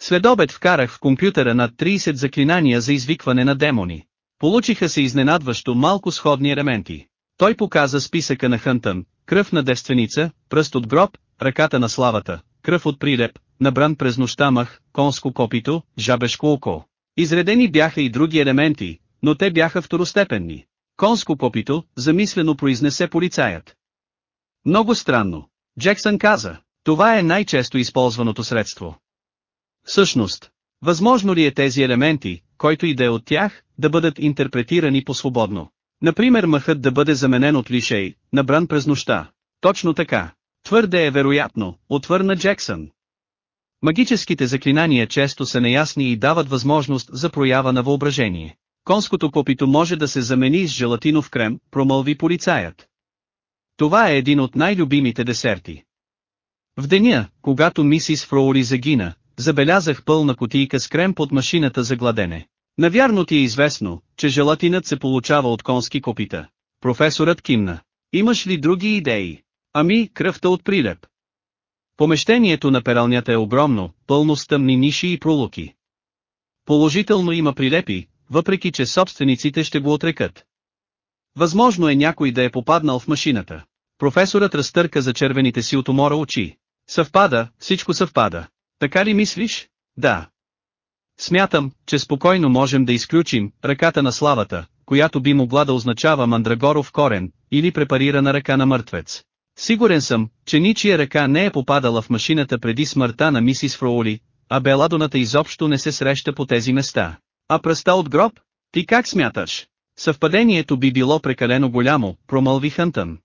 Следобед вкарах в компютъра над 30 заклинания за извикване на демони. Получиха се изненадващо малко сходни елементи. Той показа списъка на Хънтън, кръв на девственица, пръст от гроб, ръката на славата, кръв от прилеп, набран през нощта мах, конско копито, жабешко око. Изредени бяха и други елементи, но те бяха второстепенни. Конско копито, замислено произнесе полицаят. Много странно. Джексън каза, това е най-често използваното средство. Всъщност, Възможно ли е тези елементи, който и да е от тях, да бъдат интерпретирани по-свободно? Например мъхът да бъде заменен от лишей, набран през нощта. Точно така. Твърде е вероятно, отвърна Джексън. Магическите заклинания често са неясни и дават възможност за проява на въображение. Конското копито може да се замени с желатинов крем, промълви полицаят. Това е един от най-любимите десерти. В деня, когато мисис Фроури загина, забелязах пълна котийка с крем под машината за гладене. Навярно ти е известно, че желатинът се получава от конски копита. Професорът кимна. Имаш ли други идеи? Ами, кръвта от прилеп. Помещението на пералнята е огромно, пълно с тъмни ниши и пролуки. Положително има прилепи, въпреки че собствениците ще го отрекат. Възможно е някой да е попаднал в машината. Професорът разтърка за червените си от умора очи. Съвпада, всичко съвпада. Така ли мислиш? Да. Смятам, че спокойно можем да изключим ръката на славата, която би могла да означава мандрагоров корен, или препарирана ръка на мъртвец. Сигурен съм, че ничия ръка не е попадала в машината преди смъртта на мисис Фроули, а беладоната изобщо не се среща по тези места. А пръста от гроб? Ти как смяташ? Съвпадението би било прекалено голямо, промълви Хънтън.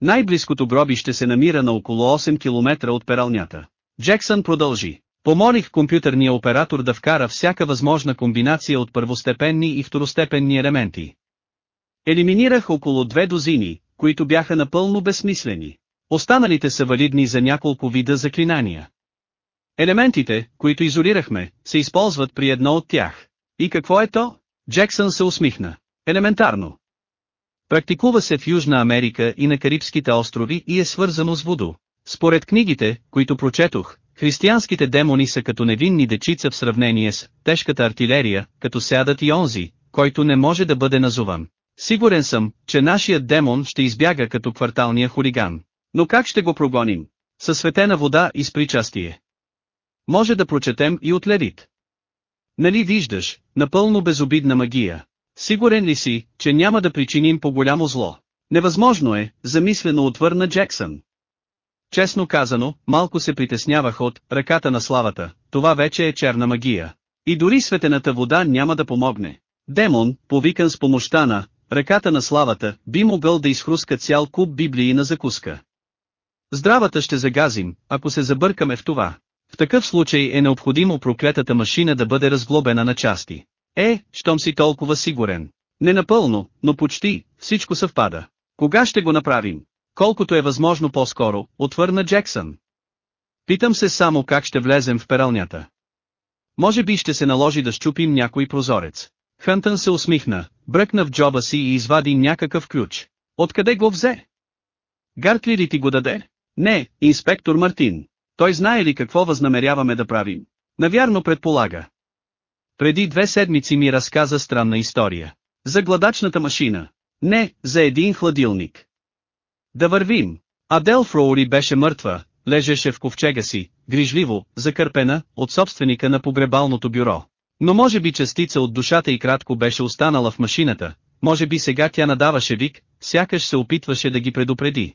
Най-близкото гробище се намира на около 8 км от пералнята. Джексън продължи. Помолих компютърния оператор да вкара всяка възможна комбинация от първостепенни и второстепенни елементи. Елиминирах около две дозини, които бяха напълно безсмислени. Останалите са валидни за няколко вида заклинания. Елементите, които изолирахме, се използват при едно от тях. И какво е то? Джексън се усмихна. Елементарно. Практикува се в Южна Америка и на Карибските острови и е свързано с Вудо. Според книгите, които прочетох, християнските демони са като невинни дечица в сравнение с тежката артилерия, като сядат и онзи, който не може да бъде назован. Сигурен съм, че нашият демон ще избяга като кварталния хулиган. Но как ще го прогоним? Със светена вода и с причастие. Може да прочетем и от Левит. Нали виждаш, напълно безобидна магия. Сигурен ли си, че няма да причиним по-голямо зло? Невъзможно е, замислено отвърна Джексън. Честно казано, малко се притеснявах от ръката на славата, това вече е черна магия. И дори светената вода няма да помогне. Демон, повикан с помощта на ръката на славата, би могъл да изхруска цял куп библии на закуска. Здравата ще загазим, ако се забъркаме в това. В такъв случай е необходимо проклетата машина да бъде разглобена на части. Е, щом си толкова сигурен. Не напълно, но почти, всичко съвпада. Кога ще го направим? Колкото е възможно по-скоро, отвърна Джексън. Питам се само как ще влезем в пералнята. Може би ще се наложи да щупим някой прозорец. Хънтън се усмихна, бръкна в джоба си и извади някакъв ключ. Откъде го взе? Гартли ли ти го даде? Не, инспектор Мартин. Той знае ли какво възнамеряваме да правим? Навярно предполага. Преди две седмици ми разказа странна история. За гладачната машина. Не, за един хладилник. Да вървим. Адел Фроури беше мъртва, лежеше в ковчега си, грижливо, закърпена, от собственика на погребалното бюро. Но може би частица от душата и кратко беше останала в машината, може би сега тя надаваше вик, сякаш се опитваше да ги предупреди.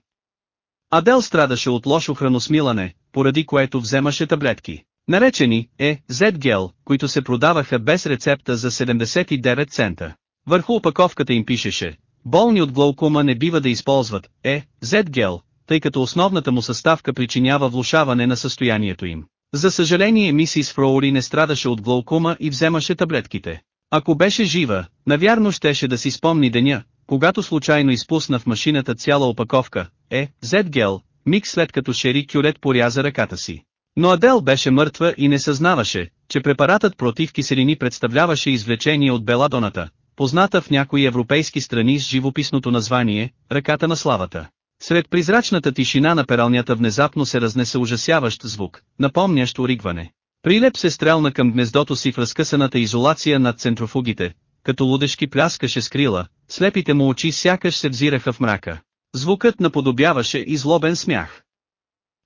Адел страдаше от лошо храносмилане, поради което вземаше таблетки. Наречени е Z-гел, които се продаваха без рецепта за 79 цента. Върху опаковката им пишеше, болни от глаукома не бива да използват е Z-гел, тъй като основната му съставка причинява влушаване на състоянието им. За съжаление мисис Фроури не страдаше от глаукома и вземаше таблетките. Ако беше жива, навярно щеше да си спомни деня, когато случайно изпусна в машината цяла опаковка, е, Z-гел, миг след като Шери Кюрет поряза ръката си. Но Адел беше мъртва и не съзнаваше, че препаратът против киселини представляваше извлечение от беладоната, позната в някои европейски страни с живописното название «Ръката на славата». Сред призрачната тишина на пералнята внезапно се разнесе ужасяващ звук, напомнящ оригване. Прилеп се стрелна към гнездото си в разкъсаната изолация над центрофугите, като лудешки пляскаше с крила, слепите му очи сякаш се взираха в мрака. Звукът наподобяваше и злобен смях.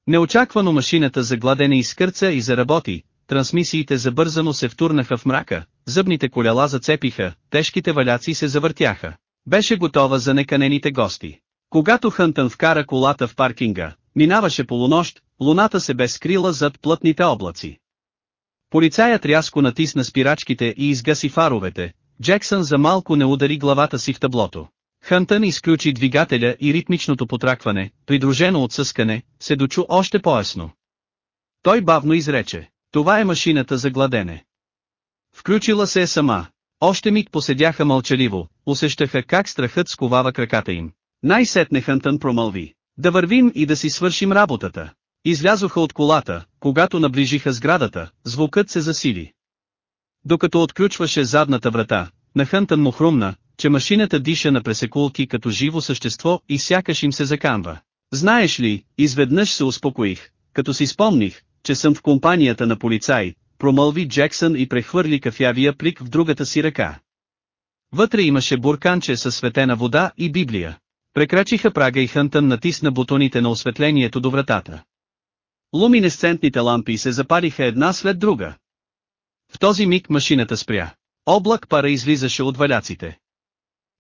Неочаквано машината за гладене изкърца и заработи, трансмисиите забързано се втурнаха в мрака, зъбните коляла зацепиха, тежките валяци се завъртяха. Беше готова за неканените гости. Когато Хънтън вкара колата в паркинга, минаваше полунощ, луната се бе скрила зад плътните облаци. Полицаят рязко натисна спирачките и изгаси фаровете, Джексън за малко не удари главата си в таблото. Хънтън изключи двигателя и ритмичното потракване, придружено от съскане, се дочу още по-ясно. Той бавно изрече, това е машината за гладене. Включила се е сама. Още миг поседяха мълчаливо, усещаха как страхът сковава краката им. Най-сетне Хънтън промълви. Да вървим и да си свършим работата. Излязоха от колата, когато наближиха сградата, звукът се засили. Докато отключваше задната врата, на Хънтън му хрумна, че машината диша на пресекулки като живо същество и сякаш им се заканва. Знаеш ли, изведнъж се успокоих, като си спомних, че съм в компанията на полицай, промълви Джексън и прехвърли кафявия плик в другата си ръка. Вътре имаше бурканче със светена вода и Библия. Прекрачиха прага и Хънтън натисна бутоните на осветлението до вратата. Луминесцентните лампи се запалиха една след друга. В този миг машината спря. Облак пара излизаше от валяците.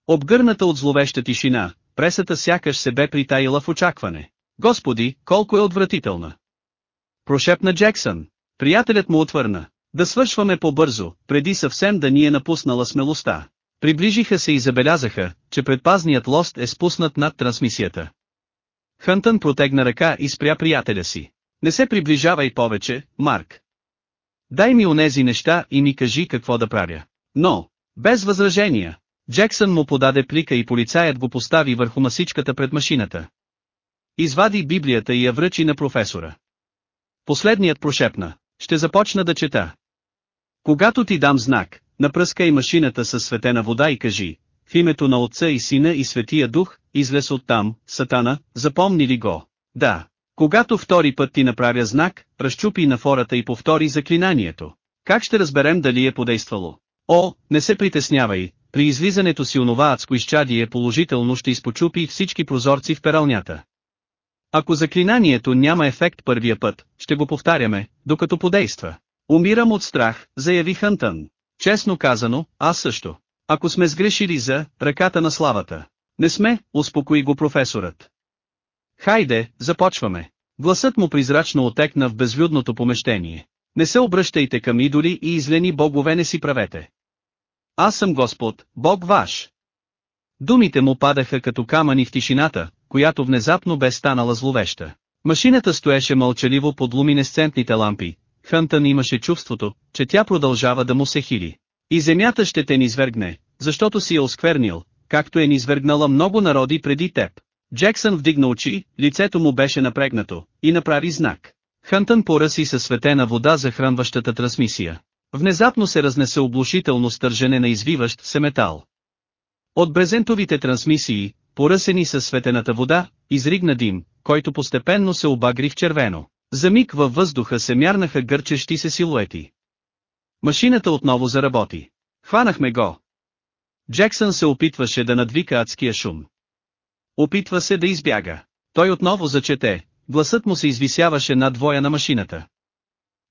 Обгърната от зловеща тишина, пресата сякаш се бе притаила в очакване. Господи, колко е отвратителна! Прошепна Джексън. Приятелят му отвърна. Да свършваме по-бързо, преди съвсем да ни е напуснала смелостта. Приближиха се и забелязаха, че предпазният лост е спуснат над трансмисията. Хънтън протегна ръка и спря приятеля си. Не се приближавай повече, Марк. Дай ми онези неща и ми кажи какво да правя. Но, без възражения, Джексън му подаде плика и полицаят го постави върху масичката пред машината. Извади Библията и я връчи на професора. Последният прошепна, ще започна да чета. Когато ти дам знак, напръскай машината със светена вода и кажи, в името на Отца и Сина и Светия Дух, излез оттам, Сатана, запомни ли го? Да. Когато втори път ти направя знак, разчупи на фората и повтори заклинанието. Как ще разберем дали е подействало? О, не се притеснявай, при излизането си онова адско изчадие положително ще изпочупи всички прозорци в пералнята. Ако заклинанието няма ефект първия път, ще го повтаряме, докато подейства. Умирам от страх, заяви Хънтън. Честно казано, аз също. Ако сме сгрешили за ръката на славата. Не сме, успокои го професорът. Хайде, започваме. Гласът му призрачно отекна в безлюдното помещение. Не се обръщайте към идоли и излени богове не си правете. Аз съм Господ, Бог ваш. Думите му падаха като камъни в тишината, която внезапно бе станала зловеща. Машината стоеше мълчаливо под луминесцентните лампи. Хънтън имаше чувството, че тя продължава да му се хили. И земята ще те низвергне, защото си я осквернил, както е низвергнала много народи преди теб. Джексън вдигна очи, лицето му беше напрегнато, и направи знак. Хънтън поръси със светена вода захранващата трансмисия. Внезапно се разнесе облушително стържене на извиващ се метал. От брезентовите трансмисии, поръсени със светената вода, изригна дим, който постепенно се обагри в червено. За миг във въздуха се мярнаха гърчещи се силуети. Машината отново заработи. Хванахме го. Джексън се опитваше да надвика адския шум. Опитва се да избяга. Той отново зачете, гласът му се извисяваше над двоя на машината.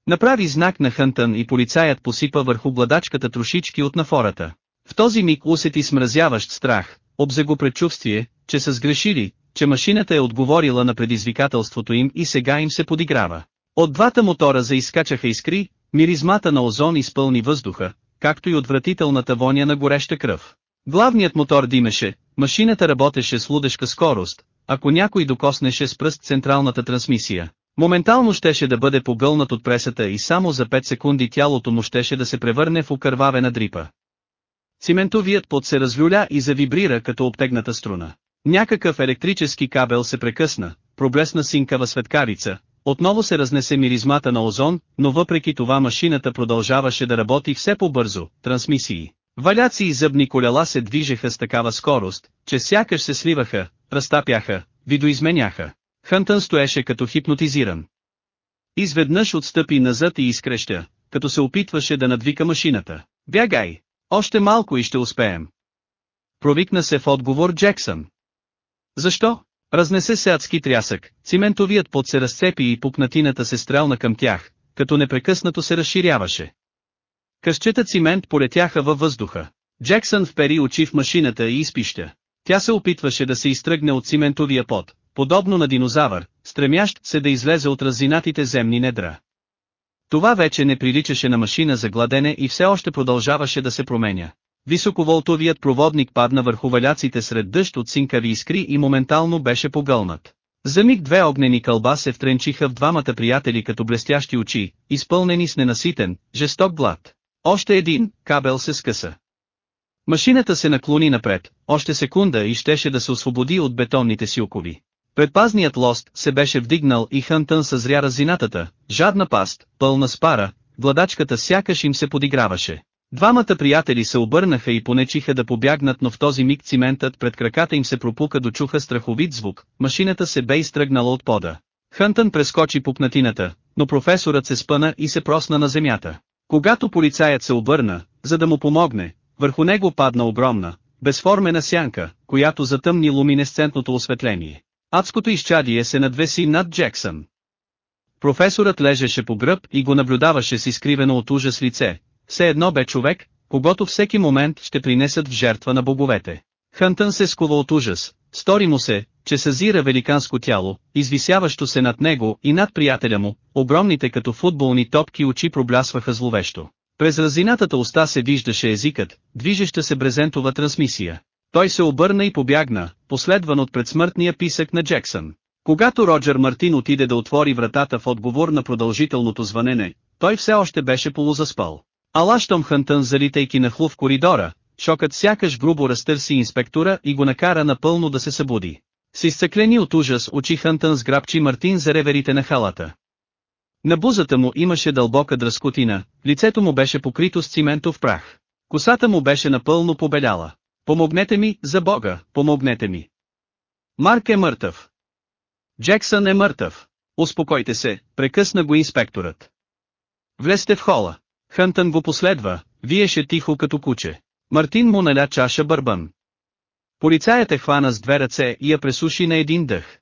Направи знак на Хънтън и полицаят посипа върху бладачката трошички от нафората. В този миг усети смразяващ страх, обзе го предчувствие, че са сгрешили, че машината е отговорила на предизвикателството им и сега им се подиграва. От двата мотора заискачаха искри, миризмата на озон изпълни въздуха, както и отвратителната воня на гореща кръв. Главният мотор димеше, машината работеше с лудешка скорост, ако някой докоснеше с пръст централната трансмисия. Моментално щеше да бъде погълнат от пресата и само за 5 секунди тялото му щеше да се превърне в окървавена дрипа. Циментовият под се развюля и завибрира като обтегната струна. Някакъв електрически кабел се прекъсна, проблесна синкава светкарица, отново се разнесе миризмата на озон, но въпреки това машината продължаваше да работи все по-бързо, трансмисии. Валяци и зъбни колела се движеха с такава скорост, че сякаш се сливаха, разтапяха, видоизменяха. Хънтън стоеше като хипнотизиран. Изведнъж отстъпи назад и изкреща, като се опитваше да надвика машината. Бягай! Още малко и ще успеем. Провикна се в отговор Джексън. Защо? Разнесе се адски трясък, циментовият под се разцепи и пукнатината се стрелна към тях, като непрекъснато се разширяваше. Късчета цимент полетяха във въздуха. Джексън впери очи в машината и изпища. Тя се опитваше да се изтръгне от циментовия пот, подобно на динозавър, стремящ се да излезе от разинатите земни недра. Това вече не приличаше на машина за гладене и все още продължаваше да се променя. Високоволтовият проводник падна върху валяците сред дъжд от синкави искри и моментално беше погълнат. За миг две огнени кълба се втренчиха в двамата приятели като блестящи очи, изпълнени с ненаситен, жесток глад. Още един, кабел се скъса. Машината се наклони напред, още секунда и щеше да се освободи от бетонните си окови. Предпазният лост се беше вдигнал и Хънтън съзря разината, жадна паст, пълна с пара, гладачката сякаш им се подиграваше. Двамата приятели се обърнаха и понечиха да побягнат, но в този миг циментът пред краката им се пропука до чуха страховит звук, машината се бе изтръгнала от пода. Хънтън прескочи пупнатината, но професорът се спъна и се просна на земята. Когато полицаят се обърна, за да му помогне, върху него падна огромна, безформена сянка, която затъмни луминесцентното осветление. Адското изчадие се надвеси над Джексън. Професорът лежеше по гръб и го наблюдаваше с изкривено от ужас лице, все едно бе човек, когато всеки момент ще принесат в жертва на боговете. Хънтън се скува от ужас, стори му се, че съзира великанско тяло, извисяващо се над него и над приятеля му, огромните като футболни топки очи проблясваха зловещо. През разинатата уста се виждаше езикът, движеща се брезентова трансмисия. Той се обърна и побягна, последван от предсмъртния писък на Джексън. Когато Роджер Мартин отиде да отвори вратата в отговор на продължителното звънене, той все още беше полузаспал. Ала щом Хънтън залитайки на хлув коридора, шокът сякаш грубо разтърси инспектора и го накара напълно да се събуди. С изцъклени от ужас очи Хънтън сграбчи Мартин за реверите на халата. На бузата му имаше дълбока дръскотина, лицето му беше покрито с циментов прах. Косата му беше напълно побеляла. Помогнете ми, за Бога, помогнете ми. Марк е мъртъв. Джексън е мъртъв. Успокойте се, прекъсна го инспекторът. Влезте в хола. Хънтън го последва, виеше тихо като куче. Мартин му наля чаша бърбан. Полицаят е хвана с две ръце и я пресуши на един дъх.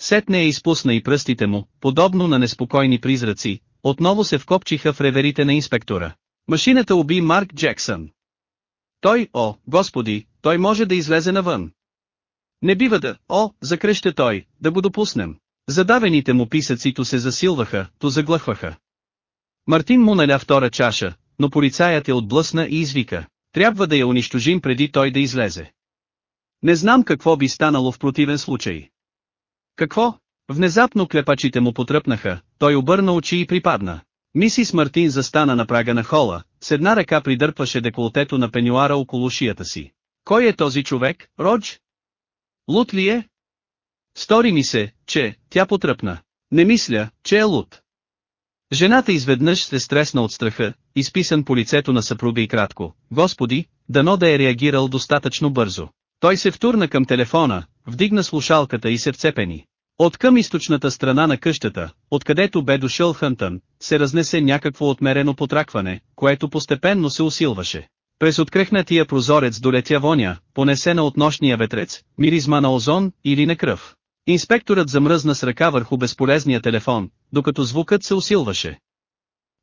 Сетне я изпусна и пръстите му, подобно на неспокойни призраци, отново се вкопчиха в реверите на инспектора. Машината уби Марк Джексън. Той, о, господи, той може да излезе навън. Не бива да, о, закръща той, да го допуснем. Задавените му писъци се засилваха, то заглъхваха. Мартин му наля втора чаша, но полицаят я отблъсна и извика. Трябва да я унищожим преди той да излезе. Не знам какво би станало в противен случай. Какво? Внезапно клепачите му потръпнаха, той обърна очи и припадна. Мисис Мартин застана на прага на хола, с една ръка придърпваше деколтето на пенюара около шията си. Кой е този човек, Родж? Лут ли е? Стори ми се, че, тя потръпна. Не мисля, че е лут. Жената изведнъж се стресна от страха, изписан по лицето на съпруга и кратко. Господи, дано да е реагирал достатъчно бързо. Той се втурна към телефона, вдигна слушалката и се вцепени. От към източната страна на къщата, откъдето бе дошъл Хънтън, се разнесе някакво отмерено потракване, което постепенно се усилваше. През открехнатия прозорец долетя воня, понесена от нощния ветрец, миризма на озон или на кръв. Инспекторът замръзна с ръка върху безполезния телефон, докато звукът се усилваше.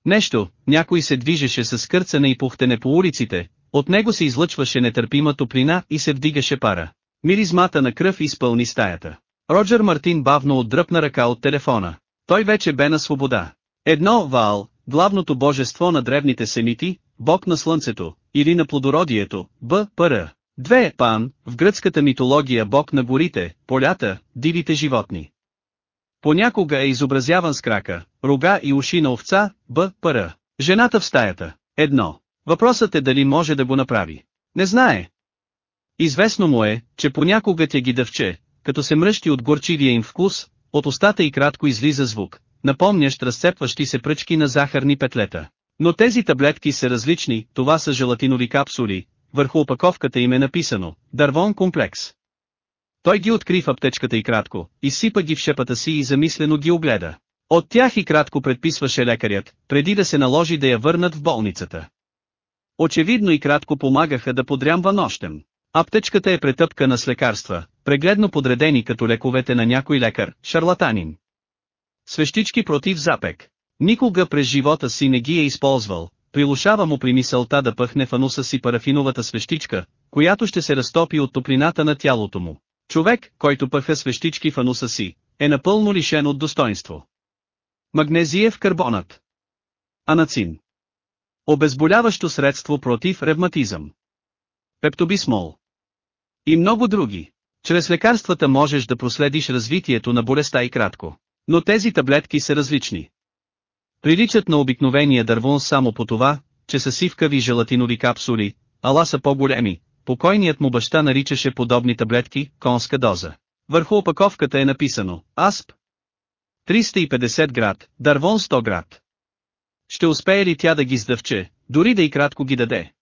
Нещо, някой се движеше с кърцане и пухтене по улиците, от него се излъчваше нетърпима топлина и се вдигаше пара. Миризмата на кръв изпълни стаята. Роджер Мартин бавно отдръпна ръка от телефона. Той вече бе на свобода. Едно Ваал, главното божество на древните семити, бог на слънцето, или на плодородието, Б. Пр. Две Пан, в гръцката митология бог на горите, полята, дивите животни. Понякога е изобразяван с крака, рога и уши на овца, Б. Пр. Жената в стаята. Едно. Въпросът е дали може да го направи. Не знае. Известно му е, че понякога тя ги дъвче, като се мръщи от горчивия им вкус, от устата и кратко излиза звук, напомнящ разцепващи се пръчки на захарни петлета. Но тези таблетки са различни, това са желатинови капсули, върху опаковката им е написано «Дървон комплекс». Той ги откри в аптечката и кратко, изсипа ги в шепата си и замислено ги огледа. От тях и кратко предписваше лекарят, преди да се наложи да я върнат в болницата. Очевидно и кратко помагаха да подрямва нощем. Аптечката е претъпкана с лекарства, прегледно подредени като лековете на някой лекар, шарлатанин. Свещички против запек. Никога през живота си не ги е използвал, прилушава му при мисълта да пъхне в ануса си парафиновата свещичка, която ще се разтопи от топлината на тялото му. Човек, който пъха свещички в ануса си, е напълно лишен от достоинство. Магнезиев карбонат. Анацин. Обезболяващо средство против ревматизъм. Пептобисмол. И много други. Чрез лекарствата можеш да проследиш развитието на болестта и кратко. Но тези таблетки са различни. Приличат на обикновения дървон само по това, че са сивкави желатинови капсули, ала са по-големи. Покойният му баща наричаше подобни таблетки конска доза. Върху опаковката е написано АСП 350 град, Дървон 100 град. Ще успее ли тя да ги сдъвче, дори да и кратко ги даде?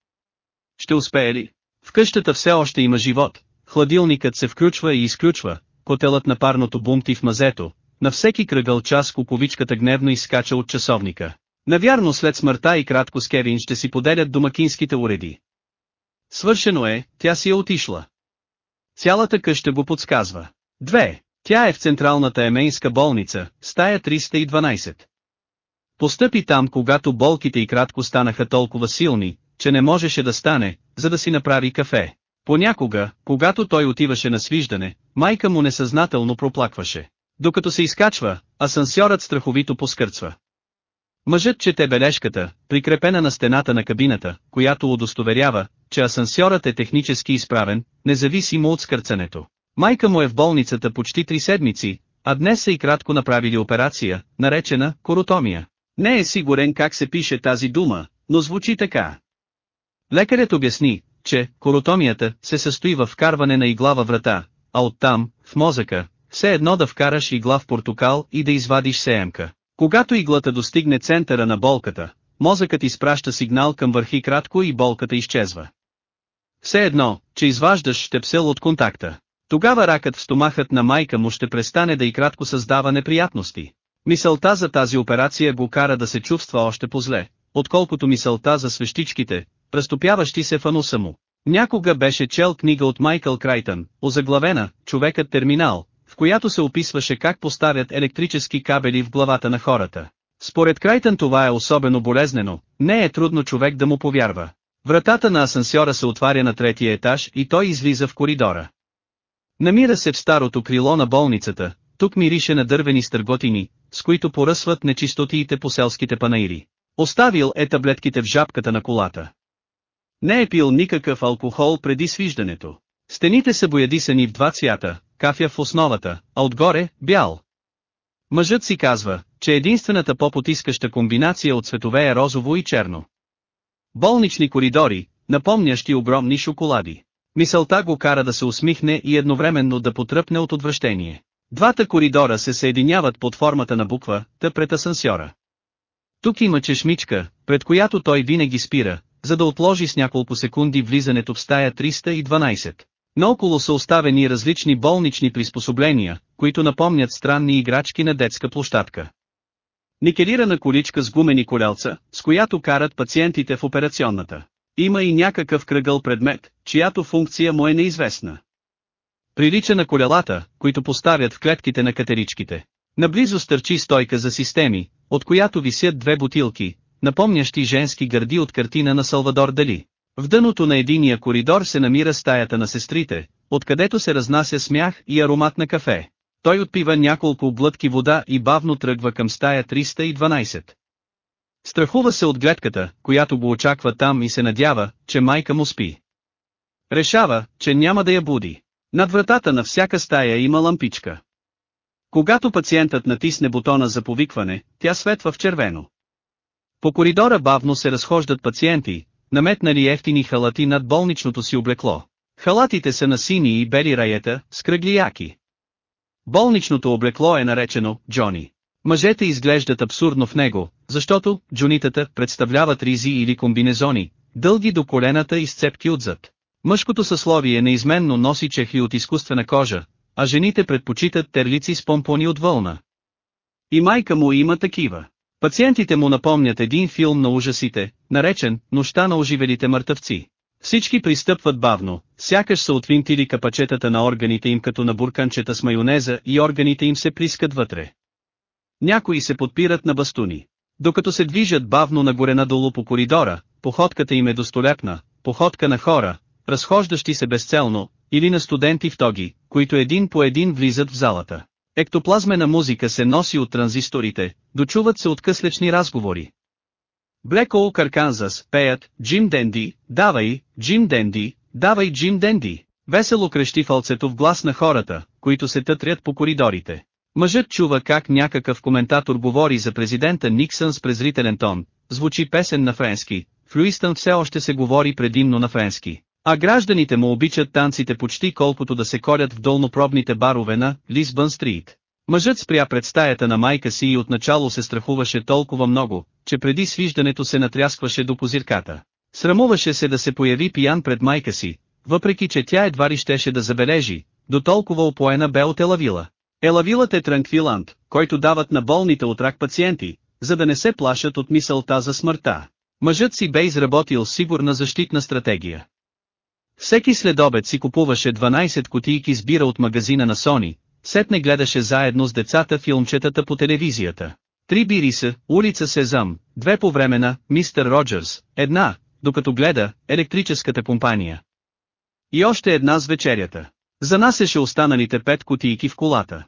Ще успее ли? В къщата все още има живот, хладилникът се включва и изключва, котелът на парното бумти в мазето, на всеки кръгъл час куповичката гневно изскача от часовника. Навярно след смъртта и кратко с Кевин ще си поделят домакинските уреди. Свършено е, тя си е отишла. Цялата къща го подсказва. Две. Тя е в централната емейнска болница, стая 312. Постъпи там когато болките и кратко станаха толкова силни, че не можеше да стане, за да си направи кафе. Понякога, когато той отиваше на свиждане, майка му несъзнателно проплакваше. Докато се изкачва, асансьорът страховито поскърцва. Мъжът чете бележката, прикрепена на стената на кабината, която удостоверява, че асансьорът е технически изправен, независимо от скърцането. Майка му е в болницата почти три седмици, а днес са и кратко направили операция, наречена коротомия. Не е сигурен как се пише тази дума, но звучи така. Лекарят обясни, че коротомията се състои в вкарване на игла във врата, а оттам, в мозъка, все едно да вкараш игла в портокал и да извадиш сеемка. Когато иглата достигне центъра на болката, мозъкът изпраща сигнал към върхи кратко и болката изчезва. Все едно, че изваждаш щепсел от контакта. Тогава ракът в стомахът на майка му ще престане да и кратко създава неприятности. Мисълта за тази операция го кара да се чувства още по-зле, отколкото мисълта за свещичките, престопяващи се в ануса му. Някога беше чел книга от Майкъл Крайтън, озаглавена «Човекът терминал», в която се описваше как поставят електрически кабели в главата на хората. Според Крайтън това е особено болезнено, не е трудно човек да му повярва. Вратата на асансьора се отваря на третия етаж и той излиза в коридора. Намира се в старото крило на болницата, тук мирише на дървени стърготини, с които поръсват нечистотиите по селските панаири. Оставил е таблетките в жабката на колата. Не е пил никакъв алкохол преди свиждането. Стените са боядисани в два цвята, кафя в основата, а отгоре – бял. Мъжът си казва, че единствената по-потискаща комбинация от цветове е розово и черно. Болнични коридори, напомнящи огромни шоколади. Мисълта го кара да се усмихне и едновременно да потръпне от отвращение. Двата коридора се съединяват под формата на буква Т пред асансьора. Тук има чешмичка, пред която той винаги спира, за да отложи с няколко секунди влизането в стая 312. Наоколо са оставени различни болнични приспособления, които напомнят странни играчки на детска площадка. Никелирана количка с гумени колелца, с която карат пациентите в операционната. Има и някакъв кръгъл предмет, чиято функция му е неизвестна. Прилича на колелата, които поставят в клетките на катеричките. Наблизо стърчи стойка за системи, от която висят две бутилки, напомнящи женски гърди от картина на Салвадор Дали. В дъното на единия коридор се намира стаята на сестрите, откъдето се разнася смях и аромат на кафе. Той отпива няколко глътки вода и бавно тръгва към стая 312. Страхува се от гледката, която го очаква там и се надява, че майка му спи. Решава, че няма да я буди. Над вратата на всяка стая има лампичка. Когато пациентът натисне бутона за повикване, тя светва в червено. По коридора бавно се разхождат пациенти, наметнали ефтини халати над болничното си облекло. Халатите са на сини и бели раета, с кръгли яки. Болничното облекло е наречено Джони. Мъжете изглеждат абсурдно в него, защото джунитата представляват ризи или комбинезони, дълги до колената и сцепки отзад. Мъжкото съсловие неизменно носи чехли от изкуствена кожа, а жените предпочитат терлици с помпони от вълна. И майка му има такива. Пациентите му напомнят един филм на ужасите, наречен «Нощта на оживелите мъртъвци». Всички пристъпват бавно, сякаш са отвинтили капачетата на органите им като на бурканчета с майонеза и органите им се прискат вътре. Някои се подпират на бастуни. Докато се движат бавно нагоре-надолу по коридора, походката им е достолепна, походка на хора, разхождащи се безцелно, или на студенти в тоги, които един по един влизат в залата. Ектоплазмена музика се носи от транзисторите, дочуват се откъслечни разговори. Black Oak Арканзас, пеят, Джим Денди, давай, Джим Денди, давай Джим Денди. Весело крещи фалцето в глас на хората, които се тътрят по коридорите. Мъжът чува как някакъв коментатор говори за президента Никсън с презрителен тон, звучи песен на френски, в Люистън все още се говори предимно на френски. А гражданите му обичат танците почти колкото да се колят в долнопробните барове на Лисбън Стрит. Мъжът спря пред стаята на майка си и отначало се страхуваше толкова много, че преди свиждането се натряскваше до позирката. Срамуваше се да се появи пиян пред майка си, въпреки че тя едва ли щеше да забележи, до толкова опоена бе от Елавила. Елавилът е транквилант, който дават на болните от рак пациенти, за да не се плашат от мисълта за смъртта. Мъжът си бе изработил сигурна защитна стратегия. Всеки следобед си купуваше 12 кутийки с бира от магазина на Сони, сетне гледаше заедно с децата филмчетата по телевизията. Три бири са, улица Сезам, две по време на Мистер Роджерс, една, докато гледа, електрическата компания. И още една с вечерята. Занасеше останалите пет кутийки в колата.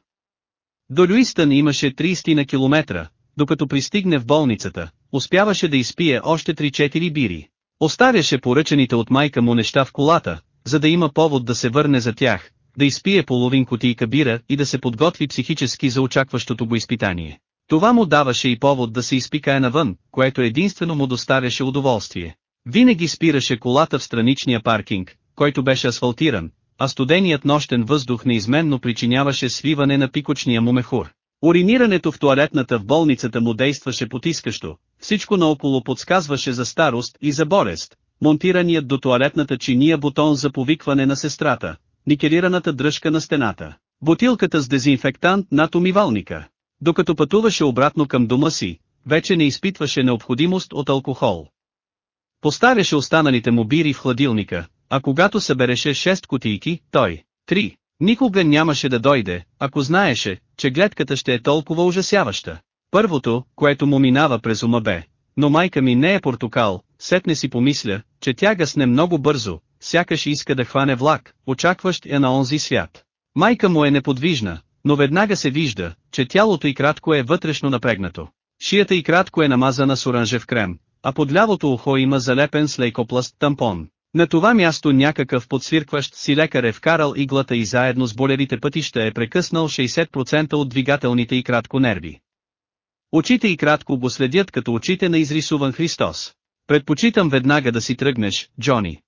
До Люистън имаше 30 на километра, докато пристигне в болницата, успяваше да изпие още 3-4 бири. Оставяше поръчаните от майка му неща в колата, за да има повод да се върне за тях, да изпие половин кутийка бира и да се подготви психически за очакващото го изпитание. Това му даваше и повод да се изпикае навън, което единствено му доставяше удоволствие. Винаги спираше колата в страничния паркинг, който беше асфалтиран, а студеният нощен въздух неизменно причиняваше свиване на пикочния му мехур. Уринирането в туалетната в болницата му действаше потискащо, всичко наоколо подсказваше за старост и за болест, монтираният до туалетната чиния бутон за повикване на сестрата, никелираната дръжка на стената, бутилката с дезинфектант над умивалника. Докато пътуваше обратно към дома си, вече не изпитваше необходимост от алкохол. Поставяше останалите му бири в хладилника, а когато събереше 6 кутийки, той, 3, никога нямаше да дойде, ако знаеше, че гледката ще е толкова ужасяваща. Първото, което му минава през ума бе, но майка ми не е портокал, сетне си помисля, че тя гасне много бързо, сякаш иска да хване влак, очакващ я на онзи свят. Майка му е неподвижна, но веднага се вижда, че тялото и кратко е вътрешно напрегнато. Шията и кратко е намазана с оранжев крем, а под лявото ухо има залепен с лейкопласт тампон. На това място някакъв подсвиркващ си лекар е вкарал иглата и заедно с болерите пътища е прекъснал 60% от двигателните и кратко нерви. Очите и кратко го следят като очите на изрисуван Христос. Предпочитам веднага да си тръгнеш, Джони.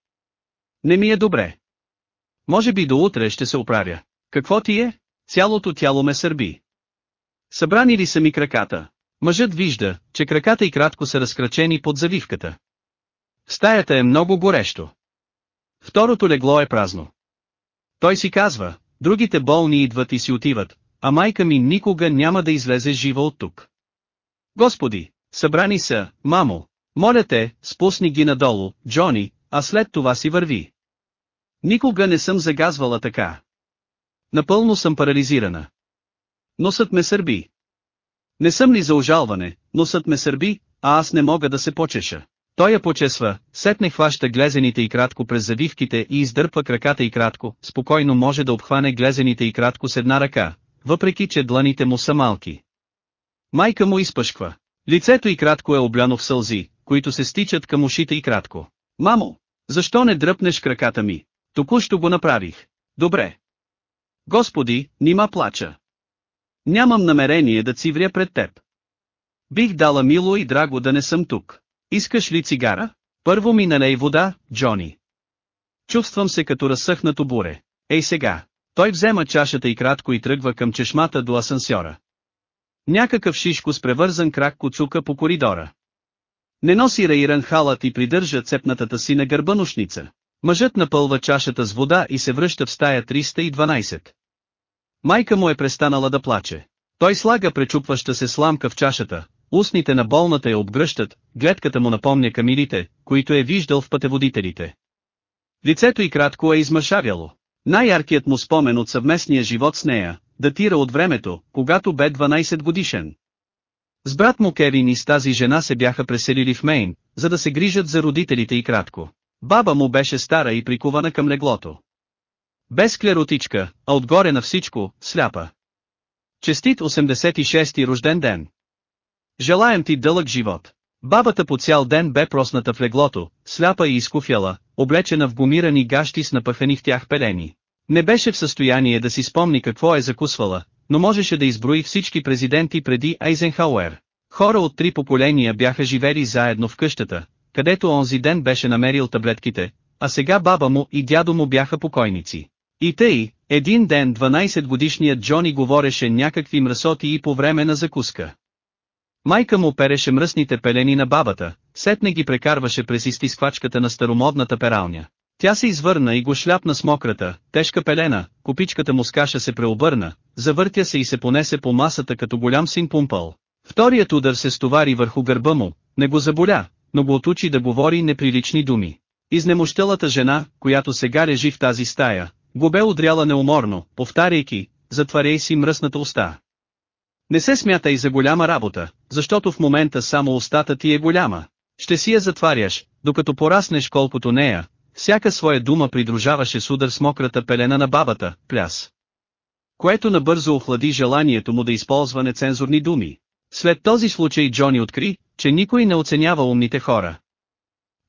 Не ми е добре. Може би до утре ще се оправя. Какво ти е? Цялото тяло ме сърби. Събрани ли са ми краката? Мъжът вижда, че краката и кратко са разкрачени под завивката. Стаята е много горещо. Второто легло е празно. Той си казва, другите болни идват и си отиват, а майка ми никога няма да излезе жива от тук. Господи, събрани са, мамо, моля те, спусни ги надолу, Джони, а след това си върви. Никога не съм загазвала така. Напълно съм парализирана. Носът ме сърби. Не съм ли за ожалване, носът ме сърби, а аз не мога да се почеша. Той я почесва, сетне хваща глезените и кратко през завивките и издърпва краката и кратко, спокойно може да обхване глезените и кратко с една ръка, въпреки че дланите му са малки. Майка му изпъшква. Лицето и кратко е обляно в сълзи, които се стичат към ушите и кратко. Мамо, защо не дръпнеш краката ми? Току-що го направих. Добре. Господи, нима плача. Нямам намерение да цивря пред теб. Бих дала мило и драго да не съм тук. Искаш ли цигара? Първо ми налей вода, Джони. Чувствам се като разсъхнато буре. Ей сега. Той взема чашата и кратко и тръгва към чешмата до асансьора. Някакъв шишко с превързан крак коцука по коридора. Не носи раиран халат и придържа цепнатата си на гърбанушница. Мъжът напълва чашата с вода и се връща в стая 312. Майка му е престанала да плаче. Той слага пречупваща се сламка в чашата, устните на болната я обгръщат, гледката му напомня камилите, които е виждал в пътеводителите. Лицето й кратко е измършавяло. Най-яркият му спомен от съвместния живот с нея, датира от времето, когато бе 12 годишен. С брат му Кевин и с тази жена се бяха преселили в Мейн, за да се грижат за родителите и кратко. Баба му беше стара и прикувана към леглото. Без склеротичка, а отгоре на всичко, сляпа. Честит 86-ти рожден ден! Желаем ти дълъг живот. Бабата по цял ден бе просната в леглото, сляпа и изкуфяла, облечена в гумирани гащи с напъхани в тях пелени. Не беше в състояние да си спомни какво е закусвала, но можеше да изброи всички президенти преди Айзенхауер. Хора от три поколения бяха живели заедно в къщата, където онзи ден беше намерил таблетките, а сега баба му и дядо му бяха покойници. И тъй, един ден 12-годишният Джони говореше някакви мръсоти и по време на закуска. Майка му переше мръсните пелени на бабата, сетне ги прекарваше през изтисквачката на старомодната пералня. Тя се извърна и го шляпна с мократа, тежка пелена, копичката му с каша се преобърна, завъртя се и се понесе по масата като голям син пумпал. Вторият удар се стовари върху гърба му, не го заболя, но го отучи да говори неприлични думи. Изнемощелата жена, която сега лежи в тази стая, го бе удряла неуморно, повтаряйки, затваряй си мръсната уста. Не се смята и за голяма работа, защото в момента само устата ти е голяма. Ще си я затваряш, докато пораснеш колкото нея. Всяка своя дума придружаваше с с мократа пелена на бабата, пляс. Което набързо охлади желанието му да използва нецензурни думи. След този случай Джони откри, че никой не оценява умните хора.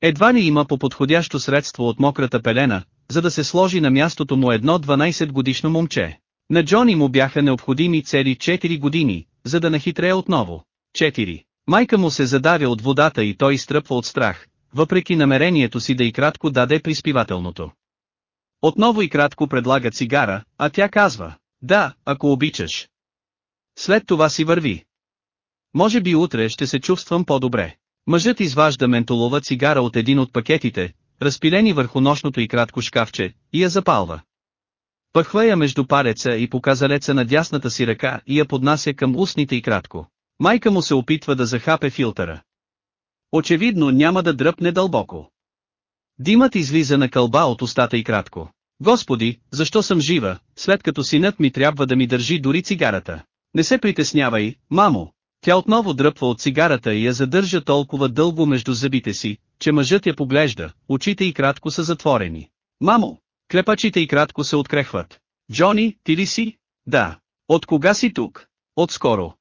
Едва ли има по подходящо средство от мократа пелена, за да се сложи на мястото му едно 12 годишно момче. На Джони му бяха необходими цели 4 години, за да нахитрее отново. 4. Майка му се задавя от водата и той изтръпва от страх, въпреки намерението си да и кратко даде приспивателното. Отново и кратко предлага цигара, а тя казва, да, ако обичаш. След това си върви. Може би утре ще се чувствам по-добре. Мъжът изважда ментолова цигара от един от пакетите, разпилени върху нощното и кратко шкафче, и я запалва. Пъхва я между пареца и показалеца на дясната си ръка и я поднася към устните и кратко. Майка му се опитва да захапе филтъра. Очевидно няма да дръпне дълбоко. Димът излиза на кълба от устата и кратко. Господи, защо съм жива, след като синът ми трябва да ми държи дори цигарата? Не се притеснявай, мамо. Тя отново дръпва от цигарата и я задържа толкова дълго между зъбите си, че мъжът я поглежда, очите и кратко са затворени. Мамо! Клепачите и кратко се открехват. Джони, ти ли си? Да. От кога си тук? Отскоро.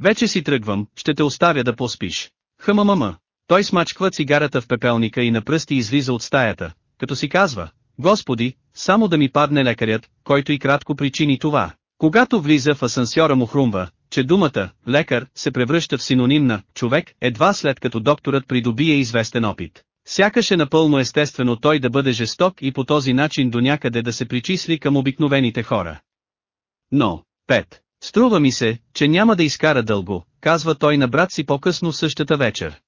Вече си тръгвам, ще те оставя да поспиш. Хъмамама. Той смачква цигарата в пепелника и на пръсти излиза от стаята, като си казва, Господи, само да ми падне лекарят, който и кратко причини това. Когато влиза в асансьора му хрумва, че думата «лекар» се превръща в синоним на «човек» едва след като докторът придобие известен опит. Сякаш е напълно естествено той да бъде жесток и по този начин до някъде да се причисли към обикновените хора. Но, Пет, струва ми се, че няма да изкара дълго, казва той на брат си по-късно същата вечер.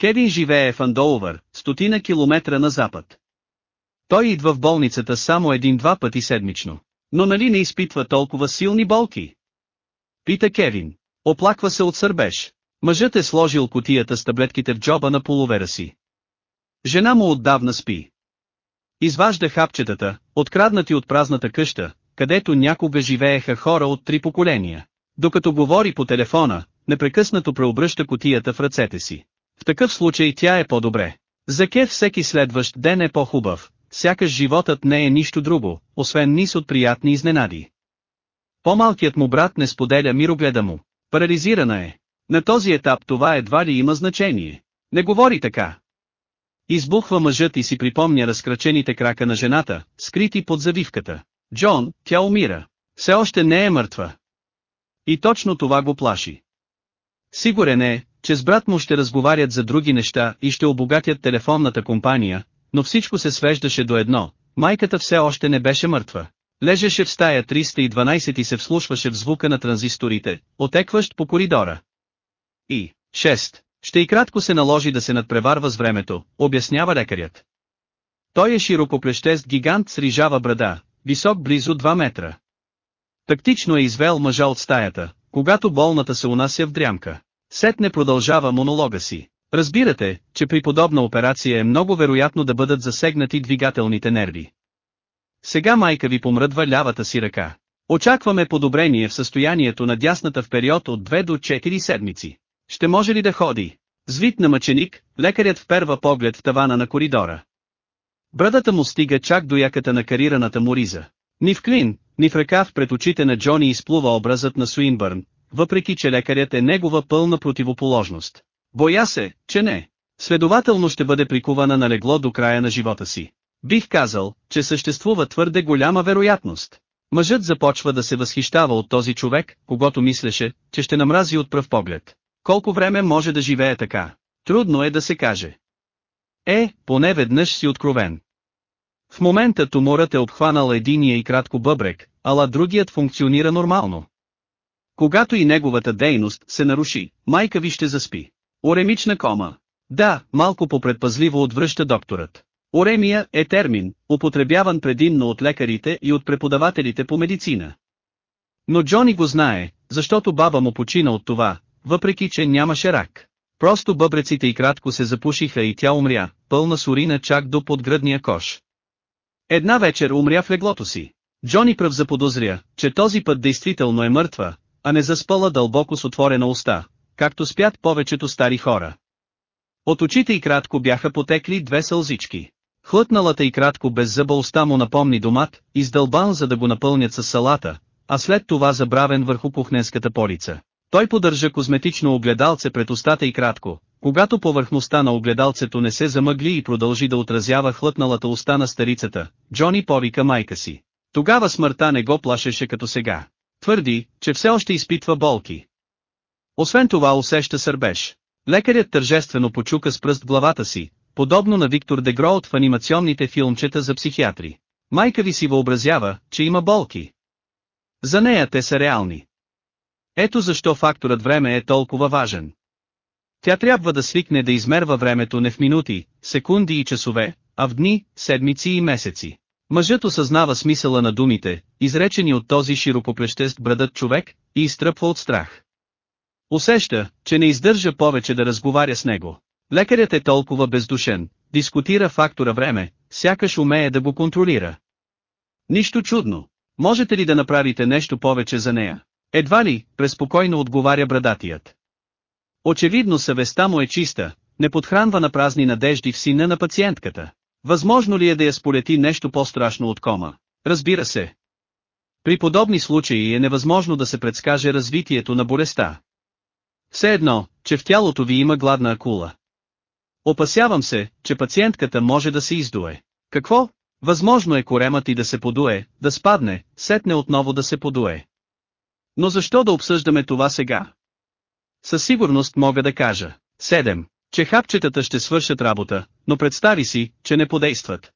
Кевин живее в Андоувър, стотина километра на запад. Той идва в болницата само един-два пъти седмично. Но нали не изпитва толкова силни болки? Пита Кевин. Оплаква се от сърбеж. Мъжът е сложил котията с таблетките в джоба на половера си. Жена му отдавна спи. Изважда хапчетата, откраднати от празната къща, където някога живееха хора от три поколения. Докато говори по телефона, непрекъснато преобръща котията в ръцете си. В такъв случай тя е по-добре. За Кев всеки следващ ден е по-хубав, сякаш животът не е нищо друго, освен низ от приятни изненади. По-малкият му брат не споделя мирогледа му. Парализирана е. На този етап това едва ли има значение. Не говори така. Избухва мъжът и си припомня разкрачените крака на жената, скрити под завивката. Джон, тя умира. Все още не е мъртва. И точно това го плаши. Сигурен е, че с брат му ще разговарят за други неща и ще обогатят телефонната компания, но всичко се свеждаше до едно, майката все още не беше мъртва. Лежеше в стая 312 и се вслушваше в звука на транзисторите, отекващ по коридора. И, 6. Ще и кратко се наложи да се надпреварва с времето, обяснява лекарят. Той е широкоплещест гигант с рижава брада, висок близо 2 метра. Тактично е извел мъжа от стаята, когато болната се унася в дрямка. Сет не продължава монолога си. Разбирате, че при подобна операция е много вероятно да бъдат засегнати двигателните нерви. Сега майка ви помръдва лявата си ръка. Очакваме подобрение в състоянието на дясната в период от 2 до 4 седмици. Ще може ли да ходи? Звит на мъченик, лекарят вперва поглед в тавана на коридора. Брадата му стига чак до яката на карираната му риза. Ни в клин, ни в ръкав пред очите на Джони изплува образът на Суинбърн, въпреки че лекарят е негова пълна противоположност. Боя се, че не. Следователно ще бъде прикувана на легло до края на живота си. Бих казал, че съществува твърде голяма вероятност. Мъжът започва да се възхищава от този човек, когато мислеше, че ще намрази от пръв поглед. Колко време може да живее така? Трудно е да се каже. Е, поне веднъж си откровен. В момента туморът е обхванал единия и кратко бъбрек, ала другият функционира нормално. Когато и неговата дейност се наруши, майка ви ще заспи. Уремична кома. Да, малко попредпазливо отвръща докторът. Уремия е термин, употребяван предимно от лекарите и от преподавателите по медицина. Но Джони го знае, защото баба му почина от това, въпреки че нямаше рак. Просто бъбреците и кратко се запушиха и тя умря, пълна сурина чак до подгръдния кош. Една вечер умря в леглото си. Джони пръв заподозря, че този път действително е мъртва, а не заспала дълбоко с отворена уста, както спят повечето стари хора. От очите и кратко бяха потекли две сълзички. Хлътналата и кратко без зъба уста му напомни домат, издълбан за да го напълнят с салата, а след това забравен върху кухненската полица. Той поддържа козметично огледалце пред устата и кратко, когато повърхността на огледалцето не се замъгли и продължи да отразява хлътналата уста на старицата, Джони повика майка си. Тогава смъртта не го плашеше като сега. Твърди, че все още изпитва болки. Освен това усеща сърбеж. Лекарят тържествено почука с пръст главата си, подобно на Виктор Дегро от в анимационните филмчета за психиатри. Майка ви си въобразява, че има болки. За нея те са реални. Ето защо факторът време е толкова важен. Тя трябва да свикне да измерва времето не в минути, секунди и часове, а в дни, седмици и месеци. Мъжът осъзнава смисъла на думите, изречени от този широкоплещест брадът човек, и изтръпва от страх. Усеща, че не издържа повече да разговаря с него. Лекарят е толкова бездушен, дискутира фактора време, сякаш умее да го контролира. Нищо чудно. Можете ли да направите нещо повече за нея? Едва ли, преспокойно отговаря брадатият. Очевидно съвестта му е чиста, не подхранва на празни надежди в сина на пациентката. Възможно ли е да я сполети нещо по-страшно от кома? Разбира се. При подобни случаи е невъзможно да се предскаже развитието на болестта. Все едно, че в тялото ви има гладна акула. Опасявам се, че пациентката може да се издуе. Какво? Възможно е коремът и да се подуе, да спадне, сетне отново да се подуе. Но защо да обсъждаме това сега? Със сигурност мога да кажа. 7. Че хапчетата ще свършат работа, но представи си, че не подействат.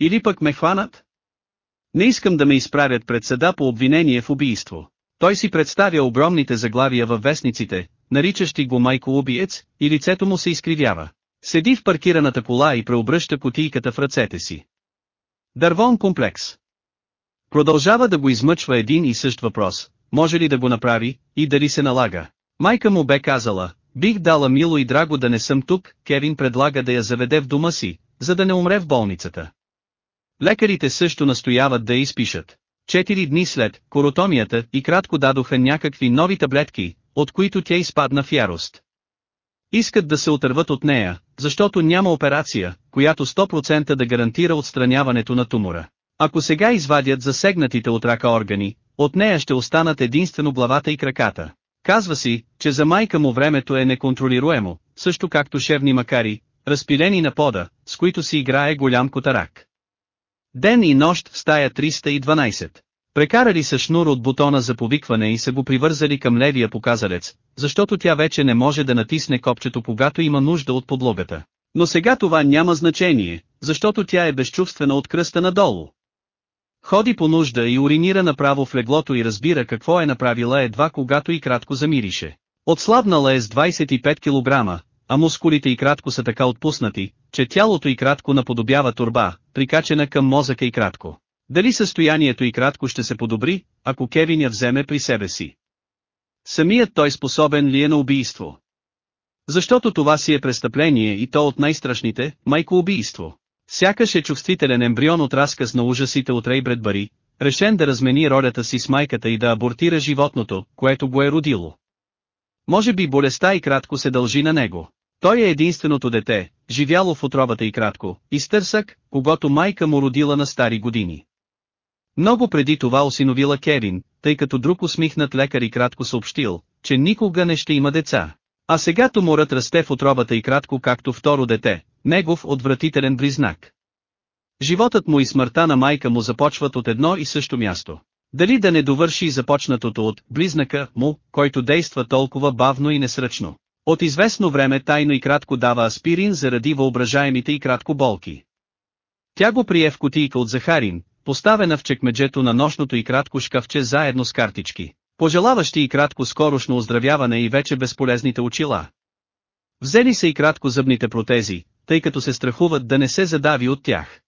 Или пък ме хванат? Не искам да ме изправят пред съда по обвинение в убийство. Той си представя огромните заглавия във вестниците, наричащи го майко-убиец, и лицето му се изкривява. Седи в паркираната кола и преобръща кутийката в ръцете си. Дървон комплекс. Продължава да го измъчва един и същ въпрос, може ли да го направи, и дали се налага. Майка му бе казала, бих дала мило и драго да не съм тук, Кевин предлага да я заведе в дома си, за да не умре в болницата. Лекарите също настояват да я изпишат. Четири дни след коротомията и кратко дадоха някакви нови таблетки, от които тя изпадна в ярост. Искат да се отърват от нея, защото няма операция, която 100% да гарантира отстраняването на тумора. Ако сега извадят засегнатите от рака органи, от нея ще останат единствено главата и краката. Казва си, че за майка му времето е неконтролируемо, също както шевни макари, разпилени на пода, с които си играе голям котарак. Ден и нощ в стая 312. Прекарали са шнур от бутона за повикване и са го привързали към левия показалец, защото тя вече не може да натисне копчето когато има нужда от подлогата. Но сега това няма значение, защото тя е безчувствена от кръста надолу. Ходи по нужда и уринира направо в леглото и разбира какво е направила едва когато и кратко замирише. Отслабнала е с 25 кг, а мускулите и кратко са така отпуснати, че тялото и кратко наподобява турба, прикачена към мозъка и кратко. Дали състоянието и кратко ще се подобри, ако Кевин я вземе при себе си? Самият той способен ли е на убийство? Защото това си е престъпление и то от най-страшните, майкоубийство. Сякаш е чувствителен ембрион от разказ на ужасите от Рей Бредбари, решен да размени ролята си с майката и да абортира животното, което го е родило. Може би болестта и кратко се дължи на него. Той е единственото дете, живяло в отровата и кратко, изтърсък, когато майка му родила на стари години. Много преди това осиновила Кевин, тъй като друг усмихнат лекар и кратко съобщил, че никога не ще има деца. А сега туморът расте в отробата и кратко както второ дете, негов отвратителен близнак. Животът му и смъртта на майка му започват от едно и също място. Дали да не довърши започнатото от близнака му, който действа толкова бавно и несръчно. От известно време тайно и кратко дава аспирин заради въображаемите и кратко болки. Тя го прие в кутийка от захарин, поставена в чекмеджето на нощното и кратко шкафче заедно с картички, пожелаващи и кратко скорошно оздравяване и вече безполезните очила. Взели се и кратко зъбните протези, тъй като се страхуват да не се задави от тях.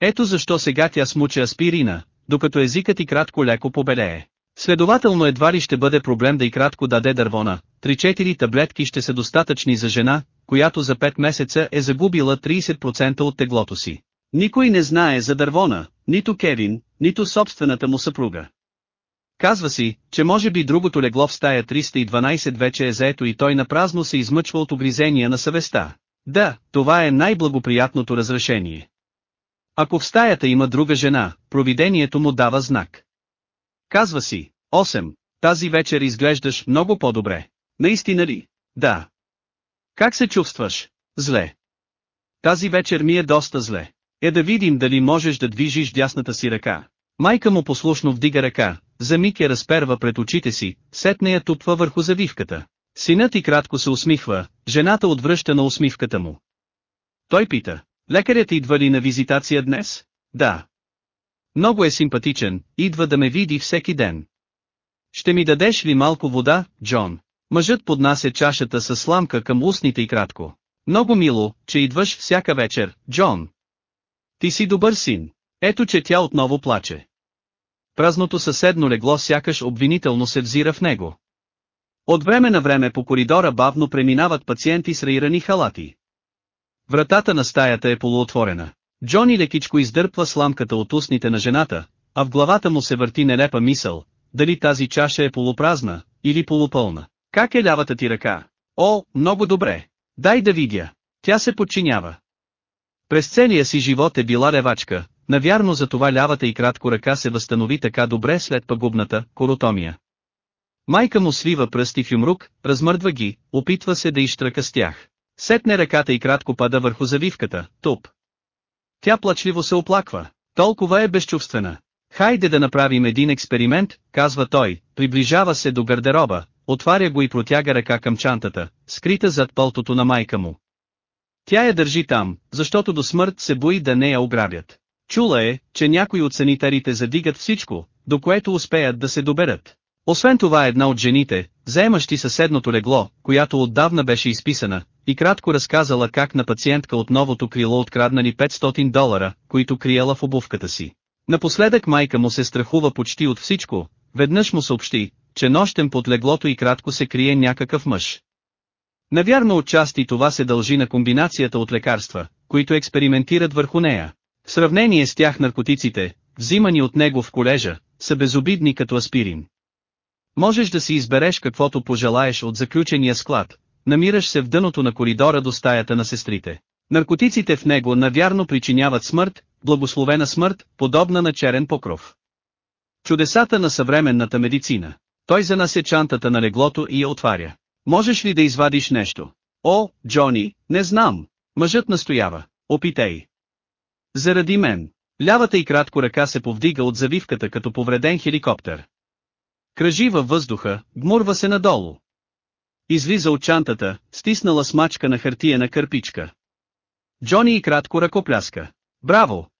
Ето защо сега тя смуча аспирина, докато езикът и кратко леко побелее. Следователно едва ли ще бъде проблем да и кратко даде дървона, 3-4 таблетки ще са достатъчни за жена, която за 5 месеца е загубила 30% от теглото си. Никой не знае за дървона, нито Кевин, нито собствената му съпруга. Казва си, че може би другото легло в стая 312 вече е заето и той напразно се измъчва от огризения на съвестта. Да, това е най-благоприятното разрешение. Ако в стаята има друга жена, провидението му дава знак. Казва си, 8. Тази вечер изглеждаш много по-добре. Наистина ли? Да. Как се чувстваш? Зле. Тази вечер ми е доста зле. Е да видим дали можеш да движиш дясната си ръка. Майка му послушно вдига ръка, за миг я разперва пред очите си, сетне я тупва върху завивката. Синът и кратко се усмихва, жената отвръща на усмивката му. Той пита, лекарят идва ли на визитация днес? Да. Много е симпатичен, идва да ме види всеки ден. Ще ми дадеш ли малко вода, Джон? Мъжът поднася чашата с сламка към устните и кратко. Много мило, че идваш всяка вечер, Джон. Ти си добър син. Ето че тя отново плаче. Празното съседно легло сякаш обвинително се взира в него. От време на време по коридора бавно преминават пациенти с рейрани халати. Вратата на стаята е полуотворена. Джони лекичко издърпва сламката от устните на жената, а в главата му се върти нелепа мисъл, дали тази чаша е полупразна, или полупълна. Как е лявата ти ръка? О, много добре. Дай да видя. Тя се подчинява. През целия си живот е била левачка, навярно за това лявата и кратко ръка се възстанови така добре след пагубната коротомия. Майка му свива пръсти в юмрук, размърдва ги, опитва се да изштръка с тях. Сетне ръката и кратко пада върху завивката, туп. Тя плачливо се оплаква. Толкова е безчувствена. Хайде да направим един експеримент, казва той, приближава се до гардероба, отваря го и протяга ръка към чантата, скрита зад пълтото на майка му. Тя я държи там, защото до смърт се бои да не я ограбят. Чула е, че някои от санитарите задигат всичко, до което успеят да се доберат. Освен това една от жените, заемащи съседното легло, която отдавна беше изписана, и кратко разказала как на пациентка от новото крило откраднали 500 долара, които криела в обувката си. Напоследък майка му се страхува почти от всичко, веднъж му съобщи, че нощем под леглото и кратко се крие някакъв мъж. Навярно отчасти това се дължи на комбинацията от лекарства, които експериментират върху нея. В сравнение с тях наркотиците, взимани от него в колежа, са безобидни като аспирин. Можеш да си избереш каквото пожелаеш от заключения склад, намираш се в дъното на коридора до стаята на сестрите. Наркотиците в него навярно причиняват смърт, благословена смърт, подобна на черен покров. Чудесата на съвременната медицина. Той занасе чантата на леглото и я отваря. Можеш ли да извадиш нещо? О, Джони, не знам. Мъжът настоява. Опитей. Заради мен. Лявата и кратко ръка се повдига от завивката като повреден хеликоптер. Кръжи във въздуха, гмурва се надолу. Излиза от чантата, стиснала смачка на хартия на кърпичка. Джони и кратко ръкопляска. Браво!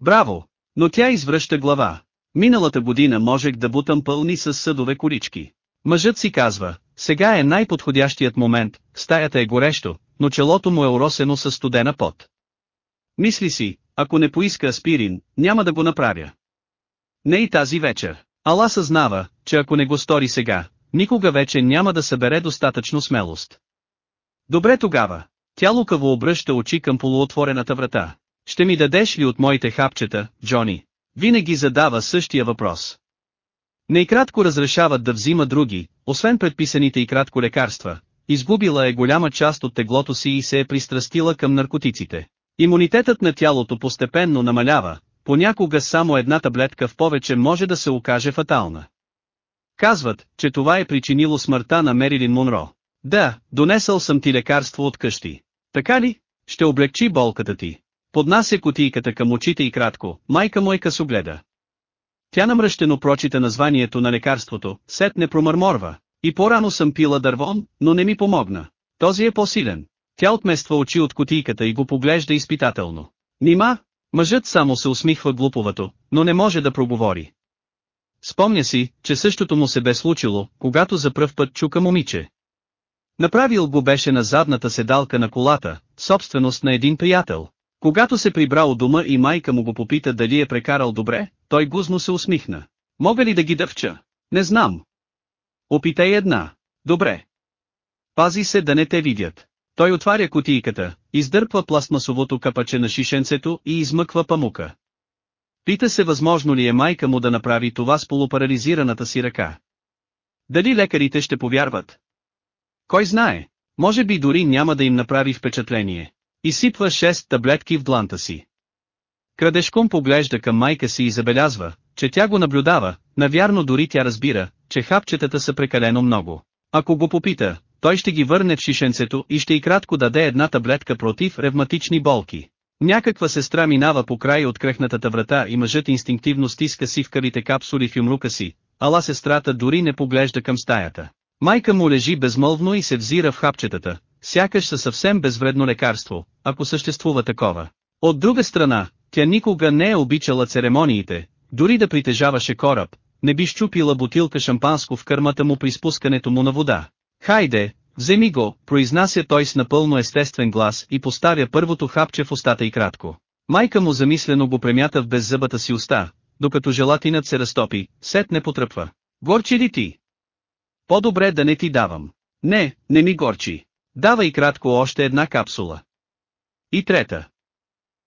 Браво! Но тя извръща глава. Миналата година можех да бутам пълни с съдове колички. Мъжът си казва, сега е най-подходящият момент, стаята е горещо, но челото му е оросено с студена пот. Мисли си, ако не поиска аспирин, няма да го направя. Не и тази вечер. Ала съзнава, че ако не го стори сега, никога вече няма да събере достатъчно смелост. Добре тогава. Тя лукаво обръща очи към полуотворената врата. Ще ми дадеш ли от моите хапчета, Джони? Винаги задава същия въпрос. Не и кратко разрешават да взима други, освен предписаните и кратко лекарства. Изгубила е голяма част от теглото си и се е пристрастила към наркотиците. Имунитетът на тялото постепенно намалява, понякога само една таблетка в повече може да се окаже фатална. Казват, че това е причинило смъртта на Мерилин Монро. Да, донесъл съм ти лекарство от къщи. Така ли? Ще облегчи болката ти. Поднася кутийката към очите и кратко, майка му е късогледа. Тя намръщено прочита названието на лекарството, сет не промърморва. И по-рано съм пила дървон, но не ми помогна. Този е по-силен. Тя отмества очи от кутийката и го поглежда изпитателно. Нима, мъжът само се усмихва глуповато, но не може да проговори. Спомня си, че същото му се бе случило, когато за пръв път чука момиче. Направил го беше на задната седалка на колата, собственост на един приятел. Когато се прибра у дома и майка му го попита дали е прекарал добре, той гузно се усмихна. Мога ли да ги дъвча? Не знам. Опитай една. Добре. Пази се да не те видят. Той отваря кутийката, издърпва пластмасовото капаче на шишенцето и измъква памука. Пита се възможно ли е майка му да направи това с полупарализираната си ръка. Дали лекарите ще повярват? Кой знае, може би дори няма да им направи впечатление. Изсипва шест таблетки в дланта си. Крадешком поглежда към майка си и забелязва, че тя го наблюдава, навярно дори тя разбира, че хапчетата са прекалено много. Ако го попита, той ще ги върне в шишенцето и ще и кратко даде една таблетка против ревматични болки. Някаква сестра минава по край от крехнатата врата и мъжът инстинктивно стиска сивкавите капсули в юмрука си, ала сестрата дори не поглежда към стаята. Майка му лежи безмълвно и се взира в хапчетата, сякаш са съвсем безвредно лекарство, ако съществува такова. От друга страна, тя никога не е обичала церемониите, дори да притежаваше кораб, не би щупила бутилка шампанско в кърмата му при спускането му на вода. Хайде, вземи го, произнася той с напълно естествен глас и поставя първото хапче в устата и кратко. Майка му замислено го премята в беззъбата си уста, докато желатинът се разтопи, сет не потръпва. Горчи ли ти? По-добре да не ти давам. Не, не ми горчи. Дава и кратко още една капсула. И трета.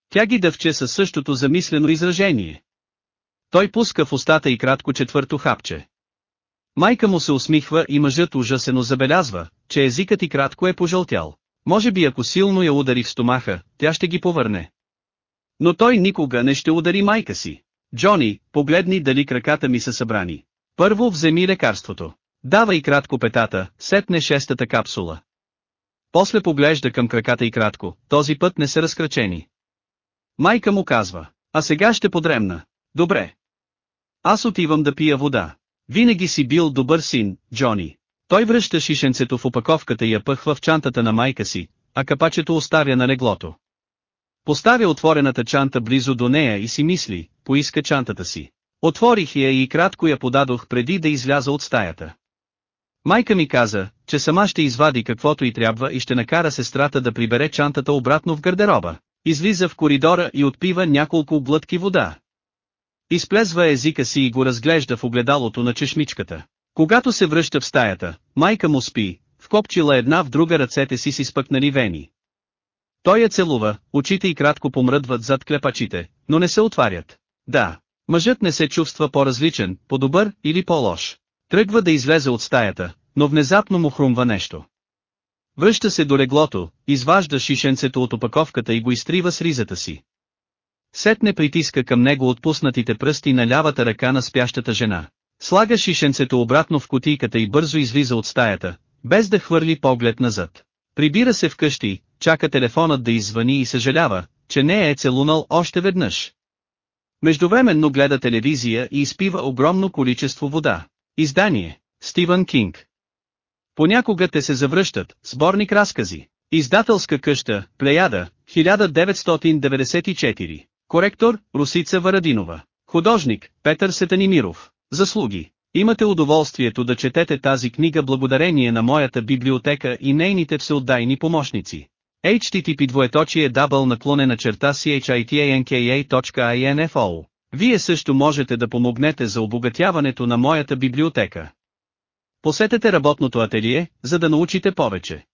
Тя ги дъвче със същото замислено изражение. Той пуска в устата и кратко четвърто хапче. Майка му се усмихва и мъжът ужасено забелязва, че езикът и кратко е пожълтял. Може би ако силно я удари в стомаха, тя ще ги повърне. Но той никога не ще удари майка си. Джони, погледни дали краката ми са събрани. Първо вземи лекарството. Дава и кратко петата, сетне шестата капсула. После поглежда към краката и кратко, този път не са разкрачени. Майка му казва, а сега ще подремна. Добре. Аз отивам да пия вода. Винаги си бил добър син, Джони. Той връща шишенцето в опаковката и я пъхва в чантата на майка си, а капачето оставя на леглото. Поставя отворената чанта близо до нея и си мисли, поиска чантата си. Отворих я и кратко я подадох преди да изляза от стаята. Майка ми каза, че сама ще извади каквото и трябва и ще накара сестрата да прибере чантата обратно в гардероба. Излиза в коридора и отпива няколко глътки вода. Изплезва езика си и го разглежда в огледалото на чешмичката. Когато се връща в стаята, майка му спи, вкопчила една в друга ръцете си си спъкнали вени. Той я целува, очите и кратко помръдват зад клепачите, но не се отварят. Да, мъжът не се чувства по-различен, по-добър или по-лош. Тръгва да излезе от стаята, но внезапно му хрумва нещо. Връща се до леглото, изважда шишенцето от опаковката и го изтрива с ризата си. Сетне притиска към него отпуснатите пръсти на лявата ръка на спящата жена. Слага шишенцето обратно в кутийката и бързо излиза от стаята, без да хвърли поглед назад. Прибира се вкъщи, чака телефонът да извъни и съжалява, че не е целунал още веднъж. Междувременно гледа телевизия и изпива огромно количество вода. Издание Стивън Кинг Понякога те се завръщат, сборник разкази. Издателска къща, Плеяда, 1994. Коректор, Русица Варадинова. Художник, Петър Сетанимиров. Заслуги. Имате удоволствието да четете тази книга благодарение на моята библиотека и нейните всеотдайни помощници. HTTP двоеточие дабъл наклонена черта chitanka.info Вие също можете да помогнете за обогатяването на моята библиотека. Посетете работното ателие, за да научите повече.